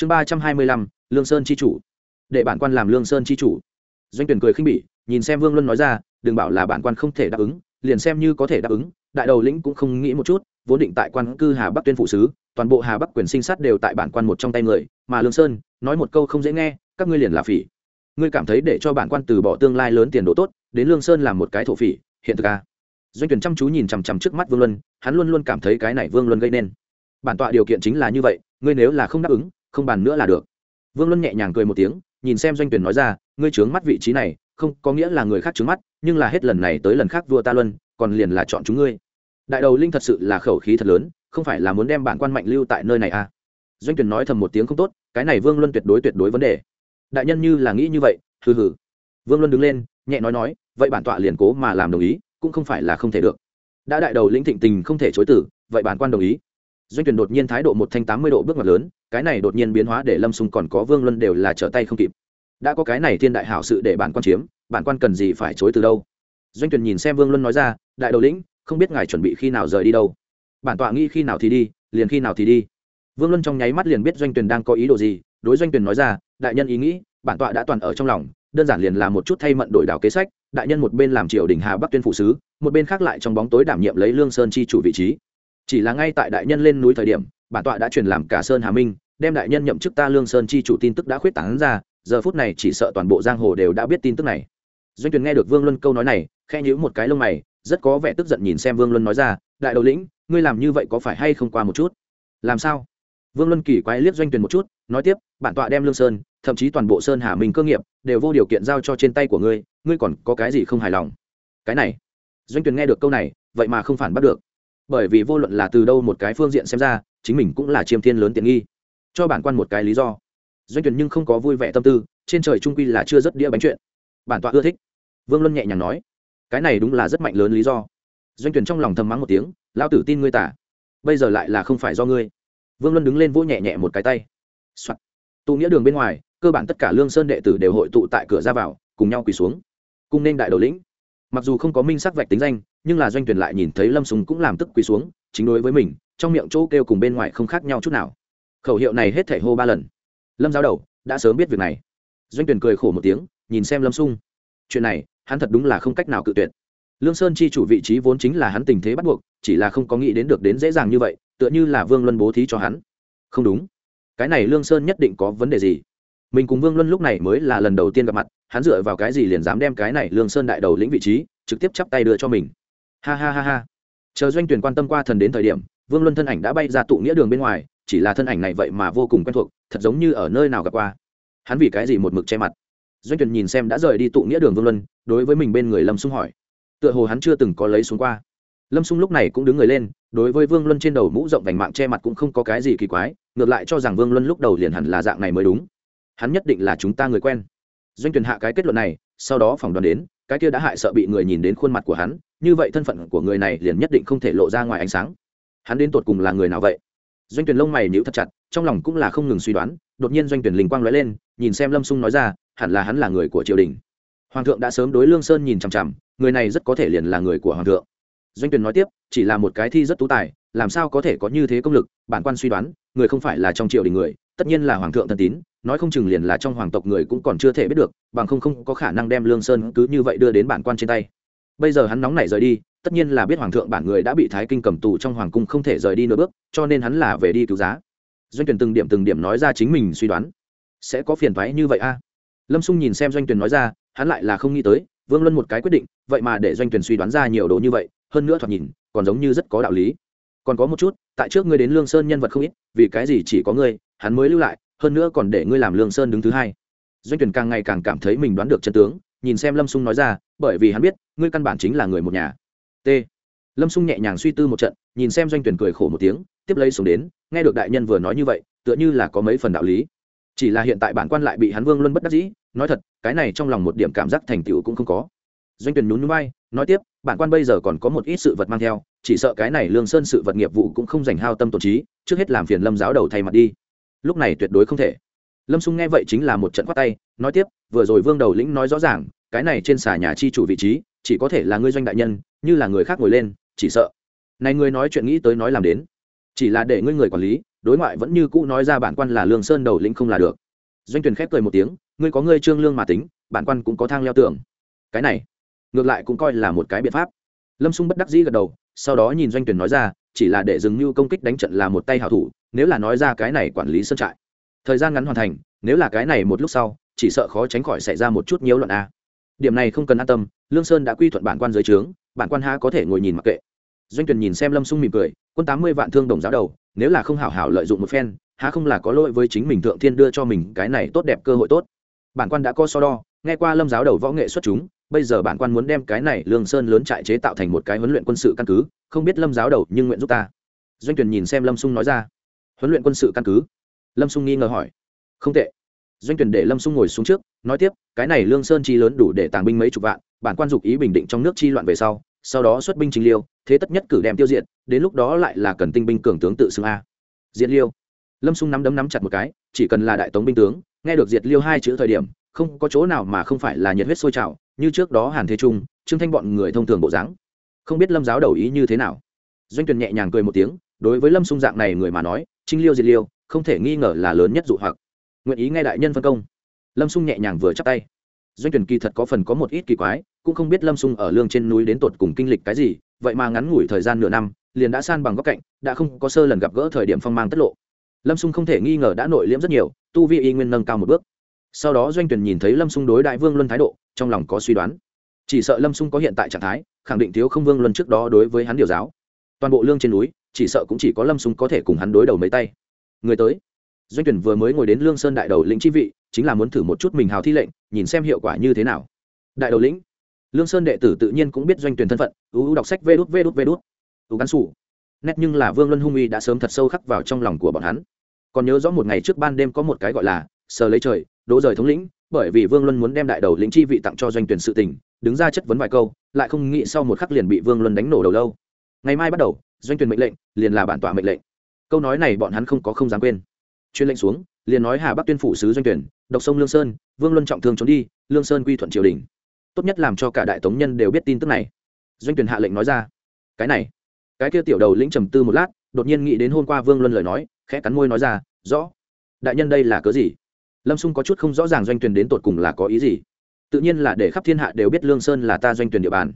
chương ba trăm hai mươi lăm, lương sơn c h i chủ. Để bản quan làm lương sơn c h i chủ. Doanh tuyển cười khinh bỉ, nhìn xem vương luân nói ra, đừng bảo là bản quan không thể đáp ứng, liền xem như có thể đáp ứng, đại đầu lĩnh cũng không nghĩ một chút, vốn định tại quan cư hà bắc tuyên phụ sứ, toàn bộ hà bắc quyền sinh sát đều tại bản quan một trong tay người, mà lương sơn, nói một câu không dễ nghe, các ngươi liền là phỉ. Ngươi cảm thấy để cho bản quan từ bỏ tương lai lớn tiền đồ tốt, đến lương sơn làm một cái thổ phỉ, hiện thực à? Doanh tuyển chăm chú nhìn chằm chằm trước mắt vương luân, hắn luôn luôn cảm thấy cái này vương luân gây nên. Bản tọa điều kiện chính là như vậy, ngươi nếu là không đáp ứng không bàn nữa là được. Vương luân nhẹ nhàng cười một tiếng, nhìn xem doanh tuyển nói ra, ngươi trướng mắt vị trí này, không có nghĩa là người khác trướng mắt, nhưng là hết lần này tới lần khác vua ta luân, còn liền là chọn chúng ngươi. Đại đầu linh thật sự là khẩu khí thật lớn, không phải là muốn đem bản quan mạnh lưu tại nơi này à? Doanh tuyển nói thầm một tiếng không tốt, cái này vương luân tuyệt đối tuyệt đối vấn đề. Đại nhân như là nghĩ như vậy, hừ hừ. Vương luân đứng lên, nhẹ nói nói, vậy bản tọa liền cố mà làm đồng ý, cũng không phải là không thể được. Đã đại đầu lĩnh thịnh tình không thể chối tử vậy bản quan đồng ý doanh tuyển đột nhiên thái độ một thanh tám mươi độ bước ngoặt lớn, cái này đột nhiên biến hóa để lâm sung còn có vương luân đều là trở tay không kịp. Đã có cái này thiên đại hảo sự để bản quan chiếm, bản quan cần gì phải chối từ đâu? Doanh tuyển nhìn xem vương luân nói ra, đại đầu lĩnh, không biết ngài chuẩn bị khi nào rời đi đâu? Bản tọa nghĩ khi nào thì đi, liền khi nào thì đi. Vương luân trong nháy mắt liền biết doanh tuyển đang có ý đồ gì, đối doanh tuyển nói ra, đại nhân ý nghĩ, bản tọa đã toàn ở trong lòng, đơn giản liền là một chút thay mận đổi đảo kế sách, đại nhân một bên làm triều đình hà bắc tuyên phụ sứ, một bên khác lại trong bóng tối đảm nhiệm lấy lương sơn chi chủ vị trí chỉ là ngay tại đại nhân lên núi thời điểm, bản tọa đã truyền làm cả sơn hà minh, đem đại nhân nhậm chức ta lương sơn chi chủ tin tức đã khuyết tán ra, giờ phút này chỉ sợ toàn bộ giang hồ đều đã biết tin tức này. Doanh tuyền nghe được vương luân câu nói này khe nhíu một cái lông mày, rất có vẻ tức giận nhìn xem vương luân nói ra, đại đầu lĩnh, ngươi làm như vậy có phải hay không qua một chút? Làm sao? Vương luân kỳ quái liếc doanh tuyền một chút, nói tiếp, bản tọa đem lương sơn, thậm chí toàn bộ sơn hà minh cơ nghiệp, đều vô điều kiện giao cho trên tay của ngươi ngươi còn có cái gì không hài lòng? Cái này. Doanh tuyền nghe được câu này, vậy mà không phản bắt được bởi vì vô luận là từ đâu một cái phương diện xem ra, chính mình cũng là chiêm thiên lớn tiện nghi. Cho bản quan một cái lý do. Doanh tuyển nhưng không có vui vẻ tâm tư, trên trời trung quy là chưa rất đĩa bánh chuyện. Bản tọa ưa thích. Vương luân nhẹ nhàng nói, cái này đúng là rất mạnh lớn lý do. Doanh tuyển trong lòng thầm mắng một tiếng, lão tử tin ngươi tả. Bây giờ lại là không phải do ngươi. Vương luân đứng lên vỗ nhẹ nhẹ một cái tay、Soạn. tụ nghĩa đường bên ngoài, cơ bản tất cả lương sơn đệ tử đều hội tụ tại cửa ra vào, cùng nhau quỳ xuống. Cùng nên đại đầu lĩnh mặc dù không có minh sắc vạch tính danh, nhưng là doanh tuyển lại nhìn thấy lâm sùng cũng làm tức quỳ xuống, chính đối với mình, trong miệng chỗ kêu cùng bên ngoài không khác nhau chút nào. Khẩu hiệu này hết thể hô ba lần. Lâm giáo đầu, đã sớm biết việc này. Doanh tuyển cười khổ một tiếng, nhìn xem lâm sung chuyện này, hắn thật đúng là không cách nào cự tuyệt. Lương sơn chi chủ vị trí vốn chính là hắn tình thế bắt buộc, chỉ là không có nghĩ đến được đến dễ dàng như vậy, tựa như là vương luân bố thí cho hắn. Không đúng. Cái này lương sơn nhất định có vấn đề gì? Mình cùng vương luân lúc này mới là lần đầu tiên gặp mặt hắn dựa vào cái gì liền dám đem cái này lương sơn đại đầu lĩnh vị trí trực tiếp chắp tay đưa cho mình? Ha ha ha ha. Chờ doanh tuyển quan tâm qua thần đến thời điểm, vương luân thân ảnh đã bay ra tụ nghĩa đường bên ngoài, chỉ là thân ảnh này vậy mà vô cùng quen thuộc, thật giống như ở nơi nào gặp qua. Hắn vì cái gì một mực che mặt? Doanh tuyển nhìn xem đã rời đi tụ nghĩa đường vương luân, đối với mình bên người lâm Xung hỏi. Tựa hồ hắn chưa từng có lấy xuống qua. Lâm Xung lúc này cũng đứng người lên, đối với vương luân trên đầu mũ rộng vành mạng che mặt cũng không có cái gì kỳ quái, ngược lại cho rằng vương luân lúc đầu liền hẳn là dạng này mới đúng. Hắn nhất định là chúng ta người quen doanh tuyển hạ cái kết luận này, sau đó phỏng đoán đến, cái kia đã hại sợ bị người nhìn đến khuôn mặt của hắn, như vậy thân phận của người này liền nhất định không thể lộ ra ngoài ánh sáng. Hắn đến tột cùng là người nào vậy? Doanh tuyển lông mày nhíu thật chặt, trong lòng cũng là không ngừng suy đoán, đột nhiên doanh tuyển linh quang lóe lên, nhìn xem lâm sung nói ra, hẳn là hắn là người của triều đình. Hoàng thượng đã sớm đối lương sơn nhìn chằm chằm, người này rất có thể liền là người của hoàng thượng doanh Tuyền nói tiếp, chỉ là một cái thi rất tú tài, làm sao có thể có như thế công lực, bản quan suy đoán, người không phải là trong triều đình người, tất nhiên là hoàng thượng thân tín, nói không chừng liền là trong hoàng tộc người cũng còn chưa thể biết được, bằng không không có khả năng đem lương sơn cứ như vậy đưa đến bản quan trên tay. Bây giờ hắn nóng nảy rời đi, tất nhiên là biết hoàng thượng bản người đã bị thái kinh cầm tù trong hoàng cung không thể rời đi nửa bước, cho nên hắn là về đi cứu giá. Doanh tuyển từng điểm từng điểm nói ra chính mình suy đoán. Sẽ có phiền thoái như vậy a? Lâm xung nhìn xem doanh tuyển nói ra, hắn lại là không nghĩ tới, vương luân một cái quyết định, vậy mà để doanh tuyển suy đoán ra nhiều đồ như vậy hơn nữa thoạt nhìn, còn giống như rất có đạo lý. Còn có một chút, tại trước ngươi đến lương sơn nhân vật không ít, vì cái gì chỉ có ngươi, hắn mới lưu lại, hơn nữa còn để ngươi làm lương sơn đứng thứ hai. Doanh tuyển càng ngày càng cảm thấy mình đoán được chân tướng, nhìn xem lâm xung nói ra, bởi vì hắn biết, ngươi căn bản chính là người một nhà. T. Lâm xung nhẹ nhàng suy tư một trận, nhìn xem doanh tuyển cười khổ một tiếng, tiếp lấy xuống đến, nghe được đại nhân vừa nói như vậy, tựa như là có mấy phần đạo lý. Chỉ là hiện tại bản quan lại bị hắn vương luôn bất đắc dĩ, nói thật, cái này trong lòng một điểm cảm giác thành tựu cũng không có. Doanh tuyển nhún nhún bay nói tiếp bản quan bây giờ còn có một ít sự vật mang theo chỉ sợ cái này lương sơn sự vật nghiệp vụ cũng không dành hao tâm tổn trí trước hết làm phiền lâm giáo đầu thay mặt đi. Lúc này tuyệt đối không thể. Lâm xung nghe vậy chính là một trận khoát tay nói tiếp vừa rồi vương đầu lĩnh nói rõ ràng cái này trên xà nhà chi chủ vị trí chỉ có thể là ngươi doanh đại nhân như là người khác ngồi lên chỉ sợ. Này ngươi nói chuyện nghĩ tới nói làm đến. Chỉ là để ngươi người quản lý đối ngoại vẫn như cũ nói ra bản quan là lương sơn đầu lĩnh không là được. Doanh tuyển khép cười một tiếng ngươi có ngươi trương lương mà tính bản quan cũng có thang leo tưởng, cái này ngược lại cũng coi là một cái biện pháp. Lâm xung bất đắc dĩ gật đầu, sau đó nhìn doanh tuyển nói ra, chỉ là để dừng như công kích đánh trận là một tay hảo thủ, nếu là nói ra cái này quản lý sân trại. Thời gian ngắn hoàn thành, nếu là cái này một lúc sau, chỉ sợ khó tránh khỏi xảy ra một chút nhiễu loạn a. Điểm này không cần an tâm, lương sơn đã quy thuận bản quan giới trướng, bản quan há có thể ngồi nhìn mặc kệ. Doanh tuyển nhìn xem lâm sung mỉm cười, quân tám mươi vạn thương đồng giáo đầu, nếu là không hảo hảo lợi dụng một phen, há không là có lỗi với chính mình thượng thiên đưa cho mình cái này tốt đẹp cơ hội tốt. Bản quan đã có so đo, nghe qua lâm giáo đầu võ nghệ xuất chúng bây giờ bản quan muốn đem cái này lương sơn lớn trại chế tạo thành một cái huấn luyện quân sự căn cứ, không biết lâm giáo đầu nhưng nguyện giúp ta. Doanh tuyển nhìn xem lâm sung nói ra. Huấn luyện quân sự căn cứ? Lâm sung nghi ngờ hỏi. Không tệ. Doanh tuyển để lâm sung ngồi xuống trước, nói tiếp, cái này lương sơn chi lớn đủ để tàng binh mấy chục vạn, bản quan dục ý bình định trong nước chi loạn về sau sau đó xuất binh chính liêu, thế tất nhất cử đem tiêu diệt, đến lúc đó lại là cần tinh binh cường tướng tự xưng a. Diệt liêu. Lâm sung nắm đấm nắm chặt một cái, chỉ cần là đại tống binh tướng, nghe được diệt liêu hai chữ thời điểm, không có chỗ nào mà không phải là nhiệt huyết sôi trào như trước đó hàn thế trung, trương thanh bọn người thông thường bộ dáng. Không biết lâm giáo đầu ý như thế nào. Doanh Tuyền nhẹ nhàng cười một tiếng, đối với lâm sung dạng này người mà nói, trinh liêu diệt liêu, không thể nghi ngờ là lớn nhất dụ hoặc. Nguyện ý nghe đại nhân phân công. Lâm sung nhẹ nhàng vừa chắp tay. Doanh tuyển kỳ thật có phần có một ít kỳ quái, cũng không biết lâm sung ở lương trên núi đến tột cùng kinh lịch cái gì, vậy mà ngắn ngủi thời gian nửa năm, liền đã san bằng góc cạnh, đã không có sơ lần gặp gỡ thời điểm phong mang tất lộ. Lâm sung không thể nghi ngờ đã nội liễm rất nhiều, tu vi y nguyên nâng cao một bước sau đó doanh tuyển nhìn thấy lâm sung đối đại vương luân thái độ, trong lòng có suy đoán. Chỉ sợ lâm sung có hiện tại trạng thái, khẳng định thiếu không vương luân trước đó đối với hắn điều giáo. Toàn bộ lương trên núi, chỉ sợ cũng chỉ có lâm sung có thể cùng hắn đối đầu mấy tay. Người tới. Doanh tuyển vừa mới ngồi đến lương sơn đại đầu lĩnh chi vị, chính là muốn thử một chút mình hào thi lệnh, nhìn xem hiệu quả như thế nào. Đại đầu lĩnh. Lương sơn đệ tử tự nhiên cũng biết doanh tuyển thân phận ưu đọc sách vê đút vê đút vê đút. Ưu cán sủ. Nét nhưng là vương luân hung uy đã sớm thật sâu khắc vào trong lòng của bọn hắn. Còn nhớ rõ một ngày trước ban đêm có một cái gọi là, sờ lấy trời đỗ rời thống lĩnh, bởi vì vương luân muốn đem đại đầu lĩnh chi vị tặng cho doanh tuyển sự tình, đứng ra chất vấn vài câu, lại không nghĩ sau một khắc liền bị vương luân đánh nổ đầu lâu. Ngày mai bắt đầu, doanh tuyển mệnh lệnh, liền là bản tọa mệnh lệnh. Câu nói này bọn hắn không có không dám quên. Chuyên lệnh xuống, liền nói hà bắc tuyên phủ sứ doanh tuyển, độc sông lương sơn, vương luân trọng thương trốn đi, lương sơn quy thuận triều đình. Tốt nhất làm cho cả đại tống nhân đều biết tin tức này. Doanh tuyển hạ lệnh nói ra. Cái này, cái kia tiểu đầu lĩnh trầm tư một lát, đột nhiên nghĩ đến hôm qua vương luân lời nói, khẽ cắn môi nói ra, rõ. Đại nhân đây là cớ gì? Lâm xung có chút không rõ ràng doanh tuyển đến tột cùng là có ý gì. Tự nhiên là để khắp thiên hạ đều biết lương sơn là ta doanh tuyển địa bàn.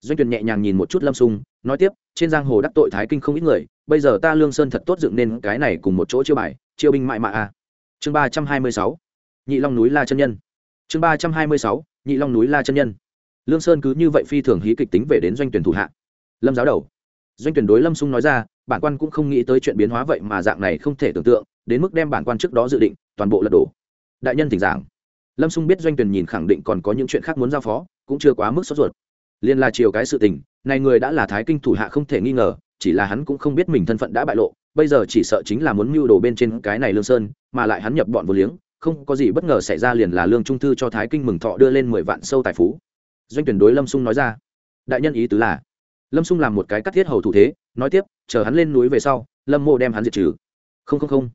Doanh tuyển nhẹ nhàng nhìn một chút lâm xung nói tiếp, trên giang hồ đắc tội thái kinh không ít người, bây giờ ta lương sơn thật tốt dựng nên cái này cùng một chỗ chiêu bài, chiêu binh mại mạ a chương ba trăm hai mươi sáu, nhị long núi la chân nhân. Chương ba trăm hai mươi sáu, nhị long núi la chân nhân. Lương sơn cứ như vậy phi thường hí kịch tính về đến doanh tuyển thủ hạ. Lâm giáo đầu. Doanh tuyển đối lâm sung nói ra, bản quan cũng không nghĩ tới chuyện biến hóa vậy mà dạng này không thể tưởng tượng, đến mức đem bản quan trước đó dự định, toàn bộ lật đổ đại nhân thỉnh giảng. Lâm xung biết doanh tuyển nhìn khẳng định còn có những chuyện khác muốn giao phó, cũng chưa quá mức sốt ruột. Liên là chiều cái sự tình, này người đã là thái kinh thủ hạ không thể nghi ngờ, chỉ là hắn cũng không biết mình thân phận đã bại lộ, bây giờ chỉ sợ chính là muốn mưu đồ bên trên cái này lương sơn, mà lại hắn nhập bọn vô liếng, không có gì bất ngờ xảy ra liền là lương trung thư cho thái kinh mừng thọ đưa lên mười vạn sâu tài phú. Doanh tuyển đối lâm sung nói ra, đại nhân ý tứ là. Lâm sung làm một cái cắt thiết hầu thủ thế, nói tiếp, chờ hắn lên núi về sau, lâm mô đem hắn diệt trừ. Không không không.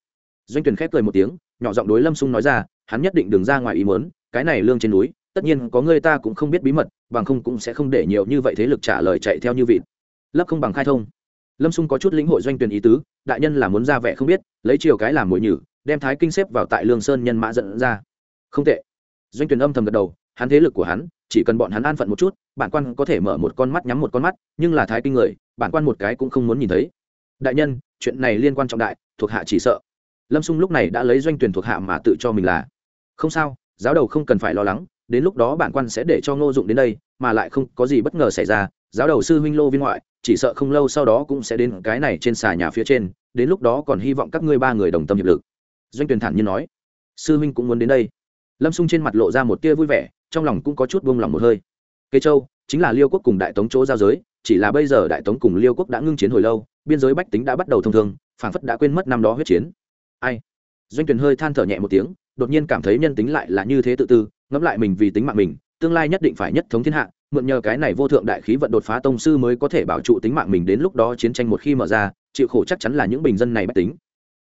Doanh tuyển khép cười một tiếng, nhỏ giọng đối lâm sung nói ra hắn nhất định đừng ra ngoài ý muốn, cái này lương trên núi, tất nhiên có người ta cũng không biết bí mật, bằng không cũng sẽ không để nhiều như vậy thế lực trả lời chạy theo như vịt. Lấp không bằng khai thông. Lâm xung có chút lĩnh hội doanh tuyển ý tứ, đại nhân là muốn ra vẻ không biết, lấy chiều cái làm mồi nhử, đem thái kinh xếp vào tại lương sơn nhân mã dẫn ra. Không tệ. Doanh tuyển âm thầm gật đầu, hắn thế lực của hắn, chỉ cần bọn hắn an phận một chút, bản quan có thể mở một con mắt nhắm một con mắt, nhưng là thái kinh người, bản quan một cái cũng không muốn nhìn thấy. Đại nhân, chuyện này liên quan trọng đại, thuộc hạ chỉ sợ. Lâm xung lúc này đã lấy doanh tuyển thuộc hạ mà tự cho mình là không sao, giáo đầu không cần phải lo lắng, đến lúc đó bản quan sẽ để cho ngô dụng đến đây, mà lại không có gì bất ngờ xảy ra, giáo đầu sư huynh lô viên ngoại, chỉ sợ không lâu sau đó cũng sẽ đến cái này trên xà nhà phía trên, đến lúc đó còn hy vọng các ngươi ba người đồng tâm hiệp lực. Doanh tuyển thản nhiên nói. Sư huynh cũng muốn đến đây. Lâm xung trên mặt lộ ra một tia vui vẻ, trong lòng cũng có chút buông lòng một hơi. Kế châu, chính là liêu quốc cùng đại tống chỗ giao giới, chỉ là bây giờ đại tống cùng liêu quốc đã ngưng chiến hồi lâu, biên giới bách tính đã bắt đầu thông thương, phảng phất đã quên mất năm đó huyết chiến. Ai? Doanh tuyển hơi than thở nhẹ một tiếng đột nhiên cảm thấy nhân tính lại là như thế tự tư, ngẫm lại mình vì tính mạng mình, tương lai nhất định phải nhất thống thiên hạ, mượn nhờ cái này vô thượng đại khí vận đột phá tông sư mới có thể bảo trụ tính mạng mình đến lúc đó chiến tranh một khi mở ra, chịu khổ chắc chắn là những bình dân này bất tính.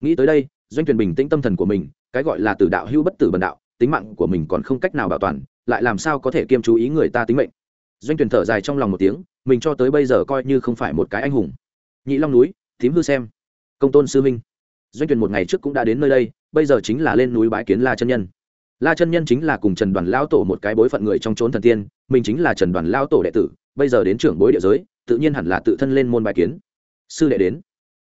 Nghĩ tới đây, doanh tuyển bình tĩnh tâm thần của mình, cái gọi là tử đạo hưu bất tử bần đạo, tính mạng của mình còn không cách nào bảo toàn, lại làm sao có thể kiêm chú ý người ta tính mệnh. Doanh tuyển thở dài trong lòng một tiếng, mình cho tới bây giờ coi như không phải một cái anh hùng. Nhị long núi, thím hư xem. Công tôn sư minh doanh tuyển một ngày trước cũng đã đến nơi đây bây giờ chính là lên núi bái kiến la chân nhân. La chân nhân chính là cùng trần đoàn lao tổ một cái bối phận người trong trốn thần tiên, mình chính là trần đoàn lao tổ đệ tử, bây giờ đến trưởng bối địa giới, tự nhiên hẳn là tự thân lên môn bài kiến. Sư đệ đến.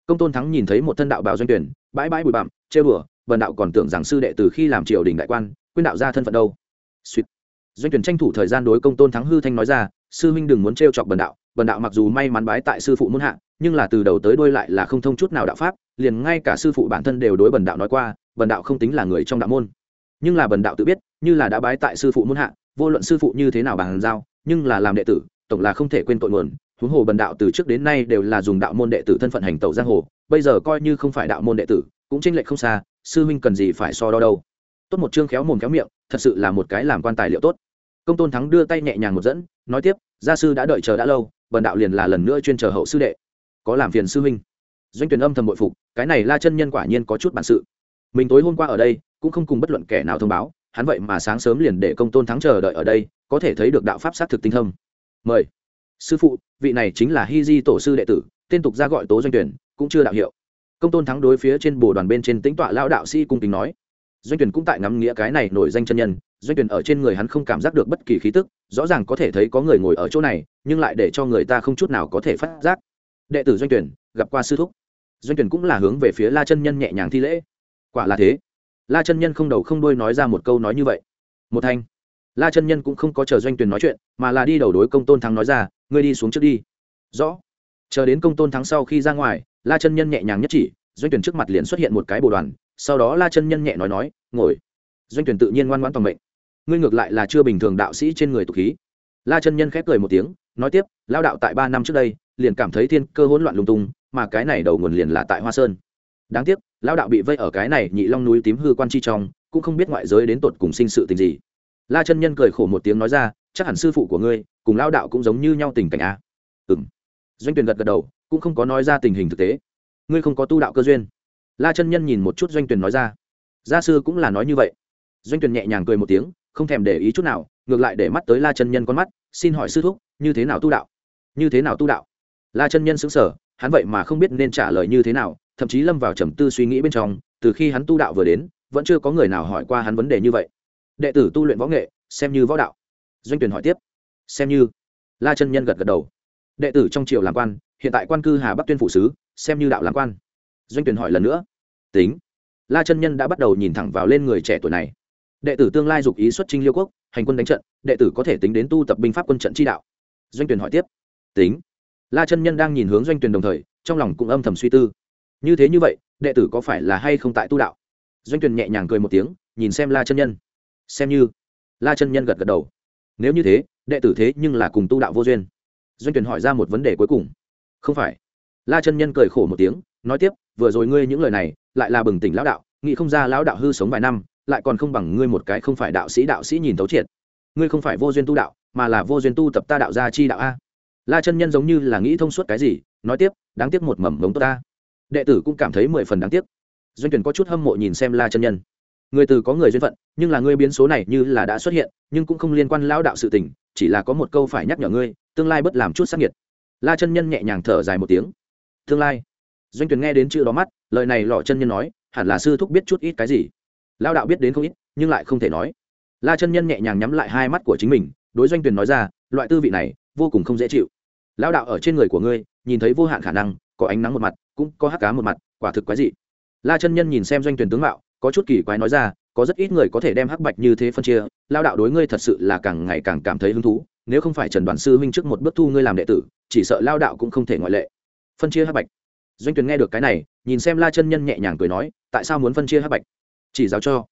Công tôn thắng nhìn thấy một thân đạo bào doanh tuyển, bãi bãi bụi bặm chê bừa vần đạo còn tưởng rằng sư đệ từ khi làm triều đình đại quan quyên đạo ra thân phận đâu. Sweet. doanh tuyển tranh thủ thời gian đối công tôn thắng hư thanh nói ra, sư huynh đừng muốn trêu chọc bần đạo bần đạo mặc dù may mắn bái tại sư phụ muôn hạ, nhưng là từ đầu tới đuôi lại là không thông chút nào đạo pháp, liền ngay cả sư phụ bản thân đều đối bần đạo nói qua bần đạo không tính là người trong đạo môn. Nhưng là bần đạo tự biết, như là đã bái tại sư phụ muôn hạ, vô luận sư phụ như thế nào bằng giao, nhưng là làm đệ tử, tổng là không thể quên tội nguồn. Huống hồ bần đạo từ trước đến nay đều là dùng đạo môn đệ tử thân phận hành tẩu giang hồ, bây giờ coi như không phải đạo môn đệ tử, cũng tranh lệch không xa, sư huynh cần gì phải so đo đâu. Tốt một chương khéo mồm khéo miệng, thật sự là một cái làm quan tài liệu tốt. Công tôn thắng đưa tay nhẹ nhàng một dẫn, nói tiếp, gia sư đã đợi chờ đã lâu, bần đạo liền là lần nữa chuyên chờ hậu sư đệ. Có làm phiền sư huynh. Doanh tuyển âm thầm bội phục, cái này la chân nhân quả nhiên có chút bản sự mình tối hôm qua ở đây, cũng không cùng bất luận kẻ nào thông báo, hắn vậy mà sáng sớm liền để công tôn thắng chờ đợi ở đây, có thể thấy được đạo pháp sát thực tinh thông. Mời. Sư phụ, vị này chính là hi di tổ sư đệ tử, tên tục ra gọi tố doanh tuyển cũng chưa đạo hiệu. Công tôn thắng đối phía trên bồ đoàn bên trên tính tọa lao đạo sĩ cung kính nói. Doanh tuyển cũng tại ngắm nghĩa cái này nổi danh chân nhân, doanh tuyển ở trên người hắn không cảm giác được bất kỳ khí tức, rõ ràng có thể thấy có người ngồi ở chỗ này, nhưng lại để cho người ta không chút nào có thể phát giác. Đệ tử doanh tuyển gặp qua sư thúc. Doanh tuyển cũng là hướng về phía la chân nhân nhẹ nhàng thi lễ quả là thế. La chân nhân không đầu không đuôi nói ra một câu nói như vậy. Một thanh. La chân nhân cũng không có chờ doanh Tuyền nói chuyện, mà là đi đầu đối công tôn thắng nói ra, ngươi đi xuống trước đi. Rõ. Chờ đến công tôn thắng sau khi ra ngoài, la chân nhân nhẹ nhàng nhất chỉ, doanh tuyển trước mặt liền xuất hiện một cái bồ đoàn, sau đó la chân nhân nhẹ nói nói, ngồi. Doanh tuyển tự nhiên ngoan ngoãn toàn mệnh. Ngươi ngược lại là chưa bình thường đạo sĩ trên người tục khí. La chân nhân khép cười một tiếng, nói tiếp lao đạo tại ba năm trước đây, liền cảm thấy thiên cơ hỗn loạn lung tung, mà cái này đầu nguồn liền là tại hoa sơn đáng tiếc lao đạo bị vây ở cái này nhị long núi tím hư quan chi trong, cũng không biết ngoại giới đến tột cùng sinh sự tình gì. La chân nhân cười khổ một tiếng nói ra, chắc hẳn sư phụ của ngươi cùng lao đạo cũng giống như nhau tình cảnh à? a ừng doanh tuyển gật gật đầu, cũng không có nói ra tình hình thực tế. Ngươi không có tu đạo cơ duyên. La chân nhân nhìn một chút doanh tuyển nói ra. Gia sư cũng là nói như vậy. Doanh tuyển nhẹ nhàng cười một tiếng, không thèm để ý chút nào, ngược lại để mắt tới la chân nhân con mắt, xin hỏi sư thúc, như thế nào tu đạo? Như thế nào tu đạo? La chân nhân xứng sở hắn vậy mà không biết nên trả lời như thế nào thậm chí lâm vào trầm tư suy nghĩ bên trong, từ khi hắn tu đạo vừa đến, vẫn chưa có người nào hỏi qua hắn vấn đề như vậy. Đệ tử tu luyện võ nghệ, xem như võ đạo. Doanh tuyển hỏi tiếp. Xem như. La chân nhân gật gật đầu. Đệ tử trong triều làm quan, hiện tại quan cư hà bắc tuyên phủ sứ, xem như đạo làm quan. Doanh tuyển hỏi lần nữa. Tính. La chân nhân đã bắt đầu nhìn thẳng vào lên người trẻ tuổi này. Đệ tử tương lai dục ý xuất trinh liêu quốc, hành quân đánh trận, đệ tử có thể tính đến tu tập binh pháp quân trận chi đạo. Doanh tuyển hỏi tiếp. Tính. La chân nhân đang nhìn hướng doanh tuyển đồng thời, trong lòng cũng âm thầm suy tư như thế như vậy, đệ tử có phải là hay không tại tu đạo? Doanh tuyền nhẹ nhàng cười một tiếng, nhìn xem la chân nhân. Xem như. La chân nhân gật gật đầu. Nếu như thế, đệ tử thế nhưng là cùng tu đạo vô duyên. Doanh tuyền hỏi ra một vấn đề cuối cùng. Không phải. La chân nhân cười khổ một tiếng, nói tiếp, vừa rồi ngươi những lời này, lại là bừng tỉnh lão đạo, nghĩ không ra lão đạo hư sống vài năm, lại còn không bằng ngươi một cái không phải đạo sĩ đạo sĩ nhìn thấu triệt. Ngươi không phải vô duyên tu đạo, mà là vô duyên tu tập ta đạo gia chi đạo a. La chân nhân giống như là nghĩ thông suốt cái gì, nói tiếp, đáng tiếc một mầm mống tốt ta đệ tử cũng cảm thấy mười phần đáng tiếc. Doanh tuyển có chút hâm mộ nhìn xem la chân nhân. Người từ có người duyên phận, nhưng là ngươi biến số này như là đã xuất hiện, nhưng cũng không liên quan lão đạo sự tình, chỉ là có một câu phải nhắc nhở ngươi, tương lai bất làm chút sắc nhiệt. La chân nhân nhẹ nhàng thở dài một tiếng. Tương lai. Doanh tuyển nghe đến chữ đó mắt, lời này lọ chân nhân nói, hẳn là sư thúc biết chút ít cái gì. Lão đạo biết đến không ít, nhưng lại không thể nói. La chân nhân nhẹ nhàng nhắm lại hai mắt của chính mình, đối doanh tuyển nói ra, loại tư vị này, vô cùng không dễ chịu. Lão đạo ở trên người của ngươi, nhìn thấy vô hạn khả năng, có ánh nắng một mặt cũng có hắc cá một mặt, quả thực quái dị. La chân nhân nhìn xem doanh tuyển tướng mạo, có chút kỳ quái nói ra, có rất ít người có thể đem hắc bạch như thế phân chia, lao đạo đối ngươi thật sự là càng ngày càng cảm thấy hứng thú, nếu không phải trần đoàn sư huynh trước một bước thu ngươi làm đệ tử, chỉ sợ lao đạo cũng không thể ngoại lệ. Phân chia hắc bạch. Doanh tuyển nghe được cái này, nhìn xem la chân nhân nhẹ nhàng cười nói, tại sao muốn phân chia hắc bạch? Chỉ giáo cho.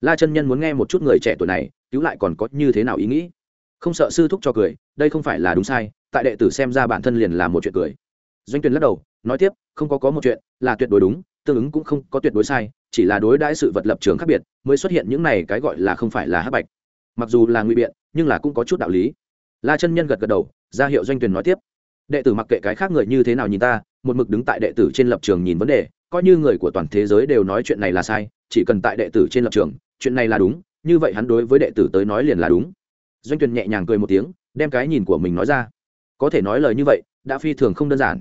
La chân nhân muốn nghe một chút người trẻ tuổi này, cứu lại còn có như thế nào ý nghĩ? Không sợ sư thúc cho cười, đây không phải là đúng sai, tại đệ tử xem ra bản thân liền là một chuyện cười doanh tuyển lắc đầu, nói tiếp, không có có một chuyện, là tuyệt đối đúng, tương ứng cũng không có tuyệt đối sai, chỉ là đối đãi sự vật lập trường khác biệt, mới xuất hiện những này cái gọi là không phải là hắc bạch. Mặc dù là ngụy biện, nhưng là cũng có chút đạo lý. La chân nhân gật gật đầu, ra hiệu doanh tuyển nói tiếp. Đệ tử mặc kệ cái khác người như thế nào nhìn ta, một mực đứng tại đệ tử trên lập trường nhìn vấn đề, coi như người của toàn thế giới đều nói chuyện này là sai, chỉ cần tại đệ tử trên lập trường, chuyện này là đúng, như vậy hắn đối với đệ tử tới nói liền là đúng. Doanh tuyển nhẹ nhàng cười một tiếng, đem cái nhìn của mình nói ra. Có thể nói lời như vậy, đã phi thường không đơn giản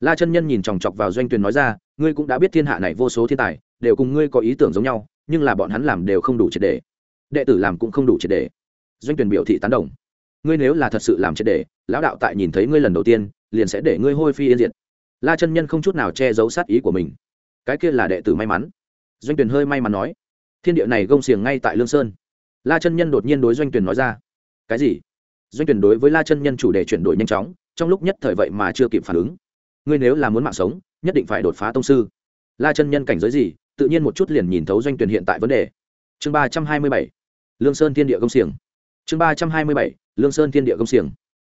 la chân nhân nhìn chòng chọc vào doanh tuyền nói ra, ngươi cũng đã biết thiên hạ này vô số thiên tài, đều cùng ngươi có ý tưởng giống nhau, nhưng là bọn hắn làm đều không đủ triệt đề đệ tử làm cũng không đủ triệt đề doanh Tuyền biểu thị tán đồng. Ngươi nếu là thật sự làm triệt đề lão đạo tại nhìn thấy ngươi lần đầu tiên, liền sẽ để ngươi hôi phi yên diệt. La chân nhân không chút nào che giấu sát ý của mình. Cái kia là đệ tử may mắn. Doanh Tuyền hơi may mắn nói. Thiên địa này gông xiềng ngay tại lương sơn. La chân nhân đột nhiên đối doanh Tuyền nói ra. Cái gì? Doanh Tuyền đối với la chân nhân chủ đề chuyển đổi nhanh chóng, trong lúc nhất thời vậy mà chưa kịp phản ứng ngươi nếu là muốn mạng sống, nhất định phải đột phá tông sư. La chân nhân cảnh giới gì, tự nhiên một chút liền nhìn thấu doanh tuyển hiện tại vấn đề. Chương ba trăm hai mươi bảy, lương sơn thiên địa công xiềng. Chương ba trăm hai mươi bảy, lương sơn thiên địa công xiềng.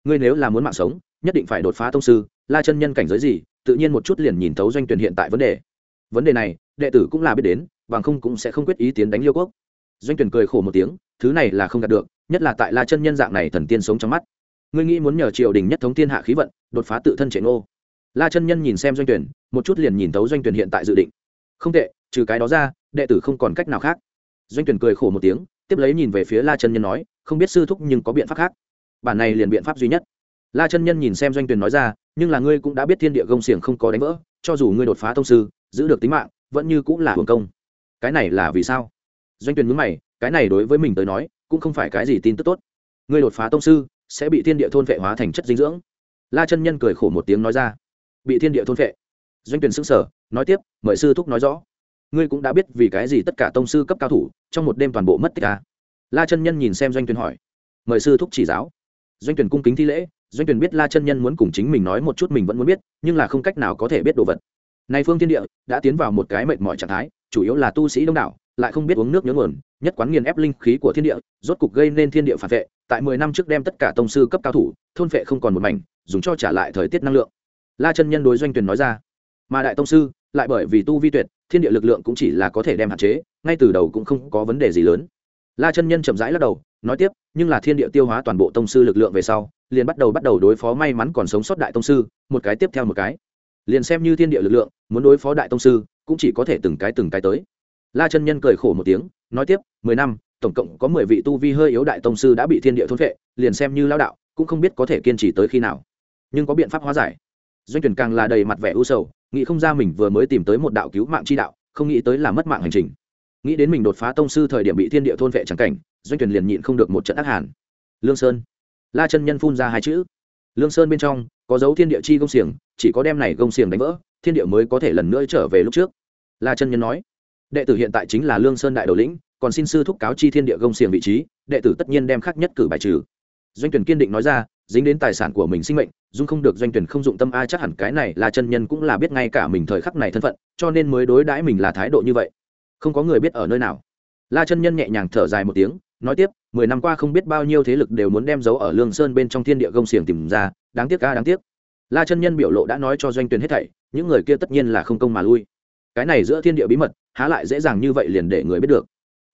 Ngươi nếu là muốn mạng sống, nhất định phải đột phá tông sư, la chân nhân cảnh giới gì, tự nhiên một chút liền nhìn thấu doanh tuyển hiện tại vấn đề. Vấn đề này, đệ tử cũng là biết đến, bằng không cũng sẽ không quyết ý tiến đánh liêu quốc. Doanh tuyển cười khổ một tiếng, thứ này là không đạt được, nhất là tại la chân nhân dạng này thần tiên sống trong mắt. Ngươi nghĩ muốn nhờ triều đình nhất thống thiên hạ khí vận, đột phá tự thân trệ ngô la chân nhân nhìn xem doanh tuyển, một chút liền nhìn thấu doanh tuyển hiện tại dự định. Không tệ, trừ cái đó ra, đệ tử không còn cách nào khác. Doanh tuyển cười khổ một tiếng, tiếp lấy nhìn về phía la chân nhân nói, không biết sư thúc nhưng có biện pháp khác. Bản này liền biện pháp duy nhất. La chân nhân nhìn xem doanh tuyển nói ra, nhưng là ngươi cũng đã biết thiên địa gông xiềng không có đánh vỡ, cho dù ngươi đột phá thông sư, giữ được tính mạng, vẫn như cũng là hưởng công. Cái này là vì sao? Doanh tuyển nhướng mày, cái này đối với mình tới nói, cũng không phải cái gì tin tức tốt. Ngươi đột phá tông sư, sẽ bị thiên địa thôn vệ hóa thành chất dinh dưỡng. La chân nhân cười khổ một tiếng nói ra bị thiên địa thôn phệ. Doanh tuyển sững sờ, nói tiếp, mời sư thúc nói rõ. Ngươi cũng đã biết vì cái gì tất cả tông sư cấp cao thủ trong một đêm toàn bộ mất tích à? la chân nhân nhìn xem doanh tuyển hỏi, mời sư thúc chỉ giáo. Doanh tuyển cung kính thi lễ, doanh tuyển biết la chân nhân muốn cùng chính mình nói một chút mình vẫn muốn biết, nhưng là không cách nào có thể biết đồ vật. Này phương thiên địa đã tiến vào một cái mệt mỏi trạng thái, chủ yếu là tu sĩ đông đảo, lại không biết uống nước nhớ nguồn, nhất quán nghiền ép linh khí của thiên địa, rốt cục gây nên thiên địa phản vệ. Tại mười năm trước đem tất cả tông sư cấp cao thủ thôn vệ không còn một mảnh, dùng cho trả lại thời tiết năng lượng la chân nhân đối doanh tuyển nói ra. Mà đại tông sư, lại bởi vì tu vi tuyệt, thiên địa lực lượng cũng chỉ là có thể đem hạn chế, ngay từ đầu cũng không có vấn đề gì lớn. La chân nhân chậm rãi lắc đầu, nói tiếp, nhưng là thiên địa tiêu hóa toàn bộ tông sư lực lượng về sau, liền bắt đầu bắt đầu đối phó may mắn còn sống sót đại tông sư, một cái tiếp theo một cái. Liền xem như thiên địa lực lượng, muốn đối phó đại tông sư, cũng chỉ có thể từng cái từng cái tới. La chân nhân cười khổ một tiếng, nói tiếp, mười năm, tổng cộng có mười vị tu vi hơi yếu đại tông sư đã bị thiên địa thôn vệ liền xem như lao đạo, cũng không biết có thể kiên trì tới khi nào. Nhưng có biện pháp hóa giải doanh tuyển càng là đầy mặt vẻ u sầu, nghĩ không ra mình vừa mới tìm tới một đạo cứu mạng chi đạo, không nghĩ tới là mất mạng hành trình. Nghĩ đến mình đột phá tông sư thời điểm bị thiên địa thôn vệ chẳng cảnh, doanh tuyển liền nhịn không được một trận ác hàn. Lương sơn. La chân nhân phun ra hai chữ. Lương sơn bên trong, có dấu thiên địa chi gông xiềng, chỉ có đem này gông xiềng đánh vỡ, thiên địa mới có thể lần nữa trở về lúc trước. La chân nhân nói. Đệ tử hiện tại chính là lương sơn đại đầu lĩnh, còn xin sư thúc cáo chi thiên địa gông xiềng vị trí, đệ tử tất nhiên đem khắc nhất cử bài trừ. Doanh tuyển kiên định nói ra dính đến tài sản của mình sinh mệnh, dung không được doanh tuyển không dụng tâm ai chắc hẳn cái này là chân nhân cũng là biết ngay cả mình thời khắc này thân phận, cho nên mới đối đãi mình là thái độ như vậy. Không có người biết ở nơi nào. La chân nhân nhẹ nhàng thở dài một tiếng, nói tiếp, mười năm qua không biết bao nhiêu thế lực đều muốn đem giấu ở lương sơn bên trong thiên địa gông xiềng tìm ra, đáng tiếc ca đáng tiếc. La chân nhân biểu lộ đã nói cho doanh tuyển hết thảy, những người kia tất nhiên là không công mà lui. Cái này giữa thiên địa bí mật, há lại dễ dàng như vậy liền để người biết được.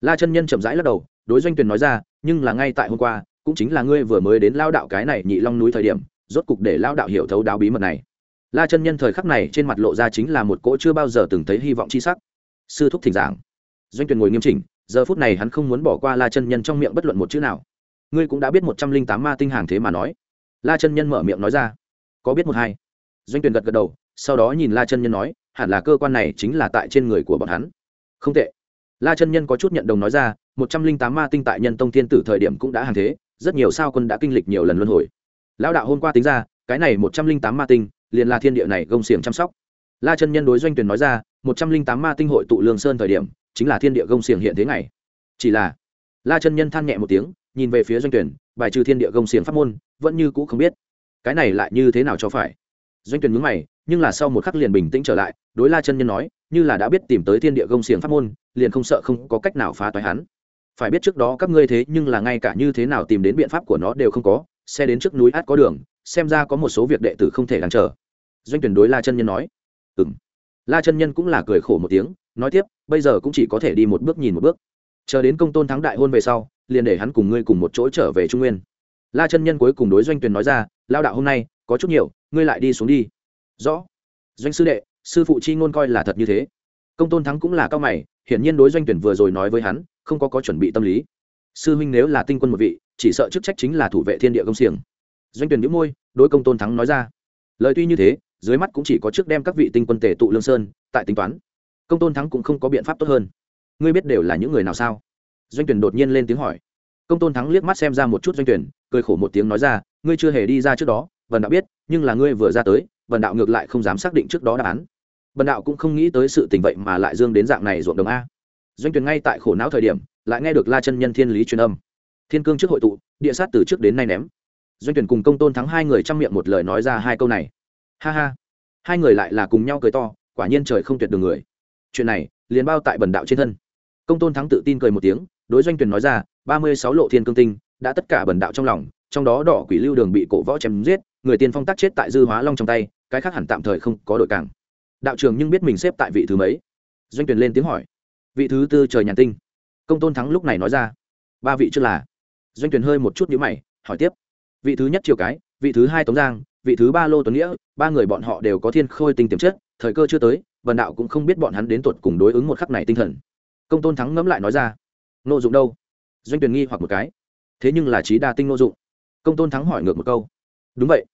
La chân nhân chậm rãi lắc đầu, đối doanh tuyển nói ra, nhưng là ngay tại hôm qua cũng chính là ngươi vừa mới đến lao đạo cái này nhị long núi thời điểm, rốt cục để lao đạo hiểu thấu đáo bí mật này. La chân nhân thời khắc này trên mặt lộ ra chính là một cỗ chưa bao giờ từng thấy hy vọng chi sắc. Sư thúc thỉnh giảng. Doanh tuyền ngồi nghiêm chỉnh, giờ phút này hắn không muốn bỏ qua la chân nhân trong miệng bất luận một chữ nào. Ngươi cũng đã biết một trăm linh tám ma tinh hàng thế mà nói. La chân nhân mở miệng nói ra. Có biết một hai? Doanh tuyền gật gật đầu, sau đó nhìn la chân nhân nói, hẳn là cơ quan này chính là tại trên người của bọn hắn. Không tệ. La chân nhân có chút nhận đồng nói ra, một trăm linh tám ma tinh tại nhân tông thiên tử thời điểm cũng đã hàng thế rất nhiều sao quân đã kinh lịch nhiều lần luân hồi. Lão đạo hôm qua tính ra, cái này một trăm linh tám ma tinh, liền là thiên địa này gông xiềng chăm sóc. La chân nhân đối doanh tuyển nói ra, một trăm linh tám ma tinh hội tụ lương sơn thời điểm, chính là thiên địa gông xiềng hiện thế này chỉ là, la chân nhân than nhẹ một tiếng, nhìn về phía doanh tuyển bài trừ thiên địa gông xiềng pháp môn, vẫn như cũ không biết. Cái này lại như thế nào cho phải? Doanh tuyển nhướng mày, nhưng là sau một khắc liền bình tĩnh trở lại, đối la chân nhân nói, như là đã biết tìm tới thiên địa gông xiềng pháp môn, liền không sợ không có cách nào phá toái hắn phải biết trước đó các ngươi thế nhưng là ngay cả như thế nào tìm đến biện pháp của nó đều không có, xe đến trước núi át có đường, xem ra có một số việc đệ tử không thể ngăn trở. doanh tuyển đối la chân nhân nói. Ừm. la chân nhân cũng là cười khổ một tiếng, nói tiếp, bây giờ cũng chỉ có thể đi một bước nhìn một bước. Chờ đến công tôn thắng đại hôn về sau, liền để hắn cùng ngươi cùng một chỗ trở về trung nguyên. La chân nhân cuối cùng đối doanh tuyển nói ra lao đạo hôm nay, có chút nhiều, ngươi lại đi xuống đi. Rõ. Doanh sư đệ, sư phụ chi ngôn coi là thật như thế. Công tôn thắng cũng là cao mày, hiển nhiên đối doanh tuyển vừa rồi nói với hắn không có có chuẩn bị tâm lý. Sư huynh nếu là tinh quân một vị, chỉ sợ chức trách chính là thủ vệ thiên địa công xiềng. Doanh tuyển nhíu môi, đối công tôn thắng nói ra. Lời tuy như thế, dưới mắt cũng chỉ có trước đem các vị tinh quân tề tụ lương sơn, tại tính toán. Công tôn thắng cũng không có biện pháp tốt hơn. Ngươi biết đều là những người nào sao? Doanh tuyển đột nhiên lên tiếng hỏi. Công tôn thắng liếc mắt xem ra một chút doanh tuyển cười khổ một tiếng nói ra, ngươi chưa hề đi ra trước đó vần đạo biết, nhưng là ngươi vừa ra tới vần đạo ngược lại không dám xác định trước đó đáp án. Vần đạo cũng không nghĩ tới sự tình vậy mà lại dương đến dạng này ruộng đồng a doanh tuyển ngay tại khổ não thời điểm, lại nghe được la chân nhân thiên lý truyền âm. Thiên cương trước hội tụ, địa sát từ trước đến nay ném. Doanh tuyển cùng công tôn thắng hai người chăm miệng một lời nói ra hai câu này. Ha ha. Hai người lại là cùng nhau cười to, quả nhiên trời không tuyệt đường người. Chuyện này, liền bao tại bần đạo trên thân. Công tôn thắng tự tin cười một tiếng, đối doanh tuyển nói ra, ba mươi sáu lộ thiên cương tinh, đã tất cả bần đạo trong lòng, trong đó đỏ quỷ lưu đường bị cổ võ chém giết, người tiên phong tác chết tại dư hóa long trong tay, cái khác hẳn tạm thời không có đội cảng đạo trường nhưng biết mình xếp tại vị thứ mấy? Doanh tuyển lên tiếng hỏi vị thứ tư trời nhàn tinh. Công tôn thắng lúc này nói ra, ba vị trước là. Doanh tuyển hơi một chút nhíu mày, hỏi tiếp, vị thứ nhất triều cái, vị thứ hai tống giang, vị thứ ba lô tuấn nghĩa, ba người bọn họ đều có thiên khôi tinh tiềm chất, thời cơ chưa tới, vần đạo cũng không biết bọn hắn đến tuột cùng đối ứng một khắc này tinh thần. Công tôn thắng ngẫm lại nói ra, nô dụng đâu? Doanh tuyển nghi hoặc một cái, thế nhưng là trí đa tinh nô dụng. Công tôn thắng hỏi ngược một câu, đúng vậy,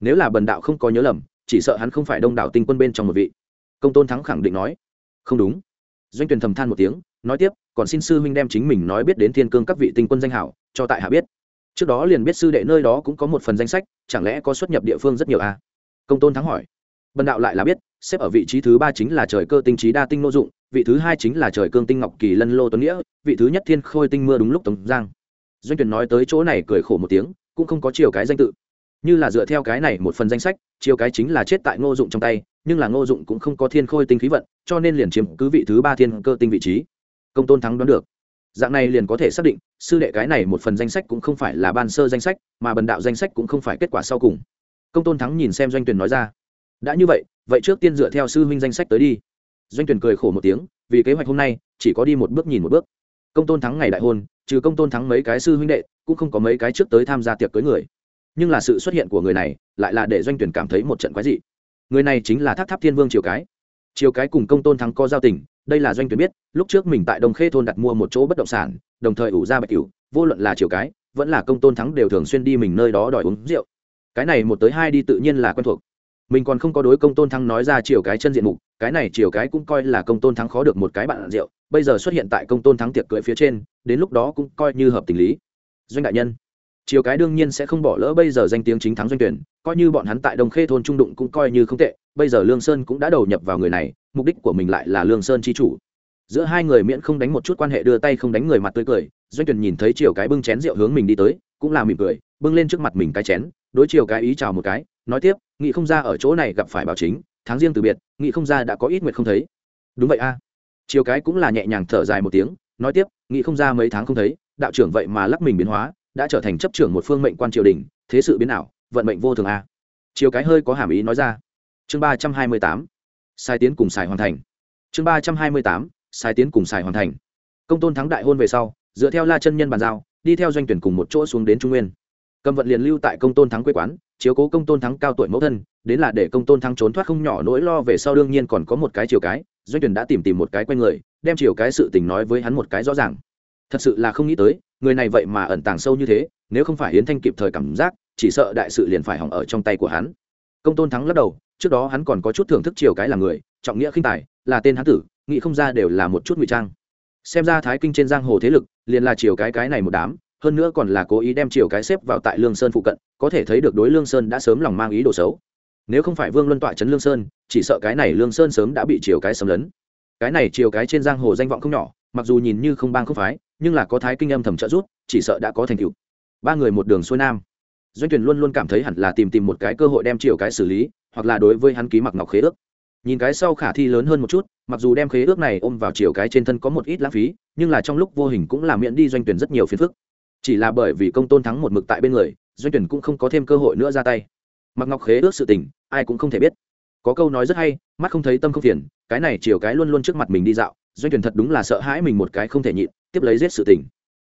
nếu là bần đạo không có nhớ lầm, chỉ sợ hắn không phải đông đảo tinh quân bên trong một vị. Công tôn thắng khẳng định nói, không đúng doanh tuyển thầm than một tiếng, nói tiếp, còn xin sư huynh đem chính mình nói biết đến thiên cương các vị tinh quân danh hảo, cho tại hạ biết. Trước đó liền biết sư đệ nơi đó cũng có một phần danh sách, chẳng lẽ có xuất nhập địa phương rất nhiều à? công tôn thắng hỏi. Bần đạo lại là biết, xếp ở vị trí thứ ba chính là trời cơ tinh trí đa tinh nô dụng, vị thứ hai chính là trời cương tinh ngọc kỳ lân lô tuấn nghĩa, vị thứ nhất thiên khôi tinh mưa đúng lúc tống giang. Doanh tuyển nói tới chỗ này cười khổ một tiếng, cũng không có chiều cái danh tự như là dựa theo cái này một phần danh sách chiều cái chính là chết tại ngô dụng trong tay, nhưng là ngô dụng cũng không có thiên khôi tinh khí vận, cho nên liền chiếm cứ vị thứ ba thiên cơ tinh vị trí. Công tôn thắng đoán được. Dạng này liền có thể xác định, sư đệ cái này một phần danh sách cũng không phải là ban sơ danh sách, mà bần đạo danh sách cũng không phải kết quả sau cùng. Công tôn thắng nhìn xem doanh tuyển nói ra. Đã như vậy vậy trước tiên dựa theo sư huynh danh sách tới đi. Doanh tuyển cười khổ một tiếng, vì kế hoạch hôm nay, chỉ có đi một bước nhìn một bước. Công tôn thắng ngày đại hôn, trừ công tôn thắng mấy cái sư huynh đệ, cũng không có mấy cái trước tới tham gia tiệc cưới người nhưng là sự xuất hiện của người này lại là để doanh tuyển cảm thấy một trận quái dị. Người này chính là thác tháp thiên vương triều cái. Triều cái cùng công tôn thắng có giao tình, đây là doanh tuyển biết, lúc trước mình tại đông khê thôn đặt mua một chỗ bất động sản, đồng thời ủ ra bạch cửu, vô luận là triều cái, vẫn là công tôn thắng đều thường xuyên đi mình nơi đó đòi uống rượu. Cái này một tới hai đi tự nhiên là quen thuộc. Mình còn không có đối công tôn thắng nói ra chiều cái chân diện mục, cái này chiều cái cũng coi là công tôn thắng khó được một cái bạn rượu, bây giờ xuất hiện tại công tôn thắng tiệc cưỡi phía trên, đến lúc đó cũng coi như hợp tình lý. Doanh đại nhân chiều cái đương nhiên sẽ không bỏ lỡ bây giờ danh tiếng chính thắng doanh tuyển, coi như bọn hắn tại đồng khê thôn trung đụng cũng coi như không tệ, bây giờ lương sơn cũng đã đầu nhập vào người này, mục đích của mình lại là lương sơn chi chủ. Giữa hai người miễn không đánh một chút quan hệ đưa tay không đánh người mặt tươi cười, doanh tuyển nhìn thấy chiều cái bưng chén rượu hướng mình đi tới, cũng là mỉm cười, bưng lên trước mặt mình cái chén, đối chiều cái ý chào một cái, nói tiếp, nghị không ra ở chỗ này gặp phải bảo chính, tháng riêng từ biệt, nghị không ra đã có ít nguyệt không thấy. Đúng vậy a. Chiều cái cũng là nhẹ nhàng thở dài một tiếng, nói tiếp, nghị không ra mấy tháng không thấy, đạo trưởng vậy mà lắc mình biến hóa đã trở thành chấp trưởng một phương mệnh quan triều đình, thế sự biến ảo, vận mệnh vô thường a. Chiều cái hơi có hàm ý nói ra. Chương ba trăm hai mươi tám. Sai tiến cùng xài hoàn thành. Chương ba trăm hai mươi tám. Sai tiến cùng xài hoàn thành. Công tôn thắng đại hôn về sau, dựa theo la chân nhân bàn giao, đi theo doanh tuyển cùng một chỗ xuống đến trung nguyên. Cầm vận liền lưu tại công tôn thắng quê quán, chiếu cố công tôn thắng cao tuổi mẫu thân, đến là để công tôn thắng trốn thoát không nhỏ nỗi lo về sau đương nhiên còn có một cái chiều cái, doanh tuyển đã tìm tìm một cái quen người, đem chiều cái sự tình nói với hắn một cái rõ ràng. Thật sự là không nghĩ tới người này vậy mà ẩn tàng sâu như thế, nếu không phải hiến thanh kịp thời cảm giác, chỉ sợ đại sự liền phải hỏng ở trong tay của hắn. Công tôn thắng lắc đầu, trước đó hắn còn có chút thưởng thức chiều cái là người, trọng nghĩa khinh tài, là tên hắn tử, nghĩ không ra đều là một chút ngụy trang. Xem ra thái kinh trên giang hồ thế lực, liền là chiều cái cái này một đám, hơn nữa còn là cố ý đem chiều cái xếp vào tại lương sơn phụ cận, có thể thấy được đối lương sơn đã sớm lòng mang ý đồ xấu. Nếu không phải vương luân tọa trấn lương sơn, chỉ sợ cái này lương sơn sớm đã bị chiều cái xâm lấn. Cái này chiều cái trên giang hồ danh vọng không nhỏ, mặc dù nhìn như không bang không phái nhưng là có thái kinh âm thầm trợ giúp, chỉ sợ đã có thành tựu. Ba người một đường xuôi nam. Doanh tuyển luôn luôn cảm thấy hẳn là tìm tìm một cái cơ hội đem chiều cái xử lý, hoặc là đối với hắn ký mặc ngọc khế ước. Nhìn cái sau khả thi lớn hơn một chút, mặc dù đem khế ước này ôm vào chiều cái trên thân có một ít lãng phí, nhưng là trong lúc vô hình cũng làm miễn đi doanh tuyển rất nhiều phiền phức. Chỉ là bởi vì công tôn thắng một mực tại bên người, doanh tuyển cũng không có thêm cơ hội nữa ra tay. Mặc ngọc khế ước sự tình, ai cũng không thể biết. Có câu nói rất hay, mắt không thấy tâm không phiền, cái này chiều cái luôn luôn trước mặt mình đi dạo. Doanh tuyển thật đúng là sợ hãi mình một cái không thể nhịn tiếp lấy giết sự tình.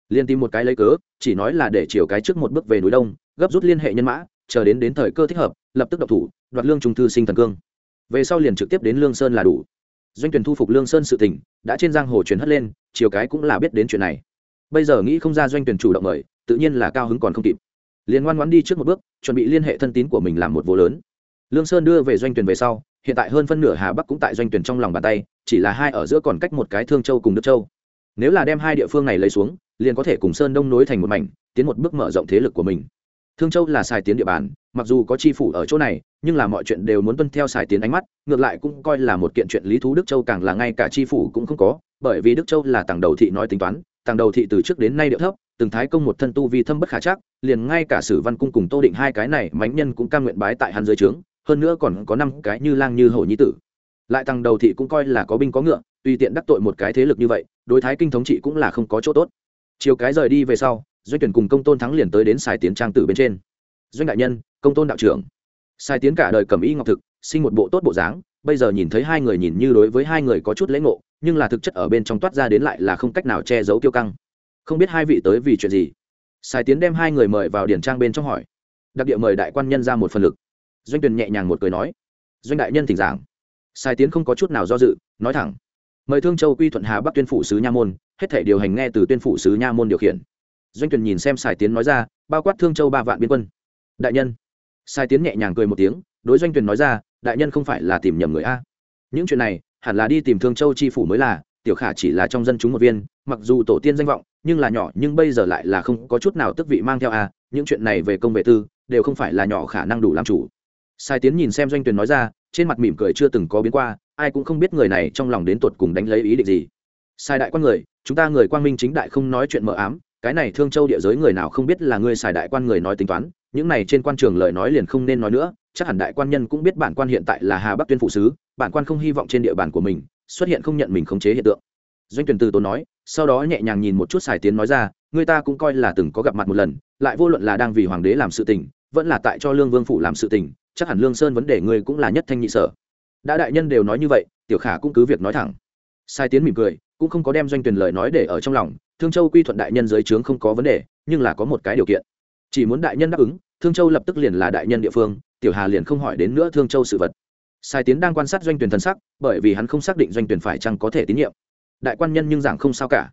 Liên tìm một cái lấy cớ, chỉ nói là để chiều cái trước một bước về núi đông, gấp rút liên hệ nhân mã, chờ đến đến thời cơ thích hợp, lập tức độc thủ, đoạt lương trung thư sinh thần cương. Về sau liền trực tiếp đến lương sơn là đủ. Doanh tuyển thu phục lương sơn sự tình, đã trên giang hồ truyền hất lên, chiều cái cũng là biết đến chuyện này. Bây giờ nghĩ không ra doanh tuyển chủ động mời, tự nhiên là cao hứng còn không kịp. Liền ngoan ngoãn đi trước một bước, chuẩn bị liên hệ thân tín của mình làm một vô lớn. Lương sơn đưa về doanh tuyển về sau, hiện tại hơn phân nửa hà bắc cũng tại doanh tuyển trong lòng bàn tay, chỉ là hai ở giữa còn cách một cái thương châu cùng đức châu nếu là đem hai địa phương này lấy xuống, liền có thể cùng sơn đông nối thành một mảnh, tiến một bước mở rộng thế lực của mình. Thương châu là xài tiến địa bàn, mặc dù có chi phủ ở chỗ này, nhưng là mọi chuyện đều muốn tuân theo xài tiến ánh mắt, ngược lại cũng coi là một kiện chuyện lý thú đức châu càng là ngay cả chi phủ cũng không có, bởi vì đức châu là tàng đầu thị nói tính toán, tàng đầu thị từ trước đến nay điệu thấp, từng thái công một thân tu vi thâm bất khả chắc, liền ngay cả sử văn cung cùng tô định hai cái này mánh nhân cũng cam nguyện bái tại hắn dưới trướng, hơn nữa còn có năm cái như lang như hổ nhi tử. Lại tàng đầu thị cũng coi là có binh có ngựa, tùy tiện đắc tội một cái thế lực như vậy đối thái kinh thống trị cũng là không có chỗ tốt. Chiều cái rời đi về sau, doanh tuyển cùng công tôn thắng liền tới đến sài tiến trang tử bên trên. Doanh đại nhân, công tôn đạo trưởng. Sài tiến cả đời cầm y ngọc thực, sinh một bộ tốt bộ dáng, bây giờ nhìn thấy hai người nhìn như đối với hai người có chút lễ ngộ, nhưng là thực chất ở bên trong toát ra đến lại là không cách nào che giấu tiêu căng. Không biết hai vị tới vì chuyện gì? Sài tiến đem hai người mời vào điển trang bên trong hỏi. Đặc địa mời đại quan nhân ra một phần lực. Doanh tuyển nhẹ nhàng một cười nói. Doanh đại nhân thỉnh giảng. Sài tiến không có chút nào do dự, nói thẳng mời thương châu quy thuận hà bắc tuyên phủ sứ nha môn, hết thể điều hành nghe từ tuyên phủ sứ nha môn điều khiển. Doanh tuyển nhìn xem sài tiến nói ra, bao quát thương châu ba vạn biên quân. Đại nhân. Sài tiến nhẹ nhàng cười một tiếng, đối doanh tuyển nói ra, đại nhân không phải là tìm nhầm người a. Những chuyện này, hẳn là đi tìm thương châu chi phủ mới là, tiểu khả chỉ là trong dân chúng một viên, mặc dù tổ tiên danh vọng, nhưng là nhỏ, nhưng bây giờ lại là không có chút nào tức vị mang theo a, những chuyện này về công vệ tư, đều không phải là nhỏ khả năng đủ làm chủ. Sai tiến nhìn xem doanh tuyển nói ra, trên mặt mỉm cười chưa từng có biến qua ai cũng không biết người này trong lòng đến tuột cùng đánh lấy ý định gì. Sai đại quan người, chúng ta người quang minh chính đại không nói chuyện mờ ám, cái này thương châu địa giới người nào không biết là ngươi xài đại quan người nói tính toán, những này trên quan trường lời nói liền không nên nói nữa, chắc hẳn đại quan nhân cũng biết bản quan hiện tại là hà bắc tuyên phụ sứ, bản quan không hy vọng trên địa bàn của mình xuất hiện không nhận mình khống chế hiện tượng. Doanh tuyển từ tốn nói, sau đó nhẹ nhàng nhìn một chút xài tiến nói ra, người ta cũng coi là từng có gặp mặt một lần, lại vô luận là đang vì hoàng đế làm sự tình, vẫn là tại cho lương vương phủ làm sự tình, chắc hẳn lương sơn vấn đề người cũng là nhất thanh nhị sở đã đại nhân đều nói như vậy, tiểu khả cũng cứ việc nói thẳng. Sai tiến mỉm cười, cũng không có đem doanh tuyển lời nói để ở trong lòng, thương châu quy thuận đại nhân dưới trướng không có vấn đề, nhưng là có một cái điều kiện. Chỉ muốn đại nhân đáp ứng, thương châu lập tức liền là đại nhân địa phương, tiểu hà liền không hỏi đến nữa thương châu sự vật. Sai tiến đang quan sát doanh tuyển thần sắc, bởi vì hắn không xác định doanh tuyển phải chăng có thể tín nhiệm. Đại quan nhân nhưng giảng không sao cả.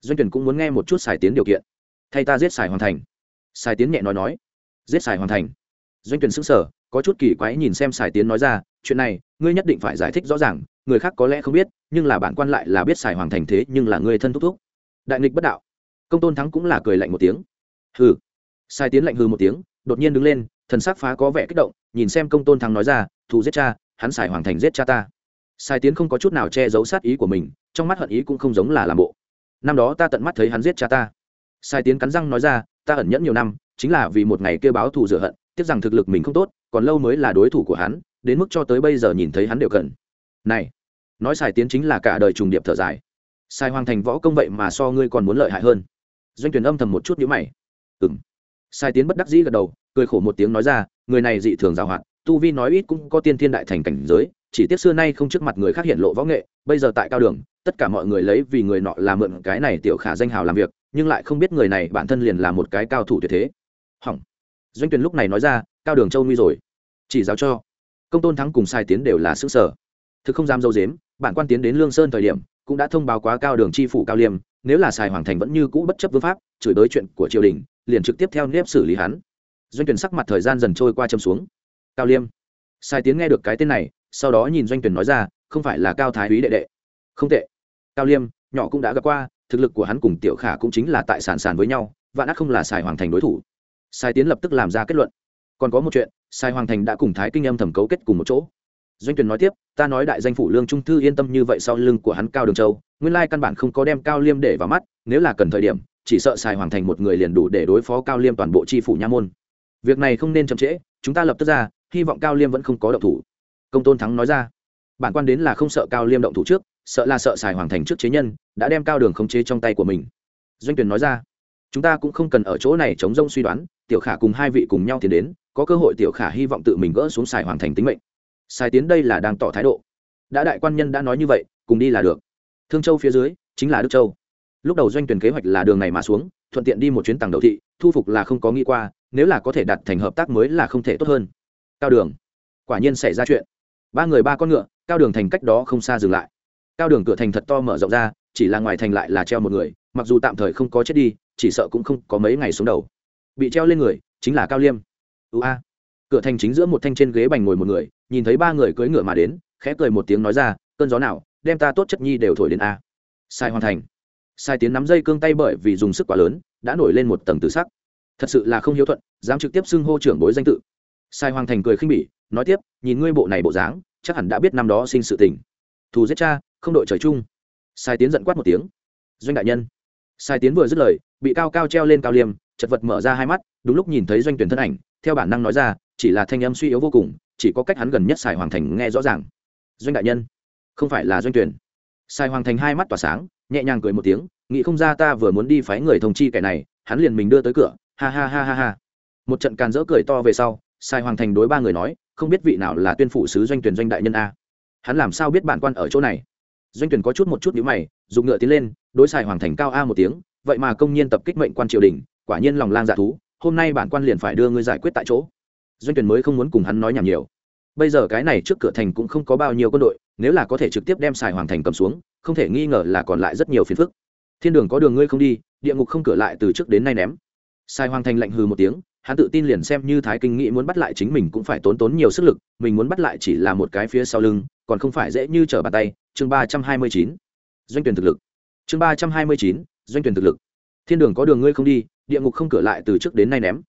Doanh tuyển cũng muốn nghe một chút sai tiến điều kiện. Thay ta giết xài hoàn thành. Sai tiến nhẹ nói nói. Giết xài hoàn thành. Doanh tuyển sững sờ, có chút kỳ quái nhìn xem sài tiến nói ra chuyện này, ngươi nhất định phải giải thích rõ ràng, người khác có lẽ không biết, nhưng là bản quan lại là biết xài hoàng thành thế nhưng là ngươi thân thúc thúc. Đại nghịch bất đạo. Công tôn thắng cũng là cười lạnh một tiếng. Hừ. Sai tiến lạnh hừ một tiếng, đột nhiên đứng lên, thần sắc phá có vẻ kích động, nhìn xem công tôn thắng nói ra, thù giết cha, hắn xài hoàng thành giết cha ta. Sai tiến không có chút nào che giấu sát ý của mình, trong mắt hận ý cũng không giống là làm bộ. Năm đó ta tận mắt thấy hắn giết cha ta. Sai tiến cắn răng nói ra, ta ẩn nhẫn nhiều năm, chính là vì một ngày kêu báo thù rửa hận tiếc rằng thực lực mình không tốt, còn lâu mới là đối thủ của hắn, đến mức cho tới bây giờ nhìn thấy hắn đều cần. Này, nói xài tiến chính là cả đời trùng điệp thở dài. Sai hoàng thành võ công vậy mà so ngươi còn muốn lợi hại hơn. Doanh tuyển âm thầm một chút nhíu mày. Ừm. Sai tiến bất đắc dĩ gật đầu, cười khổ một tiếng nói ra, người này dị thường giàu hoạt tu vi nói ít cũng có tiên thiên đại thành cảnh giới, chỉ tiếc xưa nay không trước mặt người khác hiện lộ võ nghệ, bây giờ tại cao đường, tất cả mọi người lấy vì người nọ là mượn cái này tiểu khả danh hào làm việc, nhưng lại không biết người này bản thân liền là một cái cao thủ tuyệt thế. Hỏng doanh tuyển lúc này nói ra, cao đường châu nguy rồi. Chỉ giáo cho. Công tôn thắng cùng sai tiến đều là xứ sở thực không dám dâu dếm bản quan tiến đến lương sơn thời điểm, cũng đã thông báo quá cao đường chi phủ cao liêm, nếu là sài hoàng thành vẫn như cũ bất chấp vương pháp, chửi đối chuyện của triều đình, liền trực tiếp theo nếp xử lý hắn. Doanh tuyển sắc mặt thời gian dần trôi qua châm xuống. Cao liêm. Sai tiến nghe được cái tên này, sau đó nhìn doanh tuyển nói ra, không phải là cao thái úy đệ đệ. Không tệ. Cao liêm, nhỏ cũng đã gặp qua, thực lực của hắn cùng tiểu khả cũng chính là tại sản sản với nhau, vạn ác không là sài hoàng thành đối thủ sai tiến lập tức làm ra kết luận. Còn có một chuyện, sai hoàng thành đã cùng thái kinh âm thẩm cấu kết cùng một chỗ. Doanh tuyển nói tiếp, ta nói đại danh phủ lương trung thư yên tâm như vậy sau lưng của hắn cao đường châu, nguyên lai căn bản không có đem cao liêm để vào mắt, nếu là cần thời điểm, chỉ sợ Sai hoàng thành một người liền đủ để đối phó cao liêm toàn bộ chi phủ nha môn. Việc này không nên chậm trễ, chúng ta lập tức ra, hy vọng cao liêm vẫn không có động thủ. Công tôn thắng nói ra. Bản quan đến là không sợ cao liêm động thủ trước, sợ là sợ xài hoàng thành trước chế nhân, đã đem cao đường khống chế trong tay của mình. Doanh tuyển nói ra chúng ta cũng không cần ở chỗ này chống rông suy đoán, tiểu khả cùng hai vị cùng nhau tiến đến, có cơ hội tiểu khả hy vọng tự mình gỡ xuống xài hoàn thành tính mệnh. Sai tiến đây là đang tỏ thái độ. Đã đại quan nhân đã nói như vậy, cùng đi là được. Thương châu phía dưới, chính là đức châu. Lúc đầu doanh tuyển kế hoạch là đường này mà xuống, thuận tiện đi một chuyến tàng đầu thị, thu phục là không có nghĩ qua, nếu là có thể đặt thành hợp tác mới là không thể tốt hơn. Cao đường. Quả nhiên xảy ra chuyện. Ba người ba con ngựa, cao đường thành cách đó không xa dừng lại. Cao đường cửa thành thật to mở rộng ra, chỉ là ngoài thành lại là treo một người, mặc dù tạm thời không có chết đi chỉ sợ cũng không có mấy ngày xuống đầu. Bị treo lên người, chính là cao liêm. Ưu a. Cửa thành chính giữa một thanh trên ghế bành ngồi một người, nhìn thấy ba người cưỡi ngựa mà đến, khẽ cười một tiếng nói ra, cơn gió nào, đem ta tốt chất nhi đều thổi đến a. Sai hoàn thành. Sai tiến nắm dây cương tay bởi vì dùng sức quá lớn, đã nổi lên một tầng tự sắc. Thật sự là không hiếu thuận, dám trực tiếp xưng hô trưởng bối danh tự. Sai hoàng thành cười khinh bỉ, nói tiếp, nhìn ngươi bộ này bộ dáng, chắc hẳn đã biết năm đó sinh sự tình. Thù giết cha, không đội trời chung. Sai tiến giận quát một tiếng, doanh đại nhân sai tiến vừa dứt lời, bị cao cao treo lên cao liêm chật vật mở ra hai mắt, đúng lúc nhìn thấy doanh tuyển thân ảnh, theo bản năng nói ra, chỉ là thanh âm suy yếu vô cùng, chỉ có cách hắn gần nhất sài hoàng thành nghe rõ ràng. Doanh đại nhân, không phải là doanh tuyển. Sài hoàng thành hai mắt tỏa sáng, nhẹ nhàng cười một tiếng, nghĩ không ra ta vừa muốn đi phái người thông chi kẻ này, hắn liền mình đưa tới cửa, ha ha ha ha ha. Một trận càn rỡ cười to về sau, sai hoàng thành đối ba người nói, không biết vị nào là tuyên phủ sứ doanh tuyển doanh đại nhân a. Hắn làm sao biết bản quan ở chỗ này? Doanh tuyển có chút một chút nhíu mày, dùng ngựa tiến lên đối xài hoàng thành cao a một tiếng, vậy mà công nhiên tập kích mệnh quan triều đình, quả nhiên lòng lang dạ thú, hôm nay bản quan liền phải đưa ngươi giải quyết tại chỗ. Doanh tuyển mới không muốn cùng hắn nói nhảm nhiều. Bây giờ cái này trước cửa thành cũng không có bao nhiêu quân đội, nếu là có thể trực tiếp đem xài hoàng thành cầm xuống, không thể nghi ngờ là còn lại rất nhiều phiền phức. Thiên đường có đường ngươi không đi, địa ngục không cửa lại từ trước đến nay ném. Sai hoàng thành lạnh hừ một tiếng, hắn tự tin liền xem như thái kinh nghĩ muốn bắt lại chính mình cũng phải tốn tốn nhiều sức lực, mình muốn bắt lại chỉ là một cái phía sau lưng, còn không phải dễ như trở bàn tay. Chương ba trăm hai mươi chín. Doanh tuyển thực lực chương ba trăm hai mươi chín, doanh tuyển thực lực. Thiên đường có đường ngươi không đi, địa ngục không cửa lại từ trước đến nay ném.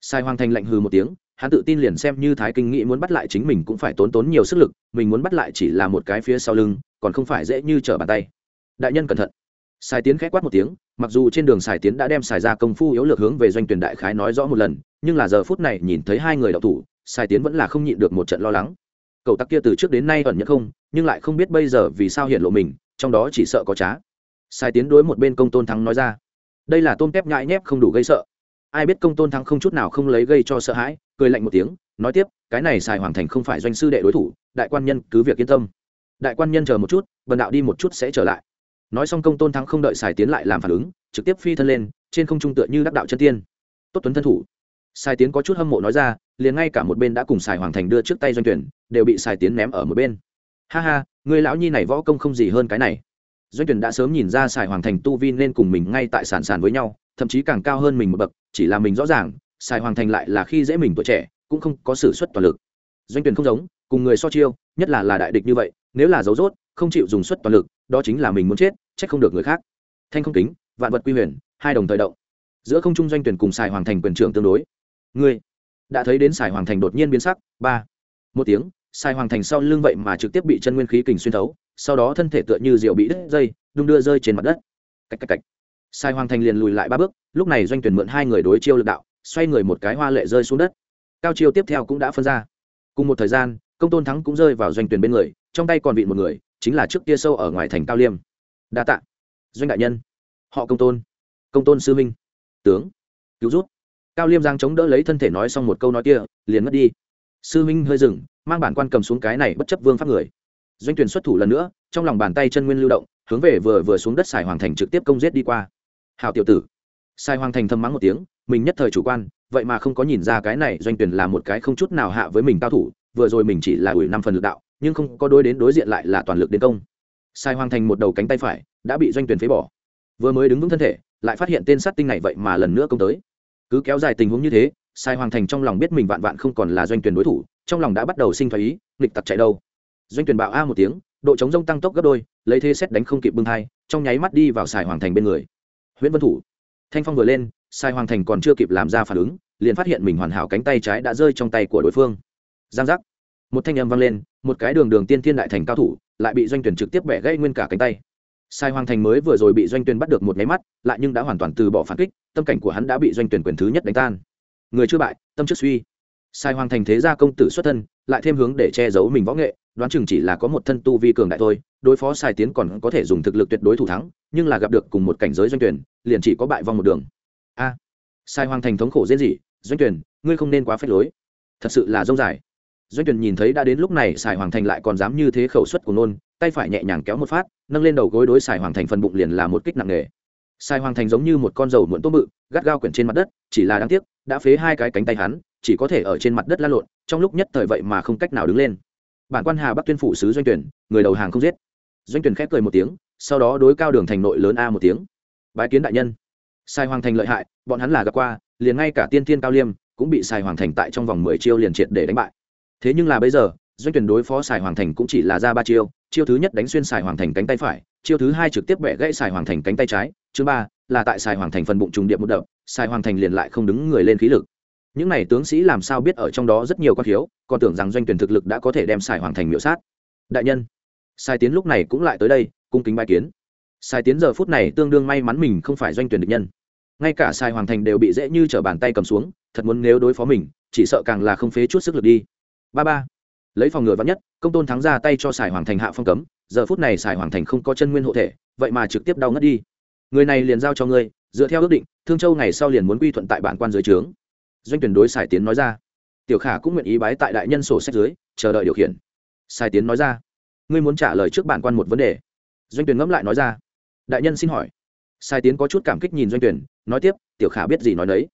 Sai hoàng thành lạnh hừ một tiếng, hắn tự tin liền xem như thái kinh nghĩ muốn bắt lại chính mình cũng phải tốn tốn nhiều sức lực, mình muốn bắt lại chỉ là một cái phía sau lưng, còn không phải dễ như trở bàn tay. Đại nhân cẩn thận. Sai tiến khẽ quát một tiếng, mặc dù trên đường sài tiến đã đem sài ra công phu yếu lược hướng về doanh tuyển đại khái nói rõ một lần, nhưng là giờ phút này nhìn thấy hai người đạo thủ sài tiến vẫn là không nhịn được một trận lo lắng. Cậu tắc kia từ trước đến nay ẩn nhất không, nhưng lại không biết bây giờ vì sao hiện lộ mình, trong đó chỉ sợ có trá sai tiến đối một bên công tôn thắng nói ra. Đây là tôm tép nhãi nhép không đủ gây sợ. Ai biết công tôn thắng không chút nào không lấy gây cho sợ hãi, cười lạnh một tiếng, nói tiếp, cái này xài hoàng thành không phải doanh sư đệ đối thủ, đại quan nhân cứ việc yên tâm. Đại quan nhân chờ một chút, bần đạo đi một chút sẽ trở lại. Nói xong công tôn thắng không đợi xài tiến lại làm phản ứng, trực tiếp phi thân lên, trên không trung tựa như đắc đạo chân tiên. Tốt tuấn thân thủ. Xài tiến có chút hâm mộ nói ra, liền ngay cả một bên đã cùng xài hoàng thành đưa trước tay doanh tuyển, đều bị xài tiến ném ở một bên. Ha ha, người lão nhi này võ công không gì hơn cái này doanh tuyển đã sớm nhìn ra sài hoàng thành tu vi nên cùng mình ngay tại sản sản với nhau, thậm chí càng cao hơn mình một bậc, chỉ là mình rõ ràng, sài hoàng thành lại là khi dễ mình tuổi trẻ, cũng không có sự xuất toàn lực. doanh tuyển không giống, cùng người so chiêu, nhất là là đại địch như vậy, nếu là dấu dốt không chịu dùng suất toàn lực, đó chính là mình muốn chết trách không được người khác. thanh không kính, vạn vật quy huyền, hai đồng thời động. giữa không trung doanh tuyển cùng sài hoàng thành quyền trưởng tương đối. ngươi đã thấy đến sài hoàng thành đột nhiên biến sắc, ba. một tiếng, sài hoàng thành sau lưng vậy mà trực tiếp bị chân nguyên khí kình xuyên thấu sau đó thân thể tựa như rượu bị đứt dây, đung đưa rơi trên mặt đất. Cách cách cách sai hoàng thành liền lùi lại ba bước, lúc này doanh tuyển mượn hai người đối chiêu lực đạo, xoay người một cái hoa lệ rơi xuống đất. Cao chiêu tiếp theo cũng đã phân ra. Cùng một thời gian, công tôn thắng cũng rơi vào doanh tuyển bên người, trong tay còn vịn một người, chính là trước kia sâu ở ngoài thành cao liêm. Đa tạ. Doanh đại nhân. Họ công tôn. Công tôn sư minh. Tướng. Cứu rút. Cao liêm giang chống đỡ lấy thân thể nói xong một câu nói kia, liền mất đi. Sư minh hơi dừng, mang bản quan cầm xuống cái này bất chấp vương pháp người doanh tuyển xuất thủ lần nữa, trong lòng bàn tay chân nguyên lưu động, hướng về vừa vừa xuống đất xài hoàng thành trực tiếp công giết đi qua. Hào tiểu tử. Sai hoàng thành thâm mắng một tiếng, mình nhất thời chủ quan, vậy mà không có nhìn ra cái này doanh tuyển là một cái không chút nào hạ với mình cao thủ, vừa rồi mình chỉ là ủi năm phần lực đạo, nhưng không có đối đến đối diện lại là toàn lực đến công. Sai hoàng thành một đầu cánh tay phải đã bị doanh tuyển phế bỏ. Vừa mới đứng vững thân thể, lại phát hiện tên sát tinh này vậy mà lần nữa công tới. Cứ kéo dài tình huống như thế sai hoàng thành trong lòng biết mình vạn vạn không còn là doanh tuyển đối thủ, trong lòng đã bắt đầu sinh thái ý, nghịch tặc chạy đâu doanh tuyển bạo a một tiếng độ chống rông tăng tốc gấp đôi lấy thế xét đánh không kịp bưng thai, trong nháy mắt đi vào xài hoàng thành bên người. Nguyễn vân thủ. Thanh phong vừa lên sai hoàng thành còn chưa kịp làm ra phản ứng liền phát hiện mình hoàn hảo cánh tay trái đã rơi trong tay của đối phương. Giang giác. Một thanh âm vang lên một cái đường đường tiên thiên đại thành cao thủ lại bị doanh tuyển trực tiếp bẻ gãy nguyên cả cánh tay. Sai hoàng thành mới vừa rồi bị doanh tuyển bắt được một máy mắt lại nhưng đã hoàn toàn từ bỏ phản kích tâm cảnh của hắn đã bị doanh tuyển quyền thứ nhất đánh tan. Người chưa bại tâm trước suy sai hoàng thành thế gia công tử xuất thân, lại thêm hướng để che giấu mình võ nghệ, đoán chừng chỉ là có một thân tu vi cường đại thôi, đối phó sai tiến còn có thể dùng thực lực tuyệt đối thủ thắng, nhưng là gặp được cùng một cảnh giới doanh tuyển, liền chỉ có bại vong một đường. A. Sai hoàng thành thống khổ dễ gì, doanh tuyển, ngươi không nên quá phép lối. Thật sự là dông dài. Doanh tuyển nhìn thấy đã đến lúc này sài hoàng thành lại còn dám như thế khẩu suất của nôn tay phải nhẹ nhàng kéo một phát, nâng lên đầu gối đối sài hoàng thành phần bụng liền là một kích nặng nề. Sài hoàng thành giống như một con dầu muộn tốt bự, gắt gao quyển trên mặt đất, chỉ là đáng tiếc, đã phế hai cái cánh tay hắn chỉ có thể ở trên mặt đất la lộn, trong lúc nhất thời vậy mà không cách nào đứng lên. Bản quan hà bắc tuyên phủ sứ doanh tuyển, người đầu hàng không giết. Doanh tuyển khép cười một tiếng, sau đó đối cao đường thành nội lớn a một tiếng. Bái kiến đại nhân. Sai hoàng thành lợi hại, bọn hắn là gặp qua, liền ngay cả tiên thiên cao liêm cũng bị sai hoàng thành tại trong vòng mười chiêu liền triệt để đánh bại. Thế nhưng là bây giờ, doanh tuyển đối phó sài hoàng thành cũng chỉ là ra ba chiêu chiêu thứ nhất đánh xuyên sài hoàng thành cánh tay phải, chiêu thứ hai trực tiếp bẻ gãy sài hoàng thành cánh tay trái chứ ba, là tại sài hoàng thành phần bụng trùng điệp một đập sài hoàng thành liền lại không đứng người lên khí lực những này tướng sĩ làm sao biết ở trong đó rất nhiều con thiếu còn tưởng rằng doanh tuyển thực lực đã có thể đem sài hoàng thành miễu sát. Đại nhân sai tiến lúc này cũng lại tới đây, cung kính bài kiến. Sai tiến giờ phút này tương đương may mắn mình không phải doanh tuyển địch nhân. Ngay cả sai hoàng thành đều bị dễ như trở bàn tay cầm xuống, thật muốn nếu đối phó mình, chỉ sợ càng là không phế chút sức lực đi. Ba ba, lấy phòng ngừa vắn nhất, công tôn thắng ra tay cho sài hoàng thành hạ phong cấm, giờ phút này sài hoàng thành không có chân nguyên hộ thể, vậy mà trực tiếp đau ngất đi. Người này liền giao cho ngươi, dựa theo ước định, thương châu ngày sau liền muốn quy thuận tại bản quan dưới trướng doanh tuyển đối sài tiến nói ra. Tiểu khả cũng nguyện ý bái tại đại nhân sổ sách dưới, chờ đợi điều khiển. Sài tiến nói ra. Ngươi muốn trả lời trước bản quan một vấn đề. Doanh tuyển ngẫm lại nói ra. Đại nhân xin hỏi. Sai tiến có chút cảm kích nhìn doanh tuyển, nói tiếp, tiểu khả biết gì nói đấy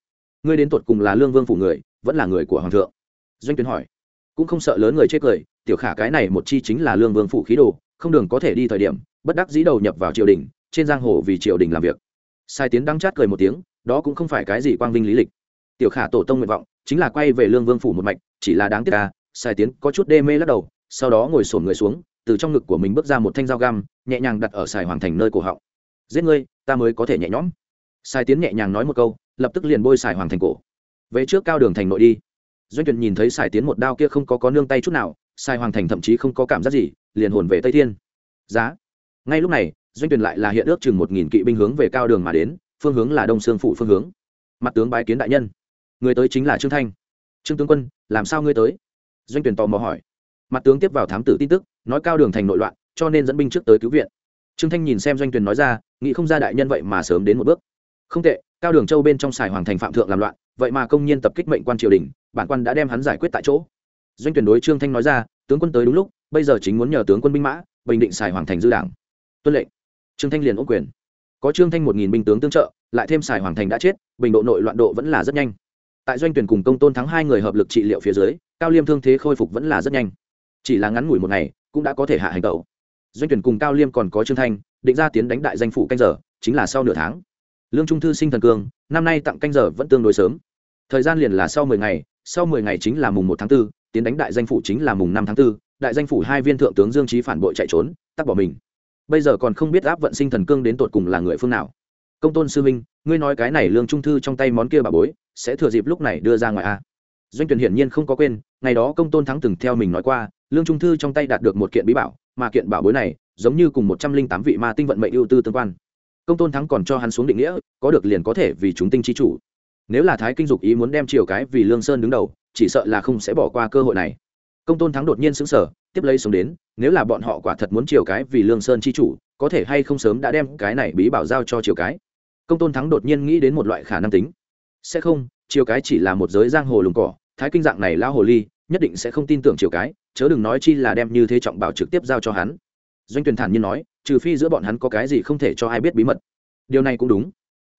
ngươi đến tột cùng là lương vương phủ người, vẫn là người của hoàng thượng? Doanh tuyển hỏi. Cũng không sợ lớn người chết cười, tiểu khả cái này một chi chính là lương vương phủ khí đồ, không đường có thể đi thời điểm, bất đắc dĩ đầu nhập vào triều đình, trên giang hồ vì triều đình làm việc. Sai tiến đang chát cười một tiếng, đó cũng không phải cái gì quang vinh lý lịch tiểu khả tổ tông nguyện vọng chính là quay về lương vương phủ một mạch, chỉ là đáng tiếc ca sai tiến có chút đê mê lắc đầu, sau đó ngồi sổn người xuống, từ trong ngực của mình bước ra một thanh dao găm, nhẹ nhàng đặt ở sài hoàng thành nơi cổ họng. Giết ngươi, ta mới có thể nhẹ nhõm. Sai tiến nhẹ nhàng nói một câu, lập tức liền bôi sài hoàng thành cổ. Về trước cao đường thành nội đi. Doanh tuyển nhìn thấy sài tiến một đao kia không có có nương tay chút nào sai hoàng thành thậm chí không có cảm giác gì, liền hồn về tây thiên. Giá. Ngay lúc này, doanh tuyển lại là hiện ước chừng một nghìn kỵ binh hướng về cao đường mà đến, phương hướng là đông sương phủ phương hướng. Mặt tướng bái kiến đại nhân người tới chính là trương thanh trương tướng quân làm sao ngươi tới doanh tuyển tò mò hỏi mặt tướng tiếp vào thám tử tin tức nói cao đường thành nội loạn cho nên dẫn binh trước tới cứu viện trương thanh nhìn xem doanh tuyển nói ra nghĩ không ra đại nhân vậy mà sớm đến một bước không tệ cao đường châu bên trong sài hoàng thành phạm thượng làm loạn vậy mà công nhiên tập kích mệnh quan triều đình bản quan đã đem hắn giải quyết tại chỗ doanh tuyển đối trương thanh nói ra tướng quân tới đúng lúc bây giờ chính muốn nhờ tướng quân binh mã bình định sài hoàng thành dư đảng tuân lệnh trương thanh liền ôm quyền có trương thanh một nghìn binh tướng tương trợ lại thêm sài hoàng thành đã chết bình độ nội loạn độ vẫn là rất nhanh tại doanh tuyển cùng công tôn thắng hai người hợp lực trị liệu phía dưới cao liêm thương thế khôi phục vẫn là rất nhanh. Chỉ là ngắn ngủi một ngày cũng đã có thể hạ hành tẩu. Doanh tuyển cùng cao liêm còn có trương thanh định ra tiến đánh đại danh phủ canh giờ chính là sau nửa tháng. Lương trung thư sinh thần cương năm nay tặng canh giờ vẫn tương đối sớm. Thời gian liền là sau mười ngày sau mười ngày chính là mùng một tháng 4, tiến đánh đại danh phủ chính là mùng năm tháng 4, đại danh phủ hai viên thượng tướng dương trí phản bội chạy trốn tắc bỏ mình. Bây giờ còn không biết áp vận sinh thần cương đến tột cùng là người phương nào. Công tôn sư minh ngươi nói cái này lương trung thư trong tay món kia bà bối sẽ thừa dịp lúc này đưa ra ngoài a. Doanh tuyển hiển nhiên không có quên, ngày đó công tôn thắng từng theo mình nói qua, lương trung thư trong tay đạt được một kiện bí bảo, mà kiện bảo bối này, giống như cùng một trăm linh tám vị ma tinh vận mệnh ưu tư tương quan. Công tôn thắng còn cho hắn xuống định nghĩa, có được liền có thể vì chúng tinh chi chủ. Nếu là thái kinh dục ý muốn đem triều cái vì lương sơn đứng đầu, chỉ sợ là không sẽ bỏ qua cơ hội này. Công tôn thắng đột nhiên xứng sở tiếp lấy sống đến, nếu là bọn họ quả thật muốn triều cái vì lương sơn chi chủ, có thể hay không sớm đã đem cái này bí bảo giao cho triều cái. Công tôn thắng đột nhiên nghĩ đến một loại khả năng tính sẽ không, triều cái chỉ là một giới giang hồ lùng cỏ, thái kinh dạng này lao hồ ly, nhất định sẽ không tin tưởng triều cái, chớ đừng nói chi là đem như thế trọng bảo trực tiếp giao cho hắn. Doanh tuyển thản nhiên nói, trừ phi giữa bọn hắn có cái gì không thể cho ai biết bí mật. Điều này cũng đúng.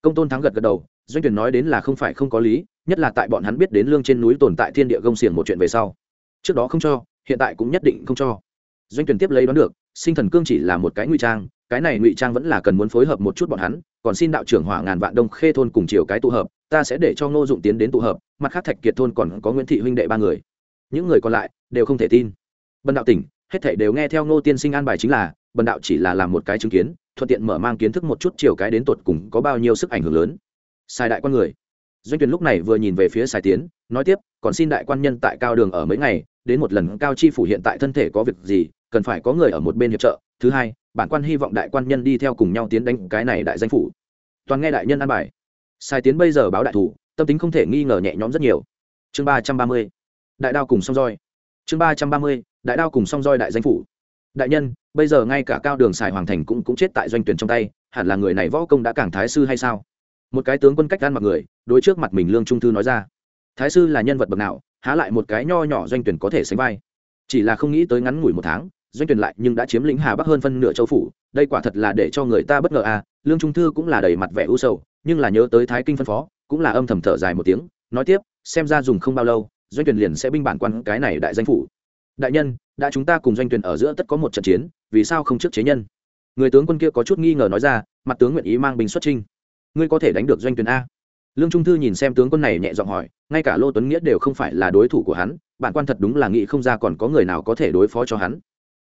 Công tôn thắng gật gật đầu, doanh tuyển nói đến là không phải không có lý, nhất là tại bọn hắn biết đến lương trên núi tồn tại thiên địa gông xiềng một chuyện về sau. Trước đó không cho, hiện tại cũng nhất định không cho. Doanh tuyển tiếp lấy đoán được, sinh thần cương chỉ là một cái ngụy trang, cái này ngụy trang vẫn là cần muốn phối hợp một chút bọn hắn, còn xin đạo trưởng hỏa ngàn vạn đông khê thôn cùng chiều cái tụ hợp ta sẽ để cho ngô dụng tiến đến tụ hợp, mặt khác thạch kiệt thôn còn có nguyễn thị huynh đệ ba người. Những người còn lại đều không thể tin. Bần đạo tỉnh, hết thảy đều nghe theo ngô tiên sinh an bài chính là, bần đạo chỉ là làm một cái chứng kiến, thuận tiện mở mang kiến thức một chút chiều cái đến tột cùng có bao nhiêu sức ảnh hưởng lớn. Sai đại quan người. Doanh tuyển lúc này vừa nhìn về phía sai tiến, nói tiếp, còn xin đại quan nhân tại cao đường ở mấy ngày, đến một lần cao chi phủ hiện tại thân thể có việc gì, cần phải có người ở một bên hiệp trợ. Thứ hai, bản quan hy vọng đại quan nhân đi theo cùng nhau tiến đánh cái này đại danh phủ. Toàn nghe đại nhân an bài sai tiến bây giờ báo đại thủ, tâm tính không thể nghi ngờ nhẹ nhõm rất nhiều. Chương ba trăm ba mươi, đại đao cùng song roi. Chương ba trăm ba mươi, đại đao cùng song roi đại danh phủ. Đại nhân, bây giờ ngay cả cao đường Sài hoàng thành cũng cũng chết tại doanh tuyển trong tay, hẳn là người này võ công đã càng thái sư hay sao? Một cái tướng quân cách gan mặc người, đối trước mặt mình lương trung thư nói ra. Thái sư là nhân vật bậc nào, há lại một cái nho nhỏ doanh tuyển có thể sánh vai? Chỉ là không nghĩ tới ngắn ngủi một tháng, doanh tuyển lại nhưng đã chiếm lĩnh hà bắc hơn phân nửa châu phủ, đây quả thật là để cho người ta bất ngờ à lương trung thư cũng là đầy mặt vẻ u sầu nhưng là nhớ tới thái kinh phân phó, cũng là âm thầm thở dài một tiếng, nói tiếp, xem ra dùng không bao lâu, doanh tuyển liền sẽ binh bản quan cái này đại danh phủ. Đại nhân, đã chúng ta cùng doanh tuyển ở giữa tất có một trận chiến, vì sao không trước chế nhân? Người tướng quân kia có chút nghi ngờ nói ra, mặt tướng nguyện ý mang binh xuất trinh ngươi có thể đánh được doanh tuyển a. Lương trung thư nhìn xem tướng quân này nhẹ giọng hỏi, ngay cả lô tuấn nghĩa đều không phải là đối thủ của hắn, bản quan thật đúng là nghĩ không ra còn có người nào có thể đối phó cho hắn.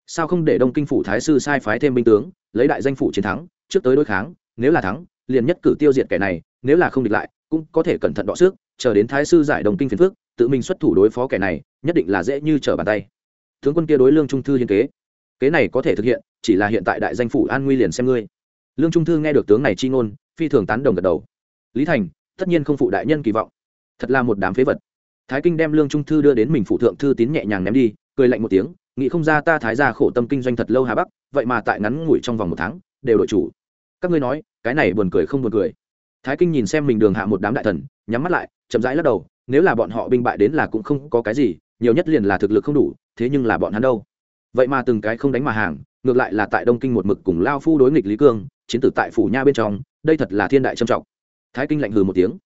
Sao không để đông kinh phủ thái sư sai phái thêm binh tướng, lấy đại danh phủ chiến thắng, trước tới đối kháng, nếu là thắng liền nhất cử tiêu diệt kẻ này, nếu là không địch lại, cũng có thể cẩn thận đọ xước chờ đến thái sư giải đồng kinh phiền phước tự mình xuất thủ đối phó kẻ này, nhất định là dễ như trở bàn tay. Tướng quân kia đối lương trung thư hiên kế. Kế này có thể thực hiện, chỉ là hiện tại đại danh phủ an nguy liền xem ngươi. Lương trung thư nghe được tướng này chi ngôn, phi thường tán đồng gật đầu. Lý thành, tất nhiên không phụ đại nhân kỳ vọng. Thật là một đám phế vật. Thái kinh đem lương trung thư đưa đến mình phụ thượng thư tín nhẹ nhàng ném đi, cười lạnh một tiếng, nghĩ không ra ta thái ra khổ tâm kinh doanh thật lâu hà bắc, vậy mà tại ngắn ngủi trong vòng một tháng, đều đội chủ. Các ngươi nói cái này buồn cười không buồn cười. Thái kinh nhìn xem mình đường hạ một đám đại thần, nhắm mắt lại, chậm rãi lắc đầu, nếu là bọn họ binh bại đến là cũng không có cái gì, nhiều nhất liền là thực lực không đủ, thế nhưng là bọn hắn đâu? Vậy mà từng cái không đánh mà hàng, ngược lại là tại đông kinh một mực cùng lao phu đối nghịch lý cương, chiến tử tại phủ nha bên trong, đây thật là thiên đại trầm trọng. Thái kinh lạnh hừ một tiếng.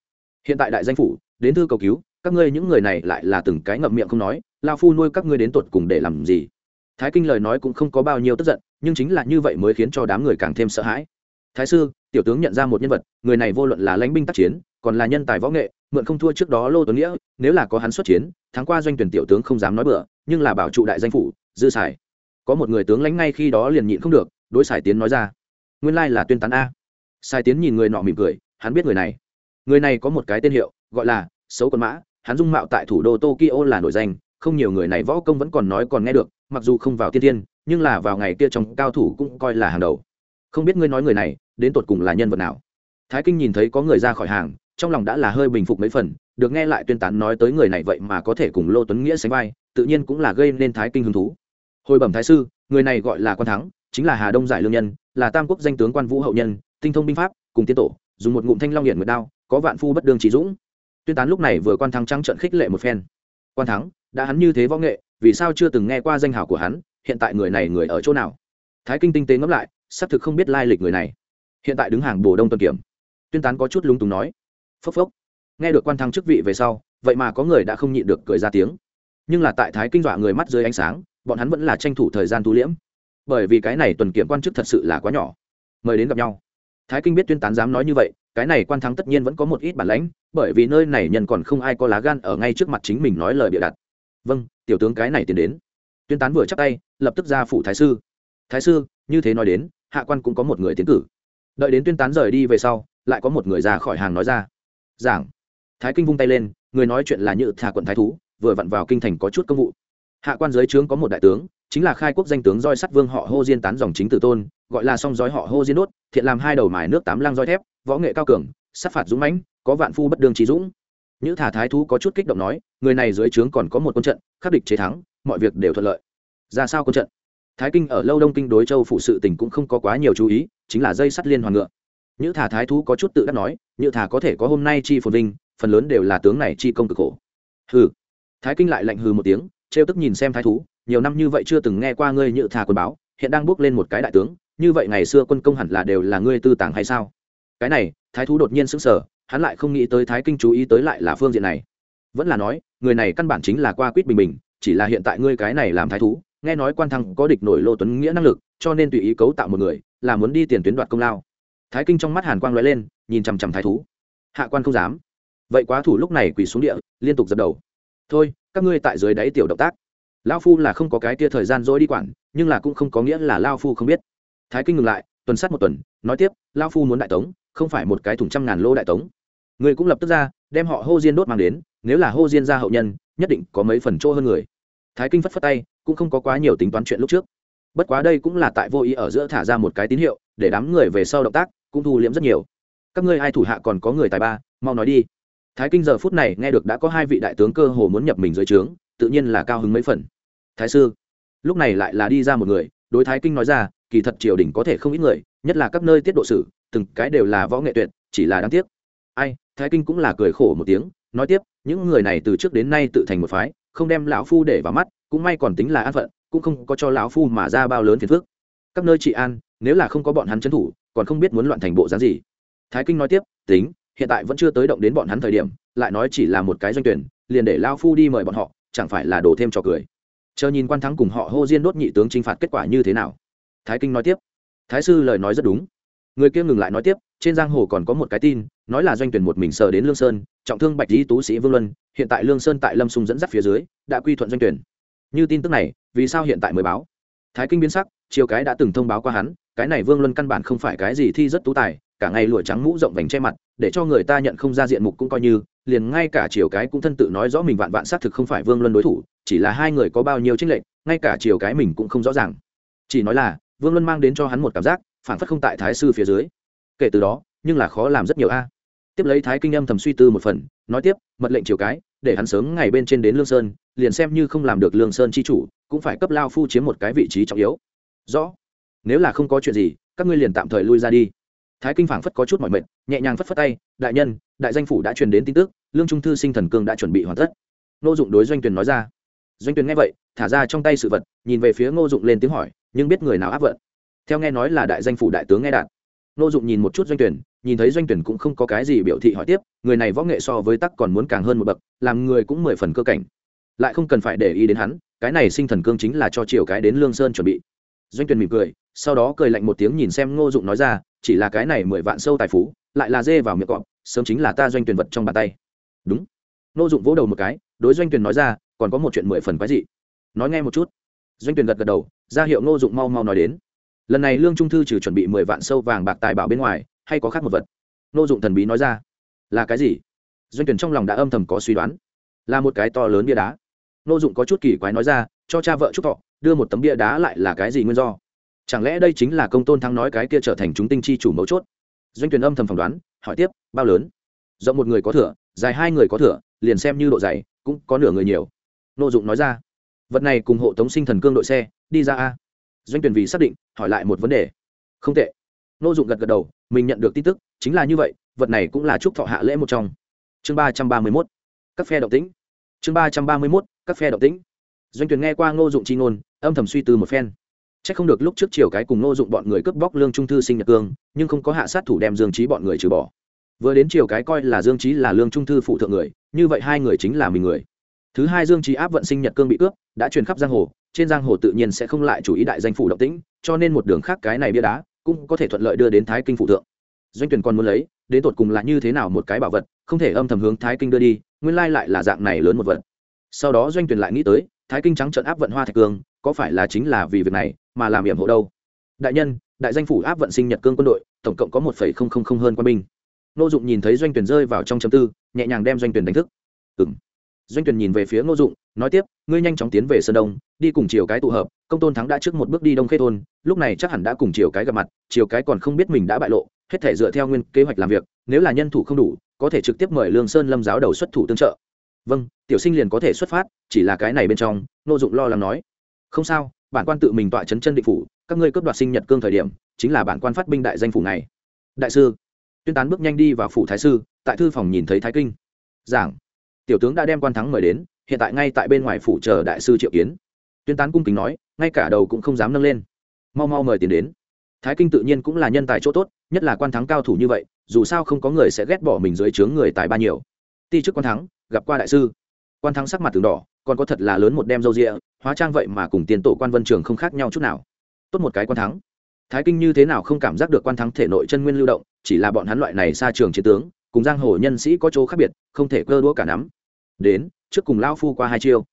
Hiện tại đại danh phủ, đến thư cầu cứu, các ngươi những người này lại là từng cái ngậm miệng không nói, lao phu nuôi các ngươi đến tột cùng để làm gì? Thái kinh lời nói cũng không có bao nhiêu tức giận, nhưng chính là như vậy mới khiến cho đám người càng thêm sợ hãi thái sư, tiểu tướng nhận ra một nhân vật, người này vô luận là lãnh binh tác chiến, còn là nhân tài võ nghệ, mượn không thua trước đó lô tuấn nghĩa, nếu là có hắn xuất chiến tháng qua doanh tuyển tiểu tướng không dám nói bừa, nhưng là bảo trụ đại danh phủ, dư sải. Có một người tướng lãnh ngay khi đó liền nhịn không được, đối sải tiến nói ra. Nguyên lai là tuyên tán a. Sai tiến nhìn người nọ mỉm cười, hắn biết người này. Người này có một cái tên hiệu, gọi là xấu con mã, hắn dung mạo tại thủ đô tokyo là nổi danh, không nhiều người này võ công vẫn còn nói còn nghe được, mặc dù không vào tiên tiên nhưng là vào ngày kia trong cao thủ cũng coi là hàng đầu không biết ngươi nói người này, đến tột cùng là nhân vật nào. Thái kinh nhìn thấy có người ra khỏi hàng, trong lòng đã là hơi bình phục mấy phần, được nghe lại tuyên tán nói tới người này vậy mà có thể cùng lô tuấn nghĩa sánh vai, tự nhiên cũng là gây nên thái kinh hứng thú. Hồi bẩm thái sư, người này gọi là quan thắng, chính là hà đông giải lương nhân, là tam quốc danh tướng quan vũ hậu nhân, tinh thông binh pháp, cùng tiến tổ, dùng một ngụm thanh long hiển nguyệt đao, có vạn phu bất đương trí dũng. Tuyên tán lúc này vừa quan thắng trắng trận khích lệ một phen. Quan thắng, đã hắn như thế võ nghệ, vì sao chưa từng nghe qua danh hào của hắn, hiện tại người này người ở chỗ nào? Thái kinh tinh tế ngẫm lại xác thực không biết lai lịch người này. Hiện tại đứng hàng bồ đông tuần kiểm. Tuyên tán có chút lúng túng nói. Phốc phốc. Nghe được quan thăng chức vị về sau, vậy mà có người đã không nhịn được cười ra tiếng. Nhưng là tại thái kinh dọa người mắt dưới ánh sáng, bọn hắn vẫn là tranh thủ thời gian tu liễm. Bởi vì cái này tuần kiểm quan chức thật sự là quá nhỏ. Mời đến gặp nhau. Thái kinh biết tuyên tán dám nói như vậy, cái này quan thắng tất nhiên vẫn có một ít bản lãnh, bởi vì nơi này nhân còn không ai có lá gan ở ngay trước mặt chính mình nói lời bịa đặt. Vâng tiểu tướng cái này tiến đến. Tuyên tán vừa chắc tay, lập tức ra phủ thái sư. Thái sư, như thế nói đến hạ quan cũng có một người tiến cử. Đợi đến tuyên tán rời đi về sau, lại có một người ra khỏi hàng nói ra. Giảng. Thái kinh vung tay lên, người nói chuyện là nhự thả quận thái thú, vừa vặn vào kinh thành có chút công vụ. Hạ quan giới trướng có một đại tướng, chính là khai quốc danh tướng roi sắt vương họ hô diên tán dòng chính tử tôn, gọi là song roi họ hô diên đốt, thiện làm hai đầu mài nước tám lang roi thép, võ nghệ cao cường, sát phạt dũng mãnh, có vạn phu bất đường trí dũng. Nhữ thả thái thú có chút kích động nói, người này dưới trướng còn có một quân trận, khắc địch chế thắng, mọi việc đều thuận lợi. Ra sao quân trận? Thái kinh ở lâu đông kinh đối châu phụ sự tình cũng không có quá nhiều chú ý, chính là dây sắt liên hoàn ngựa. Nhữ thả thái thú có chút tự đắc nói, nhữ thả có thể có hôm nay chi phồn vinh, phần lớn đều là tướng này chi công cực khổ. Hừ. Thái kinh lại lạnh hừ một tiếng, trêu tức nhìn xem thái thú, nhiều năm như vậy chưa từng nghe qua ngươi nhữ thả quân báo, hiện đang bước lên một cái đại tướng, như vậy ngày xưa quân công hẳn là đều là ngươi tư tàng hay sao? Cái này, thái thú đột nhiên sững sờ, hắn lại không nghĩ tới thái kinh chú ý tới lại là phương diện này. Vẫn là nói, người này căn bản chính là qua quýt bình bình, chỉ là hiện tại ngươi cái này làm thái thú nghe nói quan thăng có địch nổi lô tuấn nghĩa năng lực, cho nên tùy ý cấu tạo một người, là muốn đi tiền tuyến đoạt công lao. Thái kinh trong mắt hàn quang l lên, nhìn chằm chằm thái thú. Hạ quan không dám. Vậy quá thủ lúc này quỳ xuống địa, liên tục dập đầu. Thôi, các ngươi tại dưới đáy tiểu động tác. Lao phu là không có cái tia thời gian dỗi đi quản, nhưng là cũng không có nghĩa là lao phu không biết. Thái kinh ngừng lại, tuần sát một tuần, nói tiếp, lao phu muốn đại tống, không phải một cái thùng trăm ngàn lô đại tống. Người cũng lập tức ra, đem họ hô diên đốt mang đến, nếu là hô diên ra hậu nhân, nhất định có mấy phần chỗ hơn người thái kinh phất phất tay, cũng không có quá nhiều tính toán chuyện lúc trước. Bất quá đây cũng là tại vô ý ở giữa thả ra một cái tín hiệu, để đám người về sau động tác cũng thu liễm rất nhiều. Các ngươi ai thủ hạ còn có người tài ba, mau nói đi. Thái kinh giờ phút này nghe được đã có hai vị đại tướng cơ hồ muốn nhập mình dưới trướng, tự nhiên là cao hứng mấy phần. Thái sư, lúc này lại là đi ra một người, đối thái kinh nói ra, kỳ thật triều đình có thể không ít người, nhất là các nơi tiết độ sử, từng cái đều là võ nghệ tuyệt, chỉ là đáng tiếc. Ai, thái kinh cũng là cười khổ một tiếng, nói tiếp, những người này từ trước đến nay tự thành một phái không đem lão phu để vào mắt, cũng may còn tính là an phận, cũng không có cho lão phu mà ra bao lớn phiền phức. Các nơi trị an, nếu là không có bọn hắn trấn thủ, còn không biết muốn loạn thành bộ dáng gì. Thái kinh nói tiếp, tính, hiện tại vẫn chưa tới động đến bọn hắn thời điểm, lại nói chỉ là một cái doanh tuyển, liền để lao phu đi mời bọn họ, chẳng phải là đổ thêm trò cười. Chờ nhìn quan thắng cùng họ hô diên đốt nhị tướng t r i n h phạt kết quả như thế nào. Thái kinh nói tiếp, thái sư lời nói rất đúng. Người kia ngừng lại nói tiếp trên giang hồ còn có một cái tin, nói là doanh tuyển một mình sờ đến lương sơn, trọng thương bạch Di tú sĩ vương luân, hiện tại lương sơn tại lâm sung dẫn dắt phía dưới, đã quy thuận doanh tuyển. Như tin tức này, vì sao hiện tại mới báo? Thái kinh biến sắc chiều cái đã từng thông báo qua hắn, cái này vương luân căn bản không phải cái gì thi rất tú tài, cả ngày lụa trắng mũ rộng vành che mặt, để cho người ta nhận không ra diện mục cũng coi như, liền ngay cả chiều cái cũng thân tự nói rõ mình vạn vạn xác thực không phải vương luân đối thủ, chỉ là hai người có bao nhiêu tranh lệnh ngay cả chiều cái mình cũng không rõ ràng. Chỉ nói là, vương luân mang đến cho hắn một cảm giác phản phất không tại thái sư phía dưới kể từ đó, nhưng là khó làm rất nhiều a. Tiếp lấy thái kinh âm thầm suy tư một phần, nói tiếp, mật lệnh chiều cái, để hắn sớm ngày bên trên đến lương sơn, liền xem như không làm được lương sơn chi chủ, cũng phải cấp lao phu chiếm một cái vị trí trọng yếu. Rõ. Nếu là không có chuyện gì, các ngươi liền tạm thời lui ra đi. Thái kinh phảng phất có chút mỏi mệt, nhẹ nhàng phất phất tay, đại nhân, đại danh phủ đã truyền đến tin tức, lương trung thư sinh thần cương đã chuẩn bị hoàn tất. Ngô dụng đối doanh tuyền nói ra. Doanh tuyền nghe vậy, thả ra trong tay sự vật, nhìn về phía ngô dụng lên tiếng hỏi, nhưng biết người nào áp vận. Theo nghe nói là đại danh phủ đại tướng nghe đạt Nô dụng nhìn một chút doanh tuyển, nhìn thấy doanh tuyển cũng không có cái gì biểu thị hỏi tiếp, người này võ nghệ so với tắc còn muốn càng hơn một bậc, làm người cũng mười phần cơ cảnh. Lại không cần phải để ý đến hắn, cái này sinh thần cương chính là cho chiều cái đến lương sơn chuẩn bị. Doanh tuyển mỉm cười, sau đó cười lạnh một tiếng nhìn xem ngô dụng nói ra, chỉ là cái này mười vạn sâu tài phú, lại là dê vào miệng cọp, sớm chính là ta doanh tuyển vật trong bàn tay. Đúng. Ngô dụng vỗ đầu một cái, đối doanh tuyển nói ra, còn có một chuyện mười phần quái dị. Nói nghe một chút. Doanh tuyển gật gật đầu, ra hiệu ngô dụng mau mau nói đến lần này lương trung thư trừ chuẩn bị mười vạn sâu vàng bạc tài bảo bên ngoài, hay có khác một vật? Nô dụng thần bí nói ra. Là cái gì? Doanh tuyển trong lòng đã âm thầm có suy đoán. Là một cái to lớn bia đá. Nô dụng có chút kỳ quái nói ra, cho cha vợ chúc thọ, đưa một tấm bia đá lại là cái gì nguyên do? Chẳng lẽ đây chính là công tôn thắng nói cái kia trở thành chúng tinh chi chủ mấu chốt? Doanh tuyển âm thầm phỏng đoán, hỏi tiếp, bao lớn? Rộng một người có thửa, dài hai người có thửa, liền xem như độ dày, cũng có nửa người nhiều. Nô dụng nói ra, vật này cùng hộ tống sinh thần cương đội xe, đi ra a doanh tuyển vì xác định hỏi lại một vấn đề. Không tệ. Nô dụng gật gật đầu mình nhận được tin tức chính là như vậy vật này cũng là chúc thọ hạ lễ một trong. Chương ba trăm ba mươi mốt. Các phe động tĩnh. Chương ba trăm ba mươi mốt các phe động tĩnh. Doanh tuyển nghe qua ngô dụng chi ngôn âm thầm suy tư một phen. Chắc không được lúc trước chiều cái cùng Ngô Dụng bọn người cướp bóc lương trung thư sinh Nhật Cương, nhưng không có hạ sát thủ đem Dương Chí bọn người trừ bỏ. Vừa đến chiều cái coi là Dương Chí là lương trung thư phụ thượng người, như vậy hai người chính là mình người. Thứ hai Dương trí áp vận sinh Nhật Cương bị cướp, đã truyền khắp giang hồ, trên giang hồ tự nhiên sẽ không lại chủ ý đại danh phủ động tĩnh, cho nên một đường khác cái này bia đá cũng có thể thuận lợi đưa đến Thái Kinh phụ thượng. Doanh tuyển còn muốn lấy, đến tột cùng là như thế nào một cái bảo vật, không thể âm thầm hướng Thái Kinh đưa đi, nguyên lai lại là dạng này lớn một vật. Sau đó Doanh tuyển lại nghĩ tới, Thái Kinh trắng trợn áp vận Hoa Thạch Cương, có phải là chính là vì việc này mà làm yểm hộ đâu đại nhân đại danh phủ áp vận sinh nhật cương quân đội tổng cộng có một phẩy không không không hơn quân binh nô dụng nhìn thấy doanh tuyển rơi vào trong chấm tư nhẹ nhàng đem doanh tuyển đánh thức ừng doanh tuyển nhìn về phía Ngô dụng, nói tiếp, ngươi nhanh chóng tiến về sơn đông, đi cùng chiều cái tụ hợp, công tôn thắng đã trước một bước đi đông khê thôn, lúc này chắc hẳn đã cùng chiều cái gặp mặt chiều cái còn không biết mình đã bại lộ, hết thể dựa theo nguyên kế hoạch làm việc, nếu là nhân thủ không đủ, có thể trực tiếp mời lương sơn lâm giáo đầu xuất thủ tương trợ. Vâng tiểu sinh liền có thể xuất phát, chỉ là cái này bên trong, Ngô dụng lo lắng nói. Không sao, bản quan tự mình tọa chấn chân định phủ, các ngươi cướp đoạt sinh nhật cương thời điểm, chính là bản quan phát binh đại danh phủ này. Đại sư. Tuyên tán bước nhanh đi vào phủ thái sư, tại thư phòng nhìn thấy thái kinh. Giảng tiểu tướng đã đem quan thắng mời đến, hiện tại ngay tại bên ngoài phủ chờ đại sư triệu kiến. Tuyên tán cung kính nói, ngay cả đầu cũng không dám nâng lên. Mau mau mời tiền đến. Thái kinh tự nhiên cũng là nhân tài chỗ tốt, nhất là quan thắng cao thủ như vậy, dù sao không có người sẽ ghét bỏ mình dưới trướng người tài ba nhiều. Ti chức quan thắng, gặp qua đại sư. Quan thắng sắc mặt từng đỏ, còn có thật là lớn một đem râu rịa, hóa trang vậy mà cùng tiền tổ quan vân trường không khác nhau chút nào. Tốt một cái quan thắng. Thái kinh như thế nào không cảm giác được quan thắng thể nội chân nguyên lưu động, chỉ là bọn hắn loại này xa trường chiến tướng, cùng giang hồ nhân sĩ có chỗ khác biệt, không thể cơ đũa cả nắm đến, trước cùng lao phu qua hai chiêu.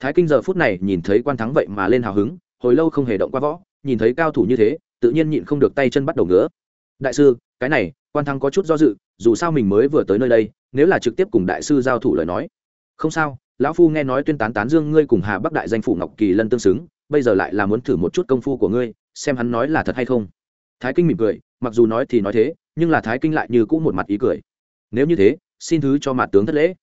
Thái kinh giờ phút này nhìn thấy quan thắng vậy mà lên hào hứng, hồi lâu không hề động qua võ, nhìn thấy cao thủ như thế, tự nhiên nhịn không được tay chân bắt đầu ngứa. Đại sư, cái này, quan thắng có chút do dự, dù sao mình mới vừa tới nơi đây, nếu là trực tiếp cùng đại sư giao thủ lời nói. Không sao, lão phu nghe nói tuyên tán tán dương ngươi cùng hà bắc đại danh phủ ngọc kỳ lân tương xứng, bây giờ lại là muốn thử một chút công phu của ngươi, xem hắn nói là thật hay không. Thái kinh mỉm cười, mặc dù nói thì nói thế, nhưng là thái kinh lại như cũ một mặt ý cười. Nếu như thế, xin thứ cho mặt tướng thất lễ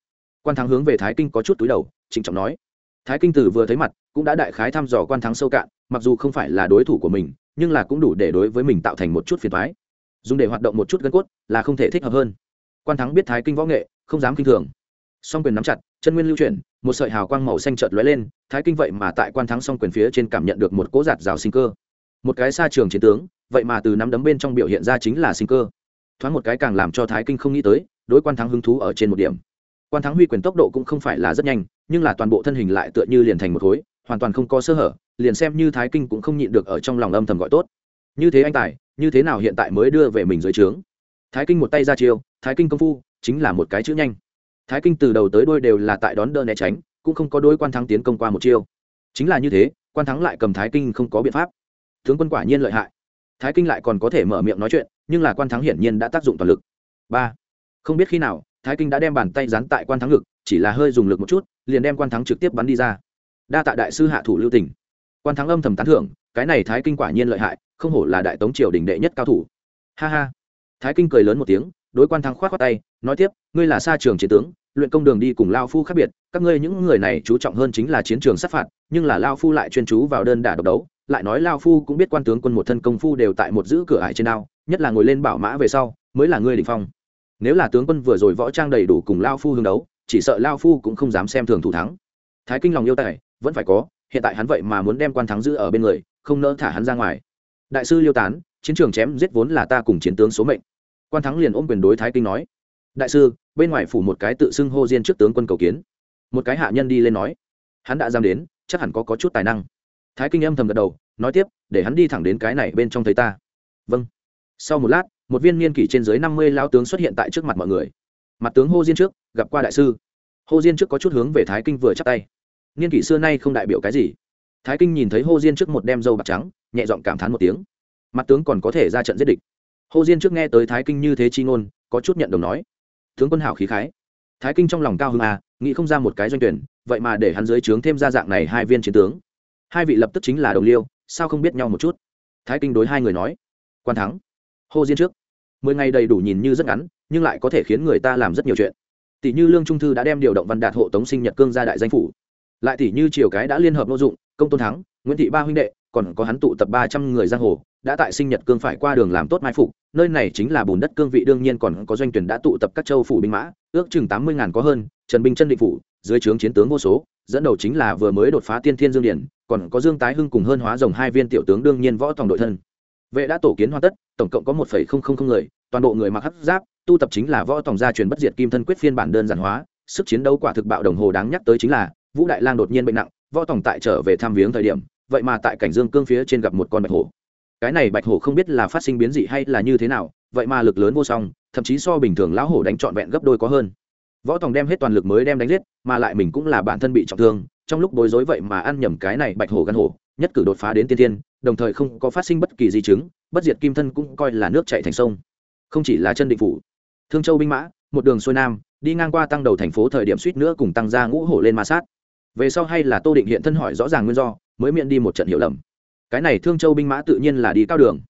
quan thắng hướng về thái kinh có chút túi đầu trịnh trọng nói thái kinh tử vừa thấy mặt cũng đã đại khái thăm dò quan thắng sâu cạn mặc dù không phải là đối thủ của mình nhưng là cũng đủ để đối với mình tạo thành một chút phiền thoái dùng để hoạt động một chút gân cốt là không thể thích hợp hơn quan thắng biết thái kinh võ nghệ không dám kinh thường song quyền nắm chặt chân nguyên lưu chuyển một sợi hào quang màu xanh trợt lóe lên thái kinh vậy mà tại quan thắng song quyền phía trên cảm nhận được một cỗ giạt rào sinh cơ một cái xa trường chiến tướng vậy mà từ nắm đấm bên trong biểu hiện ra chính là sinh cơ thoáng một cái càng làm cho thái kinh không nghĩ tới đối quan thắng hứng thú ở trên một điểm quan thắng huy quyền tốc độ cũng không phải là rất nhanh, nhưng là toàn bộ thân hình lại tựa như liền thành một khối, hoàn toàn không có sơ hở, liền xem như thái kinh cũng không nhịn được ở trong lòng âm thầm gọi tốt. Như thế anh tài, như thế nào hiện tại mới đưa về mình dưới trướng? Thái kinh một tay ra chiêu, thái kinh công phu chính là một cái chữ nhanh. Thái kinh từ đầu tới đôi đều là tại đón đỡ né tránh, cũng không có đôi quan thắng tiến công qua một chiêu. Chính là như thế, quan thắng lại cầm thái kinh không có biện pháp. Tướng quân quả nhiên lợi hại. Thái kinh lại còn có thể mở miệng nói chuyện, nhưng là quan thắng hiển nhiên đã tác dụng toàn lực. Ba. Không biết khi nào thái kinh đã đem bàn tay dán tại quan thắng ngực, chỉ là hơi dùng lực một chút, liền đem quan thắng trực tiếp bắn đi ra. Đa tạ đại sư hạ thủ lưu tỉnh quan thắng âm thầm tán thưởng, cái này thái kinh quả nhiên lợi hại, không hổ là đại tống triều đình đệ nhất cao thủ. Ha ha. Thái kinh cười lớn một tiếng, đối quan thắng k h o á t khoác tay, nói tiếp, ngươi là xa trường chiến tướng, luyện công đường đi cùng lao phu khác biệt, các ngươi những người này chú trọng hơn chính là chiến trường sát phạt, nhưng là lao phu lại chuyên chú vào đơn đả độc đấu, lại nói lao phu cũng biết quan tướng quân một thân công phu đều tại một giữ cửa ải trên đao, nhất là ngồi lên bảo mã về sau, mới là ngươi đ phong nếu là tướng quân vừa rồi võ trang đầy đủ cùng lao phu hướng đấu chỉ sợ lao phu cũng không dám xem thường thủ thắng. Thái kinh lòng yêu tài vẫn phải có hiện tại hắn vậy mà muốn đem quan thắng giữ ở bên người không nỡ thả hắn ra ngoài. Đại sư liêu tán chiến trường chém giết vốn là ta cùng chiến tướng số mệnh. Quan thắng liền ôm quyền đối thái kinh nói. Đại sư bên ngoài phủ một cái tự xưng hô diên trước tướng quân cầu kiến. Một cái hạ nhân đi lên nói. Hắn đã dám đến chắc hẳn có, có chút tài năng. Thái kinh âm thầm gật đầu nói tiếp để hắn đi thẳng đến cái này bên trong thấy ta. Vâng. Sau một lát một viên niên kỷ trên dưới năm mươi lao tướng xuất hiện tại trước mặt mọi người. Mặt tướng hô diên trước, gặp qua đại sư. Hô diên trước có chút hướng về thái kinh vừa chắc tay. Niên kỷ xưa nay không đại biểu cái gì. Thái kinh nhìn thấy hô diên trước một đem dâu bạc trắng, nhẹ giọng cảm thán một tiếng. Mặt tướng còn có thể ra trận giết địch. Hô diên trước nghe tới thái kinh như thế chi ngôn, có chút nhận đồng nói. Tướng quân hảo khí khái. Thái kinh trong lòng cao hơn à nghĩ không ra một cái doanh tuyển, vậy mà để hắn dưới trướng thêm ra dạng này hai viên chiến tướng. Hai vị lập tức chính là đồng liêu, sao không biết nhau một chút? Thái kinh đối hai người nói. Quan thắng. Hô diên trước mười ngày đầy đủ nhìn như rất ngắn, nhưng lại có thể khiến người ta làm rất nhiều chuyện. Tỷ như lương trung thư đã đem điều động văn đạt hộ tống sinh nhật cương ra đại danh phủ. Lại tỷ như triều cái đã liên hợp nội dụng, công tôn thắng, nguyễn thị ba huynh đệ, còn có hắn tụ tập ba trăm người giang hồ, đã tại sinh nhật cương phải qua đường làm tốt mai phục, nơi này chính là bùn đất cương vị đương nhiên còn có doanh tuyển đã tụ tập các châu phủ binh mã, ước chừng tám mươi ngàn có hơn, trần binh chân định phủ, dưới trướng chiến tướng vô số, dẫn đầu chính là vừa mới đột phá tiên thiên dương điển, còn có dương tái hưng cùng hơn hóa rồng hai viên tiểu tướng đương nhiên võ tòng đội thân vệ đã tổ kiến hoàn tất, tổng cộng có một phẩy không không không người, toàn bộ người mặc hấp giáp, tu tập chính là võ tòng gia truyền bất diệt kim thân quyết phiên bản đơn giản hóa. Sức chiến đấu quả thực bạo đồng hồ đáng nhắc tới chính là, vũ đại lang đột nhiên bệnh nặng, võ tòng tại trở về thăm viếng thời điểm, vậy mà tại cảnh dương cương phía trên gặp một con bạch hổ. Cái này bạch hổ không biết là phát sinh biến dị hay là như thế nào, vậy mà lực lớn vô song, thậm chí so bình thường lão hổ đánh trọn vẹn gấp đôi có hơn. Võ tòng đem hết toàn lực mới đem đánh giết, mà lại mình cũng là bản thân bị trọng thương, trong lúc bối rối vậy mà ăn nhầm cái này bạch hổ gắn hổ, nhất cử đột phá đến tiên tiên đồng thời không có phát sinh bất kỳ di chứng, bất diệt kim thân cũng coi là nước chạy thành sông. Không chỉ là chân định phủ, thương châu binh mã, một đường xuôi nam, đi ngang qua tăng đầu thành phố thời điểm suýt nữa cùng tăng ra ngũ hổ lên ma sát. Về sau hay là tô định hiện thân hỏi rõ ràng nguyên do, mới miệng đi một trận hiểu lầm. Cái này thương châu binh mã tự nhiên là đi cao đường.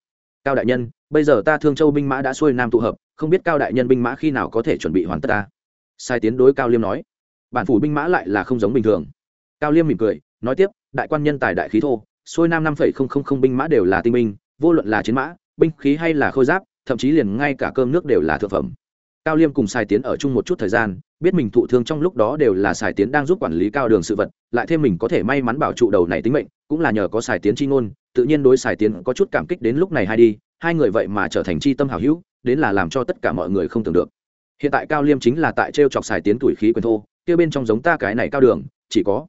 Cao đại nhân, bây giờ ta thương châu binh mã đã xuôi nam tụ hợp, không biết cao đại nhân binh mã khi nào có thể chuẩn bị hoàn tất ta? Sai tiến đối cao liêm nói. Bản phủ binh mã lại là không giống bình thường. Cao liêm mỉm cười, nói tiếp, đại quan nhân tài đại khí thô xuôi nam năm phẩy không không không binh mã đều là tinh binh, vô luận là chiến mã, binh khí hay là khôi giáp, thậm chí liền ngay cả cơm nước đều là thực phẩm. Cao liêm cùng sài tiến ở chung một chút thời gian, biết mình thụ thương trong lúc đó đều là sài tiến đang giúp quản lý cao đường sự vật, lại thêm mình có thể may mắn bảo trụ đầu này tính mệnh, cũng là nhờ có sài tiến chi ngôn, tự nhiên đối sài tiến có chút cảm kích đến lúc này hay đi, hai người vậy mà trở thành chi tâm hảo hữu, đến là làm cho tất cả mọi người không tưởng được. Hiện tại cao liêm chính là tại t r e o chọc sài tiến tuổi khí quyền thô, kia bên trong giống ta cái này cao đường, chỉ có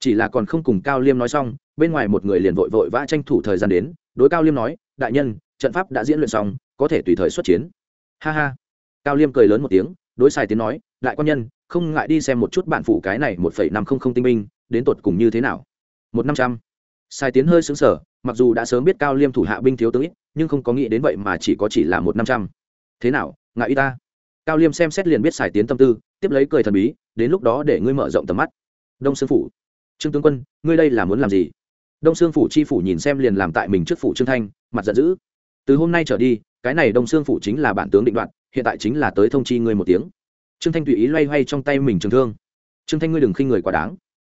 chỉ là còn không cùng cao liêm nói xong, bên ngoài một người liền vội vội vã tranh thủ thời gian đến, đối cao liêm nói, đại nhân, trận pháp đã diễn luyện xong, có thể tùy thời xuất chiến. Ha ha. Cao liêm cười lớn một tiếng, đối sài tiến nói, đại quan nhân, không ngại đi xem một chút bạn phủ cái này một phẩy năm không không tinh minh đến tột cùng như thế nào? Một năm trăm. Sai tiến hơi xứng sở mặc dù đã sớm biết cao liêm thủ hạ binh thiếu tướng ít, nhưng không có nghĩ đến vậy mà chỉ có chỉ là một năm trăm. Thế nào, ngại y ta? Cao liêm xem xét liền biết sài tiến tâm tư, tiếp lấy cười thần bí, đến lúc đó để ngươi mở rộng tầm mắt. Đông sư phủ trương tướng quân ngươi đây là muốn làm gì đông sương phủ chi phủ nhìn xem liền làm tại mình trước phủ trương thanh mặt giận dữ từ hôm nay trở đi cái này đông sương phủ chính là bản tướng định đoạt, hiện tại chính là tới thông chi ngươi một tiếng trương thanh tùy ý loay hoay trong tay mình trường thương trương thanh ngươi đừng khinh người quá đáng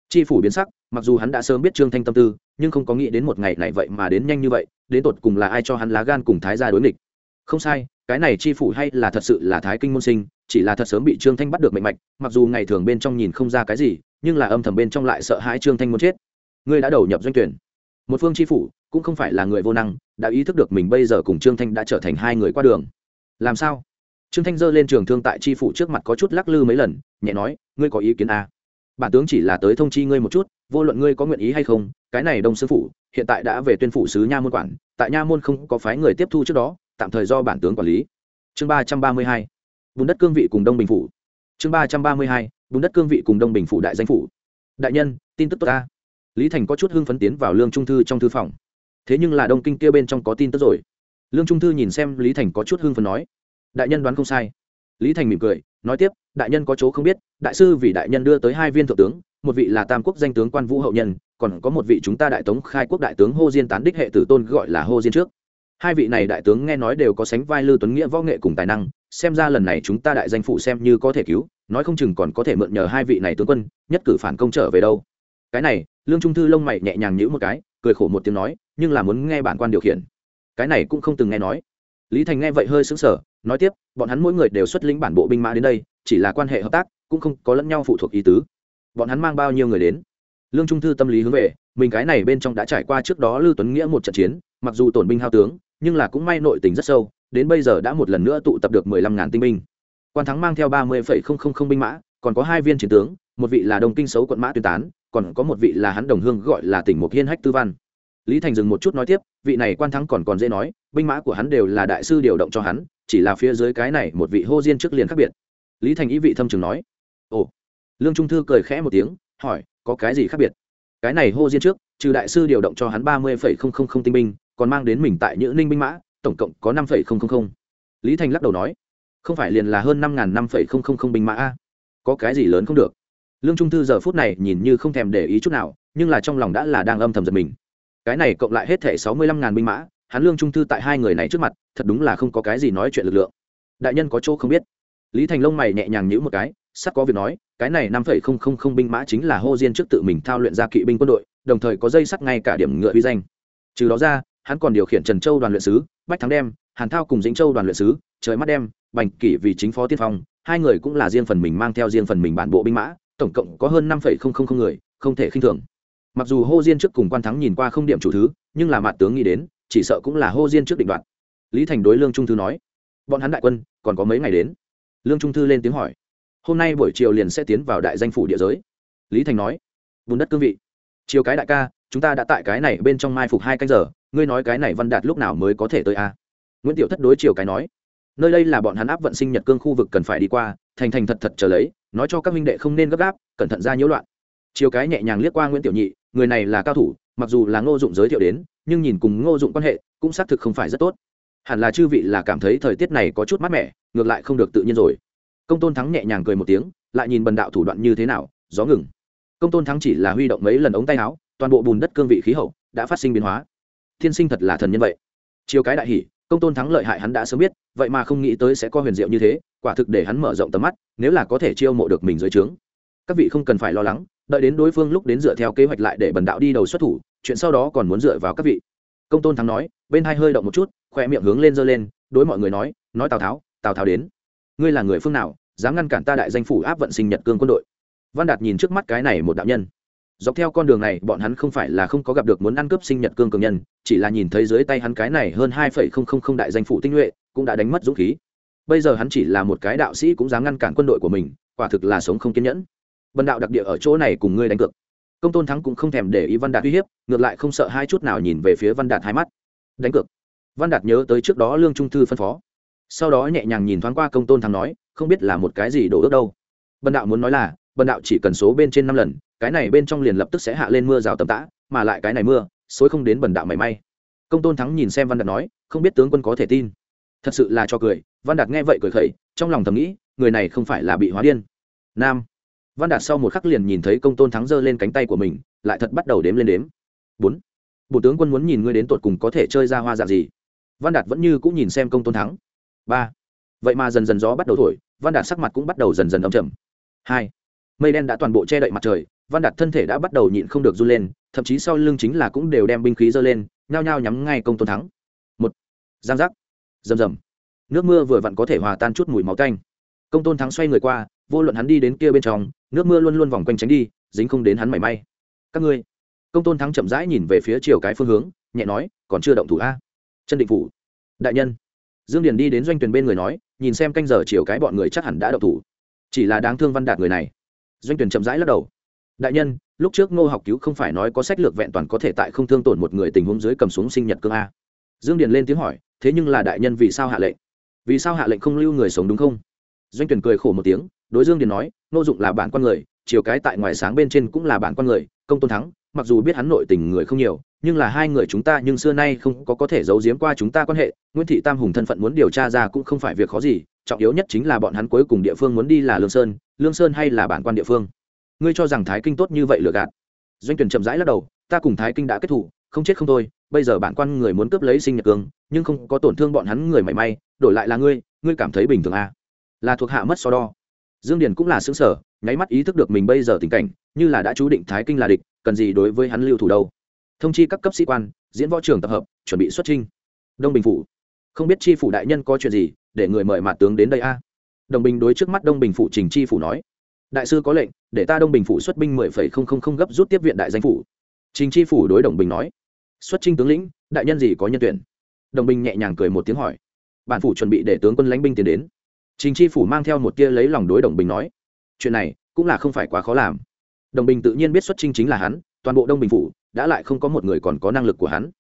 chi phủ biến sắc mặc dù hắn đã sớm biết trương thanh tâm tư nhưng không có nghĩ đến một ngày này vậy mà đến nhanh như vậy đến tột cùng là ai cho hắn lá gan cùng thái gia đối nghịch không sai cái này chi phủ hay là thật sự là thái kinh môn sinh chỉ là thật sớm bị trương thanh bắt được mạnh mạnh mặc dù ngày thường bên trong nhìn không ra cái gì nhưng là âm thầm bên trong lại sợ hãi trương thanh muốn chết. Ngươi đã đầu nhập doanh tuyển. Một phương tri phủ, cũng không phải là người vô năng, đã ý thức được mình bây giờ cùng trương thanh đã trở thành hai người qua đường. Làm sao? Trương thanh giơ lên trường thương tại tri phủ trước mặt có chút lắc lư mấy lần, nhẹ nói, ngươi có ý kiến à? bản tướng chỉ là tới thông chi ngươi một chút, vô luận ngươi có nguyện ý hay không, cái này đông sư phủ, hiện tại đã về tuyên phủ sứ nha môn quản, tại nha môn không có phái người tiếp thu trước đó, tạm thời do bản tướng quản lý. Chương ba trăm ba mươi hai. Bùn đất cương vị cùng đông bình phủ. Chương ba trăm ba mươi hai bùn đất cương vị cùng đông bình phủ đại danh phủ. Đại nhân, tin tức tốt ta. Lý thành có chút hưng phấn tiến vào lương trung thư trong thư phòng. Thế nhưng là đông kinh kia bên trong có tin tức rồi. Lương trung thư nhìn xem lý thành có chút hưng phấn nói, đại nhân đoán không sai. Lý thành mỉm cười, nói tiếp, đại nhân có chỗ không biết, đại sư vì đại nhân đưa tới hai viên thượng tướng, một vị là tam quốc danh tướng quan vũ hậu nhân, còn có một vị chúng ta đại tống khai quốc đại tướng hô diên tán đích hệ tử tôn gọi là hô diên trước. Hai vị này đại tướng nghe nói đều có sánh vai lưu tuấn nghĩa võ nghệ cùng tài năng, xem ra lần này chúng ta đại danh phụ xem như có thể cứu nói không chừng còn có thể mượn nhờ hai vị này tướng quân, nhất cử phản công trở về đâu. Cái này, lương trung thư lông mày nhẹ nhàng nhữ một cái, cười khổ một tiếng nói, nhưng là muốn nghe bản quan điều khiển. Cái này cũng không từng nghe nói. Lý thành nghe vậy hơi xứng sở nói tiếp, bọn hắn mỗi người đều xuất lĩnh bản bộ binh mã đến đây, chỉ là quan hệ hợp tác, cũng không có lẫn nhau phụ thuộc ý tứ. Bọn hắn mang bao nhiêu người đến? Lương trung thư tâm lý hướng về, mình cái này bên trong đã trải qua trước đó lưu tuấn nghĩa một trận chiến, mặc dù tổn binh hao tướng, nhưng là cũng may nội tình rất sâu, đến bây giờ đã một lần nữa tụ tập được mười lăm ngàn tinh binh quan thắng mang theo ba mươi phẩy không không không binh mã, còn có hai viên chiến tướng, một vị là đồng kinh xấu quận mã tuyên tán, còn có một vị là hắn đồng hương gọi là tỉnh mục hiên hách tư văn. Lý thành dừng một chút nói tiếp, vị này quan thắng còn còn dễ nói, binh mã của hắn đều là đại sư điều động cho hắn, chỉ là phía dưới cái này một vị hô diên trước liền khác biệt. Lý thành ý vị thâm trường nói, ồ. Lương trung thư cười khẽ một tiếng, hỏi, có cái gì khác biệt? Cái này hô diên trước, trừ đại sư điều động cho hắn ba mươi phẩy không không không tinh binh, còn mang đến mình tại Nhữ ninh binh mã, tổng cộng có năm phẩy không không không. Lý thành lắc đầu nói không phải liền là hơn năm ngàn năm phẩy không không không binh mã a? Có cái gì lớn không được? Lương trung thư giờ phút này nhìn như không thèm để ý chút nào, nhưng là trong lòng đã là đang âm thầm giật mình. Cái này cộng lại hết thể sáu mươi lăm ngàn binh mã, hắn lương trung thư tại hai người này trước mặt, thật đúng là không có cái gì nói chuyện lực lượng. Đại nhân có chỗ không biết. Lý thành lông mày nhẹ nhàng nhữ một cái, sắp có việc nói, cái này năm phẩy không không không binh mã chính là hô diên trước tự mình thao luyện ra kỵ binh quân đội, đồng thời có dây sắt ngay cả điểm ngựa uy danh. Trừ đó ra, hắn còn điều khiển trần châu đoàn luyện sứ, bách thắng đem, hàn thao cùng dĩnh châu đoàn luyện sứ, trời mắt đem bành kỷ vì chính phó tiên phong, hai người cũng là riêng phần mình mang theo riêng phần mình bản bộ binh mã, tổng cộng có hơn năm phẩy không không không người, không thể khinh thường. Mặc dù hô diên trước cùng quan thắng nhìn qua không điểm chủ thứ, nhưng là mặt tướng nghĩ đến, chỉ sợ cũng là hô diên trước định đoạt. Lý thành đối lương trung thư nói, bọn hắn đại quân, còn có mấy ngày đến? Lương trung thư lên tiếng hỏi, hôm nay buổi chiều liền sẽ tiến vào đại danh phủ địa giới. Lý thành nói vùng đất cương vị. Chiều cái đại ca, chúng ta đã tại cái này bên trong mai phục hai canh giờ, ngươi nói cái này văn đạt lúc nào mới có thể tới a? Nguyễn tiểu thất đối chiều cái nói nơi đây là bọn hắn áp vận sinh nhật cương khu vực cần phải đi qua, thành thành thật thật trở lấy, nói cho các minh đệ không nên gấp gáp, cẩn thận ra nhiễu loạn. Chiều cái nhẹ nhàng liếc qua nguyễn tiểu nhị, người này là cao thủ, mặc dù là ngô dụng giới thiệu đến, nhưng nhìn cùng ngô dụng quan hệ, cũng xác thực không phải rất tốt. Hẳn là chư vị là cảm thấy thời tiết này có chút mát mẻ, ngược lại không được tự nhiên rồi. Công tôn thắng nhẹ nhàng cười một tiếng, lại nhìn bần đạo thủ đoạn như thế nào, gió ngừng. Công tôn thắng chỉ là huy động mấy lần ống tay áo, toàn bộ bùn đất cương vị khí hậu đã phát sinh biến hóa. Thiên sinh thật là thần nhân vậy. Chiều cái đại hỷ công tôn thắng lợi hại hắn đã sớm biết, vậy mà không nghĩ tới sẽ có huyền diệu như thế, quả thực để hắn mở rộng tầm mắt, nếu là có thể chiêu mộ được mình dưới trướng. Các vị không cần phải lo lắng, đợi đến đối phương lúc đến dựa theo kế hoạch lại để bần đạo đi đầu xuất thủ, chuyện sau đó còn muốn dựa vào các vị. Công tôn thắng nói, bên hai hơi động một chút khoe miệng hướng lên giơ lên, đối mọi người nói nói tào tháo tào tháo đến. Ngươi là người phương nào, dám ngăn cản ta đại danh phủ áp vận sinh nhật cương quân đội? Văn đạt nhìn trước mắt cái này một đạo nhân dọc theo con đường này, bọn hắn không phải là không có gặp được muốn ăn cướp sinh nhật cương cường nhân, chỉ là nhìn thấy dưới tay hắn cái này hơn hai phẩy không không không đại danh phụ tinh nhuệ, cũng đã đánh mất dũng khí. Bây giờ hắn chỉ là một cái đạo sĩ cũng dám ngăn cản quân đội của mình, quả thực là sống không kiên nhẫn. Vân đạo đặc địa ở chỗ này cùng ngươi đánh cược. Công tôn thắng cũng không thèm để ý văn đạt uy hiếp, ngược lại không sợ hai chút nào nhìn về phía văn đạt hai mắt. Đánh cược. Văn đạt nhớ tới trước đó lương trung thư phân phó. Sau đó nhẹ nhàng nhìn thoáng qua công tôn thắng nói, không biết là một cái gì đổ ước đâu. Bần đạo muốn nói là, bần đạo chỉ cần số bên trên năm lần cái này bên trong liền lập tức sẽ hạ lên mưa rào tầm tã, mà lại cái này mưa, xối không đến bần đạo mảy may. Công tôn thắng nhìn xem văn đạt nói, không biết tướng quân có thể tin. Thật sự là cho cười, văn đạt nghe vậy cười khẩy, trong lòng thầm nghĩ, người này không phải là bị hóa điên. Nam. Văn đạt sau một khắc liền nhìn thấy công tôn thắng giơ lên cánh tay của mình, lại thật bắt đầu đếm lên đếm. Bốn. Bộ tướng quân muốn nhìn ngươi đến tột cùng có thể chơi ra hoa dạng gì. Văn đạt vẫn như cũng nhìn xem công tôn thắng. Ba. Vậy mà dần dần gió bắt đầu thổi, văn đạt sắc mặt cũng bắt đầu dần dần âm trầm. Hai. Mây đen đã toàn bộ che đậy mặt trời văn đạt thân thể đã bắt đầu nhịn không được run lên, thậm chí sau lưng chính là cũng đều đem binh khí giơ lên, nhao nhao nhắm ngay công tôn thắng. Một, giang giác. Rầm rầm. Nước mưa vừa vặn có thể hòa tan chút mùi máu tanh. Công tôn thắng xoay người qua, vô luận hắn đi đến kia bên trong, nước mưa luôn luôn vòng quanh tránh đi, dính không đến hắn mảy may. Các ngươi. Công tôn thắng chậm rãi nhìn về phía chiều cái phương hướng, nhẹ nói, còn chưa động thủ a? Chân định phủ. Đại nhân. Dương điền đi đến doanh tuyển bên người nói, nhìn xem canh giờ chiều cái bọn người chắc hẳn đã động thủ. Chỉ là đáng thương văn đạt người này. Doanh tuyển chậm rãi lắc đầu đại nhân, lúc trước ngô học cứu không phải nói có sách lược vẹn toàn có thể tại không thương tổn một người tình huống dưới cầm xuống sinh nhật cương a. Dương điền lên tiếng hỏi, thế nhưng là đại nhân vì sao hạ lệnh? Vì sao hạ lệnh không lưu người sống đúng không? Doanh tuyển cười khổ một tiếng, đối dương điền nói nô dụng là bản quan người, chiều cái tại ngoài sáng bên trên cũng là bản quan người, công tôn thắng, mặc dù biết hắn nội tình người không nhiều, nhưng là hai người chúng ta nhưng xưa nay không có có thể giấu giếm qua chúng ta quan hệ, nguyễn thị tam hùng thân phận muốn điều tra ra cũng không phải việc khó gì, trọng yếu nhất chính là bọn hắn cuối cùng địa phương muốn đi là lương sơn lương sơn hay là bản quan địa phương? Ngươi cho rằng thái kinh tốt như vậy lừa gạt. Doanh tuyển chậm rãi lắc đầu, ta cùng thái kinh đã kết thủ không chết không thôi, bây giờ bản quan người muốn cướp lấy sinh nhật cương nhưng không có tổn thương bọn hắn người mảy may, đổi lại là ngươi ngươi cảm thấy bình thường à? là thuộc hạ mất so đo. Dương điền cũng là xứng sở nháy mắt ý thức được mình bây giờ tình cảnh, như là đã chú định thái kinh là địch, cần gì đối với hắn lưu thủ đâu. Thông chi các cấp sĩ quan, diễn võ trường tập hợp, chuẩn bị xuất trinh đông bình phủ. Không biết chi phủ đại nhân có chuyện gì, để người mời mạt tướng đến đây a. Đồng bình đối trước mắt đông bình phủ trình chi phủ nói đại sư có lệnh, để ta đông bình phủ xuất binh mười phẩy không không không gấp rút tiếp viện đại danh phủ. Trình chi phủ đối đồng bình nói. Xuất trinh tướng lĩnh, đại nhân gì có nhân tuyển? Đồng bình nhẹ nhàng cười một tiếng hỏi. Bản phủ chuẩn bị để tướng quân lãnh binh tiến đến. Trình chi phủ mang theo một tia lấy lòng đối đồng bình nói. Chuyện này, cũng là không phải quá khó làm. Đồng bình tự nhiên biết xuất trinh chính là hắn, toàn bộ đông bình phủ, đã lại không có một người còn có năng lực của hắn.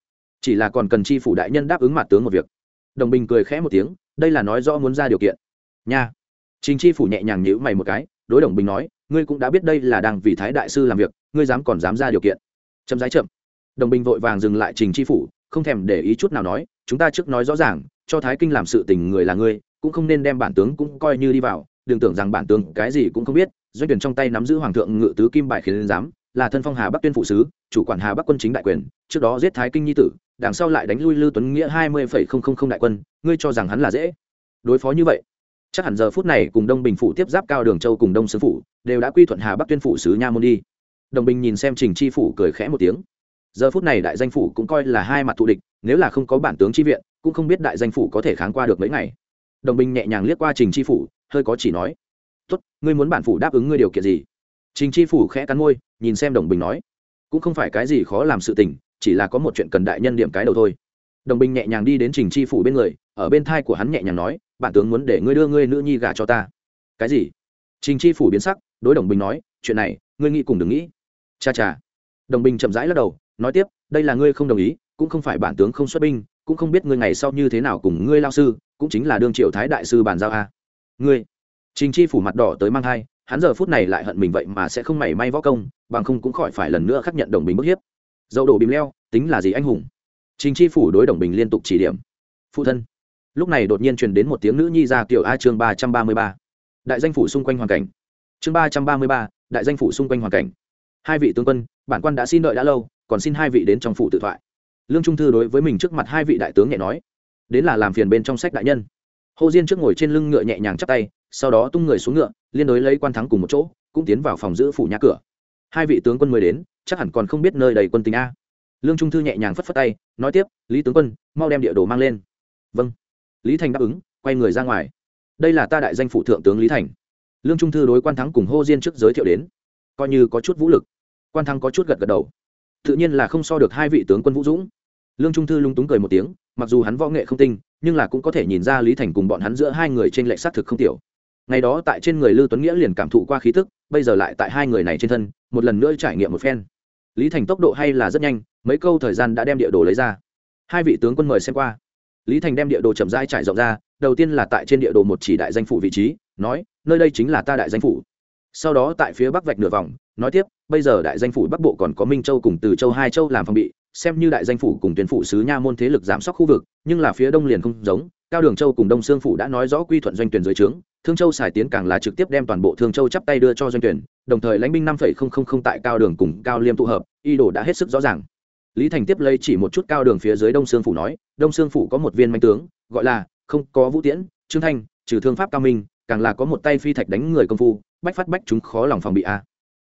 Chỉ là còn cần chi phủ đại nhân đáp ứng mặt tướng một việc. Đồng bình cười khẽ một tiếng, đây là nói rõ muốn ra điều kiện. Nha. Trình chi phủ nhẹ nhàng nhữ mày một cái đối đồng bình nói, ngươi cũng đã biết đây là đang vì thái đại sư làm việc, ngươi dám còn dám ra điều kiện. Chậm rãi chậm. Đồng bình vội vàng dừng lại trình tri phủ, không thèm để ý chút nào nói, chúng ta trước nói rõ ràng, cho thái kinh làm sự tình người là ngươi, cũng không nên đem bản tướng cũng coi như đi vào, đừng tưởng rằng bản tướng cái gì cũng không biết. Doanh tuyển trong tay nắm giữ hoàng thượng ngự tứ kim bài khiến giám, là thân phong hà bắc tuyên phụ sứ, chủ quản hà bắc quân chính đại quyền, trước đó giết thái kinh nhi tử, đằng sau lại đánh lui lưu tuấn nghĩa hai mươi phẩy không không không đại quân, ngươi cho rằng hắn là dễ? Đối phó như vậy chắc hẳn giờ phút này cùng đông bình phủ tiếp giáp cao đường châu cùng đông sứ phủ, đều đã quy thuận hà bắc tuyên phủ sứ nha môn đi. Đồng bình nhìn xem trình chi phủ cười khẽ một tiếng. Giờ phút này đại danh phủ cũng coi là hai mặt thù địch, nếu là không có bản tướng chi viện, cũng không biết đại danh phủ có thể kháng qua được mấy ngày. Đồng bình nhẹ nhàng liếc qua trình chi phủ, hơi có chỉ nói, tốt, ngươi muốn bản phủ đáp ứng ngươi điều kiện gì? Trình chi phủ khẽ cắn môi, nhìn xem đồng bình nói, cũng không phải cái gì khó làm sự tình, chỉ là có một chuyện cần đại nhân điểm cái đầu thôi. Đồng bình nhẹ nhàng đi đến trình chi phủ bên người, ở bên thai của hắn nhẹ nhàng nói bản tướng muốn để ngươi đưa ngươi nữ nhi gả cho ta. Cái gì? Trình chi phủ biến sắc, đối đồng bình nói, chuyện này, ngươi nghĩ cùng đừng nghĩ. Cha cha. Đồng bình chậm rãi lắc đầu, nói tiếp, đây là ngươi không đồng ý, cũng không phải bản tướng không xuất binh, cũng không biết ngươi ngày sau như thế nào cùng ngươi lao sư, cũng chính là đương triệu thái đại sư bàn giao a. Ngươi. Trình chi phủ mặt đỏ tới mang thai, hắn giờ phút này lại hận mình vậy mà sẽ không mảy may võ công, bằng không cũng khỏi phải lần nữa khắc nhận đồng bình bức hiếp. Dậu đổ bìm leo, tính là gì anh hùng? Trình chi phủ đối đồng bình liên tục chỉ điểm. Phụ thân lúc này đột nhiên truyền đến một tiếng nữ nhi ra kiểu a chương ba trăm ba mươi ba. Đại danh phủ xung quanh hoàn cảnh. Chương ba trăm ba mươi ba, đại danh phủ xung quanh hoàn cảnh. Hai vị tướng quân, bản quan đã xin đợi đã lâu, còn xin hai vị đến trong phủ tự thoại. Lương trung thư đối với mình trước mặt hai vị đại tướng nhẹ nói, đến là làm phiền bên trong sách đại nhân. Hồ diên trước ngồi trên lưng ngựa nhẹ nhàng chắp tay, sau đó tung người xuống ngựa, liên đối lấy quan thắng cùng một chỗ, cũng tiến vào phòng giữ phủ nhà cửa. Hai vị tướng quân mới đến, chắc hẳn còn không biết nơi đầy quân tình a. Lương trung thư nhẹ nhàng phất phất tay, nói tiếp, lý tướng quân, mau đem địa đồ mang lên. Vâng lý thành đáp ứng, quay người ra ngoài. Đây là ta đại danh phủ thượng tướng lý thành. Lương trung thư đối quan thắng cùng hô diên trước giới thiệu đến. Coi như có chút vũ lực. Quan thắng có chút gật gật đầu. Tự nhiên là không so được hai vị tướng quân vũ dũng. Lương trung thư lung túng cười một tiếng, mặc dù hắn võ nghệ không tinh, nhưng là cũng có thể nhìn ra lý thành cùng bọn hắn giữa hai người trên lệnh xác thực không tiểu. Ngày đó tại trên người lưu tuấn nghĩa liền cảm thụ qua khí tức, bây giờ lại tại hai người này trên thân, một lần nữa trải nghiệm một phen. Lý thành tốc độ hay là rất nhanh, mấy câu thời gian đã đem địa đồ lấy ra. Hai vị tướng quân mời xem qua lý thành đem địa đồ chậm rãi trải rộng ra, đầu tiên là tại trên địa đồ một chỉ đại danh phủ vị trí, nói, nơi đây chính là ta đại danh phủ. Sau đó tại phía bắc vạch nửa vòng, nói tiếp, bây giờ đại danh phủ bắc bộ còn có minh châu cùng từ châu hai châu làm phòng bị, xem như đại danh phủ cùng tuyển phủ sứ nha môn thế lực giám sóc khu vực, nhưng là phía đông liền không giống, cao đường châu cùng đông sương phủ đã nói rõ quy thuận doanh tuyển dưới trướng, thương châu xài tiến càng là trực tiếp đem toàn bộ thương châu chắp tay đưa cho doanh tuyển, đồng thời lãnh binh năm tại cao đường cùng cao liêm tụ hợp y đồ đã hết sức rõ ràng lý thành tiếp lấy chỉ một chút cao đường phía dưới đông sương phủ nói, đông sương phủ có một viên manh tướng, gọi là không có vũ tiễn, trương thanh, trừ thương pháp cao minh, càng là có một tay phi thạch đánh người công phu, bách phát bách chúng khó lòng phòng bị a.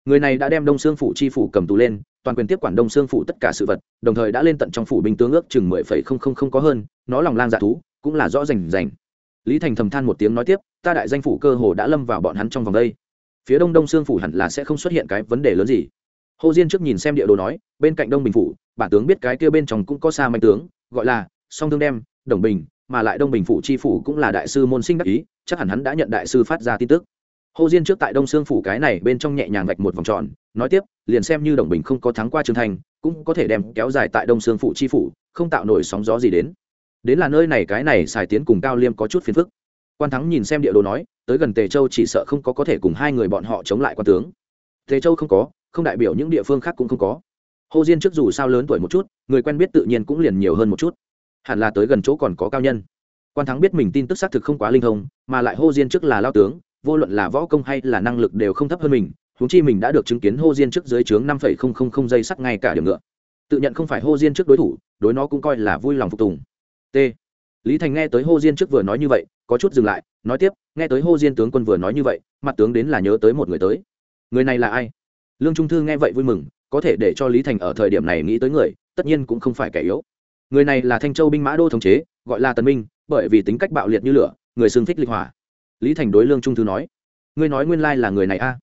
Người này đã đem đông sương phủ chi phủ cầm tù lên, toàn quyền tiếp quản đông sương phủ tất cả sự vật, đồng thời đã lên tận trong phủ binh tướng ước chừng mười phẩy không không không có hơn, nó lòng lang dạ thú, cũng là rõ rành rành. Lý thành thầm than một tiếng nói tiếp, ta đại danh phủ cơ hồ đã lâm vào bọn hắn trong vòng đây. Phía đông đông sương phủ hẳn là sẽ không xuất hiện cái vấn đề lớn gì hồ diên trước nhìn xem địa đồ nói, bên cạnh đông bình phủ, bản tướng biết cái kia bên trong cũng có xa manh tướng, gọi là song thương đem, đồng bình, mà lại đông bình phủ tri phủ cũng là đại sư môn sinh đắc ý, chắc hẳn hắn đã nhận đại sư phát ra tin tức. Hồ diên trước tại đông sương phủ cái này bên trong nhẹ nhàng vạch một vòng tròn, nói tiếp, liền xem như đồng bình không có thắng qua trường thành, cũng có thể đem kéo dài tại đông sương phủ tri phủ, không tạo nổi sóng gió gì đến. Đến là nơi này cái này xài tiến cùng cao liêm có chút phiền phức. Quan thắng nhìn xem địa đồ nói, tới gần tề châu chỉ sợ không có có thể cùng hai người bọn họ chống lại quan tướng. Tề châu không có không đại biểu những địa phương khác cũng không có. Hồ diên trước dù sao lớn tuổi một chút, người quen biết tự nhiên cũng liền nhiều hơn một chút. Hẳn là tới gần chỗ còn có cao nhân. Quan thắng biết mình tin tức xác thực không quá linh thông, mà lại Hồ diên trước là lao tướng, vô luận là võ công hay là năng lực đều không thấp hơn mình, huống chi mình đã được chứng kiến hô diên trước dưới trướng năm phẩy không không không giây sắc ngay cả điểm ngựa. Tự nhận không phải hô diên trước đối thủ, đối nó cũng coi là vui lòng phục tùng. T. Lý thành nghe tới hô diên trước vừa nói như vậy, có chút dừng lại, nói tiếp, nghe tới hô diên tướng quân vừa nói như vậy, mặt tướng đến là nhớ tới một người tới. Người này là ai? Lương trung thư nghe vậy vui mừng, có thể để cho lý thành ở thời điểm này nghĩ tới người, tất nhiên cũng không phải kẻ yếu. Người này là thanh châu binh mã đô thống chế, gọi là tần minh, bởi vì tính cách bạo liệt như lửa, người xương thích lịch hỏa. Lý thành đối lương trung thư nói, ngươi nói nguyên lai là người này a? À?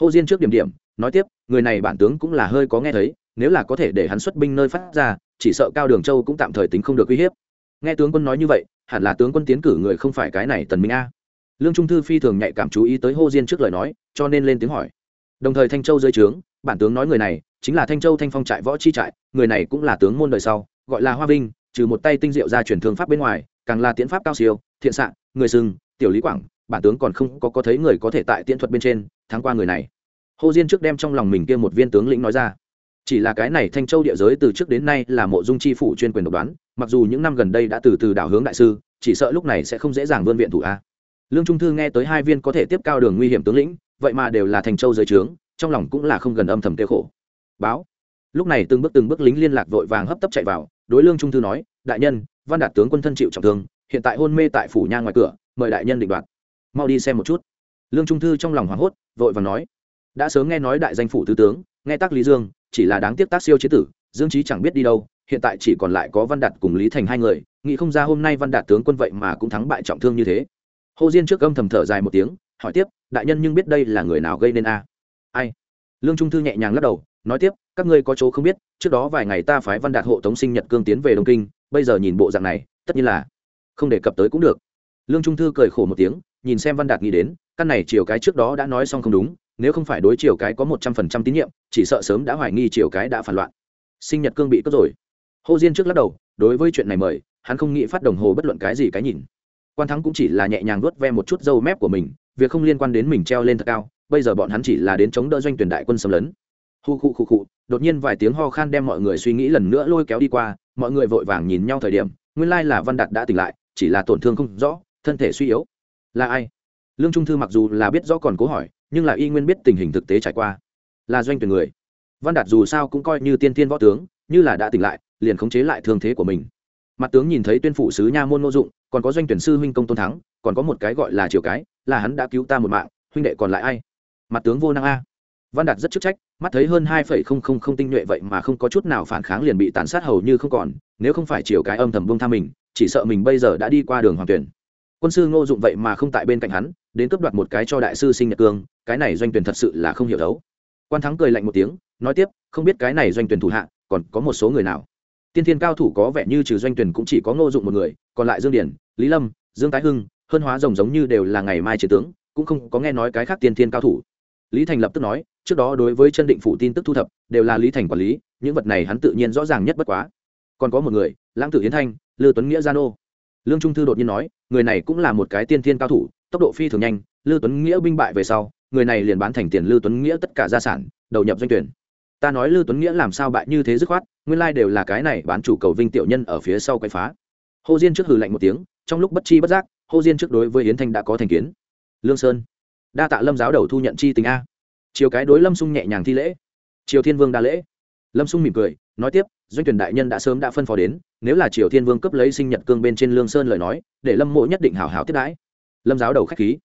hô diên trước điểm điểm, nói tiếp, người này bản tướng cũng là hơi có nghe thấy, nếu là có thể để hắn xuất binh nơi phát ra, chỉ sợ cao đường châu cũng tạm thời tính không được uy hiếp. Nghe tướng quân nói như vậy, hẳn là tướng quân tiến cử người không phải cái này tần minh a. Lương trung thư phi thường nhạy cảm chú ý tới hô diên trước lời nói, cho nên lên tiếng hỏi đồng thời thanh châu dưới trướng, bản tướng nói người này chính là thanh châu thanh phong trại võ chi trại, người này cũng là tướng môn đời sau, gọi là hoa vinh, trừ một tay tinh diệu ra truyền thương pháp bên ngoài, càng là tiễn pháp cao siêu, thiện xạ người sừng, tiểu lý quảng, bản tướng còn không có có thấy người có thể tại tiễn thuật bên trên, thắng qua người này. Hồ diên trước đem trong lòng mình kia một viên tướng lĩnh nói ra. Chỉ là cái này thanh châu địa giới từ trước đến nay là mộ dung chi phủ chuyên quyền độc đoán, mặc dù những năm gần đây đã từ từ đảo hướng đại sư, chỉ sợ lúc này sẽ không dễ dàng vươn viện thủ a. Lương trung thư nghe tới hai viên có thể tiếp cao đường nguy hiểm tướng lĩnh vậy mà đều là thành châu giới trướng, trong lòng cũng là không gần âm thầm kêu khổ. Báo. Lúc này từng bước từng bước lính liên lạc vội vàng hấp tấp chạy vào, đối lương trung thư nói, đại nhân, văn đạt tướng quân thân chịu trọng thương, hiện tại hôn mê tại phủ nha ngoài cửa, mời đại nhân định đoạt. Mau đi xem một chút. Lương trung thư trong lòng hoảng hốt, vội vàng nói, đã sớm nghe nói đại danh phủ tứ tướng, nghe tác lý dương, chỉ là đáng tiếc tác siêu chế tử, dương trí chẳng biết đi đâu, hiện tại chỉ còn lại có văn đạt cùng lý thành hai người, nghĩ không ra hôm nay văn đạt tướng quân vậy mà cũng thắng bại trọng thương như thế. Hồ diên trước âm thầm thở dài một tiếng, hỏi tiếp đại nhân nhưng biết đây là người nào gây nên a? Ai? Lương trung thư nhẹ nhàng lắc đầu, nói tiếp, các ngươi có chỗ không biết, trước đó vài ngày ta phái văn đạt hộ tống sinh nhật cương tiến về đông kinh, bây giờ nhìn bộ dạng này, tất nhiên là không đề cập tới cũng được. Lương trung thư cười khổ một tiếng, nhìn xem văn đạt nghĩ đến, căn này chiều cái trước đó đã nói xong không đúng, nếu không phải đối chiều cái có một trăm phần trăm tín nhiệm, chỉ sợ sớm đã hoài nghi chiều cái đã phản loạn. Sinh nhật cương bị cướp rồi. Hồ diên trước lắc đầu, đối với chuyện này mời, hắn không nghĩ phát đồng hồ bất luận cái gì cái nhìn. Quan thắng cũng chỉ là nhẹ nhàng vuốt ve một chút râu mép của mình việc không liên quan đến mình treo lên thật cao, bây giờ bọn hắn chỉ là đến chống đỡ doanh tuyển đại quân xâm lấn. Hu khu khu khu, đột nhiên vài tiếng ho khan đem mọi người suy nghĩ lần nữa lôi kéo đi qua, mọi người vội vàng nhìn nhau thời điểm, nguyên lai là văn đạt đã tỉnh lại, chỉ là tổn thương không rõ, thân thể suy yếu. Là ai? Lương trung thư mặc dù là biết rõ còn cố hỏi, nhưng là y nguyên biết tình hình thực tế trải qua. Là doanh tuyển người. Văn đạt dù sao cũng coi như tiên tiên võ tướng, như là đã tỉnh lại, liền khống chế lại thương thế của mình. Mặt tướng nhìn thấy tuyên phụ sứ nha môn ngô dụng, còn có doanh tuyển sư huynh công tôn thắng, còn có một cái gọi là triều cái là hắn đã cứu ta một mạng, huynh đệ còn lại ai? Mặt tướng vô năng a. Văn đạt rất chức trách, mắt thấy hơn hai phẩy không không không tinh nhuệ vậy mà không có chút nào phản kháng liền bị tàn sát hầu như không còn, nếu không phải chiều cái âm thầm bông tha mình, chỉ sợ mình bây giờ đã đi qua đường hoàng tuyển. Quân sư ngô dụng vậy mà không tại bên cạnh hắn, đến cướp đoạt một cái cho đại sư sinh nhật cương, cái này doanh tuyển thật sự là không hiểu đấu. Quan thắng cười lạnh một tiếng, nói tiếp, không biết cái này doanh tuyển thủ hạ, còn có một số người nào? Tiên thiên cao thủ có vẻ như trừ doanh tuyển cũng chỉ có ngô dụng một người, còn lại dương điển, lý lâm, dương tái hưng hơn hóa rồng giống như đều là ngày mai chiến tướng, cũng không có nghe nói cái khác tiên thiên cao thủ. Lý thành lập tức nói, trước đó đối với chân định phủ tin tức thu thập, đều là lý thành quản lý, những vật này hắn tự nhiên rõ ràng nhất bất quá. Còn có một người, lãng tử hiến thanh, lư tuấn nghĩa gia nô. Lương trung thư đột nhiên nói, người này cũng là một cái tiên thiên cao thủ, tốc độ phi thường nhanh, lư tuấn nghĩa binh bại về sau, người này liền bán thành tiền lư tuấn nghĩa tất cả gia sản, đầu nhập doanh tuyển. Ta nói lư tuấn nghĩa làm sao bại như thế dứt khoát, nguyên lai đều là cái này bán chủ cầu vinh tiểu nhân ở phía sau quay phá. Hồ diên trước hừ lạnh một tiếng, trong lúc bất chi bất giác Hô diên trước đối với yến thanh đã có thành kiến. Lương sơn, đa tạ lâm giáo đầu thu nhận chi tình a. Chiều cái đối lâm sung nhẹ nhàng thi lễ. Triều thiên vương đa lễ. Lâm sung mỉm cười, nói tiếp, doanh tuyển đại nhân đã sớm đã phân phó đến, nếu là triều thiên vương cấp lấy sinh nhật cương bên trên lương sơn lời nói, để lâm mộ nhất định hảo hảo tiếp đãi. Lâm giáo đầu khách khí.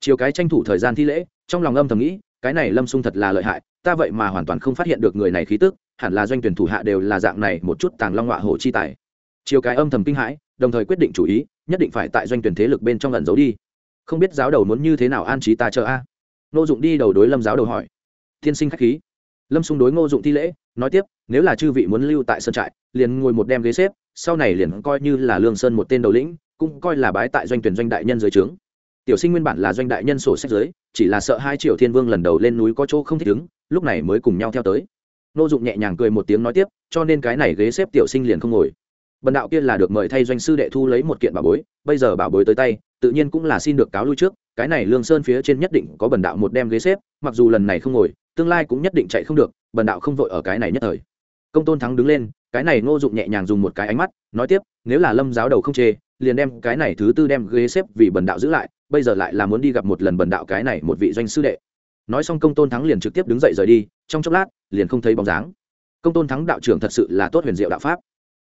Chiều cái tranh thủ thời gian thi lễ, trong lòng âm thầm nghĩ, cái này lâm sung thật là lợi hại, ta vậy mà hoàn toàn không phát hiện được người này khí tức, hẳn là doanh tuyển thủ hạ đều là dạng này một chút tàng long họa hổ chi tài. Chiều cái âm thầm kinh hãi đồng thời quyết định chủ ý, nhất định phải tại doanh tuyển thế lực bên trong lần giấu đi. Không biết giáo đầu muốn như thế nào an trí ta chờ a? Ngô dụng đi đầu đối lâm giáo đầu hỏi. Tiên sinh khách khí. Lâm xung đối ngô dụng thi lễ, nói tiếp, nếu là chư vị muốn lưu tại sơn trại, liền ngồi một đem ghế xếp, sau này liền coi như là lương sơn một tên đầu lĩnh, cũng coi là bái tại doanh tuyển doanh đại nhân dưới trướng. Tiểu sinh nguyên bản là doanh đại nhân sổ sách giới chỉ là sợ hai triệu thiên vương lần đầu lên núi có chỗ không thích ứng, lúc này mới cùng nhau theo tới. Ngô dụng nhẹ nhàng cười một tiếng nói tiếp, cho nên cái này ghế xếp tiểu sinh liền không ngồi bần đạo kia là được mời thay doanh sư đệ thu lấy một kiện bảo bối, bây giờ bảo bối tới tay, tự nhiên cũng là xin được cáo lui trước, cái này lương sơn phía trên nhất định có bần đạo một đem ghế xếp, mặc dù lần này không ngồi, tương lai cũng nhất định chạy không được, bần đạo không vội ở cái này nhất thời. Công tôn thắng đứng lên, cái này ngô dụng nhẹ nhàng dùng một cái ánh mắt, nói tiếp, nếu là lâm giáo đầu không chê, liền đem cái này thứ tư đem ghế xếp vì bần đạo giữ lại, bây giờ lại là muốn đi gặp một lần bần đạo cái này một vị doanh sư đệ. Nói xong công tôn thắng liền trực tiếp đứng dậy rời đi, trong chốc lát, liền không thấy bóng dáng. Công tôn thắng đạo trưởng thật sự là tốt huyền diệu đạo pháp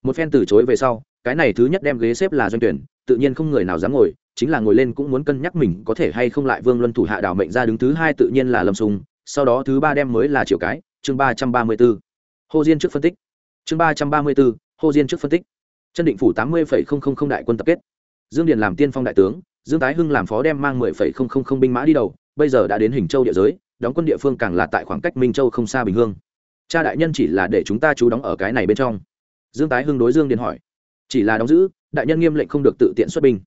một phen từ chối về sau, cái này thứ nhất đem ghế xếp là doanh tuyển, tự nhiên không người nào dám ngồi, chính là ngồi lên cũng muốn cân nhắc mình có thể hay không lại vương luân thủ hạ đảo mệnh ra đứng thứ hai tự nhiên là lâm sùng, sau đó thứ ba đem mới là triệu cái, chương ba trăm ba mươi b ố hồ diên trước phân tích. Chương ba trăm ba mươi b ố hồ diên trước phân tích. Chân định phủ tám mươi đại quân tập kết. Dương điền làm tiên phong đại tướng, dương tái hưng làm phó đem mang mười binh mã đi đầu, bây giờ đã đến hình châu địa giới, đóng quân địa phương càng là tại khoảng cách minh châu không xa bình hương. Cha đại nhân chỉ là để chúng ta chú đóng ở cái này bên trong dương tái hưng đối dương điền hỏi. Chỉ là đóng giữ, đại nhân nghiêm lệnh không được tự tiện xuất binh.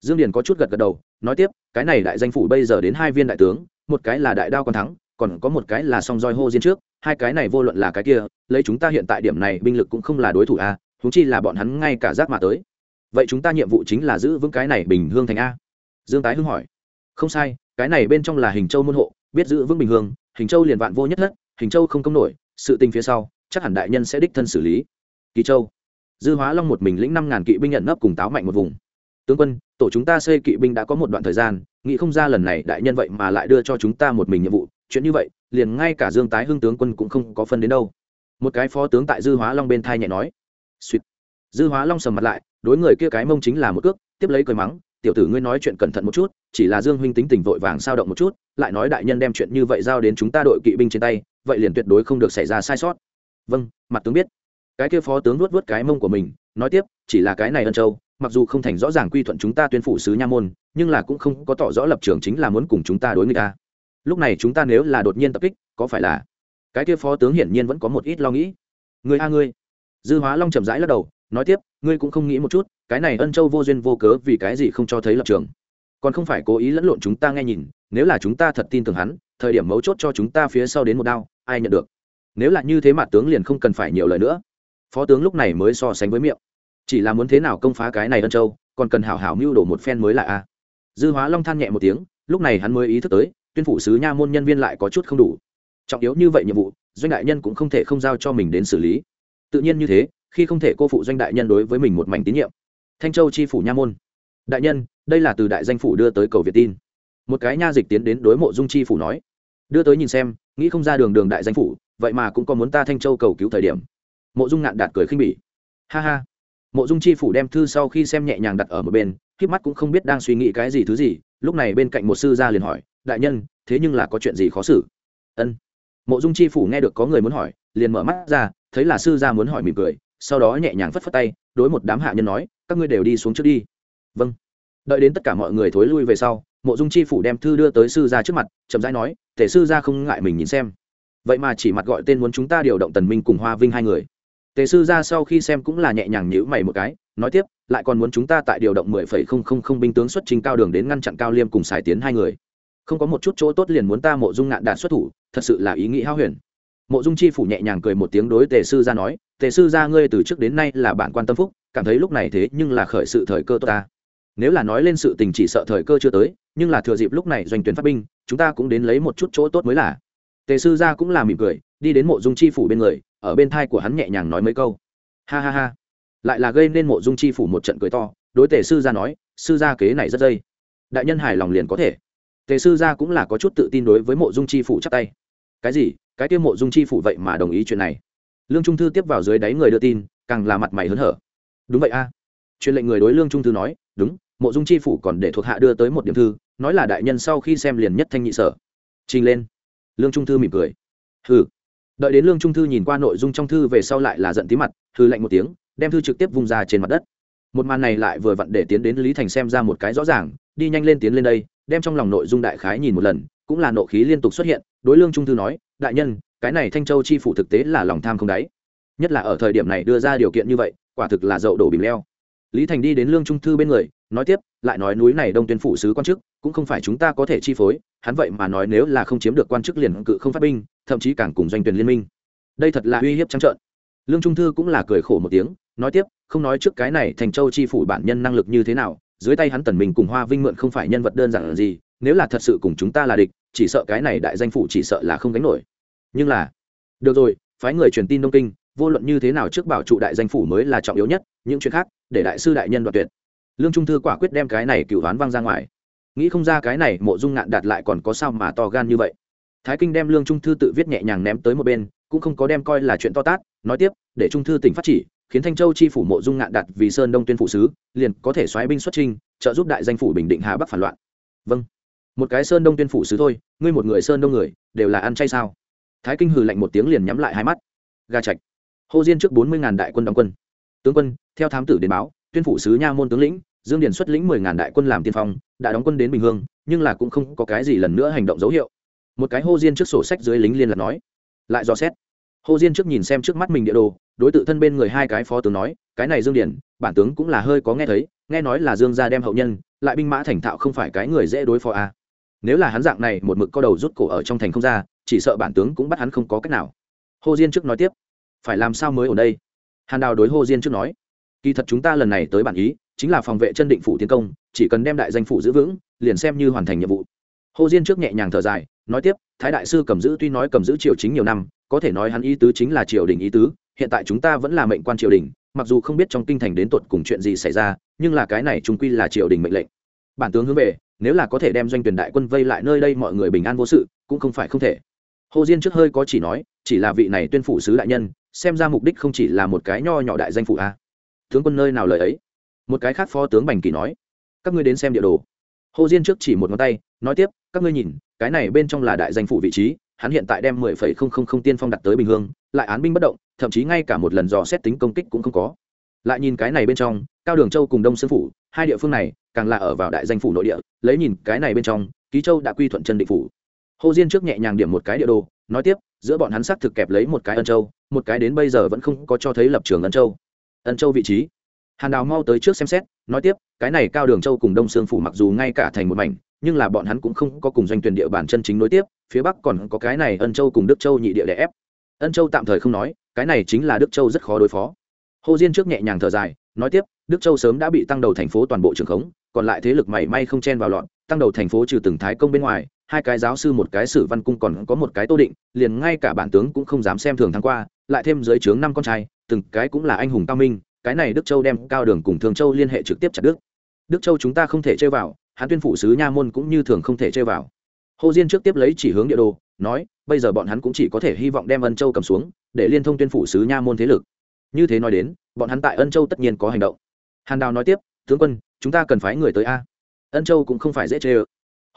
Dương điền có chút gật gật đầu, nói tiếp, cái này đại danh phủ bây giờ đến hai viên đại tướng, một cái là đại đao còn thắng, còn có một cái là song roi hô diên trước, hai cái này vô luận là cái kia, lấy chúng ta hiện tại điểm này, binh lực cũng không là đối thủ a thú chi là bọn hắn ngay cả giác mà tới. Vậy chúng ta nhiệm vụ chính là giữ vững cái này bình hương thành a? Dương tái hưng hỏi. Không sai, cái này bên trong là hình châu môn hộ, biết giữ vững bình hương, hình châu liền vạn vô nhất thất, hình châu không công nổi, sự tình phía sau, chắc hẳn đại nhân sẽ đích thân xử lý kỳ châu. Dư hóa long một mình lĩnh năm ngàn kỵ binh nhận nấp cùng táo mạnh một vùng. Tướng quân, tổ chúng ta xây kỵ binh đã có một đoạn thời gian, nghĩ không ra lần này đại nhân vậy mà lại đưa cho chúng ta một mình nhiệm vụ. Chuyện như vậy, liền ngay cả dương tái hưng tướng quân cũng không có phân đến đâu. Một cái phó tướng tại dư hóa long bên thai nhẹ nói. Suýt dư hóa long sầm mặt lại, đối người kia cái mông chính là một cước, tiếp lấy cười mắng, tiểu tử ngươi nói chuyện cẩn thận một chút, chỉ là dương huynh tính tình vội vàng sao động một chút, lại nói đại nhân đem chuyện như vậy giao đến chúng ta đội kỵ binh trên tay, vậy liền tuyệt đối không được xảy ra sai sót. Vâng mặt tướng biết cái kia phó tướng nuốt vớt cái mông của mình, nói tiếp, chỉ là cái này ân châu, mặc dù không thành rõ ràng quy thuận chúng ta tuyên phủ sứ nha môn, nhưng là cũng không có tỏ rõ lập trường chính là muốn cùng chúng ta đối nghịch ta. Lúc này chúng ta nếu là đột nhiên tập kích, có phải là cái kia phó tướng hiển nhiên vẫn có một ít lo nghĩ. Người a ngươi. Dư hóa long chậm rãi lắc đầu, nói tiếp, ngươi cũng không nghĩ một chút, cái này ân châu vô duyên vô cớ vì cái gì không cho thấy lập trường. Còn không phải cố ý lẫn lộn chúng ta nghe nhìn, nếu là chúng ta thật tin tưởng hắn, thời điểm mấu chốt cho chúng ta phía sau đến một đao, ai nhận được? Nếu là như thế mà tướng liền không cần phải nhiều lời nữa phó tướng lúc này mới so sánh với miệng. Chỉ là muốn thế nào công phá cái này ân châu, còn cần hảo hảo mưu đổ một phen mới là a. Dư hóa long than nhẹ một tiếng, lúc này hắn mới ý thức tới, tuyên phủ sứ nha môn nhân viên lại có chút không đủ. Trọng yếu như vậy nhiệm vụ, doanh đại nhân cũng không thể không giao cho mình đến xử lý. Tự nhiên như thế, khi không thể cô phụ doanh đại nhân đối với mình một mảnh tín nhiệm. Thanh châu chi phủ nha môn. Đại nhân, đây là từ đại danh phủ đưa tới cầu việt tin. Một cái nha dịch tiến đến đối mộ dung chi phủ nói. Đưa tới nhìn xem, nghĩ không ra đường đường đại danh phủ, vậy mà cũng có muốn ta thanh châu cầu cứu thời điểm mộ dung ngạn đạt cười khinh bỉ. Ha ha. Mộ dung chi phủ đem thư sau khi xem nhẹ nhàng đặt ở một bên k mắt cũng không biết đang suy nghĩ cái gì thứ gì, lúc này bên cạnh một sư gia liền hỏi, đại nhân, thế nhưng là có chuyện gì khó xử? Ân. Mộ dung chi phủ nghe được có người muốn hỏi, liền mở mắt ra, thấy là sư gia muốn hỏi mỉm cười, sau đó nhẹ nhàng phất phất tay, đối một đám hạ nhân nói, các ngươi đều đi xuống trước đi. Vâng. Đợi đến tất cả mọi người thối lui về sau, mộ dung chi phủ đem thư đưa tới sư gia trước mặt, chậm rãi nói thể sư gia không ngại mình nhìn xem. Vậy mà chỉ mặt gọi tên muốn chúng ta điều động tần minh cùng hoa vinh hai người tề sư gia sau khi xem cũng là nhẹ nhàng nhữ mày một cái, nói tiếp, lại còn muốn chúng ta tại điều động mười phẩy không không không binh tướng xuất trình cao đường đến ngăn chặn cao liêm cùng xài tiến hai người. Không có một chút chỗ tốt liền muốn ta mộ dung ngạn đạn xuất thủ, thật sự là ý nghĩ hao huyền. Mộ dung chi phủ nhẹ nhàng cười một tiếng đối tề sư gia nói, tề sư gia ngươi từ trước đến nay là bạn quan tâm phúc, cảm thấy lúc này thế nhưng là khởi sự thời cơ tốt ta. Nếu là nói lên sự tình chỉ sợ thời cơ chưa tới, nhưng là thừa dịp lúc này doanh tuyến phát binh, chúng ta cũng đến lấy một chút chỗ tốt mới là. Tề sư gia cũng là mỉm cười đi đến mộ dung chi phủ bên người, ở bên thai của hắn nhẹ nhàng nói mấy câu. Ha ha ha. Lại là gây nên mộ dung chi phủ một trận cười to, đối tề sư gia nói, sư gia kế này rất dây. Đại nhân hài lòng liền có thể. Tề sư gia cũng là có chút tự tin đối với mộ dung chi phủ chắc tay. Cái gì? Cái kia mộ dung chi phủ vậy mà đồng ý chuyện này? Lương trung thư tiếp vào dưới đáy người đưa tin, càng là mặt mày hớn hở. Đúng vậy a. À. truyền lệnh người đối lương trung thư nói, đúng, mộ dung chi phủ còn để thuộc hạ đưa tới một điểm thư, nói là đại nhân sau khi xem liền nhất thanh nhị sở. Trình lên. Lương trung thư mỉm cười. Hừ đợi đến lương trung thư nhìn qua nội dung trong thư về sau lại là giận tí mặt thư lạnh một tiếng, đem thư trực tiếp vung ra trên mặt đất. Một màn này lại vừa vặn để tiến đến lý thành xem ra một cái rõ ràng, đi nhanh lên tiến lên đây, đem trong lòng nội dung đại khái nhìn một lần, cũng là nộ khí liên tục xuất hiện, đối lương trung thư nói, đại nhân, cái này thanh châu chi phủ thực tế là lòng tham không đáy. Nhất là ở thời điểm này đưa ra điều kiện như vậy, quả thực là dậu đổ bìm leo. Lý thành đi đến lương trung thư bên người, nói tiếp, lại nói núi này đông tuyên phủ sứ quan chức, cũng không phải chúng ta có thể chi phối hắn vậy mà nói nếu là không chiếm được quan chức liền cự không phát binh, thậm chí càng cùng doanh tuyển liên minh. Đây thật là uy hiếp trắng trợn. Lương trung thư cũng là cười khổ một tiếng, nói tiếp, không nói trước cái này thành châu chi phủ bản nhân năng lực như thế nào, dưới tay hắn tần mình cùng hoa vinh mượn không phải nhân vật đơn giản là gì, nếu là thật sự cùng chúng ta là địch, chỉ sợ cái này đại danh phủ chỉ sợ là không gánh nổi. Nhưng là, được rồi, phái người truyền tin đông kinh, vô luận như thế nào trước bảo trụ đại danh phủ mới là trọng yếu nhất, những chuyện khác, để đại sư đại nhân đoạt tuyệt. Lương trung thư quả quyết đem cái này cựu đoán văng ra ngoài nghĩ không ra cái này mộ dung ngạn đạt lại còn có sao mà to gan như vậy. Thái kinh đem lương trung thư tự viết nhẹ nhàng ném tới một bên, cũng không có đem coi là chuyện to tát, nói tiếp, để trung thư tỉnh phát chỉ, khiến thanh châu chi phủ mộ dung ngạn đạt vì sơn đông tuyên phụ sứ, liền có thể xoáy binh xuất trinh, trợ giúp đại danh phủ bình định hà bắc phản loạn. Vâng. Một cái sơn đông tuyên phủ sứ thôi, ngươi một người sơn đông người, đều là ăn chay sao? Thái kinh hừ lạnh một tiếng liền nhắm lại hai mắt. Ga trạch hô diên trước bốn mươi ngàn đại quân đóng quân. Tướng quân, theo thám tử đến báo, tuyên phủ sứ nha môn tướng lĩnh dương điền xuất lĩnh mười ngàn đại quân làm tiên phong, đã đóng quân đến bình hương, nhưng là cũng không có cái gì lần nữa hành động dấu hiệu. Một cái hô diên trước sổ sách dưới lính liên lạc nói, lại dò xét. Hô diên trước nhìn xem trước mắt mình địa đồ, đối tự thân bên người hai cái phó tướng nói, cái này dương điển bản tướng cũng là hơi có nghe thấy, nghe nói là dương gia đem hậu nhân, lại binh mã thành thạo không phải cái người dễ đối phó à. nếu là hắn dạng này một mực co đầu rút cổ ở trong thành không ra, chỉ sợ bản tướng cũng bắt hắn không có cách nào. Hô diên trước nói tiếp, phải làm sao mới ở đây? Hàn đào đối hô diên trước nói, kỳ thật chúng ta lần này tới bản ý chính là phòng vệ chân định phủ tiến công, chỉ cần đem đại danh phủ giữ vững, liền xem như hoàn thành nhiệm vụ. Hồ diên trước nhẹ nhàng thở dài, nói tiếp, thái đại sư cầm giữ tuy nói cầm giữ triều chính nhiều năm, có thể nói hắn ý tứ chính là triều đình ý tứ, hiện tại chúng ta vẫn là mệnh quan triều đình, mặc dù không biết trong kinh thành đến tột cùng chuyện gì xảy ra, nhưng là cái này trung quy là triều đình mệnh lệnh. Bản tướng hướng về, nếu là có thể đem doanh tuyển đại quân vây lại nơi đây mọi người bình an vô sự, cũng không phải không thể. Hồ diên trước hơi có chỉ nói, chỉ là vị này tuyên phủ sứ đại nhân, xem ra mục đích không chỉ là một cái nho nhỏ đại danh phủ a. Tướng quân nơi nào lời ấy? Một cái khác phó tướng bành kỳ nói, các ngươi đến xem địa đồ. Hồ diên trước chỉ một ngón tay, nói tiếp, các ngươi nhìn, cái này bên trong là đại danh phủ vị trí, hắn hiện tại đem mười phẩy không không không tiên phong đặt tới bình hương, lại án binh bất động, thậm chí ngay cả một lần dò xét tính công kích cũng không có. Lại nhìn cái này bên trong, cao đường châu cùng đông sơn phủ, hai địa phương này, càng là ở vào đại danh phủ nội địa, lấy nhìn cái này bên trong, ký châu đã quy thuận chân định phủ. Hồ diên trước nhẹ nhàng điểm một cái địa đồ, nói tiếp, giữa bọn hắn xác thực kẹp lấy một cái ân châu, một cái đến bây giờ vẫn không có cho thấy lập trường ân châu. Ân châu vị trí hàn đào mau tới trước xem xét, nói tiếp, cái này cao đường châu cùng đông sương phủ mặc dù ngay cả thành một mảnh, nhưng là bọn hắn cũng không có cùng doanh tuyển địa bàn chân chính nối tiếp, phía bắc còn có cái này ân châu cùng đức châu nhị địa để ép. Ân châu tạm thời không nói, cái này chính là đức châu rất khó đối phó. Hồ diên trước nhẹ nhàng thở dài, nói tiếp, đức châu sớm đã bị tăng đầu thành phố toàn bộ trường khống, còn lại thế lực mảy may không chen vào lọn tăng đầu thành phố trừ từng thái công bên ngoài, hai cái giáo sư một cái sử văn cung còn có một cái tô định, liền ngay cả bản tướng cũng không dám xem thường tháng qua, lại thêm dưới trướng năm con trai, từng cái cũng là anh hùng cao minh cái này đức châu đem cao đường cùng thường châu liên hệ trực tiếp chặt đức đức châu chúng ta không thể chơi vào hán tuyên phủ sứ nha môn cũng như thường không thể chơi vào. Hồ diên trước tiếp lấy chỉ hướng địa đồ, nói, bây giờ bọn hắn cũng chỉ có thể hy vọng đem ân châu cầm xuống, để liên thông tuyên phủ sứ nha môn thế lực. Như thế nói đến, bọn hắn tại ân châu tất nhiên có hành động. Hàn đào nói tiếp, tướng quân, chúng ta cần phái người tới a. Ân châu cũng không phải dễ chê ơ.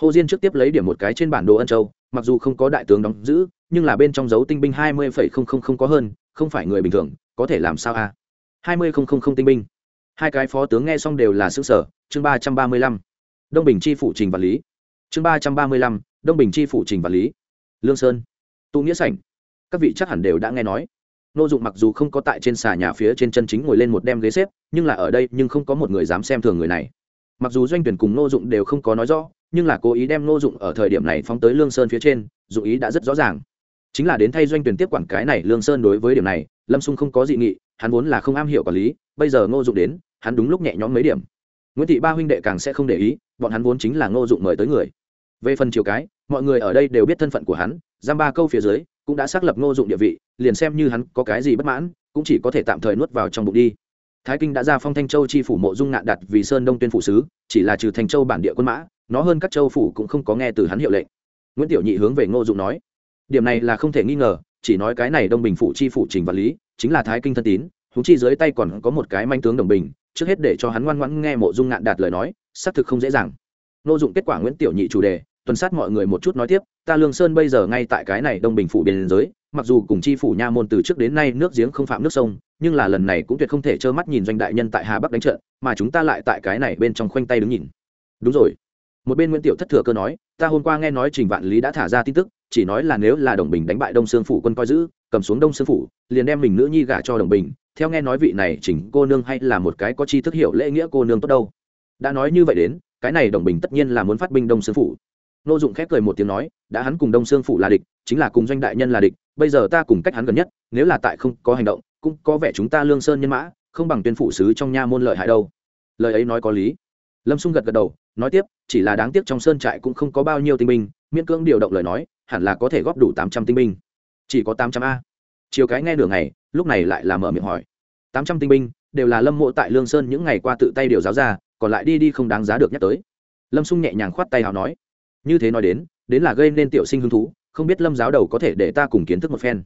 Hồ diên trước tiếp lấy điểm một cái trên bản đồ ân châu, mặc dù không có đại tướng đóng giữ, nhưng là bên trong dấu tinh binh hai mươi phẩy không không không có hơn, không phải người bình thường, có thể làm sao a? Hai mươi không không không tinh binh. Hai cái phó tướng nghe xong đều là xứ sở chương ba trăm ba mươi lăm, đông bình chi phủ trình và lý. Chương ba trăm ba mươi lăm, đông bình chi phủ trình và lý. Lương sơn, tụ nghĩa sảnh. Các vị chắc hẳn đều đã nghe nói. Nô dụng mặc dù không có tại trên xà nhà phía trên chân chính ngồi lên một đem ghế xếp, nhưng là ở đây nhưng không có một người dám xem thường người này. Mặc dù doanh tuyển cùng nô dụng đều không có nói rõ, nhưng là cố ý đem nô dụng ở thời điểm này phóng tới lương sơn phía trên, dụng ý đã rất rõ ràng. Chính là đến thay doanh tuyển tiếp quản cái này, lương sơn đối với điểm này, lâm xung không có dị nghị hắn vốn là không am hiểu quản lý, bây giờ ngô dụng đến, hắn đúng lúc nhẹ nhõm mấy điểm. Nguyễn thị ba huynh đệ càng sẽ không để ý, bọn hắn vốn chính là ngô dụng mời tới người. Về phần chiều cái, mọi người ở đây đều biết thân phận của hắn, giam ba câu phía dưới, cũng đã xác lập ngô dụng địa vị, liền xem như hắn có cái gì bất mãn, cũng chỉ có thể tạm thời nuốt vào trong bụng đi. Thái kinh đã ra phong thanh châu chi phủ mộ dung ngạn đặt vì sơn đông tuyên phủ sứ, chỉ là trừ thanh châu bản địa quân mã, nó hơn các châu phủ cũng không có nghe từ hắn hiệu lệnh. Nguyễn tiểu nhị hướng về ngô dụng nói, điểm này là không thể nghi ngờ chỉ nói cái này đông bình phủ chi phủ trình vật lý, chính là thái kinh thân tín húng chi dưới tay còn có một cái manh tướng đồng bình, trước hết để cho hắn ngoan ngoãn nghe mộ dung ngạn đạt lời nói, xác thực không dễ dàng. Nô dụng kết quả nguyễn tiểu nhị chủ đề, tuần sát mọi người một chút nói tiếp, ta lương sơn bây giờ ngay tại cái này đông bình phủ biên giới, mặc dù cùng chi phủ nha môn từ trước đến nay nước giếng không phạm nước sông, nhưng là lần này cũng tuyệt không thể trơ mắt nhìn doanh đại nhân tại hà bắc đánh trận, mà chúng ta lại tại cái này bên trong khoanh tay đứng nhìn. Đúng rồi. Một bên nguyễn tiểu thất thừa cơ nói, ta hôm qua nghe nói trình vạn lý đã thả ra tin tức chỉ nói là nếu là đồng bình đánh bại đông sương phủ quân coi giữ, cầm xuống đông sương phủ, liền đem mình nữ nhi gả cho đồng bình. Theo nghe nói vị này chỉnh cô nương hay là một cái có chi thức hiểu lễ nghĩa cô nương tốt đâu. Đã nói như vậy đến, cái này đồng bình tất nhiên là muốn phát binh đông sương phủ. Nô dụng khép cười một tiếng nói, đã hắn cùng đông sương phủ là địch, chính là cùng doanh đại nhân là địch, bây giờ ta cùng cách hắn gần nhất, nếu là tại không có hành động, cũng có vẻ chúng ta lương sơn nhân mã, không bằng tuyên phủ sứ trong nha môn lợi hại đâu. Lời ấy nói có lý. Lâm xung gật gật đầu, nói tiếp, chỉ là đáng tiếc trong sơn trại cũng không có bao nhiêu tinh binh, miễn cưỡng điều động lời nói hẳn là có thể góp đủ tám trăm tinh binh. Chỉ có tám trăm a. Chiều cái nghe nửa ngày, lúc này lại là mở miệng hỏi. Tám trăm tinh binh, đều là lâm mộ tại lương sơn những ngày qua tự tay điều giáo ra, còn lại đi đi không đáng giá được nhắc tới. Lâm xung nhẹ nhàng khoát tay hào nói. Như thế nói đến đến là gây nên tiểu sinh hứng thú, không biết lâm giáo đầu có thể để ta cùng kiến thức một phen.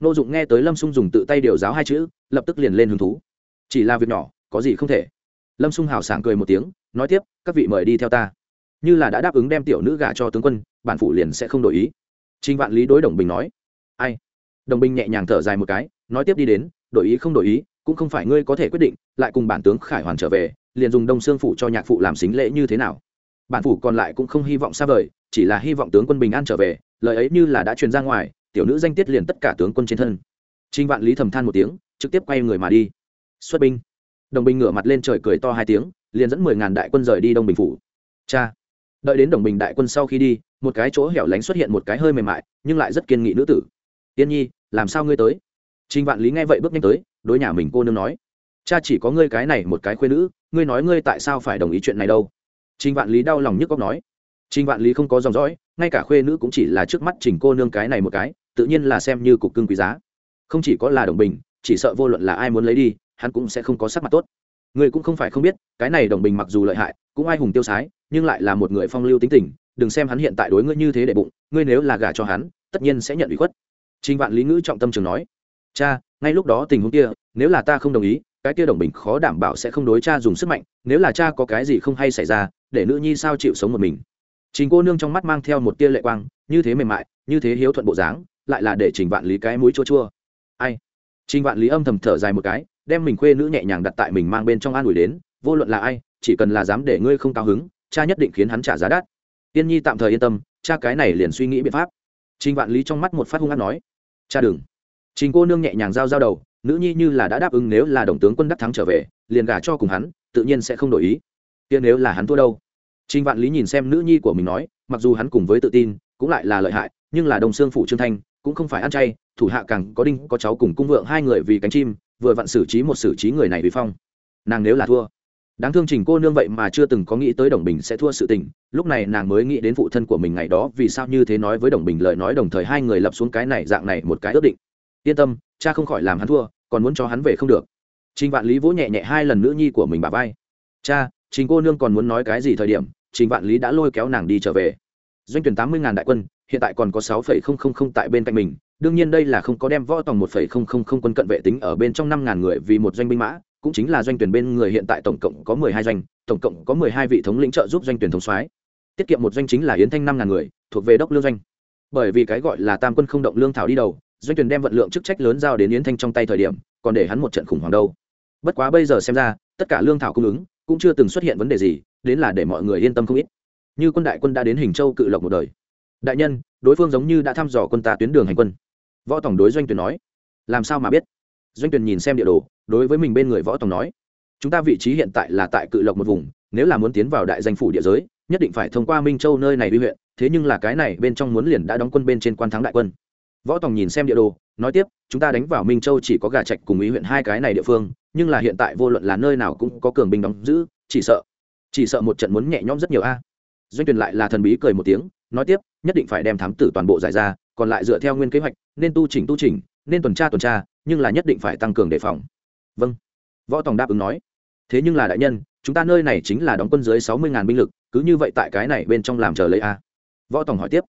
Nô dụng nghe tới lâm xung dùng tự tay điều giáo hai chữ, lập tức liền lên hứng thú. Chỉ là việc nhỏ, có gì không thể. Lâm xung hào sảng cười một tiếng, nói tiếp, các vị mời đi theo ta. Như là đã đáp ứng đem tiểu nữ gả cho tướng quân, bản phủ liền sẽ không đổi ý trinh vạn lý đối đồng bình nói, ai? Đồng bình nhẹ nhàng thở dài một cái, nói tiếp đi đến, đổi ý không đổi ý, cũng không phải ngươi có thể quyết định, lại cùng bản tướng khải hoàn trở về, liền dùng đông xương phủ cho nhạc phụ làm xính lễ như thế nào? Bản phủ còn lại cũng không hy vọng xa vời, chỉ là hy vọng tướng quân bình an trở về, lời ấy như là đã truyền ra ngoài, tiểu nữ danh tiết liền tất cả tướng quân trên thân. Trinh vạn lý thầm than một tiếng, trực tiếp quay người mà đi. Xuất binh. Đồng bình ngửa mặt lên trời cười to hai tiếng, liền dẫn mười ngàn đại quân rời đi đông bình phủ. Cha đợi đến đồng bình đại quân sau khi đi, một cái chỗ hẻo lánh xuất hiện một cái hơi mềm mại, nhưng lại rất kiên nghị nữ tử. Tiên nhi, làm sao ngươi tới? Trình vạn lý nghe vậy bước nhanh tới, đối nhà mình cô nương nói. Cha chỉ có ngươi cái này một cái khuyên nữ, ngươi nói ngươi tại sao phải đồng ý chuyện này đâu? Trình vạn lý đau lòng nhức góc nói. Trình vạn lý không có dòng dõi, ngay cả khuê nữ cũng chỉ là trước mắt trình cô nương cái này một cái, tự nhiên là xem như cục cưng quý giá. Không chỉ có là đồng bình, chỉ sợ vô luận là ai muốn lấy đi, hắn cũng sẽ không có sắc mặt tốt. Người cũng không phải không biết, cái này đồng bình mặc dù lợi hại cũng ai hùng tiêu sái, nhưng lại là một người phong lưu tính tình, đừng xem hắn hiện tại đối ngươi như thế để bụng, ngươi nếu là gả cho hắn, tất nhiên sẽ nhận ủy khuất. Trình vạn lý ngữ trọng tâm trường nói. Cha, ngay lúc đó tình huống kia, nếu là ta không đồng ý, cái kia đồng bình khó đảm bảo sẽ không đối cha dùng sức mạnh, nếu là cha có cái gì không hay xảy ra, để nữ nhi sao chịu sống một mình. Trình cô nương trong mắt mang theo một tia lệ quang, như thế mềm mại, như thế hiếu thuận bộ dáng, lại là để trình vạn lý cái mũi chua chua. Ai? Trình vạn lý âm thầm thở dài một cái, đem mình khuê nữ nhẹ nhàng đặt tại mình mang bên trong an ủi đến, vô luận là ai chỉ cần là dám để ngươi không cao hứng, cha nhất định khiến hắn trả giá đắt. Tiên nhi tạm thời yên tâm, cha cái này liền suy nghĩ biện pháp. Trình vạn lý trong mắt một phát hung hát nói, cha đừng. Trình cô nương nhẹ nhàng giao giao đầu, nữ nhi như là đã đáp ứng nếu là đồng tướng quân đắc thắng trở về, liền gả cho cùng hắn, tự nhiên sẽ không đổi ý. Kia nếu là hắn thua đâu? Trình vạn lý nhìn xem nữ nhi của mình nói, mặc dù hắn cùng với tự tin, cũng lại là lợi hại, nhưng là đồng xương phủ trương thanh, cũng không phải ăn chay, thủ hạ càng có đinh, có cháu cùng cung vượng hai người vì cánh chim, vừa vặn xử trí một xử trí người này vì phong. Nàng nếu là thua đáng thương trình cô nương vậy mà chưa từng có nghĩ tới đồng bình sẽ thua sự tình. Lúc này nàng mới nghĩ đến phụ thân của mình ngày đó vì sao như thế nói với đồng bình lời nói đồng thời hai người lập xuống cái này dạng này một cái ước định. Yên tâm, cha không khỏi làm hắn thua, còn muốn cho hắn về không được. Trình vạn lý vỗ nhẹ nhẹ hai lần nữ nhi của mình bà vai. Cha, trình cô nương còn muốn nói cái gì thời điểm, trình vạn lý đã lôi kéo nàng đi trở về. Doanh tuyển tám mươi ngàn đại quân, hiện tại còn có sáu phẩy không không không tại bên cạnh mình. Đương nhiên đây là không có đem võ tòng một phẩy không không không quân cận vệ tính ở bên trong năm ngàn người vì một doanh binh mã cũng chính là doanh tuyển bên người hiện tại tổng cộng có mười hai doanh, tổng cộng có mười hai vị thống lĩnh trợ giúp doanh tuyển thống soái. Tiết kiệm một doanh chính là yến thanh năm ngàn người, thuộc về đốc lương doanh. Bởi vì cái gọi là tam quân không động lương thảo đi đầu, doanh tuyển đem vận lượng chức trách lớn giao đến yến thanh trong tay thời điểm, còn để hắn một trận khủng hoảng đâu. Bất quá bây giờ xem ra, tất cả lương thảo cung ứng, cũng chưa từng xuất hiện vấn đề gì, đến là để mọi người yên tâm không ít. Như quân đại quân đã đến hình châu cự lộc một đời. Đại nhân, đối phương giống như đã thăm dò quân ta tuyến đường hành quân. Võ tổng đối doanh tuyển nói, làm sao mà biết? Doanh Tuyền nhìn xem địa đồ, đối với mình bên người võ tổng nói, chúng ta vị trí hiện tại là tại cự lộc một vùng, nếu là muốn tiến vào đại danh phủ địa giới, nhất định phải thông qua minh châu nơi này đi huyện, thế nhưng là cái này bên trong muốn liền đã đóng quân bên trên quan thắng đại quân. Võ tổng nhìn xem địa đồ, nói tiếp, chúng ta đánh vào minh châu chỉ có gà trạch cùng ý huyện hai cái này địa phương, nhưng là hiện tại vô luận là nơi nào cũng có cường binh đóng giữ, chỉ sợ chỉ sợ một trận muốn nhẹ nhõm rất nhiều a. Doanh Tuyền lại là thần bí cười một tiếng, nói tiếp, nhất định phải đem thám tử toàn bộ giải ra, còn lại dựa theo nguyên kế hoạch, nên tu chỉnh tu chỉnh nên tuần tra tuần tra, nhưng là nhất định phải tăng cường đề phòng. Vâng. Võ tòng đáp ứng nói. Thế nhưng là đại nhân, chúng ta nơi này chính là đóng quân dưới sáu mươi ngàn binh lực, cứ như vậy tại cái này bên trong làm chờ lấy a? Võ tòng hỏi tiếp.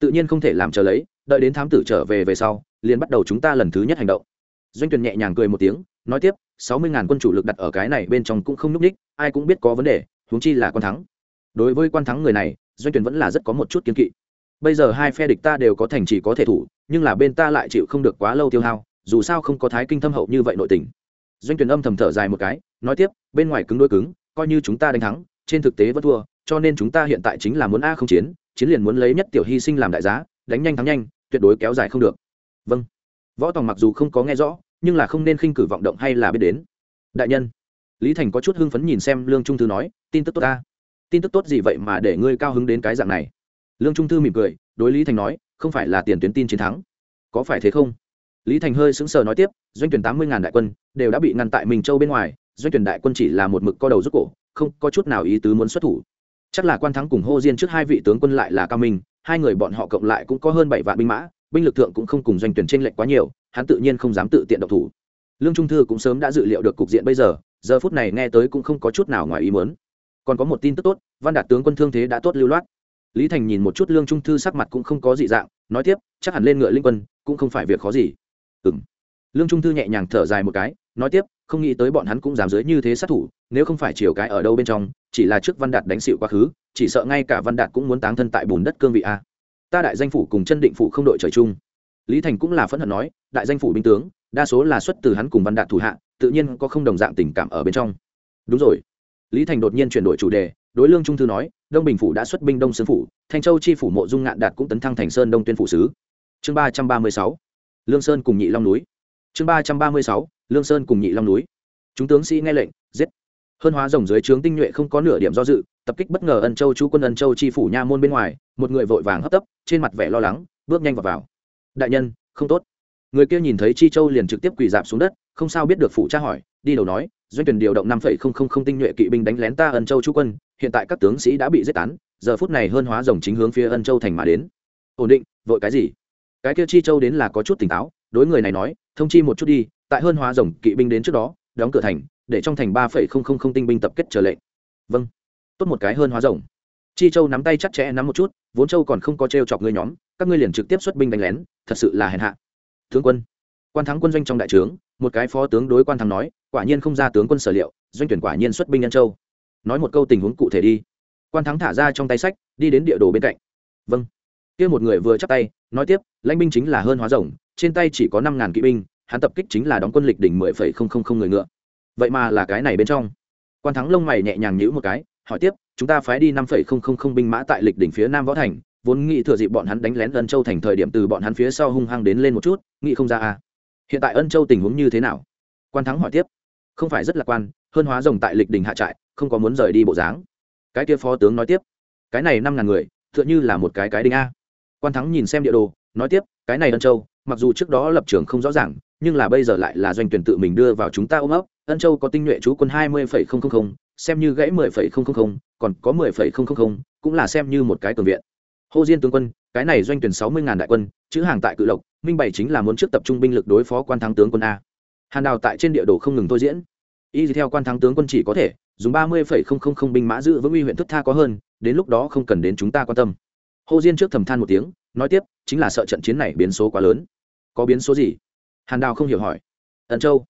Tự nhiên không thể làm chờ lấy, đợi đến thám tử trở về về sau, liền bắt đầu chúng ta lần thứ nhất hành động. Doanh Tuyền nhẹ nhàng cười một tiếng, nói tiếp, sáu mươi ngàn quân chủ lực đặt ở cái này bên trong cũng không n ú c ních ai cũng biết có vấn đề, huống chi là quan thắng. Đối với quan thắng người này, doanh Tuyền vẫn là rất có một chút kiên kỵ bây giờ hai phe địch ta đều có thành trì có thể thủ, nhưng là bên ta lại chịu không được quá lâu tiêu hao, dù sao không có thái kinh thâm hậu như vậy nội tình. Doanh tuyển âm thầm thở dài một cái, nói tiếp, bên ngoài cứng đôi cứng, coi như chúng ta đánh thắng, trên thực tế vẫn thua, cho nên chúng ta hiện tại chính là muốn a không chiến chiến liền muốn lấy nhất tiểu hy sinh làm đại giá, đánh nhanh thắng nhanh, tuyệt đối kéo dài không được. Vâng. Võ tòng mặc dù không có nghe rõ, nhưng là không nên khinh cử vọng động hay là biết đến. Đại nhân, lý thành có chút hưng phấn nhìn xem lương trung thư nói, tin tức tốt ta. Tin tức tốt gì vậy mà để ngươi cao hứng đến cái dạng này? Lương trung thư mỉm cười, đối lý thành nói, không phải là tiền tuyến tin chiến thắng. Có phải thế không? Lý thành hơi sững sờ nói tiếp, doanh tuyển tám mươi ngàn đại quân đều đã bị ngăn tại minh châu bên ngoài, doanh tuyển đại quân chỉ là một mực co đầu rút cổ, không có chút nào ý tứ muốn xuất thủ. Chắc là quan thắng cùng hô diên trước hai vị tướng quân lại là cao minh, hai người bọn họ cộng lại cũng có hơn bảy vạn binh mã, binh lực thượng cũng không cùng doanh tuyển tranh lệch quá nhiều, hắn tự nhiên không dám tự tiện độc thủ. Lương trung thư cũng sớm đã dự liệu được cục diện bây giờ giờ phút này nghe tới cũng không có chút nào ngoài ý muốn. Còn có một tin tức tốt, văn đạt tướng quân thương thế đã tốt lưu loát lý thành nhìn một chút lương trung thư sắc mặt cũng không có dị dạng, nói tiếp, chắc hẳn lên ngựa linh quân, cũng không phải việc khó gì. Ừ m lương trung thư nhẹ nhàng thở dài một cái, nói tiếp, không nghĩ tới bọn hắn cũng dám dưới như thế sát thủ, nếu không phải chiều cái ở đâu bên trong, chỉ là trước văn đạt đánh xịu quá khứ, chỉ sợ ngay cả văn đạt cũng muốn táng thân tại bùn đất cương vị a. Ta đại danh phủ cùng chân định phủ không đội trời chung. Lý thành cũng là phẫn hận nói, đại danh phủ binh tướng, đa số là xuất từ hắn cùng văn đạt thủ hạ, tự nhiên có không đồng dạng tình cảm ở bên trong. Đúng rồi. Lý thành đột nhiên chuyển đổi chủ đề đối lương trung thư nói, đông bình phủ đã xuất binh đông sơn phủ, thanh châu chi phủ mộ dung ngạn đạt cũng tấn thăng thành sơn đông tuyên phủ sứ. Chương ba trăm ba mươi sáu, lương sơn cùng nhị long núi. Chương ba trăm ba mươi sáu, lương sơn cùng nhị long núi. Chúng tướng sĩ nghe lệnh, giết. Hơn hóa rồng dưới trướng tinh nhuệ không có nửa điểm do dự, tập kích bất ngờ ân châu chú quân ân châu chi phủ nha môn bên ngoài, một người vội vàng hấp tấp, trên mặt vẻ lo lắng, bước nhanh vào vào. Đại nhân, không tốt. Người kia nhìn thấy chi châu liền trực tiếp quỳ dạp xuống đất, không sao biết được phụ tra hỏi, đi đầu nói, doanh tuyển điều động năm phẩy không không không tinh nhuệ kỵ binh đánh lén ta ân châu chú quân hiện tại các tướng sĩ đã bị giết tán, giờ phút này hơn hóa rồng chính hướng phía ân châu thành mà đến. Ổn định, vội cái gì? Cái kia chi châu đến là có chút tỉnh táo, đối người này nói, thông chi một chút đi, tại hơn hóa rồng kỵ binh đến trước đó, đóng cửa thành, để trong thành ba phẩy không không không tinh binh tập kết trở lệnh. Vâng. Tốt một cái hơn hóa rồng. Chi châu nắm tay chắc chẽ nắm một chút, vốn châu còn không có t chọc ngươi nhóm, các ngươi liền trực tiếp xuất binh đánh lén, thật sự là hèn hạ. Tướng quân. Quan thắng quân doanh trong đại trướng, một cái phó tướng đối quan thắng nói, quả nhiên không ra tướng quân sở liệu, doanh tuyển quả nhiên xuất binh nhân châu nói một câu tình huống cụ thể đi. Quan thắng thả ra trong tay sách, đi đến địa đồ bên cạnh. Vâng. Kia một người vừa chắp tay, nói tiếp, lãnh binh chính là hơn hóa rồng, trên tay chỉ có năm ngàn kỵ binh, hắn tập kích chính là đóng quân lịch đỉnh mười phẩy không không không người ngựa. Vậy mà là cái này bên trong. Quan thắng lông mày nhẹ nhàng nhữ một cái, hỏi tiếp, chúng ta phái đi năm phẩy không không không binh mã tại lịch đỉnh phía nam võ thành, vốn nghĩ thừa dịp bọn hắn đánh lén ân châu thành thời điểm từ bọn hắn phía sau hung hăng đến lên một chút, nghĩ không ra à. Hiện tại ân châu tình huống như thế nào? Quan thắng hỏi tiếp không phải rất lạc quan hơn hóa rồng tại lịch đình hạ trại không có muốn rời đi bộ dáng. Cái kia phó tướng nói tiếp cái này năm ngàn người tựa như là một cái cái đinh a. Quan thắng nhìn xem địa đồ nói tiếp cái này ân châu mặc dù trước đó lập trường không rõ ràng nhưng là bây giờ lại là doanh tuyển tự mình đưa vào chúng ta ôm ấp. Ân châu có tinh nhuệ chú quân hai mươi phẩy không không không xem như gãy mười phẩy không không không còn có mười phẩy không không không cũng là xem như một cái cường viện. Hồ Diên tướng quân, cái này doanh tuyển sáu mươi ngàn đại quân, chữ hàng tại Cự Lộc, minh bảy chính là muốn trước tập trung binh lực đối phó quan thắng tướng quân a. Hàn Đào tại trên địa đồ không ngừng tôi diễn. Y theo quan thắng tướng quân chỉ có thể dùng ba mươi phẩy không không không binh mã giữ vững uy huyện thức tha có hơn, đến lúc đó không cần đến chúng ta quan tâm. Hồ Diên trước thầm than một tiếng, nói tiếp, chính là sợ trận chiến này biến số quá lớn. Có biến số gì? Hàn Đào không hiểu hỏi. Ân Châu.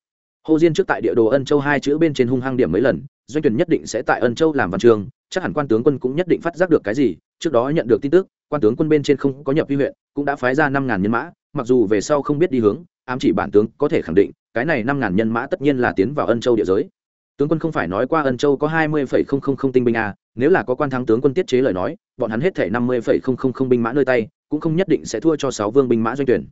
Hồ Diên trước tại địa đồ Ân Châu hai chữ bên trên hung hăng điểm mấy lần, doanh tuyển nhất định sẽ tại Ân Châu làm văn trường, chắc hẳn quan tướng quân cũng nhất định phát giác được cái gì, trước đó nhận được tin tức quan tướng quân bên trên không có nhập vi huyện cũng đã phái ra năm ngàn nhân mã mặc dù về sau không biết đi hướng ám chỉ bản tướng có thể khẳng định cái này năm ngàn nhân mã tất nhiên là tiến vào ân châu địa giới. Tướng quân không phải nói qua ân châu có hai mươi phẩy không không không tinh binh à, nếu là có quan thắng tướng quân tiết chế lời nói bọn hắn hết thể năm mươi phẩy không không không binh mã nơi tay cũng không nhất định sẽ thua cho sáu vương binh mã doanh tuyển.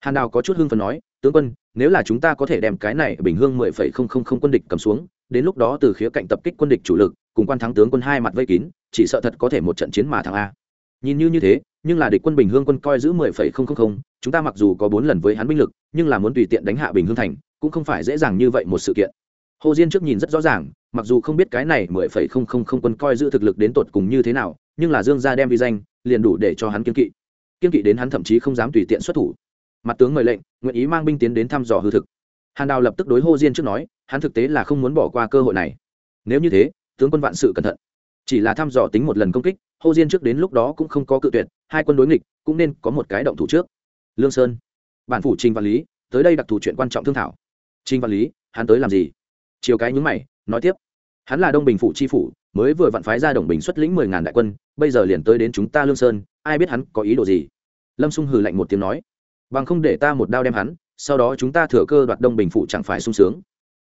Hàn đào có chút hưng phần nói tướng quân nếu là chúng ta có thể đem cái này bình hương mười phẩy không không không quân địch cầm xuống đến lúc đó từ khía cạnh tập kích quân địch chủ lực cùng quan thắng tướng quân hai mặt vây kín chỉ sợ thật có thể một trận chiến mà thắng a. Nhìn như như thế nhưng là địch quân bình hương quân coi giữ mười phẩy không không không, chúng ta mặc dù có bốn lần với hắn binh lực, nhưng là muốn tùy tiện đánh hạ bình hương thành, cũng không phải dễ dàng như vậy một sự kiện. Hồ diên trước nhìn rất rõ ràng, mặc dù không biết cái này mười phẩy không không không quân coi giữ thực lực đến tột cùng như thế nào, nhưng là dương gia đem vi danh, liền đủ để cho hắn kiên kỵ. Kiên kỵ đến hắn thậm chí không dám tùy tiện xuất thủ. Mặt tướng mời lệnh, nguyện ý mang binh tiến đến thăm dò hư thực. Hàn đào lập tức đối hồ diên trước nói, hắn thực tế là không muốn bỏ qua cơ hội này. Nếu như thế, tướng quân vạn sự cẩn thận. Chỉ là thăm dò tính một lần công kích hô diên trước đến lúc đó cũng không có cự tuyệt hai quân đối nghịch cũng nên có một cái động thủ trước. Lương sơn, bản phủ trình văn lý, tới đây đặc thù chuyện quan trọng thương thảo. Trình văn lý, hắn tới làm gì? Chiều cái nhúng mày, nói tiếp. Hắn là đông bình phủ chi phủ, mới vừa vặn phái ra đồng bình xuất lĩnh mười ngàn đại quân, bây giờ liền tới đến chúng ta lương sơn, ai biết hắn có ý đồ gì? Lâm xung hừ lạnh một tiếng nói. Bằng không để ta một đao đem hắn, sau đó chúng ta thừa cơ đoạt đông bình phủ chẳng phải sung sướng.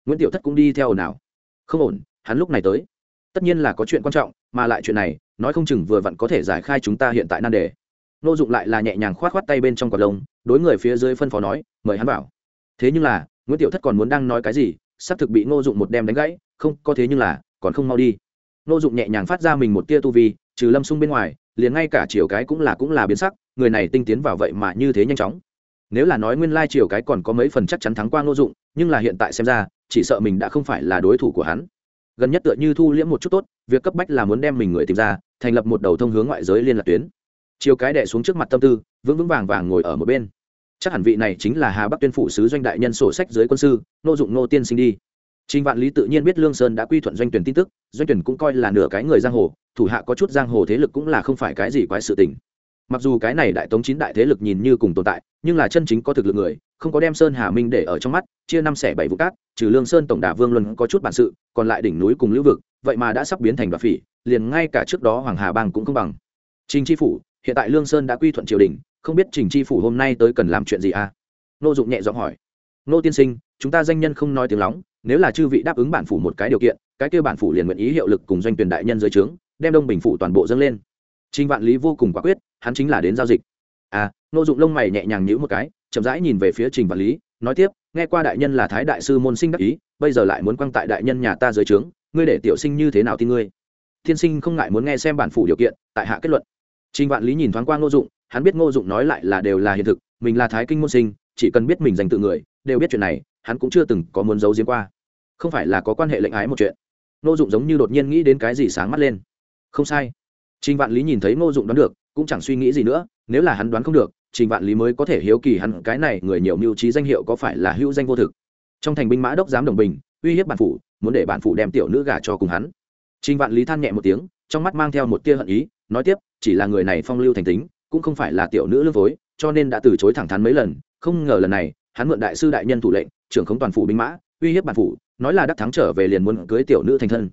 Nguyễn tiểu thất cũng đi theo ồn ào. Không ổn, hắn lúc này tới. Tất nhiên là có chuyện quan trọng, mà lại chuyện này nói không chừng vừa vặn có thể giải khai chúng ta hiện tại nan đề. Nô dụng lại là nhẹ nhàng khoát khoát tay bên trong cọt lông, đối người phía dưới phân phó nói, mời hắn bảo thế nhưng là, nguyễn tiểu thất còn muốn đang nói cái gì sắp thực bị nô dụng một đem đánh gãy, không, có thế nhưng là, còn không mau đi. Nô dụng nhẹ nhàng phát ra mình một tia tu vi, trừ lâm sung bên ngoài, liền ngay cả chiều cái cũng là cũng là biến sắc, người này tinh tiến vào vậy mà như thế nhanh chóng. Nếu là nói nguyên lai triều cái còn có mấy phần chắc chắn thắng qua ngô dụng, nhưng là hiện tại xem ra, chỉ sợ mình đã không phải là đối thủ của hắn. Gần nhất tựa như thu liễm một chút tốt việc cấp bách là muốn đem mình người tìm ra thành lập một đầu thông hướng ngoại giới liên lạc tuyến. Chiều cái đẻ xuống trước mặt tâm tư vững vững vàng vàng ngồi ở một bên. Chắc hẳn vị này chính là hà bắc tuyên phụ sứ doanh đại nhân sổ sách dưới quân sư nô dụng nô tiên sinh đi. Trình Vạn Lý tự nhiên biết Lương Sơn đã quy thuận doanh tuyển tin tức, doanh tuyển cũng coi là nửa cái người giang hồ, thủ hạ có chút giang hồ thế lực cũng là không phải cái gì quái sự tình. Mặc dù cái này đại tống chín đại thế lực nhìn như cùng tồn tại, nhưng là chân chính có thực lực người, không có đem Sơn Hà Minh để ở trong mắt, chia năm xẻ bảy vụ cát, trừ Lương Sơn tổng đà Vương Luân có chút bản sự, còn lại đỉnh núi cùng lưu vực, vậy mà đã sắp biến thành đoạt phỉ, liền ngay cả trước đó Hoàng Hà Bang cũng không bằng. Trình tri phủ, hiện tại Lương Sơn đã quy thuận triều đình, không biết Trình tri phủ hôm nay tới cần làm chuyện gì à? Nô Dụng nhẹ giọng hỏi. Nô tiên sinh, chúng ta danh nhân không nói tiếng lóng, nếu là chư vị đáp ứng bản phủ một cái điều kiện cái kia bản phủ liền nguyện ý hiệu lực cùng doanh tuyển đại nhân dưới trướng đem đông bình phủ toàn bộ dâng lên trình vạn lý vô cùng quả quyết hắn chính là đến giao dịch à nô dụng lông mày nhẹ nhàng nhữ một cái chậm rãi nhìn về phía trình vạn lý nói tiếp nghe qua đại nhân là thái đại sư môn sinh đắc ý bây giờ lại muốn quăng tại đại nhân nhà ta dưới trướng ngươi để tiểu sinh như thế nào tin ngươi? Thiên sinh không ngại muốn nghe xem bản phủ điều kiện, tại hạ kết luận. Trình vạn lý nhìn thoáng qua ngô dụng, hắn biết ngô dụng nói lại là đều là hiện thực, mình là thái kinh môn sinh, chỉ cần biết mình dành tự người, đều biết chuyện này, hắn cũng chưa từng có muốn giấu giếm qua. Không phải là có quan hệ lệnh ái một chuyện. Ngô dụng giống như đột nhiên nghĩ đến cái gì sáng mắt lên. Không sai. Trình vạn lý nhìn thấy ngô dụng đoán được, cũng chẳng suy nghĩ gì nữa, nếu là hắn đoán không được, trình vạn lý mới có thể hiếu kỳ hắn cái này người nhiều mưu trí danh hiệu có phải là hữu danh vô thực. Trong thành binh mã đốc giám đồng bình, uy hiếp bản phủ muốn để bản phụ đem tiểu nữ gả cho cùng hắn. Trình vạn lý than nhẹ một tiếng, trong mắt mang theo một tia hận ý, nói tiếp, chỉ là người này phong lưu thành tính, cũng không phải là tiểu nữ lương phối, cho nên đã từ chối thẳng thắn mấy lần, không ngờ lần này, hắn mượn đại sư đại nhân thủ lệnh, trưởng không toàn phủ binh mã, uy hiếp bản phủ, nói là đắc thắng trở về liền muốn cưới tiểu nữ thành thân.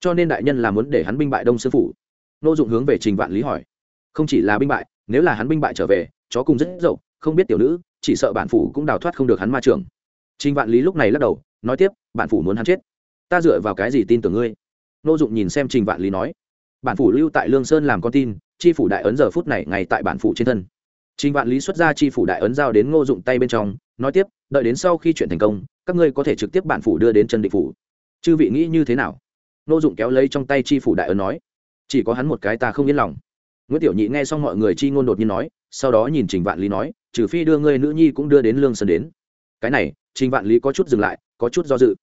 Cho nên đại nhân là muốn để hắn binh bại đông sư phủ. Nô dụng hướng về trình vạn lý hỏi, không chỉ là binh bại, nếu là hắn binh bại trở về, chó cùng rất dậu, không biết tiểu nữ, chỉ sợ bản phủ cũng đào thoát không được hắn ma trưởng. Trình vạn lý lúc này lắc đầu, nói tiếp, bản phủ muốn hắn chết ta dựa vào cái gì tin tưởng ngươi? Nô dụng nhìn xem trình vạn lý nói. Bản phủ lưu tại lương sơn làm con tin, chi phủ đại ấn giờ phút này ngay tại bản phủ trên thân. Trình vạn lý xuất ra chi phủ đại ấn giao đến ngô dụng tay bên trong, nói tiếp, đợi đến sau khi chuyện thành công, các ngươi có thể trực tiếp bản phủ đưa đến chân định phủ. Chư vị nghĩ như thế nào? Nô dụng kéo lấy trong tay chi phủ đại ấn nói. Chỉ có hắn một cái ta không yên lòng. Nguyễn tiểu nhị nghe xong mọi người chi ngôn đột nhiên nói, sau đó nhìn trình vạn lý nói, trừ phi đưa ngươi nữ nhi cũng đưa đến lương sơn đến. Cái này, trình vạn lý có chút dừng lại, có chút do dự.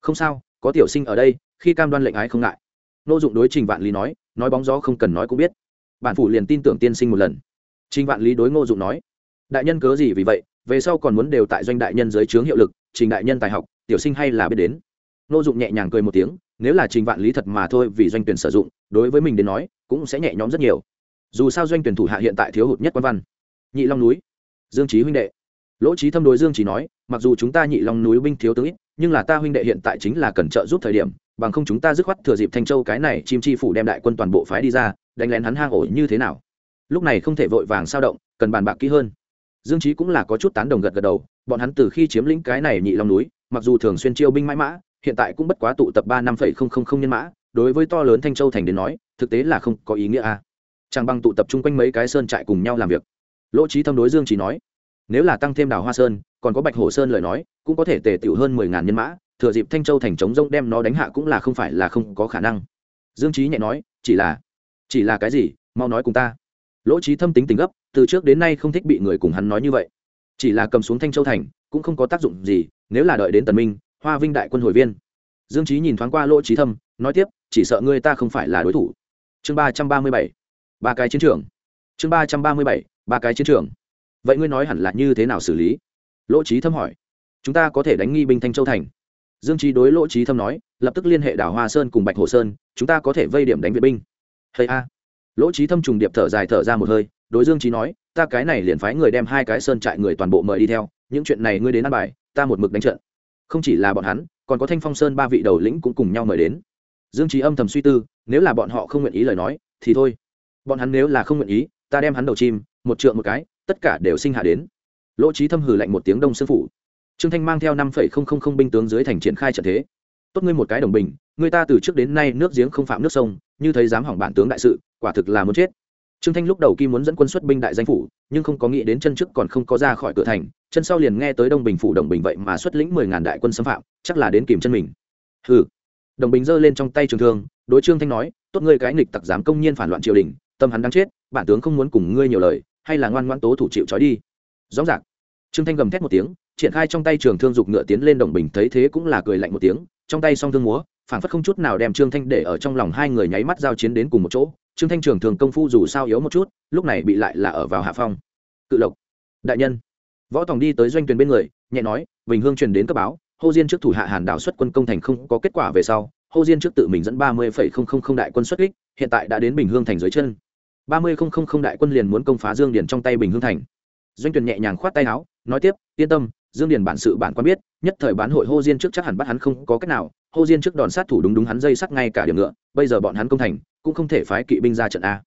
Không sao có tiểu sinh ở đây, khi cam đoan lệnh ái không ngại. Nô dụng đối trình vạn lý nói nói bóng gió không cần nói cũng biết. Bản phủ liền tin tưởng tiên sinh một lần. Trình vạn lý đối ngô dụng nói, đại nhân cớ gì vì vậy, về sau còn muốn đều tại doanh đại nhân dưới trướng hiệu lực, trình đại nhân tài học, tiểu sinh hay là biết đến. Nô dụng nhẹ nhàng cười một tiếng, nếu là trình vạn lý thật mà thôi vì doanh tuyển sử dụng, đối với mình đến nói, cũng sẽ nhẹ nhõm rất nhiều. Dù sao doanh tuyển thủ hạ hiện tại thiếu hụt nhất quan văn. Nhị long núi, dương trí huynh đệ. Lỗ trí thâm đối dương trí nói, mặc dù chúng ta nhị long núi binh thiếu tướng ít nhưng là ta huynh đệ hiện tại chính là cần trợ giúp thời điểm, bằng không chúng ta dứt khoát thừa dịp thanh châu cái này chim chi phủ đem đại quân toàn bộ phái đi ra, đánh lén hắn hang ổ như thế nào. Lúc này không thể vội vàng sao động, cần bàn bạc kỹ hơn. Dương trí cũng là có chút tán đồng gật gật đầu, bọn hắn từ khi chiếm lĩnh cái này nhị long núi, mặc dù thường xuyên chiêu binh mãi mã, hiện tại cũng bất quá tụ tập ba năm phẩy không không không nhân mã, đối với to lớn thanh châu thành đến nói, thực tế là không có ý nghĩa a à. chẳng bằng tụ tập chung quanh mấy cái sơn trại cùng nhau làm việc. Lỗ trí thâm đối dương trí nói, nếu là tăng thêm đào hoa sơn còn có bạch hổ sơn lời nói, cũng có thể tề tiểu hơn mười ngàn nhân mã, thừa dịp thanh châu thành chống rông đem nó đánh hạ cũng là không phải là không có khả năng. Dương trí nhẹ nói, chỉ là chỉ là cái gì, mau nói cùng ta. Lỗ trí thâm tính tình gấp, từ trước đến nay không thích bị người cùng hắn nói như vậy. Chỉ là cầm xuống thanh châu thành, cũng không có tác dụng gì, nếu là đợi đến tần minh, hoa vinh đại quân hồi viên. Dương trí nhìn thoáng qua lỗ trí thâm, nói tiếp, chỉ sợ ngươi ta không phải là đối thủ. Chương ba trăm ba mươi bảy, ba cái chiến trường. Chương ba trăm ba mươi bảy, ba cái chiến trường. Vậy ngươi nói hẳn là như thế nào xử lý? Lỗ trí thâm hỏi. Chúng ta có thể đánh nghi binh thanh châu thành. Dương trí đối lỗ trí thâm nói, lập tức liên hệ đảo hoa sơn cùng bạch hồ sơn, chúng ta có thể vây điểm đánh viện binh. Hay a. Lỗ trí thâm trùng điệp thở dài thở ra một hơi, đối dương trí nói, ta cái này liền phái người đem hai cái sơn trại người toàn bộ mời đi theo, những chuyện này ngươi đến ăn bài, ta một mực đánh trận. Không chỉ là bọn hắn, còn có thanh phong sơn ba vị đầu lĩnh cũng cùng nhau mời đến. Dương trí âm thầm suy tư, nếu là bọn họ không nguyện ý lời nói, thì thôi. Bọn hắn nếu là không nguyện ý, ta đem hắn đầu chim, một trượng một cái, tất cả đều sinh hạ đến lỗ trí thâm hử lạnh một tiếng đông sư phủ trương thanh mang theo năm phẩy không không không binh tướng dưới thành triển khai trận thế. Tốt ngươi một cái đồng bình người ta từ trước đến nay nước giếng không phạm nước sông, như thấy dám hỏng bản tướng đại sự, quả thực là muốn chết. Trương thanh lúc đầu kim muốn dẫn quân xuất binh đại danh phủ, nhưng không có nghĩ đến chân trước còn không có ra khỏi cửa thành, chân sau liền nghe tới đông bình phủ đồng bình vậy mà xuất lĩnh mười ngàn đại quân xâm phạm, chắc là đến kìm chân mình. Hừ. Đồng bình giơ lên trong tay trường thương, đối trương thanh nói, tốt ngươi cái nghịch tặc dám công nhiên phản loạn triều đình, tâm hắn đang chết, bản tướng không muốn cùng ngươi nhiều lời, hay là ngoan ngoãn tố thủ chịu trói đi rõ ràng. Trương thanh gầm thét một tiếng, triển khai trong tay trường thương dục ngựa tiến lên đồng bình, thấy thế cũng là cười lạnh một tiếng, trong tay song thương múa, phảng phất không chút nào đem trương thanh để ở trong lòng hai người nháy mắt giao chiến đến cùng một chỗ. Trương thanh trường thường công phu dù sao yếu một chút, lúc này bị lại là ở vào hạ phong. Cự lộc. Đại nhân. Võ tòng đi tới doanh tuyền bên người, nhẹ nói, bình hương truyền đến cấp báo, hô diên trước thủ hạ hàn đảo xuất quân công thành không có kết quả về sau, hô diên trước tự mình dẫn ba mươi đại quân xuất kích, hiện tại đã đến bình hương thành dưới chân. ba mươi đại quân liền muốn công phá dương điền trong tay bình hương thành doanh tuyển nhẹ nhàng khoát tay áo, nói tiếp, yên tâm, dương điền bản sự bản quan biết, nhất thời bán hội hô diên trước chắc hẳn bắt hắn không có cách nào, hô diên trước đòn sát thủ đúng đúng hắn dây sắc ngay cả điểm ngựa, bây giờ bọn hắn công thành, cũng không thể phái kỵ binh ra trận a.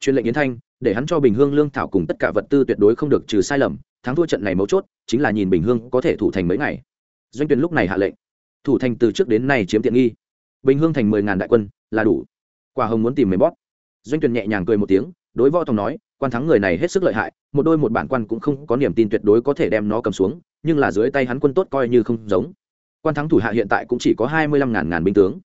Truyền lệnh yến thanh, để hắn cho bình hương lương thảo cùng tất cả vật tư tuyệt đối không được trừ sai lầm, thắng thua trận này mấu chốt, chính là nhìn bình hương có thể thủ thành mấy ngày. Doanh tuyển lúc này hạ lệnh, thủ thành từ trước đến nay chiếm tiện nghi. Bình hương thành mười ngàn đại quân, là đủ. Quả hồng muốn tìm mấy bóp. Doanh tuyển nhẹ nhàng cười một tiếng, đối võ tòng nói quan thắng người này hết sức lợi hại, một đôi một bản quan cũng không có niềm tin tuyệt đối có thể đem nó cầm xuống, nhưng là dưới tay hắn quân tốt coi như không giống. Quan thắng thủ hạ hiện tại cũng chỉ có hai mươi lăm ngàn ngàn binh tướng.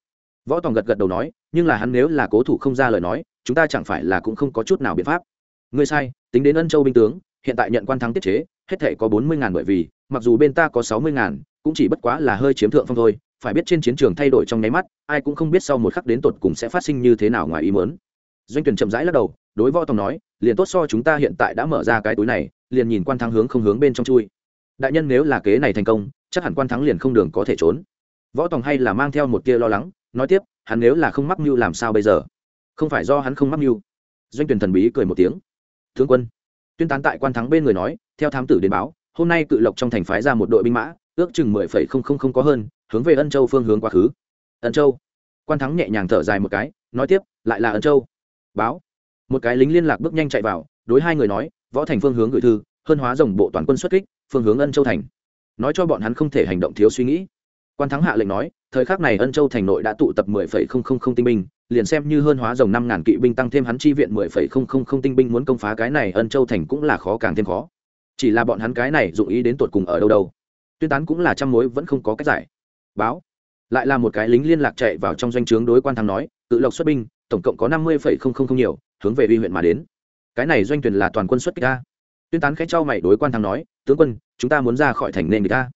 Võ tòng gật gật đầu nói, nhưng là hắn nếu là cố thủ không ra lời nói, chúng ta chẳng phải là cũng không có chút nào biện pháp. Ngươi sai, tính đến ân châu binh tướng, hiện tại nhận quan thắng tiết chế, hết thể có bốn mươi ngàn bởi vì, mặc dù bên ta có sáu mươi ngàn, cũng chỉ bất quá là hơi chiếm thượng phong thôi, phải biết trên chiến trường thay đổi trong nháy mắt, ai cũng không biết sau một khắc đến tột cùng sẽ phát sinh như thế nào ngoài ý mớn doanh tuyển chậm rãi lắc đầu đối võ tòng nói, liền tốt so chúng ta hiện tại đã mở ra cái túi này, liền nhìn quan thắng hướng không hướng bên trong chui. Đại nhân nếu là kế này thành công, chắc hẳn quan thắng liền không đường có thể trốn. Võ tòng hay là mang theo một tia lo lắng, nói tiếp, hắn nếu là không mắc mưu làm sao bây giờ? Không phải do hắn không mắc mưu. Doanh tuyển thần bí cười một tiếng. Tướng quân, tuyên tán tại quan thắng bên người nói, theo thám tử đến báo, hôm nay cự lộc trong thành phái ra một đội binh mã, ước chừng mười phẩy không không không có hơn, hướng về ân châu phương hướng quá khứ. Ân châu. Quan thắng nhẹ nhàng thở dài một cái, nói tiếp, lại là ân châu. Báo một cái lính liên lạc bước nhanh chạy vào, đối hai người nói, võ thành phương hướng gửi thư hơn hóa dòng bộ toàn quân xuất kích, phương hướng ân châu thành. Nói cho bọn hắn không thể hành động thiếu suy nghĩ. Quan thắng hạ lệnh nói, thời khắc này ân châu thành nội đã tụ tập mười phẩy không không không tinh binh, liền xem như hơn hóa dòng năm ngàn kỵ binh tăng thêm hắn chi viện mười phẩy không không không tinh binh muốn công phá cái này ân châu thành cũng là khó càng thêm khó. Chỉ là bọn hắn cái này dụng ý đến tột cùng ở đâu đâu. Tuyên tán cũng là trăm mối, vẫn không có cách giải. Báo. Lại là một cái lính liên lạc chạy vào trong doanh trướng đối quan thắng nói, tự lộc xuất binh, tổng cộng có năm mươi phẩy không không không nhiều hướng về uy huyện mà đến. Cái này doanh tuyển là toàn quân xuất kích ta. Tuyên tán khẽ trao mày đối quan thắng nói, tướng quân, chúng ta muốn ra khỏi thành nên người ta.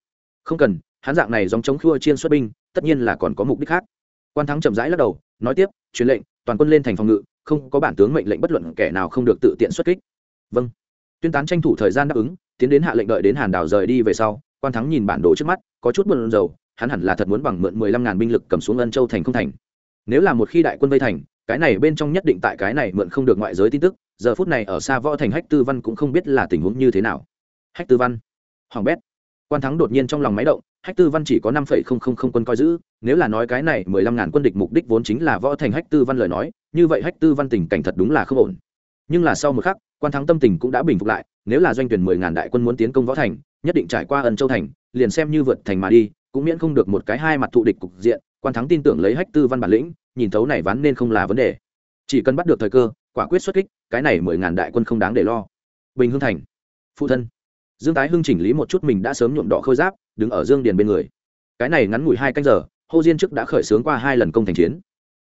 Không cần, hắn dạng này dòng chống khua chiên xuất binh, tất nhiên là còn có mục đích khác. Quan thắng chậm rãi lắc đầu, nói tiếp, truyền lệnh, toàn quân lên thành phòng ngự, không có bản tướng mệnh lệnh bất luận kẻ nào không được tự tiện xuất kích. Vâng. Tuyên tán tranh thủ thời gian đáp ứng, tiến đến hạ lệnh đợi đến hàn đảo rời đi về sau, quan thắng nhìn bản đồ trước mắt, có chút buồn rầu, hắn hẳn là thật muốn bằng mượn mười lăm ngàn binh lực cầm xuống ân châu thành không thành. Nếu là một khi đại quân vây thành cái này bên trong nhất định tại cái này mượn không được ngoại giới tin tức, giờ phút này ở xa võ thành hách tư văn cũng không biết là tình huống như thế nào. Hách tư văn, hoàng bét. Quan thắng đột nhiên trong lòng máy động, hách tư văn chỉ có năm phẩy không không không quân coi giữ, nếu là nói cái này mười lăm ngàn quân địch mục đích vốn chính là võ thành hách tư văn lời nói, như vậy hách tư văn tình cảnh thật đúng là không ổn. Nhưng là sau một khắc, quan thắng tâm tình cũng đã bình phục lại, nếu là doanh tuyển mười ngàn đại quân muốn tiến công võ thành, nhất định trải qua ẩn châu thành, liền xem như vượt thành mà đi, cũng miễn không được một cái hai mặt thụ địch cục diện, quan thắng tin tưởng lấy hách tư văn bản lĩnh nhìn thấu này ván nên không là vấn đề. Chỉ cần bắt được thời cơ, quả quyết xuất kích, cái này mười ngàn đại quân không đáng để lo. Bình hưng thành, phụ thân. Dương tái hưng chỉnh lý một chút mình đã sớm nhuộm đỏ khôi giáp, đứng ở dương điền bên người. Cái này ngắn ngủi hai canh giờ, hô diên trước đã khởi xướng qua hai lần công thành chiến.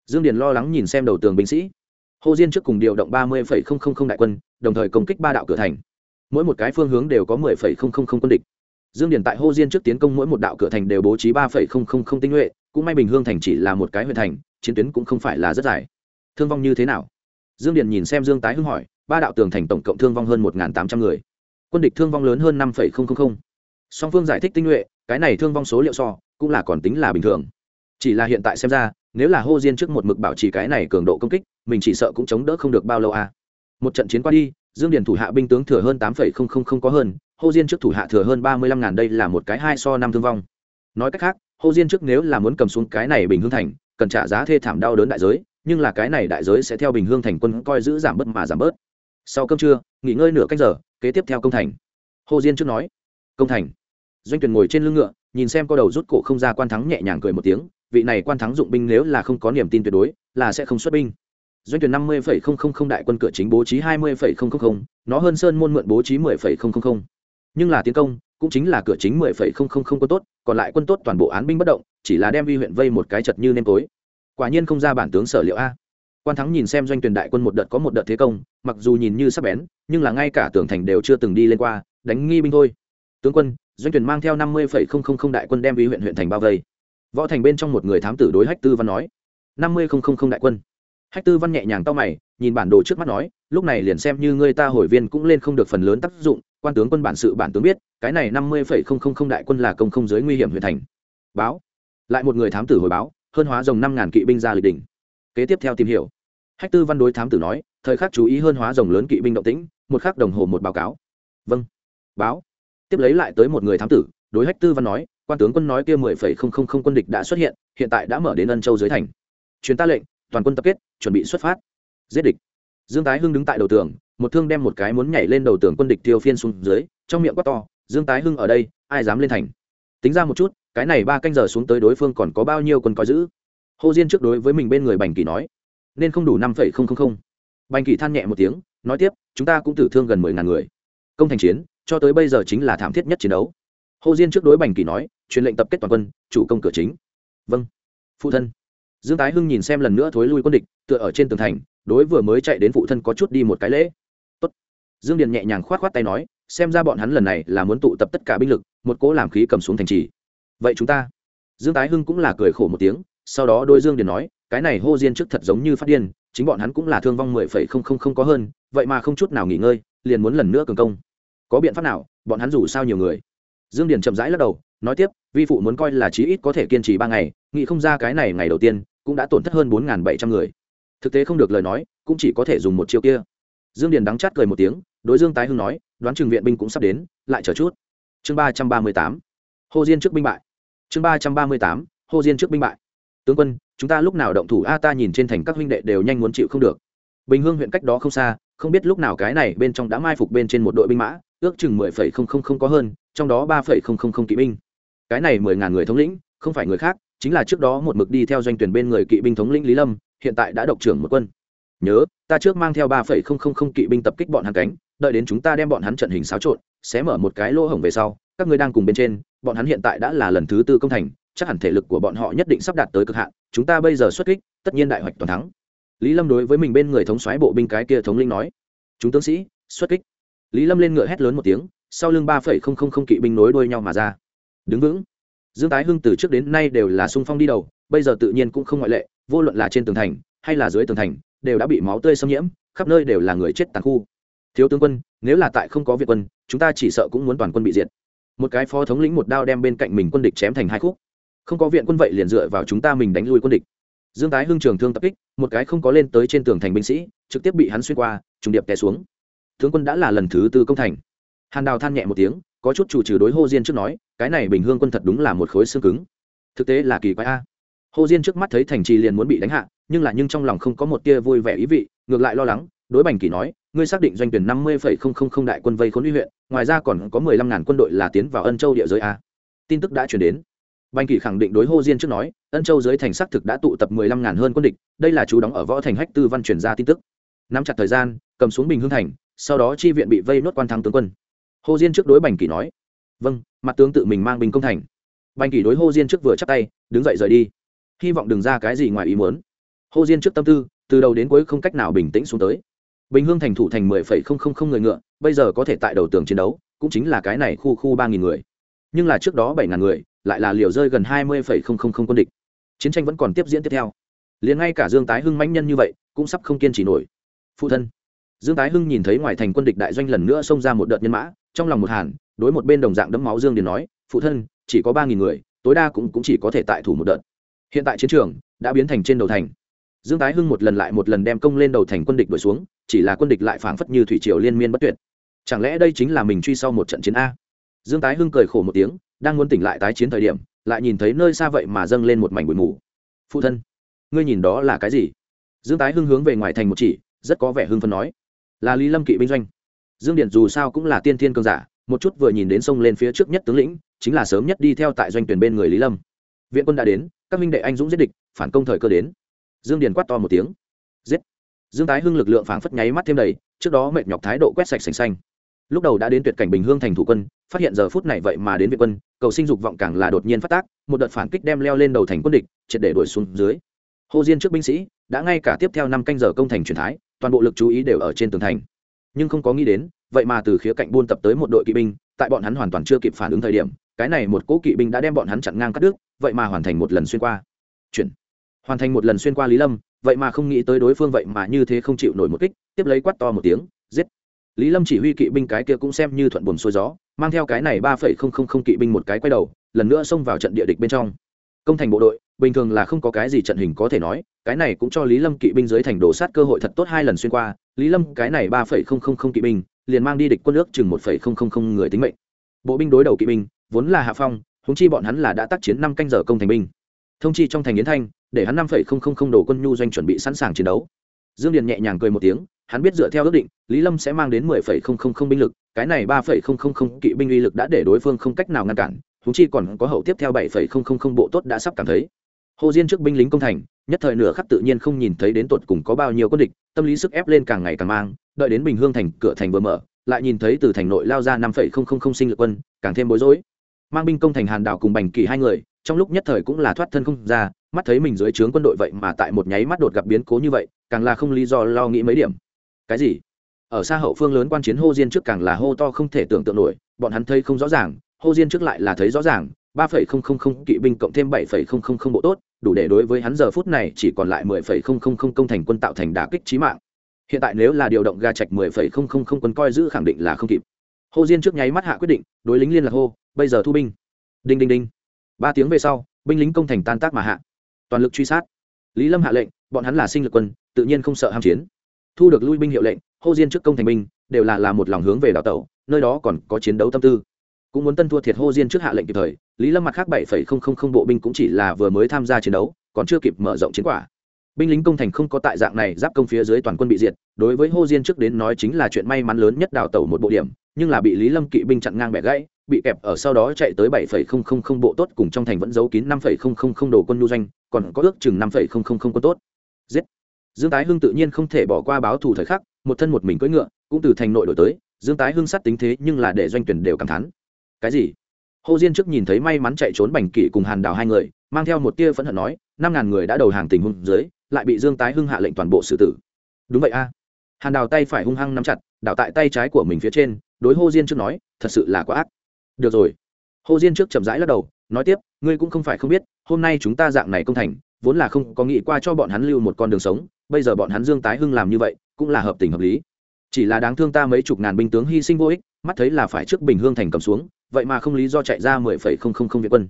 Dương điền lo lắng nhìn xem đầu tường binh sĩ. Hô diên trước cùng điều động ba mươi đại quân, đồng thời công kích ba đạo cửa thành. Mỗi một cái phương hướng đều có mười quân địch dương điền tại hồ diên trước tiến công mỗi một đạo cửa thành đều bố trí ba tinh nhuệ, cũng may bình hương thành chỉ là một cái huyện thành, chiến tuyến cũng không phải là rất dài. Thương vong như thế nào? Dương điền nhìn xem dương tái hưng hỏi, ba đạo tường thành tổng cộng thương vong hơn một tám trăm người. Quân địch thương vong lớn hơn năm song phương giải thích tinh nhuệ, cái này thương vong số liệu so, cũng là còn tính là bình thường. Chỉ là hiện tại xem ra, nếu là hô diên trước một mực bảo trì cái này cường độ công kích, mình chỉ sợ cũng chống đỡ không được bao lâu à. Một trận chiến qua đi, dương điền thủ hạ binh tướng thừa hơn tám có hơn hô diên trước thủ hạ thừa hơn ba mươi lăm ngàn, đây là một cái hai so năm thương vong. Nói cách khác, hô diên trước nếu là muốn cầm xuống cái này bình hương thành, cần trả giá thê thảm đau đớn đại giới, nhưng là cái này đại giới sẽ theo bình hương thành quân coi giữ giảm bớt mà giảm bớt. Sau cơm trưa, nghỉ ngơi nửa cách giờ, kế tiếp theo công thành. Hồ diên trước nói, công thành. Doanh tuyển ngồi trên lưng ngựa, nhìn xem có đầu rút cổ không ra quan thắng nhẹ nhàng cười một tiếng, vị này quan thắng dụng binh nếu là không có niềm tin tuyệt đối, là sẽ không xuất binh. Doanh tuyển năm mươi đại quân cửa chính bố trí hai mươi nó hơn sơn môn mượn bố trí mười nhưng là tiến công, cũng chính là cửa chính mười phẩy không không không quân tốt, còn lại quân tốt toàn bộ án binh bất động, chỉ là đem vi huyện vây một cái chật như nêm tối. Quả nhiên không ra bản tướng sở liệu a. Quan thắng nhìn xem doanh tuyển đại quân một đợt có một đợt thế công, mặc dù nhìn như sắp bén, nhưng là ngay cả tường thành đều chưa từng đi lên qua, đánh nghi binh thôi. Tướng quân, doanh tuyển mang theo năm mươi không không đại quân đem vi huyện huyện thành bao vây. Võ thành bên trong một người thám tử đối hách tư văn nói, năm mươi không không đại quân. Hách tư văn nhẹ nhàng tao mày, nhìn bản đồ trước mắt nói, lúc này liền xem như người ta hồi viên cũng lên không được phần lớn tác dụng quan tướng quân bản sự bản tướng biết, cái này năm mươi đại quân là công không giới nguy hiểm huyện thành. Báo. Lại một người thám tử hồi báo, hơn hóa rồng năm ngàn kỵ binh ra lịch đỉnh. Kế tiếp theo tìm hiểu. Hách tư văn đối thám tử nói, thời khắc chú ý hơn hóa rồng lớn kỵ binh động tĩnh, một khắc đồng hồ một báo cáo. Vâng. Báo. Tiếp lấy lại tới một người thám tử, đối hách tư văn nói, quan tướng quân nói kia mười phẩy không không không quân địch đã xuất hiện hiện tại đã mở đến ân châu dưới thành. Truyền ta lệnh, toàn quân tập kết, chuẩn bị xuất phát. Giết địch. Dương tái hưng đứng tại đầu tường một thương đem một cái muốn nhảy lên đầu tường quân địch tiêu phiên xuống dưới, trong miệng quát to, dương tái hưng ở đây, ai dám lên thành? Tính ra một chút, cái này ba canh giờ xuống tới đối phương còn có bao nhiêu quân coi giữ? Hồ diên trước đối với mình bên người bành kỳ nói, nên không đủ năm phẩy không không không. Bành kỳ than nhẹ một tiếng, nói tiếp, chúng ta cũng tử thương gần mười ngàn người. Công thành chiến, cho tới bây giờ chính là thảm thiết nhất chiến đấu. Hồ diên trước đối bành kỳ nói, truyền lệnh tập kết toàn quân, chủ công cửa chính. Vâng phụ thân. Dương tái hưng nhìn xem lần nữa thối lui quân địch, tựa ở trên tường thành, đối vừa mới chạy đến phụ thân có chút đi một cái lễ dương điền nhẹ nhàng k h o á t k h o á t tay nói, xem ra bọn hắn lần này là muốn tụ tập tất cả binh lực, một cỗ làm khí cầm xuống thành trì. Vậy chúng ta? Dương tái hưng cũng là cười khổ một tiếng, sau đó đôi dương điền nói, cái này hô diên trước thật giống như phát điên, chính bọn hắn cũng là thương vong mười phẩy không không không có hơn, vậy mà không chút nào nghỉ ngơi, liền muốn lần nữa cường công. Có biện pháp nào? Bọn hắn rủ sao nhiều người. Dương điền chậm rãi lắc đầu, nói tiếp, vi phụ muốn coi là chí ít có thể kiên trì ba ngày, nghĩ không ra cái này ngày đầu tiên, cũng đã tổn thất hơn bốn bảy trăm người. Thực tế không được lời nói, cũng chỉ có thể dùng một chiêu kia. Dương điền đắng chát cười một tiếng đối dương tái hưng nói, đoán trường viện binh cũng sắp đến, lại chờ chút. Chương ba trăm ba mươi tám, hồ diên trước binh bại. Chương ba trăm ba mươi tám, hồ diên trước binh bại. Tướng quân, chúng ta lúc nào động thủ? A, ta nhìn trên thành các huynh đệ đều nhanh muốn chịu không được. Bình hương huyện cách đó không xa, không biết lúc nào cái này bên trong đã mai phục bên trên một đội binh mã, ước chừng mười phẩy không không không có hơn, trong đó ba phẩy không không không kỵ binh. Cái này mười ngàn người thống lĩnh, không phải người khác, chính là trước đó một mực đi theo doanh tuyển bên người kỵ binh thống lĩnh lý lâm, hiện tại đã độc trưởng một quân. Nhớ, ta trước mang theo ba phẩy không không không kỵ binh tập kích bọn hắn cánh đợi đến chúng ta đem bọn hắn trận hình xáo trộn sẽ mở một cái lỗ hổng về sau, các ngươi đang cùng bên trên, bọn hắn hiện tại đã là lần thứ tư công thành, chắc hẳn thể lực của bọn họ nhất định sắp đạt tới cực hạn, chúng ta bây giờ xuất kích, tất nhiên đại hoạch toàn thắng. Lý lâm đối với mình bên người thống soái bộ binh cái kia thống linh nói, chúng tướng sĩ, xuất kích. Lý lâm lên ngựa hét lớn một tiếng, sau lưng ba phẩy không không không kỵ binh nối đuôi nhau mà ra. Đứng vững. Dương tái hưng từ trước đến nay đều là sung phong đi đầu, bây giờ tự nhiên cũng không ngoại lệ, vô luận là trên tường thành, hay là dưới tường thành, đều đã bị máu tươi xâm nhiễm, khắp nơi đều là người chết tàn khu thiếu tướng quân, nếu là tại không có việt quân, chúng ta chỉ sợ cũng muốn toàn quân bị diệt. Một cái phó thống lĩnh một đao đem bên cạnh mình quân địch chém thành hai khúc. Không có viện quân vậy liền dựa vào chúng ta mình đánh lui quân địch. Dương tái hưng trường thương tập kích, một cái không có lên tới trên tường thành binh sĩ, trực tiếp bị hắn xuyên qua, trùng điệp té xuống. Tướng quân đã là lần thứ tư công thành. Hàn đào than nhẹ một tiếng, có chút chủ trừ đối hô diên trước nói, cái này bình hương quân thật đúng là một khối xương cứng. Thực tế là kỳ quái a. Hồ diên trước mắt thấy thành trì liền muốn bị đánh hạ, nhưng là nhưng trong lòng không có một tia vui vẻ ý vị, ngược lại lo lắng đối bành kỳ nói, ngươi xác định doanh tuyển năm mươi không không không đại quân vây khốn uy huyện, ngoài ra còn có mười lăm ngàn quân đội là tiến vào ân châu địa giới a. Tin tức đã chuyển đến. Bành kỳ khẳng định đối hô diên trước nói, ân châu dưới thành xác thực đã tụ tập mười lăm ngàn hơn quân địch, đây là chú đóng ở võ thành hách tư văn truyền ra tin tức. Nắm chặt thời gian, cầm xuống bình hương thành, sau đó chi viện bị vây nốt quan thắng tướng quân. Hồ diên trước đối bành kỳ nói vâng mặt tướng tự mình mang bình công thành. Bành kỳ đối hô diên trước vừa chắc tay, đứng dậy rời đi. Hy vọng đừng ra cái gì ngoài ý muốn. Hô diên trước tâm tư, từ đầu đến cuối không cách nào bình tĩnh xuống tới bình hương thành thủ thành mười phẩy không không không người ngựa bây giờ có thể tại đầu tường chiến đấu cũng chính là cái này khu khu ba nghìn người. Nhưng là trước đó bảy ngàn người lại là liều rơi gần hai mươi phẩy không không không quân địch. Chiến tranh vẫn còn tiếp diễn tiếp theo. Liền ngay cả dương tái hưng mãnh nhân như vậy cũng sắp không kiên trì nổi. Phụ thân. Dương tái hưng nhìn thấy ngoài thành quân địch đại doanh lần nữa xông ra một đợt nhân mã trong lòng một hàn đối một bên đồng dạng đấm máu dương điền nói phụ thân chỉ có ba nghìn người tối đa cũng, cũng chỉ có thể tại thủ một đợt. Hiện tại chiến trường đã biến thành trên đầu thành dương tái hưng một lần lại một lần đem công lên đầu thành quân địch đuổi xuống, chỉ là quân địch lại phảng phất như thủy triều liên miên bất tuyệt. Chẳng lẽ đây chính là mình truy sau một trận chiến a? Dương tái hưng cười khổ một tiếng, đang muốn tỉnh lại tái chiến thời điểm, lại nhìn thấy nơi xa vậy mà dâng lên một mảnh bụi mù. Phụ thân, ngươi nhìn đó là cái gì? Dương tái hưng hướng về ngoài thành một chỉ, rất có vẻ hưng phân nói. Là lý lâm kỵ binh doanh. Dương điện dù sao cũng là tiên thiên cương giả, một chút vừa nhìn đến sông lên phía trước nhất tướng lĩnh, chính là sớm nhất đi theo tại doanh tuyển bên người lý lâm. Viện quân đã đến, các minh đệ anh dũng giết địch, phản công thời cơ đến dương điền quát to một tiếng. Giết. Dương tái hưng lực lượng phảng phất nháy mắt thêm đầy, trước đó mệt nhọc thái độ quét sạch sành xanh. Lúc đầu đã đến tuyệt cảnh bình hương thành thủ quân, phát hiện giờ phút này vậy mà đến việt quân, cầu sinh dục vọng càng là đột nhiên phát tác, một đợt phản kích đem leo lên đầu thành quân địch, triệt để đuổi xuống dưới. Hồ diên trước binh sĩ, đã ngay cả tiếp theo năm canh giờ công thành truyền thái, toàn bộ lực chú ý đều ở trên tường thành. Nhưng không có nghĩ đến, vậy mà từ khía cạnh buôn tập tới một đội kỵ binh, tại bọn hắn hoàn toàn chưa kịp phản ứng thời điểm, cái này một cỗ kỵ binh đã đem bọn hắn chặn ngang cắt đứt, vậy mà hoàn thành một lần xuyên qua. Chuyển hoàn thành một lần xuyên qua lý lâm, vậy mà không nghĩ tới đối phương vậy mà như thế không chịu nổi một kích, tiếp lấy quát to một tiếng, giết. Lý lâm chỉ huy kỵ binh cái kia cũng xem như thuận buồn xuôi gió, mang theo cái này ba phẩy không không không kỵ binh một cái quay đầu, lần nữa xông vào trận địa địch bên trong. Công thành bộ đội, bình thường là không có cái gì trận hình có thể nói, cái này cũng cho lý lâm kỵ binh dưới thành đổ sát cơ hội thật tốt hai lần xuyên qua, lý lâm cái này ba phẩy không không không kỵ binh, liền mang đi địch quân ước chừng một phẩy không không không người tính mệnh. Bộ binh đối đầu kỵ binh, vốn là hạ phong húng chi bọn hắn là đã tác chiến năm canh giờ công thành binh thông chi trong thành yến thanh để hắn năm phẩy không không không đồ quân nhu doanh chuẩn bị sẵn sàng chiến đấu dương điền nhẹ nhàng cười một tiếng hắn biết dựa theo ước định lý lâm sẽ mang đến mười phẩy không không không binh lực cái này ba phẩy không không không kỵ binh uy lực đã để đối phương không cách nào ngăn cản húng chi còn có hậu tiếp theo bảy phẩy không không không bộ tốt đã sắp cảm thấy hồ diên trước binh lính công thành nhất thời nửa khắc tự nhiên không nhìn thấy đến tột cùng có bao nhiêu quân địch tâm lý sức ép lên càng ngày càng mang đợi đến bình hương thành cửa thành vừa mở lại nhìn thấy từ thành nội lao ra năm phẩy không không không sinh lực quân càng thêm bối rối mang binh công thành hàn đảo cùng bành kỳ hai người trong lúc nhất thời cũng là thoát thân không ra, mắt thấy mình dưới trướng quân đội vậy mà tại một nháy mắt đột gặp biến cố như vậy, càng là không lý do lo nghĩ mấy điểm. Cái gì? Ở xa hậu phương lớn quan chiến hô diên trước càng là hô to không thể tưởng tượng nổi, bọn hắn thấy không rõ ràng, hô diên trước lại là thấy rõ ràng, ba phẩy không không không kỵ binh cộng thêm bảy phẩy không không không bộ tốt, đủ để đối với hắn giờ phút này chỉ còn lại mười phẩy không không không công thành quân tạo thành đả kích trí mạng. Hiện tại nếu là điều động ga trạch mười phẩy không không không quân coi giữ khẳng định là không kịp. Hô diên trước nháy mắt hạ quyết định, đối lính liên lạc hô, bây giờ thu binh. Đinh đinh đinh ba tiếng về sau, binh lính công thành tan tác mà hạ. Toàn lực truy sát. Lý lâm hạ lệnh, bọn hắn là sinh lực quân, tự nhiên không sợ ham chiến. Thu được lui binh hiệu lệnh, hô diên trước công thành binh, đều là là một lòng hướng về đào tẩu, nơi đó còn có chiến đấu tâm tư. Cũng muốn tân thua thiệt hô diên trước hạ lệnh kịp thời, lý lâm mặt khác bảy phẩy không không không bộ binh cũng chỉ là vừa mới tham gia chiến đấu, còn chưa kịp mở rộng chiến quả. Binh lính công thành không có tại dạng này, giáp công phía dưới toàn quân bị diệt, đối với hô diên trước đến nói chính là chuyện may mắn lớn nhất đào tẩu một bộ điểm, nhưng là bị lý lâm kỵ binh chặn ngang bẻ gãy bị kẹp ở sau đó chạy tới bảy phẩy không không không bộ tốt cùng trong thành vẫn giấu kín năm phẩy không không không đồ quân nhu doanh, còn có ước chừng năm phẩy không không không quân tốt. Giết. Dương tái hưng tự nhiên không thể bỏ qua báo thù thời khắc, một thân một mình cưỡi ngựa, cũng từ thành nội đổi tới, dương tái hưng sát tính thế nhưng là để doanh tuyển đều cảm thán. Cái gì? Hồ diên trước nhìn thấy may mắn chạy trốn bành kỷ cùng hàn đào hai người, mang theo một tia phẫn hận nói, năm ngàn người đã đầu hàng tình huống dưới, lại bị dương tái hưng hạ lệnh toàn bộ xử tử. Đúng vậy a. Hàn đào tay phải hung hăng nắm chặt, đảo tại tay trái của mình phía trên, đối Hồ diên trước nói, thật sự là quá ác được rồi. Hô diên trước chậm rãi lắc đầu, nói tiếp, ngươi cũng không phải không biết, hôm nay chúng ta dạng này công thành, vốn là không có nghĩ qua cho bọn hắn lưu một con đường sống, bây giờ bọn hắn dương tái hưng làm như vậy, cũng là hợp tình hợp lý. Chỉ là đáng thương ta mấy chục ngàn binh tướng hy sinh vô ích, mắt thấy là phải trước bình hương thành cầm xuống, vậy mà không lý do chạy ra mười phẩy không không không việt quân.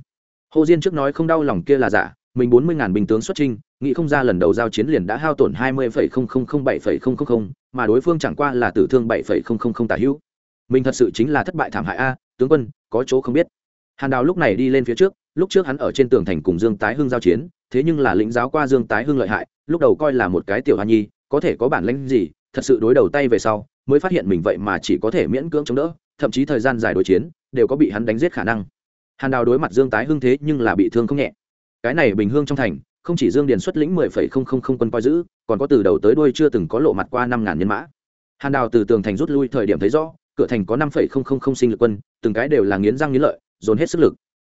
Hồ diên trước nói không đau lòng kia là giả, mình bốn mươi ngàn binh tướng xuất trinh nghĩ không ra lần đầu giao chiến liền đã hao tổn hai mươi phẩy không không không, bảy phẩy không không không, mà đối phương chẳng qua là tử thương bảy phẩy không không không tả hữu mình thật sự chính là thất bại thảm hại a, tướng quân, có chỗ không biết. Hàn đào lúc này đi lên phía trước, lúc trước hắn ở trên tường thành cùng dương tái hưng giao chiến, thế nhưng là lĩnh giáo qua dương tái hưng lợi hại, lúc đầu coi là một cái tiểu hoa nhi, có thể có bản lãnh gì, thật sự đối đầu tay về sau, mới phát hiện mình vậy mà chỉ có thể miễn cưỡng chống đỡ, thậm chí thời gian dài đối chiến, đều có bị hắn đánh giết khả năng. Hàn đào đối mặt dương tái hưng thế nhưng là bị thương không nhẹ. Cái này bình hương trong thành, không chỉ dương điền xuất lĩnh mười phẩy không không không quân coi giữ, còn có từ đầu tới đuôi chưa từng có lộ mặt qua năm ngàn nhân mã. Hàn đào từ tường thành rút lui thời điểm thấy rõ cửa thành có năm phẩy không không không sinh lực quân, từng cái đều là nghiến răng nghiến lợi, dồn hết sức lực.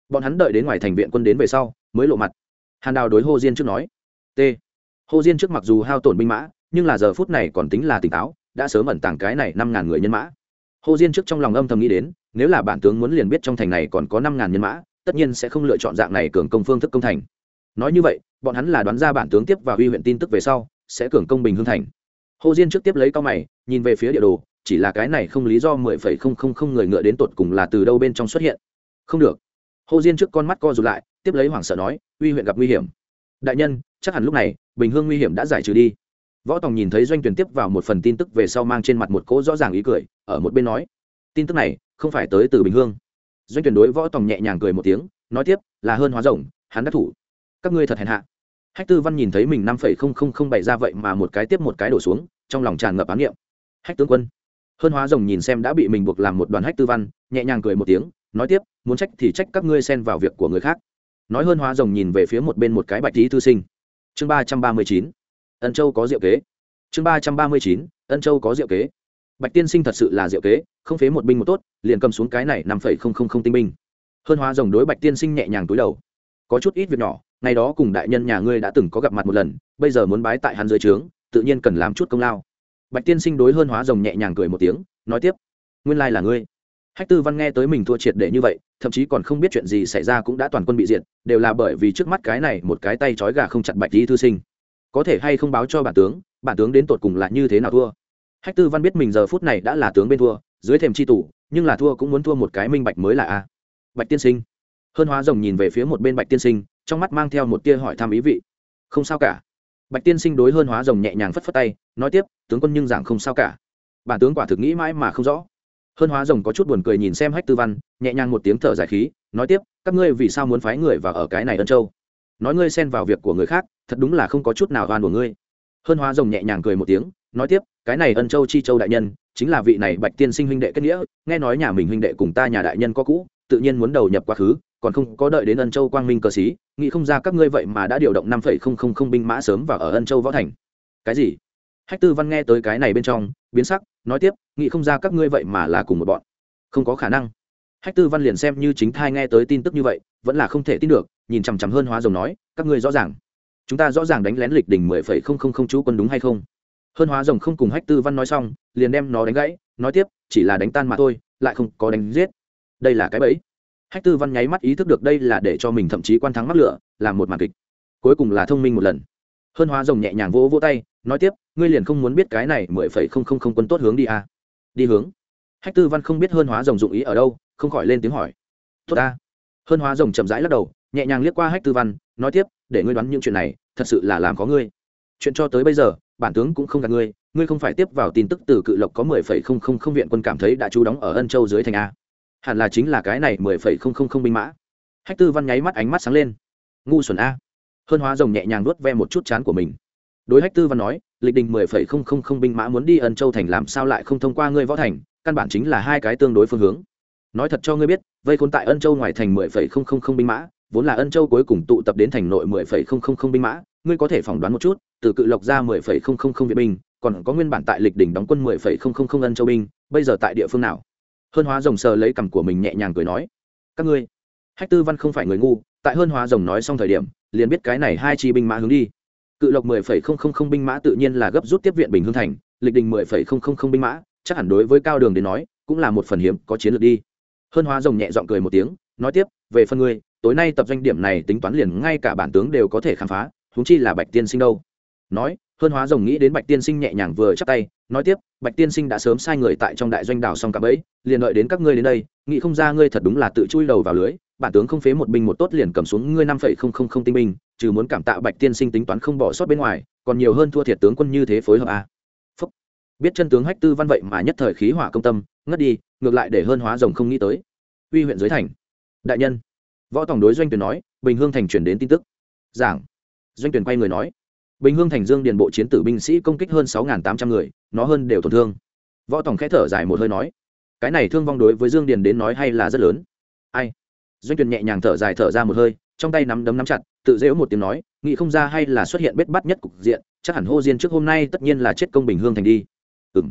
Bọn hắn đợi đến ngoài thành viện quân đến về sau, mới lộ mặt. Hàn đào đối hô diên trước nói, t. Hô diên trước mặc dù hao tổn binh mã, nhưng là giờ phút này còn tính là tỉnh táo, đã sớm ẩn tàng cái này năm ngàn người nhân mã. Hô diên trước trong lòng âm thầm nghĩ đến, nếu là bản tướng muốn liền biết trong thành này còn có năm ngàn nhân mã, tất nhiên sẽ không lựa chọn dạng này cường công phương thức công thành. Nói như vậy, bọn hắn là đoán ra bản tướng tiếp vào uy huyện tin tức về sau, sẽ cường công bình hương thành. Hồ diên trước tiếp lấy cao mày, nhìn về phía địa đồ chỉ là cái này không lý do mười phẩy không không không người ngựa đến tột cùng là từ đâu bên trong xuất hiện. Không được. Hồ diên trước con mắt co rụt lại, tiếp lấy hoảng sợ nói, uy huyện gặp nguy hiểm. Đại nhân, chắc hẳn lúc này, bình hương nguy hiểm đã giải trừ đi. Võ tòng nhìn thấy doanh tuyển tiếp vào một phần tin tức về sau mang trên mặt một cỗ rõ ràng ý cười, ở một bên nói, tin tức này không phải tới từ bình hương. Doanh tuyển đối võ tòng nhẹ nhàng cười một tiếng, nói tiếp, là hơn hóa rồng, hắn đã thủ. Các ngươi thật hèn hạ. Hách tư văn nhìn thấy mình năm phẩy không không không bày ra vậy mà một cái tiếp một cái đổ xuống, trong lòng tràn ngập ám nghiệm hách tướng quân hơn hóa rồng nhìn xem đã bị mình buộc làm một đoàn hách tư văn, nhẹ nhàng cười một tiếng, nói tiếp, muốn trách thì trách các ngươi xen vào việc của người khác. Nói hơn hóa rồng nhìn về phía một bên một cái bạch tí thư sinh. Chương ba trăm ba mươi chín. Ân châu có diệu kế. Chương ba trăm ba mươi chín. Ân châu có diệu kế. Bạch tiên sinh thật sự là diệu kế, không phế một binh một tốt, liền cầm xuống cái này năm phẩy không không không tinh binh. Hơn hóa rồng đối bạch tiên sinh nhẹ nhàng túi đầu. Có chút ít việc nhỏ, ngày đó cùng đại nhân nhà ngươi đã từng có gặp mặt một lần, bây giờ muốn bái tại hắn dưới trướng, tự nhiên cần làm chút công lao bạch tiên sinh đối hơn hóa rồng nhẹ nhàng cười một tiếng, nói tiếp, nguyên lai là ngươi. Hách tư văn nghe tới mình thua triệt để như vậy, thậm chí còn không biết chuyện gì xảy ra cũng đã toàn quân bị diệt, đều là bởi vì trước mắt cái này một cái tay trói gà không chặt bạch lý thư sinh. Có thể hay không báo cho bản tướng bản tướng đến tột cùng là như thế nào thua? Hách tư văn biết mình giờ phút này đã là tướng bên thua, dưới thềm c h i tủ, nhưng là thua cũng muốn thua một cái minh bạch mới là a. Bạch tiên sinh. Hơn hóa rồng nhìn về phía một bên bạch tiên sinh, trong mắt mang theo một tia hỏi thăm ý vị. Không sao cả bạch tiên sinh đối hơn hóa rồng nhẹ nhàng phất phất tay, nói tiếp, tướng quân nhưng giảng không sao cả. Bản tướng quả thực nghĩ mãi mà không rõ. Hơn hóa rồng có chút buồn cười nhìn xem hách tư văn, nhẹ nhàng một tiếng thở dài khí, nói tiếp, các ngươi vì sao muốn phái người vào ở cái này ân châu? Nói ngươi xen vào việc của người khác, thật đúng là không có chút nào oan của ngươi. Hơn hóa rồng nhẹ nhàng cười một tiếng, nói tiếp, cái này ân châu chi châu đại nhân, chính là vị này bạch tiên sinh huynh đệ kết nghĩa, nghe nói nhà mình huynh đệ cùng ta nhà đại nhân có cũ, tự nhiên muốn đầu nhập quá khứ còn không có đợi đến ân châu quang minh cờ xí, nghĩ không ra các ngươi vậy mà đã điều động năm phẩy không không không binh mã sớm vào ở ân châu võ thành. Cái gì? Hách tư văn nghe tới cái này bên trong, biến sắc, nói tiếp, nghĩ không ra các ngươi vậy mà là cùng một bọn. Không có khả năng. Hách tư văn liền xem như chính thai nghe tới tin tức như vậy, vẫn là không thể tin được, nhìn chằm chằm hơn hóa rồng nói, các ngươi rõ ràng. Chúng ta rõ ràng đánh lén lịch đỉnh mười phẩy không không không chú quân đúng hay không? Hơn hóa rồng không cùng hách tư văn nói xong, liền đem nó đánh gãy, nói tiếp, chỉ là đánh tan mà thôi, lại không có đánh giết. Đây là cái bẫy hách tư văn nháy mắt ý thức được đây là để cho mình thậm chí quan thắng mắc lửa làm một màn kịch. Cuối cùng là thông minh một lần. Hơn hóa rồng nhẹ nhàng vỗ vỗ tay, nói tiếp, ngươi liền không muốn biết cái này mười phẩy không không không quân tốt hướng đi à. đi hướng. Hách tư văn không biết hơn hóa rồng dụng ý ở đâu, không khỏi lên tiếng hỏi. Tốt ta. Hơn hóa rồng chậm rãi lắc đầu, nhẹ nhàng liếc qua hách tư văn, nói tiếp, để ngươi đoán những chuyện này, thật sự là làm có ngươi. Chuyện cho tới bây giờ, bản tướng cũng không gạt ngươi ngươi không phải tiếp vào tin tức từ cự lộc có mười phẩy không không không viện quân cảm thấy đã trú đóng ở ân châu dưới thành a hẳn là chính là cái này mười phẩy không không không binh mã hách tư văn nháy mắt ánh mắt sáng lên ngu xuẩn a hơn hóa rồng nhẹ nhàng nuốt ve một chút chán của mình đối hách tư văn nói lịch đình mười phẩy không không không binh mã muốn đi ân châu thành làm sao lại không thông qua ngươi võ thành căn bản chính là hai cái tương đối phương hướng nói thật cho ngươi biết vây khốn tại ân châu ngoài thành mười phẩy không không không binh mã vốn là ân châu cuối cùng tụ tập đến thành nội mười phẩy không không không binh mã ngươi có thể phỏng đoán một chút từ cự lộc ra mười phẩy không không không viện binh còn có nguyên bản tại lịch đỉnh đóng quân mười phẩy không không không ân châu binh bây giờ tại địa phương nào hơn hóa rồng sờ lấy cằm của mình nhẹ nhàng cười nói, các ngươi, hách tư văn không phải người ngu, tại hơn hóa rồng nói xong thời điểm, liền biết cái này hai chi binh mã hướng đi. Cự lộc mười phẩy không không không binh mã tự nhiên là gấp rút tiếp viện bình hương thành, lịch đình mười phẩy không không không binh mã, chắc hẳn đối với cao đường đến nói, cũng là một phần hiếm có chiến lược đi. Hơn hóa rồng nhẹ giọng cười một tiếng, nói tiếp, về phần ngươi, tối nay tập doanh điểm này tính toán liền ngay cả bản tướng đều có thể khám phá húng chi là bạch tiên sinh đâu. Nói hơn hóa rồng nghĩ đến bạch tiên sinh nhẹ nhàng vừa chắp tay, nói tiếp, bạch tiên sinh đã sớm sai người tại trong đại doanh đảo xong cả bẫy, liền đợi đến các ngươi đến đây, nghĩ không ra ngươi thật đúng là tự chui đầu vào lưới, bản tướng không phế một binh một tốt liền cầm xuống ngươi năm phẩy không không không tinh binh, trừ muốn cảm tạ bạch tiên sinh tính toán không bỏ sót bên ngoài, còn nhiều hơn thua thiệt tướng quân như thế phối hợp à. Phúc. biết chân tướng hách tư văn vậy mà nhất thời khí hỏa công tâm, ngất đi, ngược lại để hơn hóa rồng không nghĩ tới. Uy huyện dưới thành. Đại nhân. Võ tổng đối doanh tuyển nói, bình hương thành chuyển đến tin tức. Giảng. Doanh tuyển quay người nói bình hương thành dương điền bộ chiến tử binh sĩ công kích hơn sáu tám trăm người, nó hơn đều tổn thương. Võ tổng khẽ thở dài một hơi nói, cái này thương vong đối với dương điền đến nói hay là rất lớn. Ai? Doanh Tuyền nhẹ nhàng thở dài thở ra một hơi, trong tay nắm đấm nắm chặt, tự dễu một tiếng nói, nghĩ không ra hay là xuất hiện bết bắt nhất cục diện, chắc hẳn hô diên trước hôm nay tất nhiên là chết công bình hương thành đi. Ừ m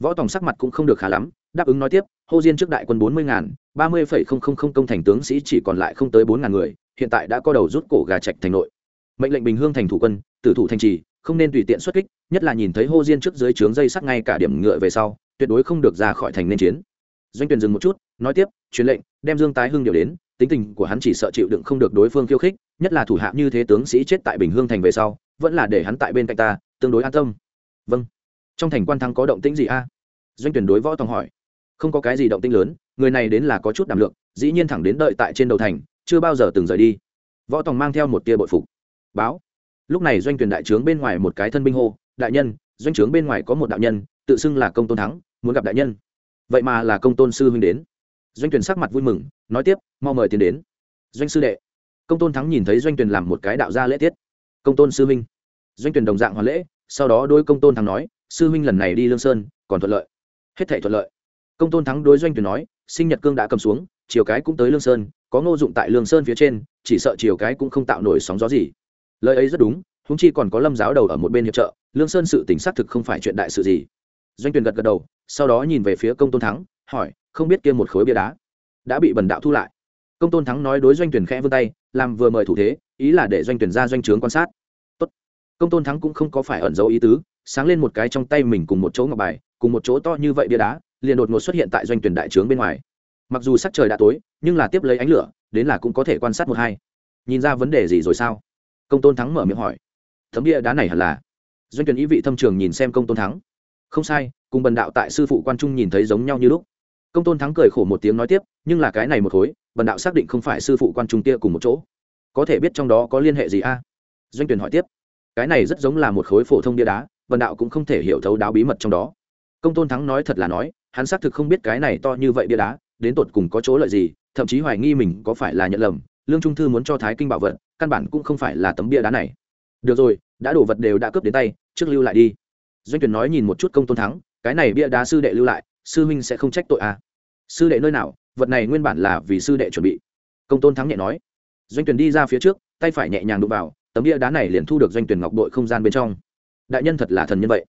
võ tòng sắc mặt cũng không được khá lắm, đáp ứng nói tiếp, hô diên trước đại quân bốn mươi ngàn ba mươi phẩy không không không công thành tướng sĩ chỉ còn lại không tới bốn ngàn người, hiện tại đã có đầu rút cổ gà trạch thành nội mệnh lệnh bình hương thành thủ quân, tử thủ thành trì, không nên tùy tiện xuất kích, nhất là nhìn thấy hô diên trước dưới trướng dây sắt ngay cả điểm ngựa về sau, tuyệt đối không được ra khỏi thành nên chiến. Doanh tuyển dừng một chút, nói tiếp, truyền lệnh, đem dương tái hưng điều đến, tính tình của hắn chỉ sợ chịu đựng không được đối phương khiêu khích, nhất là thủ hạ như thế tướng sĩ chết tại bình hương thành về sau, vẫn là để hắn tại bên cạnh ta, tương đối an tâm. Vâng. Trong thành quan thắng có động tĩnh gì a? Doanh tuyển đối võ tòng hỏi. Không có cái gì động tĩnh lớn, người này đến là có chút đảm lượng, dĩ nhiên thẳng đến đợi tại trên đầu thành, chưa bao giờ từng rời đi. Võ tòng mang theo một tia bội phục báo. Lúc này doanh tuyển đại trướng bên ngoài một cái thân binh hô, đại nhân, doanh trướng bên ngoài có một đạo nhân, tự xưng là công tôn thắng, muốn gặp đại nhân. Vậy mà là công tôn sư huynh đến. Doanh tuyển sắc mặt vui mừng, nói tiếp, mau mời tiến đến. Doanh sư đệ. Công tôn thắng nhìn thấy doanh tuyển làm một cái đạo gia lễ tiết. Công tôn sư huynh. Doanh tuyển đồng dạng hoàn lễ, sau đó đôi công tôn thắng nói, sư huynh lần này đi lương sơn, còn thuận lợi. Hết thể thuận lợi. Công tôn thắng đối doanh tuyển nói, sinh nhật cương đã cầm xuống, chiều cái cũng tới lương sơn, có ngô dụng tại lương sơn phía trên, chỉ sợ chiều cái cũng không tạo nổi sóng gió gì lời ấy rất đúng húng chi còn có lâm giáo đầu ở một bên hiệp trợ, lương sơn sự tỉnh xác thực không phải chuyện đại sự gì. Doanh tuyển gật gật đầu, sau đó nhìn về phía công tôn thắng, hỏi, không biết kia một khối bia đá đã bị bần đạo thu lại. Công tôn thắng nói đối doanh tuyển khẽ vươn tay, làm vừa mời thủ thế, ý là để doanh tuyển ra doanh trướng quan sát. Tốt. công tôn thắng cũng không có phải ẩn giấu ý tứ, sáng lên một cái trong tay mình cùng một chỗ ngọc bài, cùng một chỗ to như vậy bia đá, liền đột ngột xuất hiện tại doanh tuyển đại trướng bên ngoài. Mặc dù sắc trời đã tối, nhưng là tiếp lấy ánh lửa, đến là cũng có thể quan sát một hai. Nhìn ra vấn đề gì rồi sao? Công tôn thắng mở miệng hỏi. Thấm bia đá này hẳn là. Doanh tuyển ý vị thâm trường nhìn xem công tôn thắng. Không sai, cùng bần đạo tại sư phụ quan trung nhìn thấy giống nhau như lúc. Công tôn thắng cười khổ một tiếng nói tiếp, nhưng là cái này một khối, bần đạo xác định không phải sư phụ quan trung kia cùng một chỗ. Có thể biết trong đó có liên hệ gì a? Doanh tuyển hỏi tiếp. Cái này rất giống là một khối phổ thông bia đá, bần đạo cũng không thể hiểu thấu đáo bí mật trong đó. Công tôn thắng nói thật là nói, hắn xác thực không biết cái này to như vậy bia đá, đến tột cùng có chỗ lợi gì, thậm chí hoài nghi mình có phải là nhận lầm lương trung thư muốn cho thái kinh bảo vật, căn bản cũng không phải là tấm bia đá này. Được rồi, đã đổ vật đều đã cướp đến tay, trước lưu lại đi. Doanh tuyển nói nhìn một chút công tôn thắng, cái này bia đá sư đệ lưu lại, sư huynh sẽ không trách tội à. Sư đệ nơi nào, vật này nguyên bản là vì sư đệ chuẩn bị. Công tôn thắng nhẹ nói. Doanh tuyển đi ra phía trước, tay phải nhẹ nhàng đụng vào, tấm bia đá này liền thu được doanh tuyển ngọc đội không gian bên trong. Đại nhân thật là thần nhân vậy.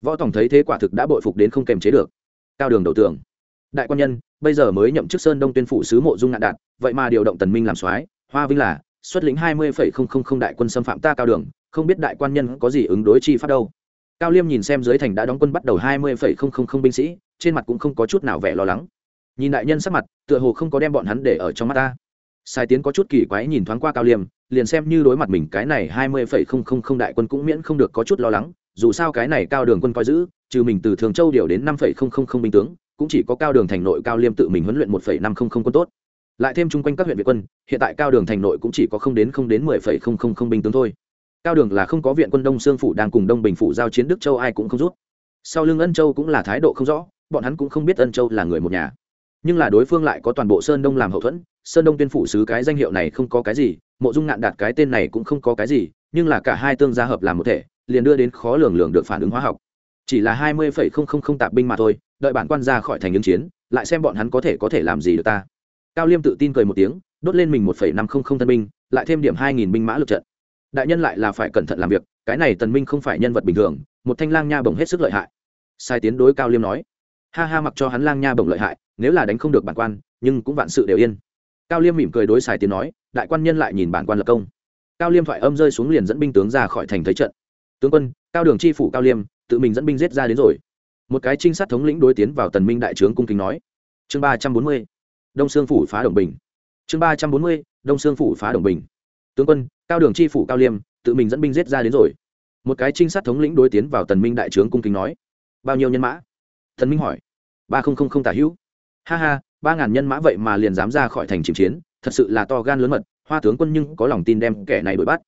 Võ tổng thấy thế quả thực đã bội phục đến không kềm chế được. Cao đường đầu tường đại quan nhân, bây giờ mới nhậm chức sơn đông tuyên phủ sứ mộ dung ngạn đạt, vậy mà điều động tần minh làm soái, hoa vinh là, xuất lĩnh hai mươi phẩy không không không đại quân xâm phạm ta cao đường, không biết đại quan nhân có gì ứng đối chi pháp đâu. Cao liêm nhìn xem dưới thành đã đóng quân bắt đầu hai mươi phẩy không không không binh sĩ, trên mặt cũng không có chút nào vẻ lo lắng. Nhìn đại nhân sắc mặt, tựa hồ không có đem bọn hắn để ở trong mắt ta. Sai tiến có chút kỳ quái nhìn thoáng qua cao liêm, liền xem như đối mặt mình, cái này hai mươi phẩy không không không đại quân cũng miễn không được có chút lo lắng, dù sao cái này cao đường quân coi giữ, trừ mình từ thường châu điều đến năm phẩy không không không binh tướng cũng chỉ có cao đường thành nội cao liêm tự mình huấn luyện một phẩy năm không không quân tốt. Lại thêm chung quanh các huyện việt quân, hiện tại cao đường thành nội cũng chỉ có không đến không đến mười phẩy không không không binh tướng thôi. Cao đường là không có viện quân đông sương phủ đang cùng đông bình phủ giao chiến đức châu ai cũng không rút. Sau lưng ân châu cũng là thái độ không rõ, bọn hắn cũng không biết ân châu là người một nhà. Nhưng là đối phương lại có toàn bộ sơn đông làm hậu thuẫn, sơn đông tuyên phủ sứ cái danh hiệu này không có cái gì, mộ dung ngạn đạt cái tên này cũng không có cái gì, nhưng là cả hai tương gia hợp làm một thể, liền đưa đến khó lường lường được phản ứng hóa học. Chỉ là hai mươi phẩy không không không tạp binh mà thôi đợi bản quan ra khỏi thành ứng chiến, lại xem bọn hắn có thể có thể làm gì được ta. Cao liêm tự tin cười một tiếng, đốt lên mình một phẩy năm không không tân binh, lại thêm điểm hai nghìn binh mã lực trận. Đại nhân lại là phải cẩn thận làm việc, cái này tần minh không phải nhân vật bình thường, một thanh lang nha bổng hết sức lợi hại. Sai tiến đối cao liêm nói, ha ha mặc cho hắn lang nha bổng lợi hại, nếu là đánh không được bản quan, nhưng cũng vạn sự đều yên. Cao liêm mỉm cười đối xài tiến nói, đại quan nhân lại nhìn bản quan lập công. Cao liêm thoại âm rơi xuống liền dẫn binh tướng ra khỏi thành thấy trận. Tướng quân, cao đường chi phủ cao liêm, tự mình dẫn binh giết ra đến rồi một cái trinh sát thống lĩnh đối tiến vào tần minh đại trướng cung kính nói. Chương ba trăm bốn mươi, đông sương phủ phá đồng bình. Chương ba trăm bốn mươi, đông sương phủ phá đồng bình. Tướng quân, cao đường chi phủ cao liêm, tự mình dẫn binh giết ra đến rồi. Một cái trinh sát thống lĩnh đối tiến vào tần minh đại trướng cung kính nói. Bao nhiêu nhân mã? Thần minh hỏi. Ba không không không tả hữu. Ha ha, ba ngàn nhân mã vậy mà liền dám ra khỏi thành chìm chiến, thật sự là to gan lớn mật, hoa tướng quân nhưng có lòng tin đem kẻ này đuổi bắt.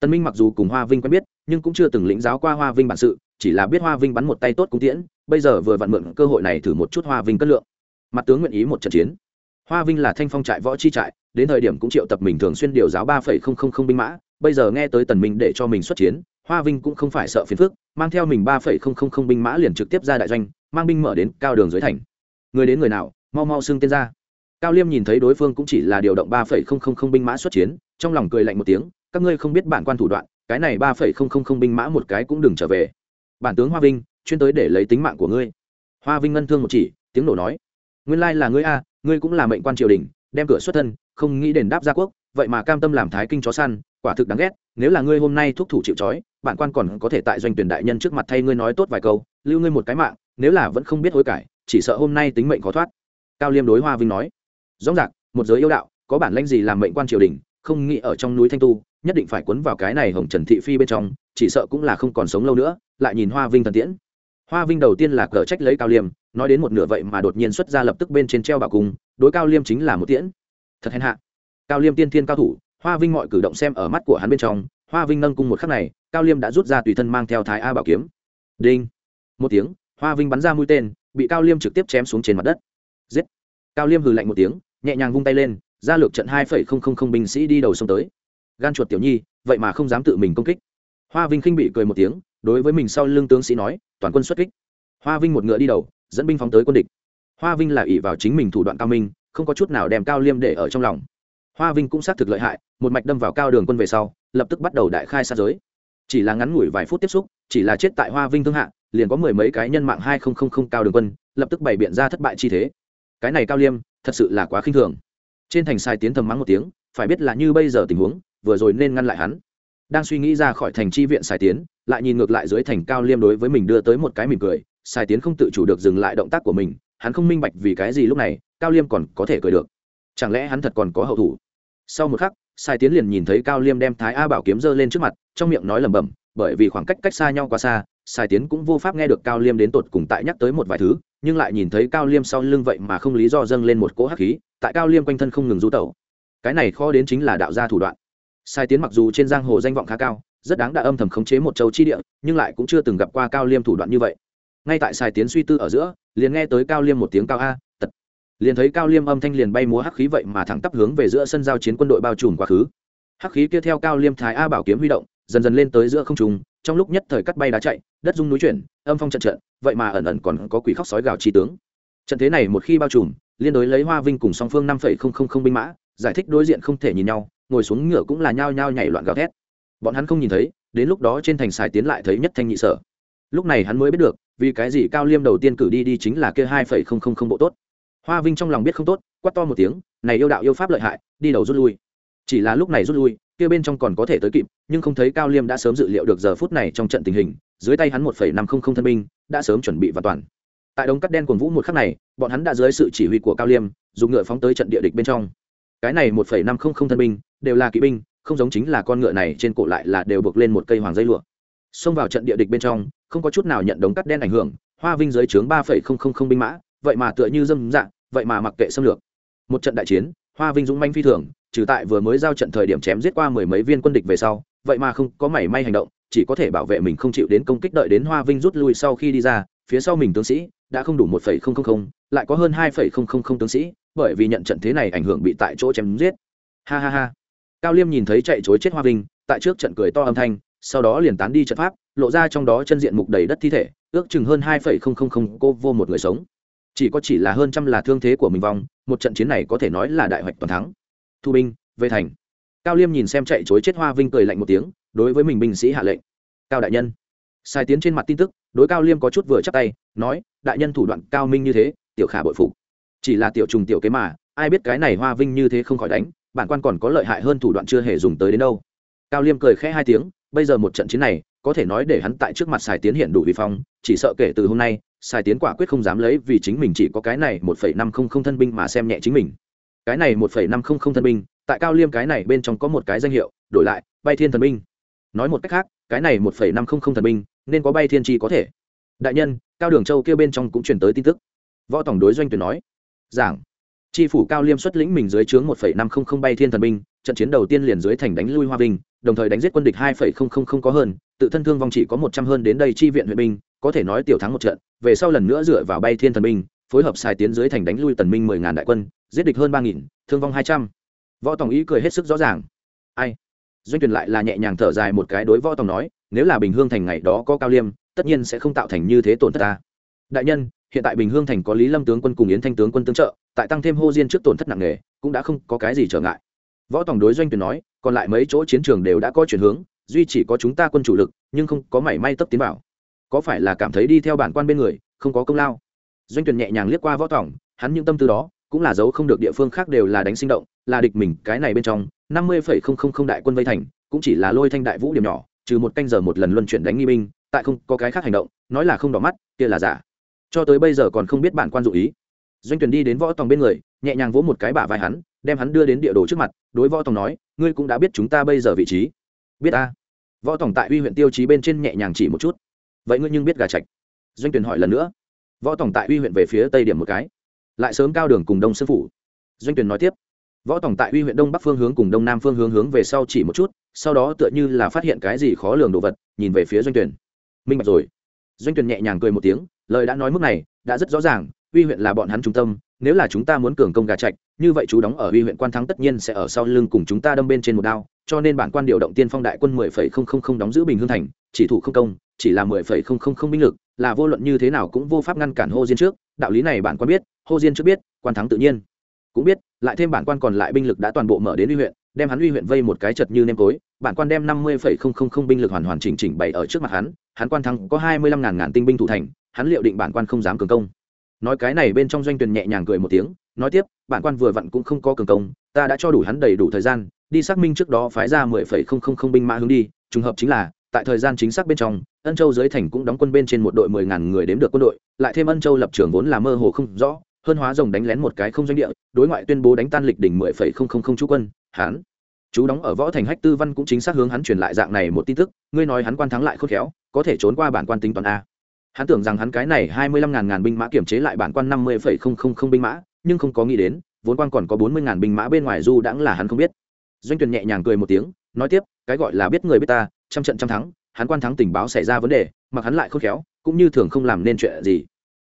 Tân minh mặc dù cùng hoa vinh quen biết, nhưng cũng chưa từng lĩnh giáo qua hoa vinh bản sự chỉ là biết hoa vinh bắn một tay tốt cung tiễn, bây giờ vừa vặn mượn cơ hội này thử một chút hoa vinh cất lượng. Mặt tướng nguyện ý một trận chiến. Hoa vinh là thanh phong trại võ chi trại, đến thời điểm cũng triệu tập mình thường xuyên điều giáo ba phẩy không không không binh mã, bây giờ nghe tới tần minh để cho mình xuất chiến, hoa vinh cũng không phải sợ phiền phức, mang theo mình ba phẩy không không không binh mã liền trực tiếp ra đại doanh, mang binh mở đến cao đường dưới thành. Người đến người nào, mau mau xưng tên ra. Cao liêm nhìn thấy đối phương cũng chỉ là điều động ba phẩy không không không binh mã xuất chiến, trong lòng cười lạnh một tiếng, các ngươi không biết bản quan thủ đoạn, cái này ba phẩy không không không binh mã một cái cũng đừng trở về bản tướng hoa vinh, chuyên tới để lấy tính mạng của ngươi. Hoa vinh ngân thương một chỉ, tiếng nổ nói, nguyên lai là ngươi a, ngươi cũng là mệnh quan triều đình, đem cửa xuất thân, không nghĩ đền đáp gia quốc, vậy mà cam tâm làm thái kinh chó săn, quả thực đáng ghét, nếu là ngươi hôm nay thúc thủ chịu trói, bản quan còn có thể tại doanh tuyển đại nhân trước mặt thay ngươi nói tốt vài câu, lưu ngươi một cái mạng, nếu là vẫn không biết hối cải, chỉ sợ hôm nay tính mệnh khó thoát. Cao liêm đối hoa vinh nói, rõ ràng, một giới yêu đạo, có bản lãnh gì làm mệnh quan triều đình không nghĩ ở trong núi thanh tu, nhất định phải quấn vào cái này hồng trần thị phi bên trong, chỉ sợ cũng là không còn sống lâu nữa, lại nhìn hoa vinh thần tiễn. Hoa vinh đầu tiên là cờ trách lấy cao liêm, nói đến một nửa vậy mà đột nhiên xuất ra lập tức bên trên treo bảo cung, đối cao liêm chính là một tiễn. Thật hèn hạ. Cao liêm tiên thiên cao thủ, hoa vinh mọi cử động xem ở mắt của hắn bên trong, hoa vinh nâng cung một khắc này, cao liêm đã rút ra tùy thân mang theo thái a bảo kiếm. Đinh. Một tiếng, hoa vinh bắn ra mũi tên, bị cao liêm trực tiếp chém xuống trên mặt đất. Giết. Cao liêm hừ lạnh một tiếng, nhẹ nhàng vung tay lên ra lược trận hai phẩy không không không binh sĩ đi đầu sông tới. Gan chuột tiểu nhi, vậy mà không dám tự mình công kích. Hoa vinh khinh bị cười một tiếng, đối với mình sau lưng tướng sĩ nói, toàn quân xuất kích. Hoa vinh một ngựa đi đầu, dẫn binh phóng tới quân địch. Hoa vinh là ỷ vào chính mình thủ đoạn cao minh, không có chút nào đem cao liêm để ở trong lòng. Hoa vinh cũng xác thực lợi hại, một mạch đâm vào cao đường quân về sau, lập tức bắt đầu đại khai xa giới. Chỉ là ngắn ngủi vài phút tiếp xúc, chỉ là chết tại hoa vinh thương hạ, liền có mười mấy cái nhân mạng hai nghìn cao đường quân, lập tức bày biện ra thất bại chi thế. Cái này cao liêm, thật sự là quá khinh thường trên thành sai tiến thầm mắng một tiếng, phải biết là như bây giờ tình huống, vừa rồi nên ngăn lại hắn. Đang suy nghĩ ra khỏi thành tri viện sai tiến, lại nhìn ngược lại dưới thành cao liêm đối với mình đưa tới một cái mỉm cười, sai tiến không tự chủ được dừng lại động tác của mình, hắn không minh bạch vì cái gì lúc này, cao liêm còn có thể cười được. Chẳng lẽ hắn thật còn có hậu thủ? Sau một khắc, sai tiến liền nhìn thấy cao liêm đem thái a bảo kiếm giơ lên trước mặt, trong miệng nói lẩm bẩm, bởi vì khoảng cách cách xa nhau quá xa, sai tiến cũng vô pháp nghe được cao liêm đến tột cùng tại nhắc tới một vài thứ nhưng lại nhìn thấy cao liêm sau lưng vậy mà không lý do dâng lên một cỗ hắc khí, tại cao liêm quanh thân không ngừng rú tẩu. Cái này khó đến chính là đạo gia thủ đoạn. Sai tiến mặc dù trên giang hồ danh vọng khá cao, rất đáng đã âm thầm khống chế một châu chi địa, nhưng lại cũng chưa từng gặp qua cao liêm thủ đoạn như vậy. Ngay tại sai tiến suy tư ở giữa, liền nghe tới cao liêm một tiếng cao a, tật. Liền thấy cao liêm âm thanh liền bay múa hắc khí vậy mà thẳng tắp hướng về giữa sân giao chiến quân đội bao trùm quá khứ. Hắc khí kia theo cao liêm thái a bảo kiếm huy động, dần dần lên tới giữa không trung trong lúc nhất thời cắt bay đá chạy, đất rung núi chuyển, âm phong trận trận, vậy mà ẩn ẩn còn có quỷ khóc sói gào chi tướng. Trận thế này một khi bao trùm, liên đối lấy hoa vinh cùng song phương năm phẩy không không không binh mã, giải thích đối diện không thể nhìn nhau, ngồi xuống ngựa cũng là nhao nhao nhảy loạn gào thét. Bọn hắn không nhìn thấy, đến lúc đó trên thành xài tiến lại thấy nhất thanh nhị sở. Lúc này hắn mới biết được, vì cái gì cao liêm đầu tiên cử đi đi chính là kia hai phẩy không không không bộ tốt. Hoa vinh trong lòng biết không tốt, quát to một tiếng, này yêu đạo yêu pháp lợi hại, đi đầu rút lui. Chỉ là lúc này rút lui kia bên trong còn có thể tới kịp, nhưng không thấy cao liêm đã sớm dự liệu được giờ phút này trong trận tình hình, dưới tay hắn một phẩy năm không không thân binh, đã sớm chuẩn bị và toàn. Tại đống cắt đen cuồng vũ một khắc này, bọn hắn đã dưới sự chỉ huy của cao liêm, dùng ngựa phóng tới trận địa địch bên trong. Cái này một phẩy năm không không thân binh, đều là kỵ binh, không giống chính là con ngựa này trên cổ lại là đều buộc lên một cây hoàng dây lụa. Xông vào trận địa địch bên trong, không có chút nào nhận đống cắt đen ảnh hưởng, hoa vinh dưới trướng ba phẩy không không không binh mã, vậy mà tựa như dâm dạng vậy mà mặc kệ xâm lược. Một trận đại chiến, hoa vinh dũng manh phi thường trừ tại vừa mới giao trận thời điểm chém giết qua mười mấy viên quân địch về sau, vậy mà không có mảy may hành động, chỉ có thể bảo vệ mình không chịu đến công kích đợi đến hoa vinh rút lui sau khi đi ra, phía sau mình tướng sĩ đã không đủ một phẩy không không không, lại có hơn hai phẩy không không không tướng sĩ, bởi vì nhận trận thế này ảnh hưởng bị tại chỗ chém giết. Ha ha ha. Cao liêm nhìn thấy chạy chối chết hoa vinh, tại trước trận cười to âm thanh, sau đó liền tán đi trận pháp, lộ ra trong đó chân diện mục đầy đất thi thể, ước chừng hơn hai phẩy không không không cô vô một người sống. Chỉ có chỉ là hơn trăm là thương thế của mình vong, một trận chiến này có thể nói là đại hoạch toàn thắng thu binh, về thành. Cao liêm nhìn xem chạy chối chết hoa vinh cười lạnh một tiếng, đối với mình binh sĩ hạ lệnh. Cao đại nhân. Sai tiến trên mặt tin tức, đối cao liêm có chút vừa chắc tay, nói, đại nhân thủ đoạn cao minh như thế, tiểu khả bội phục. Chỉ là tiểu trùng tiểu kế mà, ai biết cái này hoa vinh như thế không khỏi đánh, bản quan còn có lợi hại hơn thủ đoạn chưa hề dùng tới đến đâu. Cao liêm cười khẽ hai tiếng, bây giờ một trận chiến này, có thể nói để hắn tại trước mặt sài tiến hiện đủ vi phong, chỉ sợ kể từ hôm nay sài tiến quả quyết không dám lấy vì chính mình chỉ có cái này một phẩy năm không không thân binh mà xem nhẹ chính mình cái này một phẩy năm không không binh, tại cao liêm cái này bên trong có một cái danh hiệu, đổi lại, bay thiên thần binh. Nói một cách khác, cái này một phẩy năm không không thần binh, nên có bay thiên chi có thể. Đại nhân, cao đường châu kia bên trong cũng truyền tới tin tức. Võ tổng đối doanh tuyển nói, giảng. Tri phủ cao liêm xuất lĩnh mình dưới trướng một phẩy năm không không bay thiên thần binh, trận chiến đầu tiên liền dưới thành đánh lui hoa vinh, đồng thời đánh giết quân địch hai phẩy không không không có hơn, tự thân thương vong chỉ có một trăm hơn đến đây chi viện huyện binh, có thể nói tiểu thắng một trận, về sau lần nữa dựa vào bay thiên thần binh phối hợp xài tiến dưới thành đánh lui tần minh mười ngàn đại quân, giết địch hơn ba nghìn, thương vong hai trăm. Võ tổng ý cười hết sức rõ ràng. Ai? Doanh tuyển lại là nhẹ nhàng thở dài một cái đối võ tổng nói, nếu là bình hương thành ngày đó có cao liêm, tất nhiên sẽ không tạo thành như thế tổn thất ta. Đại nhân, hiện tại bình hương thành có lý lâm tướng quân cùng yến thanh tướng quân tương trợ, tại tăng thêm hô diên trước tổn thất nặng nề, cũng đã không có cái gì trở ngại. Võ tổng đối doanh tuyển nói, còn lại mấy chỗ chiến trường đều đã có chuyển hướng, duy chỉ có chúng ta quân chủ lực, nhưng không có mảy may tấp tiến vào. Có phải là cảm thấy đi theo bản quan bên người, không có công lao? Doanh tuyển nhẹ nhàng liếc qua võ tổng, hắn những tâm tư đó cũng là dấu không được địa phương khác đều là đánh sinh động, là địch mình, cái này bên trong, năm mươi phẩy không không không đại quân vây thành, cũng chỉ là lôi thanh đại vũ điểm nhỏ, trừ một canh giờ một lần luân chuyển đánh nghi binh, tại không có cái khác hành động, nói là không đỏ mắt, kia là giả. Cho tới bây giờ còn không biết bản quan dụ ý. Doanh tuyển đi đến võ tòng bên người, nhẹ nhàng vỗ một cái bả vai hắn, đem hắn đưa đến địa đồ trước mặt, đối võ tòng nói, ngươi cũng đã biết chúng ta bây giờ vị trí. Biết ta. Võ tòng tại uy huyện tiêu chí bên trên nhẹ nhàng chỉ một chút. Vậy ngươi nhưng biết gà trạch doanh tuyển hỏi lần nữa võ tổng tại uy huyện về phía tây điểm một cái. Lại sớm cao đường cùng đông sư phủ. Doanh tuyển nói tiếp, võ tổng tại uy huyện đông bắc phương hướng cùng đông nam phương hướng hướng về sau chỉ một chút, sau đó tựa như là phát hiện cái gì khó lường đồ vật, nhìn về phía doanh tuyển minh bạch rồi. Doanh tuyển nhẹ nhàng cười một tiếng, lời đã nói mức này, đã rất rõ ràng, uy huyện là bọn hắn trung tâm, nếu là chúng ta muốn cường công gà trạch, như vậy chú đóng ở uy huyện quan thắng tất nhiên sẽ ở sau lưng cùng chúng ta đâm bên trên một đao, cho nên bản quan điều động tiên phong đại quân mười phẩy không không không đóng giữ bình hương thành, chỉ thủ không công, chỉ là mười phẩy không không không binh lực là vô luận như thế nào cũng vô pháp ngăn cản hô diên trước. Đạo lý này bản quan biết, hô diên trước biết, quan thắng tự nhiên. Cũng biết, lại thêm bản quan còn lại binh lực đã toàn bộ mở đến uy huyện, đem hắn uy huyện vây một cái chật như nêm tối bản quan đem năm mươi phẩy không không không binh lực hoàn hoàn chỉnh chỉnh bày ở trước mặt hắn hắn quan thắng có hai mươi lăm ngàn ngàn tinh binh thủ thành, hắn liệu định bản quan không dám cường công. Nói cái này bên trong doanh tuyền nhẹ nhàng cười một tiếng, nói tiếp bản quan vừa vặn cũng không có cường công, ta đã cho đủ hắn đầy đủ thời gian, đi xác minh trước đó phái ra mười phẩy không không không binh mã hướng đi, trùng hợp chính là tại thời gian chính xác bên trong, ân châu dưới thành cũng đóng quân bên trên một đội mười ngàn người đếm được quân đội, lại thêm ân châu lập trường vốn là mơ hồ không rõ, hơn hóa rồng đánh lén một cái không doanh địa, đối ngoại tuyên bố đánh tan lịch đỉnh mười phẩy không không không chú quân, hán. Chú đóng ở võ thành hách tư văn cũng chính xác hướng hắn truyền lại dạng này một tin tức, ngươi nói hắn quan thắng lại khôn khéo, có thể trốn qua bản quan tính toán a. Hắn tưởng rằng hắn cái này hai mươi lăm ngàn ngàn binh mã kiểm chế lại bản quan năm mươi phẩy không không không binh mã, nhưng không có nghĩ đến, vốn quan còn có bốn mươi ngàn binh mã bên ngoài du đãng là hắn không biết. Doanh tuyển nhẹ nhàng cười một tiếng, nói tiếp, cái gọi là biết người biết ta trăm trận trăm thắng, hắn quan thắng tình báo xảy ra vấn đề, mặc hắn lại khôn khéo, cũng như thường không làm nên chuyện gì.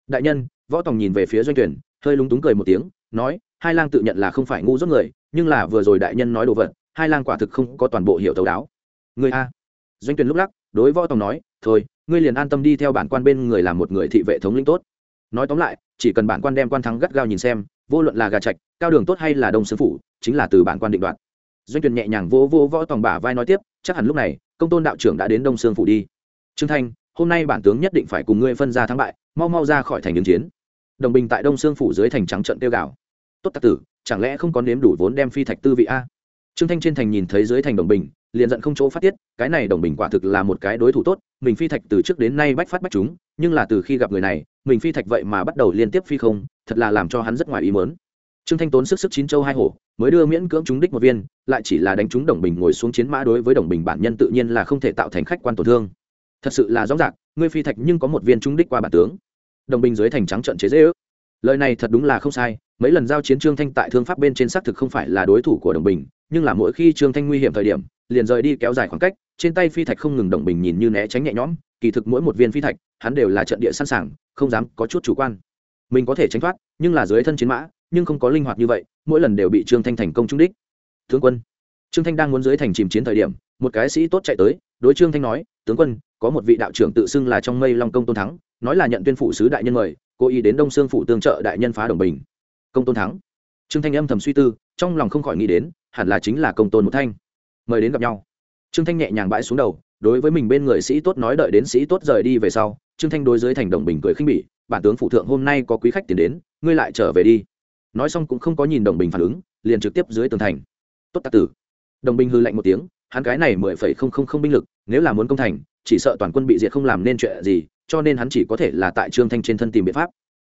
Đại nhân, võ tòng nhìn về phía doanh tuyển, hơi lúng túng cười một tiếng, nói, hai lang tự nhận là không phải ngu dốt người, nhưng là vừa rồi đại nhân nói đồ vật, hai lang quả thực không có toàn bộ hiểu thấu đáo. Người a? Doanh tuyển lúc lắc, đối võ tòng nói, thôi, ngươi liền an tâm đi theo bản quan bên người làm một người thị vệ thống lĩnh tốt. Nói tóm lại, chỉ cần bản quan đem quan thắng gắt gao nhìn xem, vô luận là gà trạch, cao đường tốt hay là đông sư phủ, chính là từ bản quan định đoạt. Doanh tuyển nhẹ nhàng vỗ vỗ võ tòng bả vai nói tiếp chắc hẳn lúc này, công tôn đạo trưởng đã đến đông sương phủ đi. Trương thanh, hôm nay bản tướng nhất định phải cùng ngươi phân ra thắng bại, mau mau ra khỏi thành ứng chiến. Đồng bình tại đông sương phủ dưới thành trắng trận tiêu gạo tốt tặc tử, chẳng lẽ không có nếm đủ vốn đem phi thạch tư vị a? Trương thanh trên thành nhìn thấy dưới thành đồng bình, liền giận không chỗ phát tiết, cái này đồng bình quả thực là một cái đối thủ tốt, mình phi thạch từ trước đến nay bách phát bách chúng, nhưng là từ khi gặp người này, mình phi thạch vậy mà bắt đầu liên tiếp phi không, thật là làm cho hắn rất ngoài ý mớn trương thanh tốn sức sức chín châu hai hổ mới đưa miễn cưỡng trúng đích một viên, lại chỉ là đánh trúng đồng bình ngồi xuống chiến mã đối với đồng bình bản nhân tự nhiên là không thể tạo thành khách quan tổn thương. Thật sự là rõ ràng, ngươi phi thạch nhưng có một viên trúng đích qua bản tướng. Đồng bình dưới thành trắng trận chế dễ ước. Lời này thật đúng là không sai, mấy lần giao chiến trương thanh tại thương pháp bên trên xác thực không phải là đối thủ của đồng bình, nhưng là mỗi khi trương thanh nguy hiểm thời điểm, liền rời đi kéo dài khoảng cách, trên tay phi thạch không ngừng đồng bình nhìn như né tránh nhẹ nhõm, kỳ thực mỗi một viên phi thạch, hắn đều là trận địa sẵn sàng, không dám có chút chủ quan. Mình có thể tránh thoát, nhưng là dưới thân chiến mã nhưng không có linh hoạt như vậy, mỗi lần đều bị trương thanh thành công trúng đích. Tướng quân, trương thanh đang muốn dưới thành chìm chiến thời điểm, một cái sĩ tốt chạy tới, đối trương thanh nói, tướng quân, có một vị đạo trưởng tự xưng là trong mây long công tôn thắng, nói là nhận tuyên phụ sứ đại nhân mời, cố ý đến đông sương phủ tương trợ đại nhân phá đồng bình. Công tôn thắng. Trương thanh âm thầm suy tư, trong lòng không khỏi nghĩ đến, hẳn là chính là công tôn một thanh. Mời đến gặp nhau. Trương thanh nhẹ nhàng bãi xuống đầu, đối với mình bên người sĩ tốt nói đợi đến sĩ tốt rời đi về sau, trương thanh đối dưới thành đồng bình cười khinh bỉ, bản tướng phụ thượng hôm nay có quý khách tiền đến, ngươi lại trở về đi nói xong cũng không có nhìn đồng bình phản ứng, liền trực tiếp dưới tường thành. Tốt tạc tử. Đồng bình hư lạnh một tiếng, hắn cái này mười phẩy không không không binh lực, nếu là muốn công thành, chỉ sợ toàn quân bị diệt không làm nên chuyện gì, cho nên hắn chỉ có thể là tại trương thanh trên thân tìm biện pháp.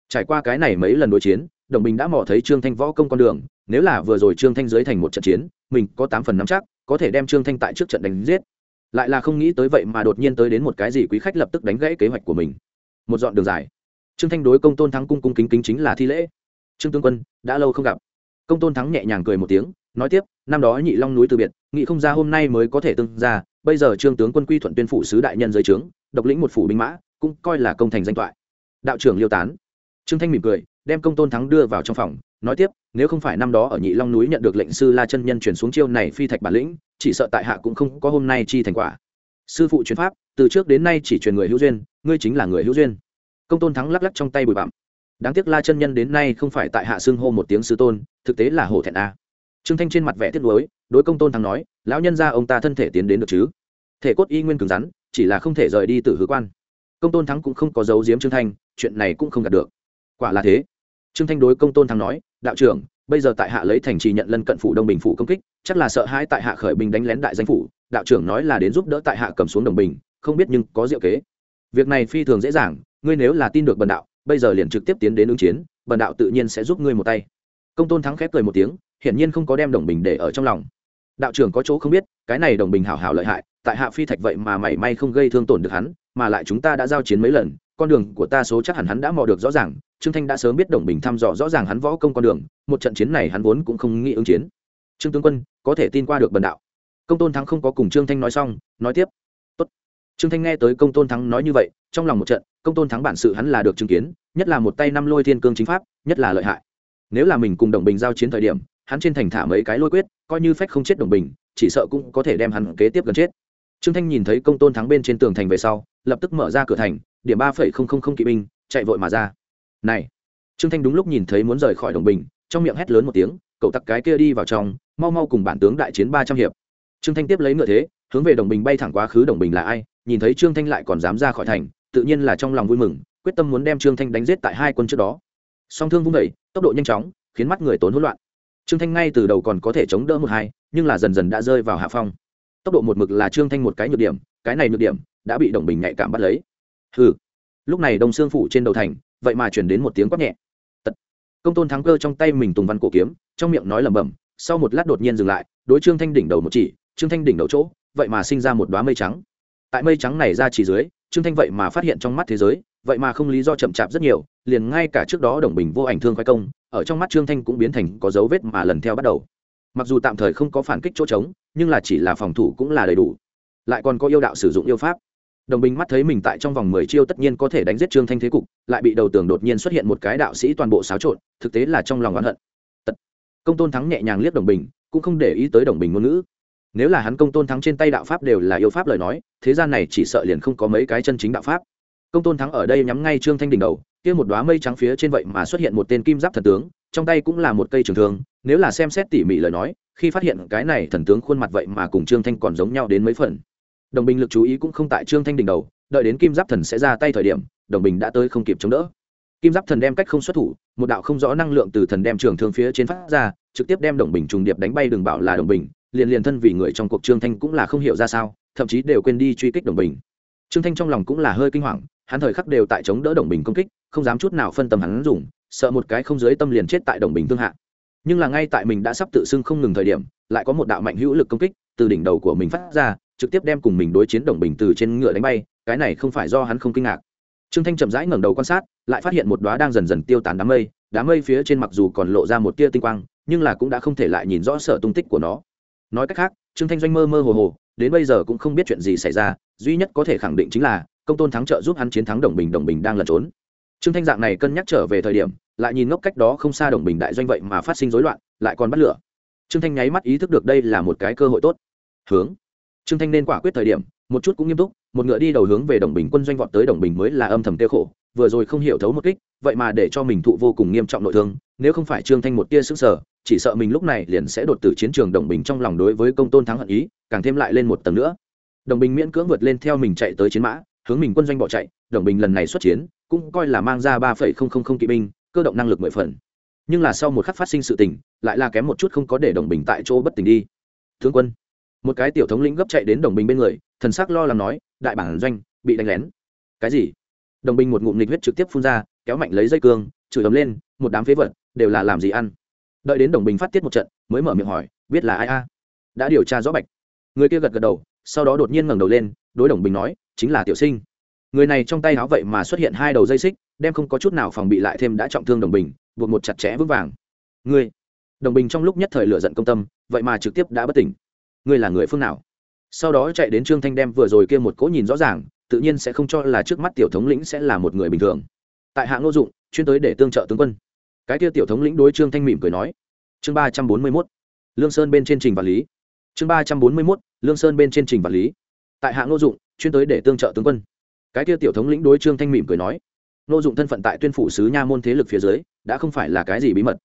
Trải qua cái này mấy lần đối chiến, đồng bình đã mò thấy trương thanh võ công con đường, nếu là vừa rồi trương thanh dưới thành một trận chiến, mình có tám phần nắm chắc, có thể đem trương thanh tại trước trận đánh giết. Lại là không nghĩ tới vậy mà đột nhiên tới đến một cái gì quý khách lập tức đánh gãy kế hoạch của mình. Một dọn đường dài. Trương thanh đối công tôn thắng cung cung kính kính chính là thi lễ trương tướng quân, đã lâu không gặp. Công tôn thắng nhẹ nhàng cười một tiếng, nói tiếp, năm đó nhị long núi từ biệt, nghị không ra hôm nay mới có thể tương ra, bây giờ trương tướng quân quy thuận tuyên phủ sứ đại nhân dưới trướng, độc lĩnh một phủ binh mã, cũng coi là công thành danh toại đạo trưởng liêu tán. Trương thanh mỉm cười, đem công tôn thắng đưa vào trong phòng, nói tiếp, nếu không phải năm đó ở nhị long núi nhận được lệnh sư la chân nhân chuyển xuống chiêu này phi thạch bản lĩnh, chỉ sợ tại hạ cũng không có hôm nay chi thành quả. Sư phụ truyền pháp, từ trước đến nay chỉ truyền người hữu duyên, ngươi chính là người hữu duyên. Công tôn thắng lắc lắc trong tay bụi bặm đáng tiếc la chân nhân đến nay không phải tại hạ xưng hô một tiếng sư tôn, thực tế là hổ thẹn a. Trương thanh trên mặt vẻ tiếc nuối, đối công tôn thắng nói, lão nhân ra ông ta thân thể tiến đến được chứ? Thể cốt y nguyên cứng rắn, chỉ là không thể rời đi từ hứa quan. Công tôn thắng cũng không có dấu diếm trương thanh, chuyện này cũng không đạt được. Quả là thế. Trương thanh đối công tôn thắng nói, đạo trưởng, bây giờ tại hạ lấy thành trì nhận lân cận phủ đông bình phủ công kích, chắc là sợ hãi tại hạ khởi binh đánh lén đại danh phủ, đạo trưởng nói là đến giúp đỡ tại hạ cầm xuống đồng bình, không biết nhưng có diệu kế. Việc này phi thường dễ dàng, ngươi nếu là tin được bần đạo bây giờ liền trực tiếp tiến đến ứng chiến, bần đạo tự nhiên sẽ giúp ngươi một tay. Công tôn thắng khép cười một tiếng, hiển nhiên không có đem đồng bình để ở trong lòng. Đạo trưởng có chỗ không biết, cái này đồng bình hảo hảo lợi hại, tại hạ phi thạch vậy mà mảy may không gây thương tổn được hắn, mà lại chúng ta đã giao chiến mấy lần, con đường của ta số chắc hẳn hắn đã mò được rõ ràng, trương thanh đã sớm biết đồng bình thăm dò rõ ràng hắn võ công con đường, một trận chiến này hắn vốn cũng không nghĩ ứng chiến. Trương tướng quân, có thể tin qua được bần đạo. Công tôn thắng không có cùng trương thanh nói xong, nói tiếp. Tốt. trương thanh nghe tới công tôn thắng nói như vậy, trong lòng một trận, công tôn thắng bản sự hắn là được chứng kiến nhất là một tay năm lôi thiên cương chính pháp, nhất là lợi hại. Nếu là mình cùng đồng bình giao chiến thời điểm, hắn trên thành thả mấy cái lôi quyết, coi như phách không chết đồng bình, chỉ sợ cũng có thể đem hắn kế tiếp gần chết. Trương thanh nhìn thấy công tôn thắng bên trên tường thành về sau, lập tức mở ra cửa thành, điểm ba phẩy không không không kỵ binh, chạy vội mà ra. Này! Trương thanh đúng lúc nhìn thấy muốn rời khỏi đồng bình, trong miệng hét lớn một tiếng, cậu tặc cái kia đi vào trong, mau mau cùng bản tướng đại chiến ba trăm hiệp. Trương thanh tiếp lấy ngựa thế, hướng về đồng bình bay thẳng quá khứ đồng bình là ai, nhìn thấy trương thanh lại còn dám ra khỏi thành, tự nhiên là trong lòng vui mừng quyết tâm muốn đem trương thanh đánh giết tại hai quân trước đó. Song thương vung đẩy tốc độ nhanh chóng, khiến mắt người tốn hỗn loạn. Trương thanh ngay từ đầu còn có thể chống đỡ một hai, nhưng là dần dần đã rơi vào hạ phong. Tốc độ một mực là trương thanh một cái nhược điểm, cái này nhược điểm đã bị đồng bình nhạy cảm bắt lấy. Ừ lúc này đông xương phủ trên đầu thành, vậy mà chuyển đến một tiếng quát nhẹ. Tật. công tôn thắng cơ trong tay mình tùng văn cổ kiếm, trong miệng nói lẩm bẩm, sau một lát đột nhiên dừng lại, đối trương thanh đỉnh đầu một chỉ, trương thanh đỉnh đầu chỗ, vậy mà sinh ra một đoá mây trắng. Tại mây trắng này ra chỉ dưới, trương thanh vậy mà phát hiện trong mắt thế giới vậy mà không lý do chậm chạp rất nhiều, liền ngay cả trước đó đồng bình vô ảnh thương khoai công, ở trong mắt trương thanh cũng biến thành có dấu vết mà lần theo bắt đầu. Mặc dù tạm thời không có phản kích chỗ trống, nhưng là chỉ là phòng thủ cũng là đầy đủ. Lại còn có yêu đạo sử dụng yêu pháp. Đồng bình mắt thấy mình tại trong vòng mười chiêu tất nhiên có thể đánh giết trương thanh thế cục, lại bị đầu tường đột nhiên xuất hiện một cái đạo sĩ toàn bộ xáo trộn, thực tế là trong lòng oán hận. Tật. công tôn thắng nhẹ nhàng liếc đồng bình, cũng không để ý tới đồng bình ngôn ngữ. Nếu là hắn công tôn thắng trên tay đạo pháp đều là yêu pháp lời nói, thế gian này chỉ sợ liền không có mấy cái chân chính đạo pháp công tôn thắng ở đây nhắm ngay trương thanh đỉnh đầu, kia một đoá mây trắng phía trên vậy mà xuất hiện một tên kim giáp thần tướng, trong tay cũng là một cây trường thương, nếu là xem xét tỉ mỉ lời nói, khi phát hiện cái này thần tướng khuôn mặt vậy mà cùng trương thanh còn giống nhau đến mấy phần. Đồng bình lực chú ý cũng không tại trương thanh đỉnh đầu, đợi đến kim giáp thần sẽ ra tay thời điểm, đồng bình đã tới không kịp chống đỡ. Kim giáp thần đem cách không xuất thủ, một đạo không rõ năng lượng từ thần đem trường thương phía trên phát ra, trực tiếp đem đồng bình trùng điệp đánh bay đường bảo là đồng bình liền liền thân vì người trong cuộc trương thanh cũng là không hiểu ra sao, thậm chí đều quên đi truy kích đồng bình trương thanh trong lòng cũng là hơi kinh hoàng hắn thời khắc đều tại chống đỡ đồng bình công kích, không dám chút nào phân tâm hắn dùng, sợ một cái không dưới tâm liền chết tại đồng bình thương hạ. Nhưng là ngay tại mình đã sắp tự xưng không ngừng thời điểm, lại có một đạo mạnh hữu lực công kích từ đỉnh đầu của mình phát ra, trực tiếp đem cùng mình đối chiến đồng bình từ trên ngựa đánh bay, cái này không phải do hắn không kinh ngạc. Trương thanh chậm rãi ngẩng đầu quan sát, lại phát hiện một đoá đang dần dần tiêu tán đám mây đám mây phía trên mặc dù còn lộ ra một tia tinh quang, nhưng là cũng đã không thể lại nhìn rõ sở tung tích của nó. Nói cách khác, trương thanh doanh mơ mơ hồ hồ, đến bây giờ cũng không biết chuyện gì xảy ra, duy nhất có thể khẳng định chính là công tôn thắng trợ giúp hắn chiến thắng đồng bình đồng bình đang lẩn trốn. Trương thanh dạng này cân nhắc trở về thời điểm, lại nhìn ngốc cách đó không xa đồng bình đại doanh vậy mà phát sinh rối loạn, lại còn bắt lửa. Trương thanh nháy mắt ý thức được đây là một cái cơ hội tốt. Hướng. Trương thanh nên quả quyết thời điểm, một chút cũng nghiêm túc, một ngựa đi đầu hướng về đồng bình quân doanh vọt tới đồng bình mới là âm thầm tiêu khổ, vừa rồi không hiểu thấu một kích, vậy mà để cho mình thụ vô cùng nghiêm trọng nội thương, nếu không phải trương thanh một tia sức sở chỉ sợ mình lúc này liền sẽ đột tử chiến trường đồng bình trong lòng đối với công tôn thắng hận ý, càng thêm lại lên một tầng nữa. Đồng bình miễn cưỡng vượt lên theo mình chạy tới chiến mã hướng mình quân doanh bỏ chạy, đồng bình lần này xuất chiến, cũng coi là mang ra ba phẩy không không không kỵ binh, cơ động năng lực mười phần. Nhưng là sau một khắc phát sinh sự tình, lại là kém một chút không có để đồng bình tại chỗ bất tỉnh đi. Thương quân, một cái tiểu thống lĩnh gấp chạy đến đồng bình bên người, thần sắc lo lắng nói, đại bản doanh, bị đánh lén. Cái gì? Đồng bình một ngụm nịch huyết trực tiếp phun ra, kéo mạnh lấy dây cương, chửi ấm lên, một đám phế vật, đều là làm gì ăn? Đợi đến đồng bình phát tiết một trận, mới mở miệng hỏi, biết là ai a? Đã điều tra rõ bạch. Người kia gật gật đầu, sau đó đột nhiên ngẩng đầu lên, đối đồng bình nói chính là tiểu sinh. Người này trong tay áo vậy mà xuất hiện hai đầu dây xích, đem không có chút nào phòng bị lại thêm đã trọng thương đồng bình, buộc một chặt chẽ vững vàng. Ngươi, đồng bình trong lúc nhất thời lựa giận công tâm, vậy mà trực tiếp đã bất tỉnh. Ngươi là người phương nào? Sau đó chạy đến trương thanh đem vừa rồi kia một cỗ nhìn rõ ràng, tự nhiên sẽ không cho là trước mắt tiểu thống lĩnh sẽ là một người bình thường. Tại hạng ngô dụng, chuyên tới để tương trợ tướng quân. Cái kia tiểu thống lĩnh đối trương thanh mỉm cười nói, chương ba trăm bốn mươi mốt, lương sơn bên trên trình và lý. Chương ba trăm bốn mươi mốt, lương sơn bên trên trình và lý. Tại hạng ngô dụng chuyên tới để tương trợ tướng quân. Cái kia tiểu thống lĩnh đối trương thanh mỉm cười nói ngô dụng thân phận tại tuyên phủ sứ nha môn thế lực phía dưới, đã không phải là cái gì bí mật.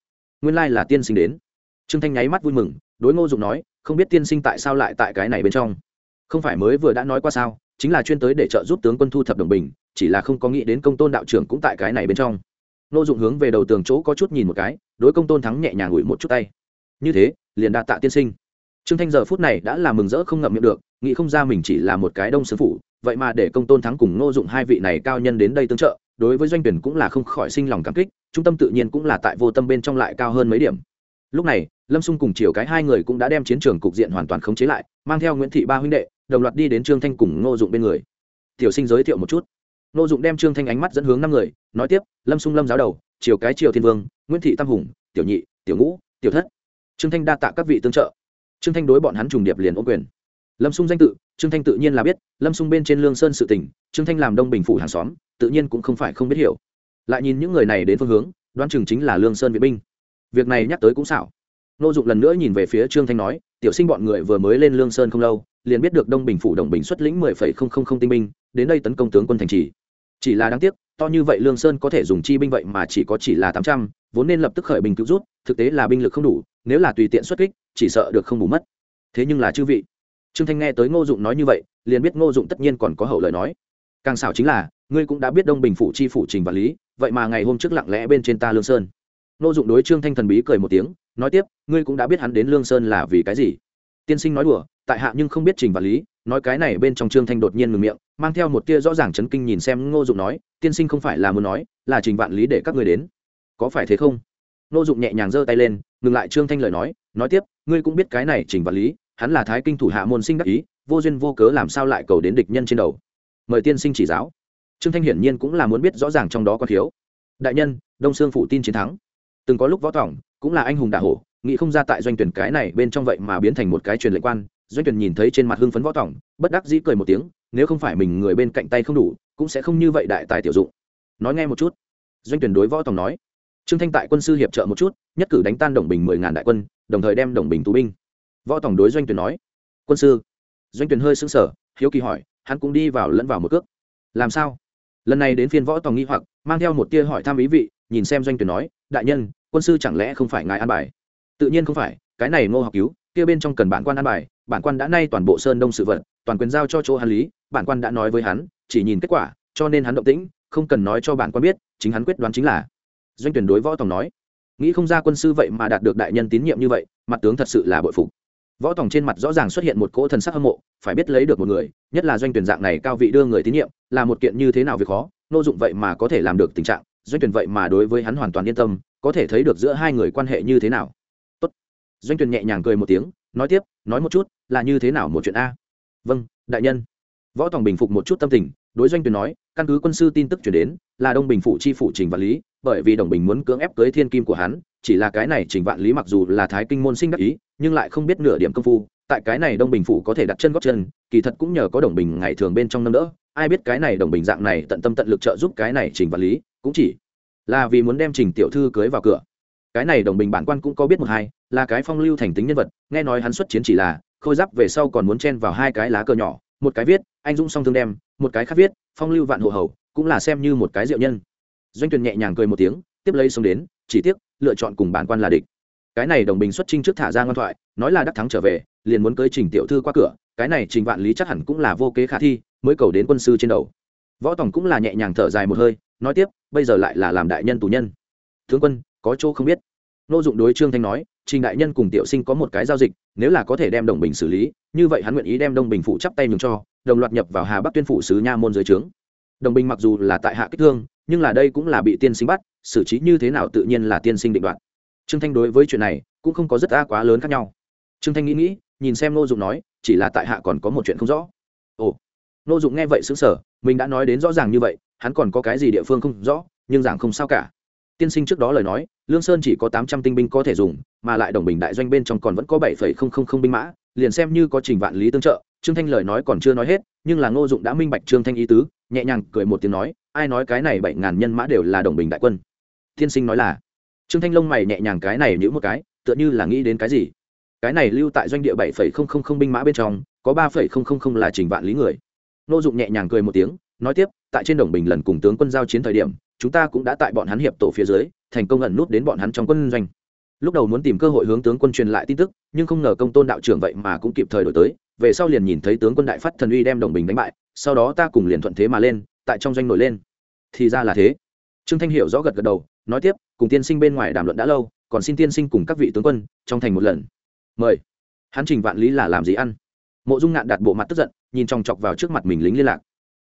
Nguyên lai là tiên sinh đến. Trương thanh nháy mắt vui mừng, đối ngô dụng nói, không biết tiên sinh tại sao lại tại cái này bên trong? Không phải mới vừa đã nói qua sao, chính là chuyên tới để trợ giúp tướng quân thu thập đồng bình, chỉ là không có nghĩ đến công tôn đạo trưởng cũng tại cái này bên trong. Ngô dụng hướng về đầu tường chỗ có chút nhìn một cái, đối công tôn thắng nhẹ nhàng ủi một chút tay. Như thế, liền đa tạ tiên sinh. Trương thanh giờ phút này đã là mừng rỡ không ngậm miệng được nghĩ không ra mình chỉ là một cái đông sướng phủ, vậy mà để công tôn thắng cùng ngô dụng hai vị này cao nhân đến đây tương trợ, đối với doanh tuyển cũng là không khỏi sinh lòng cảm kích, trung tâm tự nhiên cũng là tại vô tâm bên trong lại cao hơn mấy điểm. Lúc này, lâm xung cùng chiều cái hai người cũng đã đem chiến trường cục diện hoàn toàn khống chế lại, mang theo nguyễn thị ba huynh đệ, đồng loạt đi đến trương thanh cùng ngô dụng bên người. Tiểu sinh giới thiệu một chút. Ngô dụng đem trương thanh ánh mắt dẫn hướng năm người, nói tiếp, lâm xung lâm giáo đầu chiều cái triều thiên vương, nguyễn thị tam hùng, tiểu nhị, tiểu ngũ, tiểu thất. Trương thanh đa tạ các vị tương trợ. Trương thanh đối bọn hắn trùng điệp liền ô quyền lâm sung danh tự, trương thanh tự nhiên là biết, lâm sung bên trên lương sơn sự tỉnh trương thanh làm đông bình phủ hàng xóm, tự nhiên cũng không phải không biết hiểu. Lại nhìn những người này đến phương hướng, đoán chừng chính là lương sơn vệ binh. Việc này nhắc tới cũng xảo. Nô dụng lần nữa nhìn về phía trương thanh nói, tiểu sinh bọn người vừa mới lên lương sơn không lâu, liền biết được đông bình phủ đồng bình xuất lĩnh mười phẩy không không không tinh binh, đến đây tấn công tướng quân thành trì. Chỉ là đáng tiếc, to như vậy lương sơn có thể dùng chi binh vậy mà chỉ có chỉ là tám trăm, vốn nên lập tức khởi binh cứu rút, thực tế là binh lực không đủ, nếu là tùy tiện xuất kích, chỉ sợ được không bù mất. Thế nhưng là chư vị trương thanh nghe tới ngô dụng nói như vậy, liền biết ngô dụng tất nhiên còn có hậu lời nói. Càng xảo chính là, ngươi cũng đã biết đông bình phủ chi phủ trình và lý, vậy mà ngày hôm trước lặng lẽ bên trên ta lương sơn. Ngô dụng đối trương thanh thần bí cười một tiếng, nói tiếp, ngươi cũng đã biết hắn đến lương sơn là vì cái gì. Tiên sinh nói đùa, tại hạ nhưng không biết trình và lý, nói cái này bên trong trương thanh đột nhiên ngừng miệng, mang theo một tia rõ ràng chấn kinh nhìn xem ngô dụng nói, tiên sinh không phải là muốn nói, là trình vạn lý để các người đến. Có phải thế không? Ngô dụng nhẹ nhàng giơ tay lên, ngừng lại trương thanh lời nói nói tiếp, ngươi cũng biết cái này trình vạn lý hắn là thái kinh thủ hạ môn sinh đắc ý, vô duyên vô cớ làm sao lại cầu đến địch nhân trên đầu. Mời tiên sinh chỉ giáo. Trương thanh hiển nhiên cũng là muốn biết rõ ràng trong đó có thiếu. Đại nhân, đông sương phụ tin chiến thắng. Từng có lúc võ tỏng cũng là anh hùng đạ hổ, nghĩ không ra tại doanh tuyển cái này bên trong vậy mà biến thành một cái truyền lệnh quan. Doanh tuyển nhìn thấy trên mặt hưng phấn võ tỏng bất đắc dĩ cười một tiếng, nếu không phải mình người bên cạnh tay không đủ, cũng sẽ không như vậy đại tài tiểu dụng. Nói nghe một chút. Doanh tuyển đối võ tỏng nói. Trương thanh tại quân sư hiệp trợ một chút, nhất cử đánh tan đồng bình mười ngàn đại quân, đồng thời đem đồng bình tù binh võ tổng đối doanh tuyển nói. Quân sư. Doanh tuyển hơi sững sờ, hiếu kỳ hỏi, hắn cũng đi vào lẫn vào một cước. Làm sao? Lần này đến phiên võ tòng nghi hoặc, mang theo một tia hỏi thăm ý vị, nhìn xem doanh tuyển nói, đại nhân, quân sư chẳng lẽ không phải ngài an bài? Tự nhiên không phải, cái này ngô học cứu, kia bên trong cần bản quan an bài, bản quan đã nay toàn bộ sơn đông sự vật, toàn quyền giao cho chỗ hắn lý, bản quan đã nói với hắn, chỉ nhìn kết quả, cho nên hắn động tĩnh, không cần nói cho bản quan biết, chính hắn quyết đoán chính là. Doanh tuyển đối võ tòng nói. Nghĩ không ra quân sư vậy mà đạt được đại nhân tín nhiệm như vậy, mặt tướng thật sự là bội phục võ tòng trên mặt rõ ràng xuất hiện một cỗ thần sắc hâm mộ, phải biết lấy được một người, nhất là doanh tuyển dạng này cao vị đưa người tín nhiệm, là một kiện như thế nào việc khó, nô dụng vậy mà có thể làm được tình trạng, doanh tuyển vậy mà đối với hắn hoàn toàn yên tâm, có thể thấy được giữa hai người quan hệ như thế nào. Tốt. doanh tuyển nhẹ nhàng cười một tiếng, nói tiếp, nói một chút, là như thế nào một chuyện a? Vâng đại nhân. Võ tòng bình phục một chút tâm tình, đối doanh tuyển nói, căn cứ quân sư tin tức chuyển đến, là đông bình phụ chi phụ trình vạn lý, bởi vì đồng bình muốn cưỡng ép cưới thiên kim của hắn, chỉ là cái này trình vạn lý mặc dù là thái kinh môn sinh đắc ý nhưng lại không biết nửa điểm công phu, tại cái này đông bình phủ có thể đặt chân góp chân, kỳ thật cũng nhờ có đồng bình ngày thường bên trong nâng đỡ, ai biết cái này đồng bình dạng này tận tâm tận lực trợ giúp cái này trình vật lý, cũng chỉ là vì muốn đem trình tiểu thư cưới vào cửa. Cái này đồng bình bản quan cũng có biết một hai, là cái phong lưu thành tính nhân vật, nghe nói hắn xuất chiến chỉ là khôi giáp về sau còn muốn chen vào hai cái lá cờ nhỏ, một cái viết, anh dũng song thương đem, một cái khác viết, phong lưu vạn hộ hầu, cũng là xem như một cái diệu nhân. Doanh tuyền nhẹ nhàng cười một tiếng, tiếp lấy xuống đến, chỉ tiếc lựa chọn cùng bản quan là địch cái này đồng bình xuất trinh trước thả ra ngoan thoại, nói là đắc thắng trở về, liền muốn cưới trình tiểu thư qua cửa, cái này trình vạn lý chắc hẳn cũng là vô kế khả thi, mới cầu đến quân sư trên đầu. Võ tòng cũng là nhẹ nhàng thở dài một hơi, nói tiếp, bây giờ lại là làm đại nhân tù nhân. Tướng quân, có chỗ không biết. Nô dụng đối trương thanh nói, trình đại nhân cùng tiểu sinh có một cái giao dịch, nếu là có thể đem đồng bình xử lý, như vậy hắn nguyện ý đem đồng bình phụ chắp tay nhường cho, đồng loạt nhập vào hà bắc tuyên phủ sứ nha môn dưới trướng. Đồng bình mặc dù là tại hạ kích thương, nhưng là đây cũng là bị tiên sinh bắt, xử trí như thế nào tự nhiên là tiên sinh định đoạt trương thanh đối với chuyện này cũng không có rất a quá lớn khác nhau. Trương thanh nghĩ nghĩ, nhìn xem Ngô dụng nói, chỉ là tại hạ còn có một chuyện không rõ. Ồ, Ngô dụng nghe vậy xứng sở mình đã nói đến rõ ràng như vậy, hắn còn có cái gì địa phương không rõ, nhưng giảng không sao cả. Tiên sinh trước đó lời nói, lương sơn chỉ có tám trăm tinh binh có thể dùng, mà lại đồng bình đại doanh bên trong còn vẫn có bảy phẩy không không không binh mã, liền xem như có trình vạn lý tương trợ, trương thanh lời nói còn chưa nói hết, nhưng là ngô dụng đã minh bạch trương thanh ý tứ, nhẹ nhàng cười một tiếng nói, ai nói cái này bảy ngàn nhân mã đều là đồng bình đại quân. Tiên sinh nói là trương thanh Long mày nhẹ nhàng cái này nhữ một cái, tựa như là nghĩ đến cái gì. Cái này lưu tại doanh địa bảy phẩy không không không binh mã bên trong, có ba phẩy không không không là trình vạn lý người. Nô dụng nhẹ nhàng cười một tiếng, nói tiếp, tại trên đồng bình lần cùng tướng quân giao chiến thời điểm, chúng ta cũng đã tại bọn hắn hiệp tổ phía dưới, thành công ẩn nút đến bọn hắn trong quân doanh. Lúc đầu muốn tìm cơ hội hướng tướng quân truyền lại tin tức, nhưng không ngờ công tôn đạo trưởng vậy mà cũng kịp thời đổi tới, về sau liền nhìn thấy tướng quân đại phát thần uy đem đồng bình đánh bại, sau đó ta cùng liền thuận thế mà lên, tại trong doanh nổi lên. Thì ra là thế. Trương thanh hiểu rõ gật gật đầu nói tiếp, cùng tiên sinh bên ngoài đàm luận đã lâu, còn xin tiên sinh cùng các vị tướng quân trong thành một lần. Mời. Hắn trình vạn lý là làm gì ăn? Mộ dung ngạn đặt bộ mặt tức giận, nhìn chòng chọc vào trước mặt mình lính liên lạc.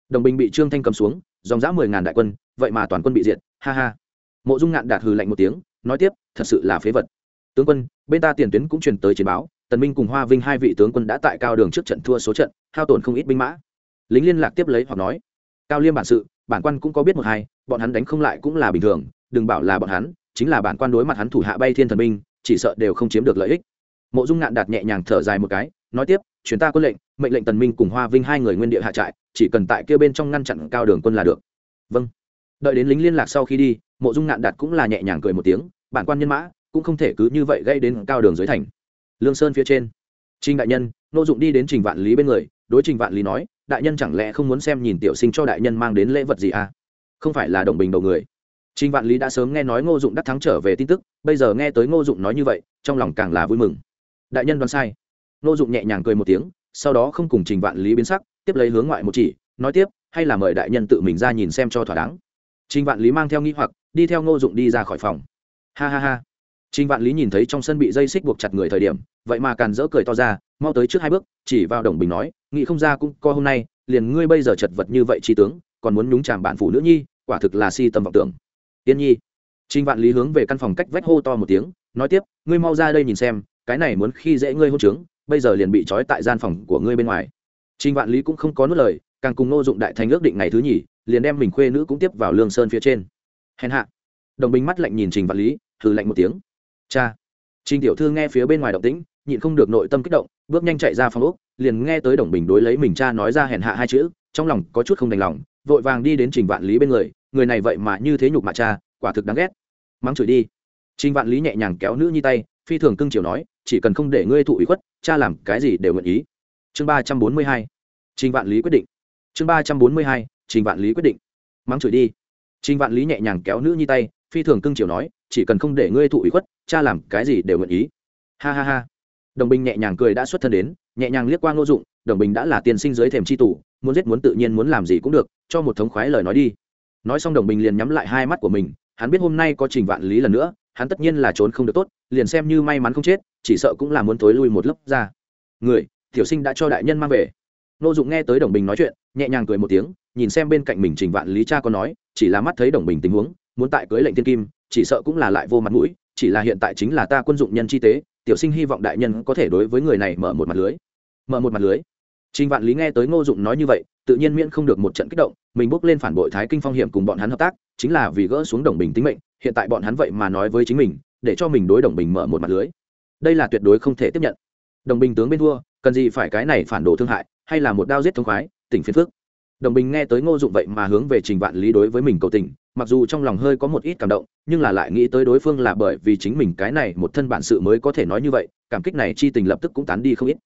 Đồng binh bị trương thanh cầm xuống, dòng dã mười ngàn đại quân, vậy mà toàn quân bị diệt, ha ha. Mộ dung ngạn đạt hừ lạnh một tiếng, nói tiếp, thật sự là phế vật. Tướng quân, bên ta tiền tuyến cũng truyền tới chiến báo, tần minh cùng hoa vinh hai vị tướng quân đã tại cao đường trước trận thua số trận, hao tổn không ít binh mã. Lính liên lạc tiếp lấy hoặc nói, cao liêm bản sự, bản quan cũng có biết một hai, bọn hắn đánh không lại cũng là bình thường đừng bảo là bọn hắn, chính là bản quan đối mặt hắn thủ hạ bay thiên thần binh, chỉ sợ đều không chiếm được lợi ích. Mộ dung ngạn đạt nhẹ nhàng thở dài một cái, nói tiếp chuyến ta quân lệnh, mệnh lệnh tần minh cùng hoa vinh hai người nguyên địa hạ trại, chỉ cần tại kia bên trong ngăn chặn cao đường quân là được. Vâng. Đợi đến lính liên lạc sau khi đi, mộ dung ngạn đạt cũng là nhẹ nhàng cười một tiếng, bản quan nhân mã cũng không thể cứ như vậy gây đến cao đường dưới thành. Lương sơn phía trên, trình đại nhân, nô dụng đi đến trình vạn lý bên người, đối trình vạn lý nói, đại nhân chẳng lẽ không muốn xem nhìn tiểu sinh cho đại nhân mang đến lễ vật gì à? Không phải là đồng bình đầu người trình vạn lý đã sớm nghe nói ngô dụng đắc thắng trở về tin tức, bây giờ nghe tới ngô dụng nói như vậy, trong lòng càng là vui mừng. Đại nhân đoán sai. Ngô dụng nhẹ nhàng cười một tiếng, sau đó không cùng trình vạn lý biến sắc, tiếp lấy hướng ngoại một chỉ, nói tiếp, hay là mời đại nhân tự mình ra nhìn xem cho thỏa đáng. Trình vạn lý mang theo nghi hoặc, đi theo ngô dụng đi ra khỏi phòng. Ha ha ha. Trình vạn lý nhìn thấy trong sân bị dây xích buộc chặt người thời điểm, vậy mà càn dỡ cười to ra, mau tới trước hai bước, chỉ vào đồng bình nói, nghĩ không ra cũng co hôm nay, liền ngươi bây giờ chật vật như vậy chi tướng, còn muốn nhúng chàm bạn phụ nữ nhi, quả thực là si tầm vọng tưởng tiên nhi. Trinh vạn lý hướng về căn phòng cách vách hô to một tiếng, nói tiếp, ngươi mau ra đây nhìn xem, cái này muốn khi dễ ngươi hôn trướng, bây giờ liền bị trói tại gian phòng của ngươi bên ngoài. Trinh vạn lý cũng không có nuốt lời, càng cùng nô dụng đại thành ước định ngày thứ nhì, liền đem mình khuê nữ cũng tiếp vào lương sơn phía trên. Hèn hạ. Đồng bình mắt lạnh nhìn trình vạn lý, hừ lạnh một tiếng. Cha. Trình tiểu thư nghe phía bên ngoài động tĩnh, nhịn không được nội tâm kích động, bước nhanh chạy ra phòng úc liền nghe tới đồng bình đối lấy mình cha nói ra hèn hạ hai chữ, trong lòng có chút không đành lòng, vội vàng đi đến trình vạn lý bên người người này vậy mà như thế nhục mạ cha, quả thực đáng ghét. Mắng chửi đi. Trình vạn lý nhẹ nhàng kéo nữ nhi tay, phi thường cưng chiều nói, chỉ cần không để ngươi thụ ý khuất, cha làm cái gì đều nguyện ý. Chương ba trăm bốn mươi hai, trình vạn lý quyết định. Chương ba trăm bốn mươi hai, trình vạn lý quyết định. Mắng chửi đi. Trình vạn lý nhẹ nhàng kéo nữ nhi tay, phi thường cưng chiều nói, chỉ cần không để ngươi thụ ý khuất, cha làm cái gì đều nguyện ý. Ha ha ha. Đồng bình nhẹ nhàng cười đã xuất thân đến, nhẹ nhàng liếc qua ngô dụng, đồng bình đã là tiên sinh dưới thềm c h i tủ muốn giết muốn tự nhiên muốn làm gì cũng được, cho một thống khoái lời nói đi nói xong đồng bình liền nhắm lại hai mắt của mình, hắn biết hôm nay có trình vạn lý lần nữa, hắn tất nhiên là trốn không được tốt, liền xem như may mắn không chết, chỉ sợ cũng là muốn tối lui một lớp ra. Người, tiểu sinh đã cho đại nhân mang về. Nô dụng nghe tới đồng bình nói chuyện, nhẹ nhàng cười một tiếng, nhìn xem bên cạnh mình trình vạn lý cha có nói, chỉ là mắt thấy đồng bình tình huống, muốn tại cưới lệnh tiên kim, chỉ sợ cũng là lại vô mặt mũi, chỉ là hiện tại chính là ta quân dụng nhân chi tế, tiểu sinh hy vọng đại nhân có thể đối với người này mở một mặt lưới. Mở một mặt lưới trình vạn lý nghe tới ngô dụng nói như vậy, tự nhiên miễn không được một trận kích động, mình bước lên phản bội thái kinh phong hiểm cùng bọn hắn hợp tác, chính là vì gỡ xuống đồng bình tính mệnh, hiện tại bọn hắn vậy mà nói với chính mình, để cho mình đối đồng bình mở một mặt lưới. Đây là tuyệt đối không thể tiếp nhận. Đồng bình tướng bên thua, cần gì phải cái này phản đồ thương hại, hay là một đao giết thông khoái, tỉnh phiền phức. đồng bình nghe tới ngô dụng vậy mà hướng về trình vạn lý đối với mình cầu tình, mặc dù trong lòng hơi có một ít cảm động, nhưng là lại nghĩ tới đối phương là bởi vì chính mình cái này một thân bản sự mới có thể nói như vậy, cảm kích này chi tình lập tức cũng tán đi không ít.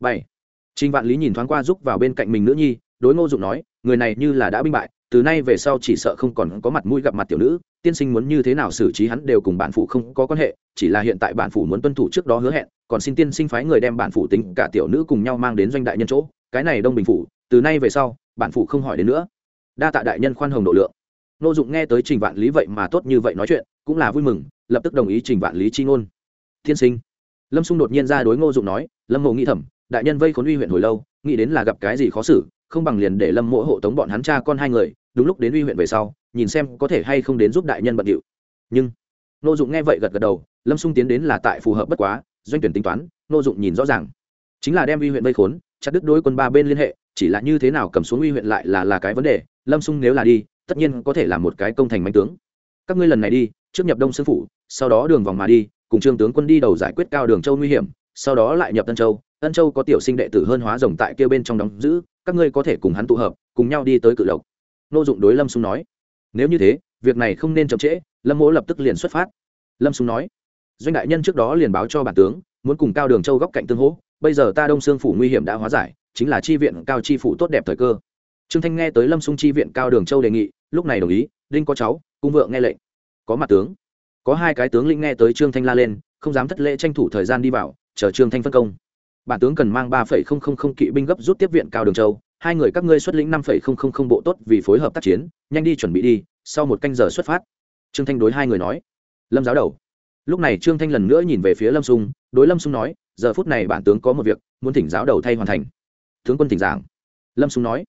Bảy trình vạn lý nhìn thoáng qua giúp vào bên cạnh mình nữ nhi, đối ngô dụng nói, người này như là đã binh bại, từ nay về sau chỉ sợ không còn có mặt mũi gặp mặt tiểu nữ, tiên sinh muốn như thế nào xử trí hắn đều cùng bản phụ không có quan hệ, chỉ là hiện tại bản phụ muốn tuân thủ trước đó hứa hẹn, còn xin tiên sinh phái người đem bản phụ tính cả tiểu nữ cùng nhau mang đến doanh đại nhân chỗ, cái này đông bình phủ, từ nay về sau, bản phụ không hỏi đến nữa. Đa tạ đại nhân khoan hồng độ lượng. Ngô dụng nghe tới trình vạn lý vậy mà tốt như vậy nói chuyện, cũng là vui mừng, lập tức đồng ý trình vạn lý chi ngôn. Tiên sinh. Lâm xung đột nhiên ra đối ngô dụng nói, lâm mộ nghĩ thầm đại nhân vây khốn uy huyện hồi lâu, nghĩ đến là gặp cái gì khó xử, không bằng liền để lâm Mỗ hộ tống bọn hắn cha con hai người, đúng lúc đến uy huyện về sau, nhìn xem có thể hay không đến giúp đại nhân bận điệu. Nhưng nô dụng nghe vậy gật gật đầu, lâm xung tiến đến là tại phù hợp bất quá, doanh tuyển tính toán nô dụng nhìn rõ ràng. Chính là đem uy huyện vây khốn, chặt đứt đối quân ba bên liên hệ, chỉ là như thế nào cầm xuống uy huyện lại là là cái vấn đề, lâm xung nếu là đi, tất nhiên có thể là một cái công thành mạnh tướng. Các ngươi lần này đi, trước nhập đông sư phủ, sau đó đường vòng mà đi, cùng trương tướng quân đi đầu giải quyết cao đường châu nguy hiểm, sau đó lại nhập tân châu Ân châu có tiểu sinh đệ tử hơn hóa rồng tại kia bên trong đóng giữ, các ngươi có thể cùng hắn tụ hợp, cùng nhau đi tới cự lộc. Nô dụng đối lâm xung nói. Nếu như thế, việc này không nên chậm trễ, lâm mỗ lập tức liền xuất phát. Lâm xung nói. Doanh đại nhân trước đó liền báo cho bản tướng, muốn cùng cao đường châu góc cạnh tương hỗ, bây giờ ta đông sương phủ nguy hiểm đã hóa giải, chính là chi viện cao chi phủ tốt đẹp thời cơ. Trương thanh nghe tới lâm xung chi viện cao đường châu đề nghị, lúc này đồng ý, đinh có cháu, cung vợ nghe lệnh. Có mặt tướng. Có hai cái tướng linh nghe tới trương thanh la lên, không dám thất lễ tranh thủ thời gian đi vào, chờ trương thanh phân công bản tướng cần mang ba phẩy không không không kỵ binh gấp rút tiếp viện cao đường châu. Hai người các ngươi xuất lĩnh năm phẩy không không không bộ tốt vì phối hợp tác chiến, nhanh đi chuẩn bị đi, sau một canh giờ xuất phát. Trương thanh đối hai người nói. Lâm giáo đầu. Lúc này trương thanh lần nữa nhìn về phía lâm sung, đối lâm sung nói, giờ phút này bản tướng có một việc, muốn thỉnh giáo đầu thay hoàn thành. Tướng quân thỉnh giảng. Lâm sung nói,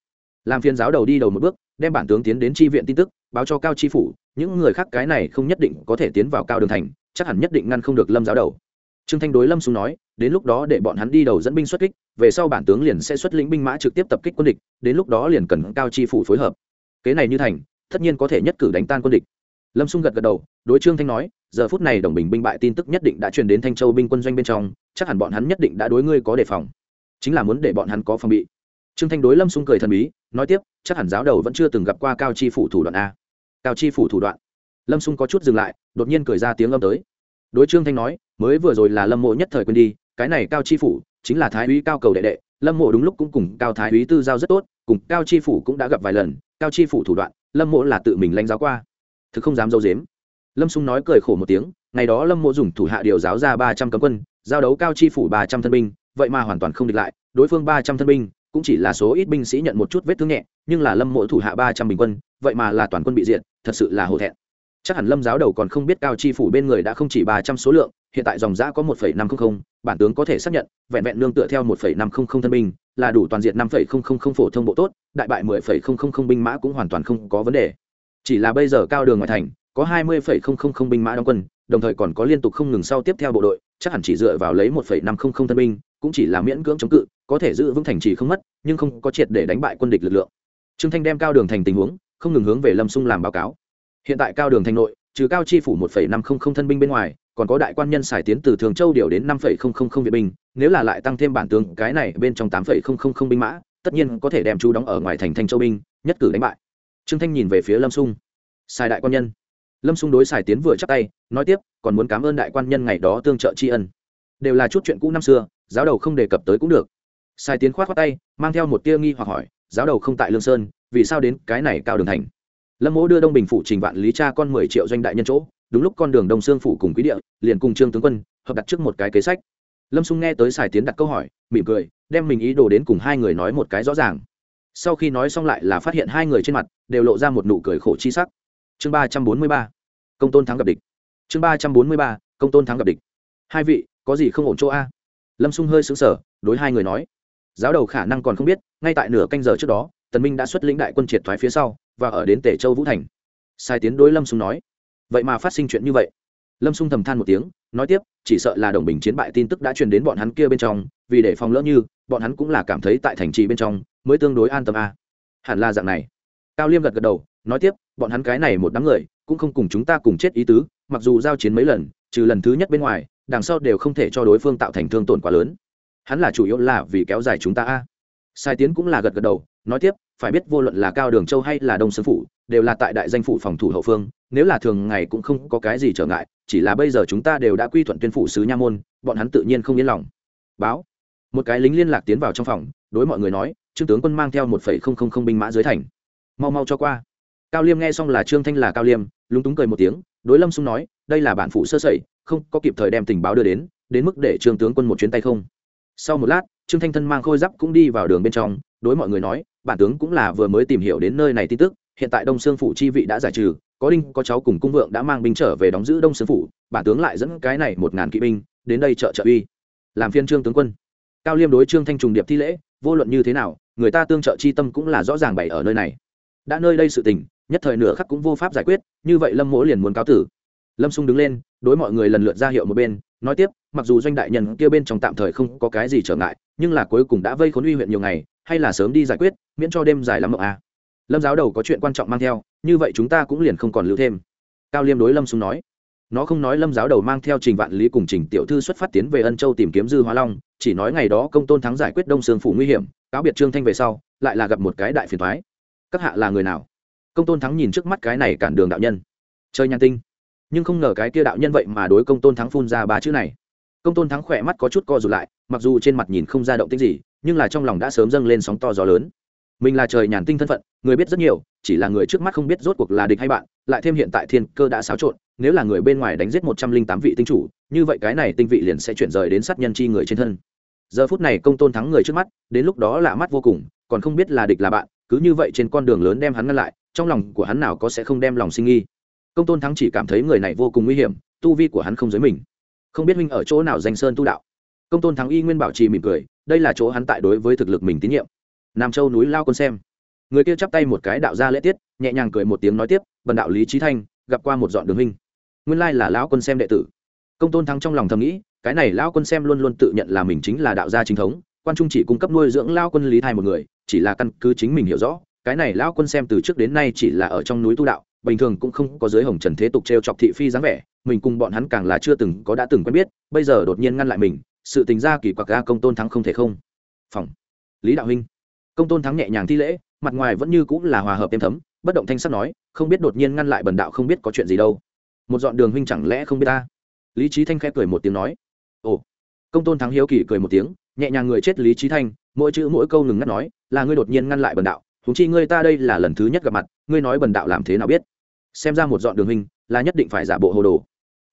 làm phiên giáo đầu đi đầu một bước, đem bản tướng tiến đến tri viện tin tức, báo cho cao tri phủ, những người khác cái này không nhất định có thể tiến vào cao đường thành, chắc hẳn nhất định ngăn không được lâm giáo đầu. Trương thanh đối lâm sung nói đến lúc đó để bọn hắn đi đầu dẫn binh xuất kích, về sau bản tướng liền sẽ xuất lĩnh binh mã trực tiếp tập kích quân địch, đến lúc đó liền cần cao chi phủ phối hợp. Kế này như thành, tất nhiên có thể nhất cử đánh tan quân địch. Lâm xung gật gật đầu, đối trương thanh nói, giờ phút này đồng bình binh bại tin tức nhất định đã truyền đến thanh châu binh quân doanh bên trong, chắc hẳn bọn hắn nhất định đã đối ngươi có đề phòng. Chính là muốn để bọn hắn có phòng bị. Trương thanh đối lâm xung cười thần bí, nói tiếp, chắc hẳn giáo đầu vẫn chưa từng gặp qua cao chi phủ thủ đoạn a. Cao chi phủ thủ đoạn? Lâm xung có chút dừng lại, đột nhiên cười ra tiếng âm tới. Đối trương thanh nói, mới vừa rồi là lâm mộ nhất thời quên đi cái này cao chi phủ chính là thái úy cao cầu đệ đệ, lâm mộ đúng lúc cũng cùng cao thái úy tư giao rất tốt, cùng cao chi phủ cũng đã gặp vài lần, cao chi phủ thủ đoạn, lâm mộ là tự mình lãnh giáo qua. Thực không dám dâu dếm. Lâm sung nói cười khổ một tiếng, ngày đó lâm mộ dùng thủ hạ điều giáo ra ba trăm cấm quân, giao đấu cao chi phủ ba trăm thân binh, vậy mà hoàn toàn không địch lại, đối phương ba trăm thân binh, cũng chỉ là số ít binh sĩ nhận một chút vết thương nhẹ, nhưng là lâm mộ thủ hạ ba trăm bình quân, vậy mà là toàn quân bị diện thật sự là hổ thẹn chắc hẳn lâm giáo đầu còn không biết cao chi phủ bên người đã không chỉ ba trăm số lượng, hiện tại dòng giã có một phẩy năm không không, bản tướng có thể xác nhận, vẹn vẹn nương tựa theo một phẩy năm không không thân binh, là đủ toàn diện năm phẩy không không không phổ thông bộ tốt, đại bại mười phẩy không không không binh mã cũng hoàn toàn không có vấn đề. Chỉ là bây giờ cao đường ngoại thành, có hai mươi phẩy không không không binh mã đóng quân, đồng thời còn có liên tục không ngừng sau tiếp theo bộ đội, chắc hẳn chỉ dựa vào lấy một phẩy năm không không thân binh, cũng chỉ là miễn cưỡng chống cự, có thể giữ vững thành trì không mất, nhưng không có triệt để đánh bại quân địch lực lượng. Trương thanh đem cao đường thành tình huống, không ngừng hướng về lâm xung làm báo cáo hiện tại cao đường thành nội, trừ cao chi phủ một phẩy năm không không thân binh bên ngoài, còn có đại quan nhân xài tiến từ thường châu điều đến năm không không không viện binh, nếu là lại tăng thêm bản tướng, cái này bên trong tám phẩy không không không binh mã, tất nhiên có thể đem chú đóng ở ngoài thành thanh châu binh, nhất cử đánh bại. Trương thanh nhìn về phía lâm sung. Xài đại quan nhân. Lâm sung đối xài tiến vừa chắc tay, nói tiếp, còn muốn cảm ơn đại quan nhân ngày đó tương trợ tri ân. Đều là chút chuyện cũ năm xưa, giáo đầu không đề cập tới cũng được. Xài tiến khoát khoát tay, mang theo một tia nghi hoặc hỏi, giáo đầu không tại lương sơn, vì sao đến cái này cao đường thành? Lâm mỗ đưa đông bình phủ trình vạn lý cha con mười triệu doanh đại nhân chỗ, đúng lúc con đường đông sương phủ cùng quý địa, liền cùng trương tướng quân hợp đặt trước một cái kế sách. Lâm xung nghe tới sài tiến đặt câu hỏi, mỉm cười, đem mình ý đồ đến cùng hai người nói một cái rõ ràng. Sau khi nói xong lại là phát hiện hai người trên mặt đều lộ ra một nụ cười khổ chi sắc. Chương ba trăm bốn mươi ba, công tôn thắng gặp địch. Chương ba trăm bốn mươi ba, công tôn thắng gặp địch. Hai vị, có gì không ổn chỗ a? Lâm xung hơi xứng sở đối hai người nói. Giáo đầu khả năng còn không biết, ngay tại nửa canh giờ trước đó, tần minh đã xuất lĩnh đại quân triệt thoái phía sau và ở đến tể châu vũ thành. Sai tiến đối lâm sung nói, vậy mà phát sinh chuyện như vậy. Lâm sung thầm than một tiếng, nói tiếp, chỉ sợ là đồng bình chiến bại tin tức đã truyền đến bọn hắn kia bên trong, vì để phòng lỡ như, bọn hắn cũng là cảm thấy tại thành trì bên trong mới tương đối an tâm a. Hẳn là dạng này. Cao liêm gật gật đầu, nói tiếp, bọn hắn cái này một đám người, cũng không cùng chúng ta cùng chết ý tứ, mặc dù giao chiến mấy lần, trừ lần thứ nhất bên ngoài, đằng sau đều không thể cho đối phương tạo thành thương tổn quá lớn. Hắn là chủ yếu là vì kéo dài chúng ta a. Sai tiến cũng là gật gật đầu nói tiếp, phải biết vô luận là cao đường châu hay là đông sơn phủ, đều là tại đại danh phủ phòng thủ hậu phương, nếu là thường ngày cũng không có cái gì trở ngại, chỉ là bây giờ chúng ta đều đã quy thuận tuyên phủ sứ nha môn, bọn hắn tự nhiên không yên lòng. Báo. Một cái lính liên lạc tiến vào trong phòng, đối mọi người nói, trương tướng quân mang theo một phẩy không không không binh mã dưới thành. Mau mau cho qua. Cao liêm nghe xong là trương thanh là cao liêm, lúng túng cười một tiếng, đối lâm xung nói, đây là bản phụ sơ sẩy, không có kịp thời đem tình báo đưa đến đến mức để trương tướng quân một chuyến tay không. Sau một lát, trương thanh thân mang khôi giáp cũng đi vào đường bên trong, đối mọi người nói bản tướng cũng là vừa mới tìm hiểu đến nơi này tin tức, hiện tại đông sương phủ chi vị đã giải trừ, có đinh, có cháu cùng cung vượng đã mang binh trở về đóng giữ đông sương phủ, bản tướng lại dẫn cái này một ngàn kỵ binh đến đây trợ trợ uy. Làm phiên trương tướng quân. Cao liêm đối trương thanh trùng điệp thi lễ, vô luận như thế nào, người ta tương trợ chi tâm cũng là rõ ràng bày ở nơi này. Đã nơi đây sự tình, nhất thời nửa khắc cũng vô pháp giải quyết, như vậy lâm mỗ liền muốn cáo tử. Lâm xung đứng lên, đối mọi người lần lượt ra hiệu một bên, nói tiếp, mặc dù doanh đại nhân kia bên trong tạm thời không có cái gì trở ngại nhưng là cuối cùng đã vây khốn uy huyện nhiều ngày, hay là sớm đi giải quyết, miễn cho đêm dài lắm mộng à. lâm giáo đầu có chuyện quan trọng mang theo, như vậy chúng ta cũng liền không còn lưu thêm. Cao liêm đối lâm xung nói. Nó không nói lâm giáo đầu mang theo trình vạn lý cùng trình tiểu thư xuất phát tiến về ân châu tìm kiếm dư hóa long, chỉ nói ngày đó công tôn thắng giải quyết đông sương phủ nguy hiểm, cáo biệt trương thanh về sau, lại là gặp một cái đại phiền thoái các hạ là người nào? Công tôn thắng nhìn trước mắt cái này cản đường đạo nhân. Chơi nhan tinh. Nhưng không ngờ cái kia đạo nhân vậy mà đối công tôn thắng phun ra ba chữ này công tôn thắng khỏe mắt có chút co rụt lại, mặc dù trên mặt nhìn không ra động tích gì, nhưng là trong lòng đã sớm dâng lên sóng to gió lớn. Mình là trời nhàn tinh thân phận, người biết rất nhiều, chỉ là người trước mắt không biết rốt cuộc là địch hay bạn, lại thêm hiện tại thiên cơ đã xáo trộn, nếu là người bên ngoài đánh giết một trăm linh tám vị tinh chủ, như vậy cái này tinh vị liền sẽ chuyển rời đến sát nhân chi người trên thân. Giờ phút này công tôn thắng người trước mắt, đến lúc đó lạ mắt vô cùng, còn không biết là địch là bạn, cứ như vậy trên con đường lớn đem hắn ngăn lại, trong lòng của hắn nào có sẽ không đem lòng sinh nghi. Công tôn thắng chỉ cảm thấy người này vô cùng nguy hiểm, tu vi của hắn không giới mình không biết huynh ở chỗ nào danh sơn tu đạo. Công tôn thắng y nguyên bảo trì mỉm cười, đây là chỗ hắn tại đối với thực lực mình tín nhiệm. Nam châu núi lao quân xem. Người kia chắp tay một cái đạo ra lễ tiết, nhẹ nhàng cười một tiếng nói tiếp, bần đạo lý trí thanh, gặp qua một dọn đường huynh. Nguyên lai là lão quân xem đệ tử. Công tôn thắng trong lòng thầm nghĩ, cái này lão quân xem luôn luôn tự nhận là mình chính là đạo gia chính thống, quan trung chỉ cung cấp nuôi dưỡng lao quân lý thai một người, chỉ là căn cứ chính mình hiểu rõ, cái này lão quân xem từ trước đến nay chỉ là ở trong núi tu đạo bình thường cũng không có giới hồng trần thế tục t r e o chọc thị phi dáng vẻ, mình cùng bọn hắn càng là chưa từng có đã từng quen biết, bây giờ đột nhiên ngăn lại mình, sự tình ra kỳ quặc ga công tôn thắng không thể không. Phòng. Lý đạo huynh. Công tôn thắng nhẹ nhàng thi lễ, mặt ngoài vẫn như cũng là hòa hợp êm thấm, bất động thanh sắt nói, không biết đột nhiên ngăn lại bần đạo không biết có chuyện gì đâu. Một dọn đường huynh chẳng lẽ không biết ta? Lý trí thanh khẽ cười một tiếng nói. Ồ. Công tôn thắng hiếu kỳ cười một tiếng, nhẹ nhàng người chết lý trí thanh, mỗi chữ mỗi câu ngừng ngắt nói, là ngươi đột nhiên ngăn lại bần đạo thúng chi ngươi ta đây là lần thứ nhất gặp mặt, ngươi nói bần đạo làm thế nào biết? Xem ra một dọn đường hình là nhất định phải giả bộ hồ đồ.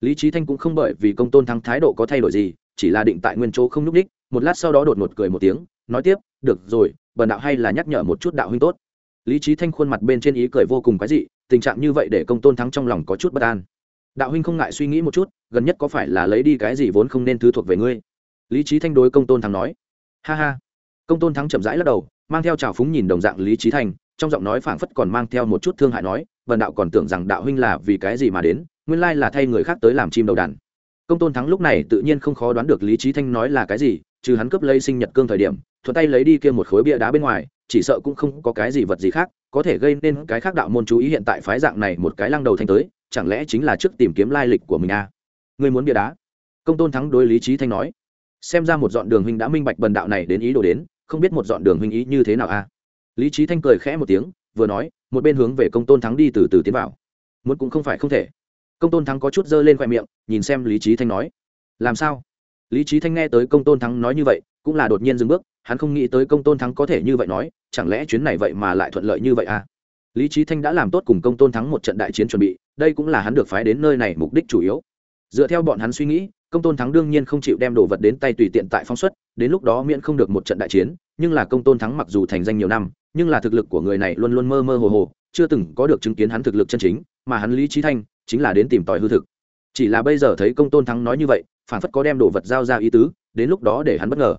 Lý trí thanh cũng không bởi vì công tôn thắng thái độ có thay đổi gì, chỉ là định tại nguyên chỗ không nhúc ních một lát sau đó đột ngột cười một tiếng, nói tiếp, được rồi, bần đạo hay là nhắc nhở một chút đạo huynh tốt. Lý trí thanh khuôn mặt bên trên ý cười vô cùng cái dị, tình trạng như vậy để công tôn thắng trong lòng có chút bất an. Đạo huynh không ngại suy nghĩ một chút, gần nhất có phải là lấy đi cái gì vốn không nên thứ thuộc về ngươi? Lý trí thanh đối công tôn thắng nói. Ha ha. Công tôn thắng chậm rãi lắc đầu, mang theo trào phúng nhìn đồng dạng lý trí thanh, trong giọng nói phảng phất còn mang theo một chút thương hại nói vần đạo còn tưởng rằng đạo huynh là vì cái gì mà đến, nguyên lai là thay người khác tới làm chim đầu đàn công tôn thắng lúc này tự nhiên không khó đoán được lý trí thanh nói là cái gì, trừ hắn cướp lấy sinh nhật cương thời điểm, thuận tay lấy đi kia một khối bia đá bên ngoài, chỉ sợ cũng không có cái gì vật gì khác, có thể gây nên cái khác đạo môn chú ý hiện tại phái dạng này một cái lăng đầu thanh tới, chẳng lẽ chính là trước tìm kiếm lai lịch của mình à? người muốn bia đá công tôn thắng đối lý trí thanh nói xem ra một dọn đường huynh đã minh bạch bần đạo này đến ý đồ đến, không biết một dọn đường huynh ý như thế nào à? lý trí thanh cười khẽ một tiếng, vừa nói một bên hướng về công tôn thắng đi từ từ tiến vào. Muốn cũng không phải không thể. Công tôn thắng có chút dơ lên khoe miệng, nhìn xem lý trí thanh nói, làm sao? Lý trí thanh nghe tới công tôn thắng nói như vậy, cũng là đột nhiên dừng bước, hắn không nghĩ tới công tôn thắng có thể như vậy nói, chẳng lẽ chuyến này vậy mà lại thuận lợi như vậy à? Lý trí thanh đã làm tốt cùng công tôn thắng một trận đại chiến chuẩn bị, đây cũng là hắn được phái đến nơi này mục đích chủ yếu. Dựa theo bọn hắn suy nghĩ, công tôn thắng đương nhiên không chịu đem đồ vật đến tay tùy tiện tại phóng xuất, đến lúc đó miễn không được một trận đại chiến, nhưng là công tôn thắng mặc dù thành danh nhiều năm nhưng là thực lực của người này luôn luôn mơ mơ hồ hồ, chưa từng có được chứng kiến hắn thực lực chân chính, mà hắn lý trí thanh chính là đến tìm tòi hư thực. Chỉ là bây giờ thấy công tôn thắng nói như vậy, phản phất có đem đồ vật giao ra ý tứ, đến lúc đó để hắn bất ngờ.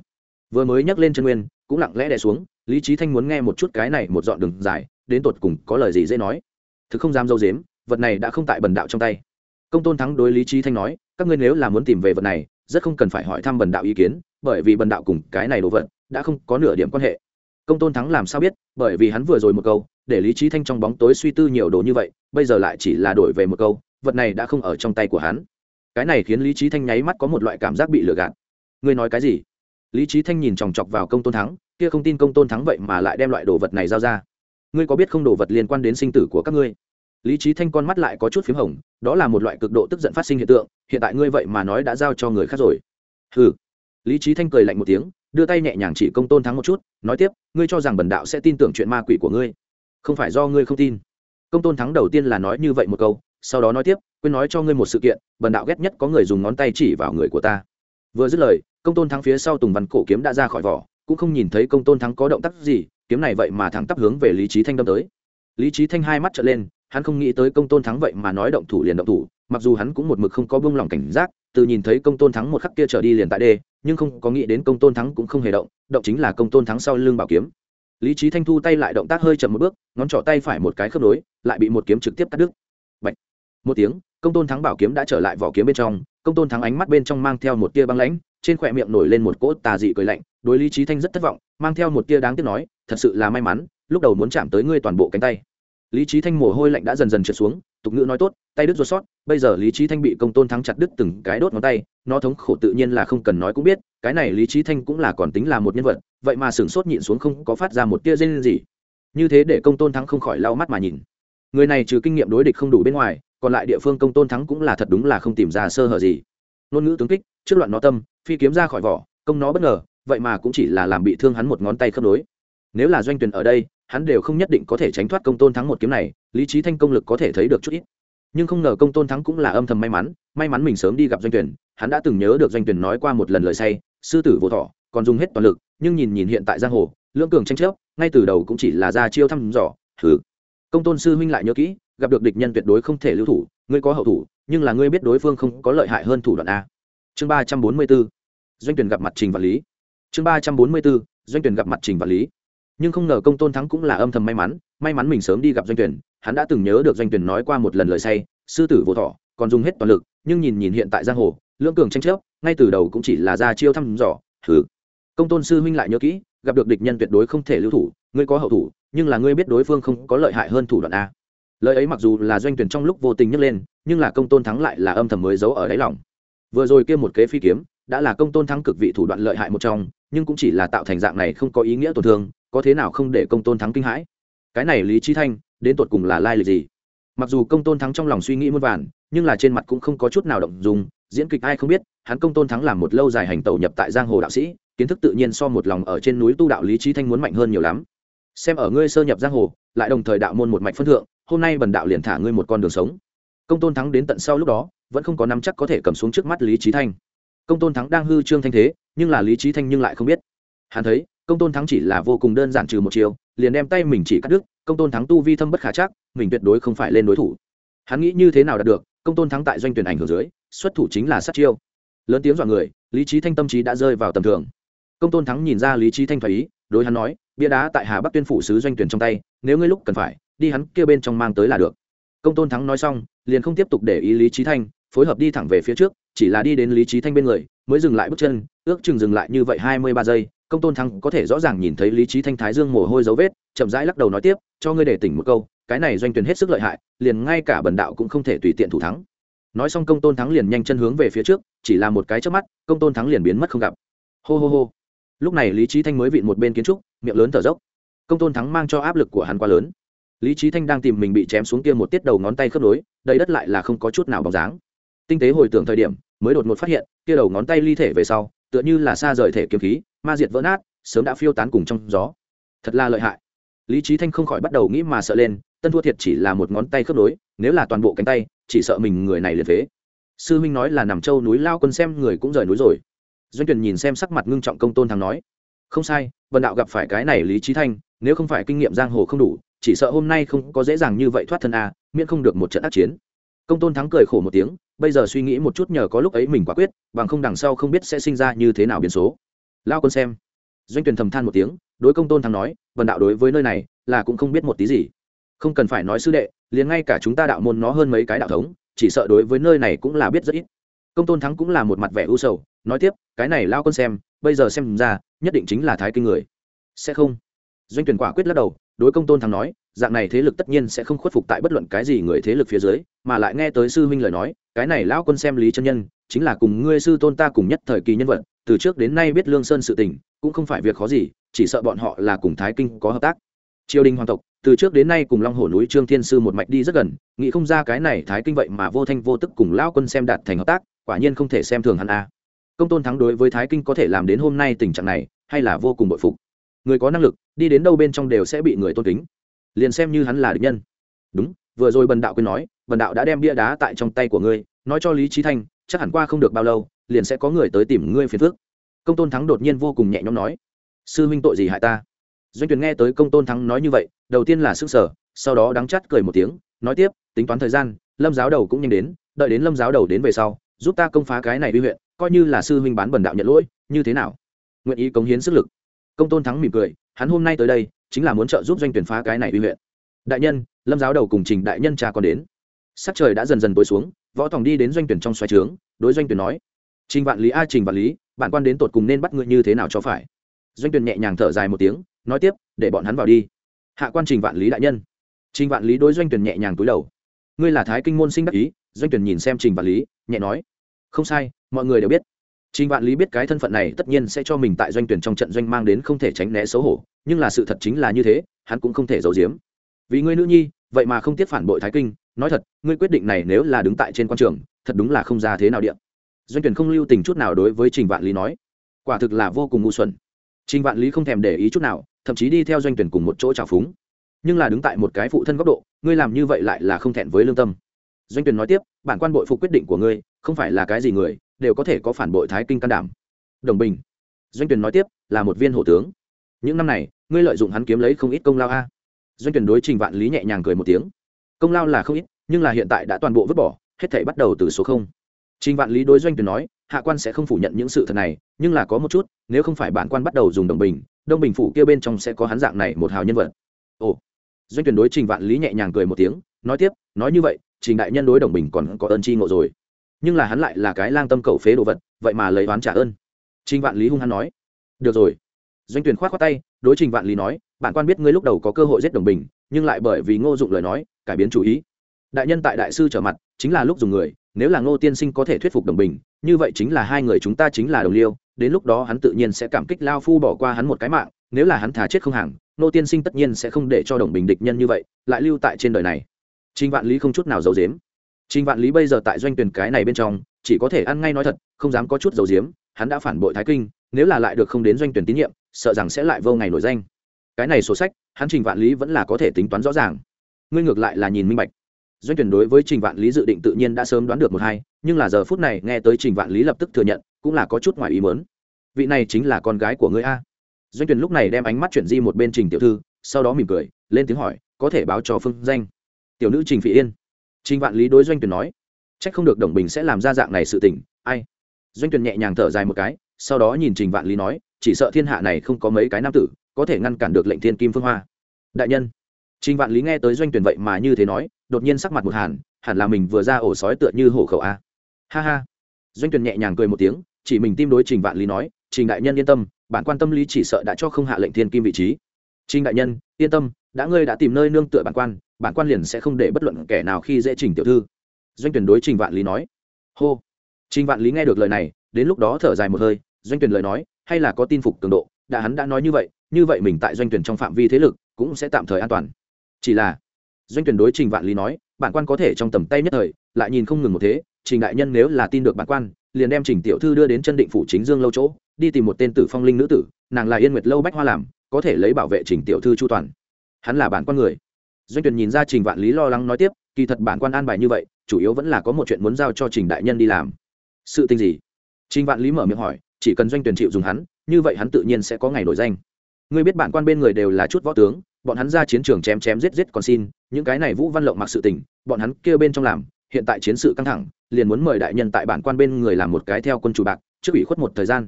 Vừa mới nhắc lên chân nguyên, cũng lặng lẽ đè xuống, lý trí thanh muốn nghe một chút cái này một dọn đường dài, đến tột cùng có lời gì dễ nói. Thực không dám dâu dếm, vật này đã không tại bần đạo trong tay. Công tôn thắng đối lý trí thanh nói, các ngươi nếu là muốn tìm về vật này, rất không cần phải hỏi thăm bần đạo ý kiến, bởi vì bần đạo cùng cái này đồ vật đã không có nửa điểm quan hệ công tôn thắng làm sao biết, bởi vì hắn vừa rồi một câu, để lý trí thanh trong bóng tối suy tư nhiều đồ như vậy, bây giờ lại chỉ là đổi về một câu, vật này đã không ở trong tay của hắn. Cái này khiến lý trí thanh nháy mắt có một loại cảm giác bị lừa gạt. Ngươi nói cái gì? Lý trí thanh nhìn chòng chọc vào công tôn thắng, kia không tin công tôn thắng vậy mà lại đem loại đồ vật này giao ra. Ngươi có biết không đồ vật liên quan đến sinh tử của các ngươi? Lý trí thanh con mắt lại có chút p h í m hồng, đó là một loại cực độ tức giận phát sinh hiện tượng, hiện tại ngươi vậy mà nói đã giao cho người khác rồi. Ừ lý trí thanh cười lạnh một tiếng đưa tay nhẹ nhàng chỉ công tôn thắng một chút, nói tiếp, ngươi cho rằng bần đạo sẽ tin tưởng chuyện ma quỷ của ngươi. Không phải do ngươi không tin. Công tôn thắng đầu tiên là nói như vậy một câu, sau đó nói tiếp, quên nói cho ngươi một sự kiện, bần đạo ghét nhất có người dùng ngón tay chỉ vào người của ta. Vừa dứt lời, công tôn thắng phía sau tùng văn cổ kiếm đã ra khỏi vỏ, cũng không nhìn thấy công tôn thắng có động tác gì, kiếm này vậy mà thẳng tắp hướng về lý trí thanh đâm tới. Lý trí thanh hai mắt trở lên, hắn không nghĩ tới công tôn thắng vậy mà nói động thủ liền động thủ, mặc dù hắn cũng một mực không có buông lỏng cảnh giác từ nhìn thấy công tôn thắng một khắc kia trở đi liền tại đê, nhưng không có nghĩ đến công tôn thắng cũng không hề động động chính là công tôn thắng sau lưng bảo kiếm. Lý trí thanh thu tay lại động tác hơi chậm một bước, ngón trỏ tay phải một cái khớp nối, lại bị một kiếm trực tiếp cắt đứt. Bạch. một tiếng, công tôn thắng bảo kiếm đã trở lại vỏ kiếm bên trong, công tôn thắng ánh mắt bên trong mang theo một tia băng lãnh, trên khỏe miệng nổi lên một cỗ tà dị cười lạnh, đối lý trí thanh rất thất vọng, mang theo một tia đáng tiếc nói, thật sự là may mắn, lúc đầu muốn chạm tới ngươi toàn bộ cánh tay. Lý trí thanh mồ hôi lạnh đã dần dần trượt xuống tục ngữ nói tốt, tay đứt ruột sót, bây giờ lý trí thanh bị công tôn thắng chặt đứt từng cái đốt ngón tay, nó thống khổ tự nhiên là không cần nói cũng biết, cái này lý trí thanh cũng là còn tính là một nhân vật, vậy mà sửng sốt nhịn xuống không có phát ra một tia dây gì. Như thế để công tôn thắng không khỏi lau mắt mà nhìn. Người này trừ kinh nghiệm đối địch không đủ bên ngoài, còn lại địa phương công tôn thắng cũng là thật đúng là không tìm ra sơ hở gì. Ngôn ngữ tướng kích, trước loạn nó tâm, phi kiếm ra khỏi vỏ, công nó bất ngờ, vậy mà cũng chỉ là làm bị thương hắn một ngón tay khớp nối. Nếu là doanh tuyển ở đây hắn đều không nhất định có thể tránh thoát công tôn thắng một kiếm này, lý trí thanh công lực có thể thấy được chút ít. Nhưng không ngờ công tôn thắng cũng là âm thầm may mắn may mắn mình sớm đi gặp doanh tuyển, hắn đã từng nhớ được doanh tuyển nói qua một lần lời say, sư tử vô thọ, còn dùng hết toàn lực, nhưng nhìn nhìn hiện tại giang hồ, lưỡng cường tranh chấp, ngay từ đầu cũng chỉ là ra chiêu thăm dò thử công tôn sư huynh lại nhớ kỹ, gặp được địch nhân tuyệt đối không thể lưu thủ, ngươi có hậu thủ, nhưng là ngươi biết đối phương không có lợi hại hơn thủ đoạn a. Chương ba trăm bốn mươi b doanh tuyển gặp mặt trình vật lý. Chương ba trăm bốn mươi b doanh tuyển gặp mặt trình vật lý nhưng không ngờ công tôn thắng cũng là âm thầm may mắn may mắn mình sớm đi gặp doanh tuyển, hắn đã từng nhớ được doanh tuyển nói qua một lần lời say, sư tử vô thọ còn dùng hết toàn lực, nhưng nhìn nhìn hiện tại giang hồ, lưỡng cường tranh chấp, ngay từ đầu cũng chỉ là ra chiêu thăm dò thử công tôn sư huynh lại nhớ kỹ, gặp được địch nhân tuyệt đối không thể lưu thủ, ngươi có hậu thủ, nhưng là ngươi biết đối phương không có lợi hại hơn thủ đoạn a. Lời ấy mặc dù là doanh tuyển trong lúc vô tình nhắc lên, nhưng là công tôn thắng lại là âm thầm mới giấu ở đáy lòng. Vừa rồi kia một kế phi kiếm, đã là công tôn thắng cực vị thủ đoạn lợi hại một trong, nhưng cũng chỉ là tạo thành dạng này không có ý nghĩa tổn thương có thế nào không để công tôn thắng kinh hãi? Cái này lý trí thanh, đến tột cùng là lai lịch gì? Mặc dù công tôn thắng trong lòng suy nghĩ muôn vàn, nhưng là trên mặt cũng không có chút nào động dùng diễn kịch ai không biết, hắn công tôn thắng làm một lâu dài hành tẩu nhập tại giang hồ đạo sĩ, kiến thức tự nhiên so một lòng ở trên núi tu đạo lý trí thanh muốn mạnh hơn nhiều lắm. Xem ở ngươi sơ nhập giang hồ, lại đồng thời đạo môn một mạch phân thượng, hôm nay bần đạo liền thả ngươi một con đường sống. Công tôn thắng đến tận sau lúc đó, vẫn không có nắm chắc có thể cầm xuống trước mắt lý trí thanh. Công tôn thắng đang hư trương thanh thế, nhưng là lý trí thanh nhưng lại không biết. Hắn thấy công tôn thắng chỉ là vô cùng đơn giản trừ một chiều liền đem tay mình chỉ cắt đứt, công tôn thắng tu vi thâm bất khả chắc, mình tuyệt đối không phải lên đối thủ. Hắn nghĩ như thế nào đạt được, công tôn thắng tại doanh tuyển ảnh hưởng dưới, xuất thủ chính là sát chiêu. Lớn tiếng dọa người, lý trí thanh tâm trí đã rơi vào tầm thường. Công tôn thắng nhìn ra lý trí thanh thoải ý, đối hắn nói, bia đá tại hà bắc tuyên phủ sứ doanh tuyển trong tay, nếu ngươi lúc cần phải, đi hắn kia bên trong mang tới là được. Công tôn thắng nói xong, liền không tiếp tục để ý lý trí thanh, phối hợp đi thẳng về phía trước, chỉ là đi đến lý trí thanh bên người, mới dừng lại bước chân, ước chừng dừng lại như vậy hai mươi ba giây công tôn thắng có thể rõ ràng nhìn thấy lý trí thanh thái dương mồ hôi dấu vết, chậm rãi lắc đầu nói tiếp, cho ngươi để tỉnh một câu, cái này doanh tuyển hết sức lợi hại, liền ngay cả bần đạo cũng không thể tùy tiện thủ thắng. Nói xong công tôn thắng liền nhanh chân hướng về phía trước, chỉ là một cái trước mắt, công tôn thắng liền biến mất không gặp. Hô hô hô. Lúc này lý trí thanh mới vịn một bên kiến trúc, miệng lớn thở dốc. Công tôn thắng mang cho áp lực của hắn quá lớn. Lý trí thanh đang tìm mình bị chém xuống kia một tiết đầu ngón tay khớp nối, đầy đất lại là không có chút nào bóng dáng. Tinh tế hồi tưởng thời điểm, mới đột ngột phát hiện, kia đầu ngón tay ly thể về sau, tựa như là xa rời thể kiếm khí ma diệt vỡ nát, sớm đã phiêu tán cùng trong gió. Thật là lợi hại. Lý trí thanh không khỏi bắt đầu nghĩ mà sợ lên, tân thua thiệt chỉ là một ngón tay khớp nối, nếu là toàn bộ cánh tay, chỉ sợ mình người này liệt phế. Sư huynh nói là nằm châu núi lao quân xem người cũng rời núi rồi. Doanh tuyển nhìn xem sắc mặt ngưng trọng công tôn thắng nói, không sai vận đạo gặp phải cái này lý trí thanh, nếu không phải kinh nghiệm giang hồ không đủ, chỉ sợ hôm nay không có dễ dàng như vậy thoát thân a, miễn không được một trận ác chiến. Công tôn thắng cười khổ một tiếng, bây giờ suy nghĩ một chút nhờ có lúc ấy mình quả quyết, bằng không đằng sau không biết sẽ sinh ra như thế nào biến số lao quân xem. Doanh tuyển thầm than một tiếng, đối công tôn thắng nói vần đạo đối với nơi này là cũng không biết một tí gì. Không cần phải nói sư đệ, liền ngay cả chúng ta đạo môn nó hơn mấy cái đạo thống, chỉ sợ đối với nơi này cũng là biết rất ít. Công tôn thắng cũng là một mặt vẻ u sầu, nói tiếp, cái này lao quân xem, bây giờ xem ra, nhất định chính là thái kinh người. Sẽ không. Doanh tuyển quả quyết lắc đầu, đối công tôn thắng nói, dạng này thế lực tất nhiên sẽ không khuất phục tại bất luận cái gì người thế lực phía dưới, mà lại nghe tới sư huynh lời nói, cái này lão quân xem lý chân nhân, chính là cùng ngươi sư tôn ta cùng nhất thời kỳ nhân vật từ trước đến nay biết lương sơn sự tình, cũng không phải việc khó gì, chỉ sợ bọn họ là cùng thái kinh có hợp tác. Triều đình hoàng tộc, từ trước đến nay cùng long hồ núi trương thiên sư một mạch đi rất gần, nghĩ không ra cái này thái kinh vậy mà vô thanh vô tức cùng lão quân xem đạt thành hợp tác, quả nhiên không thể xem thường hắn a. Công tôn thắng đối với thái kinh có thể làm đến hôm nay tình trạng này, hay là vô cùng bội phục. Người có năng lực, đi đến đâu bên trong đều sẽ bị người tôn kính. Liền xem như hắn là địch nhân. Đúng, vừa rồi bần đạo quên nói, bần đạo đã đem bia đá tại trong tay của ngươi, nói cho lý trí thanh, chắc hẳn qua không được bao lâu liền sẽ có người tới tìm ngươi phiền phức. Công tôn thắng đột nhiên vô cùng nhẹ nhõm nói, sư huynh tội gì hại ta? Doanh tuyển nghe tới công tôn thắng nói như vậy, đầu tiên là sức sở sau đó đắng chắt cười một tiếng, nói tiếp, tính toán thời gian, lâm giáo đầu cũng nhanh đến, đợi đến lâm giáo đầu đến về sau, giúp ta công phá cái này vi huyện, coi như là sư huynh bán bần đạo nhận lỗi, như thế nào? Nguyện ý cống hiến sức lực. Công tôn thắng mỉm cười, hắn hôm nay tới đây, chính là muốn trợ giúp doanh tuyển phá cái này vi huyện. Đại nhân, lâm giáo đầu cùng trình đại nhân cha còn đến. Sắc trời đã dần dần tối xuống, võ tòng đi đến doanh tuyển trong xoáy trướng, đối doanh tuyển nói trình vạn lý, a, trình vạn lý bạn quan đến tột cùng nên bắt ngươi như thế nào cho phải? Doanh Tuyền nhẹ nhàng thở dài một tiếng, nói tiếp, để bọn hắn vào đi. Hạ quan trình vạn lý đại nhân. Trình vạn lý đối doanh Tuyền nhẹ nhàng túi đầu. Ngươi là thái kinh môn sinh đắc ý, doanh tuyển nhìn xem trình vạn lý, nhẹ nói. Không sai, mọi người đều biết. Trình vạn lý biết cái thân phận này tất nhiên sẽ cho mình tại doanh tuyển trong trận doanh mang đến không thể tránh né xấu hổ, nhưng là sự thật chính là như thế, hắn cũng không thể giấu giếm. Vì ngươi nữ nhi, vậy mà không tiếp phản bội thái kinh, nói thật, ngươi quyết định này nếu là đứng tại trên quan trường, thật đúng là không ra thế nào điện doanh tuyển không lưu tình chút nào đối với trình vạn lý nói. Quả thực là vô cùng ngu xuẩn. Trình vạn lý không thèm để ý chút nào, thậm chí đi theo doanh tuyển cùng một chỗ trào phúng. Nhưng là đứng tại một cái phụ thân góc độ, ngươi làm như vậy lại là không thẹn với lương tâm. Doanh tuyển nói tiếp, bản quan bội phục quyết định của ngươi, không phải là cái gì người, đều có thể có phản bội thái kinh can đảm. Đồng bình. Doanh tuyển nói tiếp, là một viên hổ tướng. Những năm này, ngươi lợi dụng hắn kiếm lấy không ít công lao a. Doanh tuyển đối trình vạn lý nhẹ nhàng cười một tiếng. Công lao là không ít, nhưng là hiện tại đã toàn bộ vứt bỏ, hết thảy bắt đầu từ số không trình vạn lý đối doanh tuyển nói, hạ quan sẽ không phủ nhận những sự thật này, nhưng là có một chút, nếu không phải bản quan bắt đầu dùng đồng bình, đông bình phủ kia bên trong sẽ có hắn dạng này một hào nhân vật. Ồ. Doanh tuyển đối trình vạn lý nhẹ nhàng cười một tiếng, nói tiếp, nói như vậy, trình đại nhân đối đồng bình còn có ơn chi ngộ rồi. Nhưng là hắn lại là cái lang tâm cầu phế đồ vật, vậy mà lấy oán trả ơn. Trình vạn lý hung hắn nói, được rồi. Doanh tuyển khoát khoát tay, đối trình vạn lý nói, bản quan biết ngươi lúc đầu có cơ hội giết đồng bình, nhưng lại bởi vì ngô dụng lời nói, cải biến chủ ý. Đại nhân tại đại sư trở mặt, chính là lúc dùng người nếu là ngô tiên sinh có thể thuyết phục đồng bình, như vậy chính là hai người chúng ta chính là đồng liêu, đến lúc đó hắn tự nhiên sẽ cảm kích lao phu bỏ qua hắn một cái mạng, nếu là hắn thà chết không hàng ngô tiên sinh tất nhiên sẽ không để cho đồng bình địch nhân như vậy, lại lưu tại trên đời này. Trình vạn lý không chút nào giấu giếm. Trình vạn lý bây giờ tại doanh tuyển cái này bên trong, chỉ có thể ăn ngay nói thật, không dám có chút giấu giếm, hắn đã phản bội thái kinh, nếu là lại được không đến doanh tuyển tín nhiệm, sợ rằng sẽ lại vô ngày nổi danh. Cái này sổ sách, hắn trình vạn lý vẫn là có thể tính toán rõ ràng. Ngươi ngược lại là nhìn minh bạch doanh tuyển đối với trình vạn lý dự định tự nhiên đã sớm đoán được một hai, nhưng là giờ phút này nghe tới trình vạn lý lập tức thừa nhận, cũng là có chút ngoài ý mớn vị này chính là con gái của ngươi a. Doanh tuyển lúc này đem ánh mắt chuyển di một bên trình tiểu thư, sau đó mỉm cười, lên tiếng hỏi, có thể báo cho phương danh. Tiểu nữ trình phỉ yên. Trình vạn lý đối doanh tuyển nói trách không được đồng bình sẽ làm ra dạng này sự tình, ai? Doanh tuyển nhẹ nhàng thở dài một cái, sau đó nhìn trình vạn lý nói, chỉ sợ thiên hạ này không có mấy cái nam tử, có thể ngăn cản được lệnh thiên kim phương hoa. Đại nhân. Trình vạn lý nghe tới doanh tuyển vậy mà như thế nói đột nhiên sắc mặt một hàn, hẳn là mình vừa ra ổ sói tựa như hổ khẩu a. Ha ha. Doanh tuyển nhẹ nhàng cười một tiếng, chỉ mình tim đối trình vạn lý nói, trình đại nhân yên tâm, bản quan tâm lý chỉ sợ đã cho không hạ lệnh thiên kim vị trí. Trình đại nhân, yên tâm, đã ngươi đã tìm nơi nương tựa bản quan bản quan liền sẽ không để bất luận kẻ nào khi dễ trình tiểu thư. Doanh tuyển đối trình vạn lý nói. Hô. Trình vạn lý nghe được lời này, đến lúc đó thở dài một hơi, doanh tuyển lời nói, hay là có tin phục cường độ, đã hắn đã nói như vậy như vậy mình tại doanh tuyển trong phạm vi thế lực cũng sẽ tạm thời an toàn. Chỉ là doanh tuyển đối trình vạn lý nói, bản quan có thể trong tầm tay nhất thời, lại nhìn không ngừng một thế, trình đại nhân nếu là tin được bản quan, liền đem trình tiểu thư đưa đến chân định phủ chính dương lâu chỗ, đi tìm một tên tử phong linh nữ tử, nàng là yên nguyệt lâu bách hoa làm, có thể lấy bảo vệ trình tiểu thư chu toàn. Hắn là bản quan người. Doanh tuyển nhìn ra trình vạn lý lo lắng nói tiếp, kỳ thật bản quan an bài như vậy, chủ yếu vẫn là có một chuyện muốn giao cho trình đại nhân đi làm. Sự tình gì? Trình vạn lý mở miệng hỏi, chỉ cần doanh tuyển chịu dùng hắn, như vậy hắn tự nhiên sẽ có ngày nổi danh. Ngươi biết bản quan bên người đều là chút võ tướng bọn hắn ra chiến trường chém chém giết giết còn xin, những cái này vũ văn lộng mặc sự tình, bọn hắn kêu bên trong làm, hiện tại chiến sự căng thẳng, liền muốn mời đại nhân tại bản quan bên người làm một cái theo quân chủ bạc, trước ủy khuất một thời gian.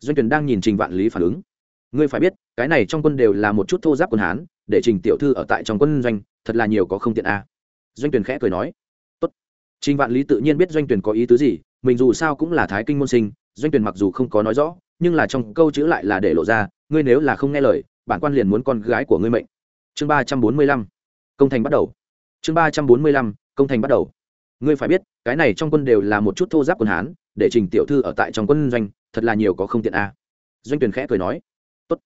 Doanh tuyển đang nhìn trình vạn lý phản ứng. Ngươi phải biết, cái này trong quân đều là một chút thô giáp quân hán, để trình tiểu thư ở tại trong quân doanh, thật là nhiều có không tiện a. Doanh tuyển khẽ cười nói. Tốt. Trình vạn lý tự nhiên biết doanh tuyển có ý tứ gì, mình dù sao cũng là thái kinh môn sinh, doanh tuyển mặc dù không có nói rõ, nhưng là trong câu chữ lại là để lộ ra, ngươi nếu là không nghe lời, bản quan liền muốn con gái của ngươi mệnh chương ba trăm bốn mươi lăm, công thành bắt đầu. Chương ba trăm bốn mươi lăm, công thành bắt đầu. Ngươi phải biết, cái này trong quân đều là một chút thô giáp quân hán, để trình tiểu thư ở tại trong quân doanh, thật là nhiều có không tiện a. Doanh tuyển khẽ cười nói, tốt.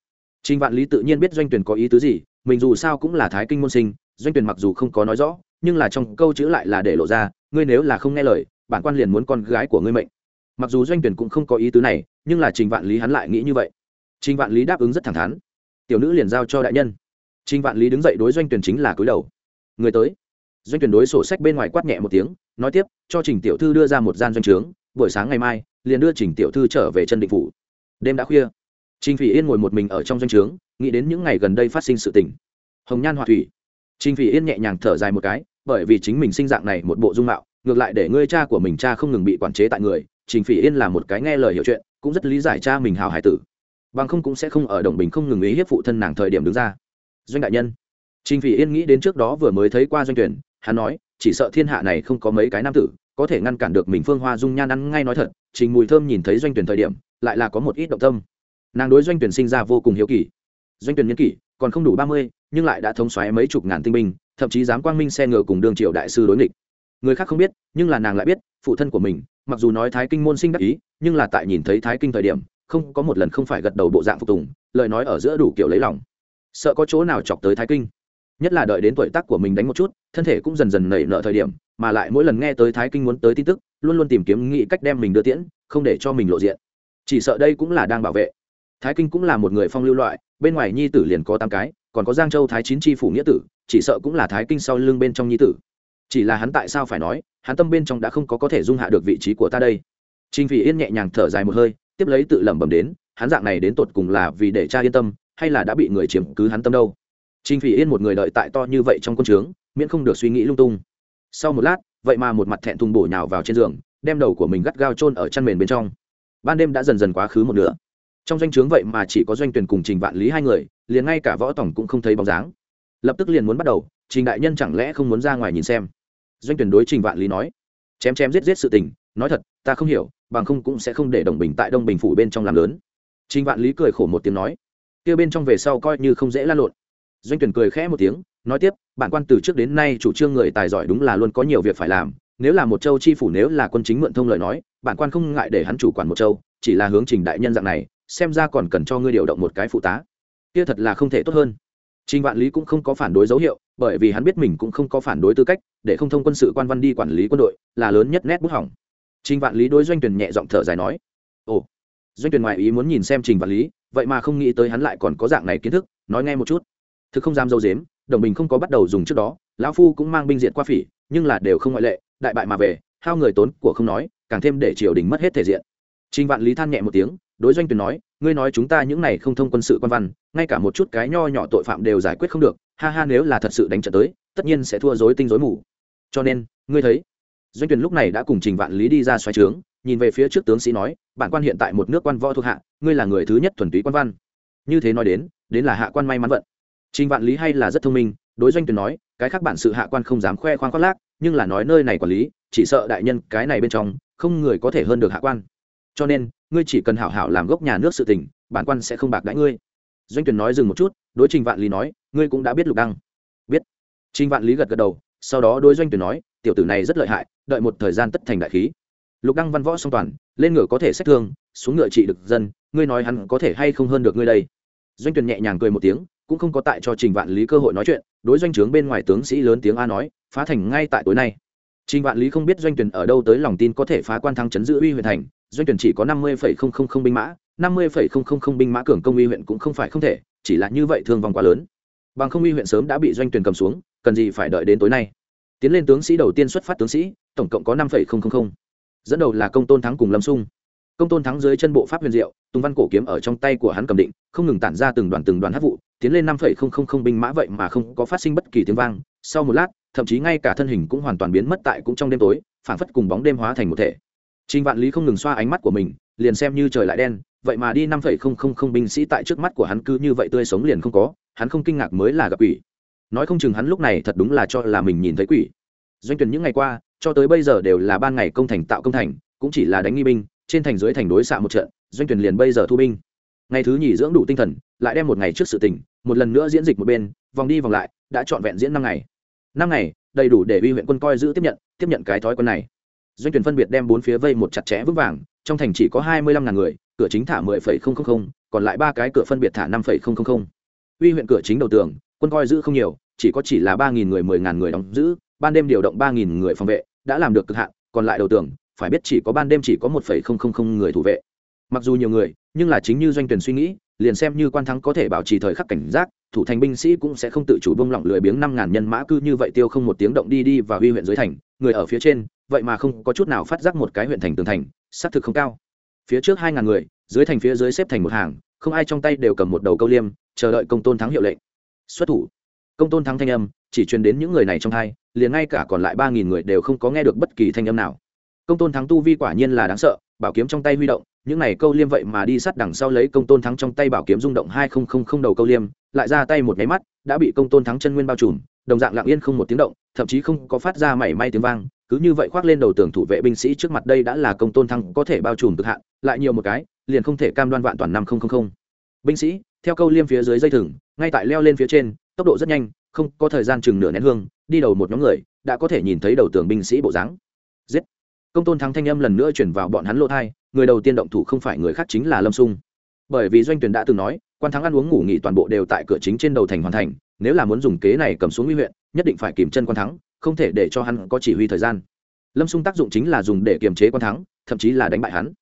Trình vạn lý tự nhiên biết doanh tuyển có ý tứ gì, mình dù sao cũng là thái kinh môn sinh, doanh tuyển mặc dù không có nói rõ, nhưng là trong câu chữ lại là để lộ ra, ngươi nếu là không nghe lời, bản quan liền muốn con gái của ngươi mệnh. Mặc dù doanh tuyển cũng không có ý tứ này, nhưng là trình vạn lý hắn lại nghĩ như vậy. Trình vạn lý đáp ứng rất thẳng thắn. Tiểu nữ liền giao cho đại nhân trình vạn lý đứng dậy đối doanh tuyển chính là cúi đầu. Người tới. Doanh tuyển đối sổ sách bên ngoài quát nhẹ một tiếng, nói tiếp, cho trình tiểu thư đưa ra một gian doanh trướng, buổi sáng ngày mai, liền đưa trình tiểu thư trở về chân định phủ. Đêm đã khuya. Trình phỉ yên ngồi một mình ở trong doanh trướng, nghĩ đến những ngày gần đây phát sinh sự tình. Hồng nhan Họa thủy. Trình phỉ yên nhẹ nhàng thở dài một cái, bởi vì chính mình sinh dạng này một bộ dung mạo, ngược lại để ngươi cha của mình cha không ngừng bị quản chế tại người, trình phỉ yên là một cái nghe lời hiểu chuyện, cũng rất lý giải cha mình hào hải tử. Bằng không cũng sẽ không ở đồng bình không ngừng ý hiếp phụ thân nàng thời điểm đứng ra doanh đại nhân. Trình phỉ yên nghĩ đến trước đó vừa mới thấy qua doanh tuyển, hắn nói, chỉ sợ thiên hạ này không có mấy cái nam tử, có thể ngăn cản được mình phương hoa dung nhan ăn ngay nói thật, trình mùi thơm nhìn thấy doanh tuyển thời điểm, lại là có một ít động tâm. Nàng đối doanh tuyển sinh ra vô cùng hiếu kỳ. Doanh tuyển nhân kỷ, còn không đủ ba mươi, nhưng lại đã thống xoáy mấy chục ngàn tinh binh, thậm chí dám quang minh xe ngựa cùng Đường triệu đại sư đối nghịch. Người khác không biết, nhưng là nàng lại biết, phụ thân của mình, mặc dù nói thái kinh môn sinh đắc ý, nhưng là tại nhìn thấy thái kinh thời điểm, không có một lần không phải gật đầu bộ dạng phục tùng, lời nói ở giữa đủ kiểu lấy lòng sợ có chỗ nào chọc tới thái kinh. Nhất là đợi đến tuổi tác của mình đánh một chút thân thể cũng dần dần nảy nợ thời điểm mà lại mỗi lần nghe tới thái kinh muốn tới tin tức luôn luôn tìm kiếm nghĩ cách đem mình đưa tiễn không để cho mình lộ diện. Chỉ sợ đây cũng là đang bảo vệ. Thái kinh cũng là một người phong lưu loại bên ngoài nhi tử liền có tám cái còn có giang châu thái chín tri phủ nghĩa tử chỉ sợ cũng là thái kinh sau lưng bên trong nhi tử. Chỉ là hắn tại sao phải nói hắn tâm bên trong đã không có có thể dung hạ được vị trí của ta đây. Trình Phỉ Yên nhẹ nhàng thở dài một hơi, tiếp lấy tự lẩm bẩm đến, hắn dạng này đến tột cùng là vì để cha yên tâm, hay là đã bị người chiếm cứ hắn tâm đâu? Trình Phỉ Yên một người đợi tại to như vậy trong quân trướng, miễn không được suy nghĩ lung tung. Sau một lát, vậy mà một mặt thẹn thùng bổ nhào vào trên giường, đem đầu của mình gắt gao chôn ở chăn mền bên trong. Ban đêm đã dần dần quá khứ một nửa. Trong doanh trướng vậy mà chỉ có doanh tuyển cùng Trình Vạn Lý hai người, liền ngay cả võ tổng cũng không thấy bóng dáng. Lập tức liền muốn bắt đầu, Trình đại nhân chẳng lẽ không muốn ra ngoài nhìn xem? Doanh tuyển đối Trình Vạn Lý nói, chém chém giết giết sự tình, nói thật, ta không hiểu, bằng không cũng sẽ không để đồng bình tại đông bình phủ bên trong làm lớn trình vạn lý cười khổ một tiếng nói kia bên trong về sau coi như không dễ la lộn. Doanh tuyển cười khẽ một tiếng, nói tiếp, bản quan từ trước đến nay chủ trương người tài giỏi đúng là luôn có nhiều việc phải làm, nếu là một châu chi phủ nếu là quân chính mượn thông lời nói, bản quan không ngại để hắn chủ quản một châu, chỉ là hướng trình đại nhân dạng này, xem ra còn cần cho ngươi điều động một cái phụ tá. Kia thật là không thể tốt hơn. Trình vạn lý cũng không có phản đối dấu hiệu, bởi vì hắn biết mình cũng không có phản đối tư cách, để không thông quân sự quan văn đi quản lý quân đội, là lớn nhất nét bút hỏng. Trình vạn lý đối doanh tuyển nhẹ giọng thở dài nói, ồ. Doanh tuyển ngoại ý muốn nhìn xem trình vạn lý vậy mà không nghĩ tới hắn lại còn có dạng này kiến thức, nói nghe một chút. Thực không dám dâu dếm, đồng bình không có bắt đầu dùng trước đó, lão phu cũng mang binh diện qua phỉ, nhưng là đều không ngoại lệ, đại bại mà về, hao người tốn của không nói, càng thêm để triều đình mất hết thể diện. Trình vạn lý than nhẹ một tiếng, đối doanh tuyển nói, ngươi nói chúng ta những này không thông quân sự quan văn, ngay cả một chút cái nho nhỏ tội phạm đều giải quyết không được, ha ha nếu là thật sự đánh trận tới, tất nhiên sẽ thua dối tinh dối mù. Cho nên, ngươi thấy, doanh tuyển lúc này đã cùng trình vạn lý đi ra xoáy trướng nhìn về phía trước tướng sĩ nói, bản quan hiện tại một nước quan võ thuộc hạ, ngươi là người thứ nhất thuần túy quan văn. Như thế nói đến đến là hạ quan may mắn vận. Trình vạn lý hay là rất thông minh, đối doanh tuyển nói, cái khác bản sự hạ quan không dám khoe khoang khoác lác, nhưng là nói nơi này quản lý, chỉ sợ đại nhân cái này bên trong, không người có thể hơn được hạ quan. Cho nên, ngươi chỉ cần hảo hảo làm gốc nhà nước sự tình, bản quan sẽ không bạc đãi ngươi. Doanh tuyển nói dừng một chút, đối trình vạn lý nói, ngươi cũng đã biết lục đăng. Biết. Trình vạn lý gật gật đầu, sau đó đối doanh tuyển nói, tiểu tử này rất lợi hại, đợi một thời gian tất thành đại khí lục đăng văn võ song toàn, lên ngựa có thể xét thương, xuống ngựa trị được dân, ngươi nói hắn có thể hay không hơn được ngươi đây? Doanh tuyển nhẹ nhàng cười một tiếng, cũng không có tại cho trình vạn lý cơ hội nói chuyện, đối doanh trướng bên ngoài tướng sĩ lớn tiếng a nói, phá thành ngay tại tối nay. Trình vạn lý không biết doanh tuyển ở đâu tới lòng tin có thể phá quan thắng chấn giữ uy huyện thành, doanh tuyển chỉ có năm mươi binh mã, năm mươi binh mã cường công uy huyện cũng không phải không thể, chỉ là như vậy thương vong quá lớn. Bằng không uy huyện sớm đã bị doanh tuyển cầm xuống, cần gì phải đợi đến tối nay? Tiến lên tướng sĩ đầu tiên xuất phát tướng sĩ, tổng cộng có năm dẫn đầu là công tôn thắng cùng lâm sung công tôn thắng dưới chân bộ pháp huyền diệu tùng văn cổ kiếm ở trong tay của hắn cầm định không ngừng tản ra từng đoàn từng đoàn hát vụ tiến lên năm phẩy không không không binh mã vậy mà không có phát sinh bất kỳ tiếng vang sau một lát thậm chí ngay cả thân hình cũng hoàn toàn biến mất tại cũng trong đêm tối phảng phất cùng bóng đêm hóa thành một thể Trình Vạn Lý không ngừng xoa ánh mắt của mình, liền xem như trời lại đen, vậy mà đi năm phẩy không không không binh sĩ tại trước mắt của hắn cứ như vậy tươi sống liền không có, hắn không kinh ngạc mới là gặp quỷ. Nói không chừng hắn lúc này thật đúng là cho là mình nhìn thấy quỷ. Doanh tuyển những ngày qua, cho tới bây giờ đều là ban ngày công thành tạo công thành, cũng chỉ là đánh nghi binh, trên thành dưới thành đối xạ một trận, doanh tuyển liền bây giờ thu binh. Ngày thứ nhì dưỡng đủ tinh thần, lại đem một ngày trước sự tình, một lần nữa diễn dịch một bên, vòng đi vòng lại, đã trọn vẹn diễn năm ngày. Năm ngày, đầy đủ để uy huyện quân coi giữ tiếp nhận, tiếp nhận cái thói quen này doanh tuyển phân biệt đem bốn phía vây một chặt chẽ vững vàng trong thành chỉ có hai mươi lăm ngàn người cửa chính thả mười phẩy không không không còn lại ba cái cửa phân biệt thả năm phẩy không không không uy huyện cửa chính đầu tường quân coi giữ không nhiều chỉ có chỉ là ba nghìn người mười ngàn người đóng giữ ban đêm điều động ba nghìn người phòng vệ đã làm được cực hạn, còn lại đầu tường, phải biết chỉ có ban đêm chỉ có một phẩy không không không người thủ vệ. Mặc dù nhiều người, nhưng là chính như doanh tuyển suy nghĩ, liền xem như quan thắng có thể bảo trì thời khắc cảnh giác, thủ thành binh sĩ cũng sẽ không tự chủ bông lỏng lười biếng năm ngàn nhân mã cư như vậy tiêu không một tiếng động đi đi và huy huyện dưới thành, người ở phía trên, vậy mà không có chút nào phát giác một cái huyện thành tường thành, xác thực không cao. Phía trước hai ngàn người, dưới thành phía dưới xếp thành một hàng, không ai trong tay đều cầm một đầu câu liêm, chờ đợi công tôn thắng hiệu lệnh. Xuất thủ. Công tôn thắng thanh âm, chỉ truyền đến những người này trong hai liền ngay cả còn lại ba nghìn người đều không có nghe được bất kỳ thanh âm nào. Công tôn thắng tu vi quả nhiên là đáng sợ, bảo kiếm trong tay huy động, những này câu liêm vậy mà đi sát đằng sau lấy công tôn thắng trong tay bảo kiếm rung động hai không không không đầu câu liêm, lại ra tay một nháy mắt, đã bị công tôn thắng chân nguyên bao trùm, đồng dạng lặng yên không một tiếng động, thậm chí không có phát ra mảy may tiếng vang, cứ như vậy khoác lên đầu tường thủ vệ binh sĩ trước mặt đây đã là công tôn thắng có thể bao trùm cực hạn, lại nhiều một cái, liền không thể cam đoan vạn toàn năm không không không. Binh sĩ, theo câu liêm phía dưới dây thừng, ngay tại leo lên phía trên, tốc độ rất nhanh, không có thời gian chừng nửa nén hương đi đầu một nhóm người, đã có thể nhìn thấy đầu tường binh sĩ bộ dáng. Giết! Công tôn thắng thanh âm lần nữa chuyển vào bọn hắn lỗ thai người đầu tiên động thủ không phải người khác chính là lâm sung. Bởi vì doanh tuyển đã từng nói, quan thắng ăn uống ngủ nghỉ toàn bộ đều tại cửa chính trên đầu thành hoàn thành, nếu là muốn dùng kế này cầm xuống nguy huyện, nhất định phải kìm chân quan thắng, không thể để cho hắn có chỉ huy thời gian. Lâm xung tác dụng chính là dùng để kiềm chế quan thắng, thậm chí là đánh bại hắn.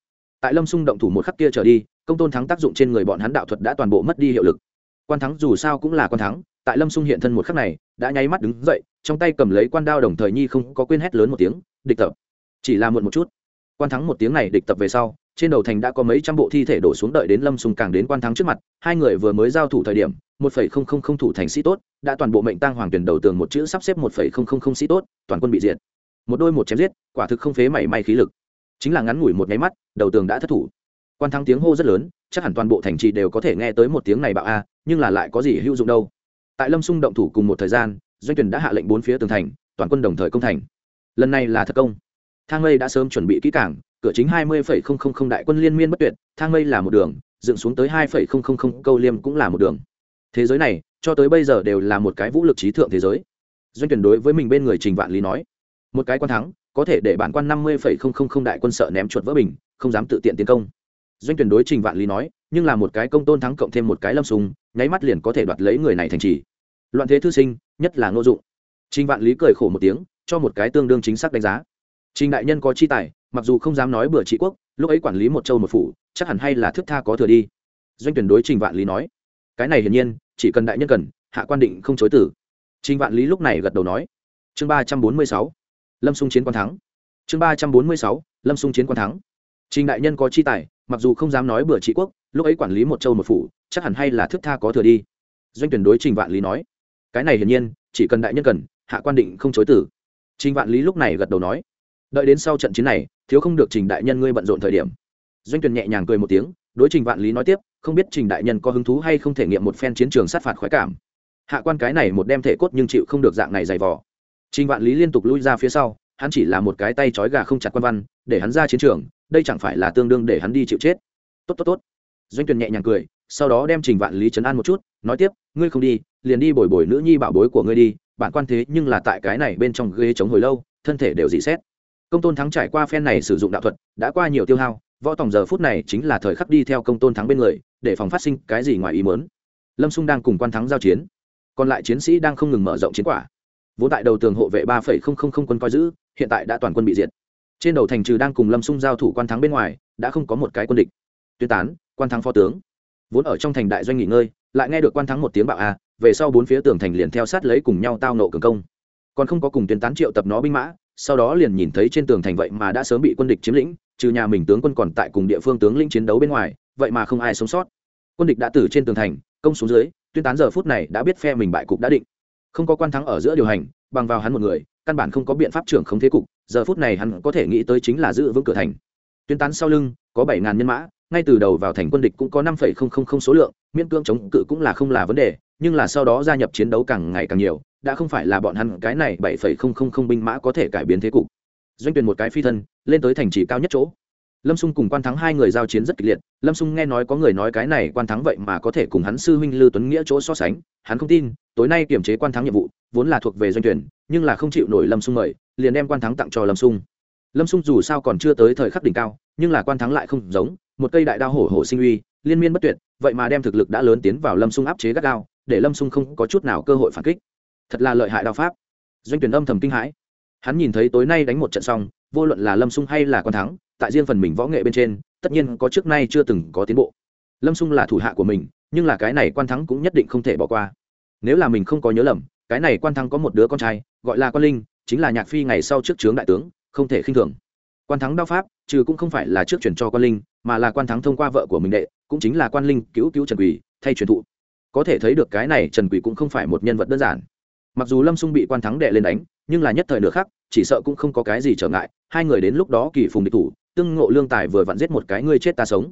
Tại lâm xung động thủ một khắc kia trở đi, công tôn thắng tác dụng trên người bọn hắn đạo thuật đã toàn bộ mất đi hiệu lực. Quan thắng dù sao cũng là quan thắng tại lâm sung hiện thân một khắc này, đã nháy mắt đứng dậy, trong tay cầm lấy quan đao đồng thời nhi không có quên hét lớn một tiếng, địch tập. Chỉ là muộn một chút. Quan thắng một tiếng này địch tập về sau, trên đầu thành đã có mấy trăm bộ thi thể đổ xuống đợi đến lâm sung càng đến quan thắng trước mặt, hai người vừa mới giao thủ thời điểm, một phẩy không không không thủ thành sĩ tốt, đã toàn bộ mệnh tăng hoàng tuyển đầu tường một chữ sắp xếp một phẩy không không không sĩ tốt, toàn quân bị diệt. Một đôi một chém giết, quả thực không phế mảy may khí lực. Chính là ngắn ngủi một nháy mắt, đầu tường đã thất thủ. Quan thắng tiếng hô rất lớn, chắc hẳn toàn bộ thành trì đều có thể nghe tới một tiếng này bạo a, nhưng là lại có gì hữu dụng đâu? Tại lâm xung động thủ cùng một thời gian, doanh tuyển đã hạ lệnh bốn phía tường thành, toàn quân đồng thời công thành. Lần này là thật công. Thang mây đã sớm chuẩn bị kỹ cảng cửa chính hai mươi đại quân liên miên bất tuyệt, thang mây là một đường, dựng xuống tới hai câu liêm cũng là một đường. Thế giới này, cho tới bây giờ đều là một cái vũ lực trí thượng thế giới. Doanh tuyển đối với mình bên người trình vạn lý nói, một cái quan thắng, có thể để bản quan năm mươi đại quân sợ ném chuột vỡ bình, không dám tự tiện tiến công doanh tuyển đối trình vạn lý nói, nhưng là một cái công tôn thắng cộng thêm một cái lâm sùng, nháy mắt liền có thể đoạt lấy người này thành trì. Loạn thế thư sinh, nhất là ngô dụng. Trình vạn lý cười khổ một tiếng, cho một cái tương đương chính xác đánh giá. Trình đại nhân có chi tài, mặc dù không dám nói bừa trị quốc, lúc ấy quản lý một châu một phủ, chắc hẳn hay là thức tha có thừa đi. Doanh tuyển đối trình vạn lý nói, cái này hiển nhiên, chỉ cần đại nhân cần, hạ quan định không chối tử. Trình vạn lý lúc này gật đầu nói, chương ba trăm bốn mươi sáu, lâm xung chiến quan thắng. Chương ba trăm bốn mươi sáu, lâm xung chiến quan thắng. Trình đại nhân có chi tài mặc dù không dám nói bừa trị quốc, lúc ấy quản lý một châu một phủ, chắc hẳn hay là thức tha có thừa đi. Doanh tuyển đối trình vạn lý nói, cái này hiển nhiên, chỉ cần đại nhân cần, hạ quan định không chối từ. Trình vạn lý lúc này gật đầu nói, đợi đến sau trận chiến này, thiếu không được trình đại nhân ngươi bận rộn thời điểm. Doanh tuyển nhẹ nhàng cười một tiếng, đối trình vạn lý nói tiếp, không biết trình đại nhân có hứng thú hay không thể nghiệm một phen chiến trường sát phạt khoái cảm. Hạ quan cái này một đem thể cốt nhưng chịu không được dạng này dày vò. Trình vạn lý liên tục lui ra phía sau, hắn chỉ là một cái tay trói gà không chặt quan văn, để hắn ra chiến trường đây chẳng phải là tương đương để hắn đi chịu chết. Tốt tốt tốt. Doanh tuyển nhẹ nhàng cười, sau đó đem trình vạn lý trấn an một chút, nói tiếp, ngươi không đi, liền đi bồi bồi nữ nhi bảo bối của ngươi đi, bản quan thế nhưng là tại cái này bên trong ghế chống hồi lâu, thân thể đều dị xét. Công tôn thắng trải qua phen này sử dụng đạo thuật, đã qua nhiều tiêu hao, võ tòng giờ phút này chính là thời khắc đi theo công tôn thắng bên người, để phòng phát sinh cái gì ngoài ý mớn lâm xung đang cùng quan thắng giao chiến, còn lại chiến sĩ đang không ngừng mở rộng chiến quả. Vốn tại đầu tường hộ vệ ba quân coi giữ, hiện tại đã toàn quân bị diệt trên đầu thành trừ đang cùng lâm xung giao thủ quan thắng bên ngoài, đã không có một cái quân địch. Tuyên tán, quan thắng phó tướng. Vốn ở trong thành đại doanh nghỉ ngơi, lại nghe được quan thắng một tiếng bạo a, về sau bốn phía tường thành liền theo sát lấy cùng nhau tao nộ cường công. Còn không có cùng tuyên tán triệu tập nó binh mã, sau đó liền nhìn thấy trên tường thành vậy mà đã sớm bị quân địch chiếm lĩnh, trừ nhà mình tướng quân còn tại cùng địa phương tướng lĩnh chiến đấu bên ngoài, vậy mà không ai sống sót. Quân địch đã từ trên tường thành, công xuống dưới, tuyên tán giờ phút này đã biết phe mình bại cục đã định. Không có quan thắng ở giữa điều hành, bằng vào hắn một người căn bản không có biện pháp trưởng không thế cục, giờ phút này hắn có thể nghĩ tới chính là giữ vững cửa thành. Tuyên tán sau lưng, có bảy ngàn nhân mã, ngay từ đầu vào thành quân địch cũng có năm phẩy không không không số lượng, miễn cưỡng chống cự cũng là không là vấn đề, nhưng là sau đó gia nhập chiến đấu càng ngày càng nhiều, đã không phải là bọn hắn cái này bảy phẩy không không không binh mã có thể cải biến thế cục. Doanh tuyển một cái phi thân, lên tới thành trì cao nhất chỗ lâm Sung cùng quan thắng hai người giao chiến rất kịch liệt. Lâm Sung nghe nói có người nói cái này quan thắng vậy mà có thể cùng hắn sư huynh lưu tuấn nghĩa chỗ so sánh. Hắn không tin, tối nay kiểm chế quan thắng nhiệm vụ, vốn là thuộc về doanh tuyển, nhưng là không chịu nổi lâm Sung mời, liền đem quan thắng tặng cho lâm Sung. lâm Sung dù sao còn chưa tới thời khắc đỉnh cao, nhưng là quan thắng lại không giống, một cây đại đao hổ hổ sinh uy, liên miên bất tuyệt, vậy mà đem thực lực đã lớn tiến vào lâm Sung áp chế gắt đao để lâm Sung không có chút nào cơ hội phản kích. Thật là lợi hại đao pháp. Doanh tuyển âm thầm kinh hãi. Hắn nhìn thấy tối nay đánh một trận xong vô luận là lâm xung hay là quan thắng, tại riêng phần mình võ nghệ bên trên, tất nhiên có trước nay chưa từng có tiến bộ. Lâm xung là thủ hạ của mình, nhưng là cái này quan thắng cũng nhất định không thể bỏ qua. Nếu là mình không có nhớ lầm, cái này quan thắng có một đứa con trai, gọi là quan linh, chính là nhạc phi ngày sau trước trướng đại tướng, không thể khinh thường. Quan thắng đao pháp, trừ cũng không phải là trước chuyển cho quan linh, mà là quan thắng thông qua vợ của mình đệ, cũng chính là quan linh cứu cứu trần quỳ, thay truyền thụ. Có thể thấy được cái này trần quỳ cũng không phải một nhân vật đơn giản. Mặc dù lâm xung bị quan thắng đệ lên đánh, nhưng là nhất thời nửa khác chỉ sợ cũng không có cái gì trở ngại, hai người đến lúc đó kỳ phùng địch thủ, tương ngộ lương tài vừa vặn giết một cái ngươi chết ta sống.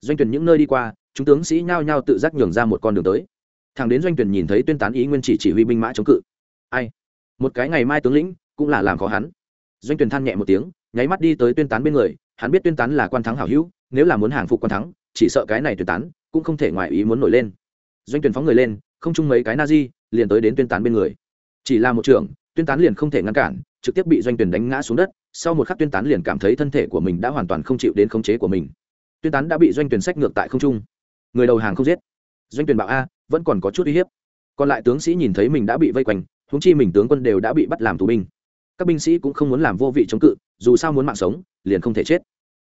Doanh tuyển những nơi đi qua, chúng tướng sĩ nhao nhao tự giác nhường ra một con đường tới. Thằng đến doanh tuyển nhìn thấy tuyên tán ý nguyên chỉ chỉ huy binh mã chống cự. Ai? Một cái ngày mai tướng lĩnh, cũng là làm khó hắn. Doanh tuyển than nhẹ một tiếng, nháy mắt đi tới tuyên tán bên người, hắn biết tuyên tán là quan thắng hảo hữu, nếu là muốn hàng phục quan thắng, chỉ sợ cái này tuyên tán cũng không thể ngoài ý muốn nổi lên. Doanh tuyển phóng người lên, không chung mấy cái na di, liền tới đến tuyên tán bên người. Chỉ là một trưởng, tuyên tán liền không thể ngăn cản trực tiếp bị doanh tuyển đánh ngã xuống đất, sau một khắc tuyên tán liền cảm thấy thân thể của mình đã hoàn toàn không chịu đến khống chế của mình. Tuyên tán đã bị doanh tuyển sách ngược tại không trung. Người đầu hàng không giết. Doanh tuyển bảo a, vẫn còn có chút uy hiếp. Còn lại tướng sĩ nhìn thấy mình đã bị vây quanh húng chi mình tướng quân đều đã bị bắt làm tù binh. Các binh sĩ cũng không muốn làm vô vị chống cự, dù sao muốn mạng sống, liền không thể chết.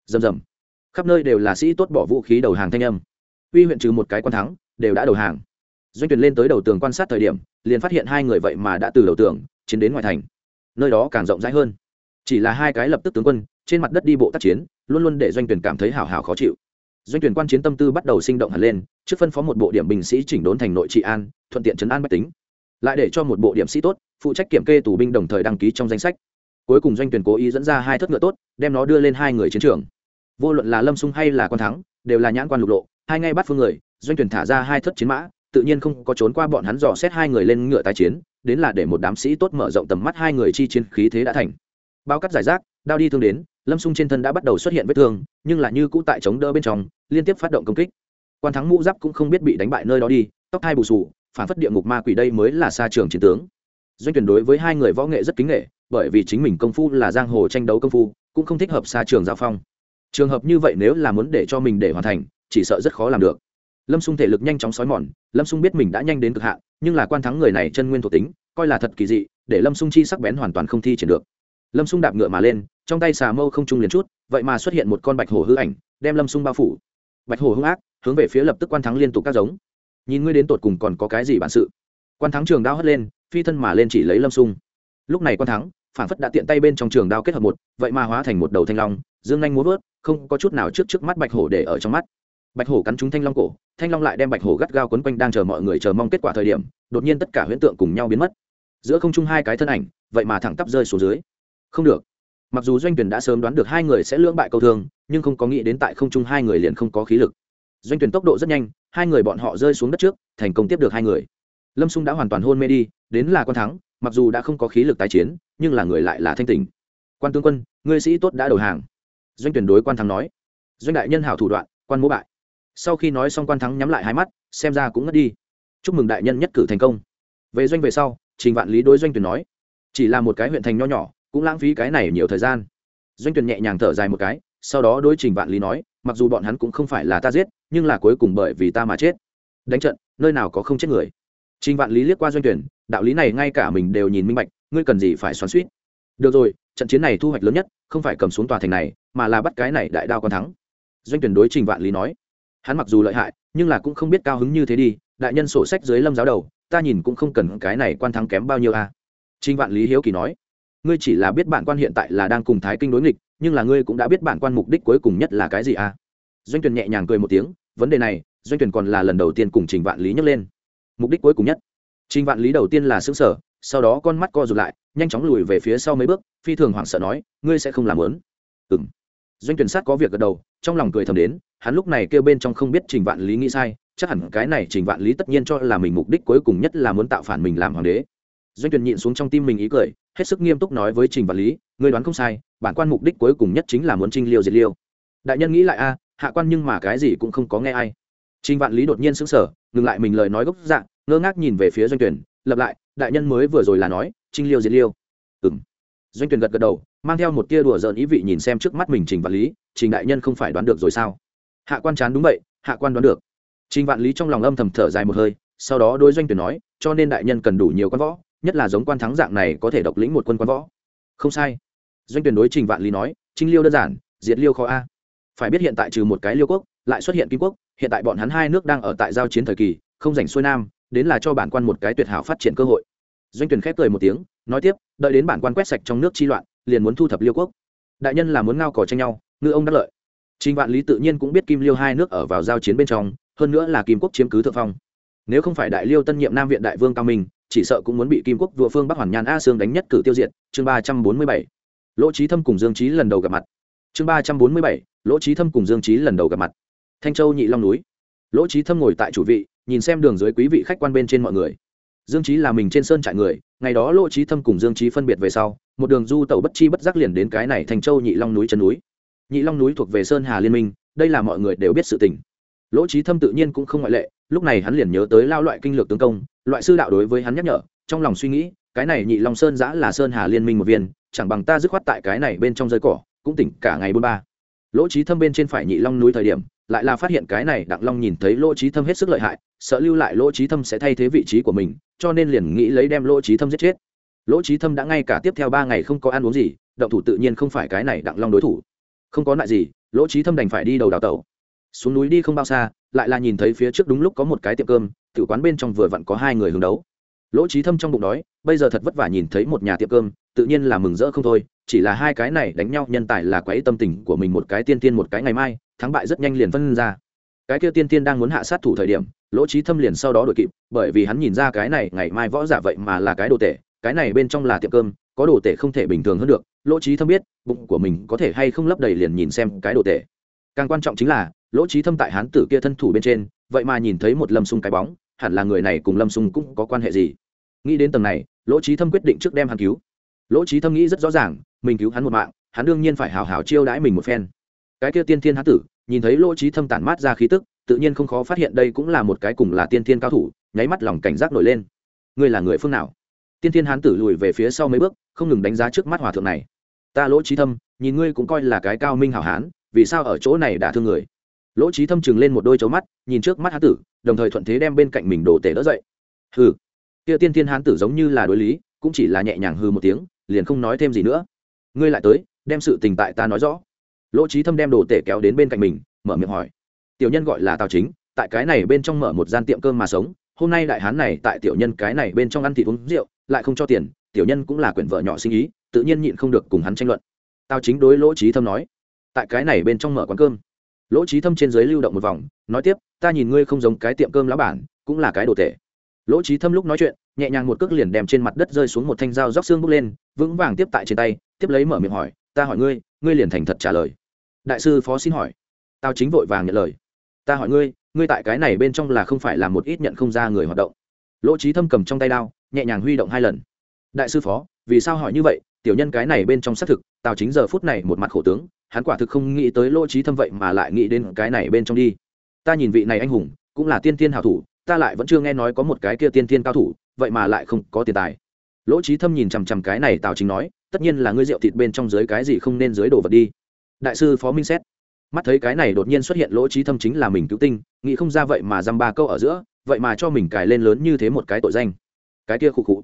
Rầm rầm. Khắp nơi đều là sĩ tốt bỏ vũ khí đầu hàng thanh âm. Uy huyện trừ một cái quan thắng, đều đã đầu hàng. Doanh tuyển lên tới đầu tường quan sát thời điểm, liền phát hiện hai người vậy mà đã từ đầu tường, chiến đến ngoài thành nơi đó càng rộng rãi hơn. Chỉ là hai cái lập tức tướng quân, trên mặt đất đi bộ tác chiến, luôn luôn để doanh tuyển cảm thấy hào hào khó chịu. Doanh tuyển quan chiến tâm tư bắt đầu sinh động hẳn lên, trước phân phó một bộ điểm binh sĩ chỉnh đốn thành nội trị an, thuận tiện chấn an bách tính. Lại để cho một bộ điểm sĩ tốt, phụ trách kiểm kê tù binh đồng thời đăng ký trong danh sách. Cuối cùng doanh tuyển cố ý dẫn ra hai thất ngựa tốt, đem nó đưa lên hai người chiến trường. Vô luận là lâm sung hay là quan thắng, đều là nhãn quan lục lộ, hai ngay bắt phương người, doanh tuyển thả ra hai thất chiến mã, tự nhiên không có trốn qua bọn hắn dò xét hai người lên ngựa tái chiến đến là để một đám sĩ tốt mở rộng tầm mắt hai người chi chiến khí thế đã thành. Bao cắt giải rác, đao đi thương đến, lâm sung trên thân đã bắt đầu xuất hiện vết thương, nhưng là như cũ tại chống đỡ bên trong, liên tiếp phát động công kích. Quan thắng mũ giáp cũng không biết bị đánh bại nơi đó đi, tóc hai bù sù phản phất địa ngục ma quỷ đây mới là xa trường chiến tướng. Doanh tuyển đối với hai người võ nghệ rất kính nghệ, bởi vì chính mình công phu là giang hồ tranh đấu công phu, cũng không thích hợp xa trường giao phong. Trường hợp như vậy nếu là muốn để cho mình để hoàn thành, chỉ sợ rất khó làm được lâm xung thể lực nhanh chóng sói mòn, lâm xung biết mình đã nhanh đến cực hạn, nhưng là quan thắng người này chân nguyên thuộc tính, coi là thật kỳ dị, để lâm xung chi sắc bén hoàn toàn không thi triển được. Lâm xung đạp ngựa mà lên, trong tay xà mâu không trung liền chút, vậy mà xuất hiện một con bạch hổ hư ảnh, đem lâm xung bao phủ. Bạch hổ hung ác, hướng về phía lập tức quan thắng liên tục các giống. Nhìn ngươi đến tột cùng còn có cái gì bản sự? Quan thắng trường đao hất lên, phi thân mà lên chỉ lấy lâm xung lúc này quan thắng, phản phất đã tiện tay bên trong trường đao kết hợp một, vậy mà hóa thành một đầu thanh long, dương nhanh muốn vớt, không có chút nào trước trước mắt bạch hổ để ở trong mắt bạch hổ cắn trúng thanh long cổ, thanh long lại đem bạch hổ gắt gao quấn quanh đang chờ mọi người chờ mong kết quả thời điểm, đột nhiên tất cả huyễn tượng cùng nhau biến mất. Giữa không trung hai cái thân ảnh, vậy mà thẳng tắp rơi xuống dưới. Không được. Mặc dù doanh tuyển đã sớm đoán được hai người sẽ lưỡng bại câu thương, nhưng không có nghĩ đến tại không trung hai người liền không có khí lực. Doanh tuyển tốc độ rất nhanh, hai người bọn họ rơi xuống đất trước, thành công tiếp được hai người. Lâm xung đã hoàn toàn hôn mê đi, đến là quan thắng, mặc dù đã không có khí lực tái chiến, nhưng là người lại là thanh tỉnh quan tướng quân, ngươi sĩ tốt đã đầu hàng. Doanh tuyển đối quan thắng nói. Doanh đại nhân hảo thủ đoạn, quan mỗ bại sau khi nói xong quan thắng nhắm lại hai mắt, xem ra cũng ngất đi. Chúc mừng đại nhân nhất cử thành công. Về doanh về sau, trình vạn lý đối doanh tuyển nói, chỉ là một cái huyện thành nho nhỏ, cũng lãng phí cái này nhiều thời gian. Doanh tuyển nhẹ nhàng thở dài một cái, sau đó đối trình vạn lý nói, mặc dù bọn hắn cũng không phải là ta giết, nhưng là cuối cùng bởi vì ta mà chết. Đánh trận, nơi nào có không chết người. Trình vạn lý liếc qua doanh tuyển, đạo lý này ngay cả mình đều nhìn minh bạch, ngươi cần gì phải xoắn suýt. Được rồi, trận chiến này thu hoạch lớn nhất, không phải cầm xuống tòa thành này, mà là bắt cái này đại đao còn thắng. Doanh tuyển đối trình vạn lý nói hắn mặc dù lợi hại, nhưng là cũng không biết cao hứng như thế đi, đại nhân sổ sách dưới lâm giáo đầu, ta nhìn cũng không cần cái này quan thắng kém bao nhiêu a à. trinh vạn lý hiếu kỳ nói, ngươi chỉ là biết bản quan hiện tại là đang cùng thái kinh đối nghịch, nhưng là ngươi cũng đã biết bản quan mục đích cuối cùng nhất là cái gì a à? doanh tuyển nhẹ nhàng cười một tiếng, vấn đề này, doanh tuyển còn là lần đầu tiên cùng trình vạn lý nhắc lên mục đích cuối cùng nhất trình vạn lý đầu tiên là xứng sở sau đó con mắt co rụt lại, nhanh chóng lùi về phía sau mấy bước, phi thường hoảng sợ nói, ngươi sẽ không làm lớn ừm doanh tuyển sát có việc gật đầu, trong lòng cười thầm đến hắn lúc này kêu bên trong không biết trình vạn lý nghĩ sai, chắc hẳn cái này trình vạn lý tất nhiên cho là mình mục đích cuối cùng nhất là muốn tạo phản mình làm hoàng đế. Doanh tuyển nhịn xuống trong tim mình ý cười, hết sức nghiêm túc nói với trình vạn lý, ngươi đoán không sai, bản quan mục đích cuối cùng nhất chính là muốn trinh liêu diệt liêu. Đại nhân nghĩ lại a, hạ quan nhưng mà cái gì cũng không có nghe ai. Trình vạn lý đột nhiên sững sờ, ngừng lại mình lời nói gốc dạng ngơ ngác nhìn về phía doanh tuyển lập lại, đại nhân mới vừa rồi là nói, trinh liêu diệt liêu. Ừm. Doanh tuyển gật gật đầu, mang theo một tia đùa giỡn ý vị nhìn xem trước mắt mình trình vạn lý, trình đại nhân không phải đoán được rồi sao? Hạ quan chán đúng vậy, hạ quan đoán được. Trình vạn lý trong lòng âm thầm thở dài một hơi, sau đó đôi doanh tuyển nói, cho nên đại nhân cần đủ nhiều quan võ, nhất là giống quan thắng dạng này có thể độc lĩnh một quân quan võ. Không sai. Doanh tuyển đối trình vạn lý nói, trinh liêu đơn giản, diệt liêu khó a. Phải biết hiện tại trừ một cái liêu quốc, lại xuất hiện kim quốc, hiện tại bọn hắn hai nước đang ở tại giao chiến thời kỳ, không rảnh xuôi nam, đến là cho bản quan một cái tuyệt hảo phát triển cơ hội. Doanh tuyển khép cười một tiếng, nói tiếp, đợi đến bản quan quét sạch trong nước chi loạn, liền muốn thu thập liêu quốc. Đại nhân là muốn ngao cò tranh nhau, ngư ông đắc lợi trình vạn lý tự nhiên cũng biết kim liêu hai nước ở vào giao chiến bên trong, hơn nữa là kim quốc chiếm cứ thượng phong. Nếu không phải đại liêu tân nhiệm nam viện đại vương cao minh, chỉ sợ cũng muốn bị kim quốc vua phương bắc hoàn nhan a sương đánh nhất cử tiêu diệt, chương ba trăm bốn mươi bảy. Lỗ Chí thâm cùng dương Chí lần đầu gặp mặt. Chương ba trăm bốn mươi bảy, lỗ Chí thâm cùng dương Chí lần đầu gặp mặt. Thanh châu nhị long núi. Lỗ Chí thâm ngồi tại chủ vị, nhìn xem đường dưới quý vị khách quan bên trên mọi người. Dương Chí là mình trên sơn trại người, ngày đó lỗ Chí thâm cùng dương Chí phân biệt về sau, một đường du tẩu bất chi bất giác liền đến cái này Thanh châu nhị long núi chân núi nhị long núi thuộc về sơn hà liên minh, đây là mọi người đều biết sự tình. Lỗ trí thâm tự nhiên cũng không ngoại lệ, lúc này hắn liền nhớ tới lao loại kinh lược tướng công, loại sư đạo đối với hắn nhắc nhở, trong lòng suy nghĩ, cái này nhị long sơn giã là sơn hà liên minh một viên, chẳng bằng ta dứt khoát tại cái này bên trong rơi cỏ, cũng tỉnh cả ngày bôn ba. Lỗ trí thâm bên trên phải nhị long núi thời điểm, lại là phát hiện cái này đặng long nhìn thấy lỗ trí thâm hết sức lợi hại, sợ lưu lại lỗ trí thâm sẽ thay thế vị trí của mình, cho nên liền nghĩ lấy đem lỗ trí thâm giết chết. Lỗ trí thâm đã ngay cả tiếp theo ba ngày không có ăn uống gì, động thủ tự nhiên không phải cái này đặng long đối thủ không có lại gì, lỗ trí thâm đành phải đi đầu đào tẩu. Xuống núi đi không bao xa, lại là nhìn thấy phía trước đúng lúc có một cái tiệm cơm tự quán bên trong vừa vặn có hai người hướng đấu. Lỗ trí thâm trong bụng đói bây giờ thật vất vả nhìn thấy một nhà tiệm cơm, tự nhiên là mừng rỡ không thôi, chỉ là hai cái này đánh nhau nhân tài là quấy tâm tình của mình một cái tiên tiên một cái ngày mai, thắng bại rất nhanh liền phân ra. Cái kia tiên tiên đang muốn hạ sát thủ thời điểm, lỗ trí thâm liền sau đó đội kịp, bởi vì hắn nhìn ra cái này ngày mai võ giả vậy mà là cái đồ tể, cái này bên trong là tiệm cơm, có đồ tể không thể bình thường hơn được lỗ trí thâm biết, bụng của mình có thể hay không lấp đầy liền nhìn xem cái đồ tệ càng quan trọng chính là, lỗ trí thâm tại hán tử kia thân thủ bên trên, vậy mà nhìn thấy một lâm sung cái bóng, hẳn là người này cùng lâm sung cũng có quan hệ gì? Nghĩ đến tầng này, lỗ trí thâm quyết định trước đem hắn cứu. Lỗ trí thâm nghĩ rất rõ ràng, mình cứu hắn một mạng, hắn đương nhiên phải hào hào chiêu đãi mình một phen. Cái kia tiên thiên hán tử, nhìn thấy lỗ trí thâm tản mát ra khí tức, tự nhiên không khó phát hiện đây cũng là một cái cùng là tiên thiên cao thủ, nháy mắt lòng cảnh giác nổi lên. Ngươi là người phương nào? Tiên thiên hán tử lùi về phía sau mấy bước, không ngừng đánh giá trước mắt hòa thượng này. Ta lỗ trí thâm, nhìn ngươi cũng coi là cái cao minh hảo hán, vì sao ở chỗ này đã thương người? Lỗ trí thâm chừng lên một đôi chấu mắt, nhìn trước mắt hán tử, đồng thời thuận thế đem bên cạnh mình đổ tể đỡ dậy. Hừ. Kia tiên thiên hán tử giống như là đối lý, cũng chỉ là nhẹ nhàng hư một tiếng, liền không nói thêm gì nữa. Ngươi lại tới, đem sự tình tại ta nói rõ. Lỗ trí thâm đem đồ tể kéo đến bên cạnh mình, mở miệng hỏi. Tiểu nhân gọi là tào chính, tại cái này bên trong mở một gian tiệm cơm mà sống, hôm nay đại hán này tại tiểu nhân cái này bên trong ăn thịt uống rượu lại không cho tiền, tiểu nhân cũng là quyển vợ nhỏ sinh ý, tự nhiên nhịn không được cùng hắn tranh luận. Tào chính đối lỗ trí thâm nói, tại cái này bên trong mở quán cơm. Lỗ trí thâm trên dưới lưu động một vòng, nói tiếp, ta nhìn ngươi không giống cái tiệm cơm lá bản, cũng là cái đồ tệ. lỗ trí thâm lúc nói chuyện, nhẹ nhàng một cước liền đem trên mặt đất rơi xuống một thanh dao róc xương bước lên, vững vàng tiếp tại trên tay, tiếp lấy mở miệng hỏi, ta hỏi ngươi ngươi liền thành thật trả lời. Đại sư phó xin hỏi. Tao chính vội vàng nhận lời. Ta hỏi ngươi ngươi tại cái này bên trong là không phải là một ít nhận không ra người hoạt động. Lỗ trí thâm cầm trong tay đao nhẹ nhàng huy động hai lần. Đại sư phó, vì sao hỏi như vậy? Tiểu nhân cái này bên trong xác thực, tào chính giờ phút này một mặt khổ tướng, hắn quả thực không nghĩ tới lỗ trí thâm vậy mà lại nghĩ đến cái này bên trong đi. Ta nhìn vị này anh hùng, cũng là tiên tiên hảo thủ, ta lại vẫn chưa nghe nói có một cái kia tiên tiên cao thủ, vậy mà lại không có tiền tài. Lỗ trí thâm nhìn chằm chằm cái này tào chính nói, tất nhiên là ngươi rượu thịt bên trong dưới cái gì không nên dưới đồ vật đi. Đại sư phó minh xét. Mắt thấy cái này đột nhiên xuất hiện lỗ trí thâm chính là mình cứu tinh, nghĩ không ra vậy mà dăm ba câu ở giữa, vậy mà cho mình cài lên lớn như thế một cái tội danh cái kia khụ khụ.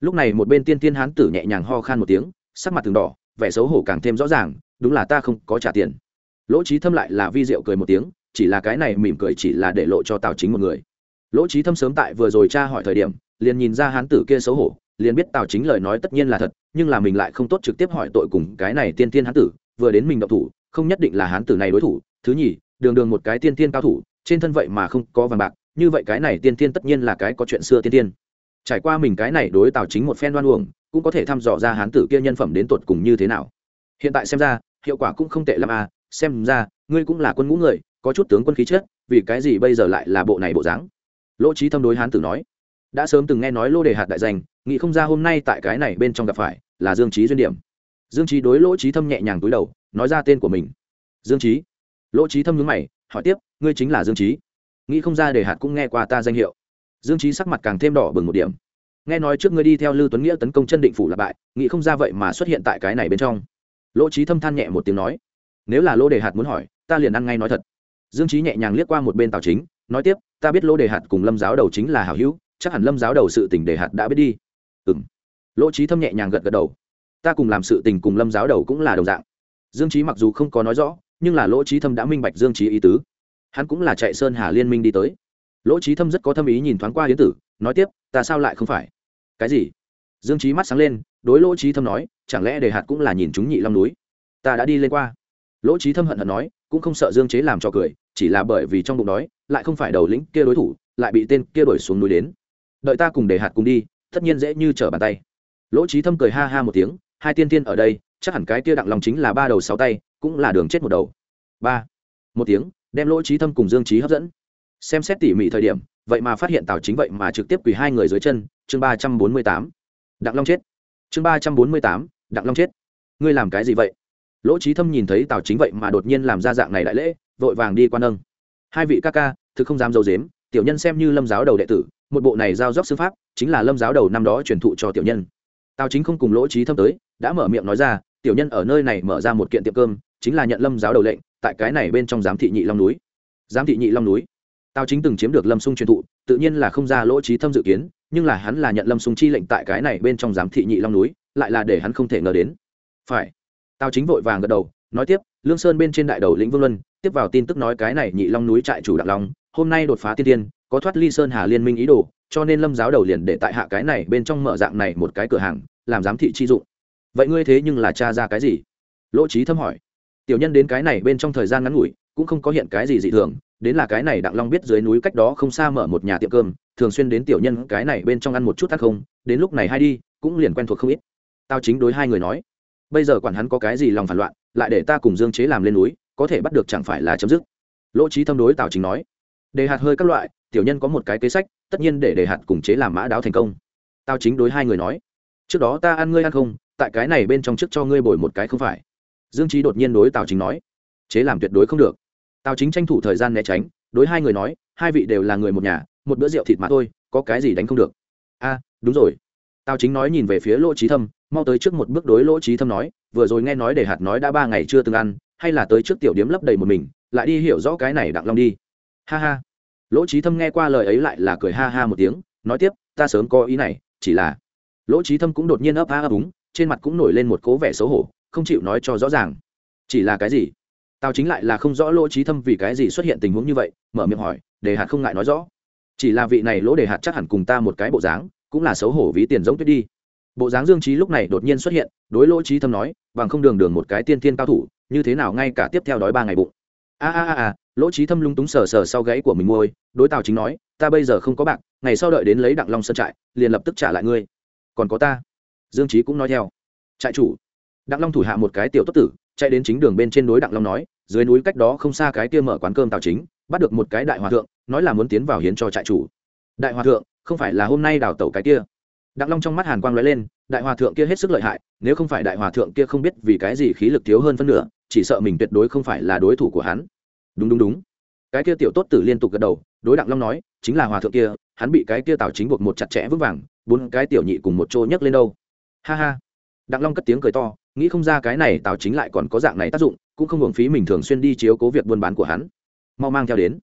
Lúc này một bên tiên tiên hán tử nhẹ nhàng ho khan một tiếng, sắc mặt từng đỏ, vẻ xấu hổ càng thêm rõ ràng, đúng là ta không có trả tiền. Lỗ trí thâm lại là vi diệu cười một tiếng, chỉ là cái này mỉm cười chỉ là để lộ cho tào chính một người. Lỗ trí thâm sớm tại vừa rồi tra hỏi thời điểm, liền nhìn ra hán tử kia xấu hổ, liền biết tào chính lời nói tất nhiên là thật, nhưng là mình lại không tốt trực tiếp hỏi tội cùng cái này tiên tiên hán tử, vừa đến mình độc thủ, không nhất định là hán tử này đối thủ. Thứ nhì, đường đường một cái tiên tiên cao thủ, trên thân vậy mà không có vàng bạc, như vậy cái này tiên tiên tất nhiên là cái có chuyện xưa tiên tiên trải qua mình cái này đối tào chính một phen đoan uổng, cũng có thể thăm dò ra hán tử kia nhân phẩm đến tột cùng như thế nào. Hiện tại xem ra, hiệu quả cũng không tệ l à xem ra, ngươi cũng là quân ngũ người, có chút tướng quân khí chết vì cái gì bây giờ lại là bộ này bộ dáng? Lỗ trí thâm đối hán tử nói, đã sớm từng nghe nói lô đề hạt đại danh, nghĩ không ra hôm nay tại cái này bên trong gặp phải, là dương trí duyên điểm. Dương trí đối lỗ trí thâm nhẹ nhàng túi đầu, nói ra tên của mình. Dương trí lỗ trí thâm nhướng mày, hỏi tiếp, ngươi chính là dương trí nghĩ không ra đề hạt cũng nghe qua ta danh hiệu dương trí sắc mặt càng thêm đỏ bừng một điểm. Nghe nói trước ngươi đi theo lưu tuấn nghĩa tấn công chân định phủ là bại, nghĩ không ra vậy mà xuất hiện tại cái này bên trong. Lỗ trí thâm than nhẹ một tiếng nói, nếu là lỗ đề hạt muốn hỏi, ta liền ăn ngay nói thật. Dương trí nhẹ nhàng liếc qua một bên tào chính, nói tiếp, ta biết lỗ đề hạt cùng lâm giáo đầu chính là hảo hữu, chắc hẳn lâm giáo đầu sự tình đề hạt đã biết đi. Ừ m lỗ trí thâm nhẹ nhàng gật gật đầu, ta cùng làm sự tình cùng lâm giáo đầu cũng là đồng dạng. Dương trí mặc dù không có nói rõ, nhưng là lỗ trí thâm đã minh bạch dương trí ý tứ. Hắn cũng là chạy sơn hà liên minh đi tới lỗ trí thâm rất có thâm ý nhìn thoáng qua yến tử, nói tiếp, ta sao lại không phải? Cái gì? Dương trí mắt sáng lên, đối lỗ trí thâm nói, chẳng lẽ đề hạt cũng là nhìn chúng nhị long núi? Ta đã đi lên qua. Lỗ trí thâm hận hận nói, cũng không sợ dương chế làm cho cười, chỉ là bởi vì trong bụng đói, lại không phải đầu lĩnh kia đối thủ, lại bị tên kia đuổi xuống núi đến. Đợi ta cùng đề hạt cùng đi, tất nhiên dễ như trở bàn tay. Lỗ trí thâm cười ha ha một tiếng, hai tiên tiên ở đây, chắc hẳn cái kia đặng lòng chính là ba đầu sáu tay, cũng là đường chết một đầu. Ba. Một tiếng, đem lỗ trí thâm cùng dương trí hấp dẫn xem xét tỉ mỉ thời điểm, vậy mà phát hiện tào chính vậy mà trực tiếp quỳ hai người dưới chân, chương ba trăm bốn mươi tám. Đặng long chết. Chương ba trăm bốn mươi tám, đặng long chết. Ngươi làm cái gì vậy? Lỗ trí thâm nhìn thấy tào chính vậy mà đột nhiên làm ra dạng này đại lễ, vội vàng đi quan âng hai vị ca ca, thực không dám dâu dếm tiểu nhân xem như lâm giáo đầu đệ tử, một bộ này giao dốc sư pháp, chính là lâm giáo đầu năm đó truyền thụ cho tiểu nhân. Tào chính không cùng lỗ trí thâm tới, đã mở miệng nói ra, tiểu nhân ở nơi này mở ra một kiện tiệm cơm, chính là nhận lâm giáo đầu lệnh, tại cái này bên trong giám thị nhị long núi. Giám thị nhị long núi tào chính từng chiếm được lâm sung truyền thụ, tự nhiên là không ra lỗ trí thâm dự kiến, nhưng là hắn là nhận lâm sung chi lệnh tại cái này bên trong giám thị nhị long núi, lại là để hắn không thể ngờ đến. Phải. Tào chính vội vàng gật đầu, nói tiếp, lương sơn bên trên đại đầu lĩnh vương luân, tiếp vào tin tức nói cái này nhị long núi trại chủ đặng long, hôm nay đột phá tiên tiên, có thoát ly sơn hà liên minh ý đồ, cho nên lâm giáo đầu liền để tại hạ cái này bên trong mở dạng này một cái cửa hàng, làm giám thị chi dụng. Vậy ngươi thế nhưng là cha ra cái gì? Lỗ trí thâm hỏi. Tiểu nhân đến cái này bên trong thời gian ngắn ngủi cũng không có hiện cái gì dị thường, đến là cái này đặng long biết dưới núi cách đó không xa mở một nhà tiệm cơm, thường xuyên đến tiểu nhân cái này bên trong ăn một chút ăn không, đến lúc này hay đi, cũng liền quen thuộc không ít. Tao chính đối hai người nói, bây giờ quản hắn có cái gì lòng phản loạn, lại để ta cùng dương chế làm lên núi, có thể bắt được chẳng phải là chấm dứt. Lỗ trí thâm đối tào chính nói, đề hạt hơi các loại, tiểu nhân có một cái kế sách, tất nhiên để đề hạt cùng chế làm mã đáo thành công. Tao chính đối hai người nói, trước đó ta ăn ngươi ăn không, tại cái này bên trong trước cho ngươi bồi một cái không phải. Dương trí đột nhiên đối tào chính nói, chế làm tuyệt đối không được tào chính tranh thủ thời gian né tránh, đối hai người nói, hai vị đều là người một nhà, một bữa rượu thịt mà thôi, có cái gì đánh không được. A, đúng rồi. Tào chính nói nhìn về phía lỗ trí thâm, mau tới trước một bước đối lỗ trí thâm nói, vừa rồi nghe nói để hạt nói đã ba ngày chưa từng ăn, hay là tới trước tiểu điếm lấp đầy một mình, lại đi hiểu rõ cái này đặng long đi. Ha ha. Lỗ trí thâm nghe qua lời ấy lại là cười ha ha một tiếng, nói tiếp, ta sớm có ý này, chỉ là lỗ trí thâm cũng đột nhiên ấp a ấp úng, trên mặt cũng nổi lên một cố vẻ xấu hổ, không chịu nói cho rõ ràng. Chỉ là cái gì? Tao chính lại là không rõ lỗ trí thâm vì cái gì xuất hiện tình huống như vậy, mở miệng hỏi, đề hạt không ngại nói rõ. Chỉ là vị này lỗ đề hạt chắc hẳn cùng ta một cái bộ dáng, cũng là xấu hổ ví tiền giống tuyết đi. Bộ dáng dương trí lúc này đột nhiên xuất hiện, đối lỗ trí thâm nói, bằng không đường đường một cái tiên tiên cao thủ, như thế nào ngay cả tiếp theo đói ba ngày bụng. A a a a, lỗ trí thâm lung túng sờ sờ sau gáy của mình môi, đối tào chính nói, ta bây giờ không có bạc, ngày sau đợi đến lấy đặng long sơn trại, liền lập tức trả lại ngươi. Còn có ta. Dương trí cũng nói theo. Trại chủ. Đặng long thủ hạ một cái tiểu tốt tử, chạy đến chính đường bên trên đối đặng long nói dưới núi cách đó không xa cái kia mở quán cơm tào chính, bắt được một cái đại hòa thượng, nói là muốn tiến vào hiến cho trại chủ. Đại hòa thượng, không phải là hôm nay đào tẩu cái kia. Đặng long trong mắt hàn quang lóe lên, đại hòa thượng kia hết sức lợi hại, nếu không phải đại hòa thượng kia không biết vì cái gì khí lực thiếu hơn phân nửa, chỉ sợ mình tuyệt đối không phải là đối thủ của hắn. Đúng đúng đúng. Cái kia tiểu tốt tử liên tục gật đầu, đối đặng long nói, chính là hòa thượng kia, hắn bị cái kia tào chính buộc một chặt chẽ vững vàng, bốn cái tiểu nhị cùng một chỗ nhấc lên đâu. Ha ha. Đặng long cất tiếng cười to nghĩ không ra cái này tào chính lại còn có dạng này tác dụng, cũng không hưởng phí mình thường xuyên đi chiếu cố việc buôn bán của hắn. Mau mang theo đến.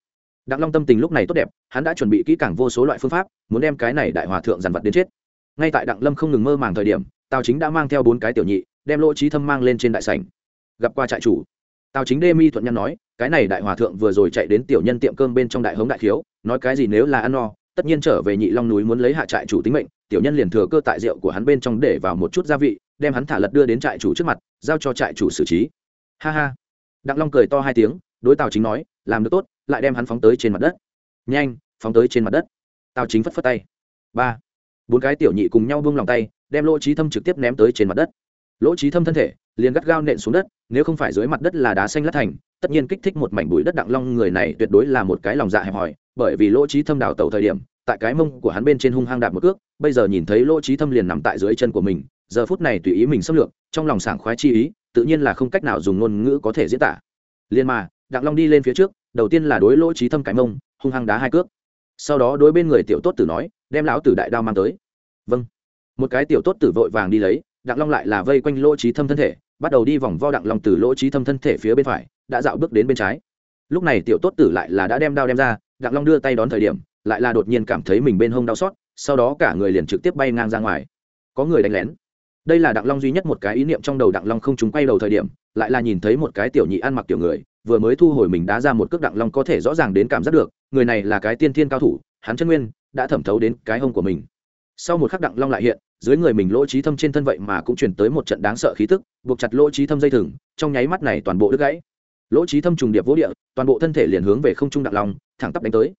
Đặng long tâm tình lúc này tốt đẹp, hắn đã chuẩn bị kỹ càng vô số loại phương pháp, muốn đem cái này đại hòa thượng dàn vật đến chết. Ngay tại đặng lâm không ngừng mơ màng thời điểm, tào chính đã mang theo bốn cái tiểu nhị, đem lỗ trí thâm mang lên trên đại sảnh. Gặp qua trại chủ, tào chính đê mi thuận nhân nói, cái này đại hòa thượng vừa rồi chạy đến tiểu nhân tiệm cơm bên trong đại hống đại khiếu nói cái gì nếu là ăn no tất nhiên trở về nhị long núi muốn lấy hạ trại chủ tính mệnh, tiểu nhân liền thừa cơ tại rượu của hắn bên trong để vào một chút gia vị, đem hắn thả lật đưa đến trại chủ trước mặt, giao cho trại chủ xử trí. Ha ha. Đặng long cười to hai tiếng, đối tào chính nói, làm được tốt, lại đem hắn phóng tới trên mặt đất. Nhanh, phóng tới trên mặt đất. Tào chính phất phất tay. Ba. Bốn cái tiểu nhị cùng nhau buông lòng tay, đem lỗ trí thâm trực tiếp ném tới trên mặt đất. Lỗ trí thâm thân thể liền gắt gao nện xuống đất, nếu không phải dưới mặt đất là đá xanh lát thành, tất nhiên kích thích một mảnh bụi đất đặng long người này tuyệt đối là một cái lòng dạ hẹp hòi bởi vì lỗ trí thâm đào tẩu thời điểm, tại cái mông của hắn bên trên hung hang đạp một cước, bây giờ nhìn thấy lỗ trí thâm liền nằm tại dưới chân của mình, giờ phút này tùy ý mình xâm lược, trong lòng sảng khoái chi ý, tự nhiên là không cách nào dùng ngôn ngữ có thể diễn tả. Liên mà, đặng long đi lên phía trước, đầu tiên là đối lỗ trí thâm cái mông, hung hăng đá hai cước. Sau đó đối bên người tiểu tốt tử nói, đem lão tử đại đao mang tới. Vâng. Một cái tiểu tốt tử vội vàng đi lấy, đặng long lại là vây quanh lỗ trí thâm thân thể, bắt đầu đi vòng vo đặng long từ lỗ trí thâm thân thể phía bên phải, đã dạo bước đến bên trái. Lúc này tiểu tốt tử lại là đã đem đao đem ra đặng long đưa tay đón thời điểm, lại là đột nhiên cảm thấy mình bên hông đau xót, sau đó cả người liền trực tiếp bay ngang ra ngoài. Có người đánh lén. Đây là đặng long duy nhất một cái ý niệm trong đầu đặng long không chúng quay đầu thời điểm, lại là nhìn thấy một cái tiểu nhị ăn mặc tiểu người, vừa mới thu hồi mình đá ra một cước đặng long có thể rõ ràng đến cảm giác được, người này là cái tiên thiên cao thủ, hắn chân nguyên đã thẩm thấu đến cái hông của mình. Sau một khắc đặng long lại hiện, dưới người mình lỗ trí thâm trên thân vậy mà cũng truyền tới một trận đáng sợ khí tức, buộc chặt lỗ trí thâm dây thừng, trong nháy mắt này toàn bộ đứt gãy lỗ trí thâm trùng điệp vỗ địa, toàn bộ thân thể liền hướng về không trung đặng long, thẳng tắp đánh tới.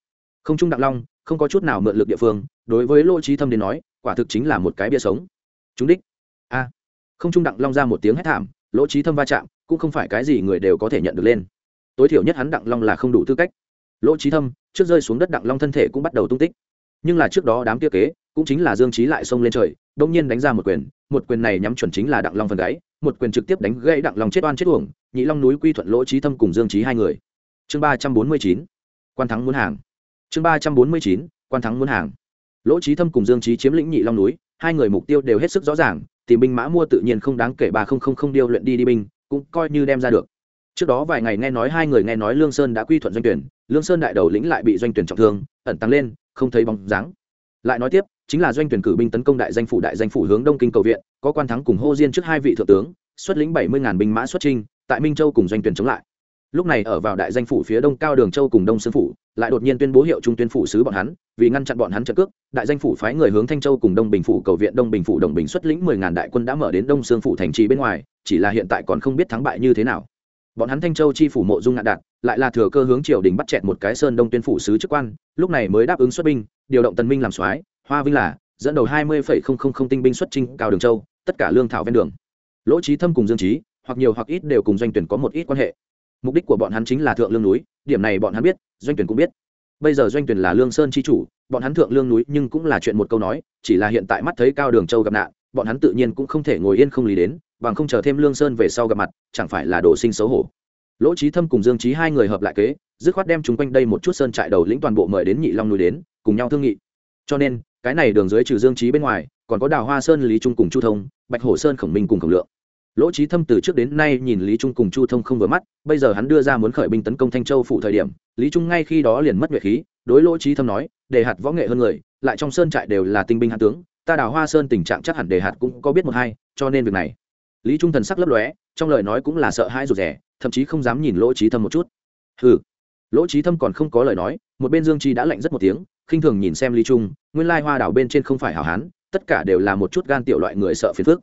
Không trung đặng long, không có chút nào mượn lực địa phương, đối với lỗ trí thâm đến nói, quả thực chính là một cái bia sống. Chúng đích. A. Không trung đặng long ra một tiếng hét thảm, lỗ trí thâm va chạm, cũng không phải cái gì người đều có thể nhận được lên. Tối thiểu nhất hắn đặng long là không đủ tư cách. Lỗ trí thâm, trước rơi xuống đất đặng long thân thể cũng bắt đầu tung tích. Nhưng là trước đó đám kia kế, cũng chính là dương trí lại xông lên trời đông nhiên đánh ra một quyền một quyền này nhắm chuẩn chính là đặng long phần gáy, một quyền trực tiếp đánh gãy đặng long chết oan chết uổng nhị long núi quy thuận lỗ trí thâm cùng dương trí hai người. Chương ba trăm bốn mươi chín, quan thắng muốn hàng. Chương ba trăm bốn mươi chín, quan thắng muốn hàng. Lỗ trí thâm cùng dương trí chiếm lĩnh nhị long núi, hai người mục tiêu đều hết sức rõ ràng, tìm binh mã mua tự nhiên không đáng kể ba không không không điêu luyện đi đi binh, cũng coi như đem ra được. Trước đó vài ngày nghe nói hai người nghe nói lương sơn đã quy thuận doanh tuyển, lương sơn đại đầu lĩnh lại bị doanh tuyển trọng thương, ẩn tăng lên, không thấy bóng dáng. Lại nói tiếp, chính là doanh tuyển cử binh tấn công đại danh phủ đại danh phủ hướng đông kinh cầu viện, có quan thắng cùng hô diên trước hai vị thượng tướng, xuất lĩnh bảy mươi ngàn binh mã xuất trinh tại minh châu cùng doanh tuyển chống lại. Lúc này ở vào đại danh phủ phía đông cao đường châu cùng đông sương phủ, lại đột nhiên tuyên bố hiệu trung tuyên phủ sứ bọn hắn, vì ngăn chặn bọn hắn trận cước, đại danh phủ phái người hướng thanh châu cùng đông bình phủ cầu viện đông bình phủ đồng bình xuất lĩnh mười ngàn đại quân đã mở đến đông sương phủ thành trì bên ngoài, chỉ là hiện tại còn không biết thắng bại như thế nào. Bọn hắn thanh châu chi phủ mộ dung ngạn đạt, lại là thừa cơ hướng triều đình bắt chẹt một cái sơn đông tuyên phủ sứ chức quan, lúc này mới đáp ứng xuất binh, điều động tần minh làm soái, hoa vinh là, dẫn đầu hai mươi tinh binh xuất trinh cao đường châu, tất cả lương thảo ven đường. Lỗ trí thâm cùng dương trí hoặc nhiều hoặc ít đều cùng doanh tuyển có một ít quan hệ. Mục đích của bọn hắn chính là thượng lương núi, điểm này bọn hắn biết, doanh tuyển cũng biết. Bây giờ doanh tuyển là lương sơn chi chủ, bọn hắn thượng lương núi nhưng cũng là chuyện một câu nói, chỉ là hiện tại mắt thấy cao đường châu gặp nạn, bọn hắn tự nhiên cũng không thể ngồi yên không lý đến, bằng không chờ thêm lương sơn về sau gặp mặt, chẳng phải là đồ sinh xấu hổ. Lỗ trí thâm cùng dương trí hai người hợp lại kế, dứt khoát đem chúng quanh đây một chút sơn trại đầu lĩnh toàn bộ mời đến nhị long núi đến, cùng nhau thương nghị. Cho nên, cái này đường dưới trừ dương trí bên ngoài, còn có đào hoa sơn, lý trung cùng chu thông, bạch hổ sơn, khổng minh cùng khổng lượng lỗ trí thâm từ trước đến nay nhìn lý trung cùng chu thông không vừa mắt, bây giờ hắn đưa ra muốn khởi binh tấn công thanh châu phụ thời điểm, lý trung ngay khi đó liền mất nhuệ khí, đối lỗ trí thâm nói, đề hạt võ nghệ hơn người, lại trong sơn trại đều là tinh binh hạ tướng, ta đào hoa sơn tình trạng chắc hẳn đề hạt cũng có biết một hai, cho nên việc này. Lý trung thần sắc lấp lóe, trong lời nói cũng là sợ hãi rụt rẻ thậm chí không dám nhìn lỗ trí thâm một chút. Ừ lỗ trí thâm còn không có lời nói, một bên dương chi đã lạnh rất một tiếng, khinh thường nhìn xem lý trung, nguyên lai hoa đảo bên trên không phải hảo hán, tất cả đều là một chút gan tiểu loại người sợ phiền phức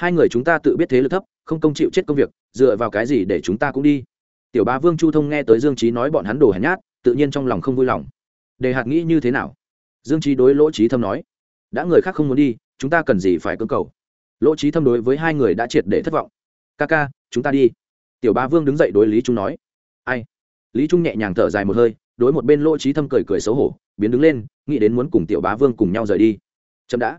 hai người chúng ta tự biết thế lực thấp, không công chịu chết công việc, dựa vào cái gì để chúng ta cũng đi? Tiểu ba vương chu thông nghe tới dương trí nói bọn hắn đồ hèn nhát, tự nhiên trong lòng không vui lòng. Đề hạt nghĩ như thế nào? Dương trí đối lỗ trí thâm nói, đã người khác không muốn đi, chúng ta cần gì phải cưỡng cầu? Lỗ trí thâm đối với hai người đã triệt để thất vọng. Ca ca, chúng ta đi. Tiểu ba vương đứng dậy đối lý trung nói, ai? Lý trung nhẹ nhàng thở dài một hơi, đối một bên lỗ trí thâm cười cười xấu hổ, biến đứng lên, nghĩ đến muốn cùng tiểu bá vương cùng nhau rời đi. Chậm đã.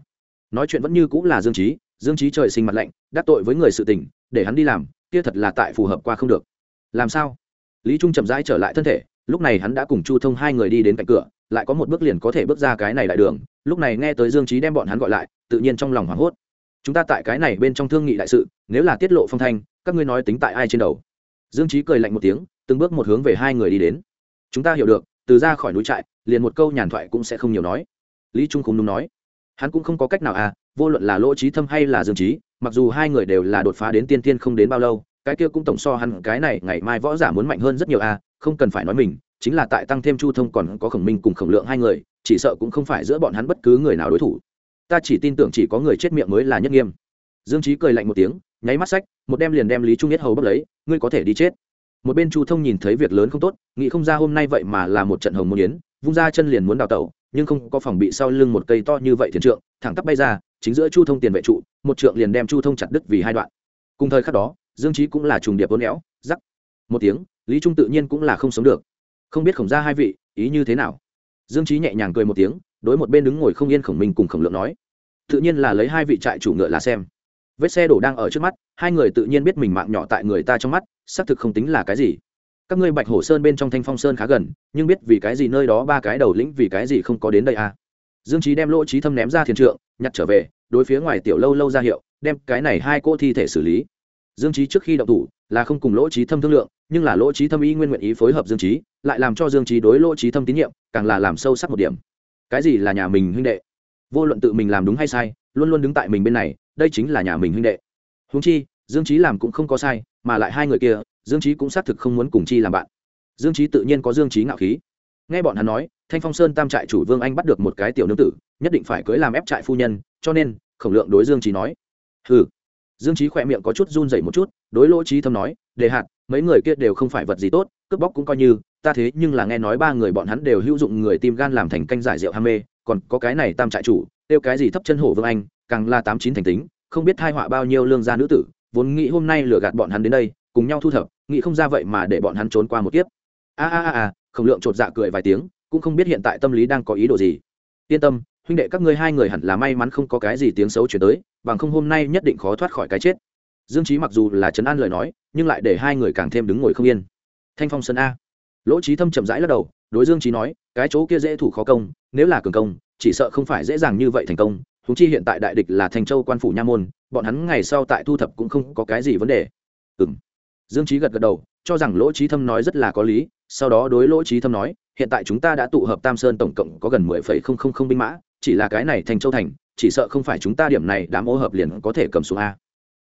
Nói chuyện vẫn như cũng là dương trí dương trí trời sinh mặt lạnh, đắc tội với người sự tình, để hắn đi làm, kia thật là tại phù hợp qua không được. Làm sao? Lý trung chậm rãi trở lại thân thể, lúc này hắn đã cùng chu thông hai người đi đến cạnh cửa, lại có một bước liền có thể bước ra cái này đại đường, lúc này nghe tới dương trí đem bọn hắn gọi lại, tự nhiên trong lòng hoảng hốt. Chúng ta tại cái này bên trong thương nghị đại sự, nếu là tiết lộ phong thanh, các ngươi nói tính tại ai trên đầu? Dương trí cười lạnh một tiếng, từng bước một hướng về hai người đi đến. Chúng ta hiểu được, từ ra khỏi núi trại, liền một câu nhàn thoại cũng sẽ không nhiều nói. Lý trung không đúng nói, hắn cũng không có cách nào à vô luận là lỗ trí thâm hay là dương trí, mặc dù hai người đều là đột phá đến tiên tiên không đến bao lâu, cái kia cũng tổng so hẳn cái này ngày mai võ giả muốn mạnh hơn rất nhiều à không cần phải nói mình, chính là tại tăng thêm chu thông còn có khổng minh cùng khổng lượng hai người, chỉ sợ cũng không phải giữa bọn hắn bất cứ người nào đối thủ. Ta chỉ tin tưởng chỉ có người chết miệng mới là nhất nghiêm. Dương trí cười lạnh một tiếng, nháy mắt sách, một đem liền đem lý trung nhất hầu bắt lấy, ngươi có thể đi chết. Một bên chu thông nhìn thấy việc lớn không tốt, nghĩ không ra hôm nay vậy mà là một trận hồng môn yến, vung ra chân liền muốn đào tẩu, nhưng không có phòng bị sau lưng một cây to như vậy thiền trượng, thẳng tắp bay ra chính giữa chu thông tiền vệ trụ, một trượng liền đem chu thông chặt đứt vì hai đoạn. Cùng thời khắc đó, dương trí cũng là trùng điệp vốn éo, rắc. Một tiếng, lý trung tự nhiên cũng là không sống được. Không biết khổng ra hai vị, ý như thế nào? Dương trí nhẹ nhàng cười một tiếng, đối một bên đứng ngồi không yên khổng minh cùng khổng lượng nói. Tự nhiên là lấy hai vị trại chủ ngựa là xem. Vết xe đổ đang ở trước mắt, hai người tự nhiên biết mình mạng nhỏ tại người ta trong mắt, xác thực không tính là cái gì. Các ngươi bạch hổ sơn bên trong thanh phong sơn khá gần, nhưng biết vì cái gì nơi đó ba cái đầu lĩnh vì cái gì không có đến đây à? Dương trí đem lỗ trí thâm ném ra thiền trượng, nhặt trở về, đối phía ngoài tiểu lâu lâu ra hiệu, đem cái này hai cô thi thể xử lý. Dương trí trước khi động thủ, là không cùng lỗ trí thâm thương lượng, nhưng là lỗ trí thâm ý nguyên nguyện ý phối hợp dương trí lại làm cho dương trí đối lỗ trí thâm tín nhiệm, càng là làm sâu sắc một điểm. Cái gì là nhà mình huynh đệ? Vô luận tự mình làm đúng hay sai, luôn luôn đứng tại mình bên này, đây chính là nhà mình huynh đệ. Húng chi, dương trí làm cũng không có sai, mà lại hai người kia, dương trí cũng xác thực không muốn cùng chi làm bạn. Dương trí tự nhiên có dương trí ngạo khí nghe bọn hắn nói, thanh phong sơn tam trại chủ vương anh bắt được một cái tiểu nương tử, nhất định phải cưới làm ép trại phu nhân, cho nên, khổng lượng đối dương trí nói. Ừ dương trí khỏe miệng có chút run dậy một chút, đối lỗ trí thâm nói, đề hạt, mấy người kia đều không phải vật gì tốt, cướp bóc cũng coi như, ta thế nhưng là nghe nói ba người bọn hắn đều hữu dụng người tim gan làm thành canh giải rượu ham mê, còn có cái này tam trại chủ, tiêu cái gì thấp chân hổ vương anh, càng là tám chín thành tính, không biết thai họa bao nhiêu lương gia nữ tử, vốn nghĩ hôm nay lừa gạt bọn hắn đến đây, cùng nhau thu thập, nghĩ không ra vậy mà để bọn hắn trốn qua một kiếp. A a a a khổng lượng chột dạ cười vài tiếng, cũng không biết hiện tại tâm lý đang có ý đồ gì. Yên tâm, huynh đệ các ngươi hai người hẳn là may mắn không có cái gì tiếng xấu chuyển tới, bằng không hôm nay nhất định khó thoát khỏi cái chết. Dương trí mặc dù là chấn an lời nói, nhưng lại để hai người càng thêm đứng ngồi không yên. Thanh phong sơn a. Lỗ trí thâm chậm rãi lắc đầu, đối dương trí nói, cái chỗ kia dễ thủ khó công, nếu là cường công, chỉ sợ không phải dễ dàng như vậy thành công. Thúng chi hiện tại đại địch là thành châu quan phủ nha môn, bọn hắn ngày sau tại thu thập cũng không có cái gì vấn đề. Ừ m dương trí gật gật đầu, cho rằng lỗ trí thâm nói rất là có lý, sau đó đối lỗ trí thâm nói, hiện tại chúng ta đã tụ hợp tam sơn tổng cộng có gần mười phẩy không không không binh mã, chỉ là cái này thành châu thành, chỉ sợ không phải chúng ta điểm này đám ô hợp liền có thể cầm xuống a.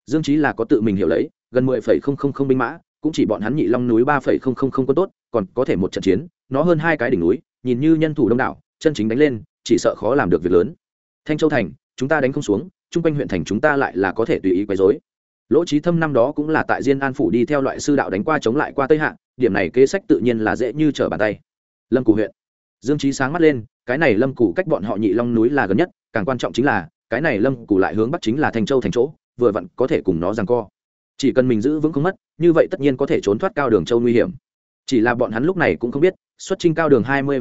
Dương trí là có tự mình hiểu lấy, gần mười phẩy không không không binh mã, cũng chỉ bọn hắn nhị long núi ba phẩy không không không quân tốt, còn có thể một trận chiến, nó hơn hai cái đỉnh núi, nhìn như nhân thủ đông đảo, chân chính đánh lên, chỉ sợ khó làm được việc lớn. Thanh châu thành, chúng ta đánh không xuống, chung quanh huyện thành chúng ta lại là có thể tùy ý quấy rối lỗ trí thâm năm đó cũng là tại diên an phủ đi theo loại sư đạo đánh qua chống lại qua tây hạ, điểm này kế sách tự nhiên là dễ như trở bàn tay. Lâm cù huyện. Dương trí sáng mắt lên, cái này lâm cù cách bọn họ nhị long núi là gần nhất, càng quan trọng chính là, cái này lâm cù lại hướng bắc chính là thanh châu thành chỗ, vừa vặn có thể cùng nó rằng co. Chỉ cần mình giữ vững không mất, như vậy tất nhiên có thể trốn thoát cao đường châu nguy hiểm. Chỉ là bọn hắn lúc này cũng không biết, xuất trinh cao đường hai mươi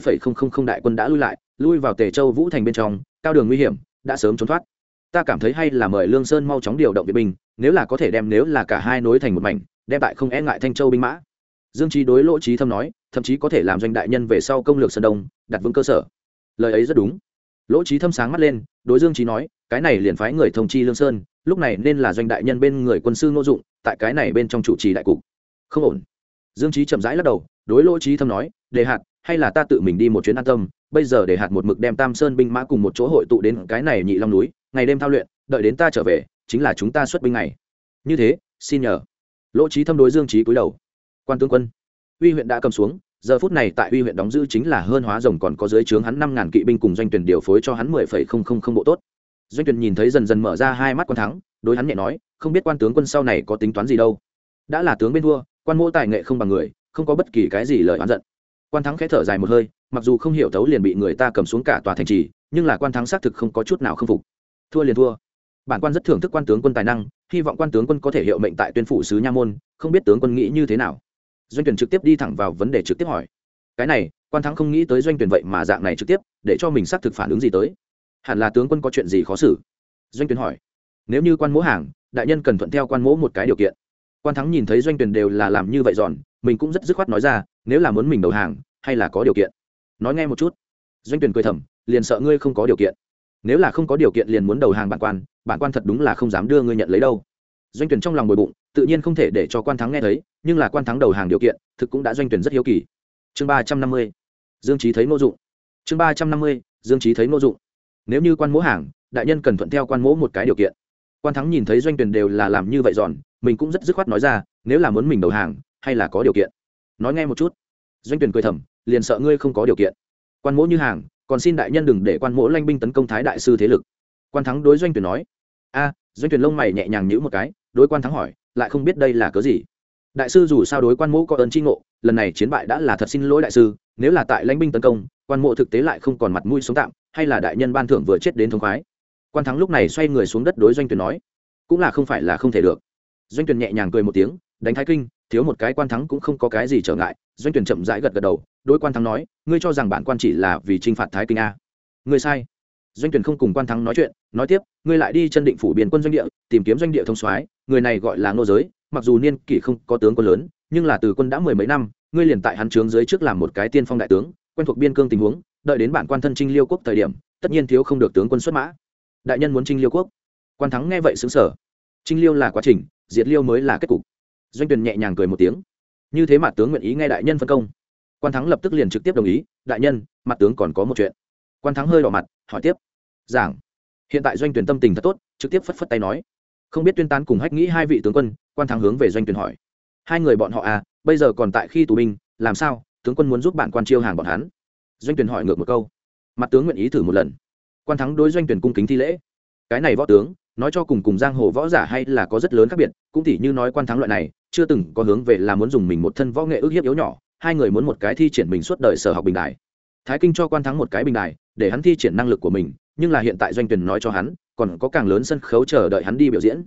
đại quân đã lui lại, lui vào tề châu vũ thành bên trong, cao đường nguy hiểm, đã sớm trốn thoát ta cảm thấy hay là mời lương sơn mau chóng điều động viện binh, nếu là có thể đem nếu là cả hai nối thành một mảnh, đem tại không e ngại thanh châu binh mã. Dương trí đối lỗ trí thâm nói, thậm chí có thể làm doanh đại nhân về sau công lược sơn đông, đặt vững cơ sở. Lời ấy rất đúng. Lỗ trí thâm sáng mắt lên, đối dương trí nói, cái này liền phái người thông chi lương sơn, lúc này nên là doanh đại nhân bên người quân sư ngô dụng, tại cái này bên trong chủ trì đại cục. Không ổn. Dương trí chậm rãi lắc đầu, đối lỗ trí thâm nói, đề hạt, hay là ta tự mình đi một chuyến an tâm, bây giờ để hạt một mực đem tam sơn binh mã cùng một chỗ hội tụ đến cái này nhị long núi ngày đêm thao luyện, đợi đến ta trở về, chính là chúng ta xuất binh này như thế, xin nhờ. Lỗ trí thâm đối dương trí cúi đầu. Quan tướng quân, uy huyện đã cầm xuống, giờ phút này tại uy huyện đóng giữ chính là hơn hóa rồng còn có dưới trướng hắn năm ngàn kỵ binh cùng doanh tuyển điều phối cho hắn mười phẩy không không không bộ tốt. Doanh tuyển nhìn thấy dần dần mở ra hai mắt quan thắng, đối hắn nhẹ nói, không biết quan tướng quân sau này có tính toán gì đâu. Đã là tướng bên thua, quan mỗ tài nghệ không bằng người, không có bất kỳ cái gì lời oán giận. Quan thắng khẽ thở dài một hơi, mặc dù không hiểu thấu liền bị người ta cầm xuống cả tòa thành trì, nhưng là quan thắng xác thực không có chút nào không phục thua liền thua. Bản quan rất thưởng thức quan tướng quân tài năng, hy vọng quan tướng quân có thể hiệu mệnh tại tuyên phủ sứ nha môn, không biết tướng quân nghĩ như thế nào. Doanh tuyển trực tiếp đi thẳng vào vấn đề trực tiếp hỏi. Cái này, quan thắng không nghĩ tới doanh tuyển vậy mà dạng này trực tiếp, để cho mình xác thực phản ứng gì tới. Hẳn là tướng quân có chuyện gì khó xử? Doanh tuyển hỏi. Nếu như quan mỗ hàng, đại nhân cần thuận theo quan mỗ một cái điều kiện. Quan thắng nhìn thấy doanh tuyển đều là làm như vậy giòn mình cũng rất dứt khoát nói ra, nếu là muốn mình đầu hàng, hay là có điều kiện. Nói nghe một chút. Doanh tuyển cười thầm, liền sợ ngươi không có điều kiện nếu là không có điều kiện liền muốn đầu hàng bản quan bản quan thật đúng là không dám đưa ngươi nhận lấy đâu. Doanh tuyển trong lòng bồi bụng, tự nhiên không thể để cho quan thắng nghe thấy, nhưng là quan thắng đầu hàng điều kiện, thực cũng đã doanh tuyển rất hiếu kỳ. Chương ba trăm năm mươi, dương trí thấy nô dụng. Chương ba trăm năm mươi, dương trí thấy nô dụng. Nếu như quan mỗ hàng, đại nhân cần thuận theo quan mỗ một cái điều kiện. Quan thắng nhìn thấy doanh tuyển đều là làm như vậy giòn mình cũng rất dứt khoát nói ra, nếu là muốn mình đầu hàng, hay là có điều kiện. Nói nghe một chút. Doanh tuyển cười thầm, liền sợ ngươi không có điều kiện. Quan mỗ như hàng còn xin đại nhân đừng để quan mỗ lanh binh tấn công thái đại sư thế lực. Quan thắng đối doanh tuyển nói, a, doanh tuyển lông mày nhẹ nhàng nhữ một cái, đối quan thắng hỏi, lại không biết đây là cớ gì? Đại sư dù sao đối quan mỗ có ơn tri ngộ, lần này chiến bại đã là thật xin lỗi đại sư, nếu là tại lãnh binh tấn công, quan mộ thực tế lại không còn mặt mũi sống tạm, hay là đại nhân ban thưởng vừa chết đến thống khoái. Quan thắng lúc này xoay người xuống đất đối doanh tuyển nói, cũng là không phải là không thể được. Doanh tuyển nhẹ nhàng cười một tiếng, đánh thái kinh, thiếu một cái quan thắng cũng không có cái gì trở ngại, doanh tuyển chậm rãi gật gật đầu đối quan thắng nói, ngươi cho rằng bản quan chỉ là vì trinh phạt thái kinh a? Ngươi sai. Doanh tuyển không cùng quan thắng nói chuyện, nói tiếp, ngươi lại đi chân định phủ biên quân doanh địa, tìm kiếm doanh địa thông soái, người này gọi là nô giới, mặc dù niên kỷ không có tướng quân lớn, nhưng là từ quân đã mười mấy năm, ngươi liền tại hắn trướng dưới trước làm một cái tiên phong đại tướng, quen thuộc biên cương tình huống, đợi đến bản quan thân trinh liêu quốc thời điểm, tất nhiên thiếu không được tướng quân xuất mã. Đại nhân muốn trinh liêu quốc? Quan thắng nghe vậy xứng sở trinh liêu là quá trình, diệt liêu mới là kết cục. Doanh tuyển nhẹ nhàng cười một tiếng. Như thế mà tướng nguyện ý nghe đại nhân phân công quan thắng lập tức liền trực tiếp đồng ý, đại nhân, mặt tướng còn có một chuyện. Quan thắng hơi đỏ mặt, hỏi tiếp, giảng, hiện tại doanh tuyển tâm tình thật tốt, trực tiếp phất phất tay nói. Không biết tuyên tán cùng hách nghĩ hai vị tướng quân, quan thắng hướng về doanh tuyển hỏi. Hai người bọn họ à bây giờ còn tại khi tù binh, làm sao, tướng quân muốn giúp bạn quan chiêu hàng bọn hắn? Doanh tuyển hỏi ngược một câu. Mặt tướng nguyện ý thử một lần. Quan thắng đối doanh tuyển cung kính thi lễ. Cái này võ tướng, nói cho cùng cùng giang hồ võ giả hay là có rất lớn khác biệt, cũng tỉ như nói quan thắng loại này, chưa từng có hướng về là muốn dùng mình một thân võ nghệ ước hiếp yếu nhỏ hai người muốn một cái thi triển mình suốt đời sở học bình đại thái kinh cho quan thắng một cái bình đại để hắn thi triển năng lực của mình, nhưng là hiện tại doanh tuyển nói cho hắn, còn có càng lớn sân khấu chờ đợi hắn đi biểu diễn.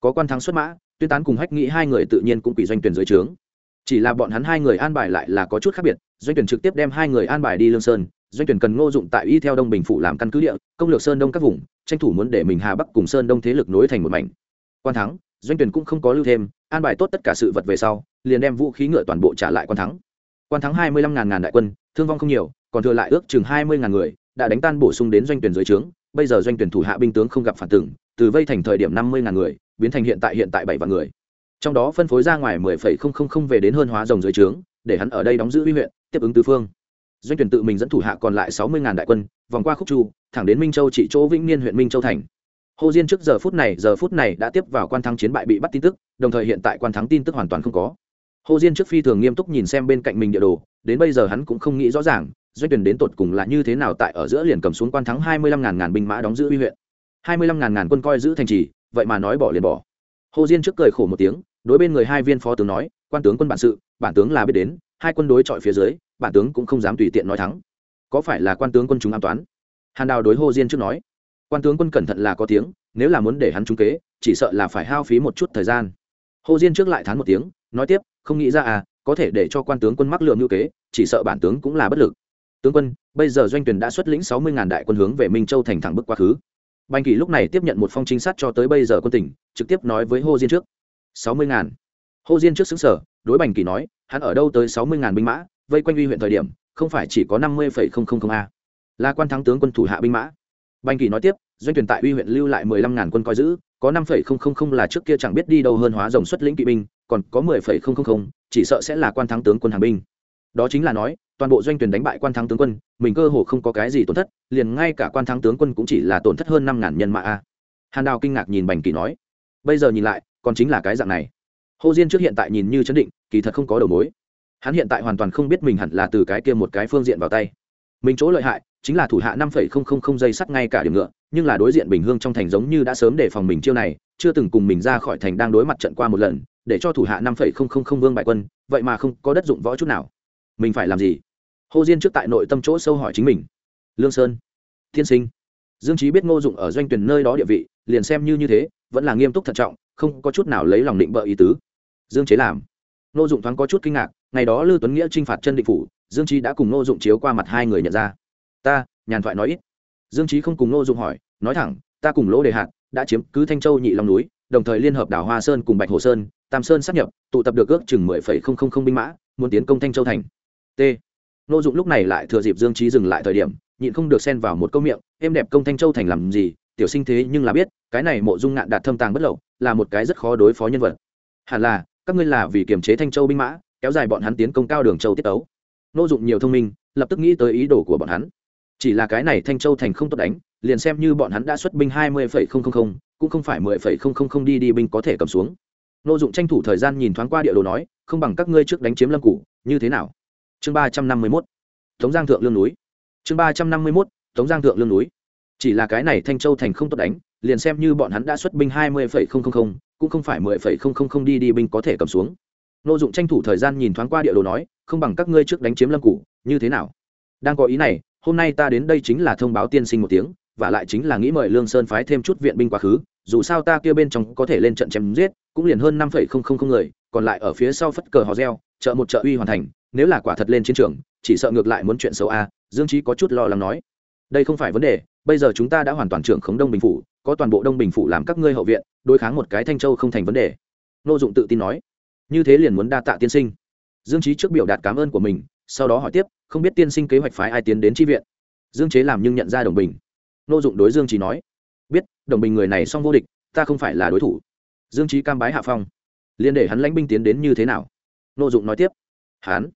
Có quan thắng xuất mã, tuyên tán cùng hách nghĩ hai người tự nhiên cũng bị doanh tuyển dưới trướng. Chỉ là bọn hắn hai người an bài lại là có chút khác biệt, doanh tuyển trực tiếp đem hai người an bài đi lương sơn, doanh tuyển cần ngô dụng tại y theo đông bình phủ làm căn cứ địa, công lược sơn đông các vùng, tranh thủ muốn để mình hà bắc cùng sơn đông thế lực nối thành một mảnh. Quan thắng, doanh tuyển cũng không có lưu thêm, an bài tốt tất cả sự vật về sau, liền đem vũ khí ngựa toàn bộ trả lại quan thắng quan thắng hai mươi lăm ngàn ngàn đại quân, thương vong không nhiều, còn thừa lại ước chừng hai mươi ngàn người, đã đánh tan bổ sung đến doanh tuyển dưới trướng. Bây giờ doanh tuyển thủ hạ binh tướng không gặp phản tưởng, từ vây thành thời điểm năm mươi ngàn người, biến thành hiện tại hiện tại bảy vạn người. Trong đó phân phối ra ngoài mười phẩy không không không về đến hơn hóa rồng dưới trướng, để hắn ở đây đóng giữ uy huyện, tiếp ứng tứ phương. Doanh tuyển tự mình dẫn thủ hạ còn lại sáu mươi ngàn đại quân, vòng qua khúc chu, thẳng đến minh châu trị chỗ vĩnh niên huyện minh châu thành. Hồ diên trước giờ phút này, giờ phút này đã tiếp vào quan thắng chiến bại bị bắt tin tức, đồng thời hiện tại quan thắng tin tức hoàn toàn không có hồ diên trước phi thường nghiêm túc nhìn xem bên cạnh mình địa đồ, đến bây giờ hắn cũng không nghĩ rõ ràng, doanh tuyển đến tột cùng là như thế nào tại ở giữa liền cầm xuống quan thắng hai mươi lăm ngàn ngàn binh mã đóng giữ uy huyện. hai mươi lăm ngàn ngàn quân coi giữ thành trì, vậy mà nói bỏ liền bỏ. Hồ diên trước cười khổ một tiếng, đối bên người hai viên phó tướng nói, quan tướng quân bản sự, bản tướng là biết đến, hai quân đối chọi phía dưới, bản tướng cũng không dám tùy tiện nói thắng. Có phải là quan tướng quân chúng an toán? Hàn đào đối hồ diên trước nói, quan tướng quân cẩn thận là có tiếng, nếu là muốn để hắn trúng kế, chỉ sợ là phải hao phí một chút thời gian. Hồ diên trước lại thán một tiếng, nói tiếp không nghĩ ra à có thể để cho quan tướng quân mắc lượng như kế, chỉ sợ bản tướng cũng là bất lực. Tướng quân, bây giờ doanh tuyển đã xuất lĩnh sáu mươi ngàn đại quân hướng về minh châu thành thẳng bức quá khứ. Bành kỳ lúc này tiếp nhận một phong trinh sát cho tới bây giờ quân tỉnh trực tiếp nói với hồ diên trước. Sáu mươi ngàn. Hồ diên trước xứng sở, đối bành kỳ nói, hắn ở đâu tới sáu mươi ngàn binh mã, vây quanh uy huyện thời điểm, không phải chỉ có năm mươi phẩy không không không a. Là quan thắng tướng quân thủ hạ binh mã. Bành kỳ nói tiếp doanh tuyển tại uy huyện lưu lại mười lăm ngàn quân coi giữ, có năm phẩy không không không là trước kia chẳng biết đi đâu hơn hóa rồng xuất lĩnh kỵ binh, còn có mười phẩy không không không, chỉ sợ sẽ là quan thắng tướng quân hàng binh. Đó chính là nói, toàn bộ doanh tuyển đánh bại quan thắng tướng quân, mình cơ hồ không có cái gì tổn thất, liền ngay cả quan thắng tướng quân cũng chỉ là tổn thất hơn năm ngàn nhân mã a. Hàn đào kinh ngạc nhìn bành kỳ nói, bây giờ nhìn lại, còn chính là cái dạng này. Hồ diên trước hiện tại nhìn như chấn định, kỳ thật không có đầu mối. Hắn hiện tại hoàn toàn không biết mình hẳn là từ cái kia một cái phương diện vào tay mình chỗ lợi hại, chính là thủ hạ năm phẩy không không không giây sắt ngay cả điểm ngựa, nhưng là đối diện bình hương trong thành giống như đã sớm đề phòng mình chiêu này, chưa từng cùng mình ra khỏi thành đang đối mặt trận qua một lần, để cho thủ hạ năm phẩy không không không vương bại quân, vậy mà không có đất dụng võ chút nào. Mình phải làm gì? Hồ diên trước tại nội tâm chỗ sâu hỏi chính mình. Lương sơn, thiên sinh, dương trí biết ngô dụng ở doanh tuyển nơi đó địa vị, liền xem như như thế, vẫn là nghiêm túc thận trọng, không có chút nào lấy lòng định bợ ý tứ. Dương chế làm. Ngô dụng thoáng có chút kinh ngạc, ngày đó lưu tuấn nghĩa t r i n h phạt chân định phủ dương trí đã cùng ngô dụng chiếu qua mặt hai người nhận ra. Ta, nhàn thoại nói ít. Dương trí không cùng ngô dụng hỏi, nói thẳng, ta cùng lỗ đề hạt đã chiếm cứ thanh châu nhị long núi, đồng thời liên hợp đảo hoa sơn cùng bạch hồ sơn, tam sơn sắp nhập, tụ tập được ước chừng mười phẩy không không không binh mã, muốn tiến công thanh châu thành. T. Ngô dụng lúc này lại thừa dịp dương trí dừng lại thời điểm, nhịn không được xen vào một câu miệng, em đẹp công thanh châu thành làm gì, tiểu sinh thế nhưng là biết, cái này mộ dung ngạn đạt thâm tàng bất lậu, là một cái rất khó đối phó nhân vật. Hẳn là, các ngươi là vì kiềm chế thanh châu binh mã, kéo dài bọn hắn tiến công cao đường châu tiết ấu nô dụng nhiều thông minh, lập tức nghĩ tới ý đồ của bọn hắn. Chỉ là cái này thanh châu thành không tốt đánh, liền xem như bọn hắn đã xuất binh hai mươi phẩy không không không, cũng không phải mười phẩy không không không đi đi binh có thể cầm xuống. Nô dụng tranh thủ thời gian nhìn thoáng qua địa đồ nói, không bằng các ngươi trước đánh chiếm lâm củ như thế nào? Chương ba trăm năm mươi mốt, tống giang thượng lương núi. Chương ba trăm năm mươi mốt, tống giang thượng lương núi. Chỉ là cái này thanh châu thành không tốt đánh, liền xem như bọn hắn đã xuất binh hai mươi phẩy không không không, cũng không phải mười phẩy không không không đi đi binh có thể cầm xuống nô dụng tranh thủ thời gian nhìn thoáng qua địa đồ nói, không bằng các ngươi trước đánh chiếm lâm củ như thế nào? Đang có ý này, hôm nay ta đến đây chính là thông báo tiên sinh một tiếng, và lại chính là nghĩ mời lương sơn phái thêm chút viện binh quá khứ, dù sao ta kia bên trong có thể lên trận chém giết, cũng liền hơn năm phẩy không không không người, còn lại ở phía sau phất cờ hò reo, chợ một chợ uy hoàn thành, nếu là quả thật lên chiến trường, chỉ sợ ngược lại muốn chuyện xấu a, dương trí có chút lo lắng nói. Đây không phải vấn đề, bây giờ chúng ta đã hoàn toàn trưởng khống đông bình phủ, có toàn bộ đông bình phủ làm các ngươi hậu viện, đối kháng một cái thanh châu không thành vấn đề. Nô dụng tự tin nói như thế liền muốn đa tạ tiên sinh. Dương trí trước biểu đạt cảm ơn của mình, sau đó hỏi tiếp, không biết tiên sinh kế hoạch phái ai tiến đến tri viện? Dương chế làm nhưng nhận ra đồng bình. Nô dụng đối dương trí nói, biết, đồng bình người này song vô địch, ta không phải là đối thủ. Dương trí cam bái hạ phong. Liền để hắn lãnh binh tiến đến như thế nào? Nô dụng nói tiếp, hắn.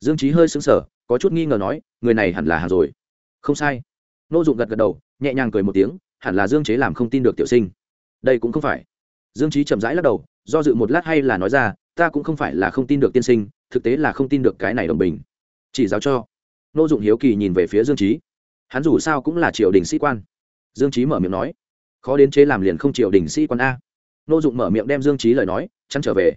Dương trí hơi xứng sở có chút nghi ngờ nói, người này hẳn là hàng rồi. Không sai. Nô dụng gật gật đầu, nhẹ nhàng cười một tiếng, hẳn là dương chế làm không tin được tiểu sinh. Đây cũng không phải. Dương trí chậm rãi lắc đầu, do dự một lát hay là nói ra ta cũng không phải là không tin được tiên sinh, thực tế là không tin được cái này đồng bình. Chỉ giáo cho. Nô dụng hiếu kỳ nhìn về phía dương trí hắn dù sao cũng là triều đình sĩ quan. Dương trí mở miệng nói. Khó đến chế làm liền không triều đình sĩ quan a. Nô dụng mở miệng đem dương trí lời nói chăn trở về.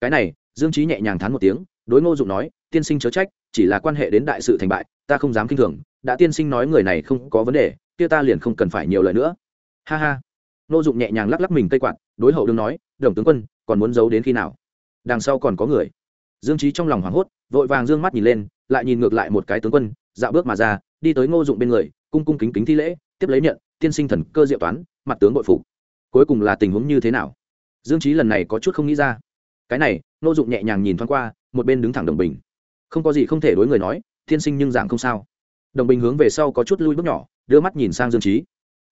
Cái này, dương trí nhẹ nhàng thán một tiếng, đối ngô dụng nói, tiên sinh chớ trách, chỉ là quan hệ đến đại sự thành bại, ta không dám kinh thường. Đã tiên sinh nói người này không có vấn đề, kia ta liền không cần phải nhiều lời nữa. Ha ha. Nô dụng nhẹ nhàng lắc lắc mình cây quạt, đối hậu đương nói, đồng tướng quân, còn muốn giấu đến khi nào? Đằng sau còn có người. Dương trí trong lòng hoảng hốt, vội vàng d ư ơ n g mắt nhìn lên, lại nhìn ngược lại một cái tướng quân, dạo bước mà ra, đi tới ngô dụng bên người, cung cung kính kính thi lễ, tiếp lấy nhận, tiên sinh thần cơ diệu toán, mặt tướng bội phục. Cuối cùng là tình huống như thế nào? Dương trí lần này có chút không nghĩ ra. Cái này, ngô dụng nhẹ nhàng nhìn thoáng qua, một bên đứng thẳng đồng bình. Không có gì không thể đối người nói thiên sinh nhưng dạng không sao. Đồng bình hướng về sau có chút lui bước nhỏ, đưa mắt nhìn sang dương trí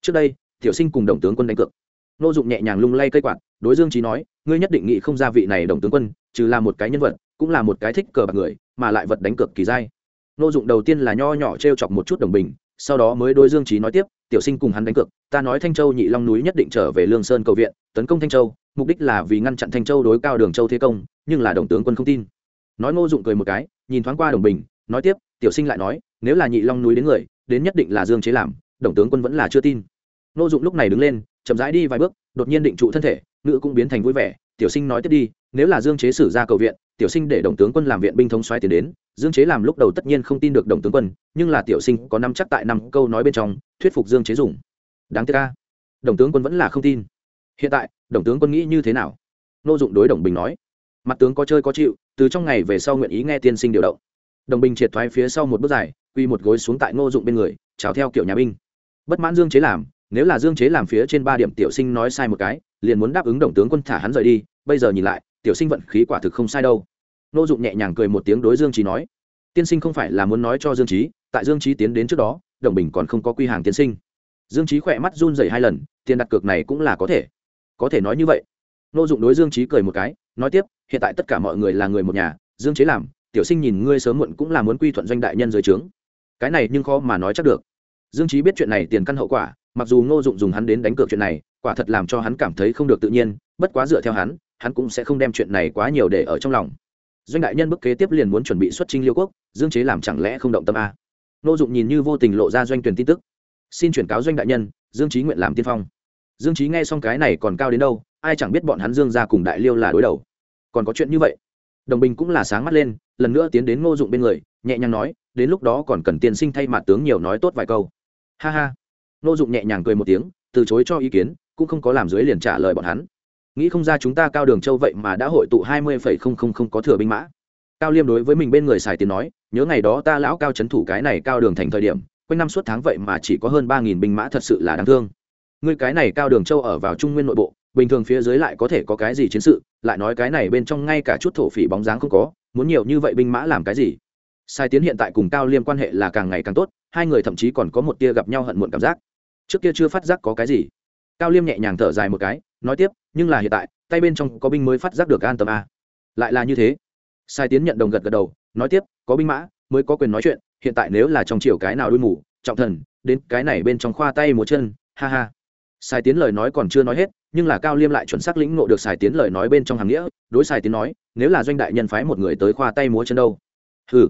trước đây, tiểu sinh cùng đồng tướng quân đánh cược nô dụng nhẹ nhàng lung lay cây quạt, đối dương trí nói, ngươi nhất định nghị không ra vị này đồng tướng quân, trừ là một cái nhân vật, cũng là một cái thích cờ bạc người, mà lại vật đánh cược kỳ dai nô dụng đầu tiên là nho nhỏ t r e o chọc một chút đồng bình, sau đó mới đôi dương trí nói tiếp, tiểu sinh cùng hắn đánh cược, ta nói thanh châu nhị long núi nhất định trở về lương sơn cầu viện, tấn công thanh châu, mục đích là vì ngăn chặn thanh châu đối cao đường châu thế công, nhưng là đồng tướng quân không tin. Nói ngô dụng cười một cái, nhìn thoáng qua đồng bình, nói tiếp, tiểu sinh lại nói, nếu là nhị long núi đến người, đến nhất định là dương chế làm, đồng tướng quân vẫn là chưa tin. Ngô dụng lúc này đứng lên chậm rãi đi vài bước, đột nhiên định trụ thân thể nữ cũng biến thành vui vẻ. Tiểu sinh nói tiếp đi, nếu là dương chế xử ra cầu viện, tiểu sinh để đồng tướng quân làm viện binh thống xoáy tiến đến. Dương chế làm lúc đầu tất nhiên không tin được đồng tướng quân, nhưng là tiểu sinh có năm chắc tại năm câu nói bên trong, thuyết phục dương chế dùng. Đáng tiếc ca đồng tướng quân vẫn là không tin. Hiện tại, đồng tướng quân nghĩ như thế nào? Nô dụng đối đồng bình nói, mặt tướng có chơi có chịu, từ trong ngày về sau nguyện ý nghe tiên sinh điều động. Đồng bình triệt thoái phía sau một bước dài quy một gối xuống tại ngô dụng bên người, chào theo kiểu nhà binh. Bất mãn dương chế làm nếu là dương chế làm phía trên ba điểm tiểu sinh nói sai một cái, liền muốn đáp ứng đồng tướng quân thả hắn rời đi, bây giờ nhìn lại, tiểu sinh vận khí quả thực không sai đâu. Nô dụng nhẹ nhàng cười một tiếng đối dương trí nói, tiên sinh không phải là muốn nói cho dương trí tại dương trí tiến đến trước đó, đồng bình còn không có quy hàng tiên sinh. Dương trí khỏe mắt run rẩy hai lần, tiền đặt cược này cũng là có thể có thể nói như vậy. Nô dụng đối dương trí cười một cái, nói tiếp, hiện tại tất cả mọi người là người một nhà, dương chế làm, tiểu sinh nhìn ngươi sớm muộn cũng là muốn quy thuận doanh đại nhân dưới trướng. Cái này nhưng khó mà nói chắc được. Dương trí biết chuyện này tiền căn hậu quả mặc dù ngô dụng dùng hắn đến đánh cược chuyện này, quả thật làm cho hắn cảm thấy không được tự nhiên, bất quá dựa theo hắn hắn cũng sẽ không đem chuyện này quá nhiều để ở trong lòng. Doanh đại nhân bức kế tiếp liền muốn chuẩn bị xuất chinh liêu quốc, dương chế làm chẳng lẽ không động tâm a? Ngô dụng nhìn như vô tình lộ ra doanh tuyển tin tức. Xin chuyển cáo doanh đại nhân, dương trí nguyện làm tiên phong. Dương trí nghe xong cái này còn cao đến đâu, ai chẳng biết bọn hắn dương ra cùng đại liêu là đối đầu. Còn có chuyện như vậy. Đồng bình cũng là sáng mắt lên, lần nữa tiến đến ngô dụng bên người, nhẹ nhàng nói, đến lúc đó còn cần tiên sinh thay mặt tướng nhiều nói tốt vài câu. Ha ha nô dụng nhẹ nhàng cười một tiếng, từ chối cho ý kiến, cũng không có làm dưới liền trả lời bọn hắn. Nghĩ không ra chúng ta cao đường châu vậy mà đã hội tụ hai mươi phẩy không không không có thừa binh mã. Cao liêm đối với mình bên người xài tiền nói, nhớ ngày đó ta lão cao c h ấ n thủ cái này cao đường thành thời điểm, quanh năm suốt tháng vậy mà chỉ có hơn ba nghìn binh mã thật sự là đáng thương. Ngươi cái này cao đường châu ở vào trung nguyên nội bộ, bình thường phía dưới lại có thể có cái gì chiến sự, lại nói cái này bên trong ngay cả chút thổ phỉ bóng dáng không có, muốn nhiều như vậy binh mã làm cái gì? Sai tiến hiện tại cùng cao liêm quan hệ là càng ngày càng tốt, hai người thậm chí còn có một tia gặp nhau hận muộn cảm giác trước kia chưa phát giác có cái gì. Cao liêm nhẹ nhàng thở dài một cái, nói tiếp, nhưng là hiện tại, tay bên trong có binh mới phát giác được an tâm a. Lại là như thế. Sai tiến nhận đồng gật gật đầu, nói tiếp, có binh mã, mới có quyền nói chuyện, hiện tại nếu là trong chiều cái nào đuôi mù, trọng thần, đến cái này bên trong khoa tay một chân, ha ha. Sai tiến lời nói còn chưa nói hết, nhưng là cao liêm lại chuẩn xác lĩnh ngộ được sai tiến lời nói bên trong hàng nghĩa, đối sai tiến nói, nếu là doanh đại nhân phái một người tới khoa tay múa chân đâu? Ừ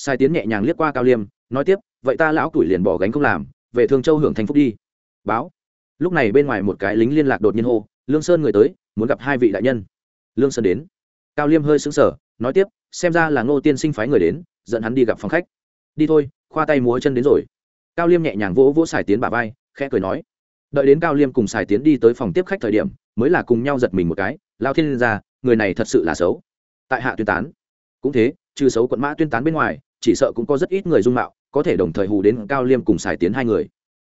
sai tiến nhẹ nhàng liếc qua cao liêm, nói tiếp, vậy ta lão tuổi liền bỏ gánh không làm về thương châu hưởng thành phúc đi. Báo. Lúc này bên ngoài một cái lính liên lạc đột nhiên hô, lương sơn người tới, muốn gặp hai vị đại nhân. Lương sơn đến. Cao liêm hơi xứng sở nói tiếp, xem ra là ngô tiên sinh phái người đến, dẫn hắn đi gặp phòng khách. Đi thôi, khoa tay múa chân đến rồi. Cao liêm nhẹ nhàng vỗ vỗ sài tiến bà vai, khẽ cười nói, đợi đến cao liêm cùng sài tiến đi tới phòng tiếp khách thời điểm, mới là cùng nhau giật mình một cái, lao thiên liên ra, người này thật sự là xấu. Tại hạ tuyên tán. Cũng thế, trừ xấu quận mã tuyên tán bên ngoài, chỉ sợ cũng có rất ít người dung mạo có thể đồng thời hù đến cao liêm cùng xài tiến hai người.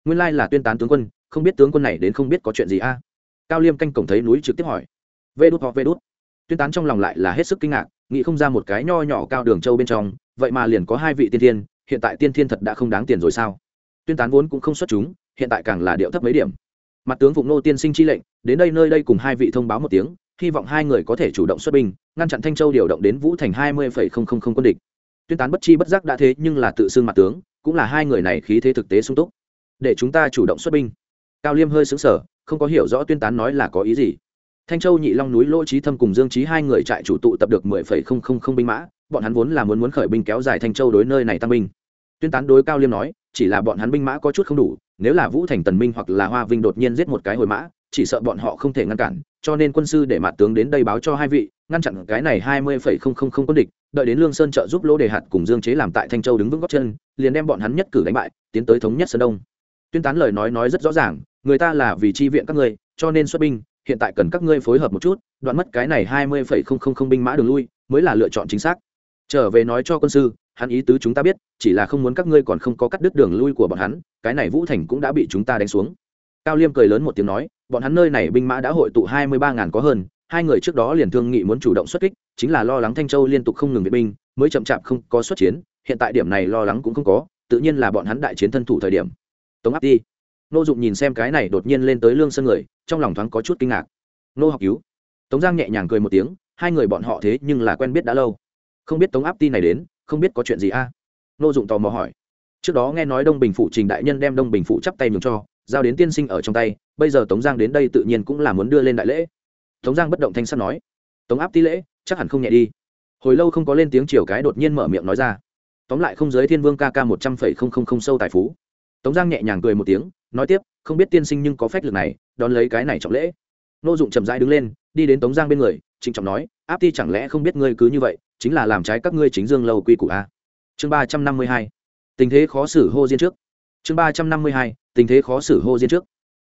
Nguyên lai là tuyên tán tướng quân, không biết tướng quân này đến không biết có chuyện gì a? Cao liêm canh cổng thấy núi trực tiếp hỏi. Vê đút họ, vê đút. Tuyên tán trong lòng lại là hết sức kinh ngạc, nghĩ không ra một cái nho nhỏ cao đường châu bên trong, vậy mà liền có hai vị tiên thiên, hiện tại tiên thiên thật đã không đáng tiền rồi sao? Tuyên tán vốn cũng không xuất chúng, hiện tại càng là điệu thấp mấy điểm. Mặt tướng phụng nô tiên sinh chi lệnh, đến đây nơi đây cùng hai vị thông báo một tiếng, hy vọng hai người có thể chủ động xuất binh, ngăn chặn thanh châu điều động đến vũ thành hai mươi quân địch tuyên tán bất chi bất giác đã thế nhưng là tự xưng mặt tướng, cũng là hai người này khí thế thực tế sung túc. Để chúng ta chủ động xuất binh. Cao liêm hơi xứng sở không có hiểu rõ tuyên tán nói là có ý gì. Thanh châu, nhị long núi lỗ trí thâm cùng dương trí hai người trại chủ tụ tập được mười phẩy không không không binh mã, bọn hắn vốn là muốn muốn khởi binh kéo dài thanh châu đối nơi này tăng binh. Tuyên tán đối cao liêm nói, chỉ là bọn hắn binh mã có chút không đủ, nếu là vũ thành tần minh hoặc là hoa vinh đột nhiên giết một cái hồi mã, chỉ sợ bọn họ không thể ngăn cản, cho nên quân sư để mặt tướng đến đây báo cho hai vị, ngăn chặn cái này hai mươi phẩy không không không quân địch đợi đến lương sơn trợ giúp lỗ đề hạt cùng dương chế làm tại thanh châu đứng vững góc chân, liền đem bọn hắn nhất cử đánh bại, tiến tới thống nhất sơn đông. Tuyên tán lời nói nói rất rõ ràng, người ta là vì chi viện các ngươi, cho nên xuất binh, hiện tại cần các ngươi phối hợp một chút, đoạn mất cái này hai mươi phẩy không không không binh mã đường lui, mới là lựa chọn chính xác. Trở về nói cho quân sư, hắn ý tứ chúng ta biết, chỉ là không muốn các ngươi còn không có cắt đứt đường lui của bọn hắn, cái này vũ thành cũng đã bị chúng ta đánh xuống. Cao liêm cười lớn một tiếng nói, bọn hắn nơi này binh mã đã hội tụ hai mươi ba ngàn có hơn hai người trước đó liền thương nghị muốn chủ động xuất kích, chính là lo lắng thanh châu liên tục không ngừng viện binh, mới chậm chạp không có xuất chiến, hiện tại điểm này lo lắng cũng không có, tự nhiên là bọn hắn đại chiến thân thủ thời điểm. Tống áp đi nô dụng nhìn xem cái này đột nhiên lên tới lương sơn người, trong lòng thoáng có chút kinh ngạc. Nô học cứu. Tống giang nhẹ nhàng cười một tiếng, hai người bọn họ thế nhưng là quen biết đã lâu. Không biết tống áp ti này đến, không biết có chuyện gì a? À? nô dụng tò mò hỏi. Trước đó nghe nói đông bình phủ trình đại nhân đem đông bình phủ chắp tay nhường cho, giao đến tiên sinh ở trong tay, bây giờ tống giang đến đây tự nhiên cũng là muốn đưa lên đại lễ tống giang bất động thanh sắt nói. Tống áp ti lễ, chắc hẳn không nhẹ đi. Hồi lâu không có lên tiếng chiều cái đột nhiên mở miệng nói ra. Tóm lại không giới thiên vương ca ca một trăm phẩy không không không sâu tài phú. Tống giang nhẹ nhàng cười một tiếng, nói tiếp, không biết tiên sinh nhưng có phép lực này, đón lấy cái này trọng lễ. Nô dụng chậm rãi đứng lên, đi đến tống giang bên người, trịnh trọng nói, áp ti chẳng lẽ không biết ngươi cứ như vậy, chính là làm trái các ngươi chính dương lâu quy củ a. Chương ba trăm năm mươi hai, tình thế khó xử hô diên trước. Chương ba trăm năm mươi hai, tình thế khó xử hô diên trước.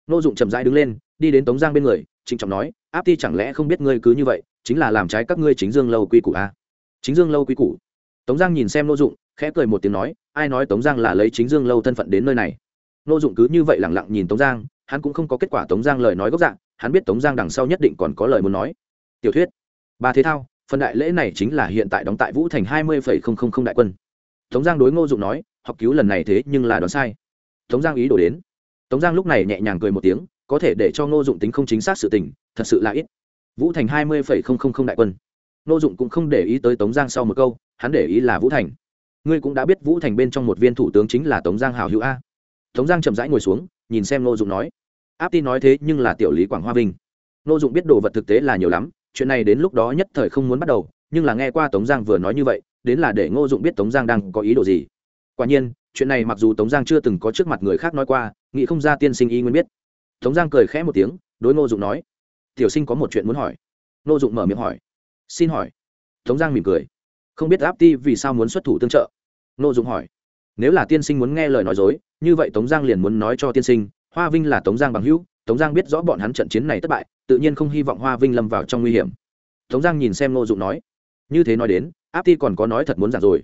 Nô dụng chậm rãi đứng lên, đi đến tống giang bên người trịnh trọng nói, áp ti chẳng lẽ không biết ngươi cứ như vậy, chính là làm trái các ngươi chính dương lâu quy củ a chính dương lâu quy củ? Tống giang nhìn xem nô dụng, khẽ cười một tiếng nói, ai nói tống giang là lấy chính dương lâu thân phận đến nơi này? Nô dụng cứ như vậy lẳng lặng nhìn tống giang, hắn cũng không có kết quả tống giang lời nói gốc dạng, hắn biết tống giang đằng sau nhất định còn có lời muốn nói. Tiểu thuyết, ba thế thao, phần đại lễ này chính là hiện tại đóng tại vũ thành hai mươi đại quân. Tống giang đối ngô dụng nói, học cứu lần này thế nhưng là đoán sai. Tống giang ý đổ đến. Tống giang lúc này nhẹ nhàng cười một tiếng có thể để cho ngô dụng tính không chính xác sự tình, thật sự là ít. Vũ thành hai mươi đại quân. Ngô dụng cũng không để ý tới tống giang sau một câu, hắn để ý là vũ thành. Ngươi cũng đã biết vũ thành bên trong một viên thủ tướng chính là tống giang hào hữu a. Tống giang chậm rãi ngồi xuống, nhìn xem ngô dụng nói. Áp ti nói thế nhưng là tiểu lý quảng hoa vinh. Ngô dụng biết đồ vật thực tế là nhiều lắm, chuyện này đến lúc đó nhất thời không muốn bắt đầu, nhưng là nghe qua tống giang vừa nói như vậy, đến là để ngô dụng biết tống giang đang có ý đồ gì. Quả nhiên, chuyện này mặc dù tống giang chưa từng có trước mặt người khác nói qua, nghĩ không ra tiên sinh y nguyên biết tống giang cười khẽ một tiếng, đối ngô dụng nói, tiểu sinh có một chuyện muốn hỏi. Ngô dụng mở miệng hỏi, xin hỏi. Tống giang mỉm cười, không biết áp ti vì sao muốn xuất thủ tương trợ? Ngô dụng hỏi, nếu là tiên sinh muốn nghe lời nói dối, như vậy tống giang liền muốn nói cho tiên sinh, hoa vinh là tống giang bằng hữu, tống giang biết rõ bọn hắn trận chiến này thất bại, tự nhiên không hy vọng hoa vinh lâm vào trong nguy hiểm. Tống giang nhìn xem Ngô dụng nói, như thế nói đến, áp ti còn có nói thật muốn giảng rồi.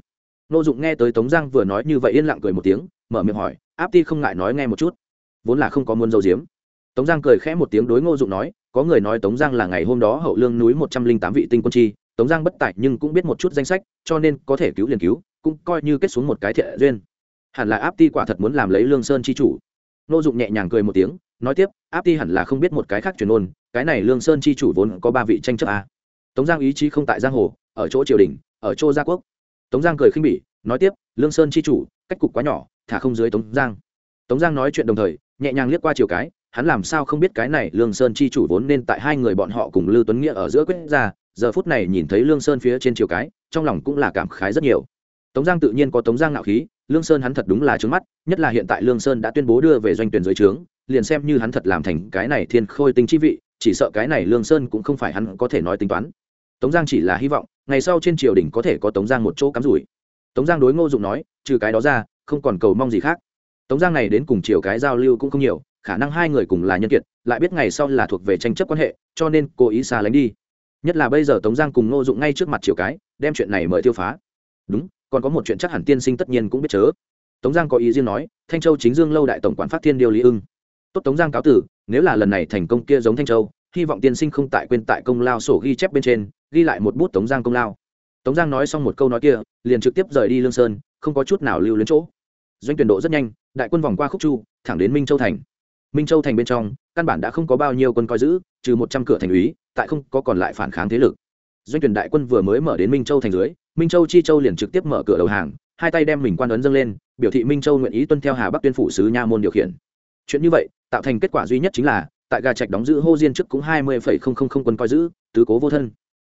Ngô dụng nghe tới tống giang vừa nói như vậy yên lặng cười một tiếng, mở miệng hỏi, áp ti không ngại nói nghe một chút? Vốn là không có muốn dầu diếm tống giang cười khẽ một tiếng đối ngô dụng nói, có người nói tống giang là ngày hôm đó hậu lương núi một trăm linh tám vị tinh quân chi, tống giang bất tại nhưng cũng biết một chút danh sách, cho nên có thể cứu liền cứu, cũng coi như kết xuống một cái thiện duyên. Hẳn là áp ti quả thật muốn làm lấy lương sơn chi chủ. Ngô dụng nhẹ nhàng cười một tiếng, nói tiếp, áp ti hẳn là không biết một cái khác truyền ôn, cái này lương sơn chi chủ vốn có ba vị tranh chấp à. tống giang ý chí không tại giang hồ, ở chỗ triều đình, ở chỗ gia quốc. Tống giang cười khinh bỉ, nói tiếp, lương sơn chi chủ, cách cục quá nhỏ, thả không dưới tống giang. Tống giang nói chuyện đồng thời, nhẹ nhàng liếc qua chiều cái hắn làm sao không biết cái này lương sơn chi chủ vốn nên tại hai người bọn họ cùng lưu tuấn nghĩa ở giữa quyết ra, giờ phút này nhìn thấy lương sơn phía trên chiều cái, trong lòng cũng là cảm khái rất nhiều. Tống giang tự nhiên có tống giang ngạo khí, lương sơn hắn thật đúng là trướng mắt, nhất là hiện tại lương sơn đã tuyên bố đưa về doanh tuyển dưới trướng, liền xem như hắn thật làm thành cái này thiên khôi tinh chi vị, chỉ sợ cái này lương sơn cũng không phải hắn có thể nói tính toán. Tống giang chỉ là hy vọng, ngày sau trên triều đình có thể có tống giang một chỗ cắm rủi. Tống giang đối ngô dụng nói, trừ cái đó ra, không còn cầu mong gì khác. Tống giang này đến cùng triều cái giao lưu cũng không nhiều khả năng hai người cùng là nhân kiệt, lại biết ngày sau là thuộc về tranh chấp quan hệ, cho nên cố ý xa lánh đi. Nhất là bây giờ tống giang cùng ngô dụng ngay trước mặt triều cái, đem chuyện này mời tiêu phá. Đúng, còn có một chuyện chắc hẳn tiên sinh tất nhiên cũng biết chớ. Tống giang có ý riêng nói, thanh châu chính dương lâu đại tổng quản phát thiên điều lý ưng. Tốt tống giang cáo tử, nếu là lần này thành công kia giống thanh châu, hy vọng tiên sinh không tại quên tại công lao sổ ghi chép bên trên, ghi lại một bút tống giang công lao. Tống giang nói xong một câu nói kia, liền trực tiếp rời đi lương sơn, không có chút nào lưu luyến chỗ. Doanh tuyển độ rất nhanh, đại quân vòng qua khúc chu, thẳng đến minh châu thành minh châu thành bên trong, căn bản đã không có bao nhiêu quân coi giữ, trừ một trăm cửa thành úy, tại không có còn lại phản kháng thế lực. Doanh tuyển đại quân vừa mới mở đến minh châu thành dưới, minh châu chi châu liền trực tiếp mở cửa đầu hàng, hai tay đem mình quan ấn dâng lên, biểu thị minh châu nguyện ý tuân theo hà bắc tuyên phủ sứ nha môn điều khiển. Chuyện như vậy, tạo thành kết quả duy nhất chính là, tại gà trạch đóng giữ hô diên trước cũng hai mươi quân coi giữ, tứ cố vô thân.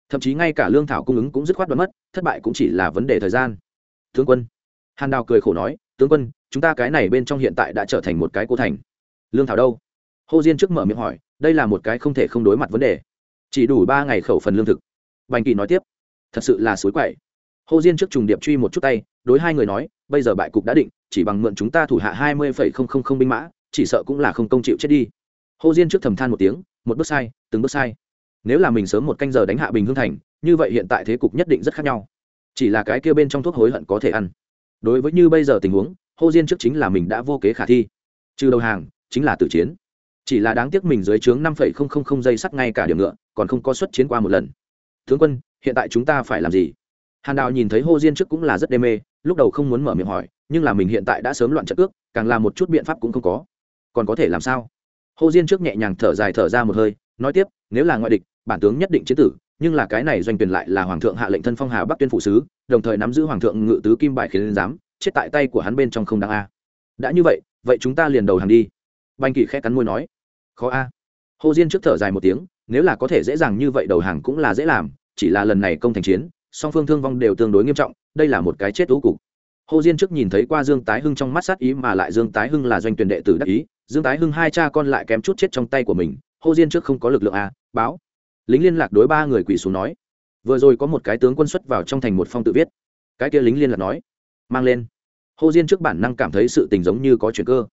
Thậm chí ngay cả lương thảo cung ứng cũng dứt khoát đoán mất, thất bại cũng chỉ là vấn đề thời gian. Tướng quân. Hàn đào cười khổ nói, tướng quân, chúng ta cái này bên trong hiện tại đã trở thành một cái cô thành lương thảo đâu? Hồ diên trước mở miệng hỏi, đây là một cái không thể không đối mặt vấn đề. Chỉ đủ ba ngày khẩu phần lương thực. Bành kỳ nói tiếp, thật sự là suối quậy. Hồ diên trước trùng điệp truy một chút tay, đối hai người nói, bây giờ bại cục đã định, chỉ bằng mượn chúng ta thủ hạ hai mươi binh mã, chỉ sợ cũng là không công chịu chết đi. Hồ diên trước thầm than một tiếng, một bước sai, từng bước sai. Nếu là mình sớm một canh giờ đánh hạ bình hương thành, như vậy hiện tại thế cục nhất định rất khác nhau. Chỉ là cái kia bên trong thuốc hối hận có thể ăn. Đối với như bây giờ tình huống, hô diên trước chính là mình đã vô kế khả thi. Trừ đầu hàng chính là tử chiến. Chỉ là đáng tiếc mình dưới trướng năm phẩy không không không giây sắt ngay cả điểm ngựa, còn không có xuất chiến qua một lần. Tướng quân, hiện tại chúng ta phải làm gì? Hàn đào nhìn thấy hô diên trước cũng là rất đê mê, lúc đầu không muốn mở miệng hỏi, nhưng là mình hiện tại đã sớm loạn trận ước càng làm một chút biện pháp cũng không có. Còn có thể làm sao? Hô diên trước nhẹ nhàng thở dài thở ra một hơi, nói tiếp, nếu là ngoại địch, bản tướng nhất định chế tử, nhưng là cái này doanh tuyển lại là hoàng thượng hạ lệnh thân phong hà bắc tuyên phụ sứ, đồng thời nắm giữ hoàng thượng ngự tứ kim bài khiến giám, chết tại tay của hắn bên trong không đáng a. Đã như vậy vậy chúng ta liền đầu hàng đi banh kỳ khẽ cắn môi nói, khó a. Hồ diên trước thở dài một tiếng, nếu là có thể dễ dàng như vậy đầu hàng cũng là dễ làm, chỉ là lần này công thành chiến, song phương thương vong đều tương đối nghiêm trọng, đây là một cái chết thú cục. Hồ diên trước nhìn thấy qua dương tái hưng trong mắt sát ý mà lại dương tái hưng là doanh tuyển đệ tử đắc ý, dương tái hưng hai cha con lại kém chút chết trong tay của mình hồ diên trước không có lực lượng a, báo. Lính liên lạc đối ba người quỷ xuống nói, vừa rồi có một cái tướng quân xuất vào trong thành một phong tự viết. Cái kia lính liên lạc nói, mang lên. Hồ diên trước bản năng cảm thấy sự tình giống như có chuyện cơ.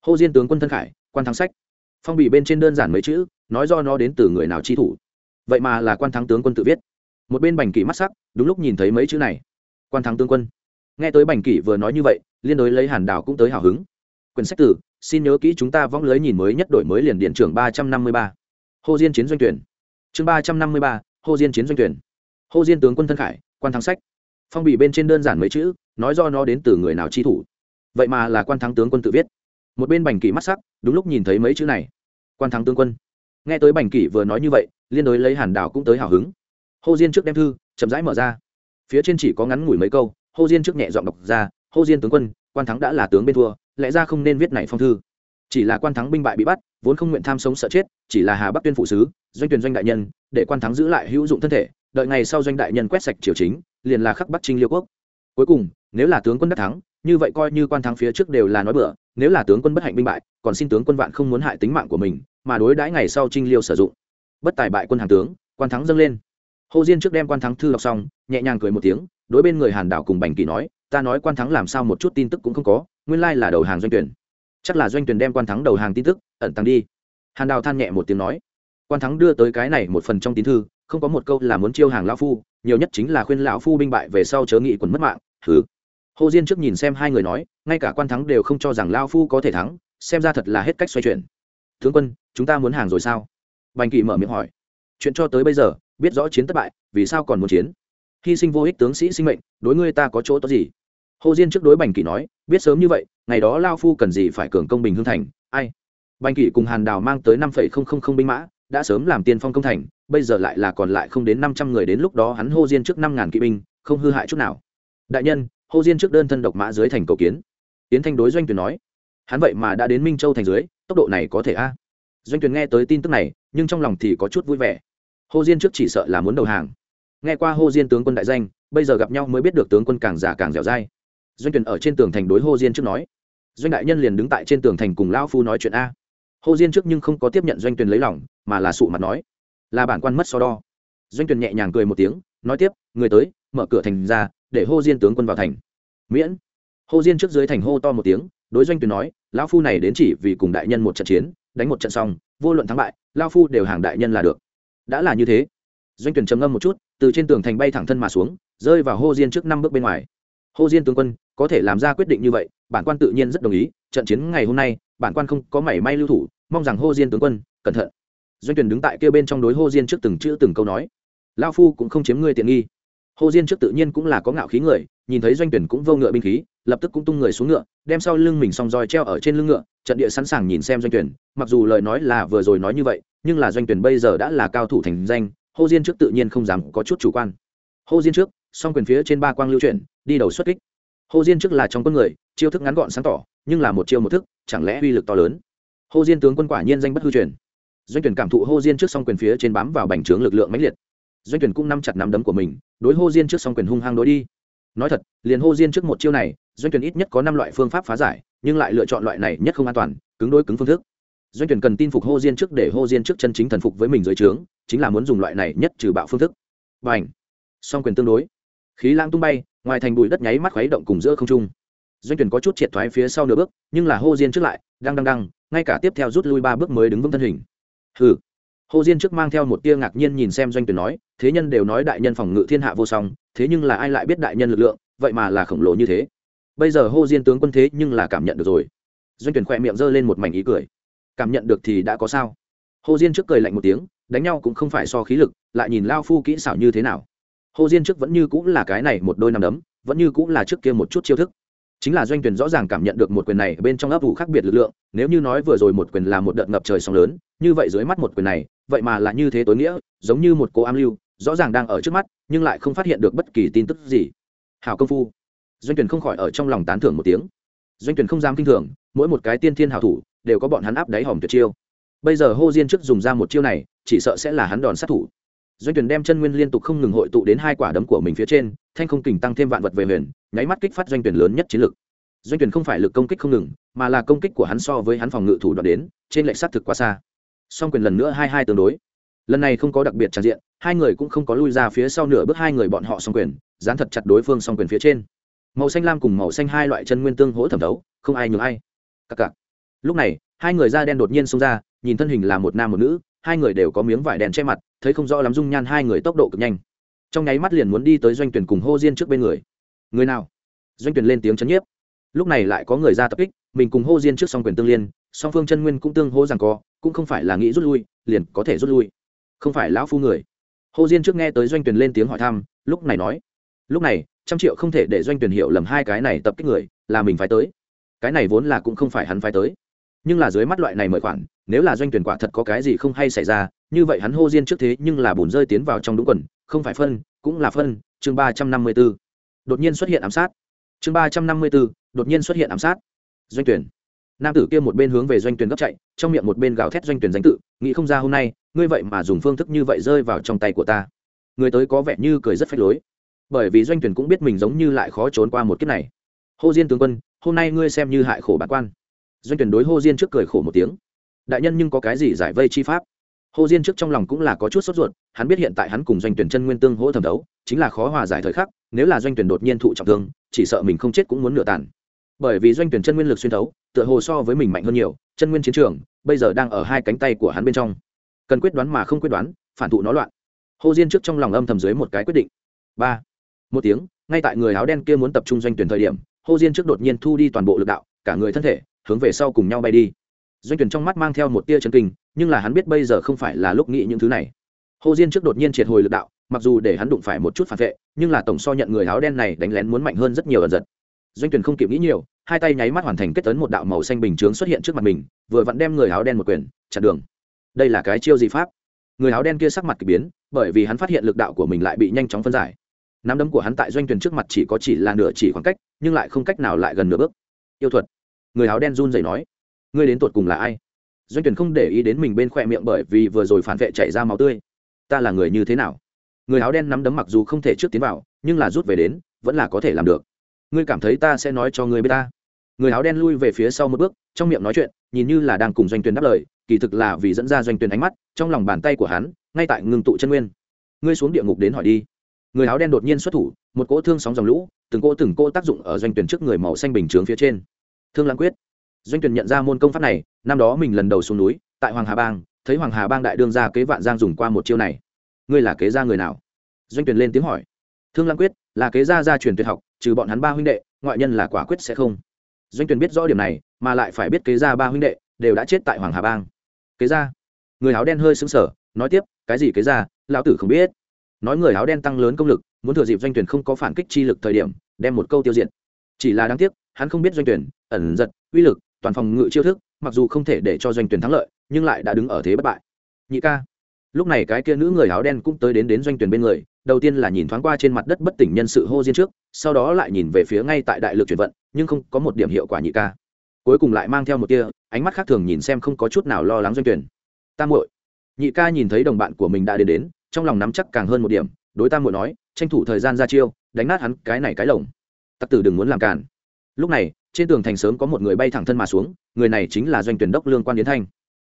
Hô diên tướng quân thân khải, quan thắng sách. Phong bì bên trên đơn giản mấy chữ, nói do nó đến từ người nào chi thủ. Vậy mà là quan thắng tướng quân tự viết. Một bên bành kỷ mắt sắc, đúng lúc nhìn thấy mấy chữ này. Quan thắng tướng quân. Nghe tới bành kỷ vừa nói như vậy, liên đối lấy hàn đảo cũng tới hào hứng. Quyển sách tử, xin nhớ kỹ chúng ta võng lưới nhìn mới nhất đổi mới liền điện trưởng ba trăm năm mươi ba. Hồ diên chiến doanh tuyển. Chương ba trăm năm mươi ba hồ diên chiến doanh tuyển. Hồ diên tướng quân thân khải, quan thắng sách. Phong bì bên trên đơn giản mấy chữ, nói do nó đến từ người nào chi thủ. Vậy mà là quan thắng tướng quân tự viết một bên bành kỷ mắt sắc, đúng lúc nhìn thấy mấy chữ này. Quan thắng tướng quân. Nghe tới bành kỷ vừa nói như vậy, liên đối lấy hàn đào cũng tới hào hứng. Hô diên trước đem thư, chậm rãi mở ra. Phía trên chỉ có ngắn ngủi mấy câu, hô diên trước nhẹ dọn đọc ra, hô diên tướng quân, quan thắng đã là tướng bên thua, lẽ ra không nên viết này phong thư. Chỉ là quan thắng binh bại bị bắt, vốn không nguyện tham sống sợ chết, chỉ là hà bắc tuyên phụ sứ, doanh tuyển doanh đại nhân, để quan thắng giữ lại hữu dụng thân thể, đợi ngày sau doanh đại nhân quét sạch triều chính, liền là khắc bắc trinh liêu quốc. Cuối cùng, nếu là tướng quân đắc thắng, như vậy coi như quan thắng phía trước đều là nói bừa nếu là tướng quân bất hạnh binh bại, còn xin tướng quân vạn không muốn hại tính mạng của mình, mà đối đãi ngày sau trinh liêu sử dụng. Bất tài bại quân hàng tướng, quan thắng dâng lên. Hồ diên trước đem quan thắng thư đọc xong, nhẹ nhàng cười một tiếng, đối bên người hàn đảo cùng bành kỳ nói, ta nói quan thắng làm sao một chút tin tức cũng không có, nguyên lai là đầu hàng doanh tuyển. Chắc là doanh tuyển đem quan thắng đầu hàng tin tức, ẩn tăng đi. Hàn đào than nhẹ một tiếng nói, quan thắng đưa tới cái này một phần trong tín thư, không có một câu là muốn chiêu hàng lão phu, nhiều nhất chính là khuyên lão phu binh bại về sau chớ nghị quần mất mạng thứ hồ diên trước nhìn xem hai người nói, ngay cả quan thắng đều không cho rằng lao phu có thể thắng, xem ra thật là hết cách xoay chuyển. Tướng quân, chúng ta muốn hàng rồi sao? Bành Kỵ mở miệng hỏi. Chuyện cho tới bây giờ, biết rõ chiến thất bại, vì sao còn muốn chiến? Hy sinh vô ích tướng sĩ sinh mệnh, đối ngươi ta có chỗ tốt gì? Hồ diên trước đối bành Kỵ nói, biết sớm như vậy, ngày đó lao phu cần gì phải cường công bình hương thành, ai? Bành Kỵ cùng hàn đào mang tới năm phẩy không không không binh mã, đã sớm làm tiên phong công thành, bây giờ lại là còn lại không đến năm trăm người đến lúc đó hắn hô diên trước năm ngàn kỵ binh, không hư hại chút nào. Đại nhân hô diên trước đơn thân độc mã dưới thành cầu kiến. Tiến thanh đối doanh tuyển nói, hắn vậy mà đã đến minh châu thành dưới, tốc độ này có thể a? Doanh tuyển nghe tới tin tức này, nhưng trong lòng thì có chút vui vẻ. Hô diên trước chỉ sợ là muốn đầu hàng. Nghe qua hô diên tướng quân đại danh, bây giờ gặp nhau mới biết được tướng quân càng già càng dẻo dai. Doanh tuyển ở trên tường thành đối hô diên trước nói, doanh đại nhân liền đứng tại trên tường thành cùng lao phu nói chuyện a. Hô diên trước nhưng không có tiếp nhận doanh tuyển lấy lòng, mà là sụ mặt nói, là bản quan mất so đo. Doanh tuyển nhẹ nhàng cười một tiếng, nói tiếp, người tới mở cửa thành ra, để hô diên tướng quân vào thành. Miễn. Hô diên trước dưới thành hô to một tiếng, đối doanh tuyển nói, lão phu này đến chỉ vì cùng đại nhân một trận chiến, đánh một trận xong, vô luận thắng bại lao phu đều hàng đại nhân là được. Đã là như thế. Doanh tuyển trầm ngâm một chút, từ trên tường thành bay thẳng thân mà xuống, rơi vào hô diên trước năm bước bên ngoài. Hô diên tướng quân, có thể làm ra quyết định như vậy, bản quan tự nhiên rất đồng ý, trận chiến ngày hôm nay, bản quan không có mảy may lưu thủ, mong rằng hô diên tướng quân, cẩn thận. Doanh tuyển đứng tại kia bên trong đối hô diên trước từng chữ từng câu nói. Lao phu cũng không chiếm ngươi tiện nghi hô diên trước tự nhiên cũng là có ngạo khí người, nhìn thấy doanh tuyển cũng vô ngựa binh khí, lập tức cũng tung người xuống ngựa, đem sau lưng mình song roi treo ở trên lưng ngựa, trận địa sẵn sàng nhìn xem doanh tuyển, mặc dù lời nói là vừa rồi nói như vậy, nhưng là doanh tuyển bây giờ đã là cao thủ thành danh hô diên trước tự nhiên không dám có chút chủ quan. Hô diên trước, song quyền phía trên ba quang lưu chuyển, đi đầu xuất kích. Hô diên trước là trong quân người, chiêu thức ngắn gọn sáng tỏ, nhưng là một chiêu một thức, chẳng lẽ uy lực to lớn? Hô diên tướng quân quả nhiên danh bất hư truyền. Doanh tuyển cảm thụ hô diên trước song quyền phía trên bám vào bành trướng lực lượng mãnh liệt. Doanh tuyển cũng nắm chặt nắm đấm của mình đối hô diên trước song quyền hung hăng đối đi. Nói thật, liền hô diên trước một chiêu này, doanh tuyển ít nhất có năm loại phương pháp phá giải, nhưng lại lựa chọn loại này nhất không an toàn, cứng đối cứng phương thức. Doanh tuyển cần tin phục hô diên trước để hô diên trước chân chính thần phục với mình dưới trướng, chính là muốn dùng loại này nhất trừ bạo phương thức. Và ảnh song quyền tương đối. Khí lãng tung bay, ngoài thành bụi đất nháy mắt khuấy động cùng giữa không trung. Doanh tuyển có chút triệt thoái phía sau nửa bước, nhưng là hô diên trước lại đang đang đang ngay cả tiếp theo rút lui ba bước mới đứng vững thân hình. Hừ! Hồ diên trước mang theo một tia ngạc nhiên nhìn xem doanh tuyển nói, thế nhân đều nói đại nhân phòng ngự thiên hạ vô song, thế nhưng là ai lại biết đại nhân lực lượng, vậy mà là khổng lồ như thế. Bây giờ hô diên tướng quân thế nhưng là cảm nhận được rồi. Doanh tuyển khỏe miệng giơ lên một mảnh ý cười. Cảm nhận được thì đã có sao? Hồ diên trước cười lạnh một tiếng, đánh nhau cũng không phải so khí lực, lại nhìn lao phu kỹ xảo như thế nào. Hồ diên trước vẫn như cũng là cái này một đôi nằm đấm, vẫn như cũng là trước kia một chút chiêu thức. Chính là doanh tuyển rõ ràng cảm nhận được một quyền này bên trong ấp ủ khác biệt lực lượng, nếu như nói vừa rồi một quyền là một đợt ngập trời sóng lớn, như vậy dưới mắt một quyền này vậy mà là như thế tối nghĩa, giống như một cô am lưu, rõ ràng đang ở trước mắt, nhưng lại không phát hiện được bất kỳ tin tức gì. Hào công phu. Doanh tuyển không khỏi ở trong lòng tán thưởng một tiếng. Doanh tuyển không dám kinh thường, mỗi một cái tiên thiên hảo thủ, đều có bọn hắn áp đáy hòm tuyệt chiêu. Bây giờ hô diên trước dùng ra một chiêu này, chỉ sợ sẽ là hắn đòn sát thủ. Doanh tuyển đem chân nguyên liên tục không ngừng hội tụ đến hai quả đấm của mình phía trên, thanh không kình tăng thêm vạn vật về huyền, nháy mắt kích phát doanh tuyển lớn nhất chiến lực. Doanh tuyển không phải lực công kích không ngừng, mà là công kích của hắn so với hắn phòng ngự thủ đoạn đến, trên lệnh sát thực quá xa song quyền lần nữa hai hai tương đối. Lần này không có đặc biệt tràn diện, hai người cũng không có lui ra phía sau nửa bước hai người bọn họ song quyền, dán thật chặt đối phương song quyền phía trên. Màu xanh lam cùng màu xanh hai loại chân nguyên tương hỗ thẩm đấu không ai nhường ai. Cặc cặc. Lúc này, hai người da đen đột nhiên xông ra, nhìn thân hình là một nam một nữ, hai người đều có miếng vải đèn che mặt, thấy không rõ lắm dung nhan hai người tốc độ cực nhanh. Trong nháy mắt liền muốn đi tới doanh tuyển cùng hô diên trước bên người. Người nào? Doanh tuyển lên tiếng chấn nhiếp. Lúc này lại có người ra tập kích, mình cùng hô diên trước song quyền tương liên, song phương chân nguyên cũng tương hô rằng co cũng không phải là nghĩ rút lui, liền có thể rút lui. Không phải lão phu người. Hô diên trước nghe tới doanh tuyển lên tiếng hỏi thăm, lúc này nói, lúc này, trăm triệu không thể để doanh tuyển hiểu lầm hai cái này tập kích người, là mình phải tới. Cái này vốn là cũng không phải hắn phải tới. Nhưng là dưới mắt loại này mời khoản, nếu là doanh tuyển quả thật có cái gì không hay xảy ra, như vậy hắn hô diên trước thế nhưng là bùn rơi tiến vào trong đúng quần, không phải phân, cũng là phân, chương ba trăm năm mươi b ố đột nhiên xuất hiện ám sát. Chương ba trăm năm mươi b ố đột nhiên xuất hiện ám sát. Doanh tuyển nam tử kia một bên hướng về doanh tuyển gấp chạy, trong miệng một bên gào thét doanh tuyển danh tự, nghĩ không ra hôm nay, ngươi vậy mà dùng phương thức như vậy rơi vào trong tay của ta. Người tới có vẻ như cười rất phách lối. Bởi vì doanh tuyển cũng biết mình giống như lại khó trốn qua một kiếp này. Hô diên tướng quân, hôm nay ngươi xem như hại khổ bản quan. Doanh tuyển đối hô diên trước cười khổ một tiếng. Đại nhân nhưng có cái gì giải vây chi pháp? Hồ diên trước trong lòng cũng là có chút sốt ruột, hắn biết hiện tại hắn cùng doanh tuyển chân nguyên tương hỗ thẩm đấu, chính là khó hòa giải thời khắc, nếu là doanh tuyển đột nhiên thụ trọng thương, chỉ sợ mình không chết cũng muốn nửa tàn bởi vì doanh tuyển chân nguyên lực xuyên thấu, tựa hồ so với mình mạnh hơn nhiều, chân nguyên chiến trường, bây giờ đang ở hai cánh tay của hắn bên trong. Cần quyết đoán mà không quyết đoán, phản thụ nó loạn. Hồ diên trước trong lòng âm thầm dưới một cái quyết định. Ba. Một tiếng, ngay tại người áo đen kia muốn tập trung doanh tuyển thời điểm hồ diên trước đột nhiên thu đi toàn bộ lực đạo, cả người thân thể, hướng về sau cùng nhau bay đi. Doanh tuyển trong mắt mang theo một tia chân kinh, nhưng là hắn biết bây giờ không phải là lúc nghĩ những thứ này. Hồ diên trước đột nhiên triệt hồi lực đạo, mặc dù để hắn đụng phải một chút phản vệ, nhưng là tổng so nhận người áo đen này đánh lén muốn mạnh hơn rất nhiều lần giật doanh tuyển không kịp nghĩ nhiều, hai tay nháy mắt hoàn thành kết tấn một đạo màu xanh bình chướng xuất hiện trước mặt mình, vừa vặn đem người áo đen một quyền, chặn đường. Đây là cái chiêu gì pháp? Người áo đen kia sắc mặt k ỳ biến, bởi vì hắn phát hiện lực đạo của mình lại bị nhanh chóng phân giải. Nắm đấm của hắn tại doanh tuyển trước mặt chỉ có chỉ là nửa chỉ khoảng cách, nhưng lại không cách nào lại gần nửa bước. Yêu thuật. Người áo đen run rẩy nói, ngươi đến tột cùng là ai? Doanh tuyển không để ý đến mình bên khỏe miệng bởi vì vừa rồi phản vệ chảy ra máu tươi. Ta là người như thế nào? Người áo đen nắm đấm mặc dù không thể trước tiến vào, nhưng là rút về đến, vẫn là có thể làm được ngươi cảm thấy ta sẽ nói cho ngươi biết ta? Người áo đen lui về phía sau một bước, trong miệng nói chuyện, nhìn như là đang cùng doanh tuyển đáp lời, kỳ thực là vì dẫn ra doanh tuyển ánh mắt, trong lòng bàn tay của hắn, ngay tại ngừng tụ chân nguyên. Ngươi xuống địa ngục đến hỏi đi. Người áo đen đột nhiên xuất thủ, một cỗ thương sóng dòng lũ, từng cỗ từng cỗ tác dụng ở doanh tuyển trước người màu xanh bình chướng phía trên. Thương lãng quyết. Doanh tuyển nhận ra môn công pháp này, năm đó mình lần đầu xuống núi, tại hoàng hà bang, thấy hoàng hà bang đại đương gia kế vạn giang dùng qua một chiêu này. Ngươi là kế gia người nào? Doanh tuyển lên tiếng hỏi. Thương lãng quyết là kế gia gia truyền tuyệt học, trừ bọn hắn ba huynh đệ, ngoại nhân là quả quyết sẽ không. Doanh Tuyền biết rõ điểm này, mà lại phải biết kế gia ba huynh đệ đều đã chết tại hoàng hà bang. Kế gia? Người áo đen hơi sững sờ, nói tiếp, cái gì kế gia? Lão tử không biết. Nói người áo đen tăng lớn công lực, muốn thừa dịp doanh tuyển không có phản kích chi lực thời điểm, đem một câu tiêu diệt. Chỉ là đáng tiếc, hắn không biết doanh tuyển ẩn giật, uy lực, toàn phòng ngự chiêu thức, mặc dù không thể để cho doanh tuyển thắng lợi, nhưng lại đã đứng ở thế bất bại. Nhị ca? Lúc này cái kia nữ người áo đen cũng tới đến đến doanh tuyển bên người đầu tiên là nhìn thoáng qua trên mặt đất bất tỉnh nhân sự hô diên trước, sau đó lại nhìn về phía ngay tại đại lực chuyển vận, nhưng không có một điểm hiệu quả nhị ca. Cuối cùng lại mang theo một tia, ánh mắt khác thường nhìn xem không có chút nào lo lắng doanh tuyển. Tam muội. Nhị ca nhìn thấy đồng bạn của mình đã đến đến, trong lòng nắm chắc càng hơn một điểm, đối tam muội nói, tranh thủ thời gian ra chiêu, đánh nát hắn cái này cái lồng. Tặc tử đừng muốn làm cản lúc này, trên tường thành sớm có một người bay thẳng thân mà xuống, người này chính là doanh tuyển đốc lương quan yến thanh.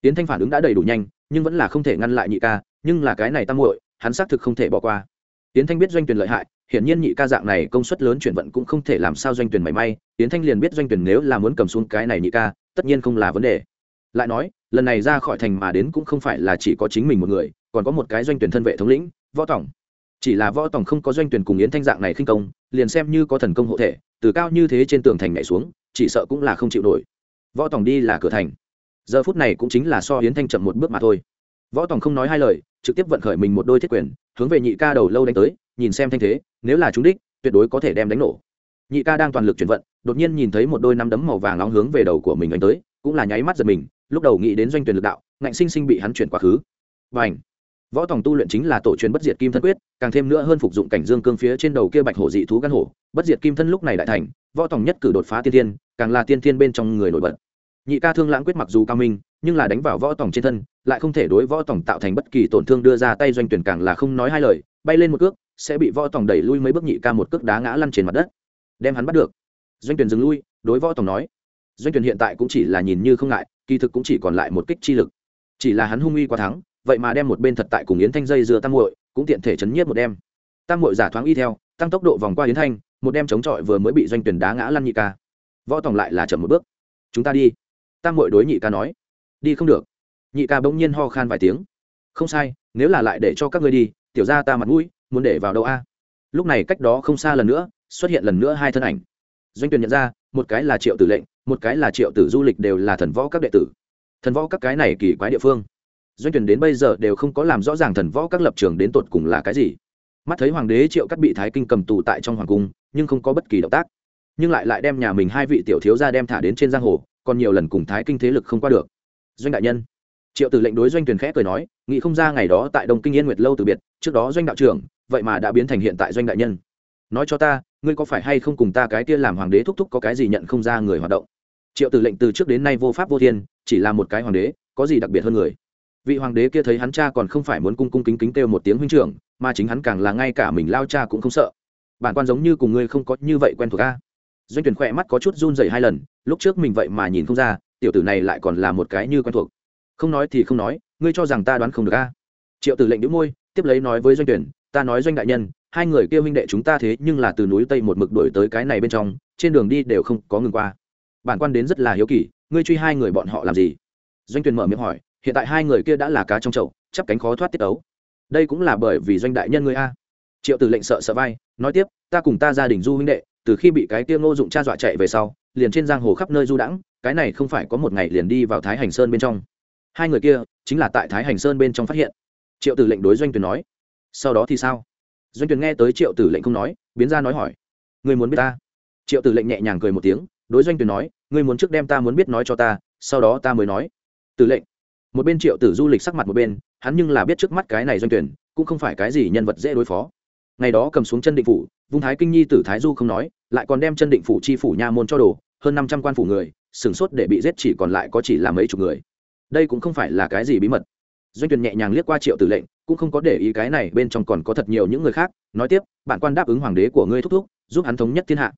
Yến thanh phản ứng đã đầy đủ nhanh, nhưng vẫn là không thể ngăn lại nhị ca, nhưng là cái này tam muội, hắn xác thực không thể bỏ qua yến thanh biết doanh tuyển lợi hại, hiển nhiên nhị ca dạng này công suất lớn chuyển vận cũng không thể làm sao doanh tuyển mảy may yến thanh liền biết doanh tuyển nếu là muốn cầm xuống cái này nhị ca, tất nhiên không là vấn đề. Lại nói, lần này ra khỏi thành mà đến cũng không phải là chỉ có chính mình một người, còn có một cái doanh tuyển thân vệ thống lĩnh, võ tổng chỉ là võ tổng không có doanh tuyển cùng yến thanh dạng này khinh công, liền xem như có thần công hộ thể, từ cao như thế trên tường thành nhảy xuống, chỉ sợ cũng là không chịu nổi. Võ tổng đi là cửa thành. Giờ phút này cũng chính là so yến thanh chậm một bước mà thôi võ Tòng không nói hai lời, trực tiếp vận khởi mình một đôi thiết quyền, hướng về nhị ca đầu lâu đánh tới, nhìn xem thanh thế, nếu là chúng đích, tuyệt đối có thể đem đánh nổ. Nhị ca đang toàn lực chuyển vận, đột nhiên nhìn thấy một đôi năm đấm màu vàng nóng hướng về đầu của mình đánh tới, cũng là nháy mắt giật mình, lúc đầu nghĩ đến doanh tuyển lực đạo, ngạnh sinh sinh bị hắn chuyển quá khứ. Và ảnh võ tòng tu luyện chính là tổ truyền bất diệt kim thân quyết, càng thêm nữa hơn phục dụng cảnh dương cương phía trên đầu kia bạch hổ dị thú gan hổ, bất diệt kim thân lúc này đại thành, võ tòng nhất cử đột phá tiên thiên, càng là tiên thiên bên trong người nổi bật. Nhị ca thương lãng quyết mặc dù cao minh nhưng là đánh vào võ tòng trên thân, lại không thể đối võ tòng tạo thành bất kỳ tổn thương đưa ra tay doanh tuyển càng là không nói hai lời, bay lên một cước, sẽ bị võ tòng đẩy lui mấy bước nhị ca một cước đá ngã lăn trên mặt đất. Đem hắn bắt được. Doanh tuyển dừng lui, đối võ tòng nói. Doanh tuyển hiện tại cũng chỉ là nhìn như không ngại, kỳ thực cũng chỉ còn lại một kích chi lực. Chỉ là hắn hung uy quá thắng, vậy mà đem một bên thật tại cùng yến thanh dây dưa tam muội, cũng tiện thể chấn nhiếp một đem tam muội giả thoáng y theo, tăng tốc độ vòng qua yến thanh, một đem chống chọi vừa mới bị doanh tuyển đá ngã lăn nhị ca. Võ tòng lại là chậm một bước. Chúng ta đi. Tam muội đối nhị ca nói đi không được. Nhị ca bỗng nhiên ho khan vài tiếng. Không sai, nếu là lại để cho các ngươi đi, tiểu ra ta mặt mũi, muốn để vào đâu a? Lúc này cách đó không xa lần nữa, xuất hiện lần nữa hai thân ảnh. Doanh tuyển nhận ra, một cái là triệu tử lệnh, một cái là triệu tử du lịch đều là thần võ các đệ tử. Thần võ các cái này kỳ quái địa phương. Doanh tuyển đến bây giờ đều không có làm rõ ràng thần võ các lập trường đến tột cùng là cái gì. Mắt thấy hoàng đế triệu cắt bị thái kinh cầm tù tại trong hoàng cung, nhưng không có bất kỳ động tác. Nhưng lại lại đem nhà mình hai vị tiểu thiếu gia đem thả đến trên giang hồ, còn nhiều lần cùng thái kinh thế lực không qua được doanh đại nhân. Triệu tử lệnh đối doanh tuyển khẽ cười nói, nghĩ không ra ngày đó tại đông kinh yên nguyệt lâu từ biệt, trước đó doanh đạo trưởng, vậy mà đã biến thành hiện tại doanh đại nhân. Nói cho ta, ngươi có phải hay không cùng ta cái kia làm hoàng đế thúc thúc có cái gì nhận không ra người hoạt động? Triệu tử lệnh từ trước đến nay vô pháp vô thiên, chỉ là một cái hoàng đế, có gì đặc biệt hơn người? Vị hoàng đế kia thấy hắn cha còn không phải muốn cung cung kính kính kêu một tiếng huynh trưởng, mà chính hắn càng là ngay cả mình lao cha cũng không sợ. Bản quan giống như cùng ngươi không có như vậy quen thuộc ta doanh tuyển khỏe mắt có chút run rẩy hai lần, lúc trước mình vậy mà nhìn không ra tiểu tử này lại còn là một cái như quen thuộc. Không nói thì không nói, ngươi cho rằng ta đoán không được a triệu tử lệnh đĩu môi, tiếp lấy nói với doanh tuyển, ta nói doanh đại nhân, hai người kia huynh đệ chúng ta thế nhưng là từ núi tây một mực đổi tới cái này bên trong, trên đường đi đều không có ngừng qua. Bản quan đến rất là hiếu kỳ, ngươi truy hai người bọn họ làm gì? Doanh tuyền mở miệng hỏi, hiện tại hai người kia đã là cá trong chậu, chắp cánh khó thoát tiết ấu. Đây cũng là bởi vì doanh đại nhân ngươi a. Triệu tử lệnh sợ sợ vai, nói tiếp, ta cùng ta gia đình du huynh đệ, từ khi bị cái kia ngô dụng cha dọa chạy về sau liền trên giang hồ khắp nơi du đãng, cái này không phải có một ngày liền đi vào thái hành sơn bên trong. Hai người kia chính là tại thái hành sơn bên trong phát hiện. Triệu tử lệnh đối doanh Tuyền nói, sau đó thì sao? Doanh Tuyền nghe tới triệu tử lệnh không nói, biến ra nói hỏi người muốn biết ta? Triệu tử lệnh nhẹ nhàng cười một tiếng, đối doanh Tuyền nói, ngươi muốn trước đem ta muốn biết nói cho ta, sau đó ta mới nói. Tử lệnh, một bên triệu tử du lịch sắc mặt một bên, hắn nhưng là biết trước mắt cái này doanh tuyển cũng không phải cái gì nhân vật dễ đối phó ngày đó cầm xuống chân định phủ, vung thái kinh nhi tử thái du không nói, lại còn đem chân định phủ chi phủ nha môn cho đồ, hơn năm trăm quan phủ người, sửng sốt để bị giết chỉ còn lại có chỉ là mấy chục người. Đây cũng không phải là cái gì bí mật. Doanh tuyền nhẹ nhàng liếc qua triệu tử lệnh, cũng không có để ý cái này, bên trong còn có thật nhiều những người khác, nói tiếp, bản quan đáp ứng hoàng đế của ngươi thúc thúc, giúp hắn thống nhất thiên hạ.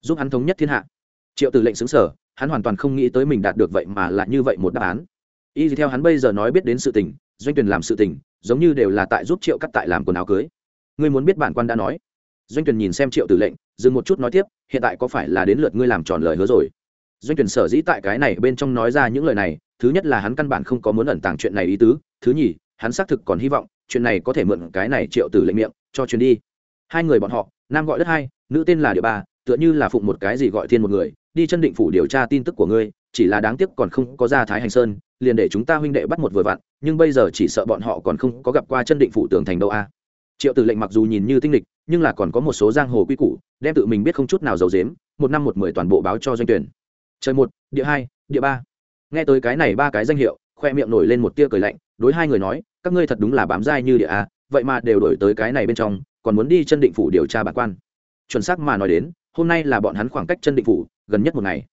Giúp hắn thống nhất thiên hạ? Triệu tử lệnh xứng sở hắn hoàn toàn không nghĩ tới mình đạt được vậy mà là như vậy một đáp án. Y theo hắn bây giờ nói biết đến sự tình, doanh tuyền làm sự tình, giống như đều là tại giúp triệu cắt tại làm quần áo cưới ngươi muốn biết bản quan đã nói. Doanh tuyển nhìn xem triệu tử lệnh, dừng một chút nói tiếp, hiện tại có phải là đến lượt ngươi làm tròn lời hứa rồi? Doanh tuyển sở dĩ tại cái này bên trong nói ra những lời này, thứ nhất là hắn căn bản không có muốn ẩn tàng chuyện này ý tứ, thứ nhì, hắn xác thực còn hy vọng chuyện này có thể mượn cái này triệu tử lệnh miệng, cho chuyến đi. Hai người bọn họ, nam gọi đất hai, nữ tên là địa ba, tựa như là phụng một cái gì gọi thiên một người, đi chân định phủ điều tra tin tức của ngươi, chỉ là đáng tiếc còn không có ra thái hành sơn, liền để chúng ta huynh đệ bắt một vừa vặn, nhưng bây giờ chỉ sợ bọn họ còn không có gặp qua chân định phủ tường thành đâu a triệu tử lệnh mặc dù nhìn như tinh lịch, nhưng là còn có một số giang hồ quy củ, đem tự mình biết không chút nào giấu dếm một năm một mười toàn bộ báo cho doanh tuyển. Trời một, địa hai, địa ba. Nghe tới cái này ba cái danh hiệu, khoe miệng nổi lên một tia cười lạnh, đối hai người nói, các ngươi thật đúng là bám dai như địa a, vậy mà đều đổi tới cái này bên trong, còn muốn đi chân định phủ điều tra bản quan. Chuẩn xác mà nói đến, hôm nay là bọn hắn khoảng cách chân định phủ, gần nhất một ngày.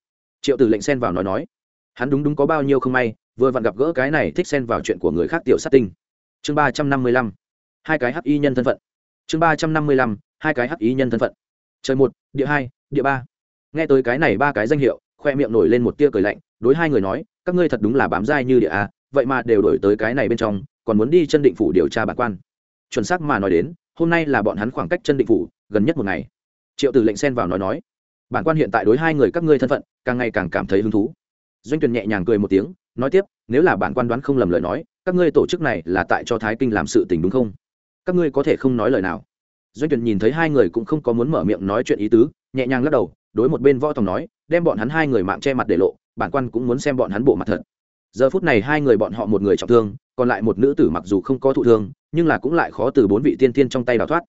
Triệu tử lệnh xen vào nói nói, hắn đúng đúng có bao nhiêu không may, vừa vặn gặp gỡ cái này thích xen vào chuyện của người khác tiểu sát tinh. Chương ba trăm năm mươi lăm hai cái hắc y nhân thân phận. Chương ba trăm năm mươi lăm, hai cái hắc y nhân thân phận. Trời một, địa hai, địa ba. Nghe tới cái này ba cái danh hiệu, khoe miệng nổi lên một tia cười lạnh, đối hai người nói, các ngươi thật đúng là bám dai như địa a, vậy mà đều đổi tới cái này bên trong, còn muốn đi chân định phủ điều tra bản quan. Chuẩn xác mà nói đến, hôm nay là bọn hắn khoảng cách chân định phủ, gần nhất một ngày. Triệu tử lệnh xen vào nói nói, bản quan hiện tại đối hai người các ngươi thân phận, càng ngày càng cảm thấy hứng thú. Doanh tuyền nhẹ nhàng cười một tiếng, nói tiếp, nếu là bản quan đoán không lầm lời nói, các ngươi tổ chức này là tại cho thái kinh làm sự tình đúng không? Các ngươi có thể không nói lời nào. Doanh tuyển nhìn thấy hai người cũng không có muốn mở miệng nói chuyện ý tứ, nhẹ nhàng lắc đầu, đối một bên võ tòng nói, đem bọn hắn hai người mạng che mặt để lộ, bản quan cũng muốn xem bọn hắn bộ mặt thật. Giờ phút này hai người bọn họ một người trọng thương, còn lại một nữ tử mặc dù không có thụ thương, nhưng là cũng lại khó từ bốn vị tiên tiên trong tay đào thoát.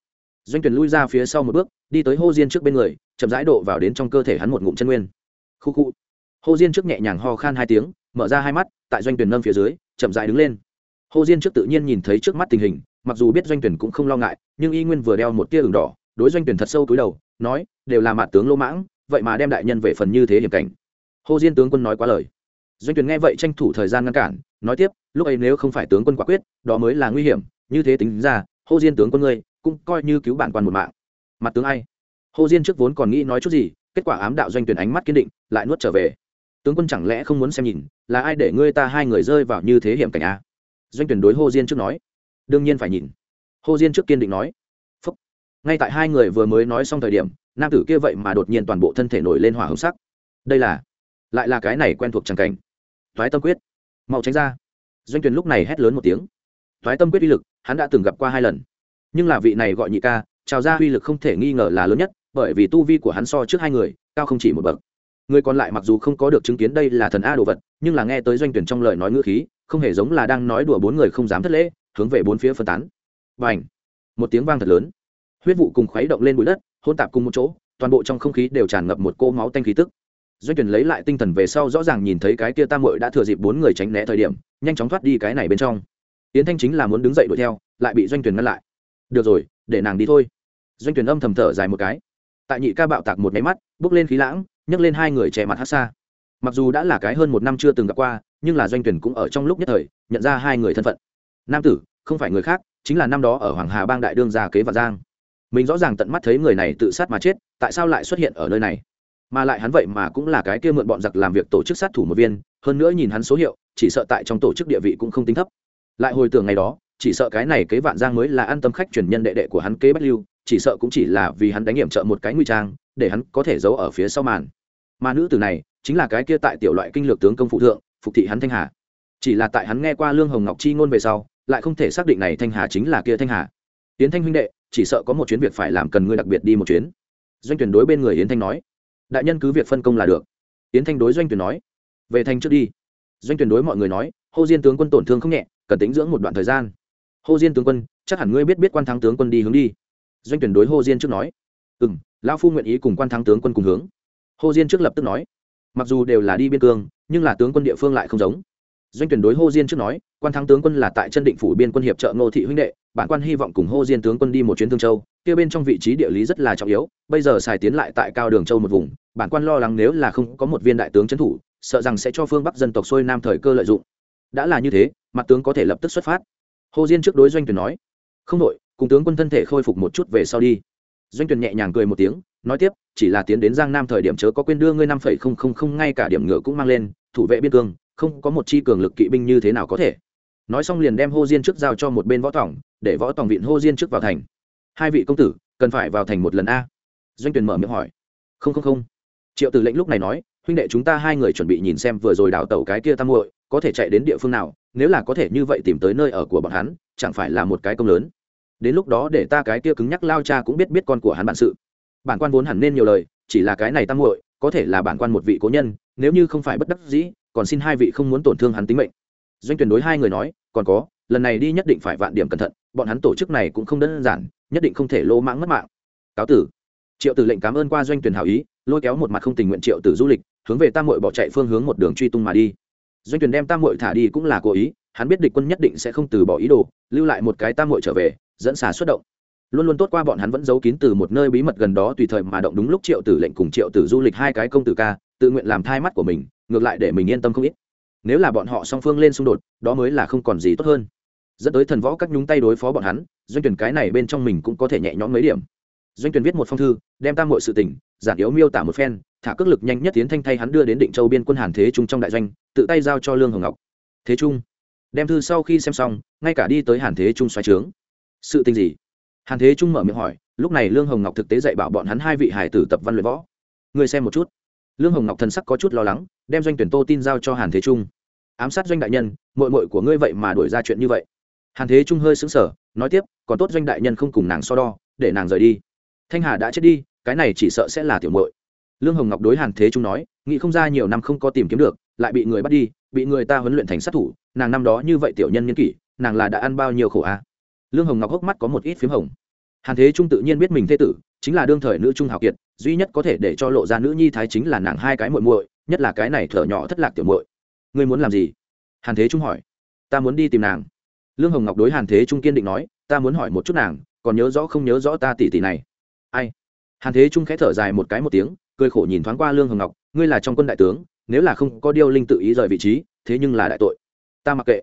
Doanh tuyển lui ra phía sau một bước, đi tới hô diên trước bên người, chậm rãi độ vào đến trong cơ thể hắn một ngụm chân nguyên. Khu khu. Hô diên trước nhẹ nhàng ho khan hai tiếng, mở ra hai mắt, tại doanh tuyển nâm phía dưới, chậm rãi đứng lên. Hô diên trước tự nhiên nhìn thấy trước mắt tình hình mặc dù biết doanh tuyển cũng không lo ngại, nhưng y nguyên vừa đeo một tia ửng đỏ, đối doanh tuyển thật sâu túi đầu, nói, đều là mạt tướng lô mãng, vậy mà đem đại nhân về phần như thế hiểm cảnh. Hồ diên tướng quân nói quá lời. Doanh tuyển nghe vậy tranh thủ thời gian ngăn cản, nói tiếp, lúc ấy nếu không phải tướng quân quả quyết, đó mới là nguy hiểm, như thế tính ra, Hồ diên tướng quân ngươi cũng coi như cứu bản quan một mạng. Mặt tướng ai? Hồ diên trước vốn còn nghĩ nói chút gì, kết quả ám đạo doanh tuyển ánh mắt kiên định, lại nuốt trở về. Tướng quân chẳng lẽ không muốn xem nhìn, là ai để ngươi ta hai người rơi vào như thế hiểm cảnh a doanh tuyển đối Hồ diên trước nói đương nhiên phải nhìn. Hồ diên trước kiên định nói. Phúc. ngay tại hai người vừa mới nói xong thời điểm, nam tử kia vậy mà đột nhiên toàn bộ thân thể nổi lên hỏa hồng sắc. Đây là, lại là cái này quen thuộc tràng cảnh. Thoái tâm quyết. Mau tránh ra. Doanh Tuyền lúc này hét lớn một tiếng. Thoái tâm quyết uy lực, hắn đã từng gặp qua hai lần. Nhưng là vị này gọi nhị ca, trào ra uy lực không thể nghi ngờ là lớn nhất, bởi vì tu vi của hắn so trước hai người, cao không chỉ một bậc. Người còn lại mặc dù không có được chứng kiến đây là thần a đồ vật, nhưng là nghe tới doanh tuyển trong lời nói ngữ khí, không hề giống là đang nói đùa bốn người không dám thất lễ hướng về bốn phía phân tán. Và một tiếng vang thật lớn. Huyết vụ cùng khuấy động lên bụi đất hôn tạp cùng một chỗ, toàn bộ trong không khí đều tràn ngập một cô máu tanh khí tức. Doanh tuyển lấy lại tinh thần về sau rõ ràng nhìn thấy cái kia tam muội đã thừa dịp bốn người tránh né thời điểm, nhanh chóng thoát đi cái này bên trong. Yến thanh chính là muốn đứng dậy đuổi theo, lại bị doanh tuyển ngăn lại. Được rồi, để nàng đi thôi. Doanh tuyển âm thầm thở dài một cái. Tại nhị ca bạo tạc một máy mắt, bước lên khí lãng, nhấc lên hai người che mặt hát xa. Mặc dù đã là cái hơn một năm chưa từng gặp qua, nhưng là doanh tuyển cũng ở trong lúc nhất thời, nhận ra hai người thân phận nam tử, không phải người khác, chính là năm đó ở hoàng hà bang đại đương gia kế và giang. Mình rõ ràng tận mắt thấy người này tự sát mà chết, tại sao lại xuất hiện ở nơi này? Mà lại hắn vậy mà cũng là cái kia mượn bọn giặc làm việc tổ chức sát thủ một viên, hơn nữa nhìn hắn số hiệu, chỉ sợ tại trong tổ chức địa vị cũng không tính thấp. Lại hồi tưởng ngày đó, chỉ sợ cái này kế vạn giang mới là an tâm khách truyền nhân đệ đệ của hắn kế bách lưu, chỉ sợ cũng chỉ là vì hắn đánh nghiệm trợ một cái nguy trang, để hắn có thể giấu ở phía sau màn. Mà nữ tử này, chính là cái kia tại tiểu loại kinh lược tướng công phụ thượng, phục thị hắn thanh hà. Chỉ là tại hắn nghe qua lương hồng ngọc chi ngôn về sau lại không thể xác định này thanh hà chính là kia thanh hà. Yến thanh huynh đệ, chỉ sợ có một chuyến việc phải làm cần ngươi đặc biệt đi một chuyến. Doanh tuyển đối bên người yến thanh nói. Đại nhân cứ việc phân công là được. Yến thanh đối doanh tuyển nói. Về thanh trước đi. Doanh tuyển đối mọi người nói, hô diên tướng quân tổn thương không nhẹ, cần tính dưỡng một đoạn thời gian. Hô diên tướng quân, chắc hẳn ngươi biết biết quan thắng tướng quân đi hướng đi. Doanh tuyển đối hô diên trước nói. Ừ m lão phu nguyện ý cùng quan thắng tướng quân cùng hướng. Hô diên trước lập tức nói. Mặc dù đều là đi biên cương, nhưng là tướng quân địa phương lại không giống doanh tuyển đối hô diên trước nói, quan thắng tướng quân là tại chân định phủ biên quân hiệp trợ ngô thị huynh đệ, bản quan hy vọng cùng hô diên tướng quân đi một chuyến thương châu, kia bên trong vị trí địa lý rất là trọng yếu, bây giờ xài tiến lại tại cao đường châu một vùng, bản quan lo lắng nếu là không có một viên đại tướng trấn thủ, sợ rằng sẽ cho phương bắc dân tộc xuôi nam thời cơ lợi dụng. Đã là như thế, mặt tướng có thể lập tức xuất phát. Hồ diên trước đối doanh tuyển nói, không đội, cùng tướng quân thân thể khôi phục một chút về sau đi. Doanh tuyển nhẹ nhàng cười một tiếng, nói tiếp, chỉ là tiến đến giang nam thời điểm chớ có quên đưa ngươi năm phẩy không không không, ngay cả điểm ngựa cũng mang lên, thủ vệ biên cương không có một chi cường lực kỵ binh như thế nào có thể. Nói xong liền đem hô diên trước giao cho một bên võ tòng để võ tòng viện hô diên trước vào thành. Hai vị công tử, cần phải vào thành một lần a? Doanh tuyển mở miệng hỏi. Không không không. Triệu tử lệnh lúc này nói, huynh đệ chúng ta hai người chuẩn bị nhìn xem vừa rồi đào tẩu cái kia tam muội, có thể chạy đến địa phương nào, nếu là có thể như vậy tìm tới nơi ở của bọn hắn, chẳng phải là một cái công lớn. Đến lúc đó để ta cái kia cứng nhắc lao cha cũng biết biết con của hắn bản sự. Bản quan vốn hẳn nên nhiều lời, chỉ là cái này tam muội, có thể là bản quan một vị cố nhân, nếu như không phải bất đắc dĩ còn xin hai vị không muốn tổn thương hắn tính mệnh. Doanh tuyển đối hai người nói, còn có, lần này đi nhất định phải vạn điểm cẩn thận, bọn hắn tổ chức này cũng không đơn giản, nhất định không thể lỗ mãng mất mạng. Cáo tử. Triệu tử lệnh cảm ơn qua doanh tuyển hảo ý, lôi kéo một mặt không tình nguyện triệu tử du lịch, hướng về tam mội bỏ chạy phương hướng một đường truy tung mà đi. Doanh tuyển đem tam mội thả đi cũng là cố ý, hắn biết địch quân nhất định sẽ không từ bỏ ý đồ, lưu lại một cái tam mội trở về, dẫn xà xuất động. Luôn luôn tốt qua bọn hắn vẫn giấu kín từ một nơi bí mật gần đó tùy thời mà động đúng lúc triệu tử lệnh cùng triệu tử du lịch hai cái công tử ca, tự nguyện làm thai mắt của mình ngược lại để mình yên tâm không ít. Nếu là bọn họ song phương lên xung đột, đó mới là không còn gì tốt hơn. Dẫn tới thần võ các nhúng tay đối phó bọn hắn, doanh tuyển cái này bên trong mình cũng có thể nhẹ nhõm mấy điểm. Doanh tuyển viết một phong thư, đem tam mọi sự tình, giản yếu miêu tả một phen, thả cước lực nhanh nhất tiến thanh thay hắn đưa đến định châu biên quân hàn thế trung trong đại doanh, tự tay giao cho lương hồng ngọc. Thế trung, đem thư sau khi xem xong, ngay cả đi tới hàn thế trung xoáy trướng. Sự tình gì? Hàn thế trung mở miệng hỏi, lúc này lương hồng ngọc thực tế dạy bảo bọn hắn hai vị hải tử tập văn luyện võ. Người xem một chút lương hồng ngọc thần sắc có chút lo lắng, đem doanh tuyển tô tin giao cho hàn thế trung. Ám sát doanh đại nhân mội mội của ngươi vậy mà đuổi ra chuyện như vậy. Hàn thế trung hơi xứng sở nói tiếp, còn tốt doanh đại nhân không cùng nàng so đo, để nàng rời đi. Thanh hà đã chết đi, cái này chỉ sợ sẽ là tiểu mội lương hồng ngọc đối hàn thế trung nói, nghĩ không ra nhiều năm không có tìm kiếm được, lại bị người bắt đi, bị người ta huấn luyện thành sát thủ, nàng năm đó như vậy tiểu nhân nhân kỷ, nàng là đã ăn bao nhiêu khổ a? À? lương hồng ngọc hốc mắt có một ít p hồng. Hàn thế trung tự nhiên biết mình thế tử, chính là đương thời nữ trung hào kiệt duy nhất có thể để cho lộ ra nữ nhi thái chính là nàng hai cái muội muội, nhất là cái này thở nhỏ thất lạc tiểu muội. Ngươi muốn làm gì? Hàn thế trung hỏi. Ta muốn đi tìm nàng. Lương hồng ngọc đối hàn thế trung kiên định nói, ta muốn hỏi một chút nàng, còn nhớ rõ không nhớ rõ ta tỷ tỷ này? Ai? Hàn thế trung khẽ thở dài một cái một tiếng, cười khổ nhìn thoáng qua lương hồng ngọc, ngươi là trong quân đại tướng, nếu là không có điêu linh tự ý rời vị trí, thế nhưng là đại tội. Ta mặc kệ.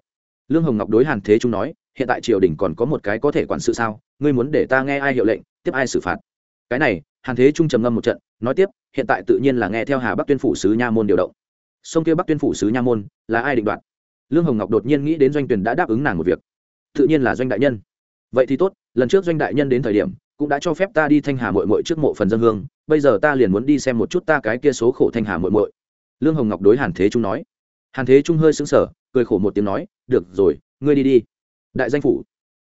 Lương hồng ngọc đối hàn thế trung nói, hiện tại triều đình còn có một cái có thể quản sự sao? Ngươi muốn để ta nghe ai hiệu lệnh, tiếp ai xử phạt? Cái này hàn thế trung trầm ngâm một trận, nói tiếp, hiện tại tự nhiên là nghe theo hà bắc tuyên phủ sứ nha môn điều động. Sông kia bắc tuyên phủ sứ nha môn, là ai định đoạt? Lương hồng ngọc đột nhiên nghĩ đến doanh tuyển đã đáp ứng nàng một việc. Tự nhiên là doanh đại nhân. Vậy thì tốt, lần trước doanh đại nhân đến thời điểm, cũng đã cho phép ta đi thanh hà mội mội trước mộ phần dân hương, bây giờ ta liền muốn đi xem một chút ta cái kia số khổ thanh hà mội mội lương hồng ngọc đối hàn thế trung nói. Hàn thế trung hơi sững sờ, cười khổ một tiếng nói, được rồi, ngươi đi đi. Đại danh phủ,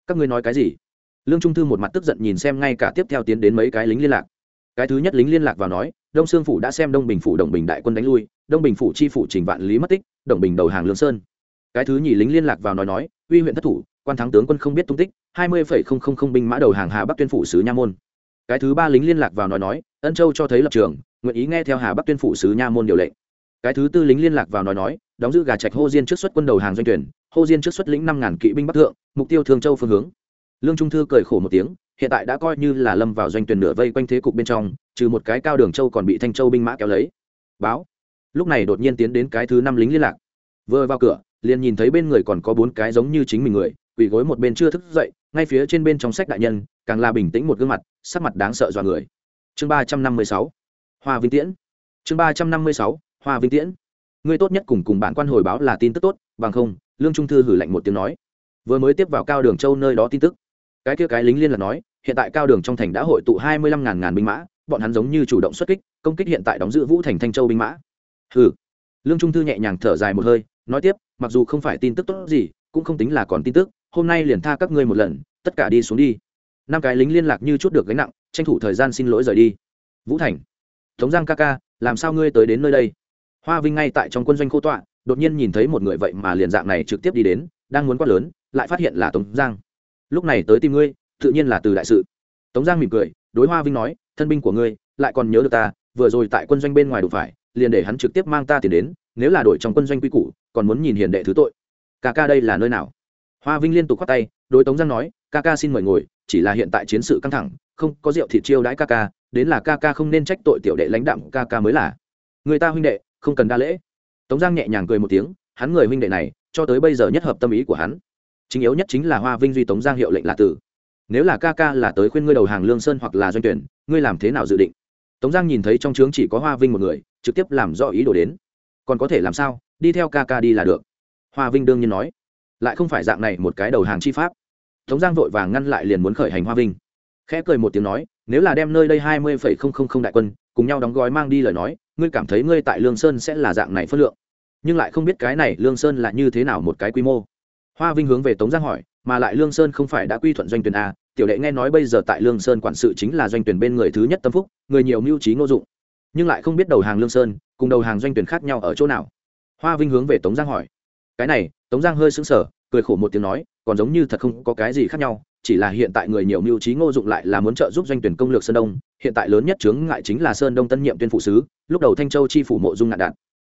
các ngươi nói cái gì? Lương trung thư một mặt tức giận nhìn xem ngay cả tiếp theo tiến đến mấy cái lính liên lạc cái thứ nhất lính liên lạc vào nói, đông sương phủ đã xem đông bình phủ đồng bình đại quân đánh lui, đông bình phủ chi phủ trình vạn lý mất tích, đồng bình đầu hàng lương sơn. Cái thứ nhì lính liên lạc vào nói nói, uy huyện thất thủ, quan thắng tướng quân không biết tung tích, hai mươi phẩy không không không binh mã đầu hàng hà bắc tuyên phủ sứ nha môn. Cái thứ ba lính liên lạc vào nói nói, ân châu cho thấy lập trường, nguyện ý nghe theo hà bắc tuyên phủ sứ nha môn điều lệnh. Cái thứ tư lính liên lạc vào nói nói, đóng giữ gà trạch hô diên trước xuất quân đầu hàng doanh tuyển, hô diên trước xuất lĩnh năm ngàn kỵ binh bắc thượng, mục tiêu thương châu phương hướng. Lương trung thư cười khổ một tiếng hiện tại đã coi như là lâm vào doanh tuyển nửa vây quanh thế cục bên trong, trừ một cái cao đường châu còn bị thanh châu binh mã kéo lấy. Báo. Lúc này đột nhiên tiến đến cái thứ năm lính liên lạc. Vừa vào cửa, liền nhìn thấy bên người còn có bốn cái giống như chính mình người, quỳ gối một bên chưa thức dậy, ngay phía trên bên trong sách đại nhân, càng là bình tĩnh một gương mặt, sắc mặt đáng sợ dọa người. Chương ba trăm năm mươi sáu. Hoa vinh tiễn. Chương ba trăm năm mươi sáu. Hoa vinh tiễn. Ngươi tốt nhất cùng cùng bản quan hồi báo là tin tức tốt, bằng không, lương trung thư hử lạnh một tiếng nói. Vừa mới tiếp vào cao đường châu nơi đó tin tức. Cái kia cái lính liên lạc nói hiện tại cao đường trong thành đã hội tụ hai mươi lăm ngàn ngàn binh mã, bọn hắn giống như chủ động xuất kích, công kích hiện tại đóng giữ vũ thành thanh châu binh mã. Ừ lương trung thư nhẹ nhàng thở dài một hơi, nói tiếp, mặc dù không phải tin tức tốt gì, cũng không tính là còn tin tức, hôm nay liền tha các ngươi một lần, tất cả đi xuống đi. Năm cái lính liên lạc như chút được gánh nặng, tranh thủ thời gian xin lỗi rời đi. Vũ thành. Tống giang ca ca, làm sao ngươi tới đến nơi đây? Hoa vinh ngay tại trong quân doanh khô tọa, đột nhiên nhìn thấy một người vậy mà liền dạng này trực tiếp đi đến, đang muốn quát lớn, lại phát hiện là tống giang. Lúc này tới tìm ngươi tự nhiên là từ đại sự. Tống giang mỉm cười, đối hoa vinh nói, thân binh của ngươi, lại còn nhớ được ta, vừa rồi tại quân doanh bên ngoài đủ phải, liền để hắn trực tiếp mang ta tiền đến, nếu là đổi trong quân doanh quy củ, còn muốn nhìn hiền đệ thứ tội. Ca ca đây là nơi nào? Hoa vinh liên tục khoát tay, đối tống giang nói, ca ca xin mời ngồi, chỉ là hiện tại chiến sự căng thẳng, không có rượu thịt chiêu đãi ca ca, đến là ca ca không nên trách tội tiểu đệ lãnh đạm, ca ca mới là. Người ta huynh đệ, không cần đa lễ. Tống giang nhẹ nhàng cười một tiếng, hắn người huynh đệ này, cho tới bây giờ nhất hợp tâm ý của hắn. Chính yếu nhất chính là hoa vinh duy tống giang hiệu lệnh là tử nếu là ca ca là tới khuyên ngươi đầu hàng lương sơn hoặc là doanh tuyển, ngươi làm thế nào dự định? Tống giang nhìn thấy trong trướng chỉ có hoa vinh một người, trực tiếp làm rõ ý đồ đến. Còn có thể làm sao? Đi theo ca ca đi là được. Hoa vinh đương nhiên nói. Lại không phải dạng này một cái đầu hàng chi pháp. Tống giang vội vàng ngăn lại liền muốn khởi hành hoa vinh. Khẽ cười một tiếng nói, nếu là đem nơi đây hai mươi phẩy không không không đại quân, cùng nhau đóng gói mang đi lời nói, ngươi cảm thấy ngươi tại lương sơn sẽ là dạng này phất lượng. Nhưng lại không biết cái này lương sơn là như thế nào một cái quy mô. Hoa vinh hướng về tống giang hỏi mà lại lương sơn không phải đã quy thuận doanh tuyển a, tiểu đệ nghe nói bây giờ tại lương sơn quản sự chính là doanh tuyển bên người thứ nhất tâm phúc, người nhiều mưu trí ngô dụng. Nhưng lại không biết đầu hàng lương sơn, cùng đầu hàng doanh tuyển khác nhau ở chỗ nào. Hoa vinh hướng về tống giang hỏi. Cái này, tống giang hơi sững sờ, cười khổ một tiếng nói, còn giống như thật không có cái gì khác nhau, chỉ là hiện tại người nhiều mưu trí ngô dụng lại là muốn trợ giúp doanh tuyển công lược sơn đông, hiện tại lớn nhất chướng ngại chính là sơn đông tân nhiệm tuyên phụ sứ, lúc đầu thanh châu chi phủ mộ dung ngạn đạn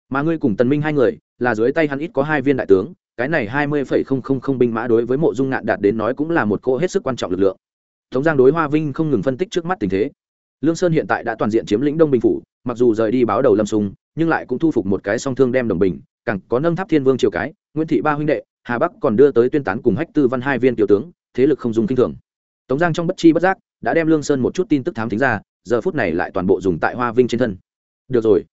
mà ngươi cùng tần minh hai người, là dưới tay hắn ít có hai viên đại tướng cái này hai mươi phẩy không không không binh mã đối với mộ dung ngạn đạt đến nói cũng là một cô hết sức quan trọng lực lượng. Tống giang đối hoa vinh không ngừng phân tích trước mắt tình thế. Lương sơn hiện tại đã toàn diện chiếm lĩnh đông bình phủ mặc dù rời đi báo đầu lâm sùng, nhưng lại cũng thu phục một cái song thương đem đồng bình càng có nâng tháp thiên vương triều cái nguyễn thị ba huynh đệ hà bắc còn đưa tới tuyên tán cùng hách tư văn hai viên tiểu tướng thế lực không dùng kinh thường. Tống giang trong bất chi bất giác đã đem lương sơn một chút tin tức thám tính ra giờ phút này lại toàn bộ dùng tại hoa vinh trên thân. Được rồi.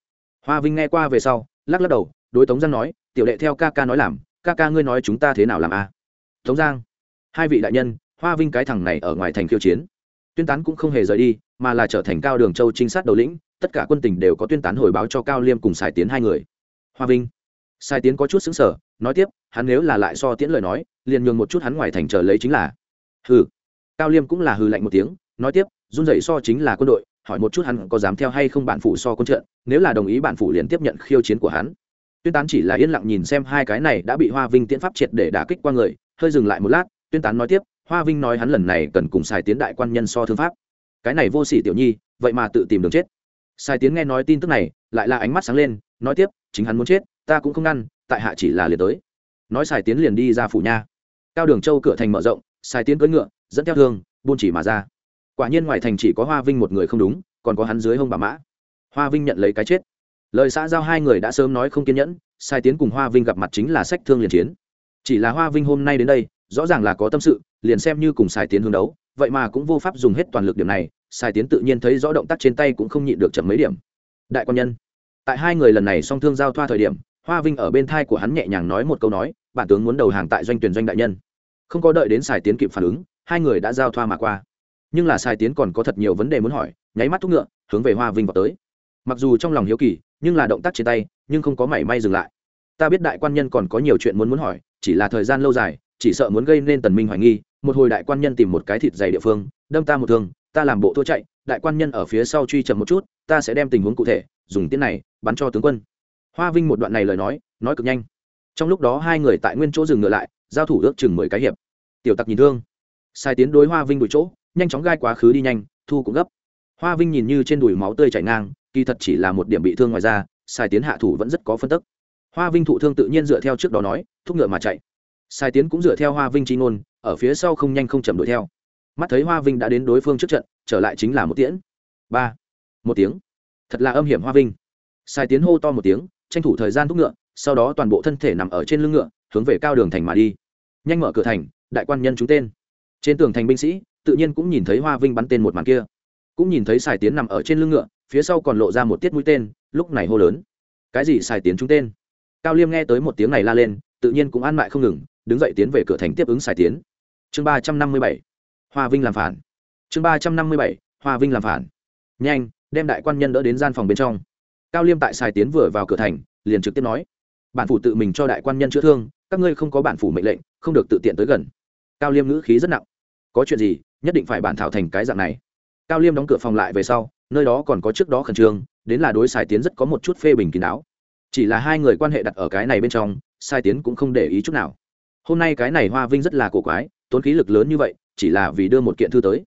Hoa vinh nghe qua về sau lắc lắc đầu đối tống giang nói tiểu đệ theo ca ca nói làm ca ca ngươi nói chúng ta thế nào làm a? À? tống giang, hai vị đại nhân, hoa vinh cái thằng này ở ngoài thành khiêu chiến. Tuyên tán cũng không hề rời đi, mà là trở thành cao đường châu trinh sát đầu lĩnh, tất cả quân tình đều có tuyên tán hồi báo cho cao liêm cùng sài tiến hai người. Hoa vinh sai tiến có chút xứng sở nói tiếp, hắn nếu là lại so tiễn lời nói, liền nhường một chút hắn ngoài thành chờ lấy chính là. Hừ. Cao liêm cũng là hừ lạnh một tiếng, nói tiếp, run rẩy so chính là quân đội, hỏi một chút hắn có dám theo hay không bản phủ so quân trận, nếu là đồng ý bản phủ liền tiếp nhận khiêu chiến của hắn tuyên tán chỉ là yên lặng nhìn xem hai cái này đã bị hoa vinh tiễn pháp triệt để đả kích qua người, hơi dừng lại một lát, tuyên tán nói tiếp, hoa vinh nói hắn lần này cần cùng xài tiến đại quan nhân so thương pháp. Cái này vô sỉ tiểu nhi, vậy mà tự tìm đường chết. Sai tiến nghe nói tin tức này, lại là ánh mắt sáng lên, nói tiếp, chính hắn muốn chết, ta cũng không ngăn, tại hạ chỉ là liền tới. Nói sai tiến liền đi ra phủ nha. Cao đường châu cửa thành mở rộng, sai tiến cưỡi ngựa, dẫn theo thương, buôn chỉ mà ra. Quả nhiên ngoài thành chỉ có hoa vinh một người không đúng, còn có hắn dưới hông bà mã. Hoa vinh nhận lấy cái chết lời xã giao hai người đã sớm nói không kiên nhẫn, sai tiến cùng hoa vinh gặp mặt chính là sách thương liền chiến. Chỉ là hoa vinh hôm nay đến đây, rõ ràng là có tâm sự, liền xem như cùng sai tiến hướng đấu, vậy mà cũng vô pháp dùng hết toàn lực điểm này, sai tiến tự nhiên thấy rõ động tác trên tay cũng không nhịn được chậm mấy điểm. Đại quan nhân, tại hai người lần này song thương giao thoa thời điểm, hoa vinh ở bên thai của hắn nhẹ nhàng nói một câu nói, bản tướng muốn đầu hàng tại doanh tuyển doanh đại nhân. Không có đợi đến sài tiến kịp phản ứng, hai người đã giao thoa mà qua. Nhưng là sài tiến còn có thật nhiều vấn đề muốn hỏi, nháy mắt thúc ngựa, hướng về hoa vinh vào tới mặc dù trong lòng hiếu kỳ, nhưng là động tác trên tay, nhưng không có mảy may dừng lại. Ta biết đại quan nhân còn có nhiều chuyện muốn muốn hỏi, chỉ là thời gian lâu dài, chỉ sợ muốn gây nên tần minh hoài nghi, một hồi đại quan nhân tìm một cái thịt dày địa phương, đâm ta một thương, ta làm bộ thua chạy, đại quan nhân ở phía sau truy chậm một chút, ta sẽ đem tình huống cụ thể, dùng tiến này, bắn cho tướng quân. Hoa vinh một đoạn này lời nói nói cực nhanh. Trong lúc đó hai người tại nguyên chỗ dừng ngựa lại, giao thủ ước chừng mười cái hiệp. Tiểu tặc nhìn thương. Sai tiến đối hoa vinh đuổi chỗ, nhanh chóng gai quá khứ đi nhanh, thu cũng gấp. Hoa vinh nhìn như trên đùi máu tươi chảy ngang kỳ thật chỉ là một điểm bị thương ngoài ra sai tiến hạ thủ vẫn rất có phân tức. Hoa vinh thụ thương tự nhiên dựa theo trước đó nói, thúc ngựa mà chạy. Sai tiến cũng dựa theo hoa vinh chi ngôn, ở phía sau không nhanh không chậm đuổi theo. Mắt thấy hoa vinh đã đến đối phương trước trận, trở lại chính là một tiễn. Ba. Một tiếng. Thật là âm hiểm, hoa vinh. Sai tiến hô to một tiếng, tranh thủ thời gian thúc ngựa, sau đó toàn bộ thân thể nằm ở trên lưng ngựa, hướng về cao đường thành mà đi. Nhanh mở cửa thành, đại quan nhân trúng tên. Trên tường thành binh sĩ, tự nhiên cũng nhìn thấy hoa vinh bắn tên một màn kia. Cũng nhìn thấy sài tiến nằm ở trên lưng ngựa phía sau còn lộ ra một tiết mũi tên, lúc này hô lớn. Cái gì xài tiến trúng tên? Cao liêm nghe tới một tiếng này la lên, tự nhiên cũng an mại không ngừng, đứng dậy tiến về cửa thành tiếp ứng xài tiến. Chương ba trăm năm mươi bảy, hoa vinh làm phản. Chương ba trăm năm mươi bảy, hoa vinh làm phản. Nhanh, đem đại quan nhân đỡ đến gian phòng bên trong. Cao liêm tại xài tiến vừa vào cửa thành, liền trực tiếp nói, bản phủ tự mình cho đại quan nhân chữa thương, các ngươi không có bản phủ mệnh lệnh, không được tự tiện tới gần. Cao liêm ngữ khí rất nặng, có chuyện gì, nhất định phải bản thảo thành cái dạng này. Cao liêm đóng cửa phòng lại về sau nơi đó còn có trước đó khẩn trương, đến là đối sai tiến rất có một chút phê bình kín đáo. Chỉ là hai người quan hệ đặt ở cái này bên trong, sai tiến cũng không để ý chút nào. Hôm nay cái này hoa vinh rất là cổ quái, tốn khí lực lớn như vậy, chỉ là vì đưa một kiện thư tới.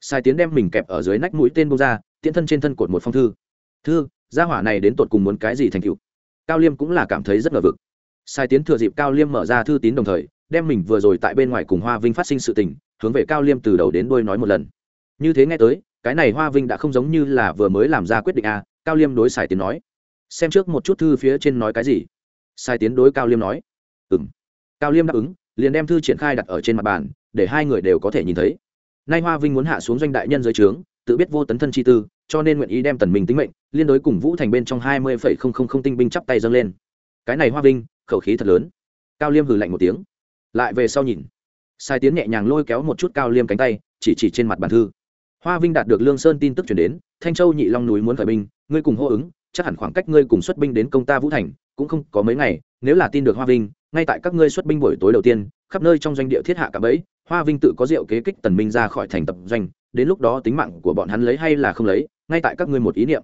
Sai tiến đem mình kẹp ở dưới nách mũi tên bông ra, tiễn thân trên thân cột một phong thư. Thư, gia hỏa này đến tột cùng muốn cái gì thành cựu cao liêm cũng là cảm thấy rất ngờ vực. Sai tiến thừa dịp cao liêm mở ra thư tín đồng thời, đem mình vừa rồi tại bên ngoài cùng hoa vinh phát sinh sự tình, hướng về cao liêm từ đầu đến đôi nói một lần. Như thế nghe tới cái này hoa vinh đã không giống như là vừa mới làm ra quyết định a, cao liêm đối sài tiến nói. Xem trước một chút thư phía trên nói cái gì. Sai tiến đối cao liêm nói. Ừ m cao liêm đáp ứng, liền đem thư triển khai đặt ở trên mặt bàn, để hai người đều có thể nhìn thấy. Nay hoa vinh muốn hạ xuống doanh đại nhân dưới trướng, tự biết vô tấn thân chi tư, cho nên nguyện ý đem tần mình tính mệnh, liên đối cùng vũ thành bên trong hai mươi phẩy không không không tinh binh chắp tay dâng lên. Cái này hoa vinh, khẩu khí thật lớn. Cao liêm hừ lạnh một tiếng. Lại về sau nhìn. Sai tiến nhẹ nhàng lôi kéo một chút cao liêm cánh tay, chỉ chỉ trên mặt bàn thư hoa vinh đạt được lương sơn tin tức chuyển đến, thanh châu nhị long núi muốn khởi binh, ngươi cùng hô ứng, chắc hẳn khoảng cách ngươi cùng xuất binh đến công ta vũ thành, cũng không có mấy ngày, nếu là tin được hoa vinh, ngay tại các ngươi xuất binh buổi tối đầu tiên, khắp nơi trong doanh địa thiết hạ cả bẫy, hoa vinh tự có rượu kế kích tần minh ra khỏi thành tập doanh, đến lúc đó tính mạng của bọn hắn lấy hay là không lấy, ngay tại các ngươi một ý niệm.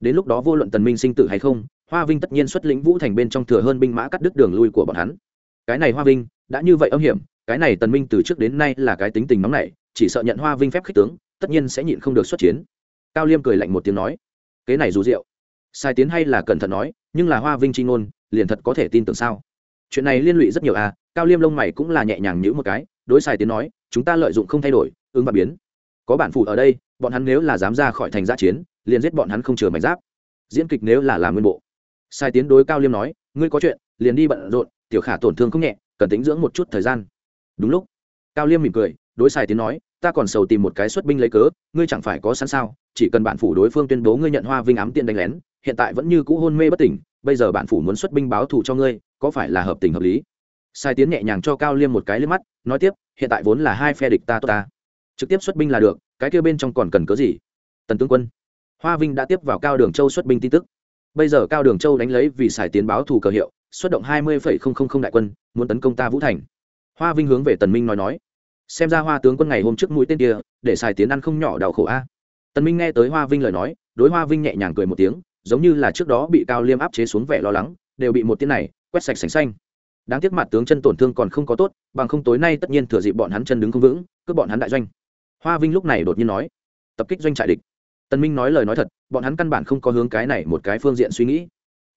Đến lúc đó vô luận tần minh sinh tử hay không, hoa vinh tất nhiên xuất lĩnh vũ thành bên trong thừa hơn binh mã cắt đứt đường lui của bọn hắn. Cái này hoa vinh, đã như vậy âm hiểm, cái này tần minh từ trước đến nay là cái tính tình nóng nảy, chỉ sợ nhận hoa vinh phép khích tướng tất nhiên sẽ nhịn không được xuất chiến. Cao liêm cười lạnh một tiếng nói kế này dù rượu. Sai tiến hay là cẩn thận nói, nhưng là hoa vinh c h i ngôn, liền thật có thể tin tưởng sao? Chuyện này liên lụy rất nhiều à cao liêm lông mày cũng là nhẹ nhàng nhữ một cái, đối sai tiến nói, chúng ta lợi dụng không thay đổi, ứng và biến. Có bản phụ ở đây, bọn hắn nếu là dám ra khỏi thành giã chiến, liền giết bọn hắn không chừa mảnh giáp. Diễn kịch nếu là làm nguyên bộ. Sai tiến đối cao liêm nói, ngươi có chuyện, liền đi bận rộn, tiểu khả tổn thương không nhẹ, cần tính dưỡng một chút thời gian. Đúng lúc, cao liêm mỉm cười, đối sai tiến nói ta còn sầu tìm một cái xuất binh lấy cớ, ngươi chẳng phải có sẵn sao, chỉ cần bản phủ đối phương tuyên bố ngươi nhận hoa vinh ám tiện đánh lén, hiện tại vẫn như cũ hôn mê bất tỉnh, bây giờ bản phủ muốn xuất binh báo thù cho ngươi, có phải là hợp tình hợp lý? Sai tiến nhẹ nhàng cho cao liêm một cái lên mắt, nói tiếp, hiện tại vốn là hai phe địch ta tốt ta. Trực tiếp xuất binh là được, cái kia bên trong còn cần cớ gì? Tần tướng quân, hoa vinh đã tiếp vào cao đường châu xuất binh tin tức. Bây giờ cao đường châu đánh lấy vì sài tiến báo thù cờ hiệu, xuất động hai mươi đại quân, muốn tấn công ta vũ thành. Hoa vinh hướng về tần minh nói nói xem ra hoa tướng quân ngày hôm trước mũi tên kia, để xài tiến ăn không nhỏ đau khổ a. Tần minh nghe tới hoa vinh lời nói, đối hoa vinh nhẹ nhàng cười một tiếng, giống như là trước đó bị cao liêm áp chế xuống vẻ lo lắng, đều bị một tiếng này quét sạch sành xanh. Đáng tiếc mặt tướng chân tổn thương còn không có tốt, bằng không tối nay tất nhiên thừa dịp bọn hắn chân đứng không vững, cướp bọn hắn đại doanh. Hoa vinh lúc này đột nhiên nói, tập kích doanh trại địch. Tần minh nói lời nói thật, bọn hắn căn bản không có hướng cái này một cái phương diện suy nghĩ.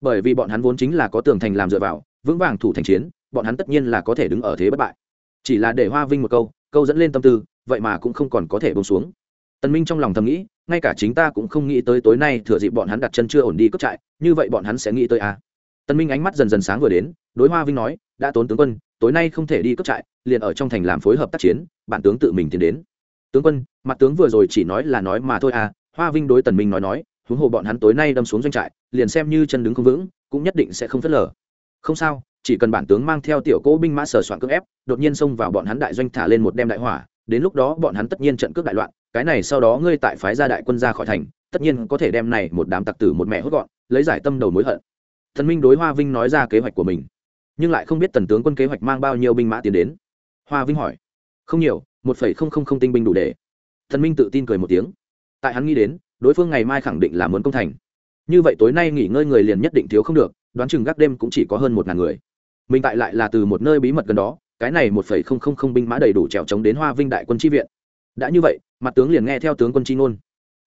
Bởi vì bọn hắn vốn chính là có tường thành làm dựa vào, vững vàng thủ thành chiến, bọn hắn tất nhiên là có thể đứng ở thế bất bại. Chỉ là để hoa vinh một câu câu dẫn lên tâm tư, vậy mà cũng không còn có thể bông xuống. Tần minh trong lòng thầm nghĩ, ngay cả chính ta cũng không nghĩ tới tối nay thừa dịp bọn hắn đặt chân chưa ổn đi cướp trại, như vậy bọn hắn sẽ nghĩ tới à. tần minh ánh mắt dần dần sáng vừa đến, đối hoa vinh nói, đã tốn tướng quân, tối nay không thể đi cướp trại, liền ở trong thành làm phối hợp tác chiến bản tướng tự mình tiến đến. Tướng quân, mặt tướng vừa rồi chỉ nói là nói mà thôi à? Hoa vinh đối tần minh nói nói, huống hồ bọn hắn tối nay đâm xuống doanh trại, liền xem như chân đứng không vững, cũng nhất định sẽ không phớt lờ. Không sao chỉ cần bản tướng mang theo tiểu cỗ binh mã sở soạn cưỡng ép, đột nhiên xông vào bọn hắn đại doanh thả lên một đem đại hỏa, đến lúc đó bọn hắn tất nhiên trận cướp đại loạn, cái này sau đó ngươi tại phái gia đại quân ra khỏi thành, tất nhiên có thể đem này một đám tặc tử một mẹ hốt gọn, lấy giải tâm đầu mối hận. Thần minh đối hoa vinh nói ra kế hoạch của mình, nhưng lại không biết tần tướng quân kế hoạch mang bao nhiêu binh mã tiến đến. Hoa vinh hỏi, không nhiều, một phẩy không không không tinh binh đủ để. Thần minh tự tin cười một tiếng. Tại hắn nghĩ đến, đối phương ngày mai khẳng định là muốn công thành. Như vậy tối nay nghỉ ngơi người liền nhất định thiếu không được, đoán chừng gác đêm cũng chỉ có hơn một ngàn người mình tại lại là từ một nơi bí mật gần đó, cái này một phẩy không không không binh mã đầy đủ trèo chống đến hoa vinh đại quân tri viện. Đã như vậy, mặt tướng liền nghe theo tướng quân chi ngôn.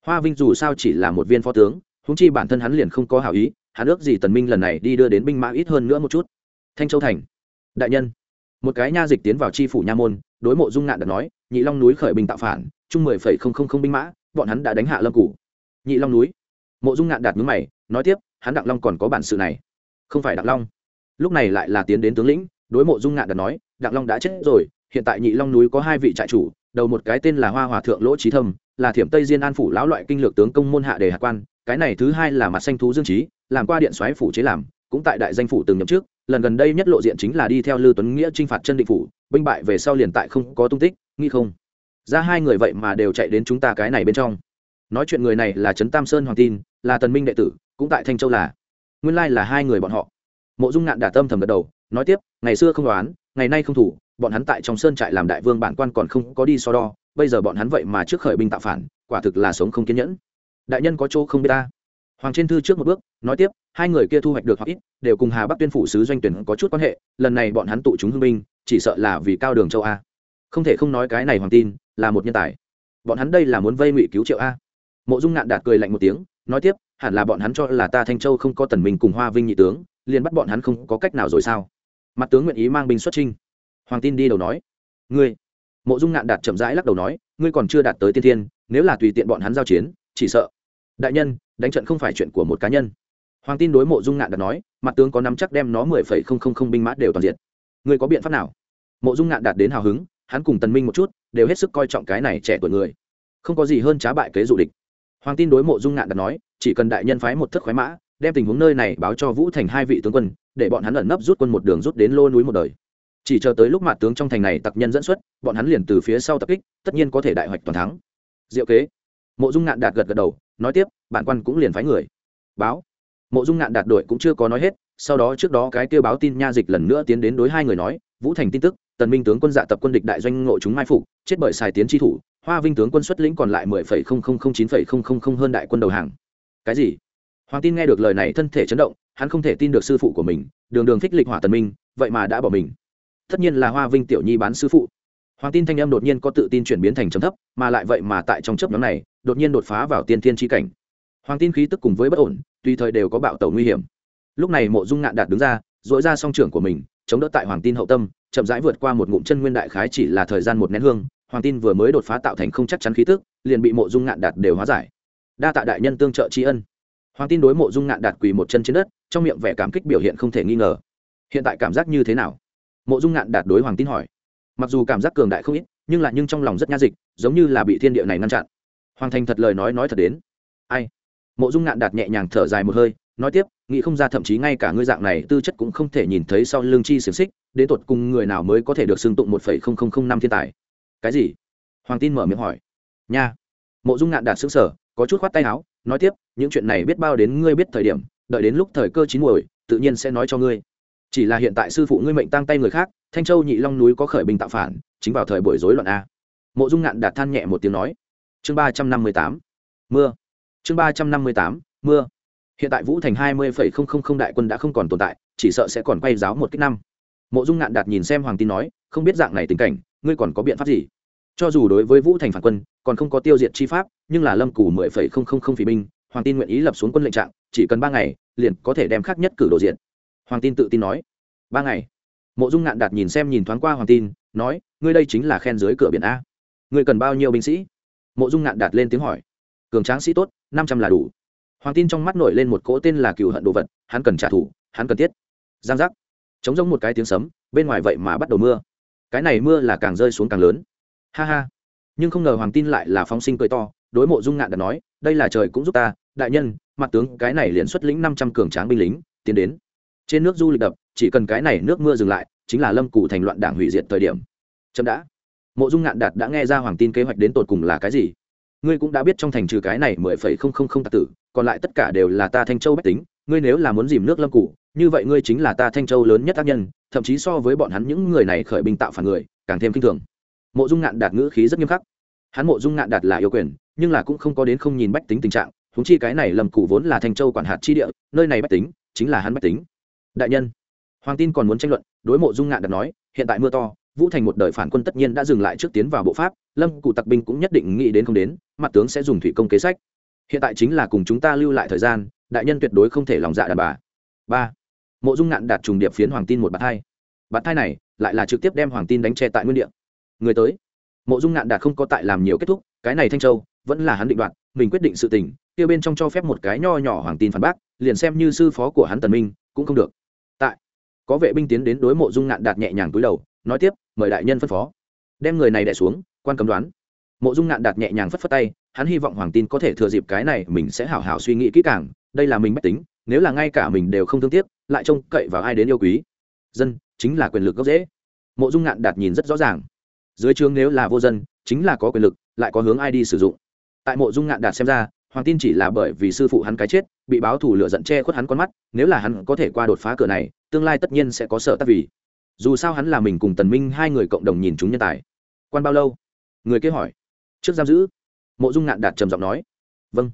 Hoa vinh dù sao chỉ là một viên phó tướng húng chi bản thân hắn liền không có hảo ý, hắn ước gì tần minh lần này đi đưa đến binh mã ít hơn nữa một chút. Thanh châu thành. Đại nhân. Một cái nha dịch tiến vào tri phủ nha môn, đối mộ dung ngạn đã nói, nhị long núi khởi binh tạo phản, chung mười phẩy không không không binh mã, bọn hắn đã đánh hạ lâm củ nhị long núi? Mộ dung ngạn đạt mướn mày, nói tiếp, hắn đặng long còn có bản sự này. Không phải đặng long lúc này lại là tiến đến tướng lĩnh, đối mộ dung ngạn đã nói, đặng long đã chết rồi, hiện tại nhị long núi có hai vị trại chủ, đầu một cái tên là hoa hòa thượng lỗ trí thâm, là thiểm tây diên an phủ lão loại kinh lược tướng công môn hạ đề hạ quan, cái này thứ hai là mặt xanh thú dương trí, làm qua điện xoáy phủ chế làm, cũng tại đại danh phủ từng nhậm trước lần gần đây nhất lộ diện chính là đi theo lư tuấn nghĩa t r i n h phạt chân định phủ, binh bại về sau liền tại không có tung tích, nghi không. Ra hai người vậy mà đều chạy đến chúng ta cái này bên trong. Nói chuyện người này là trấn tam sơn hoàng tin, là tần minh đệ tử, cũng tại thanh châu là. Nguyên lai là hai người bọn họ mộ dung ngạn đả tâm thầm gật đầu, nói tiếp, ngày xưa không đoán, ngày nay không thủ, bọn hắn tại trong sơn trại làm đại vương bản quan còn không có đi so đo, bây giờ bọn hắn vậy mà trước khởi binh tạo phản, quả thực là sống không kiên nhẫn. Đại nhân có chỗ không biết ta? Hoàng trên thư trước một bước, nói tiếp, hai người kia thu hoạch được hoặc ít, đều cùng hà bắc tuyên phủ sứ doanh tuyển có chút quan hệ, lần này bọn hắn tụ chúng hưng binh, chỉ sợ là vì cao đường châu a. Không thể không nói cái này hoàng tin, là một nhân tài. Bọn hắn đây là muốn vây ngụy cứu triệu a. Mộ dung ngạn đạt cười lạnh một tiếng, nói tiếp, hẳn là bọn hắn cho là ta thanh châu không có tần minh cùng hoa vinh nhị tướng liền bắt bọn hắn không có cách nào rồi sao? Mặt tướng nguyện ý mang binh xuất trinh hoàng tin đi đầu nói, ngươi. Mộ dung ngạn đạt chậm rãi lắc đầu nói, ngươi còn chưa đạt tới tiên thiên, nếu là tùy tiện bọn hắn giao chiến, chỉ sợ. Đại nhân, đánh trận không phải chuyện của một cá nhân. Hoàng tin đối mộ dung ngạn đạt nói, mặt tướng có nắm chắc đem nó mười phẩy không không không binh mã đều toàn diện ngươi có biện pháp nào? Mộ dung ngạn đạt đến hào hứng, hắn cùng tần minh một chút, đều hết sức coi trọng cái này trẻ tuổi người. Không có gì hơn trá bại kế dụ địch. Hoàng tin đối mộ dung ngạn đạt nói, chỉ cần đại nhân phái một thất khoái mã đem tình huống nơi này báo cho vũ thành hai vị tướng quân, để bọn hắn ẩn nấp rút quân một đường rút đến lô núi một đời. Chỉ chờ tới lúc mặt tướng trong thành này tặc nhân dẫn xuất, bọn hắn liền từ phía sau tập kích, tất nhiên có thể đại hoạch toàn thắng. Diệu kế. Mộ dung ngạn đạt gật gật đầu, nói tiếp, bản quan cũng liền phái người. Báo. Mộ dung ngạn đạt đội cũng chưa có nói hết, sau đó trước đó cái kêu báo tin nha dịch lần nữa tiến đến đối hai người nói, vũ thành tin tức, tần minh tướng quân dạ tập quân địch đại doanh ngộ chúng mai phục, chết bởi xài tiến tri thủ, hoa vinh tướng quân xuất lĩnh còn lại mười phẩy không không không chín phẩy không không không hơn đại quân đầu hàng. Cái gì? Hoàng tin nghe được lời này thân thể chấn động, hắn không thể tin được sư phụ của mình, đường đường thích lịch hỏa tần minh, vậy mà đã bỏ mình. Tất nhiên là hoa vinh tiểu nhi bán sư phụ. Hoàng tin thanh âm đột nhiên có tự tin chuyển biến thành trầm thấp, mà lại vậy mà tại trong chấp nhóm này, đột nhiên đột phá vào tiên thiên tri cảnh. Hoàng tin khí tức cùng với bất ổn, tùy thời đều có bạo tẩu nguy hiểm. Lúc này mộ dung ngạn đạt đứng ra dội ra song trưởng của mình, chống đỡ tại hoàng tin hậu tâm, chậm rãi vượt qua một ngụm chân nguyên đại khái chỉ là thời gian một nén hương, hoàng tin vừa mới đột phá tạo thành không chắc chắn khí tức, liền bị mộ dung ngạn đạt đều hóa giải. Đa tạ đại nhân tương trợ tri ân hoàng tin đối mộ dung ngạn đạt quỳ một chân trên đất, trong miệng vẻ cảm kích biểu hiện không thể nghi ngờ. Hiện tại cảm giác như thế nào? Mộ dung ngạn đạt đối hoàng tin hỏi. Mặc dù cảm giác cường đại không ít, nhưng lại nhưng trong lòng rất nha dịch, giống như là bị thiên địa này ngăn chặn. Hoàng thành thật lời nói nói thật đến. Ai? Mộ dung ngạn đạt nhẹ nhàng thở dài một hơi, nói tiếp, nghĩ không ra thậm chí ngay cả ngươi dạng này tư chất cũng không thể nhìn thấy sau lương chi xiềng xích, đến tột cùng người nào mới có thể được xưng tụng một phẩy không không không năm thiên tài? Cái gì? Hoàng tin mở miệng hỏi. Nha. Mộ dung ngạn đạt xứng sở có chút khoát tay áo, nói tiếp những chuyện này biết bao đến ngươi biết thời điểm, đợi đến lúc thời cơ chín muồi, tự nhiên sẽ nói cho ngươi. Chỉ là hiện tại sư phụ ngươi mệnh tăng tay người khác, thanh châu nhị long núi có khởi binh tạo phản, chính vào thời buổi rối loạn a. Mộ dung ngạn đạt than nhẹ một tiếng nói. Chương ba trăm năm mươi tám, mưa. Chương ba trăm năm mươi tám, mưa. Hiện tại vũ thành hai mươi phẩy không không không đại quân đã không còn tồn tại, chỉ sợ sẽ còn quay giáo một cách năm. Mộ dung ngạn đạt nhìn xem hoàng tin nói, không biết dạng này tình cảnh, ngươi còn có biện pháp gì? Cho dù đối với vũ thành phản quân, còn không có tiêu diệt chi pháp, nhưng là lâm cù mười phẩy không không không phỉ binh hoàng tin nguyện ý lập xuống quân lệnh trạng, chỉ cần ba ngày, liền có thể đem khác nhất cử đồ diện. Hoàng tin tự tin nói. Ba ngày. Mộ dung ngạn đạt nhìn xem nhìn thoáng qua hoàng tin, nói, ngươi đây chính là khen dưới cửa biển a. Ngươi cần bao nhiêu binh sĩ? Mộ dung ngạn đạt lên tiếng hỏi. Cường tráng sĩ tốt, năm trăm là đủ. Hoàng tin trong mắt nổi lên một cỗ tên là cựu hận đồ vật, hắn cần trả thù, hắn cần tiết giang giác. Chống giống một cái tiếng sấm, bên ngoài vậy mà bắt đầu mưa. Cái này mưa là càng rơi xuống càng lớn. Ha ha. Nhưng không ngờ hoàng tin lại là phóng sinh cười to, đối mộ dung ngạn Đạt nói, đây là trời cũng giúp ta đại nhân, mặt tướng, cái này liền xuất lĩnh năm trăm cường tráng binh lính, tiến đến. Trên nước du lịch đập, chỉ cần cái này nước mưa dừng lại, chính là lâm cụ thành loạn đảng hủy diệt thời điểm. Chậm đã. Mộ dung ngạn đạt đã nghe ra hoàng tin kế hoạch đến tột cùng là cái gì. Ngươi cũng đã biết trong thành trừ cái này mười phẩy không không không tạc tử, còn lại tất cả đều là ta thanh châu bách tính, ngươi nếu là muốn dìm nước lâm cụ như vậy ngươi chính là ta thanh châu lớn nhất tác nhân, thậm chí so với bọn hắn những người này khởi binh tạo phản người, càng thêm kinh thường. Mộ dung ngạn đạt ngữ khí rất nghiêm khắc. Hắn mộ dung ngạn đạt là yêu quyền, nhưng là cũng không có đến không nhìn bách tính tình trạng huống chi cái này lầm cụ vốn là thanh châu quản hạt chi địa, nơi này bách tính chính là hắn bách tính. Đại nhân, hoàng tin còn muốn tranh luận, đối mộ dung ngạn đặt nói, hiện tại mưa to, vũ thành một đời phản quân tất nhiên đã dừng lại trước tiến vào bộ pháp, lâm cụ tặc binh cũng nhất định nghĩ đến không đến, mặt tướng sẽ dùng thủy công kế sách. Hiện tại chính là cùng chúng ta lưu lại thời gian, đại nhân tuyệt đối không thể lòng dạ đàn bà. Ba. Mộ dung ngạn đạt trùng điệp phiến hoàng tin một bạt thai bạt thai này, lại là trực tiếp đem hoàng tin đánh che tại nguyên địa. Người tới. Mộ dung ngạn đạt không có tại làm nhiều kết thúc, cái này thanh châu, vẫn là hắn định đoạt, mình quyết định sự tình kia bên trong cho phép một cái nho nhỏ hoàng tin phản bác, liền xem như sư phó của hắn tần minh, cũng không được. Tại, có vệ binh tiến đến đối mộ dung ngạn đạt nhẹ nhàng túi đầu, nói tiếp, mời đại nhân phân phó. Đem người này đè xuống, quan cấm đoán. Mộ dung ngạn đạt nhẹ nhàng phất phất tay, hắn hy vọng hoàng tin có thể thừa dịp cái này mình sẽ hảo hảo suy nghĩ kỹ càng, đây là mình mách tính, nếu là ngay cả mình đều không thương tiếc, lại trông cậy vào ai đến yêu quý. Dân, chính là quyền lực gốc dễ mộ dung ngạn đạt nhìn rất rõ ràng. Dưới trường nếu là vô dân, chính là có quyền lực, lại có hướng ai đi sử dụng. Tại mộ dung ngạn đạt xem ra hoàng tin chỉ là bởi vì sư phụ hắn cái chết, bị báo thủ lửa giận che khuất hắn con mắt, nếu là hắn có thể qua đột phá cửa này, tương lai tất nhiên sẽ có sợ tắc vì. Dù sao hắn là mình cùng tần minh hai người cộng đồng nhìn chúng nhân tài. Quan bao lâu? Người kia hỏi. Trước giam giữ. Mộ dung ngạn đạt trầm giọng nói. Vâng.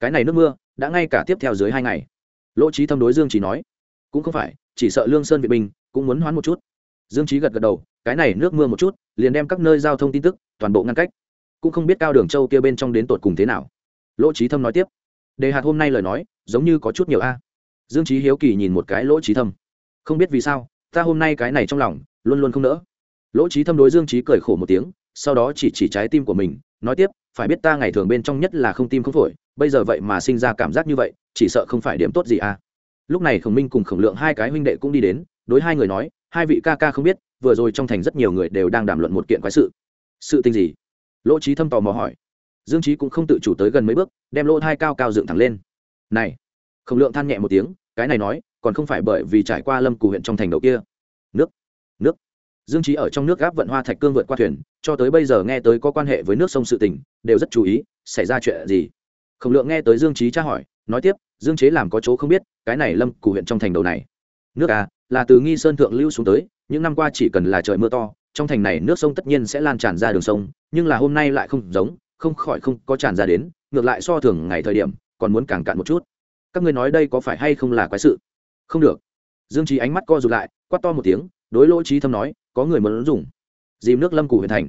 Cái này nước mưa đã ngay cả tiếp theo dưới hai ngày. Lỗ trí thâm đối dương chỉ nói. Cũng không phải, chỉ sợ lương sơn Việt binh cũng muốn hoán một chút. Dương trí gật gật đầu, cái này nước mưa một chút, liền đem các nơi giao thông tin tức toàn bộ ngăn cách. Cũng không biết cao đường châu kia bên trong đến tột cùng thế nào lỗ trí thâm nói tiếp. Đề hạt hôm nay lời nói, giống như có chút nhiều a. Dương trí hiếu kỳ nhìn một cái lỗ trí thâm. Không biết vì sao, ta hôm nay cái này trong lòng, luôn luôn không nỡ. Lỗ trí thâm đối dương trí cười khổ một tiếng, sau đó chỉ chỉ trái tim của mình, nói tiếp, phải biết ta ngày thường bên trong nhất là không tim không phổi, bây giờ vậy mà sinh ra cảm giác như vậy, chỉ sợ không phải điểm tốt gì à lúc này khổng minh cùng khổng lượng hai cái huynh đệ cũng đi đến, đối hai người nói, hai vị ca ca không biết, vừa rồi trong thành rất nhiều người đều đang đàm luận một kiện quái sự. Sự tình gì? Lỗ trí thâm tò mò hỏi dương trí cũng không tự chủ tới gần mấy bước, đem lỗ thai cao cao dựng thẳng lên. Này! Khổng lượng than nhẹ một tiếng, cái này nói, còn không phải bởi vì trải qua lâm cù huyện trong thành đầu kia. Nước nước. Dương trí ở trong nước gáp vận hoa thạch cương vượt qua thuyền, cho tới bây giờ nghe tới có quan hệ với nước sông sự tình, đều rất chú ý, xảy ra chuyện gì. Khổng lượng nghe tới dương trí tra hỏi, nói tiếp, dương chế làm có chỗ không biết, cái này lâm cù huyện trong thành đầu này. Nước à là từ nghi sơn thượng lưu xuống tới, những năm qua chỉ cần là trời mưa to, trong thành này nước sông tất nhiên sẽ lan tràn ra đường sông, nhưng là hôm nay lại không giống không khỏi không có tràn ra đến, ngược lại so thường ngày thời điểm, còn muốn càng cạn một chút. Các ngươi nói đây có phải hay không là quái sự? Không được. Dương trí ánh mắt co rụt lại, quát to một tiếng, đối lỗ trí thâm nói, có người muốn dùng. Dìm nước lâm củ huyện thành.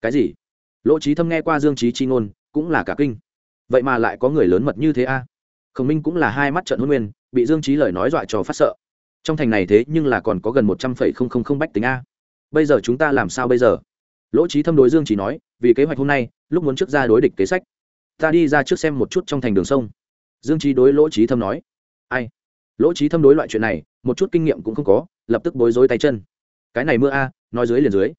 Cái gì? Lỗ trí thâm nghe qua dương trí chi ngôn, cũng là cả kinh. Vậy mà lại có người lớn mật như thế a? À? khổng minh cũng là hai mắt trận hôn nguyên, bị dương trí lời nói dọa cho phát sợ. Trong thành này thế nhưng là còn có gần một trăm phẩy không không không bách tính a. Bây giờ chúng ta làm sao bây giờ? Lỗ trí thâm đối dương trí nói, vì kế hoạch hôm nay lúc muốn trước ra đối địch kế sách. Ta đi ra trước xem một chút trong thành đường sông. Dương trí đối lỗ trí thâm nói. Ai? Lỗ trí thâm đối loại chuyện này, một chút kinh nghiệm cũng không có, lập tức bối rối tay chân. Cái này mưa a, nói dưới liền dưới.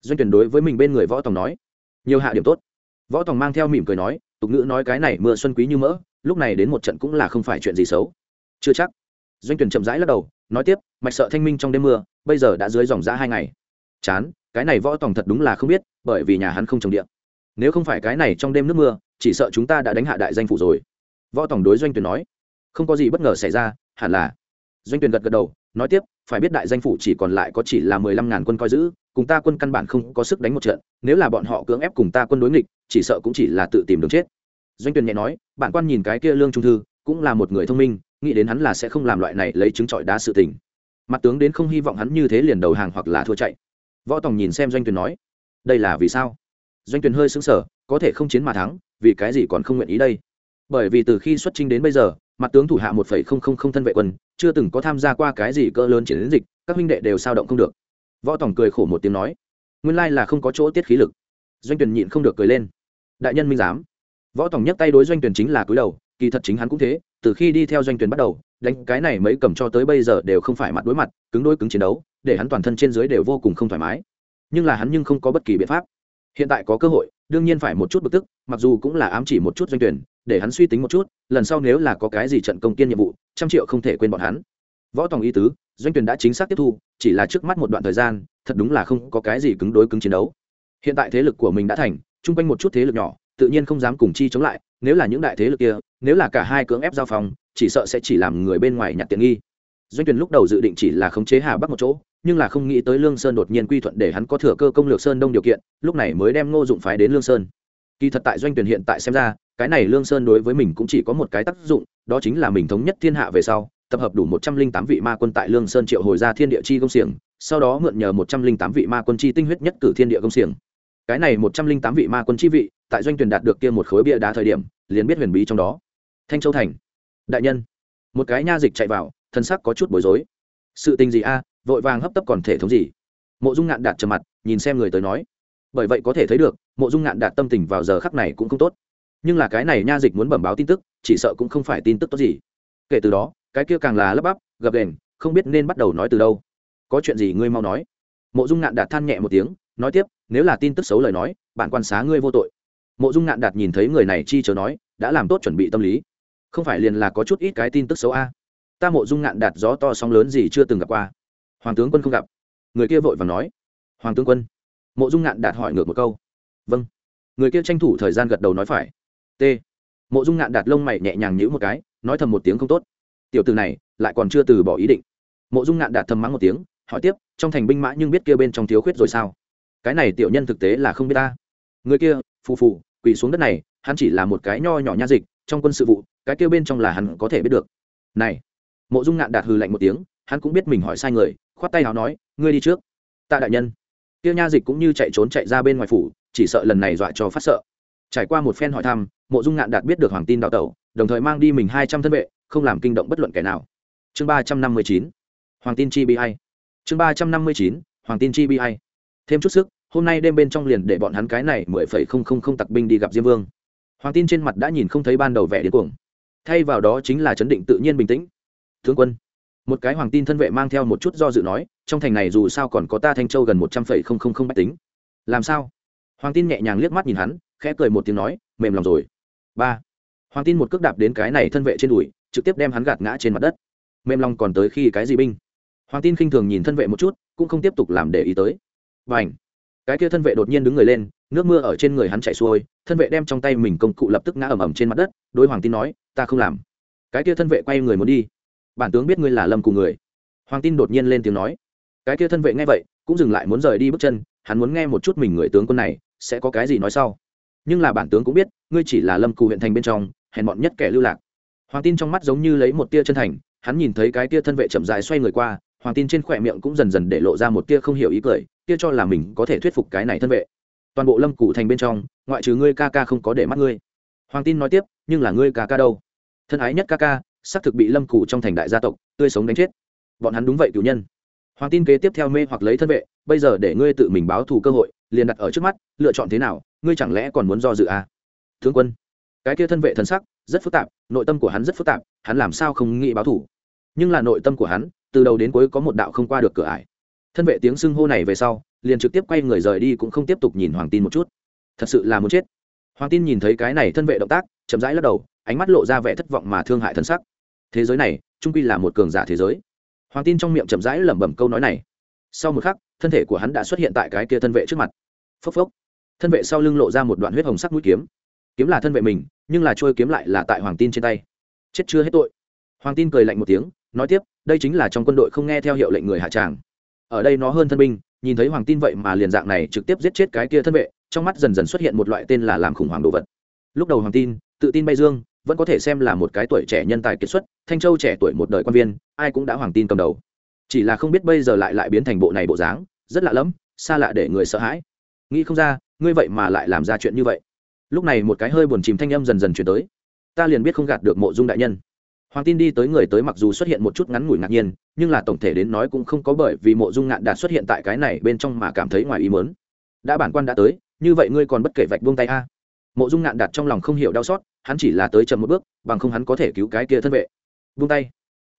Doanh tuyển đối với mình bên người võ tòng nói. Nhiều hạ điểm tốt. Võ tòng mang theo mỉm cười nói, tục ngữ nói cái này mưa xuân quý như mỡ, lúc này đến một trận cũng là không phải chuyện gì xấu. Chưa chắc. Doanh tuyển chậm rãi lắc đầu, nói tiếp, mạch sợ thanh minh trong đêm mưa, bây giờ đã dưới dòng giã hai ngày. Chán, cái này võ tòng thật đúng là không biết, bởi vì nhà hắn không trồng điện nếu không phải cái này trong đêm nước mưa, chỉ sợ chúng ta đã đánh hạ đại danh phủ rồi. Võ tòng đối doanh tuyển nói. Không có gì bất ngờ xảy ra, hẳn là. Doanh tuyển gật gật đầu, nói tiếp, phải biết đại danh phủ chỉ còn lại có chỉ là mười lăm ngàn quân coi giữ, cùng ta quân căn bản không có sức đánh một trận, nếu là bọn họ cưỡng ép cùng ta quân đối nghịch, chỉ sợ cũng chỉ là tự tìm đường chết. Doanh tuyển nhẹ nói, bản quan nhìn cái kia lương trung thư, cũng là một người thông minh, nghĩ đến hắn là sẽ không làm loại này lấy chứng trọi đá sự tình. Mặt tướng đến không hy vọng hắn như thế liền đầu hàng hoặc là thua chạy. Võ tòng nhìn xem doanh tuyển nói, đây là vì sao? Doanh tuyển hơi sững sờ, có thể không chiến mà thắng, vì cái gì còn không nguyện ý đây? Bởi vì từ khi xuất chinh đến bây giờ, mặt tướng thủ hạ một phẩy không không không thân vệ quân, chưa từng có tham gia qua cái gì cỡ lớn chiến dịch, các huynh đệ đều sao động không được. Võ tòng cười khổ một tiếng nói, nguyên lai là không có chỗ tiết khí lực. Doanh tuyển nhịn không được cười lên, đại nhân minh giám. Võ tòng nhấc tay đối doanh tuyển chính là cúi đầu, kỳ thật chính hắn cũng thế, từ khi đi theo doanh tuyển bắt đầu, đánh cái này mấy cầm cho tới bây giờ đều không phải mặt đối mặt, cứng đối cứng chiến đấu, để hắn toàn thân trên dưới đều vô cùng không thoải mái. Nhưng là hắn nhưng không có bất kỳ biện pháp hiện tại có cơ hội, đương nhiên phải một chút bực tức, mặc dù cũng là ám chỉ một chút doanh tuyển, để hắn suy tính một chút, lần sau nếu là có cái gì trận công tiên nhiệm vụ, trăm triệu không thể quên bọn hắn. Võ tòng y tứ, doanh tuyển đã chính xác tiếp thu, chỉ là trước mắt một đoạn thời gian, thật đúng là không có cái gì cứng đối cứng chiến đấu. Hiện tại thế lực của mình đã thành, chung quanh một chút thế lực nhỏ, tự nhiên không dám cùng chi chống lại, nếu là những đại thế lực kia, nếu là cả hai cưỡng ép giao phòng, chỉ sợ sẽ chỉ làm người bên ngoài nhặt tiện nghi doanh tuyển lúc đầu dự định chỉ là khống chế hà bắc một chỗ, nhưng là không nghĩ tới lương sơn đột nhiên quy thuận để hắn có thừa cơ công lược sơn đông điều kiện, lúc này mới đem ngô dụng phái đến lương sơn. Kỳ thật tại doanh tuyển hiện tại xem ra, cái này lương sơn đối với mình cũng chỉ có một cái tác dụng, đó chính là mình thống nhất thiên hạ về sau, tập hợp đủ một trăm linh tám vị ma quân tại lương sơn triệu hồi ra thiên địa chi công xiềng, sau đó mượn nhờ một trăm linh tám vị ma quân chi tinh huyết nhất cử thiên địa công xiềng. Cái này một trăm linh tám vị ma quân chi vị, tại doanh tuyển đạt được kia một khối bia đá thời điểm, liền biết huyền bí trong đó. Thanh châu thành. Đại nhân. Một cái nha dịch chạy vào thân sắc có chút bối rối. Sự tình gì a, vội vàng hấp tấp còn thể thống gì? Mộ dung ngạn đạt trầm mặt, nhìn xem người tới nói. Bởi vậy có thể thấy được, mộ dung ngạn đạt tâm tình vào giờ khắc này cũng không tốt. Nhưng là cái này nha dịch muốn bẩm báo tin tức, chỉ sợ cũng không phải tin tức tốt gì. Kể từ đó, cái kia càng là lấp bắp, gập đền không biết nên bắt đầu nói từ đâu. Có chuyện gì ngươi mau nói. Mộ dung ngạn đạt than nhẹ một tiếng, nói tiếp, nếu là tin tức xấu lời nói, bản quan xá ngươi vô tội. Mộ dung ngạn đạt nhìn thấy người này chi chớ nói, đã làm tốt chuẩn bị tâm lý. Không phải liền là có chút ít cái tin tức xấu a? Ta mộ dung ngạn đạt gió to sóng lớn gì chưa từng gặp qua. Hoàng tướng quân không gặp. Người kia vội và nói. Hoàng tướng quân. Mộ dung ngạn đạt hỏi ngược một câu. Vâng. Người kia tranh thủ thời gian gật đầu nói phải. T. Mộ dung ngạn đạt lông mày nhẹ nhàng nhữ một cái, nói thầm một tiếng không tốt. Tiểu từ này, lại còn chưa từ bỏ ý định. Mộ dung ngạn đạt thầm mắng một tiếng, hỏi tiếp, trong thành binh mã nhưng biết kia bên trong thiếu khuyết rồi sao? Cái này tiểu nhân thực tế là không biết ta. Người kia, phù phù, quỳ xuống đất này, hắn chỉ là một cái nho nhỏ nha dịch, trong quân sự vụ, cái kia bên trong là hắn có thể biết được. Này mộ dung ngạn đạt hừ lạnh một tiếng, hắn cũng biết mình hỏi sai người, khoát tay nào nói, ngươi đi trước. Tạ đại nhân. Tiêu nha dịch cũng như chạy trốn chạy ra bên ngoài phủ, chỉ sợ lần này dọa cho phát sợ. Trải qua một phen hỏi thăm, mộ dung ngạn đạt biết được hoàng tin đào tẩu, đồng thời mang đi mình hai trăm thân vệ, không làm kinh động bất luận kẻ nào. Chương ba trăm năm mươi chín, hoàng tin chi bi hay chương ba trăm năm mươi chín, hoàng tin chi bi hay thêm chút sức, hôm nay đêm bên trong liền để bọn hắn cái này mười phẩy không không không tặc binh đi gặp diêm vương. Hoàng tin trên mặt đã nhìn không thấy ban đầu vẻ điên cuồng. Thay vào đó chính là chấn định tự nhiên bình tĩnh tướng quân. Một cái hoàng tin thân vệ mang theo một chút do dự nói, trong thành này dù sao còn có ta thanh châu gần một trăm phẩy không không không bách tính. Làm sao? Hoàng tin nhẹ nhàng liếc mắt nhìn hắn, khẽ cười một tiếng nói, mềm lòng rồi. Ba. Hoàng tin một cước đạp đến cái này thân vệ trên đùi, trực tiếp đem hắn gạt ngã trên mặt đất. Mềm lòng còn tới khi cái gì binh? Hoàng tin khinh thường nhìn thân vệ một chút, cũng không tiếp tục làm để ý tới. Và ảnh cái kia thân vệ đột nhiên đứng người lên, nước mưa ở trên người hắn chảy xuôi, thân vệ đem trong tay mình công cụ lập tức ngã ầm ầm trên mặt đất, đối hoàng tin nói, ta không làm. Cái kia thân vệ quay người muốn đi bản tướng biết ngươi là lâm cùng người. Hoàng tin đột nhiên lên tiếng nói. Cái kia thân vệ nghe vậy, cũng dừng lại muốn rời đi bước chân, hắn muốn nghe một chút mình người tướng quân này sẽ có cái gì nói sau. Nhưng là bản tướng cũng biết, ngươi chỉ là lâm cù huyện thành bên trong, hèn mọn nhất kẻ lưu lạc. Hoàng tin trong mắt giống như lấy một tia chân thành, hắn nhìn thấy cái tia thân vệ chậm dài xoay người qua, hoàng tin trên khỏe miệng cũng dần dần để lộ ra một tia không hiểu ý cười tia cho là mình có thể thuyết phục cái này thân vệ. Toàn bộ lâm cụ thành bên trong, ngoại trừ ngươi ca ca không có để mắt ngươi. Hoàng tin nói tiếp, nhưng là ngươi ca ca đâu? Thân ái nhất ca ca xác thực bị lâm cụ trong thành đại gia tộc, tươi sống đánh chết. Bọn hắn đúng vậy cử nhân. Hoàng tin kế tiếp theo mê hoặc lấy thân vệ, bây giờ để ngươi tự mình báo thù cơ hội, liền đặt ở trước mắt, lựa chọn thế nào, ngươi chẳng lẽ còn muốn do dự à? tướng quân, cái kia thân vệ thân sắc, rất phức tạp, nội tâm của hắn rất phức tạp, hắn làm sao không nghĩ báo thù? Nhưng là nội tâm của hắn, từ đầu đến cuối có một đạo không qua được cửa ải. Thân vệ tiếng xưng hô này về sau, liền trực tiếp quay người rời đi cũng không tiếp tục nhìn hoàng tin một chút. Thật sự là muốn chết. Hoàng tin nhìn thấy cái này thân vệ động tác, chậm rãi lắc đầu, ánh mắt lộ ra vẻ thất vọng mà thương hại thân sắc thế giới này trung quy là một cường giả thế giới. Hoàng tin trong miệng chậm rãi lẩm bẩm câu nói này. Sau một khắc, thân thể của hắn đã xuất hiện tại cái kia thân vệ trước mặt. Phốc phốc. Thân vệ sau lưng lộ ra một đoạn huyết hồng sắc mũi kiếm. Kiếm là thân vệ mình, nhưng là trôi kiếm lại là tại hoàng tin trên tay. Chết chưa hết tội. Hoàng tin cười lạnh một tiếng, nói tiếp, đây chính là trong quân đội không nghe theo hiệu lệnh người hạ tràng. Ở đây nó hơn thân binh, nhìn thấy hoàng tin vậy mà liền dạng này trực tiếp giết chết cái kia thân vệ, trong mắt dần dần xuất hiện một loại tên là làm khủng hoảng đồ vật. Lúc đầu hoàng tin, tự tin bay dương vẫn có thể xem là một cái tuổi trẻ nhân tài kiệt xuất, thanh châu trẻ tuổi một đời quan viên, ai cũng đã hoàng tin cầm đầu. Chỉ là không biết bây giờ lại lại biến thành bộ này bộ dáng, rất lạ lẫm, xa lạ để người sợ hãi. Nghĩ không ra, ngươi vậy mà lại làm ra chuyện như vậy. Lúc này một cái hơi buồn chìm thanh âm dần dần chuyển tới. Ta liền biết không gạt được mộ dung đại nhân. Hoàng tin đi tới người tới mặc dù xuất hiện một chút ngắn ngủi ngạc nhiên, nhưng là tổng thể đến nói cũng không có bởi vì mộ dung ngạn đạt xuất hiện tại cái này bên trong mà cảm thấy ngoài ý mớn đã bản quan đã tới, như vậy ngươi còn bất kể vạch buông tay a. Mộ dung ngạn đạt trong lòng không hiểu đau xót hắn chỉ là tới chậm một bước, bằng không hắn có thể cứu cái kia thân vệ. Vung tay.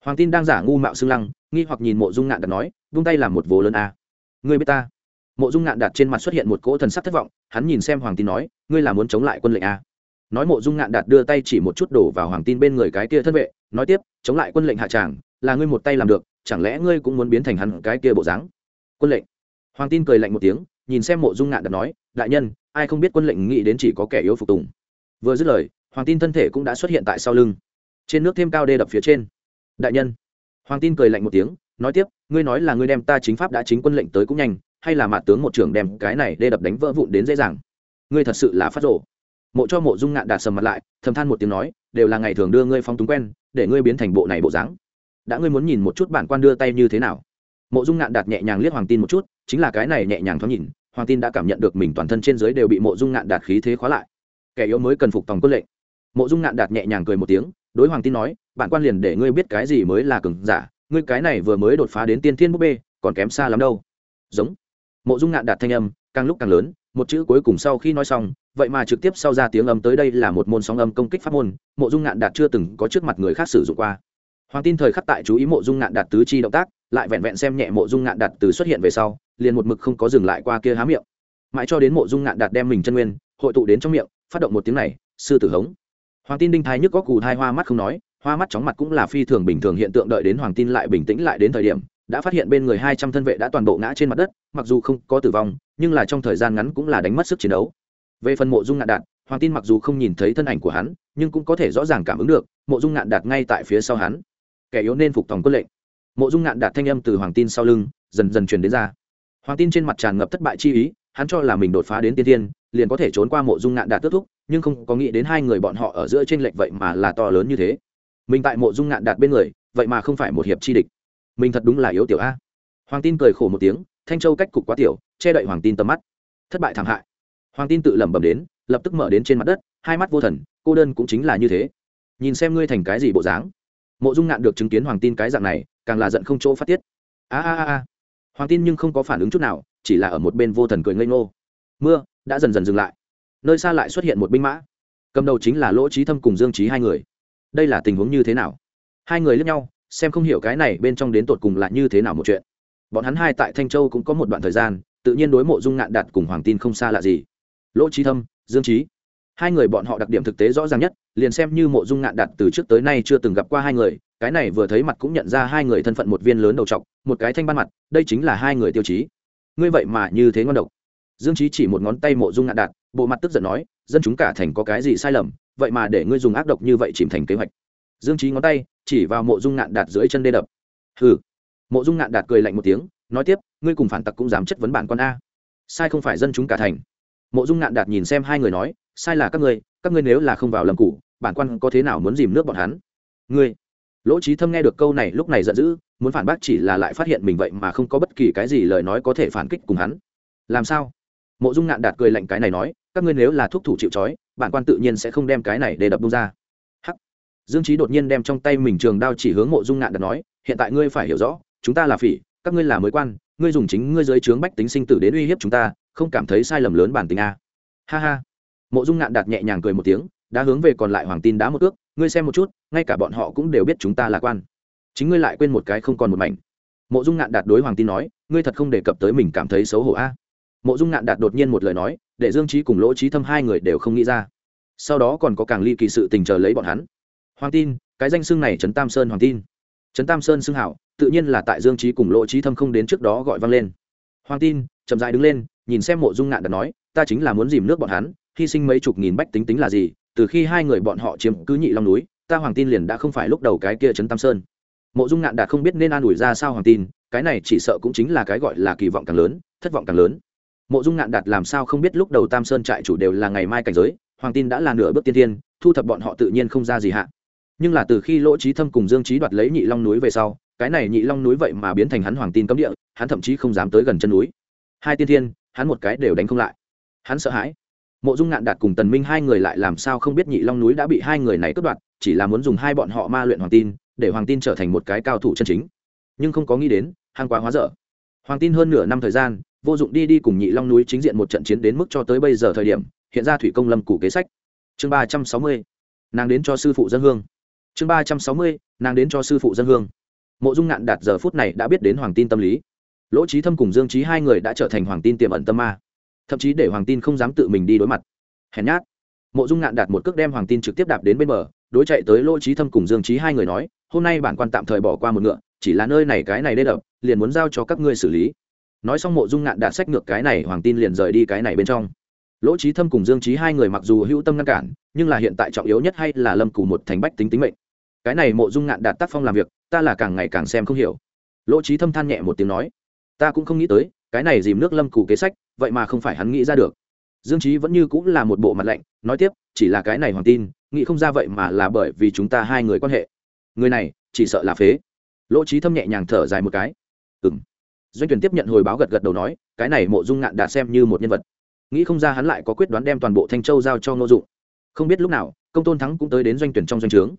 Hoàng tin đang giả ngu mạo xương lăng, nghi hoặc nhìn mộ dung ngạn đạt nói, vung tay làm một vố lớn a. Ngươi biết ta? Mộ dung ngạn đạt trên mặt xuất hiện một cỗ thần sắc thất vọng, hắn nhìn xem hoàng tin nói, ngươi là muốn chống lại quân lệnh a? Nói mộ dung ngạn đạt đưa tay chỉ một chút đổ vào hoàng tin bên người cái kia thân vệ, nói tiếp, chống lại quân lệnh hạ tràng, là ngươi một tay làm được, chẳng lẽ ngươi cũng muốn biến thành hắn cái kia bộ dáng? Quân lệnh? Hoàng tin cười lạnh một tiếng, nhìn xem mộ dung ngạn đạt nói, đại nhân, ai không biết quân lệnh nghĩ đến chỉ có kẻ yếu phục tùng. Vừa dứt lời hoàng tin thân thể cũng đã xuất hiện tại sau lưng. Trên nước thêm cao đê đập phía trên. Đại nhân. Hoàng tin cười lạnh một tiếng, nói tiếp, ngươi nói là ngươi đem ta chính pháp đã chính quân lệnh tới cũng nhanh, hay là mạ tướng một trưởng đem cái này đê đập đánh vỡ vụn đến dễ dàng? Ngươi thật sự là phát rộ mộ cho mộ dung ngạn đạt sầm mặt lại, thầm than một tiếng nói, đều là ngày thường đưa ngươi phong túng quen, để ngươi biến thành bộ này bộ dáng. Đã ngươi muốn nhìn một chút bản quan đưa tay như thế nào? Mộ dung ngạn đạt nhẹ nhàng liếc hoàng tin một chút, chính là cái này nhẹ nhàng thoáng nhìn, hoàng tin đã cảm nhận được mình toàn thân trên dưới đều bị mộ dung ngạn đạt khí thế khóa lại. Kẻ yếu mới cần phục tòng quân lệnh mộ dung ngạn đạt nhẹ nhàng cười một tiếng, đối hoàng tin nói "Bạn quan liền để ngươi biết cái gì mới là cường giả, ngươi cái này vừa mới đột phá đến tiên thiên búp bê, còn kém xa lắm đâu. Giống. Mộ dung ngạn đạt thanh âm, càng lúc càng lớn, một chữ cuối cùng sau khi nói xong, vậy mà trực tiếp sau ra tiếng âm tới đây là một môn sóng âm công kích pháp môn, mộ dung ngạn đạt chưa từng có trước mặt người khác sử dụng qua. Hoàng tin thời khắc tại chú ý mộ dung ngạn đạt tứ chi động tác, lại vẹn vẹn xem nhẹ mộ dung ngạn đạt từ xuất hiện về sau, liền một mực không có dừng lại qua kia há miệng. Mãi cho đến mộ dung ngạn đạt đem mình chân nguyên, hội tụ đến trong miệng, phát động một tiếng này, sư tử hống hoàng tin đinh thái nhức có cù thai, hoa mắt không nói, hoa mắt chóng mặt cũng là phi thường bình thường. Hiện tượng đợi đến hoàng tin lại bình tĩnh lại đến thời điểm, đã phát hiện bên người hai trăm thân vệ đã toàn bộ ngã trên mặt đất, mặc dù không có tử vong, nhưng là trong thời gian ngắn cũng là đánh mất sức chiến đấu. Về phần mộ dung ngạn đạt, hoàng tin mặc dù không nhìn thấy thân ảnh của hắn, nhưng cũng có thể rõ ràng cảm ứng được, mộ dung ngạn đạt ngay tại phía sau hắn. Kẻ yếu nên phục tòng quân lệnh. Mộ dung ngạn đạt thanh âm từ hoàng tin sau lưng, dần dần truyền đến ra. Hoàng tin trên mặt tràn ngập thất bại chi ý, hắn cho là mình đột phá đến tiên tiên liền có thể trốn qua mộ dung ngạn đạt tước thúc nhưng không có nghĩ đến hai người bọn họ ở giữa trên lệch vậy mà là to lớn như thế. Mình tại mộ dung ngạn đạt bên người, vậy mà không phải một hiệp chi địch. Mình thật đúng là yếu tiểu a. Hoàng tin cười khổ một tiếng, thanh châu cách cục quá tiểu, che đậy hoàng tin tầm mắt. Thất bại thảm hại. Hoàng tin tự lẩm bẩm đến, lập tức mở đến trên mặt đất, hai mắt vô thần, cô đơn cũng chính là như thế. Nhìn xem ngươi thành cái gì bộ dáng. Mộ dung ngạn được chứng kiến hoàng tin cái dạng này, càng là giận không chỗ phát tiết. A a a a. Hoàng tin nhưng không có phản ứng chút nào, chỉ là ở một bên vô thần cười ngây ngô. Mưa, đã dần dần dừng lại nơi xa lại xuất hiện một binh mã. Cầm đầu chính là lỗ trí thâm cùng dương trí hai người. Đây là tình huống như thế nào? Hai người lướt nhau, xem không hiểu cái này bên trong đến tột cùng là như thế nào một chuyện. Bọn hắn hai tại thanh châu cũng có một đoạn thời gian, tự nhiên đối mộ dung ngạn đạt cùng hoàng tin không xa lạ gì. Lỗ trí thâm, dương trí hai người bọn họ đặc điểm thực tế rõ ràng nhất, liền xem như mộ dung ngạn đạt từ trước tới nay chưa từng gặp qua hai người, cái này vừa thấy mặt cũng nhận ra hai người thân phận một viên lớn đầu t một cái thanh ban mặt, đây chính là hai người tiêu chí. Ngươi vậy mà như thế ngon độc. Dương trí chỉ một ngón tay mộ dung ngạn đạt bộ mặt tức giận nói, dân chúng cả thành có cái gì sai lầm, vậy mà để ngươi dùng ác độc như vậy chìm thành kế hoạch. Dương trí ngón tay chỉ vào mộ dung ngạn đạt dưới chân đê đập. Hừ. Mộ dung ngạn đạt cười lạnh một tiếng, nói tiếp, ngươi cùng phản tặc cũng dám chất vấn bản con a. Sai không phải dân chúng cả thành. Mộ dung ngạn đạt nhìn xem hai người nói, sai là các ngươi các ngươi nếu là không vào lầm cũ, bản quan có thế nào muốn dìm nước bọn hắn? Ngươi. Lỗ trí thâm nghe được câu này, lúc này giận dữ, muốn phản bác chỉ là lại phát hiện mình vậy mà không có bất kỳ cái gì lời nói có thể phản kích cùng hắn. Làm sao? Mộ dung ngạn đạt cười lạnh cái này nói các ngươi nếu là thuốc thủ chịu trói, bản quan tự nhiên sẽ không đem cái này để đập bung ra. Hắc. Dương trí đột nhiên đem trong tay mình trường đao chỉ hướng mộ dung ngạn đặt nói, hiện tại ngươi phải hiểu rõ, chúng ta là phỉ, các ngươi là mới quan, ngươi dùng chính ngươi dưới trướng bách tính sinh tử đến uy hiếp chúng ta, không cảm thấy sai lầm lớn bản tính a. Ha ha. Mộ dung ngạn đạt nhẹ nhàng cười một tiếng, đã hướng về còn lại hoàng tin đá một ước, ngươi xem một chút, ngay cả bọn họ cũng đều biết chúng ta là quan. Chính ngươi lại quên một cái không còn một mảnh. Mộ dung ngạn đạt đối hoàng tin nói, ngươi thật không đề cập tới mình cảm thấy xấu hổ a. Mộ dung ngạn đạt đột nhiên một lời nói để dương trí cùng lỗ trí thâm hai người đều không nghĩ ra. Sau đó còn có càng ly kỳ sự tình chờ lấy bọn hắn. Hoàng tin, cái danh xưng này trấn tam sơn hoàng tin. Trấn tam sơn xưng hảo, tự nhiên là tại dương trí cùng lỗ trí thâm không đến trước đó gọi vang lên. Hoàng tin, chậm dại đứng lên, nhìn xem mộ dung ngạn đã nói, ta chính là muốn dìm nước bọn hắn, hy sinh mấy chục nghìn bách tính tính là gì, từ khi hai người bọn họ chiếm cứ nhị long núi, ta hoàng tin liền đã không phải lúc đầu cái kia trấn tam sơn. Mộ dung ngạn đạt không biết nên an ủi ra sao hoàng tin, cái này chỉ sợ cũng chính là cái gọi là kỳ vọng càng lớn, thất vọng càng lớn mộ dung ngạn đạt làm sao không biết lúc đầu tam sơn trại chủ đều là ngày mai cảnh giới, hoàng tin đã là nửa bước tiên tiên thu thập bọn họ tự nhiên không ra gì hạ. Nhưng là từ khi lỗ trí thâm cùng dương trí đoạt lấy nhị long núi về sau, cái này nhị long núi vậy mà biến thành hắn hoàng tin cấm địa, hắn thậm chí không dám tới gần chân núi. Hai tiên thiên, hắn một cái đều đánh không lại. Hắn sợ hãi. Mộ dung ngạn đạt cùng tần minh hai người lại làm sao không biết nhị long núi đã bị hai người này cướp đoạt, chỉ là muốn dùng hai bọn họ ma luyện hoàng tin, để hoàng tin trở thành một cái cao thủ chân chính. Nhưng không có nghĩ đến, hàng quá hóa dở. Hoàng tin hơn nửa năm thời gian vô dụng đi đi cùng nhị long núi chính diện một trận chiến đến mức cho tới bây giờ thời điểm, hiện ra thủy công lâm củ kế sách. Chương ba trăm sáu mươi, nàng đến cho sư phụ dân hương. Chương ba trăm sáu mươi, nàng đến cho sư phụ dân hương. Mộ dung ngạn đạt giờ phút này đã biết đến hoàng tin tâm lý. Lỗ trí thâm cùng dương trí hai người đã trở thành hoàng tin tiềm ẩn tâm ma. Thậm chí để hoàng tin không dám tự mình đi đối mặt. Hèn nhát. Mộ dung ngạn đạt một cước đem hoàng tin trực tiếp đạp đến bên bờ, đối chạy tới lỗ trí thâm cùng dương trí hai người nói, hôm nay bản quan tạm thời bỏ qua một ngựa, chỉ là nơi này cái này đê đập, liền muốn giao cho các ngươi xử lý nói xong mộ dung ngạn đạt sách ngược cái này, hoàng tin liền rời đi cái này bên trong. Lỗ trí thâm cùng dương trí hai người mặc dù hữu tâm ngăn cản, nhưng là hiện tại trọng yếu nhất hay là lâm cù một thành bách tính tính mệnh. Cái này mộ dung ngạn đạt tác phong làm việc, ta là càng ngày càng xem không hiểu. Lỗ trí thâm than nhẹ một tiếng nói, ta cũng không nghĩ tới, cái này dìm nước lâm cù kế sách, vậy mà không phải hắn nghĩ ra được. Dương trí vẫn như cũng là một bộ mặt lạnh, nói tiếp, chỉ là cái này hoàng tin, nghĩ không ra vậy mà là bởi vì chúng ta hai người quan hệ. Người này, chỉ sợ là phế. Lỗ trí thâm nhẹ nhàng thở dài một cái. Ừng doanh tuyển tiếp nhận hồi báo gật gật đầu nói, cái này mộ dung ngạn đã xem như một nhân vật. Nghĩ không ra hắn lại có quyết đoán đem toàn bộ thanh châu giao cho ngô dụng. Không biết lúc nào, công tôn thắng cũng tới đến doanh tuyển trong doanh trướng.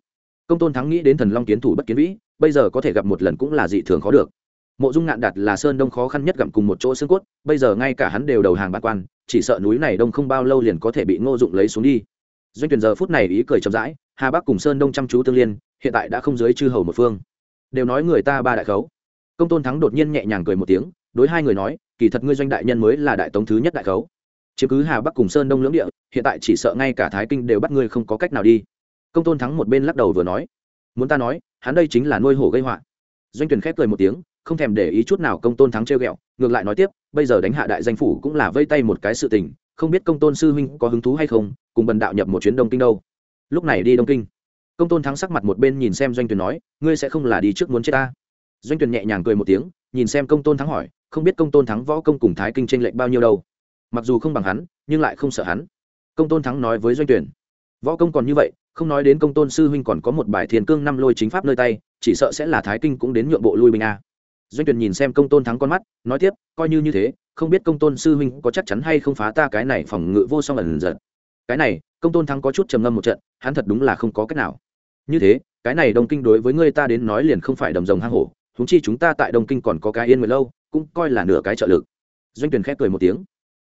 Công tôn thắng nghĩ đến thần long kiến thủ bất kiến vĩ, bây giờ có thể gặp một lần cũng là dị thường khó được. Mộ dung ngạn đạt là sơn đông khó khăn nhất gặm cùng một chỗ xương cốt, bây giờ ngay cả hắn đều đầu hàng bạc quan, chỉ sợ núi này đông không bao lâu liền có thể bị ngô dụng lấy xuống đi. Doanh tuyển giờ phút này ý cười chậm rãi, hà bắc cùng sơn đông chăm chú tương liên, hiện tại đã không dưới chư hầu một phương. Đều nói người ta ba đại khấu công tôn thắng đột nhiên nhẹ nhàng cười một tiếng, đối hai người nói, kỳ thật ngươi doanh đại nhân mới là đại tống thứ nhất đại khấu. Chiếm cứ hà bắc cùng sơn đông lưỡng địa, hiện tại chỉ sợ ngay cả thái kinh đều bắt ngươi không có cách nào đi. Công tôn thắng một bên lắc đầu vừa nói, muốn ta nói, hắn đây chính là nuôi hổ gây họa. Doanh tuyển khép cười một tiếng, không thèm để ý chút nào công tôn thắng trêu ghẹo, ngược lại nói tiếp, bây giờ đánh hạ đại danh phủ cũng là vây tay một cái sự tình, không biết công tôn sư huynh có hứng thú hay không, cùng bần đạo nhập một chuyến đông kinh đâu. Lúc này đi đông kinh, công tôn thắng sắc mặt một bên nhìn xem doanh tuyển nói, ngươi sẽ không là đi trước muốn chết ta? Doanh tuyển nhẹ nhàng cười một tiếng, nhìn xem công tôn thắng hỏi, không biết công tôn thắng võ công cùng thái kinh tranh lệch bao nhiêu đâu. Mặc dù không bằng hắn, nhưng lại không sợ hắn. Công tôn thắng nói với doanh tuyển võ công còn như vậy, không nói đến công tôn sư huynh còn có một bài thiền cương năm lôi chính pháp nơi tay, chỉ sợ sẽ là thái kinh cũng đến nhượng bộ lui binh a. Doanh tuyển nhìn xem công tôn thắng con mắt, nói tiếp, coi như như thế, không biết công tôn sư huynh có chắc chắn hay không phá ta cái này phòng ngự vô song ẩn giật. Cái này, công tôn thắng có chút trầm ngâm một trận, hắn thật đúng là không có cách nào. Như thế, cái này đông kinh đối với ngươi ta đến nói liền không phải đầm rồng hang hổ húng chi chúng ta tại đông kinh còn có cái yên nguyệt lâu, cũng coi là nửa cái trợ lực. Doanh tuyển khép cười một tiếng.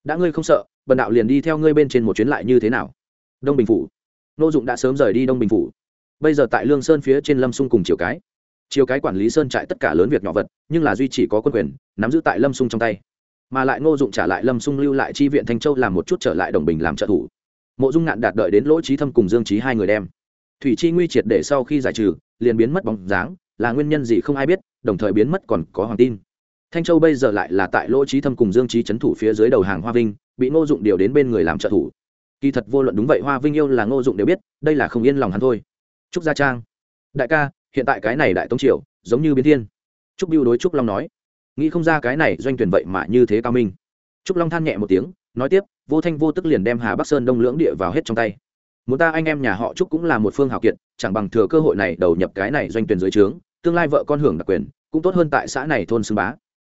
Đã ngươi không sợ, bần đạo liền đi theo ngươi bên trên một chuyến lại như thế nào? Đông bình phủ. Nô dụng đã sớm rời đi đông bình phủ. Bây giờ tại lương sơn phía trên lâm sung cùng chiều cái. Chiều cái quản lý sơn trại tất cả lớn việc nhỏ vật, nhưng là duy chỉ có quân quyền, nắm giữ tại lâm sung trong tay. Mà lại ngô dụng trả lại lâm sung lưu lại chi viện thanh châu làm một chút trở lại đồng bình làm trợ thủ. Mộ dung ngạn đạt đợi đến lỗ trí thâm cùng dương trí hai người đem. Thủy chi nguy triệt để sau khi giải trừ, liền biến mất bóng dáng là nguyên nhân gì không ai biết, đồng thời biến mất còn có hoàng tin. Thanh châu bây giờ lại là tại lỗ trí thâm cùng dương trí c thủ phía dưới đầu hàng hoa vinh, bị ngô dụng điều đến bên người làm trợ thủ. Kỳ thật vô luận đúng vậy hoa vinh yêu là ngô dụng đều biết, đây là không yên lòng hắn thôi. Trúc gia trang. Đại ca, hiện tại cái này đại tông triều, giống như biến thiên. Trúc biêu đối trúc long nói. Nghĩ không ra cái này doanh tuyển vậy mà như thế cao minh. Trúc long than nhẹ một tiếng, nói tiếp, vô thanh vô tức liền đem hà bắc sơn đông lưỡng địa vào hết trong tay. Muốn ta anh em nhà họ trúc cũng là một phương hào kiệt, chẳng bằng thừa cơ hội này đầu nhập cái này doanh tuyển dưới trướng tương lai vợ con hưởng đặc quyền, cũng tốt hơn tại xã này thôn xưng bá.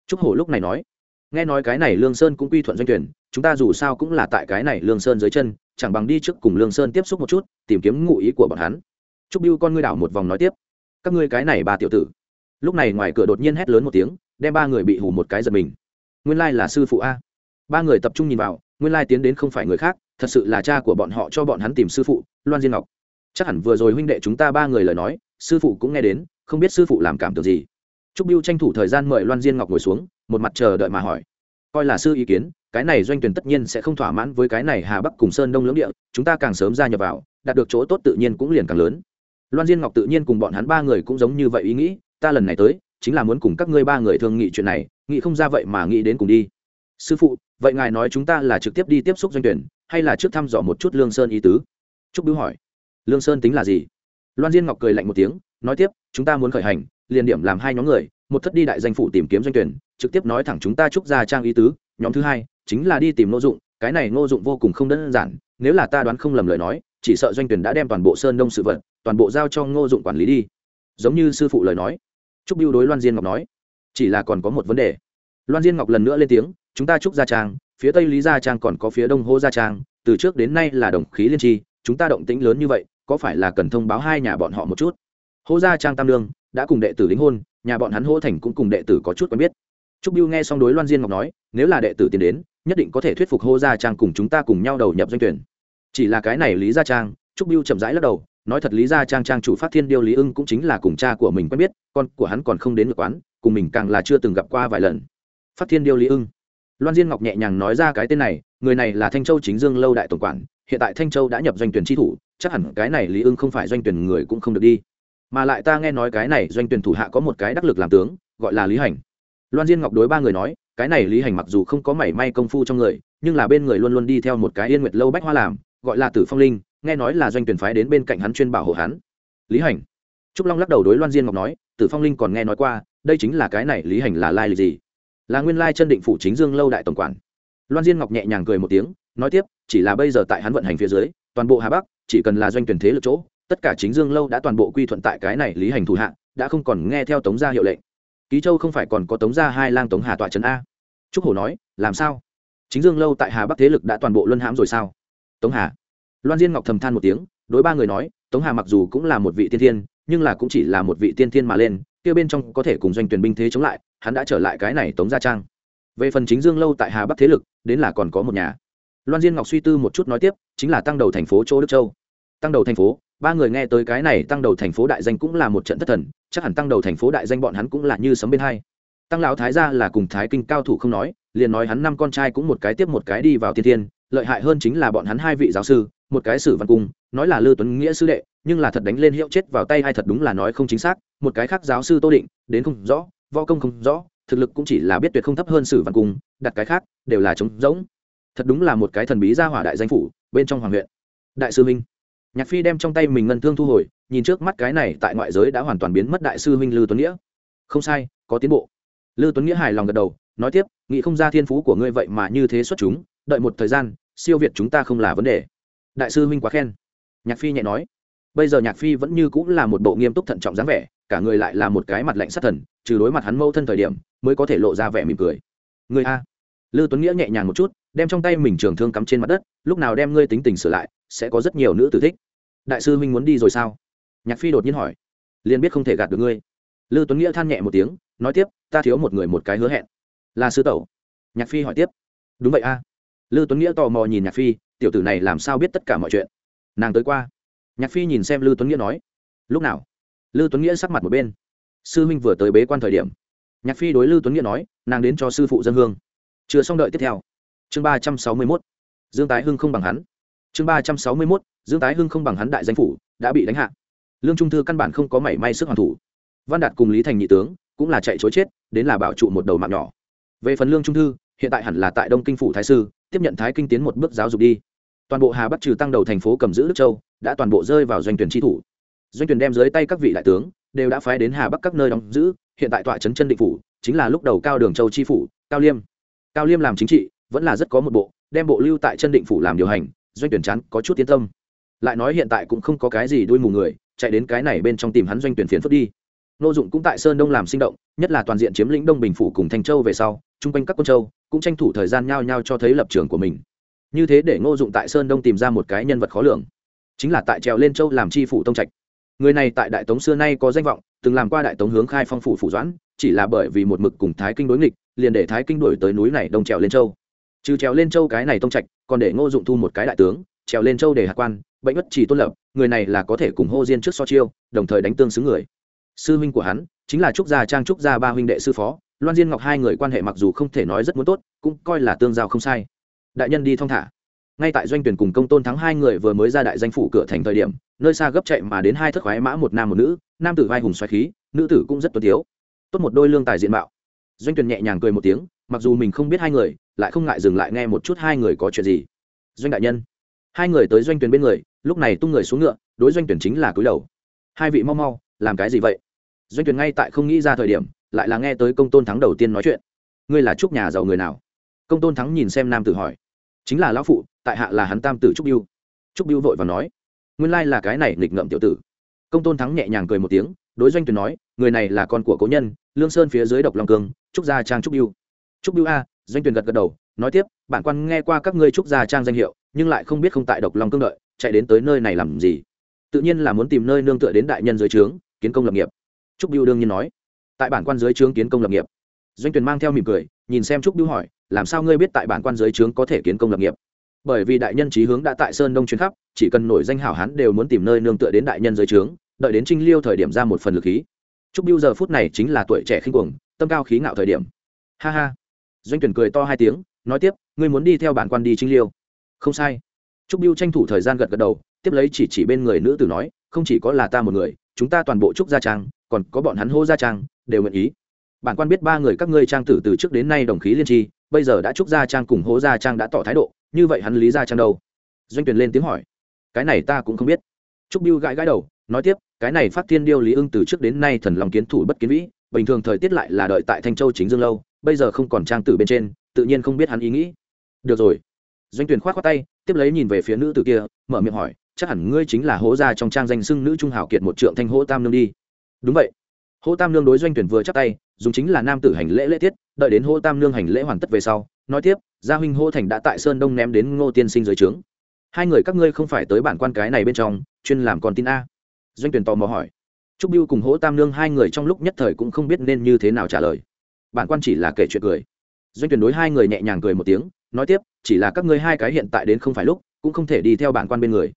Trúc hổ lúc này nói, nghe nói cái này lương sơn cũng quy thuận doanh tuyển, chúng ta dù sao cũng là tại cái này lương sơn dưới chân, chẳng bằng đi trước cùng lương sơn tiếp xúc một chút, tìm kiếm ngụ ý của bọn hắn. Trúc biêu con ngươi đảo một vòng nói tiếp, các ngươi cái này ba tiểu tử. Lúc này ngoài cửa đột nhiên hét lớn một tiếng, đem ba người bị hù một cái giật mình. Nguyên lai là sư phụ a. Ba người tập trung nhìn vào, nguyên lai tiến đến không phải người khác, thật sự là cha của bọn họ cho bọn hắn tìm sư phụ, loan diên ngọc. Chắc hẳn vừa rồi huynh đệ chúng ta ba người lời nói, sư phụ cũng nghe đến không biết sư phụ làm cảm tưởng gì. Trúc biêu tranh thủ thời gian mời loan diên ngọc ngồi xuống, một mặt chờ đợi mà hỏi. Coi là sư ý kiến, cái này doanh tuyển tất nhiên sẽ không thỏa mãn với cái này hà bắc cùng sơn đông lưỡng địa, chúng ta càng sớm gia nhập vào, đạt được chỗ tốt tự nhiên cũng liền càng lớn. Loan diên ngọc tự nhiên cùng bọn hắn ba người cũng giống như vậy ý nghĩ, ta lần này tới, chính là muốn cùng các ngươi ba người thương nghị chuyện này, nghĩ không ra vậy mà nghĩ đến cùng đi. Sư phụ, vậy ngài nói chúng ta là trực tiếp đi tiếp xúc doanh tuyển, hay là trước thăm dò một chút lương sơn ý tứ? Trúc bưu hỏi. Lương sơn tính là gì? Loan diên ngọc cười lạnh một tiếng, nói tiếp, chúng ta muốn khởi hành, liền điểm làm hai nhóm người, một thất đi đại danh phủ tìm kiếm doanh tuyển, trực tiếp nói thẳng chúng ta trúc ra trang ý tứ, nhóm thứ hai chính là đi tìm ngô dụng, cái này ngô dụng vô cùng không đơn giản, nếu là ta đoán không lầm lời nói, chỉ sợ doanh tuyển đã đem toàn bộ sơn đông sự vật, toàn bộ giao cho ngô dụng quản lý đi. Giống như sư phụ lời nói. Trúc biêu đối loan diên ngọc nói, chỉ là còn có một vấn đề. Loan diên ngọc lần nữa lên tiếng, chúng ta trúc gia trang, phía tây lý gia trang còn có phía đông hô gia trang, từ trước đến nay là đồng khí liên tri, chúng ta động tĩnh lớn như vậy có phải là cần thông báo hai nhà bọn họ một chút? Hô gia trang tam lương đã cùng đệ tử đính hôn, nhà bọn hắn hô thành cũng cùng đệ tử có chút quen biết. Trúc biêu nghe xong đối loan diên ngọc nói, nếu là đệ tử tiến đến, nhất định có thể thuyết phục hô gia trang cùng chúng ta cùng nhau đầu nhập doanh tuyển. Chỉ là cái này lý gia trang, trúc biêu chậm rãi lắc đầu, nói thật lý gia trang trang chủ phát thiên điêu lý ưng cũng chính là cùng cha của mình quen biết, con của hắn còn không đến được quán, cùng mình càng là chưa từng gặp qua vài lần. Phát thiên điêu lý ưng. Loan diên ngọc nhẹ nhàng nói ra cái tên này, người này là thanh châu chính dương lâu đại tổng quản, hiện tại thanh châu đã nhập doanh tuyển tri thủ chắc hẳn cái này lý ưng không phải doanh tuyển người cũng không được đi. Mà lại ta nghe nói cái này doanh tuyển thủ hạ có một cái đắc lực làm tướng, gọi là lý hành. Loan diên ngọc đối ba người nói, cái này lý hành mặc dù không có mảy may công phu trong người, nhưng là bên người luôn luôn đi theo một cái yên nguyệt lâu bách hoa làm, gọi là tử phong linh, nghe nói là doanh tuyển phái đến bên cạnh hắn chuyên bảo hộ hắn. Lý hành. Trúc long lắc đầu đối loan diên ngọc nói, tử phong linh còn nghe nói qua, đây chính là cái này lý hành là lai lịch gì? Là nguyên lai chân định phủ chính dương lâu đại tổng quản. Loan diên ngọc nhẹ nhàng cười một tiếng, nói tiếp, chỉ là bây giờ tại hắn vận hành phía dưới toàn bộ hà bắc, chỉ cần là doanh tuyển thế lực chỗ, tất cả chính dương lâu đã toàn bộ quy thuận tại cái này lý hành thủ hạ, đã không còn nghe theo tống gia hiệu lệnh. Ký châu không phải còn có tống gia hai lang tống hà tọa trấn a. Trúc hổ nói, làm sao? Chính dương lâu tại hà bắc thế lực đã toàn bộ luân hãm rồi sao? Tống hà. Loan diên ngọc thầm than một tiếng, đối ba người nói, tống hà mặc dù cũng là một vị tiên thiên, nhưng là cũng chỉ là một vị tiên thiên mà lên, kia bên trong có thể cùng doanh tuyển binh thế chống lại, hắn đã trở lại cái này tống gia trang. Về phần chính dương lâu tại hà bắc thế lực, đến là còn có một nhà loan diên ngọc suy tư một chút nói tiếp, chính là tăng đầu thành phố châu đức châu. Tăng đầu thành phố, ba người nghe tới cái này tăng đầu thành phố đại danh cũng là một trận thất thần, chắc hẳn tăng đầu thành phố đại danh bọn hắn cũng là như sấm bên hai. Tăng lão thái gia là cùng thái kinh cao thủ không nói, liền nói hắn năm con trai cũng một cái tiếp một cái đi vào tiên thiên, lợi hại hơn chính là bọn hắn hai vị giáo sư, một cái sử văn cung, nói là lư tuấn nghĩa sư đệ, nhưng là thật đánh lên hiệu chết vào tay hay thật đúng là nói không chính xác, một cái khác giáo sư tô định, đến không rõ, võ công không rõ, thực lực cũng chỉ là biết tuyệt không thấp hơn sử văn cung, đặt cái khác, đều là trống rỗng thật đúng là một cái thần bí gia hỏa đại danh phủ, bên trong hoàng huyện. Đại sư minh nhạc phi đem trong tay mình ngân thương thu hồi, nhìn trước mắt cái này tại ngoại giới đã hoàn toàn biến mất đại sư minh lư tuấn nghĩa. Không sai, có tiến bộ. Lư tuấn nghĩa hài lòng gật đầu, nói tiếp, nghĩ không ra thiên phú của ngươi vậy mà như thế xuất chúng, đợi một thời gian, siêu việt chúng ta không là vấn đề. Đại sư huynh quá khen. Nhạc phi nhẹ nói. Bây giờ nhạc phi vẫn như cũng là một bộ nghiêm túc thận trọng dáng vẻ, cả người lại là một cái mặt lạnh sát thần, trừ đối mặt hắn mâu thân thời điểm, mới có thể lộ ra vẻ mỉm cười. Người a. Lư tuấn nghĩa nhẹ nhàng một chút đem trong tay mình trường thương cắm trên mặt đất, lúc nào đem ngươi tính tình sửa lại, sẽ có rất nhiều nữ tử thích. Đại sư huynh muốn đi rồi sao? Nhạc phi đột nhiên hỏi. Liền biết không thể gạt được ngươi. Lư tuấn nghĩa than nhẹ một tiếng, nói tiếp, ta thiếu một người một cái hứa hẹn. Là sư tẩu. Nhạc phi hỏi tiếp. Đúng vậy a. Lư tuấn nghĩa tò mò nhìn nhạc phi, tiểu tử này làm sao biết tất cả mọi chuyện? Nàng tới qua. Nhạc phi nhìn xem lư tuấn nghĩa nói. Lúc nào? Lư tuấn nghĩa sắc mặt một bên. Sư huynh vừa tới bế quan thời điểm. Nhạc phi đối lư tuấn nghĩa nói, nàng đến cho sư phụ dân hương. Chưa xong đợi tiếp theo chương ba trăm sáu mươi mốt, dương tái hưng không bằng hắn. Chương ba trăm sáu mươi mốt, dương tái hưng không bằng hắn đại danh phủ, đã bị đánh hạ. Lương trung thư căn bản không có mảy may sức hoàn thủ. Văn đạt cùng lý thành nhị tướng cũng là chạy chối chết, đến là bảo trụ một đầu mạng nhỏ. Về phần lương trung thư, hiện tại hẳn là tại đông kinh phủ thái sư, tiếp nhận thái kinh tiến một bước giáo dục đi. Toàn bộ hà bắc trừ tăng đầu thành phố cầm giữ đức châu, đã toàn bộ rơi vào doanh tuyển tri thủ. Doanh tuyển đem dưới tay các vị đại tướng đều đã phái đến hà bắc các nơi đóng giữ, hiện tại tọa trấn chân định phủ, chính là lúc đầu cao đường châu tri phủ, cao liêm. Cao liêm làm chính trị vẫn là rất có một bộ, đem bộ lưu tại chân định phủ làm điều hành, doanh tuyển chán có chút tiến tâm. Lại nói hiện tại cũng không có cái gì đuôi mù người, chạy đến cái này bên trong tìm hắn doanh tuyển phiền phức đi. Nô dụng cũng tại sơn đông làm sinh động, nhất là toàn diện chiếm lĩnh đông bình phủ cùng thanh châu về sau, chung quanh các quân châu, cũng tranh thủ thời gian nhau nhau cho thấy lập trường của mình. Như thế để ngô dụng tại sơn đông tìm ra một cái nhân vật khó lường, chính là tại trèo lên châu làm chi phủ tông trạch. Người này tại đại tống xưa nay có danh vọng, từng làm qua đại tống hướng khai phong phủ phủ doãn, chỉ là bởi vì một mực cùng thái kinh đối nghịch, liền để thái kinh đổi tới núi này đông trèo lên châu trừ trèo lên châu cái này tông trạch còn để ngô dụng thu một cái đại tướng trèo lên châu để hạ quan bệnh bất chỉ tôn lập người này là có thể cùng hô diên trước so chiêu đồng thời đánh tương xứng người. Sư huynh của hắn chính là trúc gia trang trúc gia ba huynh đệ sư phó loan diên ngọc hai người quan hệ mặc dù không thể nói rất muốn tốt cũng coi là tương giao không sai. Đại nhân đi thong thả. Ngay tại doanh tuyển cùng công tôn thắng hai người vừa mới ra đại danh phủ cửa thành thời điểm nơi xa gấp chạy mà đến hai thất khoái mã một nam một nữ nam tử vai hùng xoáy khí nữ tử cũng rất tuấn thiếu, tốt một đôi lương tài diện mạo. Doanh tuyển nhẹ nhàng cười một tiếng mặc dù mình không biết hai người lại không ngại dừng lại nghe một chút hai người có chuyện gì. Doanh đại nhân. Hai người tới doanh tuyển bên người, lúc này tung người xuống ngựa, đối doanh tuyển chính là cúi đầu. Hai vị mau mau, làm cái gì vậy? Doanh tuyển ngay tại không nghĩ ra thời điểm, lại là nghe tới công tôn thắng đầu tiên nói chuyện. Ngươi là trúc nhà giàu người nào? Công tôn thắng nhìn xem nam tử hỏi. Chính là lão phụ, tại hạ là hắn tam tử trúc biêu trúc biêu vội và nói. Nguyên lai là cái này nghịch ngợm tiểu tử. Công tôn thắng nhẹ nhàng cười một tiếng, đối doanh tuyển nói, người này là con của cố nhân, lương sơn phía dưới độc long cương, trúc gia trang trúc biêu trúc biêu a doanh tuyển gật gật đầu, nói tiếp, bản quan nghe qua các ngươi trúc gia trang danh hiệu, nhưng lại không biết không tại độc long cương đợi, chạy đến tới nơi này làm gì? Tự nhiên là muốn tìm nơi nương tựa đến đại nhân dưới trướng, kiến công lập nghiệp. Trúc biêu đương nhiên nói, tại bản quan dưới trướng kiến công lập nghiệp. Doanh tuyển mang theo mỉm cười, nhìn xem trúc biêu hỏi, làm sao ngươi biết tại bản quan dưới trướng có thể kiến công lập nghiệp? Bởi vì đại nhân trí hướng đã tại sơn đông chuyến khắp, chỉ cần nổi danh hảo hán đều muốn tìm nơi nương tựa đến đại nhân dưới trướng, đợi đến trinh liêu thời điểm ra một phần lực khí. Trúc biêu giờ phút này chính là tuổi trẻ khinh cuồng, tâm cao khí ngạo thời điểm. Ha ha doanh tuyển cười to hai tiếng, nói tiếp, ngươi muốn đi theo bản quan đi trinh liêu? Không sai. Trúc biêu tranh thủ thời gian gật gật đầu, tiếp lấy chỉ chỉ bên người nữ tử nói, không chỉ có là ta một người, chúng ta toàn bộ trúc gia trang, còn có bọn hắn hô gia trang, đều nguyện ý. Bản quan biết ba người các ngươi trang tử từ trước đến nay đồng khí liên tri, bây giờ đã trúc gia trang cùng hố gia trang đã tỏ thái độ, như vậy hắn lý gia trang đâu? Doanh tuyển lên tiếng hỏi. Cái này ta cũng không biết. Trúc biêu gãi gãi đầu, nói tiếp, cái này phát thiên điêu lý ưng từ trước đến nay thần lòng kiến thủ bất kiến vĩ, bình thường thời tiết lại là đợi tại thanh châu chính dương lâu bây giờ không còn trang tử bên trên, tự nhiên không biết hắn ý nghĩ. Được rồi. Doanh tuyển khoát khoát tay, tiếp lấy nhìn về phía nữ tử kia, mở miệng hỏi, chắc hẳn ngươi chính là hố gia trong trang danh xưng nữ trung hảo kiệt một trượng thanh hỗ tam nương đi. Đúng vậy. Hỗ tam nương đối doanh tuyển vừa chắc tay, dùng chính là nam tử hành lễ lễ tiết, đợi đến hỗ tam nương hành lễ hoàn tất về sau, nói tiếp, gia huynh hô thành đã tại sơn đông ném đến ngô tiên sinh dưới trướng. Hai người các ngươi không phải tới bản quan cái này bên trong, chuyên làm con tin a. Doanh tuyển tò mò hỏi. Trúc biêu cùng hỗ tam nương hai người trong lúc nhất thời cũng không biết nên như thế nào trả lời bản quan chỉ là kể chuyện cười. Doanh tuyển đối hai người nhẹ nhàng cười một tiếng, nói tiếp, chỉ là các ngươi hai cái hiện tại đến không phải lúc, cũng không thể đi theo bản quan bên người.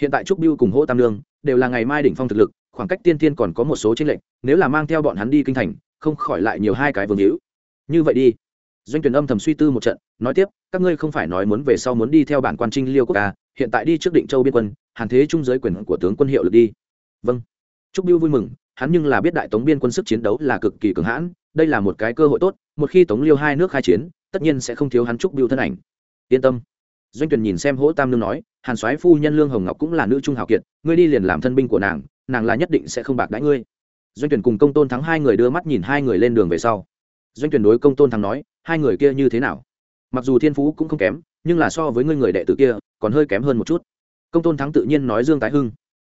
Hiện tại trúc biêu cùng hỗ tam lương đều là ngày mai đỉnh phong thực lực, khoảng cách tiên tiên còn có một số chênh lệch, nếu là mang theo bọn hắn đi kinh thành, không khỏi lại nhiều hai cái vương hữu. Như vậy đi. Doanh tuyển âm thầm suy tư một trận, nói tiếp, các ngươi không phải nói muốn về sau muốn đi theo bản quan trinh liêu quốc ca hiện tại đi trước định châu biên quân, hàn thế trung giới quyền của tướng quân hiệu lực đi. Vâng. Trúc biêu vui mừng, hắn nhưng là biết đại tống biên quân sức chiến đấu là cực kỳ cường hãn đây là một cái cơ hội tốt, một khi tống liêu hai nước khai chiến, tất nhiên sẽ không thiếu hắn trúc biêu thân ảnh. Yên tâm. Doanh tuyển nhìn xem hỗ tam nương nói, hàn soái phu nhân lương hồng ngọc cũng là nữ trung hào kiệt, ngươi đi liền làm thân binh của nàng nàng là nhất định sẽ không bạc đãi ngươi. Doanh tuyển cùng công tôn thắng hai người đưa mắt nhìn hai người lên đường về sau. Doanh tuyển đối công tôn thắng nói, hai người kia như thế nào? Mặc dù thiên phú cũng không kém, nhưng là so với ngươi người đệ tử kia, còn hơi kém hơn một chút. Công tôn thắng tự nhiên nói dương tái hưng.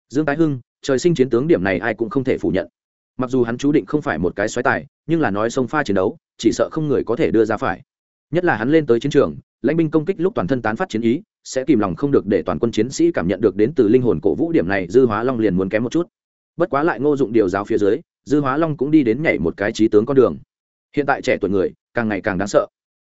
Dương tái hưng, trời sinh chiến tướng điểm này ai cũng không thể phủ nhận mặc dù hắn chú định không phải một cái xoáy tài, nhưng là nói sông pha chiến đấu, chỉ sợ không người có thể đưa ra phải. Nhất là hắn lên tới chiến trường, lãnh binh công kích lúc toàn thân tán phát chiến ý, sẽ kìm lòng không được để toàn quân chiến sĩ cảm nhận được đến từ linh hồn cổ vũ điểm này, dư hóa long liền muốn kém một chút. Bất quá lại ngô dụng điều giáo phía dưới, dư hóa long cũng đi đến nhảy một cái trí tướng con đường. Hiện tại trẻ tuổi người, càng ngày càng đáng sợ.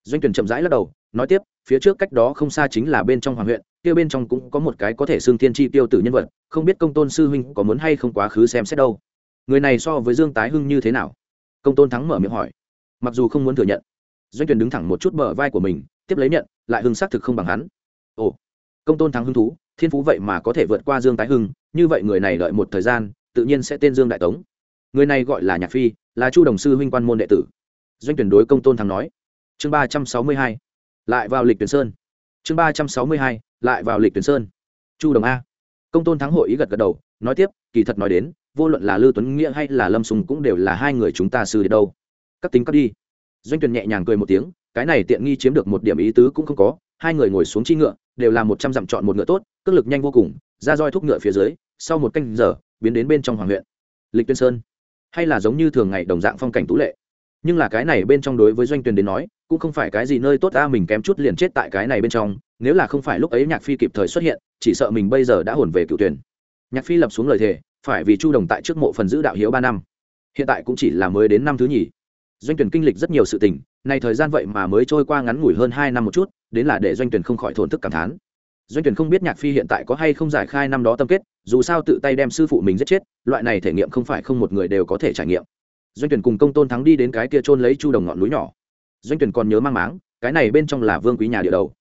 Doanh tuyển chậm rãi lắc đầu, nói tiếp, phía trước cách đó không xa chính là bên trong hoàng huyện, kia bên trong cũng có một cái có thể xương thiên tri tiêu tử nhân vật, không biết công tôn sư huynh có muốn hay không quá khứ xem xét đâu người này so với dương tái hưng như thế nào? Công tôn thắng mở miệng hỏi. Mặc dù không muốn thừa nhận, doanh tuyển đứng thẳng một chút bờ vai của mình, tiếp lấy nhận, lại hưng xác thực không bằng hắn. Ồ, công tôn thắng hưng thú, thiên phú vậy mà có thể vượt qua dương tái hưng, như vậy người này đợi một thời gian, tự nhiên sẽ tên dương đại tống. Người này gọi là nhạc phi, là chu đồng sư huynh quan môn đệ tử. Doanh tuyển đối công tôn thắng nói. Chương ba trăm sáu mươi hai, lại vào lịch tuyển sơn. Chương ba trăm sáu mươi hai, lại vào lịch tuyển sơn. Chu đồng a công tôn thắng hội ý gật gật đầu, nói tiếp, kỳ thật nói đến, vô luận là lưu tuấn nghĩa hay là lâm sùng cũng đều là hai người chúng ta sư đến đâu. Cắt tính cắt đi. Doanh Tuyền nhẹ nhàng cười một tiếng, cái này tiện nghi chiếm được một điểm ý tứ cũng không có, hai người ngồi xuống chi ngựa, đều là một trăm dặm chọn một ngựa tốt, cước lực nhanh vô cùng, ra roi thúc ngựa phía dưới, sau một canh giờ, biến đến bên trong hoàng huyện. Lịch tuyên sơn. Hay là giống như thường ngày đồng dạng phong cảnh tú lệ. Nhưng là cái này bên trong đối với doanh Tuyền đến nói cũng không phải cái gì nơi tốt ta mình kém chút liền chết tại cái này bên trong, nếu là không phải lúc ấy nhạc phi kịp thời xuất hiện, chỉ sợ mình bây giờ đã hồn về cựu tuyển. Nhạc phi lập xuống lời thề, phải vì chu đồng tại trước mộ phần giữ đạo hiếu ba năm. Hiện tại cũng chỉ là mới đến năm thứ nhì. Doanh tuyển kinh lịch rất nhiều sự tình này thời gian vậy mà mới trôi qua ngắn ngủi hơn hai năm một chút, đến là để doanh tuyển không khỏi thổn thức cảm thán. Doanh tuyển không biết nhạc phi hiện tại có hay không giải khai năm đó tâm kết, dù sao tự tay đem sư phụ mình giết chết, loại này thể nghiệm không phải không một người đều có thể trải nghiệm. Doanh tuyển cùng công tôn thắng đi đến cái kia trôn lấy chu đồng ngọn núi nhỏ doanh tuyển còn nhớ mang máng, cái này bên trong là vương quý nhà địa đầu.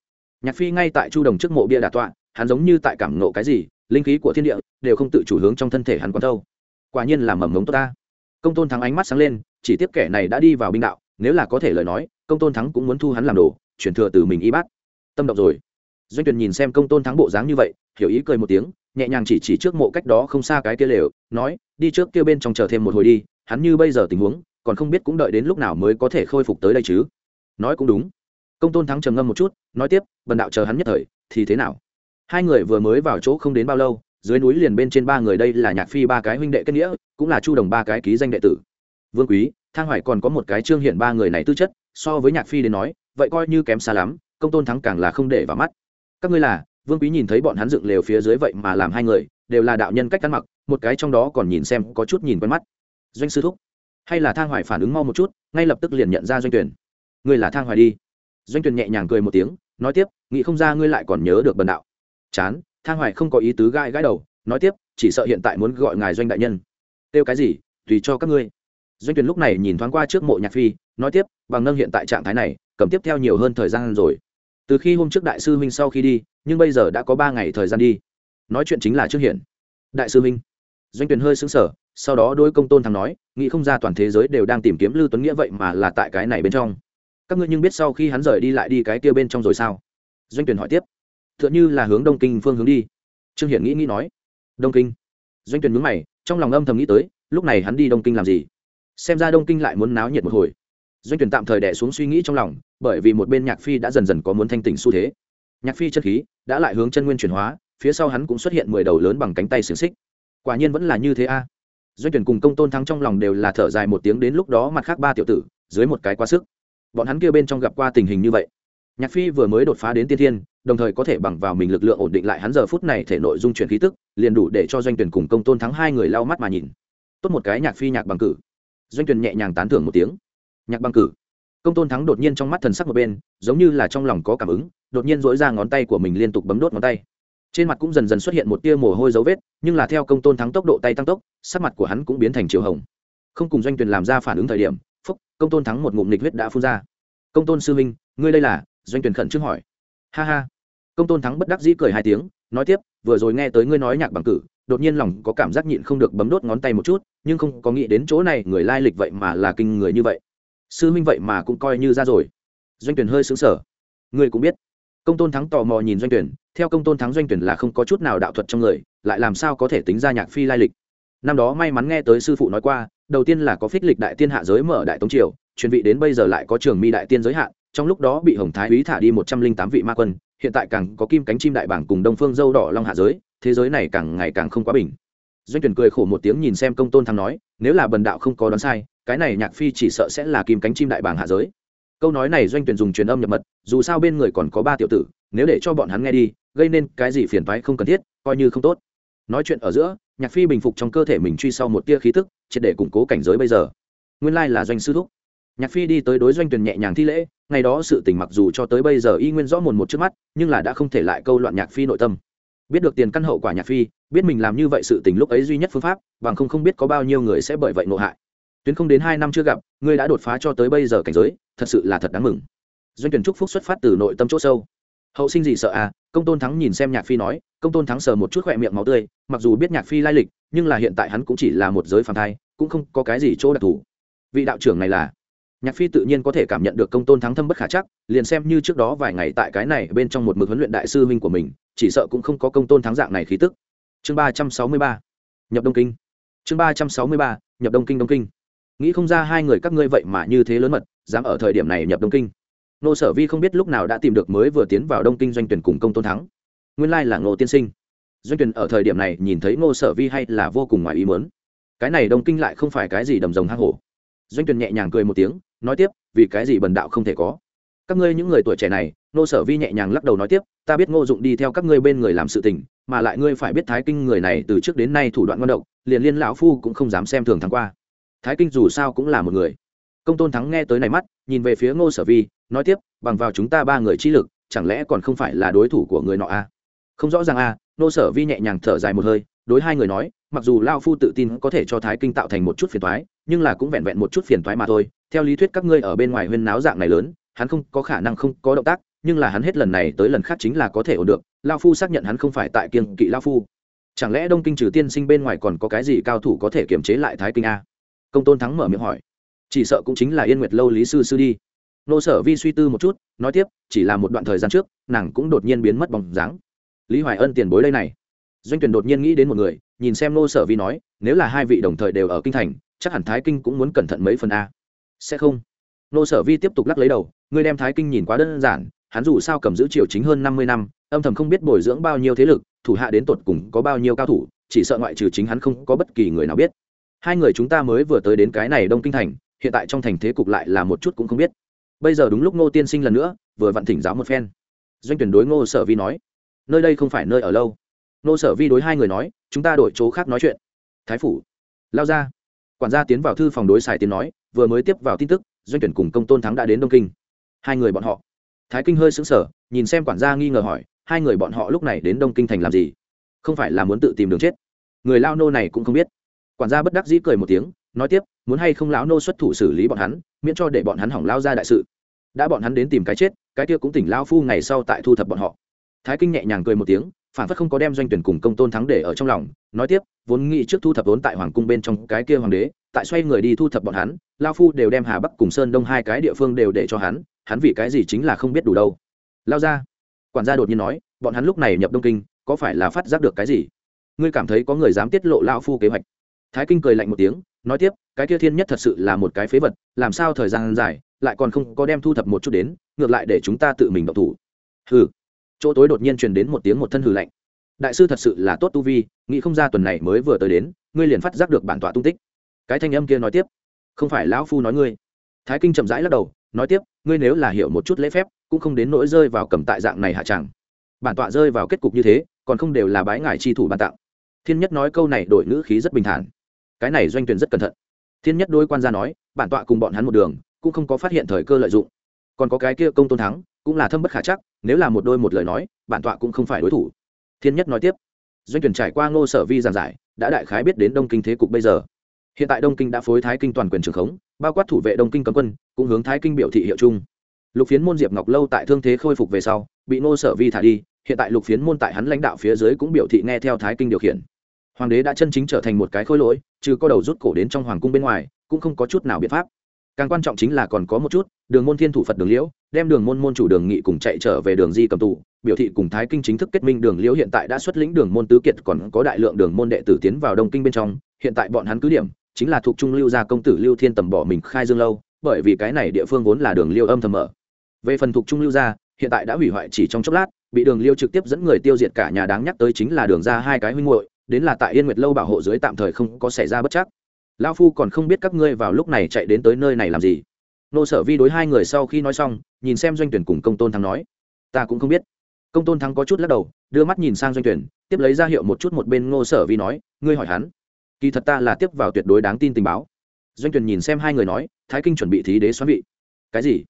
Nhạc phi ngay tại chu đồng trước mộ bia đà tọa, hắn giống như tại cảm nộ cái gì, linh khí của thiên địa đều không tự chủ hướng trong thân thể hắn quán đâu quả nhiên là mầm ngống tốt ta. Công tôn thắng ánh mắt sáng lên, chỉ tiếp kẻ này đã đi vào binh đạo, nếu là có thể lời nói, công tôn thắng cũng muốn thu hắn làm đồ, chuyển thừa từ mình y bát. Tâm động rồi. Doanh tuyển nhìn xem công tôn thắng bộ dáng như vậy, hiểu ý cười một tiếng, nhẹ nhàng chỉ chỉ trước mộ cách đó không xa cái kia lều, nói, đi trước kia bên trong chờ thêm một hồi đi, hắn như bây giờ tình huống còn không biết cũng đợi đến lúc nào mới có thể khôi phục tới đây chứ. Nói cũng đúng. Công tôn thắng trầm ngâm một chút, nói tiếp, bần đạo chờ hắn nhất thời, thì thế nào? Hai người vừa mới vào chỗ không đến bao lâu, dưới núi liền bên trên ba người đây là nhạc phi ba cái huynh đệ kết nghĩa, cũng là chu đồng ba cái ký danh đệ tử. Vương quý, thang hoài còn có một cái trương hiện ba người này tư chất, so với nhạc phi đến nói, vậy coi như kém xa lắm, công tôn thắng càng là không để vào mắt. Các ngươi là, vương quý nhìn thấy bọn hắn dựng lều phía dưới vậy mà làm hai người, đều là đạo nhân cách ăn mặc, một cái trong đó còn nhìn xem có chút nhìn quen mắt. Doanh sư thúc hay là thang hoài phản ứng mau một chút, ngay lập tức liền nhận ra doanh tuyển ngươi là thang hoài đi. Doanh tuyển nhẹ nhàng cười một tiếng, nói tiếp, nghĩ không ra ngươi lại còn nhớ được bần đạo. Chán, thang hoài không có ý tứ gai gãi đầu, nói tiếp, chỉ sợ hiện tại muốn gọi ngài doanh đại nhân. Kêu cái gì, tùy cho các ngươi. Doanh tuyển lúc này nhìn thoáng qua trước mộ nhạc phi, nói tiếp, bằng nâng hiện tại trạng thái này, cầm tiếp theo nhiều hơn thời gian rồi. Từ khi hôm trước đại sư huynh sau khi đi, nhưng bây giờ đã có ba ngày thời gian đi. Nói chuyện chính là trước hiện đại sư huynh. Doanh tuyển hơi sững sở sau đó đôi công tôn thắng nói, nghĩ không ra toàn thế giới đều đang tìm kiếm lưu tuấn nghĩa vậy mà là tại cái này bên trong. Các ngươi nhưng biết sau khi hắn rời đi lại đi cái kia bên trong rồi sao? Doanh tuyển hỏi tiếp. T như là hướng đông kinh phương hướng đi. Trương hiển nghĩ nghĩ nói. Đông kinh. Doanh tuyển mướn mày, trong lòng âm thầm nghĩ tới, lúc này hắn đi đông kinh làm gì? Xem ra đông kinh lại muốn náo nhiệt một hồi. Doanh tuyển tạm thời đẻ xuống suy nghĩ trong lòng, bởi vì một bên nhạc phi đã dần dần có muốn thanh tỉnh xu thế. Nhạc phi chất khí đã lại hướng chân nguyên chuyển hóa, phía sau hắn cũng xuất hiện mười đầu lớn bằng cánh tay xiềng xích. Quả nhiên vẫn là như thế a doanh tuyển cùng công tôn thắng trong lòng đều là thở dài một tiếng đến lúc đó mặt khác ba tiểu tử, dưới một cái quá sức. Bọn hắn kia bên trong gặp qua tình hình như vậy. Nhạc phi vừa mới đột phá đến tiên thiên, đồng thời có thể bằng vào mình lực lượng ổn định lại hắn giờ phút này thể nội dung chuyển khí tức, liền đủ để cho doanh tuyển cùng công tôn thắng hai người lau mắt mà nhìn. Tốt một cái nhạc phi nhạc bằng cử. Doanh tuyển nhẹ nhàng tán thưởng một tiếng. Nhạc bằng cử. Công tôn thắng đột nhiên trong mắt thần sắc một bên, giống như là trong lòng có cảm ứng, đột nhiên dỗi ra ngón tay của mình liên tục bấm đốt ngón tay trên mặt cũng dần dần xuất hiện một tia mồ hôi dấu vết, nhưng là theo công tôn thắng tốc độ tay tăng tốc, sắc mặt của hắn cũng biến thành chiều hồng. Không cùng doanh tuyển làm ra phản ứng thời điểm, phúc, công tôn thắng một ngụm nịch huyết đã phun ra. Công tôn sư minh ngươi đây là? Doanh tuyển khẩn trước hỏi. Ha ha. Công tôn thắng bất đắc dĩ cười hai tiếng, nói tiếp, vừa rồi nghe tới ngươi nói nhạc bằng cử, đột nhiên lòng có cảm giác nhịn không được bấm đốt ngón tay một chút, nhưng không có nghĩ đến chỗ này người lai lịch vậy mà là kinh người như vậy. Sư minh vậy mà cũng coi như ra rồi. Doanh tuyển hơi sững sở ngươi cũng biết. Công tôn thắng tò mò nhìn doanh tuyển theo công tôn thắng doanh tuyển là không có chút nào đạo thuật trong người, lại làm sao có thể tính ra nhạc phi lai lịch? Năm đó may mắn nghe tới sư phụ nói qua, đầu tiên là có phích lịch đại tiên hạ giới mở đại tống triều, truyền vị đến bây giờ lại có trường mi đại tiên giới hạn, trong lúc đó bị hồng thái úy thả đi một trăm linh tám vị ma quân, hiện tại càng có kim cánh chim đại bảng cùng đông phương dâu đỏ long hạ giới, thế giới này càng ngày càng không quá bình. Doanh tuyển cười khổ một tiếng nhìn xem công tôn thắng nói, nếu là bần đạo không có đoán sai, cái này nhạc phi chỉ sợ sẽ là kim cánh chim đại bảng hạ giới. Câu nói này doanh tuyển dùng truyền âm nhập mật, dù sao bên người còn có ba tiểu tử, nếu để cho bọn hắn nghe đi gây nên cái gì phiền toái không cần thiết, coi như không tốt. Nói chuyện ở giữa, nhạc phi bình phục trong cơ thể mình truy sau một tia khí tức, triệt để củng cố cảnh giới bây giờ. Nguyên lai là doanh sư thúc. Nhạc phi đi tới đối doanh tuyển nhẹ nhàng thi lễ, ngày đó sự tình mặc dù cho tới bây giờ y nguyên rõ mồn một trước mắt, nhưng là đã không thể lại câu loạn nhạc phi nội tâm. Biết được tiền căn hậu quả nhạc phi, biết mình làm như vậy sự tình lúc ấy duy nhất phương pháp, bằng không không biết có bao nhiêu người sẽ bởi vậy nộ hại. Tuyến không đến hai năm chưa gặp, ngươi đã đột phá cho tới bây giờ cảnh giới, thật sự là thật đáng mừng. Doanh tuyển trúc phúc xuất phát từ nội tâm chỗ sâu hậu sinh gì sợ à? Công tôn thắng nhìn xem nhạc phi nói, công tôn thắng sờ một chút khỏe miệng máu tươi, mặc dù biết nhạc phi lai lịch, nhưng là hiện tại hắn cũng chỉ là một giới phàm thai, cũng không có cái gì chỗ đặc thù. Vị đạo trưởng này là? Nhạc phi tự nhiên có thể cảm nhận được công tôn thắng thâm bất khả chắc, liền xem như trước đó vài ngày tại cái này bên trong một mực huấn luyện đại sư huynh của mình, chỉ sợ cũng không có công tôn thắng dạng này khí tức. Chương ba trăm sáu mươi ba. Nhập đông kinh. Chương ba trăm sáu mươi ba. Nhập đông kinh đông kinh. Nghĩ không ra hai người các ngươi vậy mà như thế lớn mật, dám ở thời điểm này nhập đông kinh nô sở vi không biết lúc nào đã tìm được mới vừa tiến vào đông kinh doanh tuyển cùng công tôn thắng. Nguyên lai là ngô tiên sinh. Doanh tuyển ở thời điểm này nhìn thấy ngô sở vi hay là vô cùng ngoài ý muốn. Cái này đông kinh lại không phải cái gì đầm rồng hang hổ. Doanh tuyển nhẹ nhàng cười một tiếng, nói tiếp, vì cái gì bần đạo không thể có? Các ngươi những người tuổi trẻ này nô sở vi nhẹ nhàng lắc đầu nói tiếp, ta biết ngô dụng đi theo các ngươi bên người làm sự tình, mà lại ngươi phải biết thái kinh người này từ trước đến nay thủ đoạn ngon độc, liền liên lão phu cũng không dám xem thường thắng qua. Thái kinh dù sao cũng là một người. Công tôn thắng nghe tới này mắt, nhìn về phía ngô sở vi nói tiếp bằng vào chúng ta ba người chi lực chẳng lẽ còn không phải là đối thủ của người nọ a à? không rõ ràng a à, nô sở vi nhẹ nhàng thở dài một hơi đối hai người nói mặc dù lao phu tự tin có thể cho thái kinh tạo thành một chút phiền thoái nhưng là cũng vẹn vẹn một chút phiền thoái mà thôi. Theo lý thuyết các ngươi ở bên ngoài huyên náo dạng này lớn hắn không có khả năng không có động tác nhưng là hắn hết lần này tới lần khác chính là có thể ổn được. Lao phu xác nhận hắn không phải tại kiêng kỵ lao phu. Chẳng lẽ đông kinh trừ tiên sinh bên ngoài còn có cái gì cao thủ có thể kiềm chế lại thái kinh a công tôn thắng mở miệng hỏi. Chỉ sợ cũng chính là yên nguyệt lâu lý sư sư đi nô sở vi suy tư một chút, nói tiếp, chỉ là một đoạn thời gian trước, nàng cũng đột nhiên biến mất bóng dáng. Lý hoài ân tiền bối đây này. Doanh tuyển đột nhiên nghĩ đến một người, nhìn xem nô sở vi nói, nếu là hai vị đồng thời đều ở kinh thành, chắc hẳn thái kinh cũng muốn cẩn thận mấy phần a. Sẽ không. Nô sở vi tiếp tục lắc lấy đầu ngươi đem thái kinh nhìn quá đơn giản, hắn dù sao cầm giữ triều chính hơn năm mươi năm, âm thầm không biết bồi dưỡng bao nhiêu thế lực, thủ hạ đến tột cùng có bao nhiêu cao thủ, chỉ sợ ngoại trừ chính hắn không có bất kỳ người nào biết. Hai người chúng ta mới vừa tới đến cái này đông kinh thành, hiện tại trong thành thế cục lại là một chút cũng không biết bây giờ đúng lúc ngô tiên sinh lần nữa, vừa vặn thỉnh giáo một phen. Doanh tuyển đối ngô sở vi nói, nơi đây không phải nơi ở lâu. Ngô sở vi đối hai người nói, chúng ta đổi chỗ khác nói chuyện. Thái phủ. Lao ra. Quản gia tiến vào thư phòng đối xài tiến nói, vừa mới tiếp vào tin tức, doanh tuyển cùng công tôn thắng đã đến đông kinh. Hai người bọn họ. Thái kinh hơi sững sờ, nhìn xem quản gia nghi ngờ hỏi, hai người bọn họ lúc này đến đông kinh thành làm gì? Không phải là muốn tự tìm đường chết? Người lao nô này cũng không biết. Quản gia bất đắc dĩ cười một tiếng, nói tiếp, muốn hay không lão nô xuất thủ xử lý bọn hắn, miễn cho để bọn hắn hỏng lao ra đại sự đã bọn hắn đến tìm cái chết, cái kia cũng tỉnh lao phu ngày sau tại thu thập bọn họ. Thái kinh nhẹ nhàng cười một tiếng, phản phất không có đem doanh tuyển cùng công tôn thắng để ở trong lòng, nói tiếp, vốn nghĩ trước thu thập vốn tại hoàng cung bên trong cái kia hoàng đế, tại xoay người đi thu thập bọn hắn lao phu đều đem hà bắc cùng sơn đông hai cái địa phương đều để cho hắn hắn vì cái gì chính là không biết đủ đâu. Lao ra, quản gia đột nhiên nói, bọn hắn lúc này nhập đông kinh, có phải là phát giác được cái gì? Ngươi cảm thấy có người dám tiết lộ lao phu kế hoạch? Thái kinh cười lạnh một tiếng, nói tiếp, cái kia thiên nhất thật sự là một cái phế vật, làm sao thời gian dài, lại còn không có đem thu thập một chút đến, ngược lại để chúng ta tự mình động thủ. Hừ. Chỗ tối đột nhiên truyền đến một tiếng một thân hừ lạnh. Đại sư thật sự là tốt tu vi, nghĩ không ra tuần này mới vừa tới đến, ngươi liền phát giác được bản tọa tung tích. Cái thanh âm kia nói tiếp. Không phải lão phu nói ngươi. Thái kinh chậm rãi lắc đầu, nói tiếp, ngươi nếu là hiểu một chút lễ phép, cũng không đến nỗi rơi vào cầm tại dạng này hạ chẳng. Bản tọa rơi vào kết cục như thế, còn không đều là bái ngài chi thủ ban tặng. Thiên nhất nói câu này đổi ngữ khí rất bình thản cái này doanh tuyển rất cẩn thận. Thiên nhất đôi quan gia nói, bản tọa cùng bọn hắn một đường, cũng không có phát hiện thời cơ lợi dụng. Còn có cái kia công tôn thắng, cũng là thâm bất khả chắc, nếu là một đôi một lời nói, bản tọa cũng không phải đối thủ. Thiên nhất nói tiếp, doanh tuyển trải qua ngô sở vi giảng giải, đã đại khái biết đến đông kinh thế cục bây giờ. Hiện tại đông kinh đã phối thái kinh toàn quyền trường khống, bao quát thủ vệ đông kinh cấm quân, cũng hướng thái kinh biểu thị hiệu chung. Lục phiến môn diệp ngọc lâu tại thương thế khôi phục về sau, bị ngô sở vi thả đi, hiện tại lục phiến môn tại hắn lãnh đạo phía dưới cũng biểu thị nghe theo thái kinh điều khiển hoàng đế đã chân chính trở thành một cái khôi lỗi, trừ có đầu rút cổ đến trong hoàng cung bên ngoài, cũng không có chút nào biện pháp. Càng quan trọng chính là còn có một chút, đường môn thiên thủ phật đường liễu, đem đường môn môn chủ đường nghị cùng chạy trở về đường di cầm tù, biểu thị cùng thái kinh chính thức kết minh đường liễu hiện tại đã xuất lĩnh đường môn tứ kiệt còn có đại lượng đường môn đệ tử tiến vào đông kinh bên trong, hiện tại bọn hắn cứ điểm, chính là thuộc trung lưu gia công tử lưu thiên tầm bỏ mình khai dương lâu, bởi vì cái này địa phương vốn là đường liêu âm thầm mở. Về phần thuộc trung lưu gia, hiện tại đã hủy hoại chỉ trong chốc lát, bị đường liêu trực tiếp dẫn người tiêu diệt cả nhà, đáng nhắc tới chính là đường ra hai cái huynh muội đến là tại yên nguyệt lâu bảo hộ dưới tạm thời không có xảy ra bất chắc. Lao phu còn không biết các ngươi vào lúc này chạy đến tới nơi này làm gì. Nô sở vi đối hai người sau khi nói xong, nhìn xem doanh tuyển cùng công tôn thắng nói, ta cũng không biết. Công tôn thắng có chút lắc đầu, đưa mắt nhìn sang doanh tuyển, tiếp lấy ra hiệu một chút một bên ngô sở vi nói, ngươi hỏi hắn, kỳ thật ta là tiếp vào tuyệt đối đáng tin tình báo. Doanh tuyển nhìn xem hai người nói, thái kinh chuẩn bị thí đế xoắn vị. Cái gì?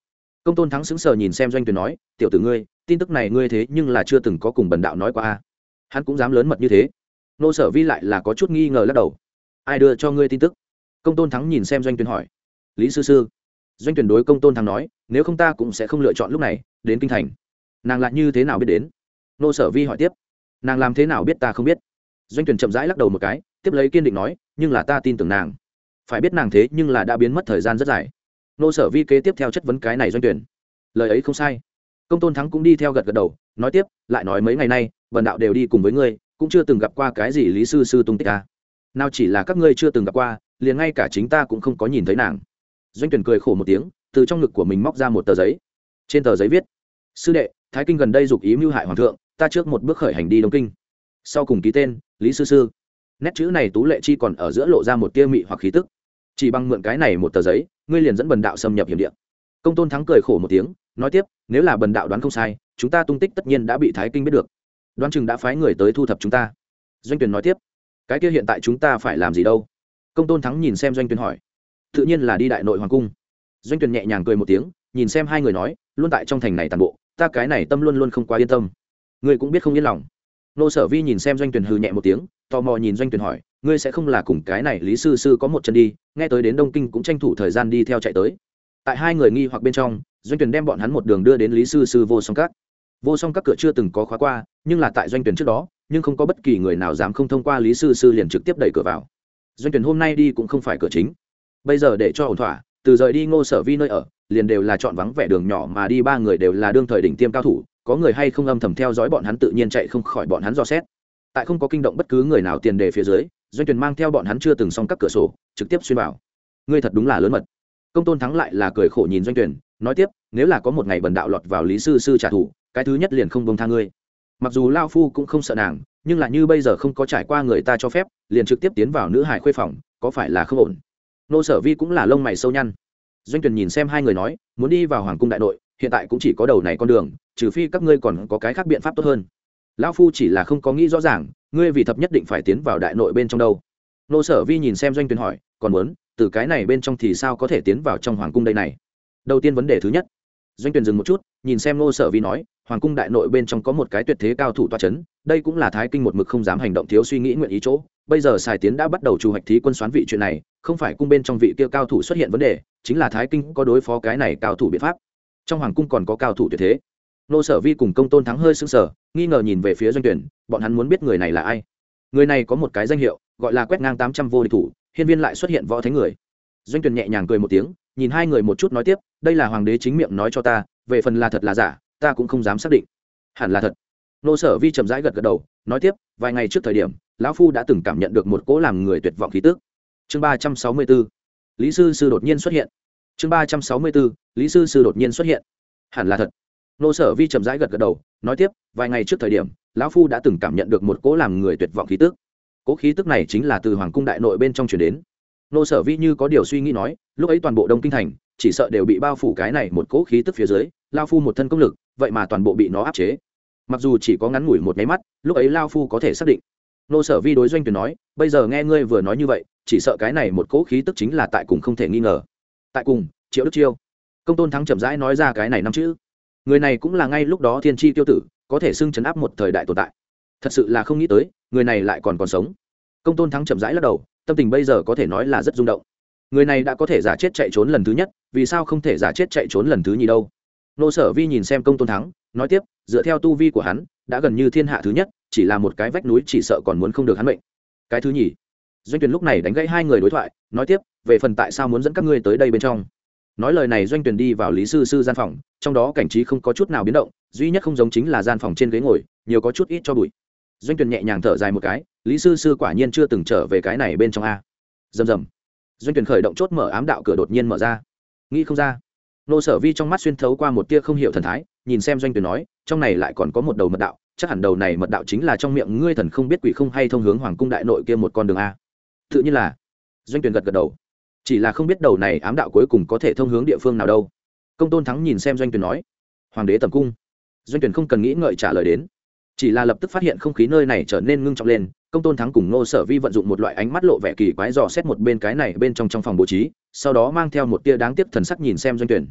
Công tôn thắng sững sờ nhìn xem doanh tuyển nói, tiểu tử ngươi, tin tức này ngươi thế nhưng là chưa từng có cùng bần đạo nói qua a. Hắn cũng dám lớn mật như thế nô sở vi lại là có chút nghi ngờ lắc đầu. Ai đưa cho ngươi tin tức? Công tôn thắng nhìn xem doanh tuyển hỏi. Lý sư sư. Doanh tuyển đối công tôn thắng nói, nếu không ta cũng sẽ không lựa chọn lúc này, đến kinh thành. Nàng lại như thế nào biết đến? Nô sở vi hỏi tiếp. Nàng làm thế nào biết ta không biết? Doanh tuyển chậm rãi lắc đầu một cái, tiếp lấy kiên định nói, nhưng là ta tin tưởng nàng. Phải biết nàng thế, nhưng là đã biến mất thời gian rất dài. Nô sở vi kế tiếp theo chất vấn cái này doanh tuyển lời ấy không sai. Công tôn thắng cũng đi theo gật gật đầu, nói tiếp, lại nói mấy ngày nay vần đạo đều đi cùng với ngươi cũng chưa từng gặp qua cái gì lý sư sư tung tích ta. Nào chỉ là các ngươi chưa từng gặp qua, liền ngay cả chính ta cũng không có nhìn thấy nàng. Doanh tuyển cười khổ một tiếng, từ trong ngực của mình móc ra một tờ giấy. Trên tờ giấy viết, sư đệ, thái kinh gần đây dục ý mưu hại hoàng thượng, ta trước một bước khởi hành đi đông kinh. Sau cùng ký tên, lý sư sư. Nét chữ này tú lệ chi còn ở giữa lộ ra một tia mị hoặc khí tức. Chỉ bằng mượn cái này một tờ giấy, ngươi liền dẫn bần đạo xâm nhập hiểm địa. Công tôn thắng cười khổ một tiếng, nói tiếp, nếu là bần đạo đoán không sai, chúng ta tung tích tất nhiên đã bị thái kinh biết được đoán chừng đã phái người tới thu thập chúng ta. Doanh tuyển nói tiếp, cái kia hiện tại chúng ta phải làm gì đâu? Công tôn thắng nhìn xem doanh tuyển hỏi. Tự nhiên là đi đại nội hoàng cung. Doanh tuyển nhẹ nhàng cười một tiếng, nhìn xem hai người nói, luôn tại trong thành này toàn bộ, ta cái này tâm luôn luôn không quá yên tâm. Ngươi cũng biết không yên lòng. Nô sở vi nhìn xem doanh tuyển hừ nhẹ một tiếng, tò mò nhìn doanh tuyển hỏi, ngươi sẽ không là cùng cái này lý sư sư có một chân đi, nghe tới đến đông kinh cũng tranh thủ thời gian đi theo chạy tới. Tại hai người nghi hoặc bên trong, doanh tuyển đem bọn hắn một đường đưa đến lý sư sư vô song các vô song các cửa chưa từng có khóa qua, nhưng là tại doanh tuyển trước đó, nhưng không có bất kỳ người nào dám không thông qua lý sư sư liền trực tiếp đẩy cửa vào. Doanh tuyển hôm nay đi cũng không phải cửa chính. Bây giờ để cho ổn thỏa, từ rời đi ngô sở vi nơi ở, liền đều là chọn vắng vẻ đường nhỏ mà đi, ba người đều là đương thời đỉnh tiêm cao thủ, có người hay không âm thầm theo dõi bọn hắn tự nhiên chạy không khỏi bọn hắn dò xét. Tại không có kinh động bất cứ người nào tiền đề phía dưới, doanh tuyển mang theo bọn hắn chưa từng xong các cửa sổ, trực tiếp xuyên vào. Ngươi thật đúng là lớn mật. Công tôn thắng lại là cười khổ nhìn doanh tuyển, nói tiếp, nếu là có một ngày bần đạo lọt vào lý sư sư trả thù cái thứ nhất liền không bông tha ngươi. Mặc dù lao phu cũng không sợ nàng, nhưng là như bây giờ không có trải qua người ta cho phép, liền trực tiếp tiến vào nữ hải khuê phòng, có phải là không ổn? Nô sở vi cũng là lông mày sâu nhăn. Doanh tuyền nhìn xem hai người nói, muốn đi vào hoàng cung đại nội, hiện tại cũng chỉ có đầu này con đường, trừ phi các ngươi còn có cái khác biện pháp tốt hơn. Lão phu chỉ là không có nghĩ rõ ràng, ngươi vì thập nhất định phải tiến vào đại nội bên trong đâu. Nô sở vi nhìn xem doanh tuyền hỏi, còn muốn, từ cái này bên trong thì sao có thể tiến vào trong hoàng cung đây này? Đầu tiên vấn đề thứ nhất. Doanh tuyền dừng một chút, nhìn xem nô sở vi nói hoàng cung đại nội bên trong có một cái tuyệt thế cao thủ toa c h ấ n đây cũng là thái kinh một mực không dám hành động thiếu suy nghĩ nguyện ý chỗ. Bây giờ sài tiến đã bắt đầu trù hoạch thí quân xoán vị chuyện này, không phải cung bên trong vị kia cao thủ xuất hiện vấn đề, chính là thái kinh có đối phó cái này cao thủ biện pháp. Trong hoàng cung còn có cao thủ tuyệt thế. Nô sở vi cùng công tôn thắng hơi s ư n g sở nghi ngờ nhìn về phía doanh tuyển, bọn hắn muốn biết người này là ai. Người này có một cái danh hiệu, gọi là quét ngang tám trăm vô địch thủ, hiên viên lại xuất hiện võ thánh người. Doanh tuyển nhẹ nhàng cười một tiếng, nhìn hai người một chút nói tiếp, đây là hoàng đế chính miệng nói cho ta, về phần là thật là giả ta cũng không dám xác định. Hẳn là thật. Nô sở vi chậm rãi gật gật đầu, nói tiếp, vài ngày trước thời điểm, lão phu đã từng cảm nhận được một cỗ làm người tuyệt vọng khí tức. Chương ba trăm sáu mươi b ố lý sư sư đột nhiên xuất hiện. Chương ba trăm sáu mươi b ố lý sư sư đột nhiên xuất hiện. Hẳn là thật. Nô sở vi chậm rãi gật gật đầu, nói tiếp, vài ngày trước thời điểm, lão phu đã từng cảm nhận được một cỗ làm người tuyệt vọng khí tức. Cỗ khí tức này chính là từ hoàng cung đại nội bên trong chuyển đến. Nô sở vi như có điều suy nghĩ nói, lúc ấy toàn bộ đông kinh thành, chỉ sợ đều bị bao phủ cái này một cỗ khí tức phía dưới lao phu một thân công lực vậy mà toàn bộ bị nó áp chế. Mặc dù chỉ có ngắn ngủi một máy mắt, lúc ấy lao phu có thể xác định. Nô sở vi đối doanh tuyển nói, bây giờ nghe ngươi vừa nói như vậy, chỉ sợ cái này một cỗ khí tức chính là tại cùng không thể nghi ngờ. Tại cùng, triệu đức chiêu. Công tôn thắng chậm rãi nói ra cái này năm chữ. Người này cũng là ngay lúc đó thiên tri tiêu tử, có thể xưng chấn áp một thời đại tồn tại. Thật sự là không nghĩ tới, người này lại còn còn sống. Công tôn thắng chậm rãi lắc đầu, tâm tình bây giờ có thể nói là rất rung động. Người này đã có thể giả chết chạy trốn lần thứ nhất, vì sao không thể giả chết chạy trốn lần thứ nhì đâu? Nô sở vi nhìn xem công tôn thắng, nói tiếp, dựa theo tu vi của hắn, đã gần như thiên hạ thứ nhất, chỉ là một cái vách núi chỉ sợ còn muốn không được hắn mệnh. Cái thứ nhì. Doanh tuyển lúc này đánh gãy hai người đối thoại, nói tiếp, về phần tại sao muốn dẫn các ngươi tới đây bên trong? Nói lời này doanh tuyển đi vào lý sư sư gian phòng, trong đó cảnh trí không có chút nào biến động, duy nhất không giống chính là gian phòng trên ghế ngồi, nhiều có chút ít cho bụi. Doanh tuyển nhẹ nhàng thở dài một cái, lý sư sư quả nhiên chưa từng trở về cái này bên trong a. Rầm rầm. Doanh tuyển khởi động chốt mở ám đạo cửa đột nhiên mở ra. Nghĩ không ra nô sở vi trong mắt xuyên thấu qua một tia không hiểu thần thái, nhìn xem doanh tuyển nói, trong này lại còn có một đầu mật đạo, chắc hẳn đầu này mật đạo chính là trong miệng ngươi thần không biết quỷ không hay thông hướng hoàng cung đại nội kia một con đường a. Tự nhiên là. Doanh tuyển gật gật đầu. Chỉ là không biết đầu này ám đạo cuối cùng có thể thông hướng địa phương nào đâu. Công tôn thắng nhìn xem doanh tuyển nói, hoàng đế tầm cung. Doanh tuyển không cần nghĩ ngợi trả lời đến. Chỉ là lập tức phát hiện không khí nơi này trở nên ngưng trọng lên, công tôn thắng cùng nô sở vi vận dụng một loại ánh mắt lộ vẻ kỳ quái dò xét một bên cái này bên trong trong phòng bố trí sau đó mang theo một tia đáng tiếc thần sắc nhìn xem doanh tuyển.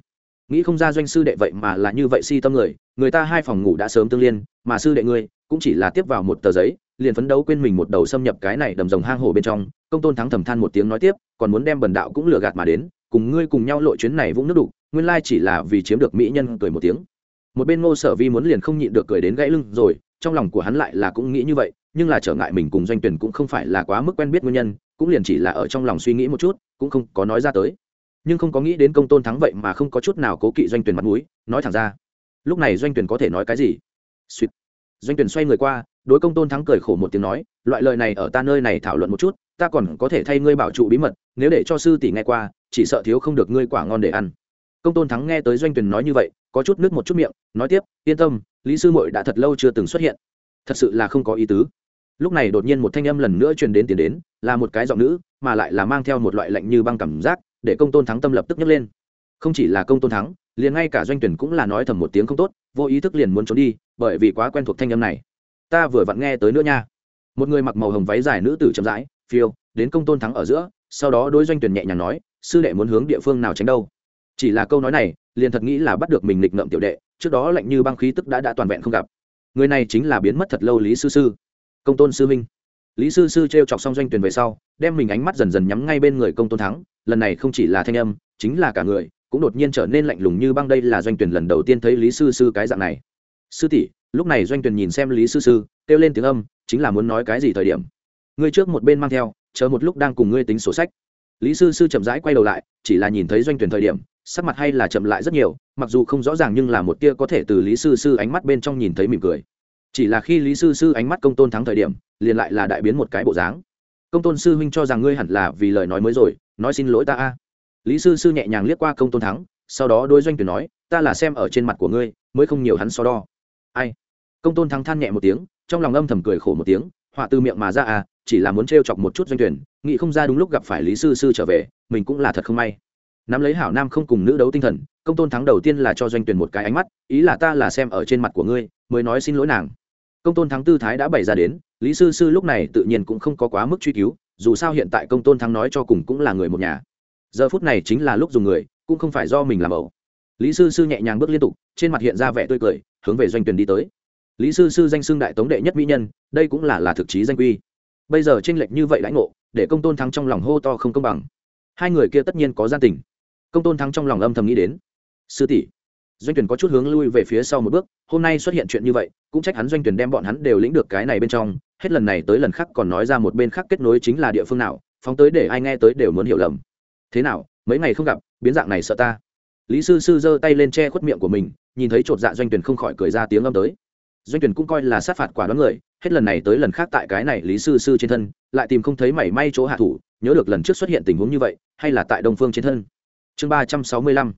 Nghĩ không ra doanh sư đệ vậy mà là như vậy si tâm người người ta hai phòng ngủ đã sớm tương liên, mà sư đệ ngươi cũng chỉ là tiếp vào một tờ giấy, liền phấn đấu quên mình một đầu xâm nhập cái này đầm rồng hang hổ bên trong, công tôn thắng thầm than một tiếng nói tiếp, còn muốn đem bần đạo cũng lừa gạt mà đến, cùng ngươi cùng nhau lội chuyến này vũng nước đục, nguyên lai chỉ là vì chiếm được mỹ nhân cười một tiếng. Một bên ngô sở vi muốn liền không nhịn được cười đến gãy lưng rồi, trong lòng của hắn lại là cũng nghĩ như vậy nhưng là trở ngại mình cùng doanh tuyển cũng không phải là quá mức quen biết nguyên nhân, cũng liền chỉ là ở trong lòng suy nghĩ một chút, cũng không có nói ra tới. Nhưng không có nghĩ đến công tôn thắng vậy mà không có chút nào cố kỵ doanh tuyển mặt mũi, nói thẳng ra. Lúc này doanh tuyển có thể nói cái gì? Sweet. doanh tuyển xoay người qua, đối công tôn thắng cười khổ một tiếng nói, loại lời này ở ta nơi này thảo luận một chút, ta còn có thể thay ngươi bảo trụ bí mật, nếu để cho sư tỷ nghe qua, chỉ sợ thiếu không được ngươi quả ngon để ăn. Công tôn thắng nghe tới doanh tuyển nói như vậy, có chút nước một chút miệng, nói tiếp, yên tâm, lý sư muội đã thật lâu chưa từng xuất hiện. Thật sự là không có ý tứ lúc này đột nhiên một thanh âm lần nữa truyền đến tiền đến, là một cái giọng nữ, mà lại là mang theo một loại lạnh như băng cảm giác, để công tôn thắng tâm lập tức nhấc lên. Không chỉ là công tôn thắng, liền ngay cả doanh tuyển cũng là nói thầm một tiếng không tốt, vô ý thức liền muốn trốn đi, bởi vì quá quen thuộc thanh âm này. Ta vừa vặn nghe tới nữa nha. Một người mặc màu hồng váy dài nữ tử chậm rãi, phiêu, đến công tôn thắng ở giữa, sau đó đôi doanh tuyển nhẹ nhàng nói, sư đệ muốn hướng địa phương nào tránh đâu? Chỉ là câu nói này, liền thật nghĩ là bắt được mình nghịch ngợm tiểu đệ, trước đó lạnh như băng khí tức đã đã toàn vẹn không gặp. Người này chính là biến mất thật lâu lý sư sư công tôn sư minh. Lý sư sư t r e o chọc xong doanh tuyển về sau, đem mình ánh mắt dần dần nhắm ngay bên người công tôn thắng. Lần này không chỉ là thanh âm, chính là cả người, cũng đột nhiên trở nên lạnh lùng như băng đây là doanh tuyển lần đầu tiên thấy lý sư sư cái dạng này. Sư tỷ, lúc này doanh tuyển nhìn xem lý sư sư, kêu lên tiếng âm, chính là muốn nói cái gì thời điểm? Ngươi trước một bên mang theo, chờ một lúc đang cùng ngươi tính sổ sách. Lý sư sư chậm rãi quay đầu lại, chỉ là nhìn thấy doanh tuyển thời điểm, sắc mặt hay là chậm lại rất nhiều, mặc dù không rõ ràng nhưng là một tia có thể từ lý sư sư ánh mắt bên trong nhìn thấy mỉm cười chỉ là khi lý sư sư ánh mắt công tôn thắng thời điểm, liền lại là đại biến một cái bộ dáng. Công tôn sư huynh cho rằng ngươi hẳn là vì lời nói mới rồi, nói xin lỗi ta a. Lý sư sư nhẹ nhàng liếc qua công tôn thắng, sau đó đôi doanh tuyển nói, ta là xem ở trên mặt của ngươi, mới không nhiều hắn so đo. Ai? Công tôn thắng than nhẹ một tiếng, trong lòng âm thầm cười khổ một tiếng, họa từ miệng mà ra à chỉ là muốn trêu chọc một chút doanh tuyển, nghĩ không ra đúng lúc gặp phải lý sư sư trở về, mình cũng là thật không may. Nắm lấy hảo nam không cùng nữ đấu tinh thần, công tôn thắng đầu tiên là cho doanh tuyển một cái ánh mắt, ý là ta là xem ở trên mặt của ngươi, mới nói xin lỗi nàng công tôn thắng tư thái đã bày ra đến, lý sư sư lúc này tự nhiên cũng không có quá mức truy cứu, dù sao hiện tại công tôn thắng nói cho cùng cũng là người một nhà. Giờ phút này chính là lúc dùng người, cũng không phải do mình làm ẩu. Lý sư sư nhẹ nhàng bước liên tục, trên mặt hiện ra vẻ tươi cười, hướng về doanh tuyển đi tới. Lý sư sư danh xưng đại tống đệ nhất mỹ nhân, đây cũng là là thực chí danh quy. Bây giờ tranh lệch như vậy lãnh ngộ, để công tôn thắng trong lòng hô to không công bằng. Hai người kia tất nhiên có gian tình. Công tôn thắng trong lòng âm thầm nghĩ đến. Sư tỷ doanh tuyển có chút hướng lui về phía sau một bước, hôm nay xuất hiện chuyện như vậy, cũng trách hắn doanh tuyển đem bọn hắn đều lĩnh được cái này bên trong, hết lần này tới lần khác còn nói ra một bên khác kết nối chính là địa phương nào, phóng tới để ai nghe tới đều muốn hiểu lầm. Thế nào, mấy ngày không gặp, biến dạng này sợ ta. Lý sư sư giơ tay lên che khuất miệng của mình, nhìn thấy chột dạ doanh tuyển không khỏi cười ra tiếng âm tới. Doanh tuyển cũng coi là sát phạt quả đoán người, hết lần này tới lần khác tại cái này lý sư sư trên thân, lại tìm không thấy mảy may chỗ hạ thủ, nhớ được lần trước xuất hiện tình huống như vậy, hay là tại đông phương trên thân. Chương ba trăm sáu mươi lăm,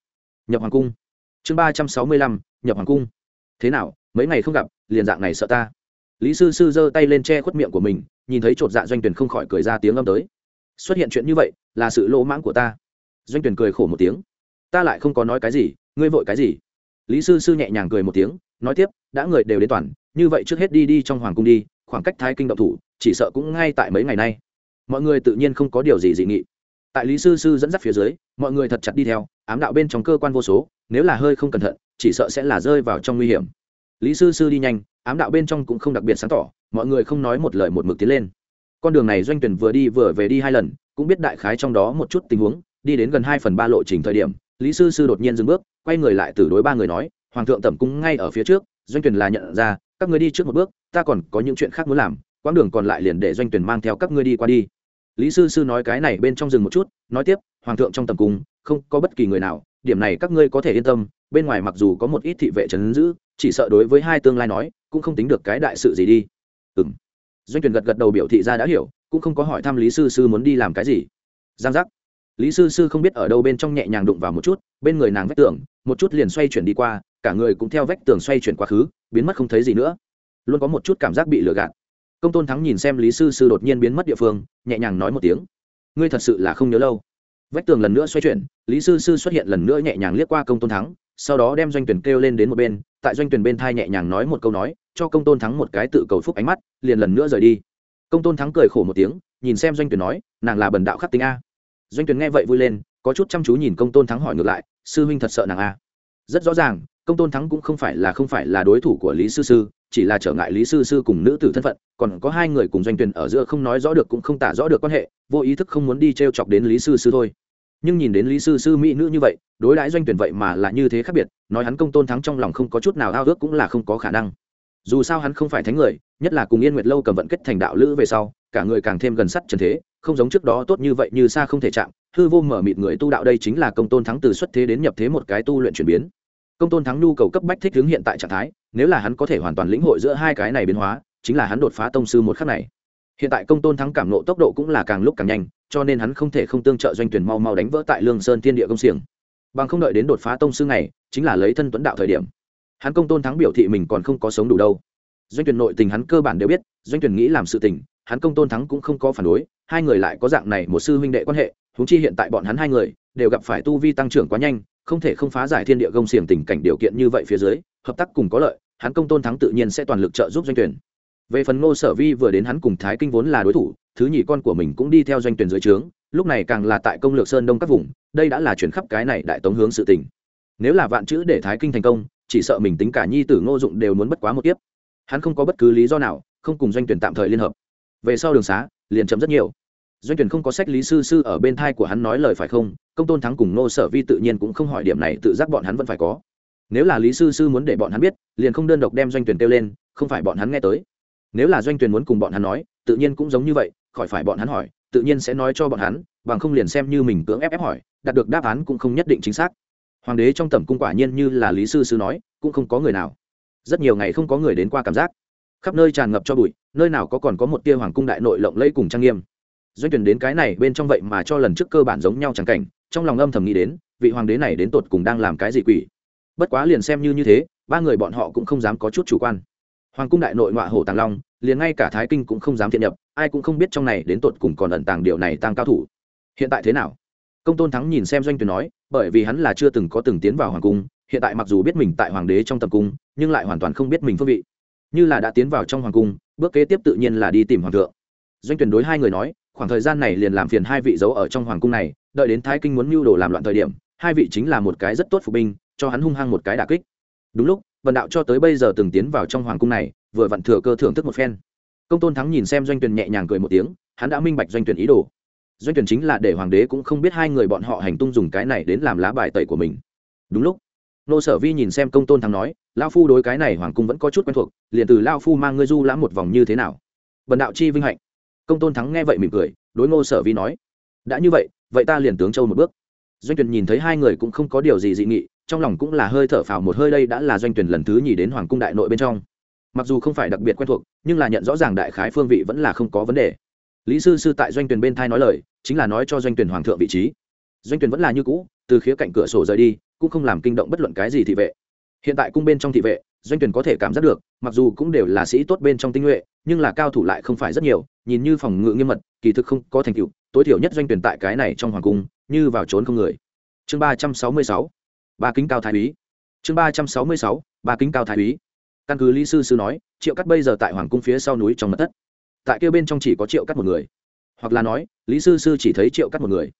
nhập hoàng cung chương ba trăm sáu mươi lăm, nhập hoàng cung. Thế nào, mấy ngày không gặp, liền dạng này sợ ta? Lý sư sư giơ tay lên che khuất miệng của mình, nhìn thấy chột dạ doanh tuyển không khỏi cười ra tiếng âm tới. Xuất hiện chuyện như vậy, là sự lỗ mãng của ta. Doanh tuyển cười khổ một tiếng. Ta lại không có nói cái gì, ngươi vội cái gì? Lý sư sư nhẹ nhàng cười một tiếng, nói tiếp, đã người đều đến toàn, như vậy trước hết đi đi trong hoàng cung đi, khoảng cách thái kinh động thủ, chỉ sợ cũng ngay tại mấy ngày nay. Mọi người tự nhiên không có điều gì dị nghị. Tại lý sư sư dẫn dắt phía dưới, mọi người thật chặt đi theo, ám đạo bên trong cơ quan vô số nếu là hơi không cẩn thận, chỉ sợ sẽ là rơi vào trong nguy hiểm. Lý sư sư đi nhanh, ám đạo bên trong cũng không đặc biệt sáng tỏ, mọi người không nói một lời một mực tiến lên. Con đường này doanh tuyển vừa đi vừa về đi hai lần, cũng biết đại khái trong đó một chút tình huống, đi đến gần hai phần ba lộ trình thời điểm, lý sư sư đột nhiên dừng bước, quay người lại từ đối ba người nói, hoàng thượng tẩm cung ngay ở phía trước, doanh tuyển là nhận ra, các ngươi đi trước một bước, ta còn có những chuyện khác muốn làm, quãng đường còn lại liền để doanh tuyển mang theo các ngươi đi qua đi. Lý sư sư nói cái này bên trong rừng một chút, nói tiếp, hoàng thượng trong tầm cung, không có bất kỳ người nào điểm này các ngươi có thể yên tâm, bên ngoài mặc dù có một ít thị vệ trấn giữ, chỉ sợ đối với hai tương lai nói, cũng không tính được cái đại sự gì đi. Ừ m doanh tuyển gật gật đầu biểu thị ra đã hiểu, cũng không có hỏi thăm lý sư sư muốn đi làm cái gì. Giang giác. Lý sư sư không biết ở đâu bên trong nhẹ nhàng đụng vào một chút, bên người nàng vách tường, một chút liền xoay chuyển đi qua, cả người cũng theo vách tường xoay chuyển quá khứ, biến mất không thấy gì nữa. Luôn có một chút cảm giác bị lừa gạt. Công tôn thắng nhìn xem lý sư sư đột nhiên biến mất địa phương, nhẹ nhàng nói một tiếng. Ngươi thật sự là không nhớ lâu vách tường lần nữa xoay chuyển, lý sư sư xuất hiện lần nữa nhẹ nhàng liếc qua công tôn thắng, sau đó đem doanh tuyển kêu lên đến một bên, tại doanh tuyển bên thai nhẹ nhàng nói một câu nói, cho công tôn thắng một cái tự cầu phúc ánh mắt, liền lần nữa rời đi. Công tôn thắng cười khổ một tiếng, nhìn xem doanh tuyển nói, nàng là bần đạo khắc tính a. Doanh tuyển nghe vậy vui lên, có chút chăm chú nhìn công tôn thắng hỏi ngược lại, sư huynh thật sợ nàng a. Rất rõ ràng, công tôn thắng cũng không phải là không phải là đối thủ của lý sư sư, chỉ là trở ngại lý sư sư cùng nữ tử thân phận, còn có hai người cùng doanh tuyển ở giữa không nói rõ được cũng không tả rõ được quan hệ, vô ý thức không muốn đi t chọc đến lý sư sư thôi nhưng nhìn đến lý sư sư mỹ nữ như vậy, đối đãi doanh tuyển vậy mà là như thế khác biệt, nói hắn công tôn thắng trong lòng không có chút nào ao ước cũng là không có khả năng. Dù sao hắn không phải thánh người, nhất là cùng yên nguyệt lâu cầm vận kết thành đạo lữ về sau, cả người càng thêm gần sắt trần thế, không giống trước đó tốt như vậy như xa không thể chạm, hư vô mở mịt người tu đạo đây chính là công tôn thắng từ xuất thế đến nhập thế một cái tu luyện chuyển biến. Công tôn thắng nhu cầu cấp bách thích hướng hiện tại trạng thái, nếu là hắn có thể hoàn toàn lĩnh hội giữa hai cái này biến hóa, chính là hắn đột phá tông sư một khắc này. Hiện tại công tôn thắng cảm nộ tốc độ cũng là càng lúc càng nhanh cho nên hắn không thể không tương trợ doanh tuyển mau mau đánh vỡ tại lương sơn thiên địa công xiềng. Bằng không đợi đến đột phá tông sư này chính là lấy thân tuấn đạo thời điểm. Hắn công tôn thắng biểu thị mình còn không có sống đủ đâu. Doanh tuyển nội tình hắn cơ bản đều biết, doanh tuyển nghĩ làm sự tình, hắn công tôn thắng cũng không có phản đối, hai người lại có dạng này một sư huynh đệ quan hệ, huống chi hiện tại bọn hắn hai người đều gặp phải tu vi tăng trưởng quá nhanh, không thể không phá giải thiên địa gông xiềng tình cảnh điều kiện như vậy phía dưới, hợp tác cùng có lợi, hắn công tôn thắng tự nhiên sẽ toàn lực trợ giúp doanh tuyển. Về phần ngô sở vi vừa đến hắn cùng thái kinh vốn là đối thủ thứ nhì con của mình cũng đi theo doanh tuyển dưới trướng, lúc này càng là tại công lược sơn đông các vùng, đây đã là chuyển khắp cái này đại tống hướng sự tình. Nếu là vạn chữ để thái kinh thành công, chỉ sợ mình tính cả nhi tử ngô dụng đều muốn bất quá một tiếp hắn không có bất cứ lý do nào, không cùng doanh tuyển tạm thời liên hợp. Về sau đường xá, liền chấm rất nhiều. Doanh tuyển không có sách lý sư sư ở bên thai của hắn nói lời phải không, công tôn thắng cùng nô sở vi tự nhiên cũng không hỏi điểm này, tự giác bọn hắn vẫn phải có. Nếu là lý sư sư muốn để bọn hắn biết, liền không đơn độc đem doanh tuyển kêu lên, không phải bọn hắn nghe tới. Nếu là doanh tuyển muốn cùng bọn hắn nói, tự nhiên cũng giống như vậy khỏi phải bọn hắn hỏi, tự nhiên sẽ nói cho bọn hắn, bằng không liền xem như mình cưỡng ép ép hỏi, đạt được đáp án cũng không nhất định chính xác. Hoàng đế trong tầm cung quả nhiên như là lý sư sư nói, cũng không có người nào. Rất nhiều ngày không có người đến qua cảm giác. Khắp nơi tràn ngập cho bụi, nơi nào có còn có một tia hoàng cung đại nội lộng lẫy cùng trang nghiêm. Doanh tuyển đến cái này bên trong vậy mà cho lần trước cơ bản giống nhau chẳng cảnh, trong lòng âm thầm nghĩ đến, vị hoàng đế này đến tột cùng đang làm cái gì quỷ. Bất quá liền xem như như thế, ba người bọn họ cũng không dám có chút chủ quan. Hoàng cung đại nội ngoại hổ tàng long, liền ngay cả thái kinh cũng không dám thiện nhập ai cũng không biết trong này đến tột cùng còn ẩn tàng điều này tăng cao thủ. Hiện tại thế nào? Công tôn thắng nhìn xem doanh tuyển nói, bởi vì hắn là chưa từng có từng tiến vào hoàng cung, hiện tại mặc dù biết mình tại hoàng đế trong tầm cung, nhưng lại hoàn toàn không biết mình phương vị. Như là đã tiến vào trong hoàng cung, bước kế tiếp tự nhiên là đi tìm hoàng thượng. Doanh tuyển đối hai người nói, khoảng thời gian này liền làm phiền hai vị giấu ở trong hoàng cung này, đợi đến thái kinh muốn mưu đồ làm loạn thời điểm, hai vị chính là một cái rất tốt phục binh, cho hắn hung hăng một cái đả kích. Đúng lúc vần đạo cho tới bây giờ từng tiến vào trong hoàng cung này, vừa vặn thừa cơ thưởng thức một phen công tôn thắng nhìn xem doanh tuyển nhẹ nhàng cười một tiếng, hắn đã minh bạch doanh tuyển ý đồ. Doanh tuyển chính là để hoàng đế cũng không biết hai người bọn họ hành tung dùng cái này đến làm lá bài tẩy của mình. Đúng lúc, nô sở vi nhìn xem công tôn thắng nói lao phu đối cái này hoàng cung vẫn có chút quen thuộc, liền từ lao phu mang ngươi du lãm một vòng như thế nào? Bần đạo chi vinh hạnh. Công tôn thắng nghe vậy mỉm cười, đối ngô sở vi nói, đã như vậy vậy ta liền tướng châu một bước. Doanh tuyển nhìn thấy hai người cũng không có điều gì dị nghị, trong lòng cũng là hơi thở phào một hơi, đây đã là doanh tuyển lần thứ nhì đến hoàng cung đại nội bên trong mặc dù không phải đặc biệt quen thuộc, nhưng là nhận rõ ràng đại khái phương vị vẫn là không có vấn đề. Lý sư sư tại doanh tuyển bên thai nói lời, chính là nói cho doanh tuyển hoàng thượng vị trí. Doanh tuyển vẫn là như cũ, từ khía cạnh cửa sổ rời đi, cũng không làm kinh động bất luận cái gì thị vệ. Hiện tại cung bên trong thị vệ, doanh tuyển có thể cảm giác được, mặc dù cũng đều là sĩ tốt bên trong tinh nhuệ, nhưng là cao thủ lại không phải rất nhiều, nhìn như phòng ngự nghiêm mật, kỳ thực không có thành tựu, tối thiểu nhất doanh tuyển tại cái này trong hoàng cung, như vào trốn không người. Chương ba trăm sáu mươi sáu, ba kính cao thái úy. Chương ba trăm sáu mươi sáu, ba kính cao thái úy căn cứ lý sư sư nói, triệu cắt bây giờ tại hoàng cung phía sau núi trong mật thất. Tại kia bên trong chỉ có triệu cắt một người. Hoặc là nói, lý sư sư chỉ thấy triệu cắt một người.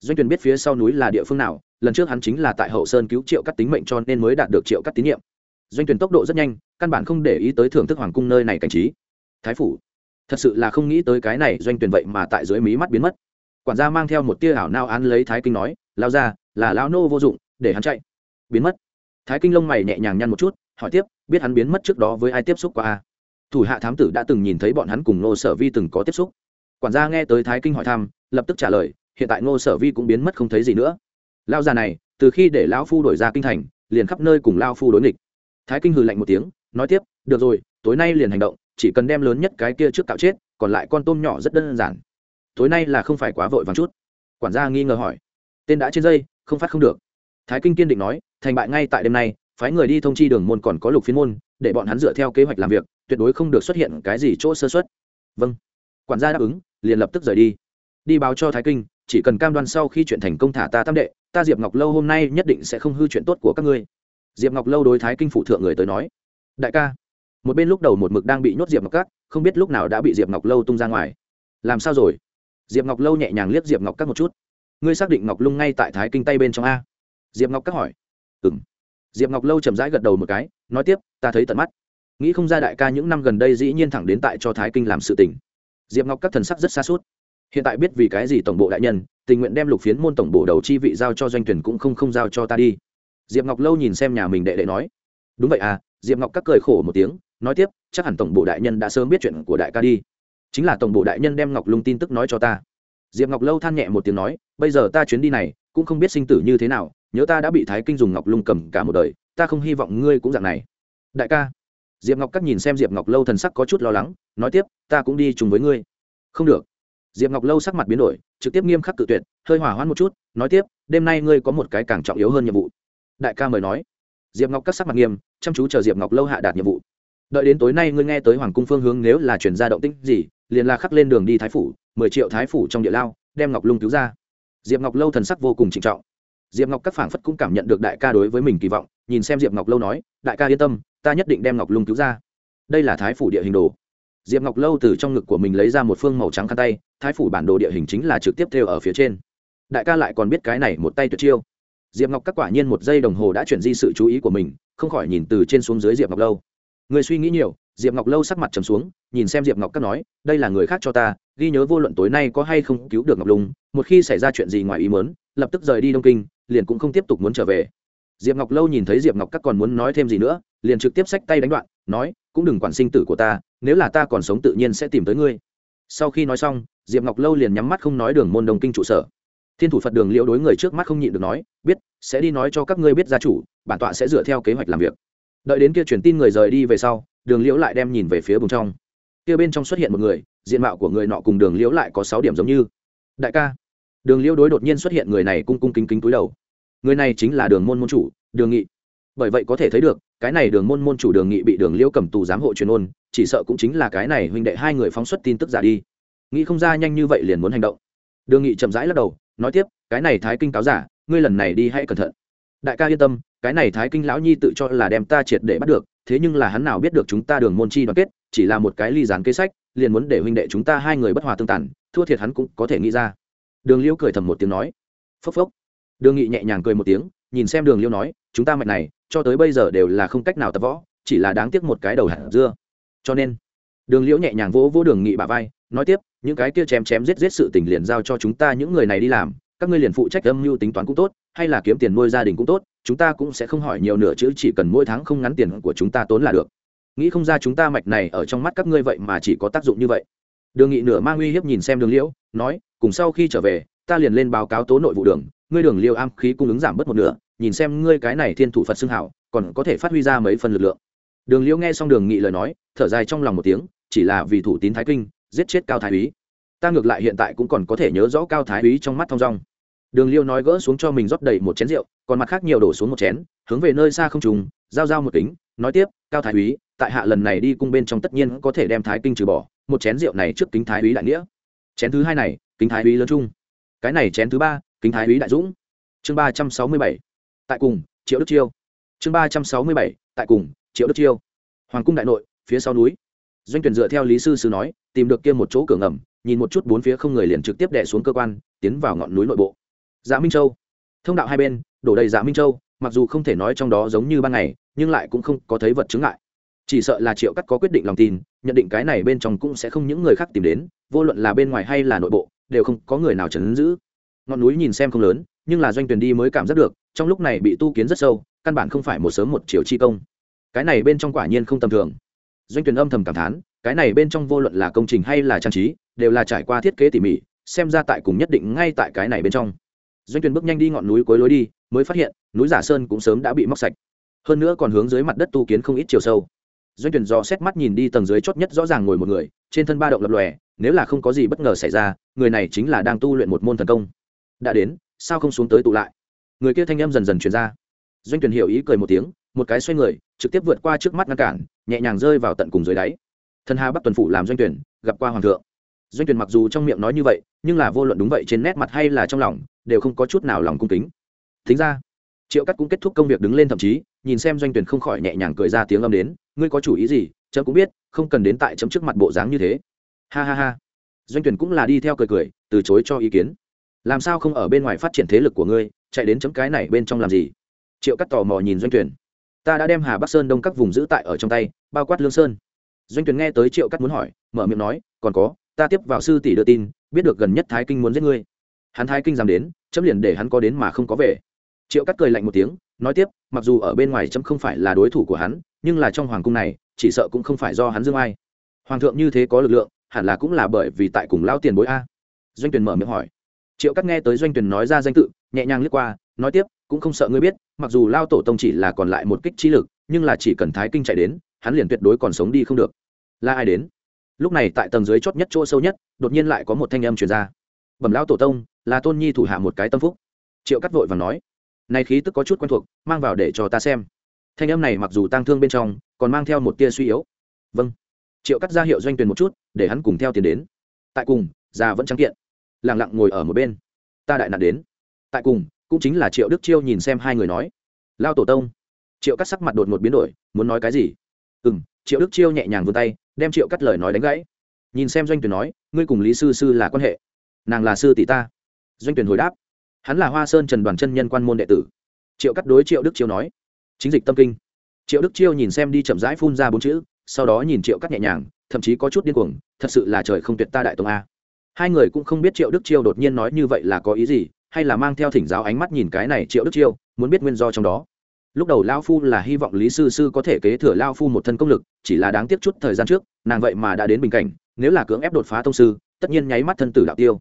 Doanh tuyển biết phía sau núi là địa phương nào, lần trước hắn chính là tại hậu sơn cứu triệu cắt tính mệnh cho nên mới đạt được triệu cắt tín nhiệm. Doanh tuyển tốc độ rất nhanh, căn bản không để ý tới thưởng thức hoàng cung nơi này cảnh trí. Thái phủ. Thật sự là không nghĩ tới cái này doanh tuyển vậy mà tại dưới mí mắt biến mất. Quản gia mang theo một tia ảo nao án lấy thái kinh nói lao ra là lao nô vô dụng, để hắn chạy. Biến mất. Thái kinh lông mày nhẹ nhàng nhăn một chút, hỏi tiếp biết hắn biến mất trước đó với ai tiếp xúc qua a. Thủ hạ thám tử đã từng nhìn thấy bọn hắn cùng ngô sở vi từng có tiếp xúc. Quản gia nghe tới thái kinh hỏi thăm, lập tức trả lời, hiện tại ngô sở vi cũng biến mất không thấy gì nữa. Lao già này, từ khi để lão phu đổi ra kinh thành, liền khắp nơi cùng lao phu đối nghịch. Thái kinh hừ lạnh một tiếng, nói tiếp, được rồi, tối nay liền hành động, chỉ cần đem lớn nhất cái kia trước cạo chết, còn lại con tôm nhỏ rất đơn giản. Tối nay là không phải quá vội vàng chút. Quản gia nghi ngờ hỏi. Tên đã trên dây, không phát không được. Thái kinh kiên định nói, thành bại ngay tại đêm nay phái người đi thông chi đường môn còn có lục phiên môn, để bọn hắn dựa theo kế hoạch làm việc, tuyệt đối không được xuất hiện cái gì chỗ sơ xuất vâng. Quản gia đáp ứng, liền lập tức rời đi. Đi báo cho thái kinh, chỉ cần cam đoan sau khi chuyện thành công thả ta tam đệ, ta diệp ngọc lâu hôm nay nhất định sẽ không hư chuyện tốt của các ngươi. Diệp ngọc lâu đối thái kinh phụ thượng người tới nói, đại ca, một bên lúc đầu một mực đang bị nhốt diệp ngọc các, không biết lúc nào đã bị diệp ngọc lâu tung ra ngoài. Làm sao rồi? Diệp ngọc lâu nhẹ nhàng liếc diệp ngọc các một chút. Ngươi xác định ngọc lung ngay tại thái kinh tay bên trong a? Diệp ngọc các hỏi. Ừng diệp ngọc lâu chậm rãi gật đầu một cái nói tiếp ta thấy tận mắt nghĩ không ra đại ca những năm gần đây dĩ nhiên thẳng đến tại cho thái kinh làm sự tình diệp ngọc các thần sắc rất xa suốt hiện tại biết vì cái gì tổng bộ đại nhân tình nguyện đem lục phiến môn tổng bộ đầu chi vị giao cho doanh tuyển cũng không không giao cho ta đi diệp ngọc lâu nhìn xem nhà mình đệ đệ nói đúng vậy à diệp ngọc các cười khổ một tiếng nói tiếp chắc hẳn tổng bộ đại nhân đã sớm biết chuyện của đại ca đi chính là tổng bộ đại nhân đem ngọc lung tin tức nói cho ta diệp ngọc lâu than nhẹ một tiếng nói, bây giờ ta chuyến đi này, cũng không biết sinh tử như thế nào, nhớ ta đã bị thái kinh dùng ngọc lung cầm cả một đời, ta không hy vọng ngươi cũng dạng này. Đại ca. Diệp ngọc cắt nhìn xem diệp ngọc lâu thần sắc có chút lo lắng, nói tiếp, ta cũng đi chung với ngươi. Không được. Diệp ngọc lâu sắc mặt biến đổi, trực tiếp nghiêm khắc cự tuyệt, hơi hỏa hoãn một chút, nói tiếp, đêm nay ngươi có một cái càng trọng yếu hơn nhiệm vụ. Đại ca mời nói. Diệp ngọc cắt sắc mặt nghiêm, chăm chú chờ diệp ngọc lâu hạ đạt nhiệm vụ. Đợi đến tối nay ngươi nghe tới hoàng cung phương hướng nếu là chuyển ra động tĩnh gì liền là khắc lên đường đi thái phủ, mười triệu thái phủ trong địa lao, đem ngọc lung cứu ra. Diệp ngọc lâu thần sắc vô cùng trịnh trọng. Diệp ngọc các phảng phất cũng cảm nhận được đại ca đối với mình kỳ vọng, nhìn xem diệp ngọc lâu nói, đại ca yên tâm, ta nhất định đem ngọc lung cứu ra. Đây là thái phủ địa hình đồ. Diệp ngọc lâu từ trong ngực của mình lấy ra một phương màu trắng khăn tay, thái phủ bản đồ địa hình chính là trực tiếp theo ở phía trên. Đại ca lại còn biết cái này một tay tuyệt chiêu. Diệp ngọc các quả nhiên một giây đồng hồ đã chuyển di sự chú ý của mình, không khỏi nhìn từ trên xuống dưới diệp ngọc lâu. Người suy nghĩ nhiều diệp ngọc lâu sắc mặt trầm xuống, nhìn xem diệp ngọc các nói, đây là người khác cho ta, ghi nhớ vô luận tối nay có hay không cứu được ngọc lung, một khi xảy ra chuyện gì ngoài ý mớn lập tức rời đi đông kinh, liền cũng không tiếp tục muốn trở về. Diệp ngọc lâu nhìn thấy diệp ngọc các còn muốn nói thêm gì nữa, liền trực tiếp xách tay đánh đoạn, nói, cũng đừng quản sinh tử của ta, nếu là ta còn sống tự nhiên sẽ tìm tới ngươi. Sau khi nói xong, diệp ngọc lâu liền nhắm mắt không nói đường môn đồng kinh trụ sở. Thiên thủ phật đường liễu đối người trước mắt không nhịn được nói, biết, sẽ đi nói cho các ngươi biết gia chủ, bản tọa sẽ dựa theo kế hoạch làm việc. Đợi đến kia truyền tin người rời đi về sau đường liễu lại đem nhìn về phía bùng trong. Kia bên trong xuất hiện một người, diện mạo của người nọ cùng đường liễu lại có sáu điểm giống như. Đại ca. Đường liễu đối đột nhiên xuất hiện người này cung cung kính kính túi đầu. Người này chính là đường môn môn chủ, đường nghị. Bởi vậy có thể thấy được, cái này đường môn môn chủ đường nghị bị đường liễu cầm tù giám hộ truyền ôn, chỉ sợ cũng chính là cái này huynh đệ hai người phóng xuất tin tức giả đi. Nghĩ không ra nhanh như vậy liền muốn hành động. Đường nghị chậm rãi lắc đầu, nói tiếp, cái này thái kinh cáo giả, ngươi lần này đi hãy cẩn thận. Đại ca yên tâm cái này thái kinh lão nhi tự cho là đem ta triệt để bắt được, thế nhưng là hắn nào biết được chúng ta đường môn chi đoàn kết, chỉ là một cái ly dán kế sách, liền muốn để huynh đệ chúng ta hai người bất hòa tương tàn, thua thiệt hắn cũng có thể nghĩ ra. Đường liễu cười thầm một tiếng nói. Phốc phốc. Đường nghị nhẹ nhàng cười một tiếng, nhìn xem đường liễu nói, chúng ta mạch này, cho tới bây giờ đều là không cách nào tập võ, chỉ là đáng tiếc một cái đầu hạt dưa. Cho nên, đường liễu nhẹ nhàng vỗ vỗ đường nghị bà vai, nói tiếp, những cái kia chém chém giết giết sự tình liền giao cho chúng ta những người này đi làm các ngươi liền phụ trách âm mưu tính toán cũng tốt, hay là kiếm tiền nuôi gia đình cũng tốt, chúng ta cũng sẽ không hỏi nhiều nữa chứ, chỉ cần mỗi tháng không ngắn tiền của chúng ta tốn là được. Nghĩ không ra chúng ta mạch này ở trong mắt các ngươi vậy mà chỉ có tác dụng như vậy. Đường nghị nửa mang uy hiếp nhìn xem đường liễu, nói, cùng sau khi trở về, ta liền lên báo cáo tố nội vụ đường, ngươi đường liêu am khí cung ứng giảm bớt một nửa, nhìn xem ngươi cái này thiên thủ phật xưng hảo, còn có thể phát huy ra mấy phần lực lượng. Đường liễu nghe xong đường nghị lời nói, thở dài trong lòng một tiếng, chỉ là vì thủ tín thái kinh, giết chết cao thái úy. Ta ngược lại hiện tại cũng còn có thể nhớ rõ cao thái úy trong mắt thong dong đường liêu nói gỡ xuống cho mình rót đầy một chén rượu, còn mặt khác nhiều đổ xuống một chén, hướng về nơi xa không trùng, giao giao một kính, nói tiếp, cao thái úy, tại hạ lần này đi cung bên trong tất nhiên có thể đem thái kinh trừ bỏ, một chén rượu này trước kính thái úy đại nghĩa. Chén thứ hai này, kính thái úy lớn trung cái này chén thứ ba, kính thái úy đại dũng. Chương ba trăm sáu mươi bảy, tại cùng, triệu đức chiêu. Chương ba trăm sáu mươi bảy, tại cùng, triệu đức chiêu. Hoàng cung đại nội, phía sau núi. Doanh tuyển dựa theo lý sư sư nói, tìm được kia một chỗ cửa ngầm, nhìn một chút bốn phía không người liền trực tiếp đè xuống cơ quan, tiến vào ngọn núi nội bộ dạ minh châu. Thông đạo hai bên, đổ đầy dạ minh châu, mặc dù không thể nói trong đó giống như ban ngày, nhưng lại cũng không có thấy vật chứng ngại. Chỉ sợ là triệu cắt có quyết định lòng tin, nhận định cái này bên trong cũng sẽ không những người khác tìm đến, vô luận là bên ngoài hay là nội bộ, đều không có người nào chấn giữ. Ngọn núi nhìn xem không lớn, nhưng là doanh tuyển đi mới cảm giác được, trong lúc này bị tu kiến rất sâu, căn bản không phải một sớm một chiều chi công. Cái này bên trong quả nhiên không tầm thường. Doanh tuyển âm thầm cảm thán, cái này bên trong vô luận là công trình hay là trang trí, đều là trải qua thiết kế tỉ mỉ, xem ra tại cùng nhất định ngay tại cái này bên trong doanh Tuyền bước nhanh đi ngọn núi cuối lối đi, mới phát hiện, núi giả sơn cũng sớm đã bị móc sạch. Hơn nữa còn hướng dưới mặt đất tu kiến không ít chiều sâu. Doanh tuyển do xét mắt nhìn đi tầng dưới chót nhất rõ ràng ngồi một người, trên thân ba động lập lòe, nếu là không có gì bất ngờ xảy ra, người này chính là đang tu luyện một môn thần công. Đã đến, sao không xuống tới tụ lại? Người kia thanh âm dần dần truyền ra. Doanh tuyển hiểu ý cười một tiếng, một cái xoay người, trực tiếp vượt qua trước mắt ngăn cản, nhẹ nhàng rơi vào tận cùng dưới đáy. Thần hà bắc tuần phủ làm doanh tuyển gặp qua hoàng thượng doanh tuyển mặc dù trong miệng nói như vậy, nhưng là vô luận đúng vậy trên nét mặt hay là trong lòng, đều không có chút nào lòng cung kính. Thính ra, triệu cắt cũng kết thúc công việc đứng lên thậm chí, nhìn xem doanh tuyển không khỏi nhẹ nhàng cười ra tiếng âm đến, ngươi có chủ ý gì, chấm cũng biết, không cần đến tại chấm trước mặt bộ dáng như thế. Ha ha ha. Doanh tuyển cũng là đi theo cười cười, từ chối cho ý kiến. Làm sao không ở bên ngoài phát triển thế lực của ngươi, chạy đến chấm cái này bên trong làm gì? Triệu cắt tò mò nhìn doanh tuyển ta đã đem hà bắc sơn đông các vùng giữ tại ở trong tay, bao quát lương sơn. Doanh tuyển nghe tới triệu cắt muốn hỏi, mở miệng nói, còn có ta tiếp vào sư tỷ đưa tin, biết được gần nhất thái kinh muốn giết ngươi. Hắn thái kinh dám đến, chấm liền để hắn có đến mà không có về. Triệu cắt cười lạnh một tiếng, nói tiếp, mặc dù ở bên ngoài chấm không phải là đối thủ của hắn, nhưng là trong hoàng cung này, chỉ sợ cũng không phải do hắn dương ai. Hoàng thượng như thế có lực lượng, hẳn là cũng là bởi vì tại cùng lao tiền bối a. Doanh tuyền mở miệng hỏi. Triệu cắt nghe tới doanh tuyền nói ra danh tự, nhẹ nhàng lướt qua, nói tiếp, cũng không sợ ngươi biết, mặc dù lao tổ tông chỉ là còn lại một kích trí lực, nhưng là chỉ cần thái kinh chạy đến, hắn liền tuyệt đối còn sống đi không được. Là ai đến? Lúc này tại tầng dưới chót nhất chỗ sâu nhất, đột nhiên lại có một thanh âm truyền ra. Bẩm lao tổ tông, là tôn nhi thủ hạ một cái tâm phúc. Triệu cắt vội và nói. Này khí tức có chút quen thuộc, mang vào để cho ta xem. Thanh âm này mặc dù tang thương bên trong, còn mang theo một tia suy yếu. Vâng. Triệu cắt ra hiệu doanh tuyển một chút, để hắn cùng theo tiền đến. Tại cùng, già vẫn trắng kiện. Lẳng lặng ngồi ở một bên. Ta đại nạn đến. Tại cùng, cũng chính là triệu đức chiêu nhìn xem hai người nói. Lao tổ tông. Triệu cắt sắc mặt đột một biến đổi, muốn nói cái gì? Ừ m triệu đức chiêu nhẹ nhàng vươn tay đem triệu cắt lời nói đánh gãy. Nhìn xem doanh tuyển nói, ngươi cùng lý sư sư là quan hệ? Nàng là sư tỷ ta. Doanh tuyển hồi đáp, hắn là hoa sơn trần đoàn chân nhân quan môn đệ tử. Triệu cắt đối triệu đức chiêu nói, chính dịch tâm kinh. Triệu đức chiêu nhìn xem đi chậm rãi phun ra bốn chữ, sau đó nhìn triệu cắt nhẹ nhàng, thậm chí có chút điên cuồng, thật sự là trời không tuyệt ta đại tông a. Hai người cũng không biết triệu đức chiêu đột nhiên nói như vậy là có ý gì, hay là mang theo thỉnh giáo ánh mắt nhìn cái này triệu đức chiêu, muốn biết nguyên do trong đó lúc đầu lao phu là hy vọng lý sư sư có thể kế thừa lao phu một thân công lực, chỉ là đáng tiếc chút thời gian trước, nàng vậy mà đã đến bình cảnh, nếu là cưỡng ép đột phá tông sư, tất nhiên nháy mắt thân tử đạo tiêu.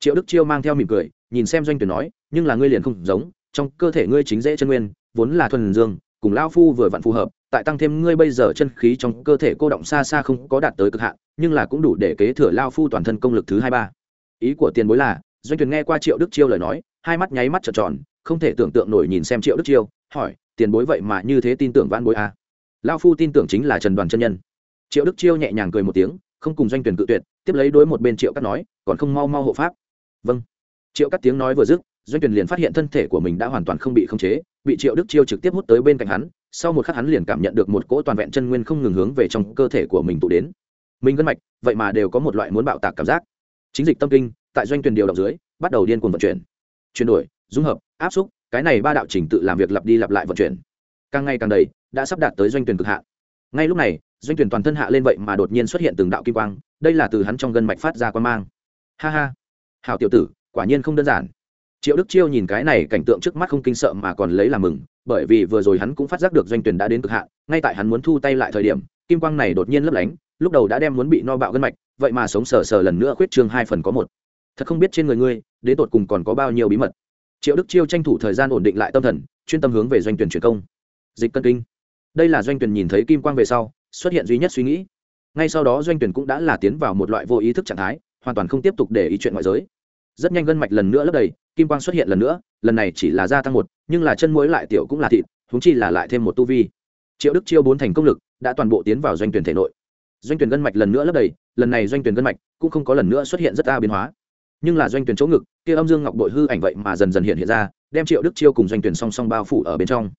Triệu đức chiêu mang theo mỉm cười, nhìn xem doanh tuyển nói, nhưng là ngươi liền không giống, trong cơ thể ngươi chính dễ chân nguyên, vốn là thuần dương, cùng lao phu vừa vặn phù hợp, tại tăng thêm ngươi bây giờ chân khí trong cơ thể cô động xa xa không có đạt tới cực hạn, nhưng là cũng đủ để kế thừa lao phu toàn thân công lực thứ hai ba. Ý của tiền bối là, doanh tuyển nghe qua triệu đức chiêu lời nói, hai mắt nháy mắt trợn tròn, không thể tưởng tượng nổi nhìn xem triệu đức chiêu, hỏi tiền bối vậy mà như thế tin tưởng vãn bối a à? lao phu tin tưởng chính là trần đoàn chân nhân. Triệu đức chiêu nhẹ nhàng cười một tiếng, không cùng doanh tuyển cự tuyệt, tiếp lấy đối một bên triệu cắt nói, còn không mau mau hộ pháp. Vâng. Triệu cắt tiếng nói vừa dứt, doanh tuyển liền phát hiện thân thể của mình đã hoàn toàn không bị khống chế, bị triệu đức chiêu trực tiếp hút tới bên cạnh hắn, sau một khắc hắn liền cảm nhận được một cỗ toàn vẹn chân nguyên không ngừng hướng về trong cơ thể của mình tụ đến. Mình gân mạch, vậy mà đều có một loại muốn bạo tạc cảm giác. Chính dịch tâm kinh, tại doanh tuyển điều động dưới, bắt đầu điên cuồng vận chuyển. Chuyển đổi, dung hợp, áp xúc cái này ba đạo trình tự làm việc lặp đi lặp lại vận chuyển. Càng ngày càng đầy, đã sắp đạt tới doanh tuyển cực hạ. Ngay lúc này, doanh tuyển toàn thân hạ lên vậy mà đột nhiên xuất hiện từng đạo kim quang, đây là từ hắn trong gân mạch phát ra quan mang. Ha ha! Hào tiểu tử, quả nhiên không đơn giản. Triệu đức chiêu nhìn cái này cảnh tượng trước mắt không kinh sợ mà còn lấy làm mừng, bởi vì vừa rồi hắn cũng phát giác được doanh tuyển đã đến cực hạn ngay tại hắn muốn thu tay lại thời điểm, kim quang này đột nhiên lấp lánh, lúc đầu đã đem muốn bị no bạo gân mạch, vậy mà sống sờ sờ lần nữa khuyết trương hai phần có một. Thật không biết trên người ngươi, đến tột cùng còn có bao nhiêu bí mật triệu đức chiêu tranh thủ thời gian ổn định lại tâm thần, chuyên tâm hướng về doanh tuyển truyền công. Dịch cân kinh. Đây là doanh tuyển nhìn thấy kim quang về sau, xuất hiện duy nhất suy nghĩ. Ngay sau đó doanh tuyển cũng đã là tiến vào một loại vô ý thức trạng thái, hoàn toàn không tiếp tục để ý chuyện ngoại giới. Rất nhanh gân mạch lần nữa lấp đầy, kim quang xuất hiện lần nữa, lần này chỉ là gia tăng một, nhưng là chân mũi lại tiểu cũng là thịt húng chi là lại thêm một tu vi. Triệu đức chiêu bốn thành công lực, đã toàn bộ tiến vào doanh tuyển thể nội. Doanh tuyển gân mạch lần nữa lấp đầy, lần này doanh tuyển gân mạch cũng không có lần nữa xuất hiện rất đa biến hóa nhưng là doanh tuyển chỗ ngực, kia âm dương ngọc bội hư ảnh vậy mà dần dần hiện hiện ra, đem triệu đức chiêu cùng doanh tuyển song song bao phủ ở bên trong.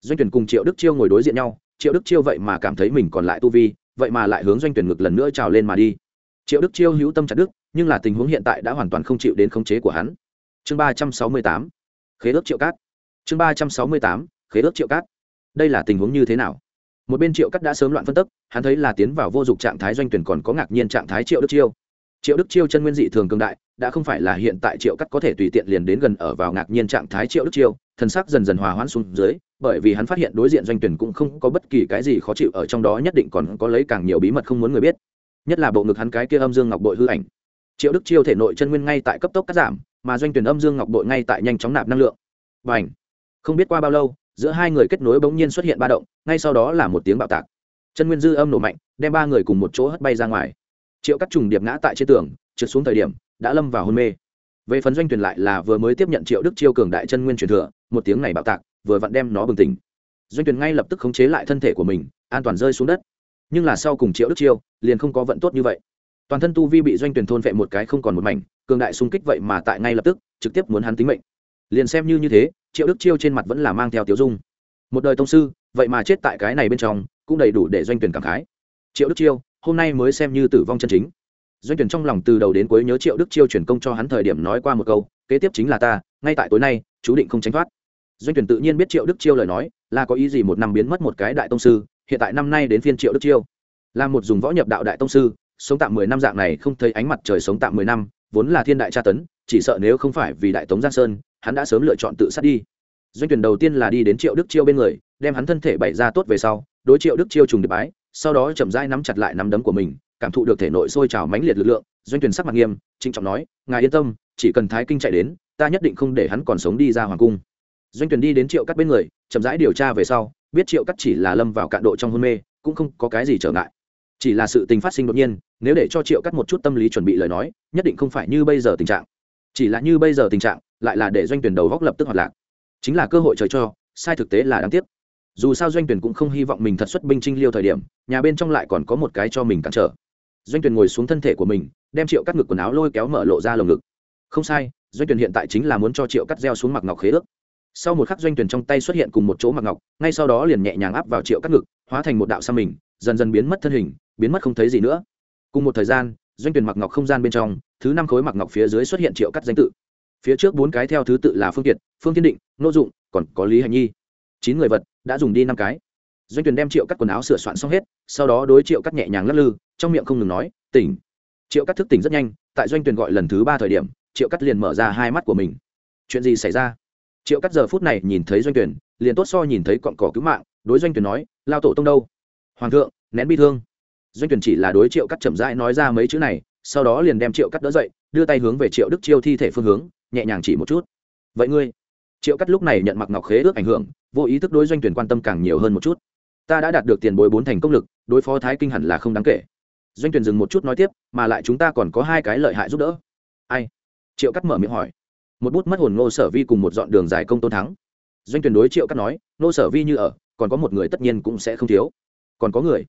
Doanh tuyển cùng triệu đức chiêu ngồi đối diện nhau, triệu đức chiêu vậy mà cảm thấy mình còn lại tu vi, vậy mà lại hướng doanh tuyển ngực lần nữa trào lên mà đi. Triệu đức chiêu hữu tâm chặt đức, nhưng là tình huống hiện tại đã hoàn toàn không chịu đến khống chế của hắn. Chương ba trăm sáu mươi tám, khế ước triệu cát. Chương ba trăm sáu mươi tám, khế ước triệu cát. Đây là tình huống như thế nào? Một bên triệu cát đã sớm loạn phân tức, hắn thấy là tiến vào vô dụng trạng thái, doanh tuyển còn có ngạc nhiên trạng thái triệu đức chiêu triệu đức chiêu chân nguyên dị thường cường đại, đã không phải là hiện tại triệu cắt có thể tùy tiện liền đến gần ở vào ngạc nhiên trạng thái triệu đức chiêu, thần sắc dần dần hòa hoãn xuống dưới, bởi vì hắn phát hiện đối diện doanh tuyển cũng không có bất kỳ cái gì khó chịu, ở trong đó nhất định còn có lấy càng nhiều bí mật không muốn người biết. Nhất là bộ ngực hắn cái kia âm dương ngọc bội hư ảnh. Triệu đức chiêu thể nội chân nguyên ngay tại cấp tốc cắt giảm, mà doanh tuyển âm dương ngọc bội ngay tại nhanh chóng nạp năng lượng. Và ảnh không biết qua bao lâu, giữa hai người kết nối bỗng nhiên xuất hiện ba động, ngay sau đó là một tiếng bạo tạc. Chân nguyên dư âm nổ mạnh, đem ba người cùng một chỗ hất bay ra ngoài triệu cắt trùng điệp ngã tại trên tường, trượt xuống thời điểm, đã lâm vào hôn mê. Về phần doanh tuyển lại là vừa mới tiếp nhận triệu đức chiêu cường đại chân nguyên truyền thừa, một tiếng này bạo tạc, vừa vặn đem nó bừng tỉnh. Doanh tuyển ngay lập tức khống chế lại thân thể của mình, an toàn rơi xuống đất. Nhưng là sau cùng triệu đức chiêu, liền không có vận tốt như vậy. Toàn thân tu vi bị doanh tuyển thôn vệ một cái không còn một mảnh, cường đại xung kích vậy mà tại ngay lập tức, trực tiếp muốn hắn tính mệnh. Liền xem như như thế, triệu đức chiêu trên mặt vẫn là mang theo tiểu dung. Một đời tông sư, vậy mà chết tại cái này bên trong, cũng đầy đủ để doanh tuyển cảm khái. Triệu đức chiêu hôm nay mới xem như tử vong chân chính. Doanh tuyển trong lòng từ đầu đến cuối nhớ triệu đức chiêu chuyển công cho hắn thời điểm nói qua một câu, kế tiếp chính là ta, ngay tại tối nay, chú định không tránh thoát. Doanh tuyển tự nhiên biết triệu đức chiêu lời nói, là có ý gì một năm biến mất một cái đại tông sư, hiện tại năm nay đến phiên triệu đức chiêu. Là một dùng võ nhập đạo đại tông sư, sống tạm mười năm dạng này không thấy ánh mặt trời sống tạm mười năm, vốn là thiên đại tra tấn, chỉ sợ nếu không phải vì đại tống giang sơn, hắn đã sớm lựa chọn tự sát đi. Doanh tuyển đầu tiên là đi đến triệu đức chiêu bên người, đem hắn thân thể bày ra tốt về sau, đối triệu đức chiêu trùng điệp bái sau đó chậm rãi nắm chặt lại nắm đấm của mình, cảm thụ được thể nội sôi trào mãnh liệt lực lượng, doanh tuyển sắc mặt nghiêm, trịnh trọng nói, ngài yên tâm, chỉ cần thái kinh chạy đến, ta nhất định không để hắn còn sống đi ra hoàng cung. Doanh tuyển đi đến triệu cắt bên người, chậm rãi điều tra về sau, biết triệu cắt chỉ là lâm vào cạn độ trong hôn mê, cũng không có cái gì trở ngại. Chỉ là sự tình phát sinh đột nhiên, nếu để cho triệu cắt một chút tâm lý chuẩn bị lời nói, nhất định không phải như bây giờ tình trạng. Chỉ là như bây giờ tình trạng, lại là để doanh tuyển đầu góc lập tức hoạt lạc. Chính là cơ hội trời cho, sai thực tế là đáng tiếc dù sao doanh tuyển cũng không hy vọng mình thật xuất binh trinh liêu thời điểm, nhà bên trong lại còn có một cái cho mình cản trở. Doanh tuyển ngồi xuống thân thể của mình, đem triệu cắt ngực quần áo lôi kéo mở lộ ra lồng ngực. Không sai, doanh tuyển hiện tại chính là muốn cho triệu cắt gieo xuống mặc ngọc khế ước. Sau một khắc doanh tuyển trong tay xuất hiện cùng một chỗ mặc ngọc, ngay sau đó liền nhẹ nhàng áp vào triệu cắt ngực, hóa thành một đạo xăm mình, dần dần biến mất thân hình, biến mất không thấy gì nữa. Cùng một thời gian, doanh tuyển mặc ngọc không gian bên trong, thứ năm khối mặc ngọc phía dưới xuất hiện triệu cắt danh tự. Phía trước bốn cái theo thứ tự là phương kiệt, phương thiên định, nô dụng, còn có lý Hành nhi. Chín người vật đã dùng đi năm cái. Doanh Tuyền đem triệu cắt quần áo sửa soạn xong hết, sau đó đối triệu cắt nhẹ nhàng lắc lư, trong miệng không ngừng nói, tỉnh. Triệu cắt thức tỉnh rất nhanh, tại doanh Tuyền gọi lần thứ ba thời điểm, triệu cắt liền mở ra hai mắt của mình. Chuyện gì xảy ra? Triệu cắt giờ phút này nhìn thấy doanh tuyển liền tốt so nhìn thấy cọn cỏ cứu mạng, đối doanh tuyển nói, lao tổ tông đâu? Hoàng thượng, nén bi thương. Doanh tuyển chỉ là đối triệu cắt chậm rãi nói ra mấy chữ này, sau đó liền đem triệu cắt đỡ dậy, đưa tay hướng về triệu đức chiêu thi thể phương hướng, nhẹ nhàng chỉ một chút. Vậy ngươi triệu cắt lúc này nhận mặc ngọc khế ước ảnh hưởng, vô ý thức đối doanh tuyển quan tâm càng nhiều hơn một chút. Ta đã đạt được tiền bối bốn thành công lực, đối phó thái kinh hẳn là không đáng kể. Doanh tuyển dừng một chút nói tiếp, mà lại chúng ta còn có hai cái lợi hại giúp đỡ. Ai? Triệu cắt mở miệng hỏi. Một bút mất hồn ngô sở vi cùng một dọn đường dài công tôn thắng. Doanh tuyển đối triệu cắt nói, ngô sở vi như ở, còn có một người tất nhiên cũng sẽ không thiếu. Còn có người?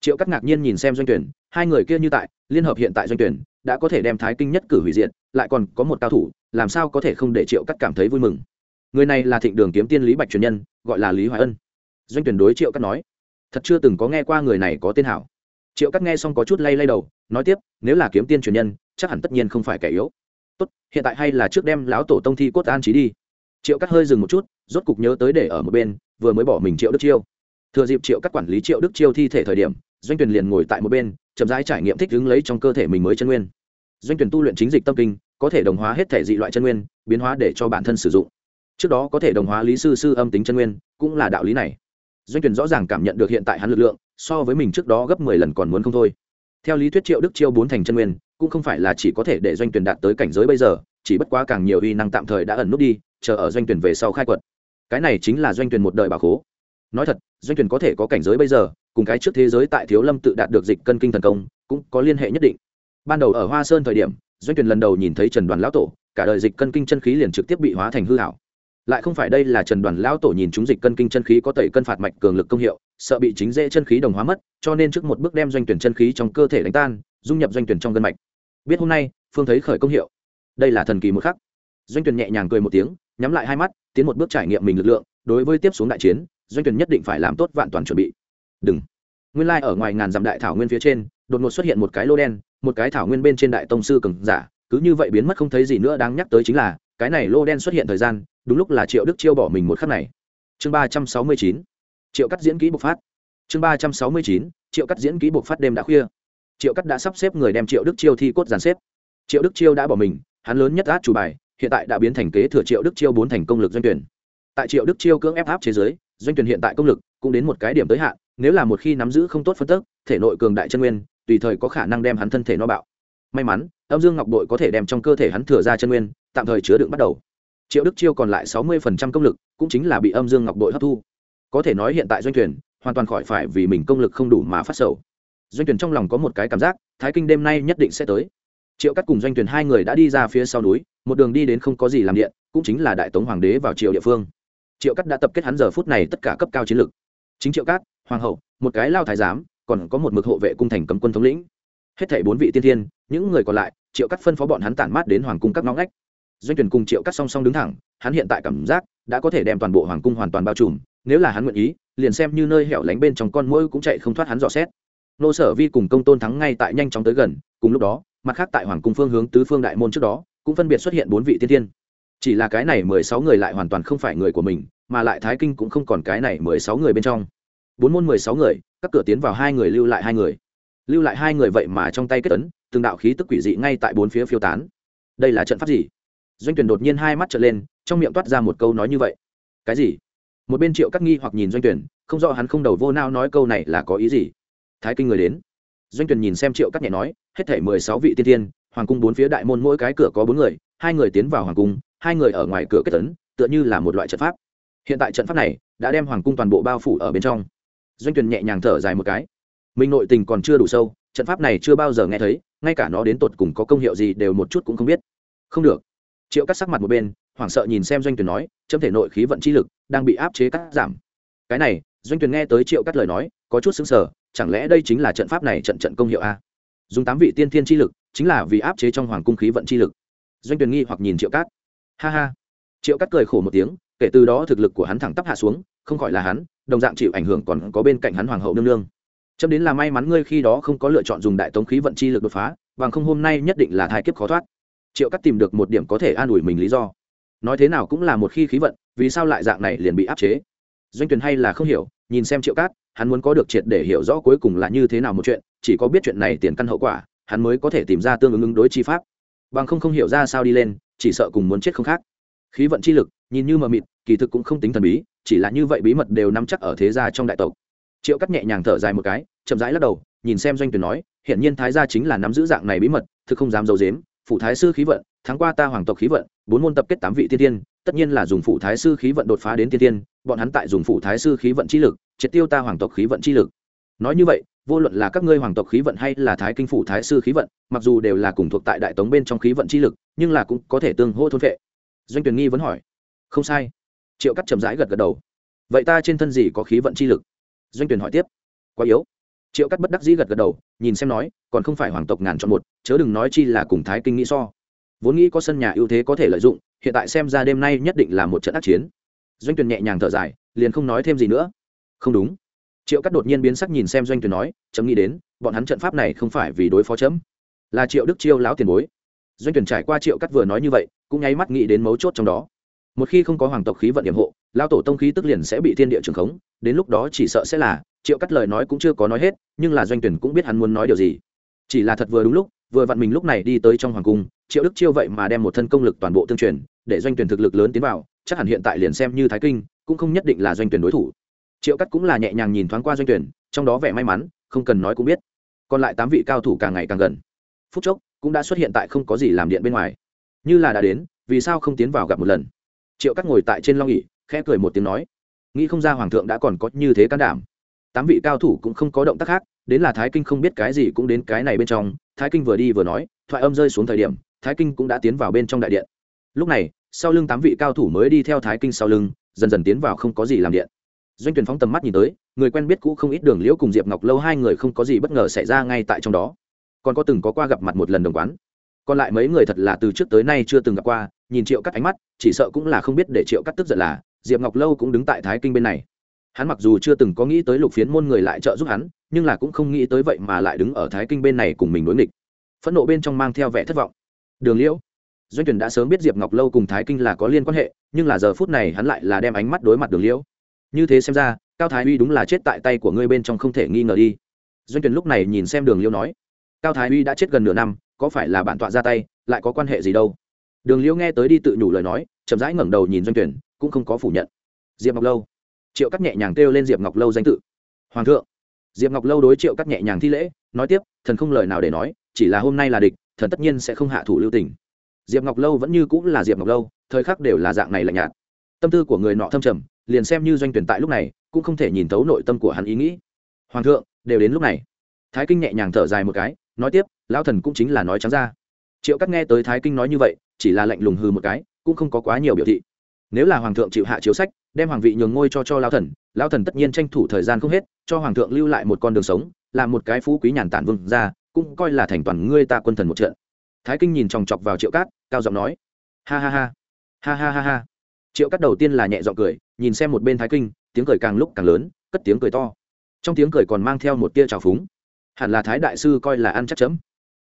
Triệu cắt ngạc nhiên nhìn xem doanh tuyển, hai người kia như tại, liên hợp hiện tại doanh tuyển, đã có thể đem thái kinh nhất cử hủy diện lại còn có một cao thủ, làm sao có thể không để triệu cắt cảm thấy vui mừng? Người này là thịnh đường kiếm tiên lý bạch truyền nhân, gọi là lý hoài ân. Doanh tuyển đối triệu cắt nói, thật chưa từng có nghe qua người này có tên hảo. Triệu cắt nghe xong có chút lay lay đầu, nói tiếp, nếu là kiếm tiên truyền nhân, chắc hẳn tất nhiên không phải kẻ yếu. Tốt, hiện tại hay là trước đem lão tổ tông thi cốt an trí đi. Triệu cắt hơi dừng một chút, rốt cục nhớ tới để ở một bên, vừa mới bỏ mình triệu đức chiêu. Thừa dịp triệu cắt quản lý triệu đức chiêu thi thể thời điểm, doanh tuyển liền ngồi tại một bên, chậm rãi trải nghiệm thích ứng lấy trong cơ thể mình mới chân nguyên. Doanh tuyển tu luyện chính dịch tâm kinh, có thể đồng hóa hết thể dị loại chân nguyên, biến hóa để cho bản thân sử dụng trước đó có thể đồng hóa lý sư sư âm tính chân nguyên, cũng là đạo lý này. Doanh tuyển rõ ràng cảm nhận được hiện tại hắn lực lượng, so với mình trước đó gấp mười lần còn muốn không thôi. Theo lý thuyết triệu đức chiêu bốn thành chân nguyên, cũng không phải là chỉ có thể để doanh tuyển đạt tới cảnh giới bây giờ, chỉ bất quá càng nhiều uy năng tạm thời đã ẩn nút đi, chờ ở doanh tuyển về sau khai quật. Cái này chính là doanh tuyển một đời bà khố. Nói thật, doanh tuyển có thể có cảnh giới bây giờ, cùng cái trước thế giới tại thiếu lâm tự đạt được dịch cân kinh thần công, cũng có liên hệ nhất định. Ban đầu ở hoa sơn thời điểm, doanh tuyển lần đầu nhìn thấy trần đoàn lão tổ, cả đời dịch cân kinh chân khí liền trực tiếp bị hóa thành hư hảo lại không phải đây là trần đoàn lão tổ nhìn chúng dịch cân kinh chân khí có tẩy cân phạt mạch cường lực công hiệu, sợ bị chính dễ chân khí đồng hóa mất, cho nên trước một bước đem doanh tuyển chân khí trong cơ thể đánh tan, dung nhập doanh tuyển trong gân mạch. Biết hôm nay, phương thấy khởi công hiệu. Đây là thần kỳ một khắc. Doanh tuyển nhẹ nhàng cười một tiếng, nhắm lại hai mắt, tiến một bước trải nghiệm mình lực lượng, đối với tiếp xuống đại chiến, doanh tuyển nhất định phải làm tốt vạn toàn chuẩn bị. Đừng. Nguyên lai ở ngoài ngàn dặm đại thảo nguyên phía trên, đột ngột xuất hiện một cái lô đen, một cái thảo nguyên bên trên đại tông sư cường giả, cứ như vậy biến mất không thấy gì nữa, đáng nhắc tới chính là, cái này lô đen xuất hiện thời gian đúng lúc là triệu đức chiêu bỏ mình một khắc này. Chương ba trăm sáu mươi chín, triệu cắt diễn kỹ bộc phát. Chương ba trăm sáu mươi chín, triệu cắt diễn kỹ bộc phát đêm đã khuya. Triệu cắt đã sắp xếp người đem triệu đức chiêu thi cốt dàn xếp. Triệu đức chiêu đã bỏ mình, hắn lớn nhất át chủ bài, hiện tại đã biến thành kế thừa triệu đức chiêu bốn thành công lực doanh tuyển. Tại triệu đức chiêu cưỡng ép áp chế giới, doanh tuyển hiện tại công lực cũng đến một cái điểm tới hạn, nếu là một khi nắm giữ không tốt phân tức, thể nội cường đại chân nguyên, tùy thời có khả năng đem hắn thân thể no bạo. May mắn, âm dương ngọc đội có thể đem trong cơ thể hắn thừa ra chân nguyên, tạm thời chứa đựng bắt đầu triệu đức chiêu còn lại sáu mươi công lực cũng chính là bị âm dương ngọc đội hấp thu. Có thể nói hiện tại doanh tuyển hoàn toàn khỏi phải vì mình công lực không đủ mà phát sầu. Doanh tuyển trong lòng có một cái cảm giác, thái kinh đêm nay nhất định sẽ tới. Triệu cắt cùng doanh tuyển hai người đã đi ra phía sau núi, một đường đi đến không có gì làm điện, cũng chính là đại tống hoàng đế vào triều địa phương. Triệu cắt đã tập kết hắn giờ phút này tất cả cấp cao chiến lược chính triệu cát, hoàng hậu, một cái lao thái giám, còn có một mực hộ vệ cung thành cấm quân thống lĩnh. Hết thảy bốn vị tiên thiên, những người còn lại, triệu cắt phân phó bọn hắn tản mát đến hoàng cung các ngõ ngách doanh tuyển cùng triệu cắt song song đứng thẳng, hắn hiện tại cảm giác đã có thể đem toàn bộ hoàng cung hoàn toàn bao trùm, nếu là hắn nguyện ý, liền xem như nơi hẻo lánh bên trong con mũi cũng chạy không thoát hắn dò xét. Nô sở vi cùng công tôn thắng ngay tại nhanh chóng tới gần, cùng lúc đó, mặt khác tại hoàng cung phương hướng tứ phương đại môn trước đó, cũng phân biệt xuất hiện bốn vị tiên tiên chỉ là cái này mười sáu người lại hoàn toàn không phải người của mình, mà lại thái kinh cũng không còn cái này mười sáu người bên trong. Bốn môn mười sáu người, các cửa tiến vào hai người, lưu lại hai người. Lưu lại hai người vậy mà trong tay kết ấn, từng đạo khí tức quỷ dị ngay tại bốn phía phiêu tán. Đây là trận pháp gì? Doanh tuyển đột nhiên hai mắt trở lên, trong miệng toát ra một câu nói như vậy. Cái gì? Một bên triệu các nghi hoặc nhìn doanh tuyển, không rõ hắn không đầu vô nao nói câu này là có ý gì. Thái kinh người đến. Doanh tuyển nhìn xem triệu các nhẹ nói, hết thể mười sáu vị tiên tiên, hoàng cung bốn phía đại môn mỗi cái cửa có bốn người, hai người tiến vào hoàng cung, hai người ở ngoài cửa kết tấn, tựa như là một loại trận pháp. Hiện tại trận pháp này đã đem hoàng cung toàn bộ bao phủ ở bên trong. Doanh tuyển nhẹ nhàng thở dài một cái. Mình nội tình còn chưa đủ sâu, trận pháp này chưa bao giờ nghe thấy, ngay cả nó đến tột cùng có công hiệu gì đều một chút cũng không biết. Không được triệu cắt sắc mặt một bên, hoảng sợ nhìn xem doanh tuyển nói, chấm thể nội khí vận chi lực đang bị áp chế cắt giảm. Cái này, doanh tuyển nghe tới triệu cắt lời nói, có chút xứng sở chẳng lẽ đây chính là trận pháp này trận trận công hiệu a? Dùng tám vị tiên thiên chi lực, chính là vì áp chế trong hoàng cung khí vận chi lực. Doanh tuyển nghi hoặc nhìn triệu cát. Ha ha. Triệu cát cười khổ một tiếng, kể từ đó thực lực của hắn thẳng tắp hạ xuống, không khỏi là hắn, đồng dạng chịu ảnh hưởng còn có bên cạnh hắn hoàng hậu nương nương. Chấm đến là may mắn ngươi khi đó không có lựa chọn dùng đại tống khí vận chi lực đột phá, bằng không hôm nay nhất định là thai kiếp khó thoát triệu cắt tìm được một điểm có thể an ủi mình lý do. Nói thế nào cũng là một khi khí vận, vì sao lại dạng này liền bị áp chế? Doanh tuyền hay là không hiểu, nhìn xem triệu cát, hắn muốn có được triệt để hiểu rõ cuối cùng là như thế nào một chuyện, chỉ có biết chuyện này tiền căn hậu quả, hắn mới có thể tìm ra tương ứng ứng đối chi pháp. Bằng không không hiểu ra sao đi lên, chỉ sợ cùng muốn chết không khác. Khí vận chi lực, nhìn như mờ mịt, kỳ thực cũng không tính thần bí, chỉ là như vậy bí mật đều nắm chắc ở thế gia trong đại tộc. Triệu cắt nhẹ nhàng thở dài một cái, chậm rãi lắc đầu, nhìn xem doanh tuyển nói hiện nhiên thái gia chính là nắm giữ dạng này bí mật, thực không dám dầu dếm phụ thái sư khí vận tháng qua ta hoàng tộc khí vận, bốn môn tập kết tám vị tiên tiên tất nhiên là dùng phụ thái sư khí vận đột phá đến tiên tiên bọn hắn tại dùng phụ thái sư khí vận chi lực, triệt tiêu ta hoàng tộc khí vận chi lực. Nói như vậy, vô luận là các ngươi hoàng tộc khí vận hay là thái kinh phụ thái sư khí vận, mặc dù đều là cùng thuộc tại đại tống bên trong khí vận chi lực, nhưng là cũng có thể tương hô thôn vệ doanh tuyển nghi vẫn hỏi. Không sai. Triệu cắt chậm rãi gật gật đầu. Vậy ta trên thân gì có khí vận chi lực? Doanh tuyển hỏi tiếp. Quá yếu triệu cắt bất đắc dĩ gật gật đầu nhìn xem nói còn không phải hoàng tộc ngàn chọn một chớ đừng nói chi là cùng thái kinh nghĩ so vốn nghĩ có sân nhà ưu thế có thể lợi dụng hiện tại xem ra đêm nay nhất định là một trận ác chiến doanh Tuyền nhẹ nhàng thở dài liền không nói thêm gì nữa không đúng triệu cắt đột nhiên biến sắc nhìn xem doanh Tuyền nói chấm nghĩ đến bọn hắn trận pháp này không phải vì đối phó chấm là triệu đức chiêu lão tiền bối doanh tuyển trải qua triệu cắt vừa nói như vậy cũng nháy mắt nghĩ đến mấu chốt trong đó một khi không có hoàng tộc khí vận điểm hộ lao tổ tông khí tức liền sẽ bị thiên địa trường khống đến lúc đó chỉ sợ sẽ là triệu cắt lời nói cũng chưa có nói hết, nhưng là doanh tuyển cũng biết hắn muốn nói điều gì. Chỉ là thật vừa đúng lúc, vừa vặn mình lúc này đi tới trong hoàng cung, triệu đức chiêu vậy mà đem một thân công lực toàn bộ tương truyền, để doanh tuyển thực lực lớn tiến vào, chắc hẳn hiện tại liền xem như thái kinh, cũng không nhất định là doanh tuyển đối thủ. Triệu cắt cũng là nhẹ nhàng nhìn thoáng qua doanh tuyển, trong đó vẻ may mắn, không cần nói cũng biết. Còn lại tám vị cao thủ càng ngày càng gần. Phút chốc, cũng đã xuất hiện tại không có gì làm điện bên ngoài. Như là đã đến, vì sao không tiến vào gặp một lần? Triệu cắt ngồi tại trên long nghỉ khẽ cười một tiếng nói, nghĩ không ra hoàng thượng đã còn có như thế can đảm tám vị cao thủ cũng không có động tác khác, đến là thái kinh không biết cái gì cũng đến cái này bên trong. Thái kinh vừa đi vừa nói, thoại âm rơi xuống thời điểm, thái kinh cũng đã tiến vào bên trong đại điện. Lúc này, sau lưng tám vị cao thủ mới đi theo thái kinh sau lưng, dần dần tiến vào không có gì làm điện. Doanh tuyển phóng tầm mắt nhìn tới, người quen biết cũ không ít đường liễu cùng diệp ngọc lâu hai người không có gì bất ngờ xảy ra ngay tại trong đó. Còn có từng có qua gặp mặt một lần đồng quán. Còn lại mấy người thật là từ trước tới nay chưa từng gặp qua, nhìn triệu cắt ánh mắt, chỉ sợ cũng là không biết để triệu cắt tức giận là, diệp ngọc lâu cũng đứng tại thái kinh bên này hắn mặc dù chưa từng có nghĩ tới lục phiến môn người lại trợ giúp hắn, nhưng là cũng không nghĩ tới vậy mà lại đứng ở thái kinh bên này cùng mình đối nghịch. Phẫn nộ bên trong mang theo vẻ thất vọng. Đường liễu, doanh tuyển đã sớm biết diệp ngọc lâu cùng thái kinh là có liên quan hệ, nhưng là giờ phút này hắn lại là đem ánh mắt đối mặt đường liễu. Như thế xem ra, cao thái uy đúng là chết tại tay của ngươi bên trong không thể nghi ngờ đi. Doanh tuyển lúc này nhìn xem đường liễu nói, cao thái uy đã chết gần nửa năm, có phải là bản tọa ra tay, lại có quan hệ gì đâu? Đường liễu nghe tới đi tự nhủ lời nói, chậm rãi ngẩng đầu nhìn doanh tuyển cũng không có phủ nhận. Diệp ngọc lâu triệu cắt nhẹ nhàng kêu lên diệp ngọc lâu danh tự hoàng thượng diệp ngọc lâu đối triệu cắt nhẹ nhàng thi lễ nói tiếp thần không lời nào để nói chỉ là hôm nay là địch thần tất nhiên sẽ không hạ thủ lưu tình diệp ngọc lâu vẫn như cũng là diệp ngọc lâu thời khắc đều là dạng này lạnh nhạt tâm tư của người nọ thâm trầm liền xem như doanh tuyển tại lúc này cũng không thể nhìn thấu nội tâm của hắn ý nghĩ hoàng thượng đều đến lúc này thái kinh nhẹ nhàng thở dài một cái nói tiếp lão thần cũng chính là nói trắng ra triệu cắt nghe tới thái kinh nói như vậy chỉ là lạnh lùng hư một cái cũng không có quá nhiều biểu thị nếu là hoàng thượng chịu hạ chiếu sách đem hoàng vị nhường ngôi cho cho lao thần lao thần tất nhiên tranh thủ thời gian không hết, cho hoàng thượng lưu lại một con đường sống, làm một cái phú quý nhàn tản vương ra cũng coi là thành toàn ngươi ta quân thần một trận. Thái kinh nhìn chòng chọc vào triệu cát, cao giọng nói, ha ha ha ha ha ha ha. Triệu cát đầu tiên là nhẹ giọng cười, nhìn xem một bên thái kinh, tiếng cười càng lúc càng lớn, cất tiếng cười to. Trong tiếng cười còn mang theo một tia trào phúng. Hẳn là thái đại sư coi là ăn chắc chấm.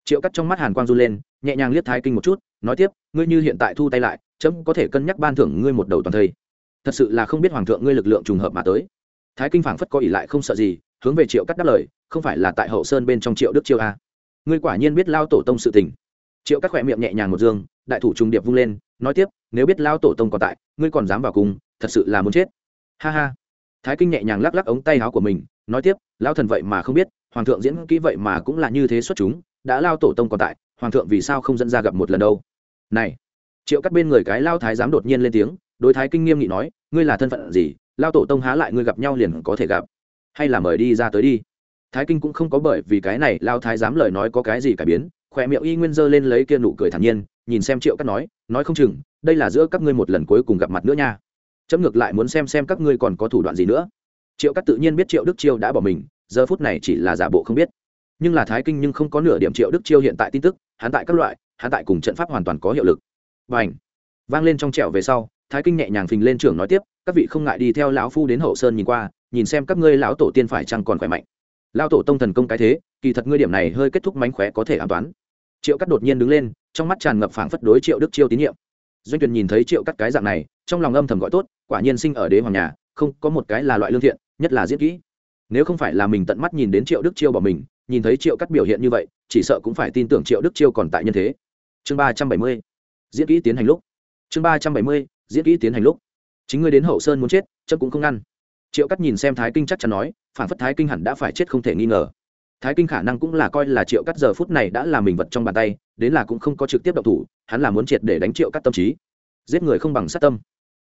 Triệu cắt trong mắt hàn quang run lên, nhẹ nhàng liếc thái kinh một chút, nói tiếp, ngươi như hiện tại thu tay lại, chấm có thể cân nhắc ban thưởng ngươi một đầu toàn thây thật sự là không biết hoàng thượng ngươi lực lượng trùng hợp mà tới. Thái kinh phảng phất có ỷ lại không sợ gì, hướng về triệu cắt đáp lời, không phải là tại hậu sơn bên trong triệu đức chiêu a. Ngươi quả nhiên biết lao tổ tông sự tình. Triệu cắt khỏe miệng nhẹ nhàng một dương, đại thủ trùng điệp vung lên, nói tiếp, nếu biết lao tổ tông còn tại, ngươi còn dám vào cùng, thật sự là muốn chết. Ha ha. Thái kinh nhẹ nhàng lắc lắc ống tay áo của mình, nói tiếp, lao thần vậy mà không biết, hoàng thượng diễn kỹ vậy mà cũng là như thế xuất chúng, đã lao tổ tông còn tại, hoàng thượng vì sao không dẫn ra gặp một lần đâu? Này. Triệu cắt bên người cái lao thái dám đột nhiên lên tiếng đối thái kinh nghiêm nghị nói, ngươi là thân phận gì? Lao tổ tông há lại ngươi gặp nhau liền có thể gặp? Hay là mời đi ra tới đi? Thái kinh cũng không có bởi vì cái này lao thái dám lời nói có cái gì cải biến, khỏe miệng y nguyên dơ lên lấy kia nụ cười thản nhiên, nhìn xem triệu cắt nói nói không chừng, đây là giữa các ngươi một lần cuối cùng gặp mặt nữa nha. Chấm ngược lại muốn xem xem các ngươi còn có thủ đoạn gì nữa. Triệu cắt tự nhiên biết triệu đức chiêu đã bỏ mình, giờ phút này chỉ là giả bộ không biết. Nhưng là thái kinh nhưng không có nửa điểm triệu đức chiêu hiện tại tin tức, hắn tại các loại, hắn tại cùng trận pháp hoàn toàn có hiệu lực. Và ảnh vang lên trong trẹo về sau thái kinh nhẹ nhàng phình lên trưởng nói tiếp, các vị không ngại đi theo lão phu đến hậu sơn nhìn qua, nhìn xem các ngươi lão tổ tiên phải chăng còn khỏe mạnh. Lão tổ tông thần công cái thế, kỳ thật ngươi điểm này hơi kết thúc mánh khóe có thể an toán. Triệu cắt đột nhiên đứng lên, trong mắt tràn ngập phảng phất đối triệu đức chiêu tín nhiệm. Doanh Tuyền nhìn thấy triệu cắt cái dạng này, trong lòng âm thầm gọi tốt, quả nhiên sinh ở đế hoàng nhà, không có một cái là loại lương thiện, nhất là diễn kỹ. Nếu không phải là mình tận mắt nhìn đến triệu đức chiêu bỏ mình, nhìn thấy triệu cắt biểu hiện như vậy, chỉ sợ cũng phải tin tưởng triệu đức chiêu còn tại nhân thế. Chương ba trăm bảy mươi, diễn kỹ tiến hành lúc. Chương ba trăm bảy mươi diễn kỹ tiến hành lúc. Chính ngươi đến hậu sơn muốn chết chấp cũng không ngăn. Triệu cắt nhìn xem thái kinh chắc chắn nói, phản phất thái kinh hẳn đã phải chết không thể nghi ngờ. Thái kinh khả năng cũng là coi là triệu cắt giờ phút này đã là mình vật trong bàn tay, đến là cũng không có trực tiếp độc thủ, hắn là muốn triệt để đánh triệu cắt tâm trí. Giết người không bằng sát tâm.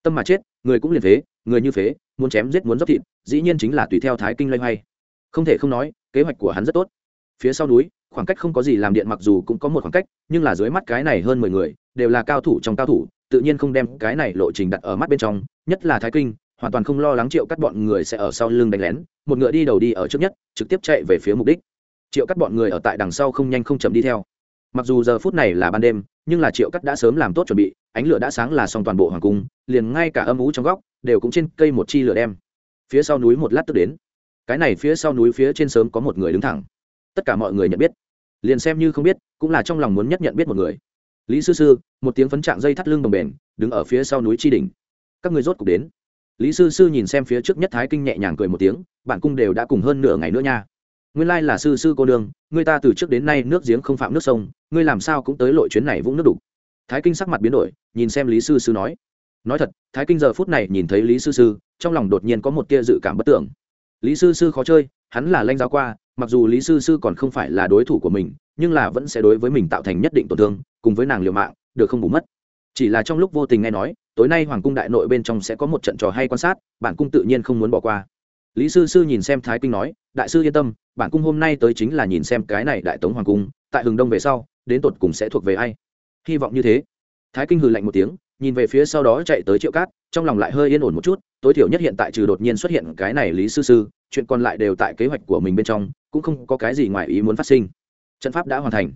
Tâm mà chết, người cũng liền phế, người như phế, muốn chém giết muốn dốc thịt, dĩ nhiên chính là tùy theo thái kinh loay hoay. Không thể không nói, kế hoạch của hắn rất tốt. Phía sau núi, khoảng cách không có gì làm điện mặc dù cũng có một khoảng cách, nhưng là dưới mắt cái này hơn mười người, đều là cao thủ trong cao thủ tự nhiên không đem cái này lộ trình đặt ở mắt bên trong, nhất là thái kinh, hoàn toàn không lo lắng triệu cắt bọn người sẽ ở sau lưng đánh lén, một ngựa đi đầu đi ở trước nhất, trực tiếp chạy về phía mục đích. Triệu cắt bọn người ở tại đằng sau không nhanh không chậm đi theo. Mặc dù giờ phút này là ban đêm, nhưng là triệu cắt đã sớm làm tốt chuẩn bị, ánh lửa đã sáng là xong toàn bộ hoàng cung, liền ngay cả âm ú trong góc, đều cũng trên cây một chi lửa đem. Phía sau núi một lát tức đến. Cái này phía sau núi phía trên sớm có một người đứng thẳng. Tất cả mọi người nhận biết. Liền xem như không biết, cũng là trong lòng muốn nhất nhận biết một người lý sư sư, một tiếng phấn trạng dây thắt lưng đồng bền đứng ở phía sau núi tri đình các người rốt cục đến. Lý sư sư nhìn xem phía trước nhất thái kinh nhẹ nhàng cười một tiếng, bạn cung đều đã cùng hơn nửa ngày nữa nha. Nguyên lai là sư sư cô đường người ta từ trước đến nay nước giếng không phạm nước sông, ngươi làm sao cũng tới lội chuyến này vũng nước đục. Thái kinh sắc mặt biến đổi, nhìn xem lý sư sư nói. Nói thật, thái kinh giờ phút này nhìn thấy lý sư sư, trong lòng đột nhiên có một tia dự cảm bất tưởng. Lý sư sư khó chơi, hắn là lanh giáo qua, mặc dù lý sư sư còn không phải là đối thủ của mình nhưng là vẫn sẽ đối với mình tạo thành nhất định tổn thương, cùng với nàng liều mạng, được không bù mất. Chỉ là trong lúc vô tình nghe nói, tối nay hoàng cung đại nội bên trong sẽ có một trận trò hay quan sát, bản cung tự nhiên không muốn bỏ qua. Lý sư sư nhìn xem thái kinh nói, đại sư yên tâm, bản cung hôm nay tới chính là nhìn xem cái này đại tống hoàng cung, tại hừng đông về sau, đến tột cùng sẽ thuộc về ai? Hy vọng như thế. Thái kinh hừ lạnh một tiếng, nhìn về phía sau đó chạy tới triệu cát, trong lòng lại hơi yên ổn một chút, tối thiểu nhất hiện tại trừ đột nhiên xuất hiện cái này lý sư sư, chuyện còn lại đều tại kế hoạch của mình bên trong, cũng không có cái gì ngoài ý muốn phát sinh trận pháp đã hoàn thành.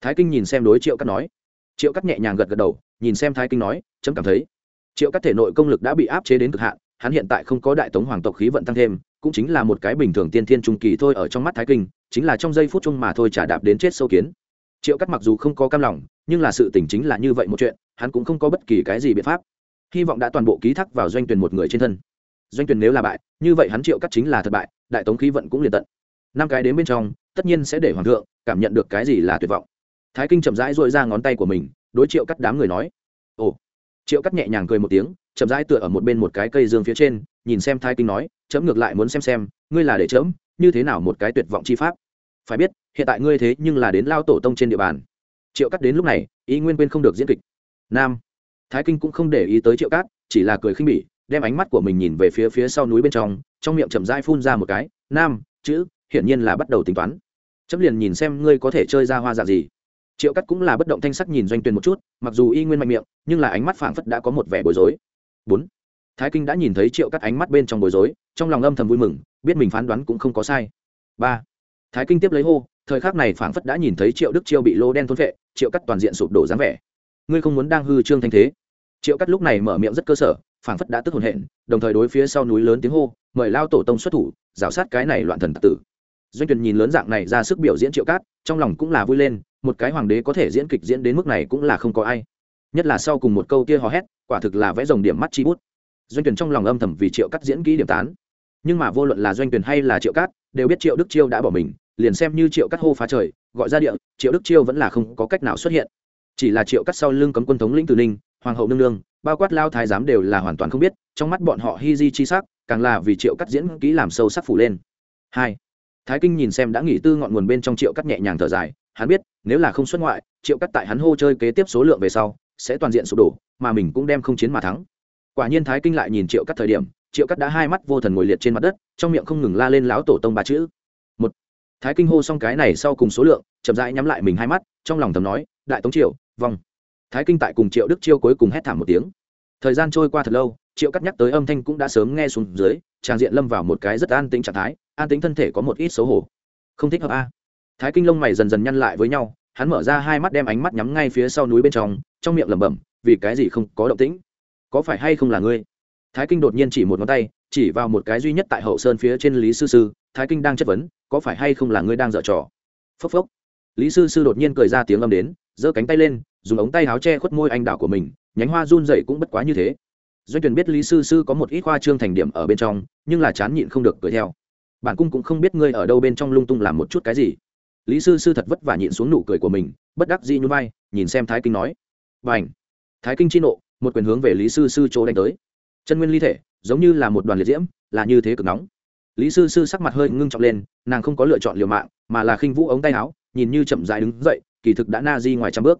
Thái kinh nhìn xem đối triệu cát nói. Triệu cát nhẹ nhàng gật gật đầu, nhìn xem thái kinh nói, chấm cảm thấy, triệu cát thể nội công lực đã bị áp chế đến cực hạn, hắn hiện tại không có đại tống hoàng tộc khí vận tăng thêm, cũng chính là một cái bình thường tiên thiên trung kỳ thôi ở trong mắt thái kinh, chính là trong giây phút chung mà thôi trả đạp đến chết sâu kiến. Triệu cắt mặc dù không có cam lòng, nhưng là sự tình chính là như vậy một chuyện, hắn cũng không có bất kỳ cái gì biện pháp. Hy vọng đã toàn bộ ký thác vào doanh tuyển một người trên thân. Doanh tuyển nếu là bại, như vậy hắn triệu cắt chính là thất bại, đại tống khí vận cũng liền tận năm cái đến bên trong, tất nhiên sẽ để hoàng thượng cảm nhận được cái gì là tuyệt vọng. Thái kinh chậm rãi dội ra ngón tay của mình, đối triệu cắt đám người nói, ồ. Triệu cắt nhẹ nhàng cười một tiếng, chậm rãi tựa ở một bên một cái cây dương phía trên, nhìn xem thái kinh nói, chấm ngược lại muốn xem xem, ngươi là để chấm, như thế nào một cái tuyệt vọng chi pháp? Phải biết, hiện tại ngươi thế nhưng là đến lao tổ tông trên địa bàn. Triệu cắt đến lúc này, ý nguyên quên không được diễn kịch. Nam. Thái kinh cũng không để ý tới triệu cát chỉ là cười khinh bỉ, đem ánh mắt của mình nhìn về phía phía sau núi bên trong trong miệng chậm rãi phun ra một cái, nam, chữ hiển nhiên là bắt đầu tính toán. Chấm liền nhìn xem ngươi có thể chơi ra hoa dạng gì. Triệu cắt cũng là bất động thanh sắc nhìn doanh tuyền một chút, mặc dù y nguyên mạnh miệng, nhưng là ánh mắt phảng phất đã có một vẻ bối rối. Bốn. Thái kinh đã nhìn thấy triệu cắt ánh mắt bên trong bối rối, trong lòng âm thầm vui mừng, biết mình phán đoán cũng không có sai. Ba. Thái kinh tiếp lấy hô, thời khắc này phảng phất đã nhìn thấy triệu đức chiêu bị lô đen thôn vệ triệu cắt toàn diện sụp đổ dáng vẻ. Ngươi không muốn đang hư trương thanh thế. Triệu cắt lúc này mở miệng rất cơ sở, phảng phất đã tức hồn hện, đồng thời đối phía sau núi lớn tiếng hô, mời lao tổ tông xuất thủ, rào sát cái này loạn thần tặc tử doanh tuyển nhìn lớn dạng này ra sức biểu diễn triệu cát, trong lòng cũng là vui lên, một cái hoàng đế có thể diễn kịch diễn đến mức này cũng là không có ai. Nhất là sau cùng một câu kia hò hét, quả thực là vẽ dòng điểm mắt chi bút. Doanh tuyển trong lòng âm thầm vì triệu cát diễn kỹ điểm tán. Nhưng mà vô luận là doanh tuyển hay là triệu cát, đều biết triệu đức chiêu đã bỏ mình, liền xem như triệu cát hô phá trời, gọi ra địa, triệu đức chiêu vẫn là không có cách nào xuất hiện. Chỉ là triệu cát sau lưng cấm quân thống lĩnh từ ninh, hoàng hậu nương nương, bao quát lao thái giám đều là hoàn toàn không biết, trong mắt bọn họ hy di chi sắc, càng là vì triệu cắt diễn kỹ làm sâu sắc phủ lên. Hai thái kinh nhìn xem đã nghỉ tư ngọn nguồn bên trong triệu cắt nhẹ nhàng thở dài, hắn biết, nếu là không xuất ngoại, triệu cắt tại hắn hô chơi kế tiếp số lượng về sau, sẽ toàn diện sụp đổ, mà mình cũng đem không chiến mà thắng. Quả nhiên thái kinh lại nhìn triệu cắt thời điểm, triệu cắt đã hai mắt vô thần ngồi liệt trên mặt đất, trong miệng không ngừng la lên lão tổ tông ba chữ. Một. Thái kinh hô xong cái này sau cùng số lượng, chậm rãi nhắm lại mình hai mắt, trong lòng thầm nói, đại tống triều vong thái kinh tại cùng triệu đức chiêu cuối cùng hét thảm một tiếng. Thời gian trôi qua thật lâu, triệu cắt nhắc tới âm thanh cũng đã sớm nghe xuống dưới tràng diện lâm vào một cái rất an tĩnh trạng thái an tĩnh thân thể có một ít xấu hổ. Không thích hợp a. Thái kinh lông mày dần dần nhăn lại với nhau, hắn mở ra hai mắt đem ánh mắt nhắm ngay phía sau núi bên trong trong miệng lẩm bẩm, vì cái gì không có động tĩnh? Có phải hay không là ngươi? Thái kinh đột nhiên chỉ một ngón tay, chỉ vào một cái duy nhất tại hậu sơn phía trên lý sư sư, thái kinh đang chất vấn, có phải hay không là ngươi đang dở trò? Phốc phốc. Lý sư sư đột nhiên cười ra tiếng âm đến, giơ cánh tay lên, dùng ống tay áo che khuất môi anh đảo của mình, nhánh hoa run dậy cũng bất quá như thế. Doanh tuyển biết lý sư sư có một ít khoa trương thành điểm ở bên trong, nhưng là chán nhịn không được cười theo bản cung cũng không biết ngươi ở đâu bên trong lung tung làm một chút cái gì. Lý sư sư thật vất vả nhịn xuống nụ cười của mình, bất đắc dĩ như vai, nhìn xem thái kinh nói. Và ảnh thái kinh chi nộ, một quyền hướng về lý sư sư chỗ đánh tới. Chân nguyên ly thể, giống như là một đoàn liệt diễm, là như thế cực nóng. Lý sư sư sắc mặt hơi ngưng trọng lên, nàng không có lựa chọn liều mạng, mà là khinh vũ ống tay áo, nhìn như chậm dài đứng dậy, kỳ thực đã na di ngoài trăm bước.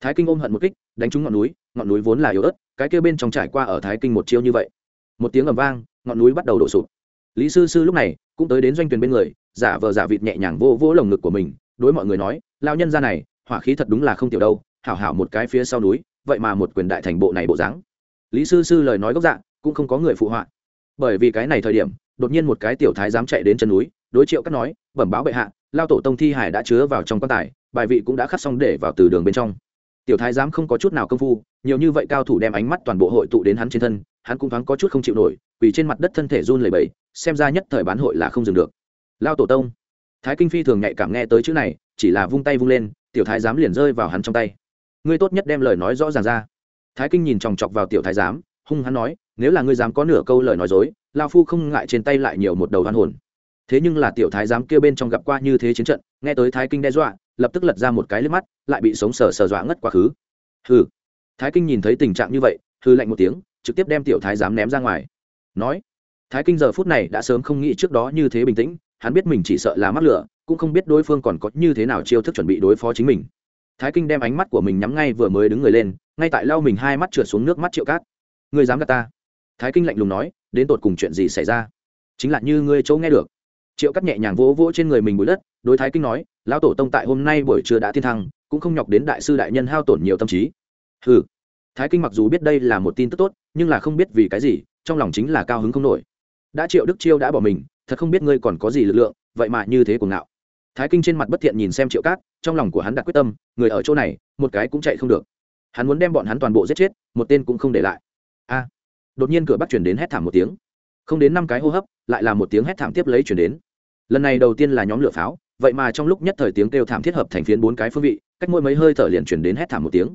Thái kinh ôm hận một kích, đánh trúng ngọn núi ngọn núi vốn là yếu ớt, cái kia bên trong trải qua ở thái kinh một chiêu như vậy. Một tiếng ầm vang, ngọn núi bắt đầu đổ sụp lý sư sư lúc này cũng tới đến doanh tuyển bên người, giả vờ giả vịt nhẹ nhàng vô vỗ lồng ngực của mình, đối mọi người nói lao nhân ra này, hỏa khí thật đúng là không tiểu đâu, hảo hảo một cái phía sau núi, vậy mà một quyền đại thành bộ này bộ dáng. Lý sư sư lời nói gốc dạ cũng không có người phụ họa. Bởi vì cái này thời điểm, đột nhiên một cái tiểu thái dám chạy đến chân núi, đối triệu cắt nói, bẩm báo bệ hạ lao tổ tông thi hải đã chứa vào trong quan tài, bài vị cũng đã khắc xong để vào từ đường bên trong. Tiểu thái giám không có chút nào công phu, nhiều như vậy cao thủ đem ánh mắt toàn bộ hội tụ đến hắn trên thân, hắn cũng thoáng có chút không chịu nổi, vì trên mặt đất thân thể run lẩy bẩy xem ra nhất thời bán hội là không dừng được. Lao tổ tông. Thái kinh phi thường nhạy cảm nghe tới chữ này, chỉ là vung tay vung lên, tiểu thái giám liền rơi vào hắn trong tay. Ngươi tốt nhất đem lời nói rõ ràng ra. Thái kinh nhìn chòng chọc vào tiểu thái giám, hung hắn nói, nếu là ngươi dám có nửa câu lời nói dối, lao phu không ngại trên tay lại nhiều một đầu hoan hồn. Thế nhưng là tiểu thái giám kia bên trong gặp qua như thế chiến trận, nghe tới thái kinh đe dọa, lập tức lật ra một cái liếc mắt, lại bị sống sờ sờ dọa ngất quá khứ. Hừ. Thái kinh nhìn thấy tình trạng như vậy hư lạnh một tiếng, trực tiếp đem tiểu thái giám ném ra ngoài. Nói thái kinh giờ phút này đã sớm không nghĩ trước đó như thế bình tĩnh, hắn biết mình chỉ sợ là mắc lửa, cũng không biết đối phương còn có như thế nào chiêu thức chuẩn bị đối phó chính mình. Thái kinh đem ánh mắt của mình nhắm ngay vừa mới đứng người lên, ngay tại lau mình hai mắt trượt xuống nước mắt triệu cát. Ngươi dám gạt ta? Thái kinh lạnh lùng nói, đến tột cùng chuyện gì xảy ra? Chính là như ngươi chỗ nghe được. Triệu cắt nhẹ nhàng vỗ vỗ trên người mình bụi đất, đối thái kinh nói, lão tổ tông tại hôm nay buổi trưa đã thiên thăng, cũng không nhọc đến đại sư đại nhân hao tổn nhiều tâm trí. Ừ thái kinh mặc dù biết đây là một tin tức tốt, nhưng là không biết vì cái gì, trong lòng chính là cao hứng không nổi đã triệu đức chiêu đã bỏ mình, thật không biết ngươi còn có gì lực lượng, vậy mà như thế cuồng ngạo. Thái kinh trên mặt bất thiện nhìn xem triệu cát, trong lòng của hắn đặt quyết tâm, người ở chỗ này, một cái cũng chạy không được. Hắn muốn đem bọn hắn toàn bộ giết chết, một tên cũng không để lại. A! Đột nhiên cửa bắt chuyển đến hét thảm một tiếng. Không đến năm cái hô hấp, lại là một tiếng hét thảm tiếp lấy chuyển đến. Lần này đầu tiên là nhóm lửa pháo, vậy mà trong lúc nhất thời tiếng kêu thảm thiết hợp thành phiến bốn cái phương vị, cách mỗi mấy hơi thở liền chuyển đến hét thảm một tiếng.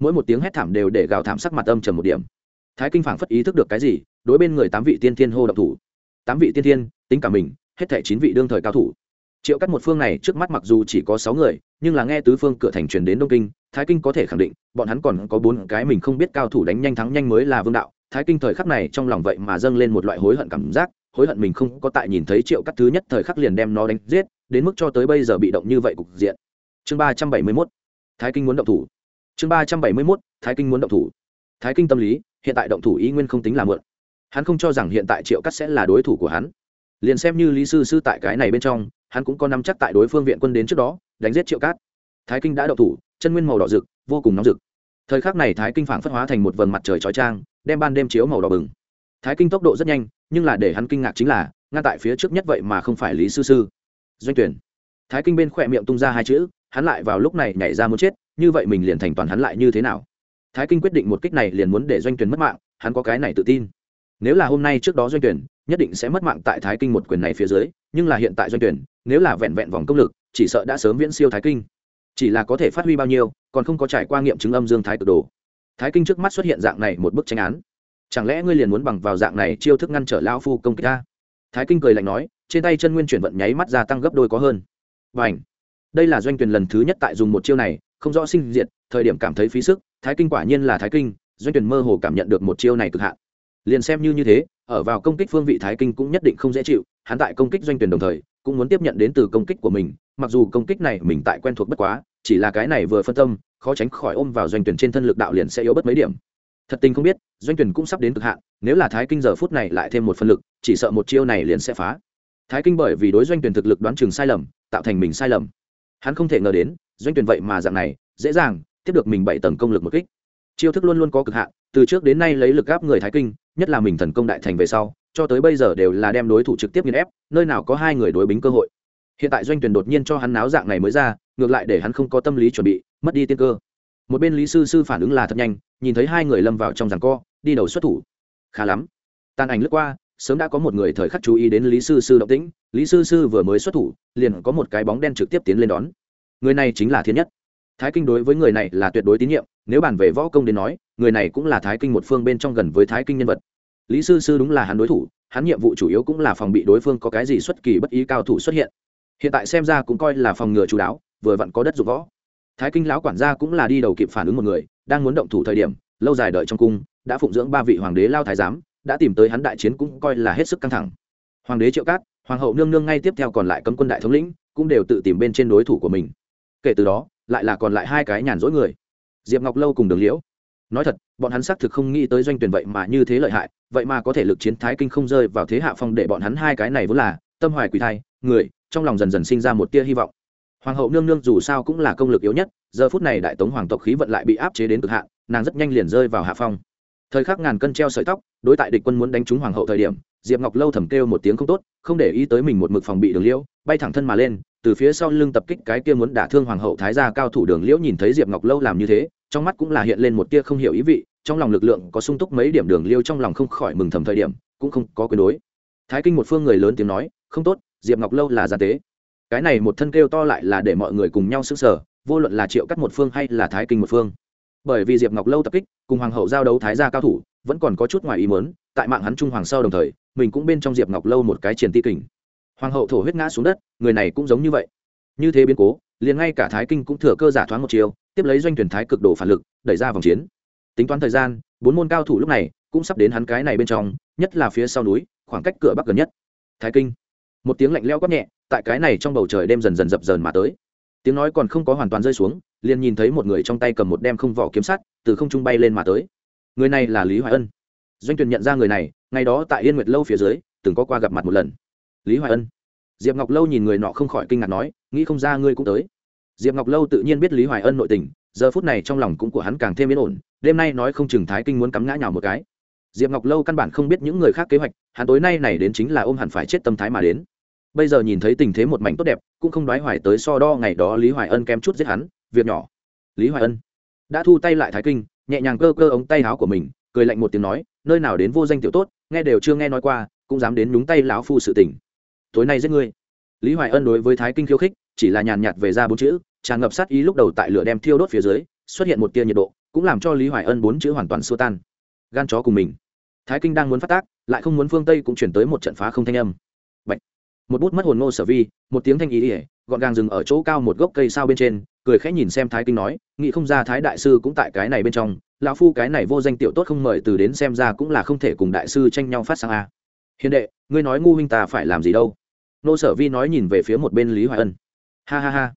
Mỗi một tiếng hét thảm đều để gào thảm sắc mặt âm trầm một điểm. Thái kinh phảng phất ý thức được cái gì đối bên người tám vị tiên thiên hô độc thủ. Tám vị tiên thiên, tính cả mình, hết thảy chín vị đương thời cao thủ. Triệu cắt một phương này trước mắt mặc dù chỉ có sáu người, nhưng là nghe tứ phương cửa thành truyền đến đông kinh, thái kinh có thể khẳng định, bọn hắn còn có bốn cái mình không biết cao thủ đánh nhanh thắng nhanh mới là vương đạo. Thái kinh thời khắc này trong lòng vậy mà dâng lên một loại hối hận cảm giác, hối hận mình không có tại nhìn thấy triệu cắt thứ nhất thời khắc liền đem nó đánh giết, đến mức cho tới bây giờ bị động như vậy cục diện. Chương ba trăm bảy mươi mốt, thái kinh muốn động thủ. Chương ba trăm bảy mươi mốt, thái kinh muốn động thủ. Thái kinh tâm lý, hiện tại động thủ ý nguyên không tính là mượn hắn không cho rằng hiện tại triệu cắt sẽ là đối thủ của hắn. Liền xem như lý sư sư tại cái này bên trong, hắn cũng có nắm chắc tại đối phương viện quân đến trước đó, đánh giết triệu cát. Thái kinh đã động thủ, chân nguyên màu đỏ rực, vô cùng nóng rực. Thời khắc này thái kinh phảng phất hóa thành một vầng mặt trời trói trang đem ban đêm chiếu màu đỏ bừng. Thái kinh tốc độ rất nhanh, nhưng là để hắn kinh ngạc chính là, ngăn tại phía trước nhất vậy mà không phải lý sư sư. Doanh tuyển. Thái kinh bên khỏe miệng tung ra hai chữ, hắn lại vào lúc này nhảy ra muốn chết, như vậy mình liền thành toàn hắn lại như thế nào? Thái kinh quyết định một kích này liền muốn để doanh tuyển mất mạng, hắn có cái này tự tin nếu là hôm nay trước đó doanh tuyển, nhất định sẽ mất mạng tại thái kinh một quyền này phía dưới, nhưng là hiện tại doanh tuyển, nếu là vẹn vẹn vòng công lực, chỉ sợ đã sớm viễn siêu thái kinh. Chỉ là có thể phát huy bao nhiêu, còn không có trải qua nghiệm chứng âm dương thái cực đồ. Thái kinh trước mắt xuất hiện dạng này một bức tranh án. Chẳng lẽ ngươi liền muốn bằng vào dạng này chiêu thức ngăn trở lao phu công kích ta? Thái kinh cười lạnh nói, trên tay chân nguyên chuyển vận nháy mắt gia tăng gấp đôi có hơn. Và ảnh đây là doanh tuyển lần thứ nhất tại dùng một chiêu này, không rõ sinh diệt, thời điểm cảm thấy phí sức, thái kinh quả nhiên là thái kinh, doanh tuyển mơ hồ cảm nhận được một chiêu này cực hạn liền xem như như thế, ở vào công kích phương vị thái kinh cũng nhất định không dễ chịu, hắn tại công kích doanh tuyển đồng thời, cũng muốn tiếp nhận đến từ công kích của mình, mặc dù công kích này mình tại quen thuộc bất quá, chỉ là cái này vừa phân tâm, khó tránh khỏi ôm vào doanh tuyển trên thân lực đạo liền sẽ yếu bất mấy điểm. Thật tình không biết, doanh tuyển cũng sắp đến cực hạn, nếu là thái kinh giờ phút này lại thêm một phân lực, chỉ sợ một chiêu này liền sẽ phá. Thái kinh bởi vì đối doanh tuyển thực lực đoán chừng sai lầm, tạo thành mình sai lầm. Hắn không thể ngờ đến, doanh tuyển vậy mà dạng này, dễ dàng, tiếp được mình bảy tầng công lực một kích. Chiêu thức luôn luôn có cực hạn từ trước đến nay lấy lực áp người thái kinh, nhất là mình thần công đại thành về sau, cho tới bây giờ đều là đem đối thủ trực tiếp nghiền ép, nơi nào có hai người đối bính cơ hội. Hiện tại doanh tuyển đột nhiên cho hắn náo dạng này mới ra, ngược lại để hắn không có tâm lý chuẩn bị, mất đi tiên cơ. Một bên lý sư sư phản ứng là thật nhanh, nhìn thấy hai người lâm vào trong giằng co, đi đầu xuất thủ. Khá lắm. Tàn ảnh lướt qua, sớm đã có một người thời khắc chú ý đến lý sư sư động tĩnh, lý sư sư vừa mới xuất thủ, liền có một cái bóng đen trực tiếp tiến lên đón. Người này chính là thiên nhất. Thái kinh đối với người này là tuyệt đối tín nhiệm nếu bàn về võ công đến nói, người này cũng là thái kinh một phương bên trong gần với thái kinh nhân vật. Lý sư sư đúng là hắn đối thủ, hắn nhiệm vụ chủ yếu cũng là phòng bị đối phương có cái gì xuất kỳ bất ý cao thủ xuất hiện. Hiện tại xem ra cũng coi là phòng ngừa chú đáo, vừa vặn có đất dụng võ. Thái kinh lão quản gia cũng là đi đầu kịp phản ứng một người, đang muốn động thủ thời điểm, lâu dài đợi trong cung, đã phụng dưỡng ba vị hoàng đế lao thái giám, đã tìm tới hắn đại chiến cũng coi là hết sức căng thẳng. Hoàng đế triệu cát, hoàng hậu nương nương ngay tiếp theo còn lại cấm quân đại thống lĩnh, cũng đều tự tìm bên trên đối thủ của mình. Kể từ đó, lại là còn lại hai cái nhàn rỗi người diệp ngọc lâu cùng đường liễu. Nói thật, bọn hắn xác thực không nghĩ tới doanh tuyển vậy mà như thế lợi hại, vậy mà có thể lực chiến thái kinh không rơi vào thế hạ phong để bọn hắn hai cái này vốn là tâm hoài quỷ thai, người, trong lòng dần dần sinh ra một tia hy vọng. Hoàng hậu nương nương dù sao cũng là công lực yếu nhất, giờ phút này đại tống hoàng tộc khí vận lại bị áp chế đến cực hạn, nàng rất nhanh liền rơi vào hạ phong. Thời khắc ngàn cân treo sợi tóc, đối tại địch quân muốn đánh trúng hoàng hậu thời điểm, diệp ngọc lâu thầm kêu một tiếng không tốt, không để ý tới mình một mực phòng bị đường liễu, bay thẳng thân mà lên, từ phía sau lưng tập kích cái kia muốn đả thương hoàng hậu thái gia cao thủ đường liễu nhìn thấy diệp ngọc lâu làm như thế trong mắt cũng là hiện lên một tia không hiểu ý vị, trong lòng lực lượng có sung túc mấy điểm đường liêu trong lòng không khỏi mừng thầm thời điểm, cũng không có quyền đối. Thái kinh một phương người lớn tiếng nói, không tốt, diệp ngọc lâu là gia tế. Cái này một thân kêu to lại là để mọi người cùng nhau s ư sở vô luận là triệu cắt một phương hay là thái kinh một phương. Bởi vì diệp ngọc lâu tập kích, cùng hoàng hậu giao đấu thái gia cao thủ, vẫn còn có chút ngoài ý mớn tại mạng hắn trung hoàng sau đồng thời, mình cũng bên trong diệp ngọc lâu một cái triển ti kình. Hoàng hậu thổ huyết ngã xuống đất, người này cũng giống như vậy. Như thế biến cố liền ngay cả thái kinh cũng thừa cơ giả thoáng một chiều tiếp lấy doanh tuyển thái cực độ phản lực, đẩy ra vòng chiến. Tính toán thời gian, bốn môn cao thủ lúc này cũng sắp đến hắn cái này bên trong, nhất là phía sau núi, khoảng cách cửa bắc gần nhất. Thái kinh. Một tiếng lạnh leo quát nhẹ, tại cái này trong bầu trời đêm dần dần dập dờn mà tới. Tiếng nói còn không có hoàn toàn rơi xuống, liền nhìn thấy một người trong tay cầm một đem không vỏ kiếm sắt, từ không trung bay lên mà tới. Người này là lý hoài ân. Doanh tuyển nhận ra người này, ngày đó tại yên nguyệt lâu phía dưới, từng có qua gặp mặt một lần. Lý hoài ân. Diệp ngọc lâu nhìn người nọ không khỏi kinh ngạc nói nghĩ không ra ngươi cũng tới. Diệp ngọc lâu tự nhiên biết lý hoài ân nội tình, giờ phút này trong lòng cũng của hắn càng thêm yên ổn, đêm nay nói không chừng thái kinh muốn cắm ngã nhào một cái. Diệp ngọc lâu căn bản không biết những người khác kế hoạch, hắn tối nay này đến chính là ôm hẳn phải chết tâm thái mà đến. Bây giờ nhìn thấy tình thế một mảnh tốt đẹp, cũng không đoái hoài tới so đo ngày đó lý hoài ân kém chút giết hắn, việc nhỏ. Lý hoài ân đã thu tay lại thái kinh, nhẹ nhàng cơ cơ ống tay áo của mình, cười lạnh một tiếng nói, nơi nào đến vô danh tiểu tốt, nghe đều chưa nghe nói qua, cũng dám đến nhúng tay lão phu sự tình. Tối nay giết ngươi lý hoài ân đối với thái kinh khiêu khích, chỉ là nhàn nhạt về ra bốn chữ, tràn ngập sát ý lúc đầu tại lửa đem thiêu đốt phía dưới, xuất hiện một tia nhiệt độ, cũng làm cho lý hoài ân bốn chữ hoàn toàn xua tan. Gan chó cùng mình. Thái kinh đang muốn phát tác, lại không muốn phương tây cũng chuyển tới một trận phá không thanh âm. Bạch. một bút mất hồn ngô sở vi, một tiếng thanh ý ỉa gọn gàng dừng ở chỗ cao một gốc cây sao bên trên, cười khẽ nhìn xem thái kinh nói, nghĩ không ra thái đại sư cũng tại cái này bên trong, lão phu cái này vô danh tiểu tốt không mời từ đến xem ra cũng là không thể cùng đại sư tranh nhau phát sang a. Hiền đệ, ngươi nói ngu huynh ta phải làm gì đâu? Nô sở vi nói nhìn về phía một bên lý hoài ân. Ha ha ha.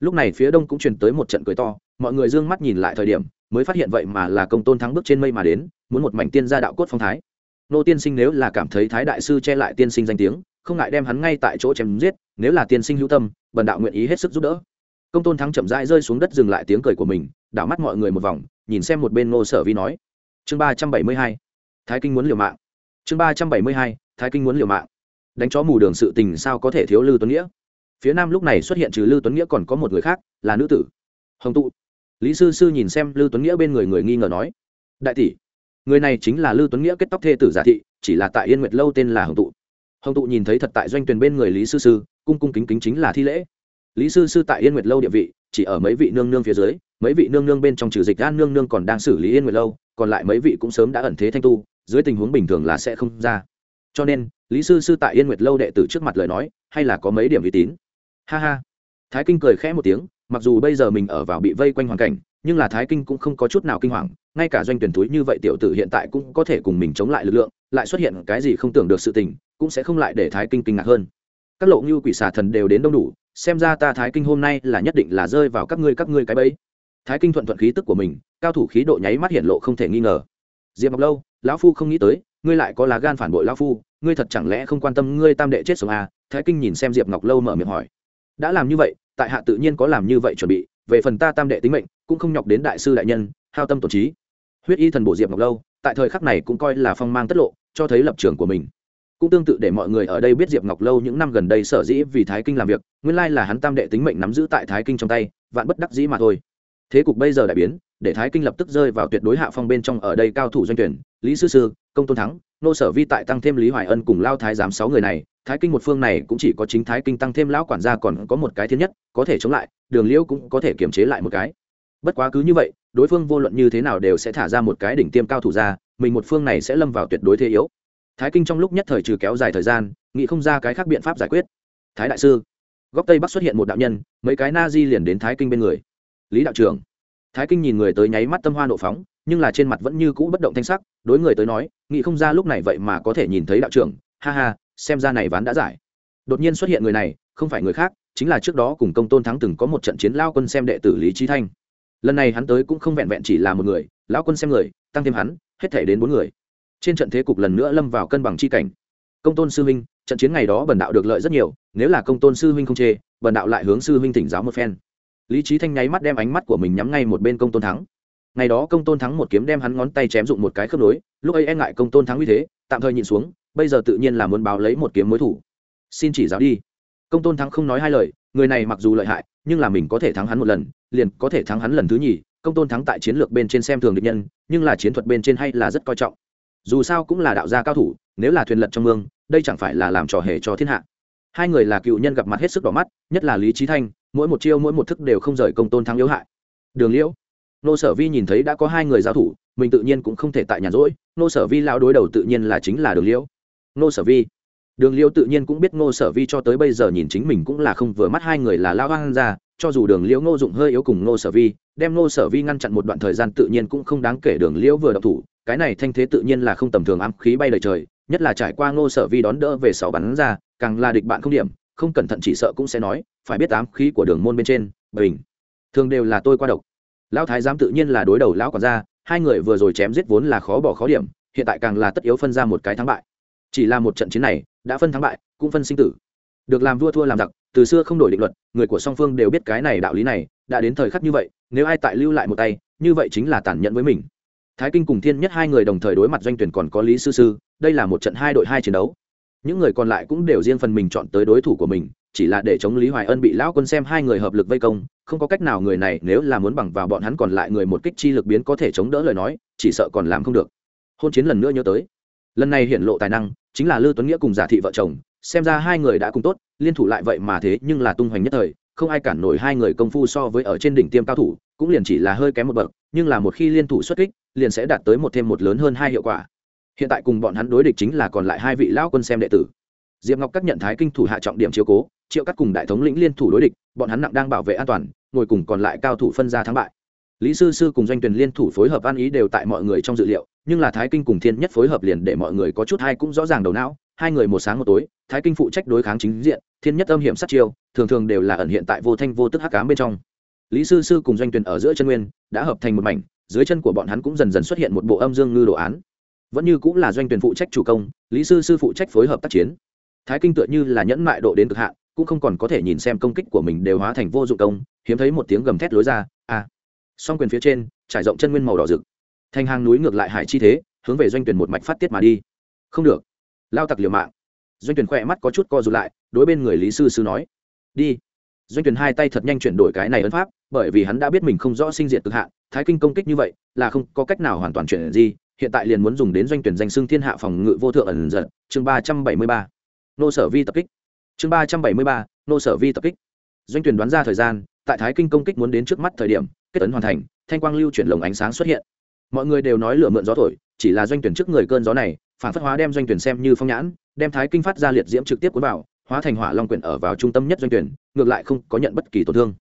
Lúc này phía đông cũng truyền tới một trận cười to, mọi người d ư ơ n g mắt nhìn lại thời điểm, mới phát hiện vậy mà là công tôn thắng bước trên mây mà đến, muốn một mảnh tiên gia đạo cốt phong thái. Nô tiên sinh nếu là cảm thấy thái đại sư che lại tiên sinh danh tiếng, không ngại đem hắn ngay tại chỗ chém giết, nếu là tiên sinh hữu tâm, bần đạo nguyện ý hết sức giúp đỡ. Công tôn thắng chậm rãi rơi xuống đất dừng lại tiếng cười của mình, đảo mắt mọi người một vòng, nhìn xem một bên ngô sở vi nói. Chương ba trăm bảy mươi hai. Thái kinh muốn liều mạng. Chương ba trăm bảy mươi hai. Thái kinh muốn liều mạng đánh chó mù đường sự tình sao có thể thiếu lư tuấn nghĩa? Phía nam lúc này xuất hiện trừ lư tuấn nghĩa còn có một người khác, là nữ tử. Hồng tụ. Lý sư sư nhìn xem lư tuấn nghĩa bên người người nghi ngờ nói, đại tỷ, người này chính là lư tuấn nghĩa kết tóc thê tử giả thị, chỉ là tại yên nguyệt lâu tên là hồng tụ. Hồng tụ nhìn thấy thật tại doanh Tuyền bên người lý sư sư, cung cung kính kính chính là thi lễ. Lý sư sư tại yên nguyệt lâu địa vị, chỉ ở mấy vị nương nương phía dưới, mấy vị nương nương bên trong trừ dịch an nương nương còn đang xử lý yên nguyệt lâu, còn lại mấy vị cũng sớm đã ẩn thế thanh tu, dưới tình huống bình thường là sẽ không ra cho nên, lý sư sư tại yên nguyệt lâu đệ tử trước mặt lời nói, hay là có mấy điểm uy tín. Ha ha. Thái kinh cười khẽ một tiếng, mặc dù bây giờ mình ở vào bị vây quanh hoàn cảnh, nhưng là thái kinh cũng không có chút nào kinh hoàng, ngay cả doanh tuyển túi như vậy tiểu tử hiện tại cũng có thể cùng mình chống lại lực lượng, lại xuất hiện cái gì không tưởng được sự tình, cũng sẽ không lại để thái kinh kinh ngạc hơn. Các lộ như quỷ xà thần đều đến đông đủ, xem ra ta thái kinh hôm nay là nhất định là rơi vào các ngươi các ngươi cái bẫy. Thái kinh thuận thuận khí tức của mình, cao thủ khí độ nháy mắt hiện lộ không thể nghi ngờ. Diệp ngọc lâu, lão phu không nghĩ tới, ngươi lại có lá gan phản bội lão phu ngươi thật chẳng lẽ không quan tâm ngươi tam đệ chết sống à? thái kinh nhìn xem diệp ngọc lâu mở miệng hỏi. Đã làm như vậy, tại hạ tự nhiên có làm như vậy chuẩn bị, về phần ta tam đệ tính mệnh, cũng không nhọc đến đại sư đại nhân, hao tâm tổn trí. Huyết y thần bộ diệp ngọc lâu, tại thời khắc này cũng coi là phong mang tất lộ, cho thấy lập trường của mình. Cũng tương tự để mọi người ở đây biết diệp ngọc lâu những năm gần đây sở dĩ vì thái kinh làm việc, nguyên lai là hắn tam đệ tính mệnh nắm giữ tại thái kinh trong tay, vạn bất đắc dĩ mà thôi. Thế cục bây giờ đại biến để thái kinh lập tức rơi vào tuyệt đối hạ phong bên trong ở đây cao thủ doanh tuyển. Lý sư sư, công tôn thắng, nô sở vi tại tăng thêm lý hoài ân cùng lao thái giám sáu người này, thái kinh một phương này cũng chỉ có chính thái kinh tăng thêm lão quản gia còn có một cái thiên nhất, có thể chống lại, đường liễu cũng có thể kiềm chế lại một cái. Bất quá cứ như vậy, đối phương vô luận như thế nào đều sẽ thả ra một cái đỉnh tiêm cao thủ ra, mình một phương này sẽ lâm vào tuyệt đối thế yếu. Thái kinh trong lúc nhất thời trừ kéo dài thời gian, nghĩ không ra cái khác biện pháp giải quyết. Thái đại sư, góc tây bắc xuất hiện một đạo nhân, mấy cái na di liền đến thái kinh bên người. Lý đạo trưởng thái kinh nhìn người tới nháy mắt tâm hoa nộ phóng, nhưng là trên mặt vẫn như cũ bất động thanh sắc, đối người tới nói nghĩ không ra lúc này vậy mà có thể nhìn thấy đạo trưởng, ha ha, xem ra này ván đã giải. Đột nhiên xuất hiện người này, không phải người khác, chính là trước đó cùng công tôn thắng từng có một trận chiến lao quân xem đệ tử lý trí thanh. Lần này hắn tới cũng không vẹn vẹn chỉ là một người lão quân xem người, tăng thêm hắn, hết thể đến bốn người. Trên trận thế cục lần nữa lâm vào cân bằng chi cảnh. Công tôn sư huynh, trận chiến ngày đó bần đạo được lợi rất nhiều, nếu là công tôn sư huynh không chê, bần đạo lại hướng sư huynh thỉnh giáo một phen lý trí thanh nháy mắt đem ánh mắt của mình nhắm ngay một bên công tôn thắng. Ngày đó công tôn thắng một kiếm đem hắn ngón tay chém dụng một cái khớp nối, lúc ấy e ngại công tôn thắng như thế, tạm thời nhìn xuống, bây giờ tự nhiên là muốn báo lấy một kiếm mối thủ. Xin chỉ giáo đi. Công tôn thắng không nói hai lời, người này mặc dù lợi hại, nhưng là mình có thể thắng hắn một lần, liền có thể thắng hắn lần thứ nhì. Công tôn thắng tại chiến lược bên trên xem thường địch nhân, nhưng là chiến thuật bên trên hay là rất coi trọng. Dù sao cũng là đạo gia cao thủ, nếu là thuyền lật trong mương, đây chẳng phải là làm trò hề cho thiên hạ. Hai người là cựu nhân gặp mặt hết sức đỏ mắt, nhất là lý trí thanh mỗi một chiêu mỗi một thức đều không rời công tôn thắng yếu hại. Đường liễu, nô sở vi nhìn thấy đã có hai người giao thủ, mình tự nhiên cũng không thể tại nhà rỗi, nô sở vi lao đối đầu tự nhiên là chính là đường liễu. Nô sở vi, đường liễu tự nhiên cũng biết nô sở vi cho tới bây giờ nhìn chính mình cũng là không vừa mắt hai người là lao hoang ra cho dù đường liễu nô dụng hơi yếu cùng nô sở vi, đem nô sở vi ngăn chặn một đoạn thời gian tự nhiên cũng không đáng kể đường liễu vừa đọc thủ, cái này thanh thế tự nhiên là không tầm thường ám khí bay đầy trời, nhất là trải qua nô sở vi đón đỡ về sáu bắn ra, càng là địch bạn không điểm không cẩn thận chỉ sợ cũng sẽ nói, phải biết ám khí của đường môn bên trên, bình. Thường đều là tôi qua độc. Lão thái giám tự nhiên là đối đầu lão còn ra hai người vừa rồi chém giết vốn là khó bỏ khó điểm, hiện tại càng là tất yếu phân ra một cái thắng bại. Chỉ là một trận chiến này, đã phân thắng bại, cũng phân sinh tử. Được làm vua thua làm giặc, từ xưa không đổi định luật, người của song phương đều biết cái này đạo lý này, đã đến thời khắc như vậy, nếu ai tại lưu lại một tay, như vậy chính là tàn nhẫn với mình. Thái kinh cùng thiên nhất hai người đồng thời đối mặt doanh tuyển còn có lý sư sư, đây là một trận hai đội hai chiến đấu những người còn lại cũng đều riêng phần mình chọn tới đối thủ của mình, chỉ là để chống lý hoài ân bị lão quân xem hai người hợp lực vây công, không có cách nào người này nếu là muốn bằng vào bọn hắn còn lại người một kích chi lực biến có thể chống đỡ lời nói, chỉ sợ còn làm không được. Hôn chiến lần nữa nhớ tới. Lần này hiện lộ tài năng, chính là lư tuấn nghĩa cùng giả thị vợ chồng, xem ra hai người đã cùng tốt, liên thủ lại vậy mà thế nhưng là tung hoành nhất thời, không ai cản nổi hai người công phu so với ở trên đỉnh tiêm cao thủ, cũng liền chỉ là hơi kém một bậc, nhưng là một khi liên thủ xuất kích, liền sẽ đạt tới một thêm một lớn hơn hai hiệu quả hiện tại cùng bọn hắn đối địch chính là còn lại hai vị lão quân xem đệ tử. Diệp ngọc các nhận thái kinh thủ hạ trọng điểm chiếu cố, triệu các cùng đại thống lĩnh liên thủ đối địch, bọn hắn nặng đang bảo vệ an toàn, ngồi cùng còn lại cao thủ phân ra thắng bại. Lý sư sư cùng doanh tuyển liên thủ phối hợp an ý đều tại mọi người trong dự liệu, nhưng là thái kinh cùng thiên nhất phối hợp liền để mọi người có chút hay cũng rõ ràng đầu não, hai người một sáng một tối, thái kinh phụ trách đối kháng chính diện, thiên nhất âm hiểm sát chiêu, thường thường đều là ẩn hiện tại vô thanh vô tức hắc cám bên trong. Lý sư sư cùng doanh tuyển ở giữa chân nguyên, đã hợp thành một mảnh, dưới chân của bọn hắn cũng dần dần xuất hiện một bộ âm dương ngư đồ án vẫn như cũng là doanh tuyển phụ trách chủ công, lý sư sư phụ trách phối hợp tác chiến. Thái kinh tựa như là nhẫn mại độ đến cực hạn, cũng không còn có thể nhìn xem công kích của mình đều hóa thành vô dụng công, hiếm thấy một tiếng gầm thét lối ra a à. song quyền phía trên, trải rộng chân nguyên màu đỏ rực. Thành hàng núi ngược lại hải chi thế, hướng về doanh tuyển một mạch phát tiết mà đi. Không được. Lao tặc liều mạng. Doanh tuyển khỏe mắt có chút co rụt lại, đối bên người lý sư sư nói. Đi. Doanh tuyển hai tay thật nhanh chuyển đổi cái này ấn pháp, bởi vì hắn đã biết mình không rõ sinh diện cực hạn, thái kinh công kích như vậy, là không có cách nào hoàn toàn chuyển gì hiện tại liền muốn dùng đến doanh tuyển danh xưng thiên hạ phòng ngự vô thượng ẩn giật, chương ba trăm bảy mươi ba. Nô sở vi tập kích. Chương ba trăm bảy mươi ba, nô sở vi tập kích. Doanh tuyển đoán ra thời gian, tại thái kinh công kích muốn đến trước mắt thời điểm, kết ấn hoàn thành, thanh quang lưu chuyển lồng ánh sáng xuất hiện. Mọi người đều nói lửa mượn gió thổi, chỉ là doanh tuyển trước người cơn gió này, phản phất hóa đem doanh tuyển xem như phong nhãn, đem thái kinh phát ra liệt diễm trực tiếp cuốn vào, hóa thành hỏa long quyển ở vào trung tâm nhất doanh tuyển, ngược lại không có nhận bất kỳ tổn thương.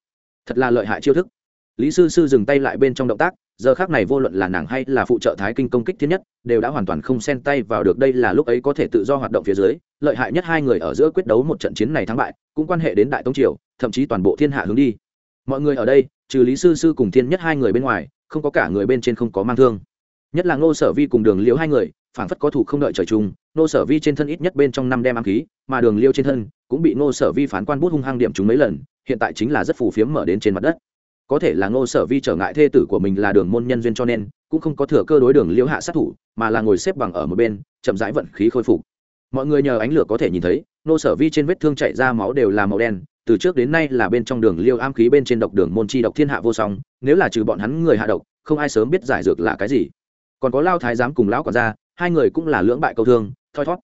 Thật là lợi hại chiêu thức lý sư sư dừng tay lại bên trong động tác, giờ khác này vô luận là nàng hay là phụ trợ thái kinh công kích thiên nhất, đều đã hoàn toàn không xen tay vào được đây là lúc ấy có thể tự do hoạt động phía dưới, lợi hại nhất hai người ở giữa quyết đấu một trận chiến này thắng bại, cũng quan hệ đến đại tông triều, thậm chí toàn bộ thiên hạ hướng đi. Mọi người ở đây, trừ lý sư sư cùng thiên nhất hai người bên ngoài, không có cả người bên trên không có mang thương. Nhất là ngô sở vi cùng đường liễu hai người phản phất có thủ không đợi trời chung, ngô sở vi trên thân ít nhất bên trong năm đem ám khí, mà đường liêu trên thân cũng bị ngô sở vi phán quan bút hung hăng điểm chúng mấy lần, hiện tại chính là rất phù phiếm mở đến trên mặt đất có thể là ngô sở vi trở ngại thê tử của mình là đường môn nhân duyên cho nên, cũng không có thừa cơ đối đường liễu hạ sát thủ, mà là ngồi xếp bằng ở một bên, chậm rãi vận khí khôi phục. Mọi người nhờ ánh lửa có thể nhìn thấy, ngô sở vi trên vết thương chạy ra máu đều là màu đen, từ trước đến nay là bên trong đường liêu am khí bên trên độc đường môn chi độc thiên hạ vô song, nếu là trừ bọn hắn người hạ độc, không ai sớm biết giải dược là cái gì. Còn có lao thái giám cùng lão quản gia, hai người cũng là lưỡng bại câu thương, thoi thót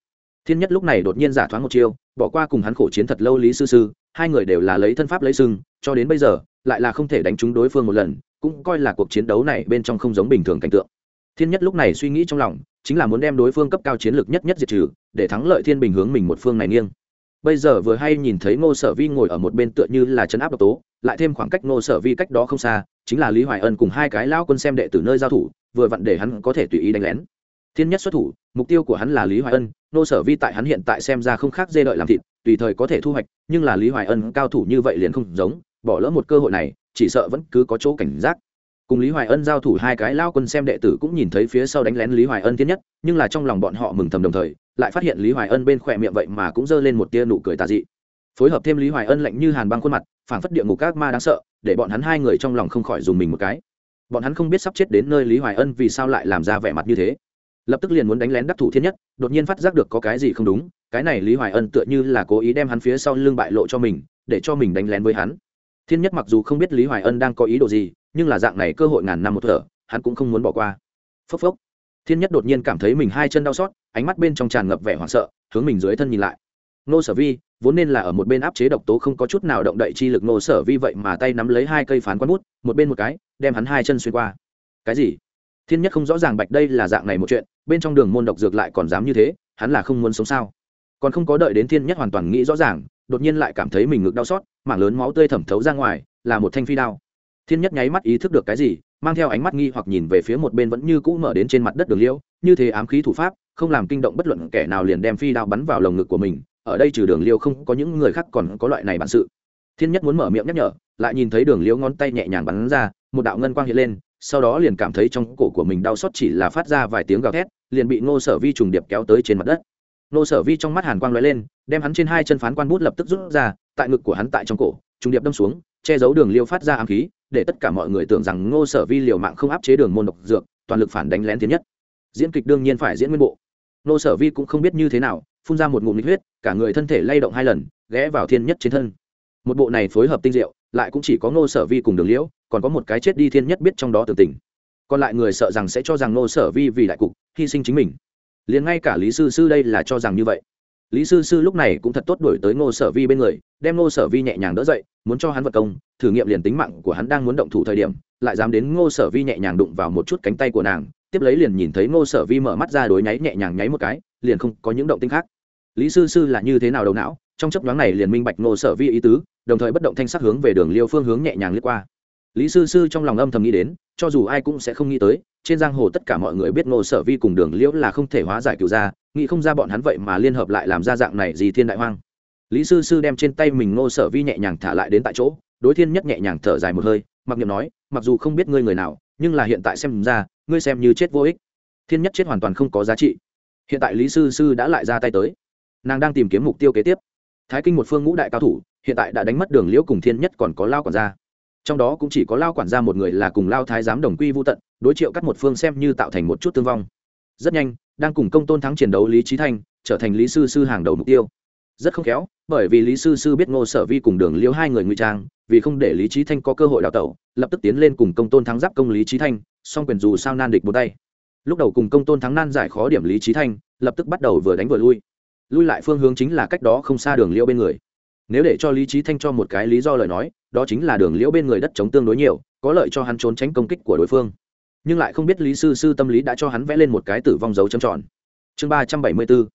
thiên nhất lúc này đột nhiên giả thoáng một chiêu, bỏ qua cùng hắn khổ chiến thật lâu lý sư sư, hai người đều là lấy thân pháp lấy sưng cho đến bây giờ lại là không thể đánh trúng đối phương một lần, cũng coi là cuộc chiến đấu này bên trong không giống bình thường cảnh tượng. Thiên nhất lúc này suy nghĩ trong lòng, chính là muốn đem đối phương cấp cao chiến lược nhất nhất diệt trừ, để thắng lợi thiên bình hướng mình một phương này nghiêng. Bây giờ vừa hay nhìn thấy ngô sở vi ngồi ở một bên tựa như là chấn áp độc tố, lại thêm khoảng cách ngô sở vi cách đó không xa, chính là lý hoài ân cùng hai cái lao quân xem đệ tử nơi giao thủ, vừa vặn để hắn có thể tùy ý đánh lén. Thiên nhất xuất thủ, mục tiêu của hắn là lý hoài ân, ngô sở vi tại hắn hiện tại xem ra không khác dê đợi làm thịt, tùy thời có thể thu hoạch, nhưng là lý hoài ân cao thủ như vậy liền không giống bỏ lỡ một cơ hội này, chỉ sợ vẫn cứ có chỗ cảnh giác. Cùng lý hoài ân giao thủ hai cái lao quân xem đệ tử cũng nhìn thấy phía sau đánh lén lý hoài ân thiên nhất, nhưng là trong lòng bọn họ mừng thầm đồng thời, lại phát hiện lý hoài ân bên khỏe miệng vậy mà cũng giơ lên một tia nụ cười tà dị. Phối hợp thêm lý hoài ân lạnh như hàn băng khuôn mặt, phảng phất địa ngục các ma đáng sợ, để bọn hắn hai người trong lòng không khỏi dùng mình một cái. Bọn hắn không biết sắp chết đến nơi lý hoài ân vì sao lại làm ra vẻ mặt như thế. Lập tức liền muốn đánh lén đắc thủ thiên nhất, đột nhiên phát giác được có cái gì không đúng, cái này lý hoài ân tựa như là cố ý đem hắn phía sau lưng bại lộ cho mình, để cho mình đánh lén với hắn thiên nhất mặc dù không biết lý hoài ân đang có ý đồ gì, nhưng là dạng này cơ hội ngàn năm một thở, hắn cũng không muốn bỏ qua. Phốc phốc. Thiên nhất đột nhiên cảm thấy mình hai chân đau xót, ánh mắt bên trong tràn ngập vẻ hoảng sợ, hướng mình dưới thân nhìn lại. Nô sở vi, vốn nên là ở một bên áp chế độc tố không có chút nào động đậy chi lực nô sở vi vậy mà tay nắm lấy hai cây phán quán bút, một bên một cái, đem hắn hai chân xuyên qua. Cái gì? Thiên nhất không rõ ràng bạch đây là dạng này một chuyện, bên trong đường môn độc dược lại còn dám như thế, hắn là không muốn sống sao? Còn không có đợi đến thiên nhất hoàn toàn nghĩ rõ ràng, đột nhiên lại cảm thấy mình ngực đau xót mảng lớn máu tươi thẩm thấu ra ngoài, là một thanh phi đao. Thiên nhất nháy mắt ý thức được cái gì, mang theo ánh mắt nghi hoặc nhìn về phía một bên vẫn như cũ mở đến trên mặt đất đường liễu, như thế ám khí thủ pháp, không làm kinh động bất luận kẻ nào liền đem phi đao bắn vào lồng ngực của mình, ở đây trừ đường liễu không có những người khác còn có loại này bản sự. Thiên nhất muốn mở miệng nhắc nhở, lại nhìn thấy đường liễu ngón tay nhẹ nhàng bắn ra, một đạo ngân quang hiện lên, sau đó liền cảm thấy trong cổ của mình đau xót chỉ là phát ra vài tiếng gào thét, liền bị ngô sở vi trùng điệp kéo tới trên mặt đất. Ngô sở vi trong mắt hàn quang lóe lên, đem hắn trên hai chân phán quan bút lập tức rút ra tại ngực của hắn tại trong cổ, trùng điệp đâm xuống, che giấu đường liêu phát ra ám khí, để tất cả mọi người tưởng rằng ngô sở vi liều mạng không áp chế đường môn độc dược, toàn lực phản đánh lén tiến nhất. Diễn kịch đương nhiên phải diễn nguyên bộ. Ngô sở vi cũng không biết như thế nào, phun ra một ngụm nhiệt huyết, cả người thân thể lay động hai lần, ghé vào thiên nhất trên thân. Một bộ này phối hợp tinh diệu, lại cũng chỉ có ngô sở vi cùng đường liễu, còn có một cái chết đi thiên nhất biết trong đó tường tình. Còn lại người sợ rằng sẽ cho rằng ngô sở vi vì đại cục, hy sinh chính mình. Liền ngay cả lý sư sư đây là cho rằng như vậy lý sư sư lúc này cũng thật tốt đổi tới ngô sở vi bên người, đem ngô sở vi nhẹ nhàng đỡ dậy, muốn cho hắn vật công, thử nghiệm liền tính mạng của hắn đang muốn động thủ thời điểm, lại dám đến ngô sở vi nhẹ nhàng đụng vào một chút cánh tay của nàng, tiếp lấy liền nhìn thấy ngô sở vi mở mắt ra đối nháy nhẹ nhàng nháy một cái, liền không có những động tinh khác. Lý sư sư là như thế nào đầu não, trong chấp đoán này liền minh bạch ngô sở vi ý tứ, đồng thời bất động thanh sắc hướng về đường liêu phương hướng nhẹ nhàng lướt qua. Lý sư sư trong lòng âm thầm nghĩ đến cho dù ai cũng sẽ không nghĩ tới, trên giang hồ tất cả mọi người biết ngô sở vi cùng đường liễu là không thể hóa giải cựu ra nghĩ không ra bọn hắn vậy mà liên hợp lại làm ra dạng này gì thiên đại hoang. Lý sư sư đem trên tay mình ngô sở vi nhẹ nhàng thả lại đến tại chỗ, đối thiên nhất nhẹ nhàng thở dài một hơi, mặc niệm nói, mặc dù không biết ngươi người nào, nhưng là hiện tại xem ra, ngươi xem như chết vô ích. Thiên nhất chết hoàn toàn không có giá trị. Hiện tại lý sư sư đã lại ra tay tới. Nàng đang tìm kiếm mục tiêu kế tiếp. Thái kinh một phương ngũ đại cao thủ, hiện tại đã đánh mất đường liễu cùng thiên nhất còn có lao còn ra trong đó cũng chỉ có lao quản gia một người là cùng lao thái giám đồng quy vô tận, đối triệu cắt một phương xem như tạo thành một chút thương vong. Rất nhanh, đang cùng công tôn thắng chiến đấu lý trí thanh, trở thành lý sư sư hàng đầu mục tiêu. Rất không khéo, bởi vì lý sư sư biết ngô sở vi cùng đường liễu hai người nguy trang, vì không để lý trí thanh có cơ hội đào tẩu, lập tức tiến lên cùng công tôn thắng giáp công lý trí thanh, song quyền dù sao nan địch một tay. Lúc đầu cùng công tôn thắng nan giải khó điểm lý trí thanh, lập tức bắt đầu vừa đánh vừa lui. Lui lại phương hướng chính là cách đó không xa đường liễu bên người nếu để cho lý trí thanh cho một cái lý do lời nói, đó chính là đường liễu bên người đất chống tương đối nhiều, có lợi cho hắn trốn tránh công kích của đối phương. Nhưng lại không biết lý sư sư tâm lý đã cho hắn vẽ lên một cái tử vong dấu châm tròn. Chương ba trăm bảy mươi bốn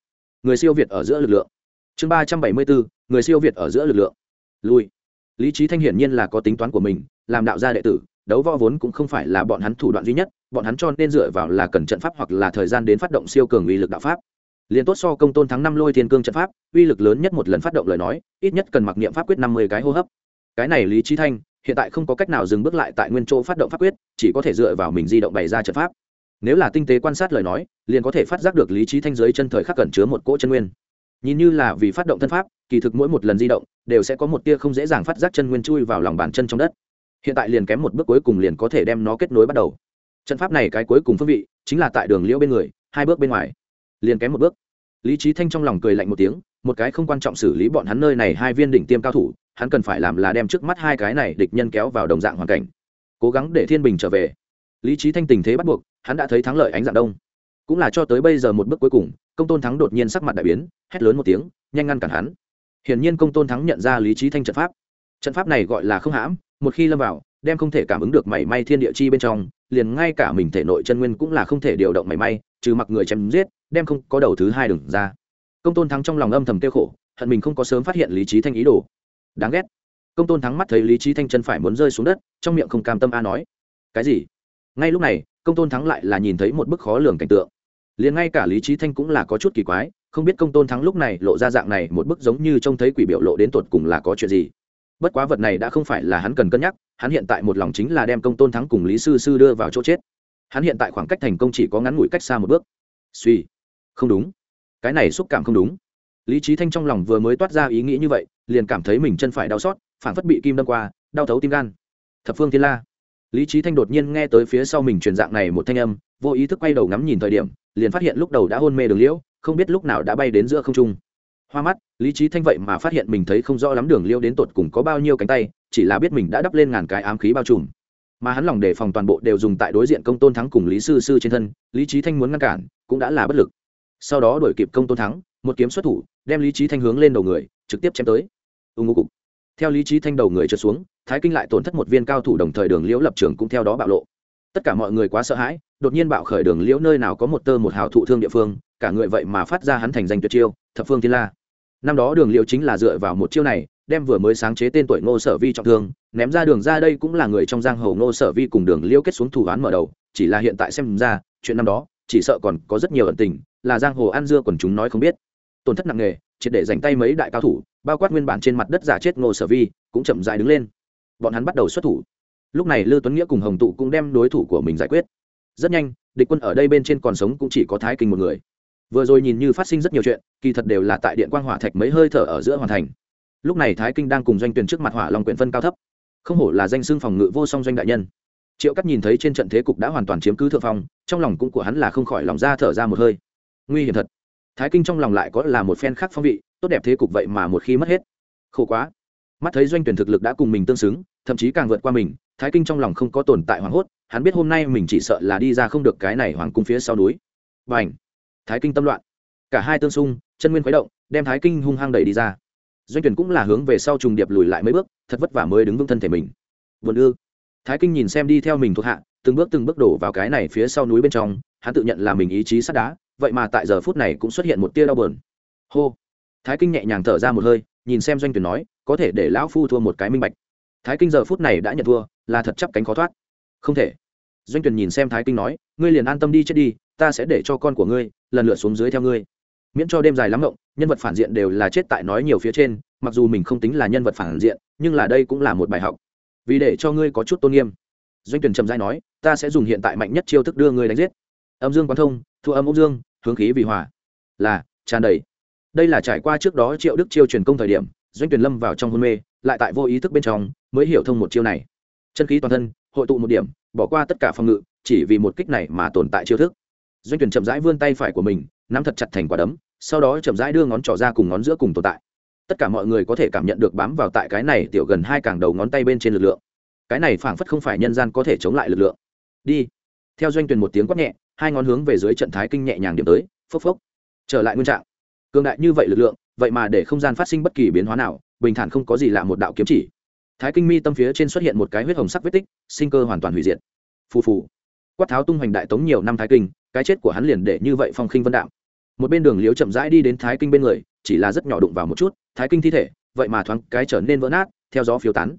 người siêu việt ở giữa lực lượng. Chương ba trăm bảy mươi bốn người siêu việt ở giữa lực lượng. Lui. Lý trí thanh hiển nhiên là có tính toán của mình, làm đạo gia đệ tử, đấu võ vốn cũng không phải là bọn hắn thủ đoạn duy nhất, bọn hắn cho nên dựa vào là cần trận pháp hoặc là thời gian đến phát động siêu cường uy lực đạo pháp liền tốt so công tôn thắng năm lôi thiên cương trận pháp, uy lực lớn nhất một lần phát động lời nói, ít nhất cần mặc niệm pháp quyết năm mươi cái hô hấp. Cái này lý trí thanh, hiện tại không có cách nào dừng bước lại tại nguyên chỗ phát động pháp quyết, chỉ có thể dựa vào mình di động bày ra trận pháp. Nếu là tinh tế quan sát lời nói, liền có thể phát giác được lý trí thanh giới chân thời khắc cẩn chứa một cỗ chân nguyên. Nhìn như là vì phát động thân pháp, kỳ thực mỗi một lần di động, đều sẽ có một tia không dễ dàng phát giác chân nguyên chui vào lòng bàn chân trong đất. Hiện tại liền kém một bước cuối cùng liền có thể đem nó kết nối bắt đầu. Trận pháp này cái cuối cùng phương vị, chính là tại đường liễu bên người, hai bước bên ngoài liền kém một bước. Lý trí thanh trong lòng cười lạnh một tiếng, một cái không quan trọng xử lý bọn hắn nơi này hai viên đỉnh tiêm cao thủ, hắn cần phải làm là đem trước mắt hai cái này địch nhân kéo vào đồng dạng hoàn cảnh. Cố gắng để thiên bình trở về. Lý trí thanh tình thế bắt buộc, hắn đã thấy thắng lợi ánh dạng đông. Cũng là cho tới bây giờ một bước cuối cùng, công tôn thắng đột nhiên sắc mặt đại biến, hét lớn một tiếng, nhanh ngăn cản hắn. Hiển nhiên công tôn thắng nhận ra lý trí thanh trận pháp. Trận pháp này gọi là không hãm, một khi lâm vào đem không thể cảm ứng được mảy may thiên địa chi bên trong, liền ngay cả mình thể nội chân nguyên cũng là không thể điều động mảy may, trừ mặc người chém giết, đem không có đầu thứ hai đừng ra. Công tôn thắng trong lòng âm thầm tiêu khổ, hận mình không có sớm phát hiện lý trí thanh ý đồ. Đáng ghét. Công tôn thắng mắt thấy lý trí thanh chân phải muốn rơi xuống đất, trong miệng không cam tâm a nói. Cái gì? Ngay lúc này, công tôn thắng lại là nhìn thấy một bức khó lường cảnh tượng. Liền ngay cả lý trí thanh cũng là có chút kỳ quái, không biết công tôn thắng lúc này lộ ra dạng này một bức giống như trông thấy quỷ biểu lộ đến tột cùng là có chuyện gì bất quá vật này đã không phải là hắn cần cân nhắc, hắn hiện tại một lòng chính là đem công tôn thắng cùng lý sư sư đưa vào chỗ chết. Hắn hiện tại khoảng cách thành công chỉ có ngắn ngủi cách xa một bước. Suy, không đúng. Cái này xúc cảm không đúng. Lý trí thanh trong lòng vừa mới toát ra ý nghĩ như vậy, liền cảm thấy mình chân phải đau xót phản phất bị kim đâm qua, đau thấu tim gan. Thập phương thiên la. Lý trí thanh đột nhiên nghe tới phía sau mình truyền dạng này một thanh âm, vô ý thức quay đầu ngắm nhìn thời điểm, liền phát hiện lúc đầu đã hôn mê đường liễu, không biết lúc nào đã bay đến giữa không trung hoa mắt, lý trí thanh vậy mà phát hiện mình thấy không rõ lắm đường liêu đến tột cùng có bao nhiêu cánh tay, chỉ là biết mình đã đắp lên ngàn cái ám khí bao trùm. Mà hắn lòng đề phòng toàn bộ đều dùng tại đối diện công tôn thắng cùng lý sư sư trên thân, lý trí thanh muốn ngăn cản, cũng đã là bất lực. Sau đó đổi kịp công tôn thắng, một kiếm xuất thủ, đem lý trí thanh hướng lên đầu người, trực tiếp chém tới. Ưng ngô cục. Theo lý trí thanh đầu người trượt xuống, thái kinh lại tổn thất một viên cao thủ đồng thời đường liễu lập trường cũng theo đó bạo lộ. Tất cả mọi người quá sợ hãi, đột nhiên bạo khởi đường liễu nơi nào có một tơ một hào thụ thương địa phương, cả người vậy mà phát ra hắn thành danh tuyệt chiêu, thập phương thiên la năm đó đường liễu chính là dựa vào một chiêu này, đem vừa mới sáng chế tên tuổi ngô sở vi trọng thương, ném ra đường ra đây cũng là người trong giang hồ ngô sở vi cùng đường liễu kết xuống thủ án mở đầu, chỉ là hiện tại xem ra, chuyện năm đó, chỉ sợ còn có rất nhiều ẩn tình, là giang hồ ăn dưa còn chúng nói không biết. Tổn thất nặng nề, triệt để dành tay mấy đại cao thủ, bao quát nguyên bản trên mặt đất giả chết ngô sở vi, cũng chậm dại đứng lên. Bọn hắn bắt đầu xuất thủ. Lúc này lư tuấn nghĩa cùng hồng tụ cũng đem đối thủ của mình giải quyết. Rất nhanh, địch quân ở đây bên trên còn sống cũng chỉ có thái kinh một người vừa rồi nhìn như phát sinh rất nhiều chuyện, kỳ thật đều là tại điện quang hỏa thạch mấy hơi thở ở giữa hoàn thành. Lúc này thái kinh đang cùng doanh tuyển trước mặt hỏa long quyển phân cao thấp. Không hổ là danh xưng phòng ngự vô song doanh đại nhân. Triệu cắt nhìn thấy trên trận thế cục đã hoàn toàn chiếm cứ thượng phong, trong lòng cũng của hắn là không khỏi lòng ra thở ra một hơi. Nguy hiểm thật. Thái kinh trong lòng lại có là một phen khác phong vị, tốt đẹp thế cục vậy mà một khi mất hết. Khổ quá. Mắt thấy doanh tuyển thực lực đã cùng mình tương xứng, thậm chí càng vượt qua mình, thái kinh trong lòng không có tồn tại hoảng hốt, hắn biết hôm nay mình chỉ sợ là đi ra không được cái này hoàng cung phía sau núi. Bảnh thái kinh tâm loạn. Cả hai tương xung, chân nguyên khuấy động, đem thái kinh hung hăng đẩy đi ra. Doanh tuyển cũng là hướng về sau trùng điệp lùi lại mấy bước, thật vất vả mới đứng vững thân thể mình. Vườn ư? Thái kinh nhìn xem đi theo mình thuộc hạ, từng bước từng bước đổ vào cái này phía sau núi bên trong, hắn tự nhận là mình ý chí sắt đá, vậy mà tại giờ phút này cũng xuất hiện một tia đau buồn. hô! Thái kinh nhẹ nhàng thở ra một hơi, nhìn xem doanh tuyển nói, có thể để lão phu thua một cái minh bạch. Thái kinh giờ phút này đã nhận thua, là thật chấp cánh khó thoát. Không thể. Doanh tuyển nhìn xem thái kinh nói, ngươi liền an tâm đi chết đi ta sẽ để cho con của ngươi lần lượt xuống dưới theo ngươi. Miễn cho đêm dài lắm rộng nhân vật phản diện đều là chết tại nói nhiều phía trên, mặc dù mình không tính là nhân vật phản diện, nhưng là đây cũng là một bài học. Vì để cho ngươi có chút tôn nghiêm. Doanh tuyển trầm dai nói, ta sẽ dùng hiện tại mạnh nhất chiêu thức đưa ngươi đánh giết. Âm dương quán thông thu âm ốc dương, hướng khí vì hòa. Là, tràn đầy. Đây là trải qua trước đó triệu đức chiêu truyền công thời điểm, doanh tuyển lâm vào trong hôn mê, lại tại vô ý thức bên trong mới hiểu thông một chiêu này. Chân khí toàn thân, hội tụ một điểm, bỏ qua tất cả phòng ngự, chỉ vì một kích này mà tồn tại chiêu thức doanh tuyển chậm rãi vươn tay phải của mình, nắm thật chặt thành quả đấm, sau đó chậm rãi đưa ngón trỏ ra cùng ngón giữa cùng tồn tại. Tất cả mọi người có thể cảm nhận được bám vào tại cái này tiểu gần hai càng đầu ngón tay bên trên lực lượng. Cái này phảng phất không phải nhân gian có thể chống lại lực lượng. Đi. Theo doanh tuyển một tiếng quát nhẹ, hai ngón hướng về dưới trận thái kinh nhẹ nhàng điểm tới, phốc phốc. Trở lại nguyên trạng. Cường đại như vậy lực lượng, vậy mà để không gian phát sinh bất kỳ biến hóa nào, bình thản không có gì lạ một đạo kiếm chỉ. Thái kinh mi tâm phía trên xuất hiện một cái huyết hồng sắc vết tích, sinh cơ hoàn toàn hủy diệt. Phù phù. Quát tháo tung hoành đại tống nhiều năm thái kinh cái chết của hắn liền để như vậy phong khinh vân đạm. Một bên đường liếu chậm rãi đi đến thái kinh bên người, chỉ là rất nhỏ đụng vào một chút, thái kinh thi thể, vậy mà thoáng cái trở nên vỡ nát, theo gió phiêu tán.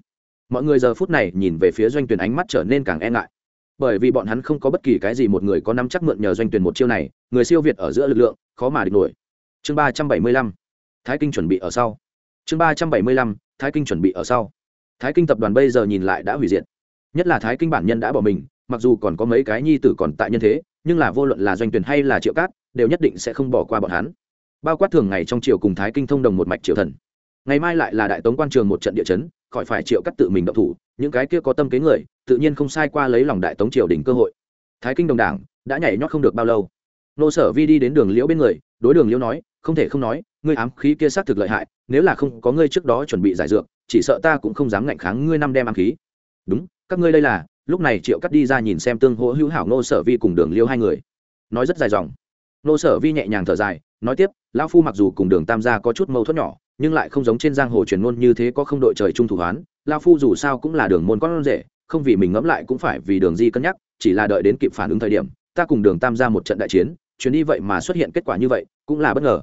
Mọi người giờ phút này nhìn về phía doanh tuyển ánh mắt trở nên càng e ngại. Bởi vì bọn hắn không có bất kỳ cái gì một người có nắm chắc mượn nhờ doanh tuyển một chiêu này, người siêu việt ở giữa lực lượng, khó mà địch nổi. Chương ba trăm bảy mươi lăm, thái kinh chuẩn bị ở sau. Chương ba trăm bảy mươi lăm, thái kinh chuẩn bị ở sau. Thái kinh tập đoàn bây giờ nhìn lại đã hủy diệt. Nhất là thái kinh bản nhân đã bỏ mình, mặc dù còn có mấy cái nhi tử còn tại nhân thế nhưng là vô luận là doanh tuyển hay là triệu cát, đều nhất định sẽ không bỏ qua bọn hắn. Bao quát thường ngày trong triều cùng thái kinh thông đồng một mạch triều thần. Ngày mai lại là đại tống quan trường một trận địa chấn, khỏi phải triệu cắt tự mình động thủ, những cái kia có tâm kế người, tự nhiên không sai qua lấy lòng đại tống triều đình cơ hội. Thái kinh đồng đảng đã nhảy nhót không được bao lâu. Nô sở vi đi đến đường liễu bên người, đối đường liễu nói, không thể không nói, ngươi ám khí kia xác thực lợi hại, nếu là không có ngươi trước đó chuẩn bị giải dược, chỉ sợ ta cũng không dám ngạnh kháng ngươi năm đem ám khí. Đúng, các ngươi đây là lúc này triệu cắt đi ra nhìn xem tương hỗ hữu hảo nô sở vi cùng đường liêu hai người. Nói rất dài dòng. Nô sở vi nhẹ nhàng thở dài, nói tiếp, lão phu mặc dù cùng đường tam gia có chút mâu thuẫn nhỏ, nhưng lại không giống trên giang hồ truyền ngôn như thế có không đội trời chung thủ hoán. Lão phu dù sao cũng là đường môn con rể, không vì mình ngẫm lại cũng phải vì đường di cân nhắc, chỉ là đợi đến kịp phản ứng thời điểm, ta cùng đường tam gia một trận đại chiến, chuyến đi vậy mà xuất hiện kết quả như vậy, cũng là bất ngờ.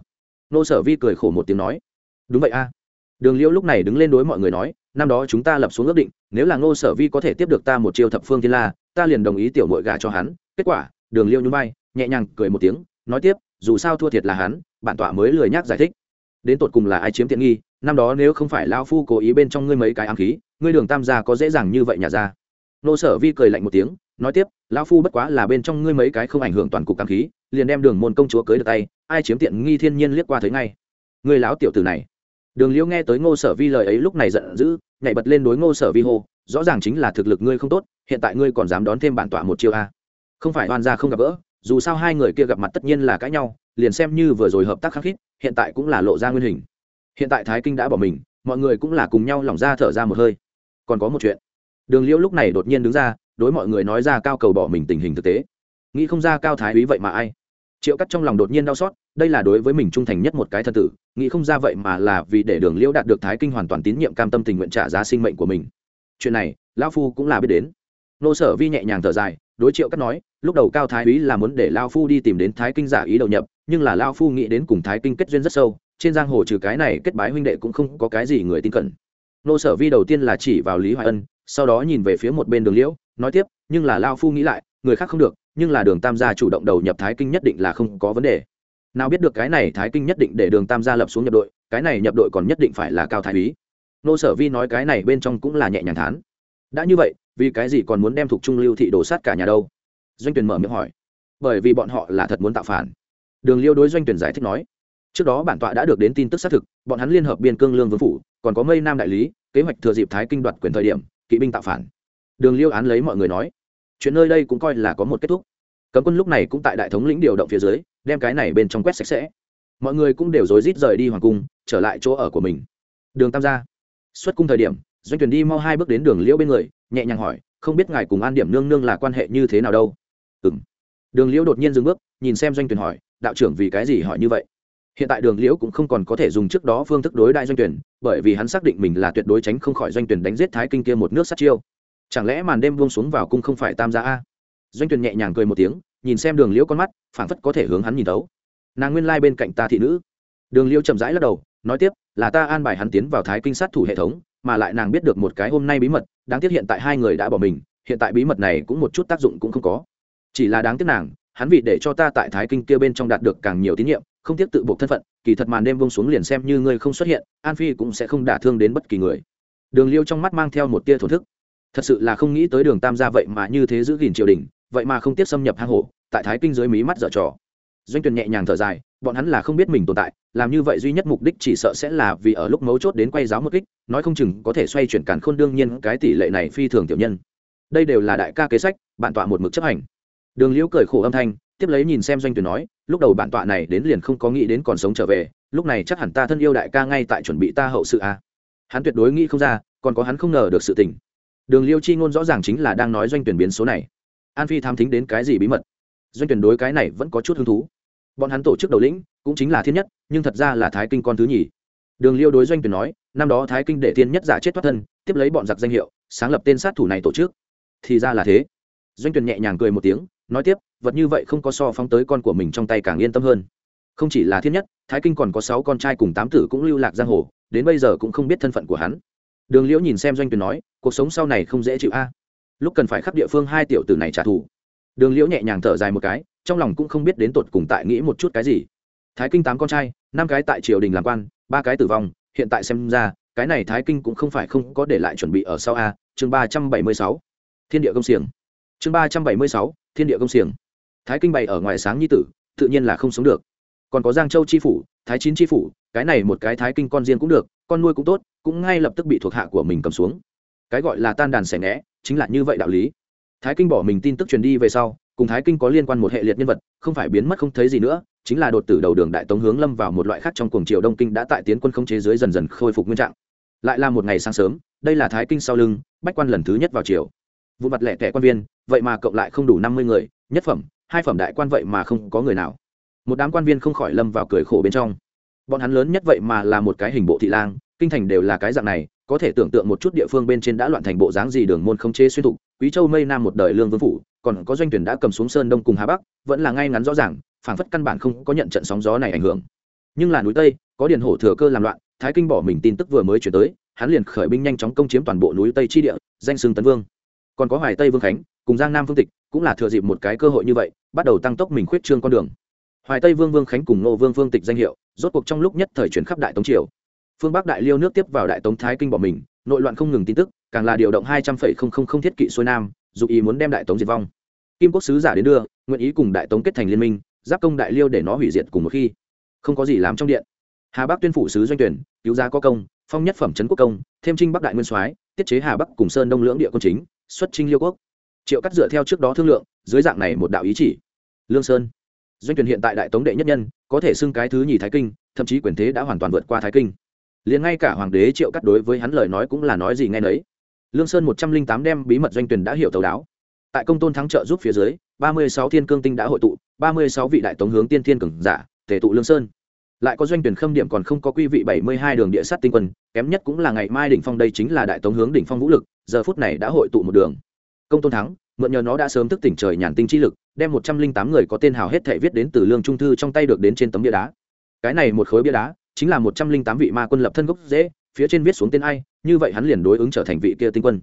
Nô sở vi cười khổ một tiếng nói, đúng vậy a đường liễu lúc này đứng lên đối mọi người nói, năm đó chúng ta lập xuống ước định, nếu là ngô sở vi có thể tiếp được ta một chiêu thập phương thiên la, ta liền đồng ý tiểu mội gà cho hắn. Kết quả, đường liễu nhún vai, nhẹ nhàng cười một tiếng, nói tiếp, dù sao thua thiệt là hắn, bản tọa mới lười nhác giải thích. Đến tột cùng là ai chiếm tiện nghi, năm đó nếu không phải lao phu cố ý bên trong ngươi mấy cái ám khí, ngươi đường tam gia có dễ dàng như vậy nhà ra. Nô sở vi cười lạnh một tiếng, nói tiếp lao phu bất quá là bên trong ngươi mấy cái không ảnh hưởng toàn cục ám khí, liền đem đường môn công chúa cưới được tay, ai chiếm tiện nghi thiên nhiên liếc qua thấy ngay. Người lão tiểu tử này đường liễu nghe tới ngô sở vi lời ấy lúc này giận dữ, nhảy bật lên đối ngô sở vi hô, rõ ràng chính là thực lực ngươi không tốt, hiện tại ngươi còn dám đón thêm bản tọa một chiêu a. Không phải oan gia không gặp gỡ, dù sao hai người kia gặp mặt tất nhiên là cãi nhau, liền xem như vừa rồi hợp tác khắc khít, hiện tại cũng là lộ ra nguyên hình. Hiện tại thái kinh đã bỏ mình, mọi người cũng là cùng nhau lỏng ra thở ra một hơi. Còn có một chuyện. Đường liễu lúc này đột nhiên đứng ra, đối mọi người nói ra cao cầu bỏ mình tình hình thực tế. Nghĩ không ra cao thái úy vậy mà ai triệu cắt trong lòng đột nhiên đau xót, đây là đối với mình trung thành nhất một cái thân tử, nghĩ không ra vậy mà là vì để đường liễu đạt được thái kinh hoàn toàn tín nhiệm cam tâm tình nguyện trả giá sinh mệnh của mình. Chuyện này, lão phu cũng là biết đến. Nô sở vi nhẹ nhàng thở dài, đối triệu cắt nói, lúc đầu cao thái úy là muốn để lao phu đi tìm đến thái kinh giả ý đầu nhập, nhưng là lao phu nghĩ đến cùng thái kinh kết duyên rất sâu, trên giang hồ trừ cái này kết bái huynh đệ cũng không có cái gì người tin cẩn. Nô sở vi đầu tiên là chỉ vào lý hoài ân, sau đó nhìn về phía một bên đường liễu, nói tiếp, nhưng là lao phu nghĩ lại, người khác không được nhưng là đường tam gia chủ động đầu nhập thái kinh nhất định là không có vấn đề. Nào biết được cái này thái kinh nhất định để đường tam gia lập xuống nhập đội, cái này nhập đội còn nhất định phải là cao thái úy. Nô sở vi nói cái này bên trong cũng là nhẹ nhàng thán. Đã như vậy, vì cái gì còn muốn đem thuộc trung lưu thị đổ sát cả nhà đâu? Doanh tuyển mở miệng hỏi. Bởi vì bọn họ là thật muốn tạo phản. Đường liêu đối doanh tuyển giải thích nói. Trước đó bản tọa đã được đến tin tức xác thực, bọn hắn liên hợp biên cương lương vương phủ, còn có mây nam đại lý, kế hoạch thừa dịp thái kinh đoạt quyền thời điểm, kỵ binh tạo phản. Đường liêu án lấy mọi người nói chuyện nơi đây cũng coi là có một kết thúc. Cấm quân lúc này cũng tại đại thống lĩnh điều động phía dưới, đem cái này bên trong quét sạch sẽ. Mọi người cũng đều rối rít rời đi hoàng cung, trở lại chỗ ở của mình. Đường tam gia. Xuất cung thời điểm, doanh tuyển đi mau hai bước đến đường liễu bên người, nhẹ nhàng hỏi, không biết ngài cùng an điểm nương nương là quan hệ như thế nào đâu? Ừm. Đường liễu đột nhiên dừng bước, nhìn xem doanh tuyển hỏi, đạo trưởng vì cái gì hỏi như vậy? Hiện tại đường liễu cũng không còn có thể dùng trước đó phương thức đối đại doanh tuyển bởi vì hắn xác định mình là tuyệt đối tránh không khỏi doanh tuyển đánh giết thái kinh kia một nước sát chiêu chẳng lẽ màn đêm buông xuống vào cung không phải tam gia a? Doanh tuyền nhẹ nhàng cười một tiếng, nhìn xem đường liễu con mắt, phảng phất có thể hướng hắn nhìn tấu nàng nguyên lai bên cạnh ta thị nữ. Đường liễu chậm rãi lắc đầu, nói tiếp, là ta an bài hắn tiến vào thái kinh sát thủ hệ thống, mà lại nàng biết được một cái hôm nay bí mật, đáng tiếc hiện tại hai người đã bỏ mình, hiện tại bí mật này cũng một chút tác dụng cũng không có. Chỉ là đáng tiếc nàng, hắn vì để cho ta tại thái kinh kia bên trong đạt được càng nhiều tín nhiệm, không tiếc tự buộc thân phận, kỳ thật màn đêm vông xuống liền xem như ngươi không xuất hiện, an phi cũng sẽ không đả thương đến bất kỳ người. Đường liêu trong mắt mang theo một tia thổ thức thật sự là không nghĩ tới đường tam gia vậy mà như thế giữ gìn triều đình, vậy mà không tiếp xâm nhập hang hổ, tại thái kinh dưới mí mắt dở trò. Doanh tuyển nhẹ nhàng thở dài, bọn hắn là không biết mình tồn tại, làm như vậy duy nhất mục đích chỉ sợ sẽ là vì ở lúc mấu chốt đến quay giáo một kích, nói không chừng có thể xoay chuyển cản khôn đương nhiên cái tỷ lệ này phi thường tiểu nhân. Đây đều là đại ca kế sách, bản tọa một mực chấp hành. Đường liễu cười khổ âm thanh, tiếp lấy nhìn xem doanh tuyển nói, lúc đầu bản tọa này đến liền không có nghĩ đến còn sống trở về, lúc này chắc hẳn ta thân yêu đại ca ngay tại chuẩn bị ta hậu sự a à. hắn tuyệt đối nghĩ không ra, còn có hắn không ngờ được sự tình đường liêu chi ngôn rõ ràng chính là đang nói doanh tuyển biến số này. An phi tham thính đến cái gì bí mật? Doanh tuyển đối cái này vẫn có chút hứng thú. Bọn hắn tổ chức đầu lĩnh cũng chính là thiên nhất, nhưng thật ra là thái kinh con thứ nhì. Đường liêu đối doanh tuyển nói, năm đó thái kinh để thiên nhất giả chết thoát thân, tiếp lấy bọn giặc danh hiệu, sáng lập tên sát thủ này tổ chức. Thì ra là thế. Doanh tuyển nhẹ nhàng cười một tiếng, nói tiếp, vật như vậy không có so phóng tới con của mình trong tay càng yên tâm hơn. Không chỉ là thiên nhất, thái kinh còn có sáu con trai cùng tám tử cũng lưu lạc giang hồ, đến bây giờ cũng không biết thân phận của hắn đường liễu nhìn xem doanh tuyển nói, cuộc sống sau này không dễ chịu a. Lúc cần phải khắp địa phương hai tiểu tử này trả thù. Đường liễu nhẹ nhàng thở dài một cái, trong lòng cũng không biết đến tột cùng tại nghĩ một chút cái gì. Thái kinh tám con trai, năm cái tại triều đình làm quan, ba cái tử vong, hiện tại xem ra, cái này thái kinh cũng không phải không có để lại chuẩn bị ở sau a. Chương ba trăm bảy mươi sáu. Thiên địa công xiềng. Chương ba trăm bảy mươi sáu, thiên địa công xiềng. Thái kinh bày ở ngoài sáng nhi tử, tự nhiên là không sống được. Còn có giang châu chi phủ, thái chín chi phủ, cái này một cái thái kinh con riêng cũng được con nuôi cũng tốt, cũng ngay lập tức bị thuộc hạ của mình cầm xuống. Cái gọi là tan đàn xẻ nghẽ, chính là như vậy đạo lý. Thái kinh bỏ mình tin tức truyền đi về sau, cùng thái kinh có liên quan một hệ liệt nhân vật, không phải biến mất không thấy gì nữa, chính là đột tử đầu đường đại tống hướng lâm vào một loại khác trong cuồng triều đông kinh đã tại tiến quân không chế dưới dần dần khôi phục nguyên trạng. Lại là một ngày sáng sớm, đây là thái kinh sau lưng, bách quan lần thứ nhất vào triều. Vụ mặt lẻ tẻ quan viên, vậy mà cộng lại không đủ năm mươi người, nhất phẩm, hai phẩm đại quan vậy mà không có người nào. Một đám quan viên không khỏi lâm vào cười khổ bên trong bọn hắn lớn nhất vậy mà là một cái hình bộ thị lang, kinh thành đều là cái dạng này, có thể tưởng tượng một chút địa phương bên trên đã loạn thành bộ dáng gì đường môn không chế xuyên thục, quý châu mây nam một đời lương vương phủ, còn có doanh tuyển đã cầm xuống sơn đông cùng hà bắc, vẫn là ngay ngắn rõ ràng, phảng phất căn bản không có nhận trận sóng gió này ảnh hưởng. Nhưng là núi tây, có điền hổ thừa cơ làm loạn, thái kinh bỏ mình tin tức vừa mới chuyển tới, hắn liền khởi binh nhanh chóng công chiếm toàn bộ núi tây chi địa, danh xưng tấn vương. Còn có hoài tây vương khánh, cùng giang nam phương tịch, cũng là thừa dịp một cái cơ hội như vậy, bắt đầu tăng tốc mình khuyết trương con đường hoài tây vương vương khánh cùng nô vương phương tịch danh hiệu, rốt cuộc trong lúc nhất thời chuyển khắp đại tống triều. Phương bắc đại liêu nước tiếp vào đại tống thái kinh bỏ mình, nội loạn không ngừng tin tức, càng là điều động hai trăm linh thiết kỵ xuôi nam, dù ý muốn đem đại tống diệt vong. Kim quốc sứ giả đến đưa, nguyện ý cùng đại tống kết thành liên minh, giáp công đại liêu để nó hủy diệt cùng một khi. Không có gì làm trong điện. Hà bắc tuyên phủ sứ doanh tuyển, cứu giá có công, phong nhất phẩm trấn quốc công, thêm trinh bắc đại nguyên soái, tiết chế hà bắc cùng sơn đông lưỡng địa quân chính, xuất trinh liêu quốc. Triệu cắt dựa theo trước đó thương lượng, dưới dạng này một đạo ý chỉ. Lương sơn doanh tuyển hiện tại đại tống đệ nhất nhân, có thể xưng cái thứ nhì thái kinh, thậm chí quyền thế đã hoàn toàn vượt qua thái kinh. Liền ngay cả hoàng đế triệu cắt đối với hắn lời nói cũng là nói gì nghe nấy. Lương sơn một trăm linh tám đem bí mật doanh tuyển đã hiểu thấu đáo. Tại công tôn thắng trợ giúp phía dưới, ba mươi sáu thiên cương tinh đã hội tụ, ba mươi sáu vị đại tống hướng tiên thiên cường giả thể tụ lương sơn. Lại có doanh tuyển khâm điểm còn không có quy vị bảy mươi hai đường địa sát tinh quân, kém nhất cũng là ngày mai đỉnh phong đây chính là đại tống hướng đỉnh phong vũ lực, giờ phút này đã hội tụ một đường. Công tôn thắng mượn nhờ nó đã sớm thức tỉnh trời nhàn tinh chi lực, đem một trăm linh tám người có tên hào hết thể viết đến từ lương trung thư trong tay được đến trên tấm bia đá. Cái này một khối bia đá, chính là một trăm linh tám vị ma quân lập thân gốc dễ phía trên viết xuống tên ai, như vậy hắn liền đối ứng trở thành vị kia tinh quân.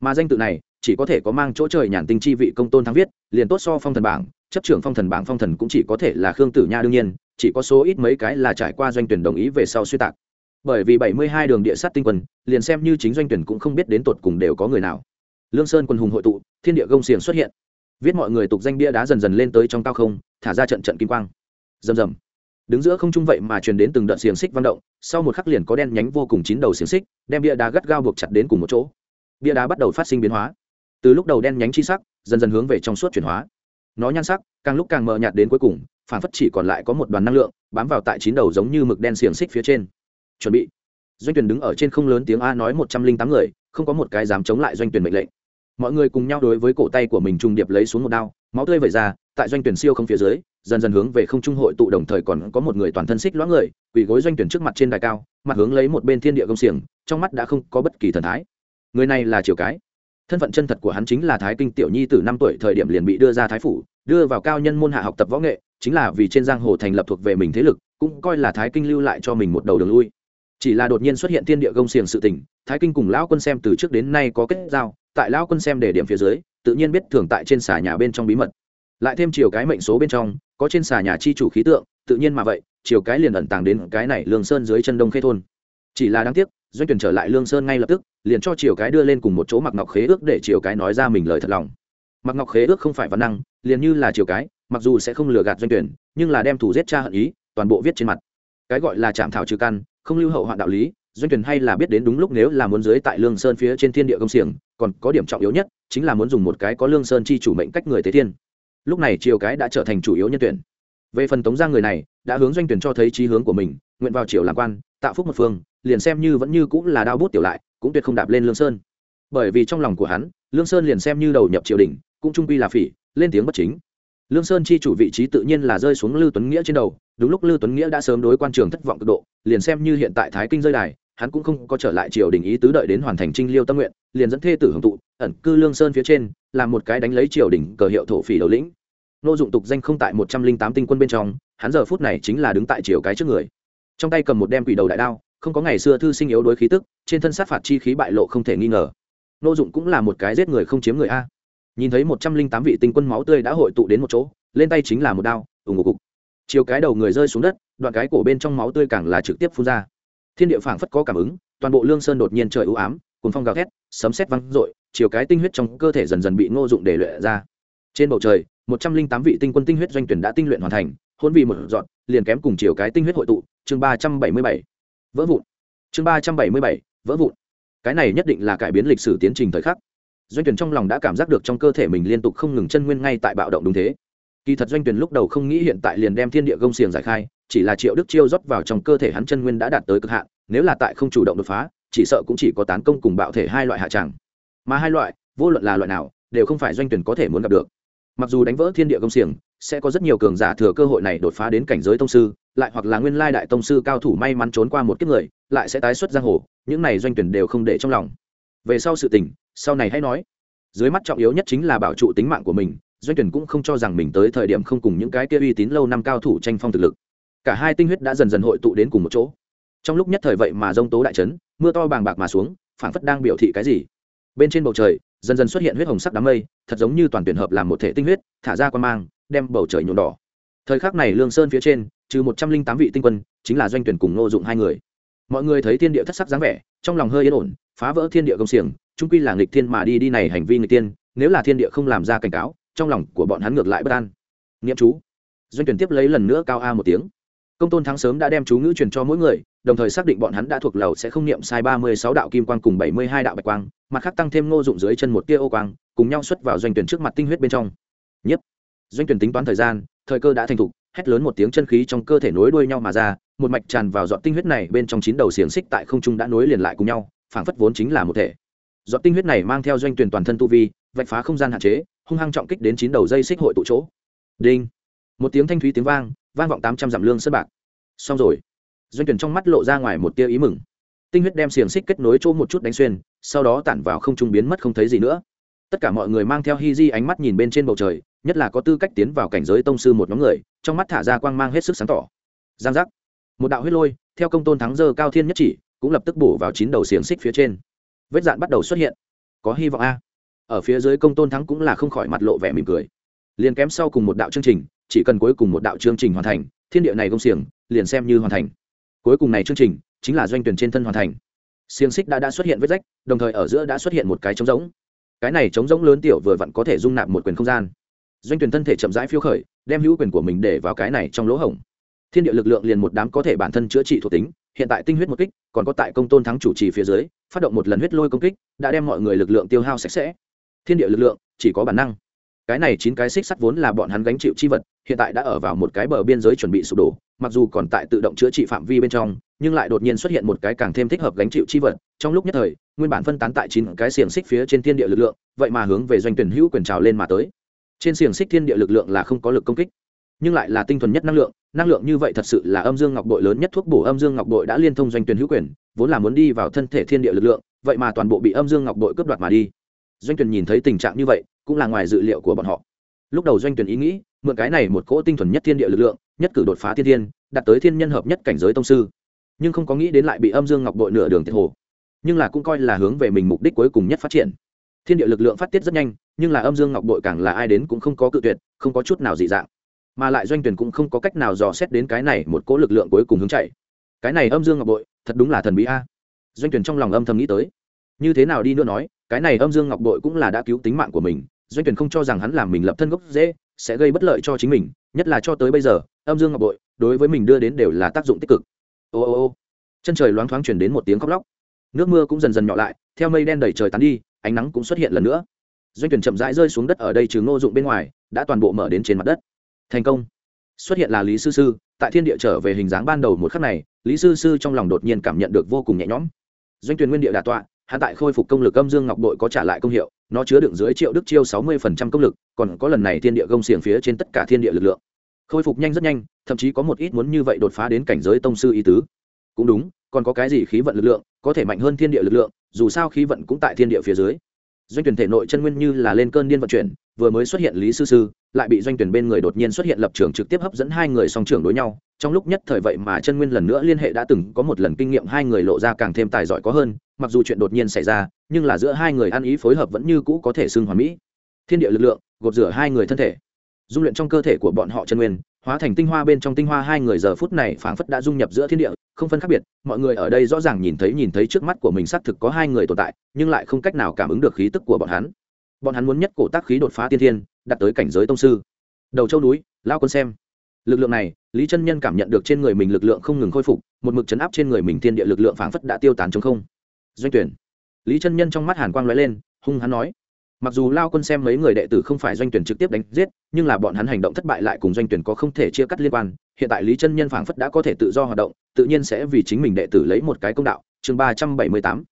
Mà danh tự này, chỉ có thể có mang chỗ trời nhàn tinh chi vị công tôn thắng viết, liền tốt so phong thần bảng, chấp trưởng phong thần bảng phong thần cũng chỉ có thể là khương tử nha đương nhiên, chỉ có số ít mấy cái là trải qua doanh tuyển đồng ý về sau suy tạc. Bởi vì bảy mươi hai đường địa sát tinh quân, liền xem như chính doanh tuyển cũng không biết đến tột cùng đều có người nào lương sơn quân hùng hội tụ, thiên địa gông xiềng xuất hiện. Viết mọi người tục danh bia đá dần dần lên tới trong cao không, thả ra trận trận kim quang. Rầm rầm. Đứng giữa không trung vậy mà truyền đến từng đợt xiềng xích văn động, sau một khắc liền có đen nhánh vô cùng chín đầu xiềng xích, đem bia đá gắt gao buộc chặt đến cùng một chỗ. Bia đá bắt đầu phát sinh biến hóa. Từ lúc đầu đen nhánh chi sắc, dần dần hướng về trong suốt chuyển hóa. Nó nhan sắc, càng lúc càng mờ nhạt đến cuối cùng phản phất chỉ còn lại có một đoàn năng lượng, bám vào tại chín đầu giống như mực đen xiềng xích phía trên. Chuẩn bị. Doanh tuyển đứng ở trên không lớn tiếng a nói một trăm linh tám người, không có một cái dám chống lại doanh tuyển mệnh lệnh mọi người cùng nhau đối với cổ tay của mình trùng điệp lấy xuống một đao, máu tươi vẩy ra, tại doanh tuyển siêu không phía dưới, dần dần hướng về không trung hội tụ đồng thời còn có một người toàn thân xích loãng người, quỳ gối doanh tuyển trước mặt trên đài cao, mặt hướng lấy một bên thiên địa công xiềng, trong mắt đã không có bất kỳ thần thái. Người này là triều cái. Thân phận chân thật của hắn chính là thái kinh tiểu nhi từ năm tuổi thời điểm liền bị đưa ra thái phủ, đưa vào cao nhân môn hạ học tập võ nghệ, chính là vì trên giang hồ thành lập thuộc về mình thế lực, cũng coi là thái kinh lưu lại cho mình một đầu đường lui. Chỉ là đột nhiên xuất hiện thiên địa công xiềng sự tình, thái kinh cùng lão quân xem từ trước đến nay có kết giao tại lão quân xem để điểm phía dưới, tự nhiên biết thường tại trên xà nhà bên trong bí mật. Lại thêm chiều cái mệnh số bên trong, có trên xà nhà chi chủ khí tượng, tự nhiên mà vậy chiều cái liền ẩn tàng đến cái này lương sơn dưới chân đông khê thôn. Chỉ là đáng tiếc, doanh tuyển trở lại lương sơn ngay lập tức, liền cho triều cái đưa lên cùng một chỗ mặc ngọc khế ước để triều cái nói ra mình lời thật lòng. Mặc ngọc khế ước không phải văn năng, liền như là triều cái, mặc dù sẽ không lừa gạt doanh tuyển, nhưng là đem thủ giết cha hận ý, toàn bộ viết trên mặt. Cái gọi là chạm thảo trừ căn, không lưu hậu hoạn đạo lý doanh tuyển hay là biết đến đúng lúc nếu là muốn dưới tại lương sơn phía trên thiên địa công xiềng, còn có điểm trọng yếu nhất chính là muốn dùng một cái có lương sơn chi chủ mệnh cách người tế thiên. Lúc này triều cái đã trở thành chủ yếu nhân tuyển. Về phần tống giang người này, đã hướng doanh tuyển cho thấy trí hướng của mình, nguyện vào triều làm quan, tạo phúc một phương, liền xem như vẫn như cũng là đao bút tiểu lại, cũng tuyệt không đạp lên lương sơn. Bởi vì trong lòng của hắn, lương sơn liền xem như đầu nhập triều đình, cũng trung quy là phỉ, lên tiếng bất chính. Lương sơn chi chủ vị trí tự nhiên là rơi xuống lưu tuấn nghĩa trên đầu, đúng lúc lưu tuấn nghĩa đã sớm đối quan trường thất vọng cực độ, liền xem như hiện tại thái kinh rơi đài hắn cũng không có trở lại triều đình ý tứ đợi đến hoàn thành trinh liêu tâm nguyện, liền dẫn thê tử hưởng tụ ẩn cư lương sơn phía trên, làm một cái đánh lấy triều đình cờ hiệu thổ phỉ đầu lĩnh. Nô dụng tục danh không tại một trăm linh tám tinh quân bên trong, hắn giờ phút này chính là đứng tại triều cái trước người. Trong tay cầm một đem quỷ đầu đại đao, không có ngày xưa thư sinh yếu đối khí tức, trên thân sát phạt chi khí bại lộ không thể nghi ngờ. Nô dụng cũng là một cái giết người không chiếm người a. Nhìn thấy một trăm linh tám vị tinh quân máu tươi đã hội tụ đến một chỗ, lên tay chính là một đao ủng ngục. Cục chiều cái đầu người rơi xuống đất, đoạn cái cổ bên trong máu tươi càng là trực tiếp phun ra thiên địa phảng phất có cảm ứng, toàn bộ lương sơn đột nhiên trời ưu ám cùng phong gào thét, sấm sét văng rội chiều cái tinh huyết trong cơ thể dần dần bị ngô dụng để luyện ra. Trên bầu trời, một trăm linh tám vị tinh quân tinh huyết doanh tuyển đã tinh luyện hoàn thành hôn vị một dọn, liền kém cùng chiều cái tinh huyết hội tụ, chương ba trăm bảy mươi bảy. Vỡ vụn. Chương ba trăm bảy mươi bảy, vỡ vụn. Cái này nhất định là cải biến lịch sử tiến trình thời khắc. Doanh tuyển trong lòng đã cảm giác được trong cơ thể mình liên tục không ngừng chân nguyên ngay tại bạo động đúng thế. Kỳ thật doanh tuyển lúc đầu không nghĩ hiện tại liền đem thiên địa gông xiềng giải khai chỉ là triệu đức chiêu rót vào trong cơ thể hắn chân nguyên đã đạt tới cực hạn, nếu là tại không chủ động đột phá, chỉ sợ cũng chỉ có tán công cùng bạo thể hai loại hạ tràng. Mà hai loại, vô luận là loại nào, đều không phải doanh tuyển có thể muốn gặp được. Mặc dù đánh vỡ thiên địa công xiềng, sẽ có rất nhiều cường giả thừa cơ hội này đột phá đến cảnh giới tông sư, lại hoặc là nguyên lai đại tông sư cao thủ may mắn trốn qua một kiếp người, lại sẽ tái xuất giang hồ, những này doanh tuyển đều không để trong lòng. Về sau sự tình, sau này hãy nói. Dưới mắt trọng yếu nhất chính là bảo trụ tính mạng của mình, doanh tuyển cũng không cho rằng mình tới thời điểm không cùng những cái kia uy tín lâu năm cao thủ tranh phong thực lực cả hai tinh huyết đã dần dần hội tụ đến cùng một chỗ. Trong lúc nhất thời vậy mà rông tố đại trấn mưa to bàng bạc mà xuống, phảng phất đang biểu thị cái gì. Bên trên bầu trời, dần dần xuất hiện huyết hồng sắc đám mây, thật giống như toàn tuyển hợp làm một thể tinh huyết, thả ra quan mang, đem bầu trời nhuộm đỏ. Thời khắc này lương sơn phía trên, trừ một trăm linh tám vị tinh quân, chính là doanh tuyển cùng ngô dụng hai người. Mọi người thấy thiên địa thất sắc dáng vẻ, trong lòng hơi yên ổn, phá vỡ thiên địa công xiềng trung quy là nghịch thiên mà đi đi này hành vi nghịch tiên, nếu là thiên địa không làm ra cảnh cáo, trong lòng của bọn hắn ngược lại bất an. Nghiệm chú. Doanh tuyển tiếp lấy lần nữa cao a một tiếng công tôn thắng sớm đã đem chú ngữ truyền cho mỗi người, đồng thời xác định bọn hắn đã thuộc lầu sẽ không niệm sai ba mươi sáu đạo kim quang cùng bảy mươi hai đạo bạch quang, mặt khác tăng thêm ngô dụng dưới chân một tia ô quang, cùng nhau xuất vào doanh tuyển trước mặt tinh huyết bên trong. Nhất, doanh tuyển tính toán thời gian, thời cơ đã thành thục, hét lớn một tiếng chân khí trong cơ thể nối đuôi nhau mà ra, một mạch tràn vào dọn tinh huyết này bên trong chín đầu xiềng xích tại không trung đã nối liền lại cùng nhau, phảng phất vốn chính là một thể. Dọn tinh huyết này mang theo doanh tuyển toàn thân tu vi, vạch phá không gian hạn chế, hung hăng trọng kích đến chín đầu dây xích hội tụ chỗ. Đinh. Một tiếng thanh thúy tiếng vang vang vọng tám trăm dặm lương sơn bạc. Xong rồi. Doanh tuyển trong mắt lộ ra ngoài một tia ý mừng. Tinh huyết đem xiềng xích kết nối chỗ một chút đánh xuyên, sau đó tản vào không trung biến mất không thấy gì nữa. Tất cả mọi người mang theo hi di ánh mắt nhìn bên trên bầu trời, nhất là có tư cách tiến vào cảnh giới tông sư một nhóm người, trong mắt thả ra quang mang hết sức sáng tỏ. Giang giác. Một đạo huyết lôi, theo công tôn thắng dơ cao thiên nhất chỉ, cũng lập tức bổ vào chín đầu xiềng xích phía trên. Vết dạn bắt đầu xuất hiện. Có hy vọng a. Ở phía dưới công tôn thắng cũng là không khỏi mặt lộ vẻ mỉm cười liền kém sau cùng một đạo chương trình, chỉ cần cuối cùng một đạo chương trình hoàn thành, thiên địa này công xiềng liền xem như hoàn thành. Cuối cùng này chương trình chính là doanh tuyển trên thân hoàn thành. Xiềng xích đã đã xuất hiện vết rách, đồng thời ở giữa đã xuất hiện một cái trống rỗng. Cái này trống rỗng lớn tiểu vừa vặn có thể dung nạp một quyền không gian. Doanh tuyển thân thể chậm rãi phiêu khởi, đem hữu quyền của mình để vào cái này trong lỗ hổng. Thiên địa lực lượng liền một đám có thể bản thân chữa trị thuộc tính, hiện tại tinh huyết một kích, còn có tại công tôn thắng chủ trì phía dưới, phát động một lần huyết lôi công kích, đã đem mọi người lực lượng tiêu hao sạch sẽ. Thiên địa lực lượng chỉ có bản năng cái này chín cái xích sắt vốn là bọn hắn gánh chịu chi vật, hiện tại đã ở vào một cái bờ biên giới chuẩn bị sụp đổ, mặc dù còn tại tự động chữa trị phạm vi bên trong, nhưng lại đột nhiên xuất hiện một cái càng thêm thích hợp gánh chịu chi vật. Trong lúc nhất thời, nguyên bản phân tán tại chín cái xiềng xích phía trên thiên địa lực lượng, vậy mà hướng về doanh tuyển hữu quyền trào lên mà tới. Trên xiềng xích thiên địa lực lượng là không có lực công kích, nhưng lại là tinh thuần nhất năng lượng năng lượng như vậy thật sự là âm dương ngọc bội lớn nhất thuốc bổ âm dương ngọc bội đã liên thông doanh tuyển hữu quyền, vốn là muốn đi vào thân thể thiên địa lực lượng, vậy mà toàn bộ bị âm dương ngọc bội cướp đoạt mà đi doanh tuyển nhìn thấy tình trạng như vậy, cũng là ngoài dự liệu của bọn họ. Lúc đầu doanh tuyển ý nghĩ, mượn cái này một cỗ tinh thuần nhất thiên địa lực lượng, nhất cử đột phá thiên thiên, đạt tới thiên nhân hợp nhất cảnh giới tông sư. Nhưng không có nghĩ đến lại bị âm dương ngọc bội nửa đường tiệt hồ. Nhưng là cũng coi là hướng về mình mục đích cuối cùng nhất phát triển. Thiên địa lực lượng phát tiết rất nhanh, nhưng là âm dương ngọc bội càng là ai đến cũng không có cự tuyệt, không có chút nào dị dạng. Mà lại doanh tuyển cũng không có cách nào dò xét đến cái này một cỗ lực lượng cuối cùng hướng chạy. Cái này âm dương ngọc bội thật đúng là thần bí a. Doanh tuyển trong lòng âm thầm nghĩ tới. Như thế nào đi nữa nói cái này âm dương ngọc bội cũng là đã cứu tính mạng của mình, doanh tuyển không cho rằng hắn làm mình lập thân gốc dễ sẽ gây bất lợi cho chính mình, nhất là cho tới bây giờ, âm dương ngọc bội đối với mình đưa đến đều là tác dụng tích cực. Ô ô ô. Chân trời loáng thoáng chuyển đến một tiếng khóc lóc. Nước mưa cũng dần dần nhỏ lại, theo mây đen đẩy trời tán đi, ánh nắng cũng xuất hiện lần nữa. Doanh tuyển chậm rãi rơi xuống đất ở đây trừ ngô dụng bên ngoài, đã toàn bộ mở đến trên mặt đất. Thành công. Xuất hiện là lý sư sư, tại thiên địa trở về hình dáng ban đầu một khắc này, lý sư sư trong lòng đột nhiên cảm nhận được vô cùng nhẹ nhõm. Doanh tuyển nguyên địa đà tọa hạ tại khôi phục công lực âm dương ngọc bội có trả lại công hiệu, nó chứa đựng dưới triệu đức chiêu sáu mươi phần trăm công lực, còn có lần này thiên địa gông xiềng phía trên tất cả thiên địa lực lượng. Khôi phục nhanh rất nhanh, thậm chí có một ít muốn như vậy đột phá đến cảnh giới tông sư y tứ. Cũng đúng, còn có cái gì khí vận lực lượng, có thể mạnh hơn thiên địa lực lượng, dù sao khí vận cũng tại thiên địa phía dưới. Doanh tuyển thể nội chân nguyên như là lên cơn điên vận chuyển, vừa mới xuất hiện lý sư sư, lại bị doanh tuyển bên người đột nhiên xuất hiện lập trường trực tiếp hấp dẫn hai người song trưởng đối nhau. Trong lúc nhất thời vậy mà chân nguyên lần nữa liên hệ đã từng có một lần kinh nghiệm hai người lộ ra càng thêm tài giỏi có hơn mặc dù chuyện đột nhiên xảy ra, nhưng là giữa hai người ăn ý phối hợp vẫn như cũ có thể xưng hoàn mỹ. Thiên địa lực lượng gột rửa hai người thân thể. Dung luyện trong cơ thể của bọn họ chân nguyên, hóa thành tinh hoa bên trong tinh hoa hai người giờ phút này phảng phất đã dung nhập giữa thiên địa, không phân khác biệt, mọi người ở đây rõ ràng nhìn thấy nhìn thấy trước mắt của mình xác thực có hai người tồn tại, nhưng lại không cách nào cảm ứng được khí tức của bọn hắn. Bọn hắn muốn nhất cổ tác khí đột phá tiên thiên, đạt tới cảnh giới tông sư. Đầu châu núi, lao quân xem. Lực lượng này, lý chân nhân cảm nhận được trên người mình lực lượng không ngừng khôi phục, một mực chấn áp trên người mình thiên địa lực lượng phảng phất đã tiêu tán chống không doanh tuyển. Lý chân nhân trong mắt hàn quang lóe lên, hung hắn nói, mặc dù lao quân xem mấy người đệ tử không phải doanh tuyển trực tiếp đánh giết, nhưng là bọn hắn hành động thất bại lại cùng doanh tuyển có không thể chia cắt liên quan. Hiện tại lý chân nhân phảng phất đã có thể tự do hoạt động, tự nhiên sẽ vì chính mình đệ tử lấy một cái công đạo. Chương ba trăm bảy mươi tám.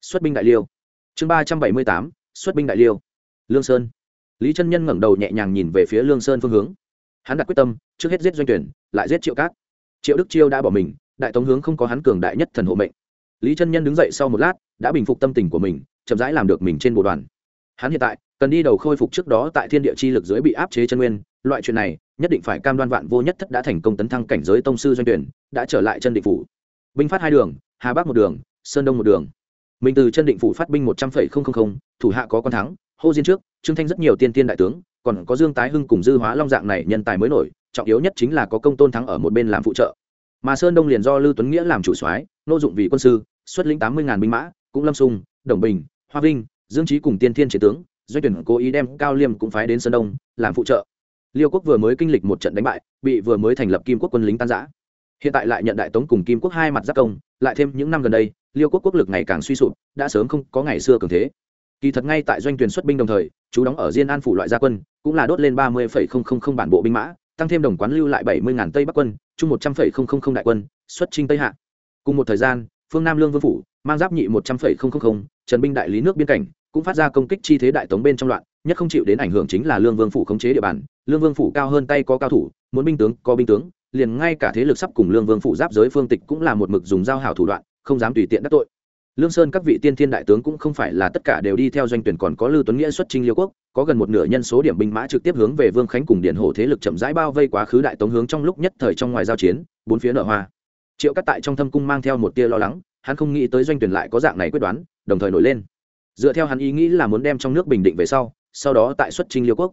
Xuất binh đại liêu. Chương ba trăm bảy mươi tám. Xuất binh đại liêu. Lương sơn. Lý chân nhân ngẩng đầu nhẹ nhàng nhìn về phía lương sơn phương hướng. Hắn đặt quyết tâm, trước hết giết doanh tuyển, lại giết triệu cát. Triệu đức chiêu đã bỏ mình, đại tống hướng không có hắn cường đại nhất thần hộ mệnh lý chân nhân đứng dậy sau một lát, đã bình phục tâm tình của mình, chậm rãi làm được mình trên bộ đoàn. Hắn hiện tại, cần đi đầu khôi phục trước đó tại thiên địa chi lực dưới bị áp chế chân nguyên, loại chuyện này, nhất định phải cam đoan vạn vô nhất thất đã thành công tấn thăng cảnh giới tông sư doanh tuyển, đã trở lại chân định phủ. Binh phát hai đường, hà bắc một đường, sơn đông một đường. Mình từ chân định phủ phát binh một trăm linh thủ hạ có con thắng, hô diên trước, trương thanh rất nhiều tiên tiên đại tướng, còn có dương tái hưng cùng dư hóa long dạng này nhân tài mới nổi, trọng yếu nhất chính là có công tôn thắng ở một bên làm phụ trợ mà sơn đông liền do lưu tuấn nghĩa làm chủ soái, nô dụng vị quân sư, xuất lĩnh tám mươi binh mã, cũng lâm sung đồng bình, hoa vinh, dương trí cùng tiên thiên chế tướng, doanh tuyển cố ý đem cao liêm cũng phái đến sơn đông, làm phụ trợ. Liêu quốc vừa mới kinh lịch một trận đánh bại, bị vừa mới thành lập kim quốc quân lính tan giã hiện tại lại nhận đại tống cùng kim quốc hai mặt giác công, lại thêm những năm gần đây, liêu quốc quốc lực ngày càng suy sụp, đã sớm không có ngày xưa cường thế. Kỳ thật ngay tại doanh tuyển xuất binh đồng thời, chú đóng ở diên an phủ loại gia quân, cũng là đốt lên ba mươi bản bộ binh mã tăng thêm đồng quán lưu lại bảy mươi tây bắc quân, chung một trăm linh đại quân, xuất trinh tây hạ. Cùng một thời gian, phương nam lương vương phủ, mang giáp nhị một trăm linh trần binh đại lý nước biên cảnh, cũng phát ra công kích chi thế đại tống bên trong loạn, nhất không chịu đến ảnh hưởng chính là lương vương phủ khống chế địa bàn. Lương vương phủ cao hơn tay có cao thủ, muốn binh tướng có binh tướng, liền ngay cả thế lực sắp cùng lương vương phủ giáp giới phương tịch cũng là một mực dùng giao hảo thủ đoạn, không dám tùy tiện đắc tội. Lương sơn các vị tiên thiên đại tướng cũng không phải là tất cả đều đi theo doanh tuyển còn có lưu tuấn nghĩa xuất trinh liêu quốc có gần một nửa nhân số điểm binh mã trực tiếp hướng về vương khánh cùng điện hổ thế lực chậm rãi bao vây quá khứ đại tống hướng trong lúc nhất thời trong ngoài giao chiến, bốn phía nở hoa. Triệu cắt tại trong thâm cung mang theo một tia lo lắng, hắn không nghĩ tới doanh tuyển lại có dạng này quyết đoán, đồng thời nổi lên. Dựa theo hắn ý nghĩ là muốn đem trong nước bình định về sau sau đó tại xuất trình liêu quốc.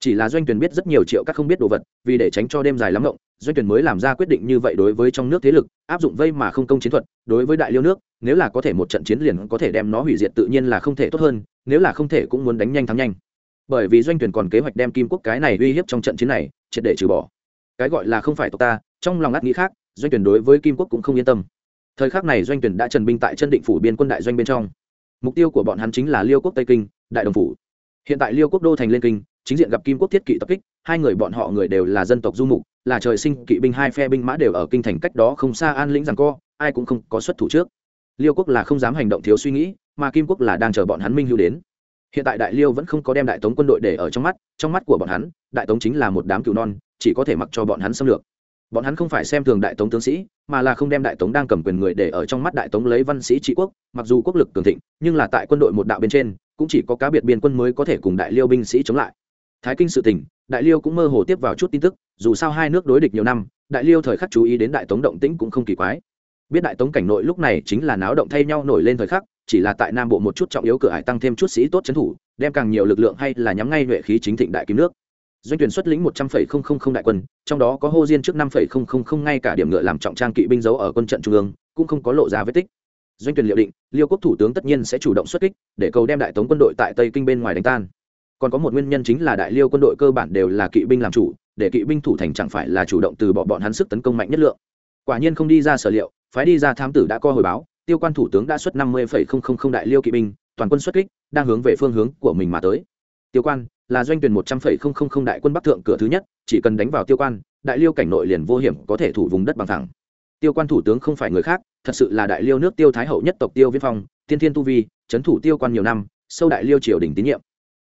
Chỉ là doanh tuyển biết rất nhiều triệu các không biết đồ vật, vì để tránh cho đêm dài lắm rộng doanh tuyển mới làm ra quyết định như vậy đối với trong nước thế lực, áp dụng vây mà không công chiến thuật, đối với đại liêu nước, nếu là có thể một trận chiến liền có thể đem nó hủy diệt tự nhiên là không thể tốt hơn, nếu là không thể cũng muốn đánh nhanh thắng nhanh bởi vì doanh tuyển còn kế hoạch đem kim quốc cái này uy hiếp trong trận chiến này, triệt để trừ bỏ. Cái gọi là không phải tộc ta, trong lòng ngắt nghĩ khác, doanh tuyển đối với kim quốc cũng không yên tâm. Thời khắc này doanh tuyển đã trần binh tại chân định phủ biên quân đại doanh bên trong. Mục tiêu của bọn hắn chính là liêu quốc tây kinh, đại đồng phủ. Hiện tại liêu quốc đô thành lên kinh, chính diện gặp kim quốc thiết kỵ tập kích, hai người bọn họ người đều là dân tộc du mục, là trời sinh kỵ binh hai phe binh mã đều ở kinh thành cách đó không xa an lĩnh rằng co, ai cũng không có xuất thủ trước. Liêu quốc là không dám hành động thiếu suy nghĩ, mà kim quốc là đang chờ bọn hắn minh hữu đến hiện tại đại liêu vẫn không có đem đại tống quân đội để ở trong mắt trong mắt của bọn hắn đại tống chính là một đám cựu non chỉ có thể mặc cho bọn hắn xâm lược. Bọn hắn không phải xem thường đại tống tướng sĩ mà là không đem đại tống đang cầm quyền người để ở trong mắt đại tống lấy văn sĩ trị quốc mặc dù quốc lực cường thịnh nhưng là tại quân đội một đạo bên trên cũng chỉ có cá biệt biên quân mới có thể cùng đại liêu binh sĩ chống lại. Thái kinh sự tình, đại liêu cũng mơ hồ tiếp vào chút tin tức dù sao hai nước đối địch nhiều năm đại liêu thời khắc chú ý đến đại tống động tĩnh cũng không kỳ quái. Biết đại tống cảnh nội lúc này chính là náo động thay nhau nổi lên thời khắc chỉ là tại nam bộ một chút trọng yếu cửa hải tăng thêm chút sĩ tốt trấn thủ, đem càng nhiều lực lượng hay là nhắm ngay nhuệ khí chính thịnh đại kim nước. Doanh tuyển xuất lĩnh một trăm không không không đại quân, trong đó có hô diên trước năm không không không ngay cả điểm ngựa làm trọng trang kỵ binh giấu ở quân trận trung ương, cũng không có lộ ra vết tích. Doanh tuyển liệu định, liêu quốc thủ tướng tất nhiên sẽ chủ động xuất kích, để cầu đem đại tống quân đội tại tây kinh bên ngoài đánh tan. Còn có một nguyên nhân chính là đại liêu quân đội cơ bản đều là kỵ binh làm chủ, để kỵ binh thủ thành chẳng phải là chủ động từ bỏ bọn hắn sức tấn công mạnh nhất lượng. Quả nhiên không đi ra sở liệu, phái đi ra thám tử đã co hồi báo tiêu quan thủ tướng đã xuất năm mươi đại liêu kỵ binh, toàn quân xuất kích, đang hướng về phương hướng của mình mà tới. Tiêu quan là doanh tuyển một trăm linh đại quân bắc thượng cửa thứ nhất, chỉ cần đánh vào tiêu quan, đại liêu cảnh nội liền vô hiểm có thể thủ vùng đất bằng thẳng. Tiêu quan thủ tướng không phải người khác, thật sự là đại liêu nước tiêu thái hậu nhất tộc tiêu viễn phong, tiên thiên tu vi trấn thủ tiêu quan nhiều năm, sâu đại liêu triều đình tín nhiệm.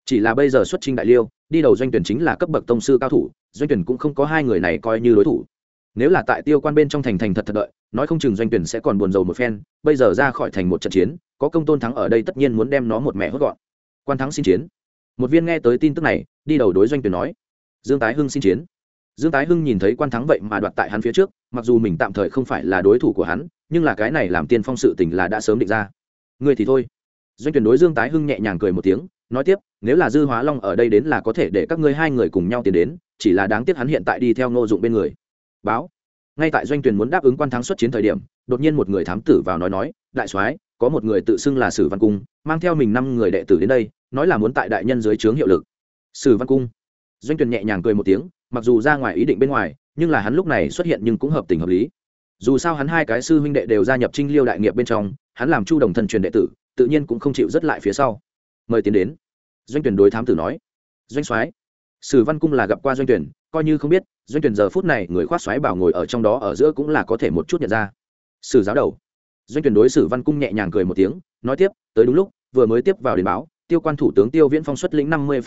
Chỉ là bây giờ xuất trình đại liêu, đi đầu doanh tuyển chính là cấp bậc tông sư cao thủ, doanh tuyển cũng không có hai người này coi như đối thủ nếu là tại tiêu quan bên trong thành thành thật thật đợi, nói không chừng doanh tuyển sẽ còn buồn rầu một phen, bây giờ ra khỏi thành một trận chiến, có công tôn thắng ở đây tất nhiên muốn đem nó một mẹ hốt gọn. Quan thắng xin chiến. Một viên nghe tới tin tức này, đi đầu đối doanh tuyển nói. Dương tái hưng xin chiến. Dương tái hưng nhìn thấy quan thắng vậy mà đoạt tại hắn phía trước, mặc dù mình tạm thời không phải là đối thủ của hắn, nhưng là cái này làm tiên phong sự tình là đã sớm định ra. Người thì thôi. Doanh tuyển đối dương tái hưng nhẹ nhàng cười một tiếng, nói tiếp, nếu là dư hóa long ở đây đến là có thể để các ngươi hai người cùng nhau tiến đến, chỉ là đáng tiếc hắn hiện tại đi theo ngô dụng bên người báo. Ngay tại doanh tuyển muốn đáp ứng quan thắng xuất chiến thời điểm, đột nhiên một người thám tử vào nói nói, đại soái, có một người tự xưng là sử văn cung, mang theo mình năm người đệ tử đến đây, nói là muốn tại đại nhân dưới trướng hiệu lực. Sử văn cung. Doanh tuyển nhẹ nhàng cười một tiếng, mặc dù ra ngoài ý định bên ngoài, nhưng là hắn lúc này xuất hiện nhưng cũng hợp tình hợp lý. Dù sao hắn hai cái sư huynh đệ đều gia nhập trinh liêu đại nghiệp bên trong, hắn làm chu đồng thần truyền đệ tử, tự nhiên cũng không chịu rất lại phía sau. Mời tiến đến. Doanh tuyển đối thám tử nói. Doanh soái, sử văn cung là gặp qua doanh tuyển coi như không biết, doanh tuyển giờ phút này người khoác xoáy bảo ngồi ở trong đó ở giữa cũng là có thể một chút nhận ra. Sử giáo đầu. Doanh tuyển đối sử văn cung nhẹ nhàng cười một tiếng, nói tiếp, tới đúng lúc, vừa mới tiếp vào đến báo, tiêu quan thủ tướng tiêu viễn phong xuất lĩnh năm mươi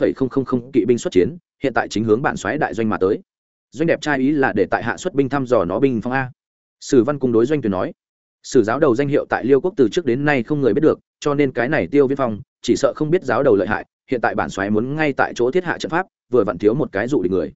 kỵ binh xuất chiến, hiện tại chính hướng bản xoáy đại doanh mà tới. Doanh đẹp trai ý là để tại hạ xuất binh thăm dò nó binh phong a. Sử văn cung đối doanh tuyển nói, sử giáo đầu danh hiệu tại liêu quốc từ trước đến nay không người biết được, cho nên cái này tiêu viễn phong, chỉ sợ không biết giáo đầu lợi hại, hiện tại bản xoáy muốn ngay tại chỗ thiết hạ trận pháp, vừa vặn thiếu một cái dụ địch người.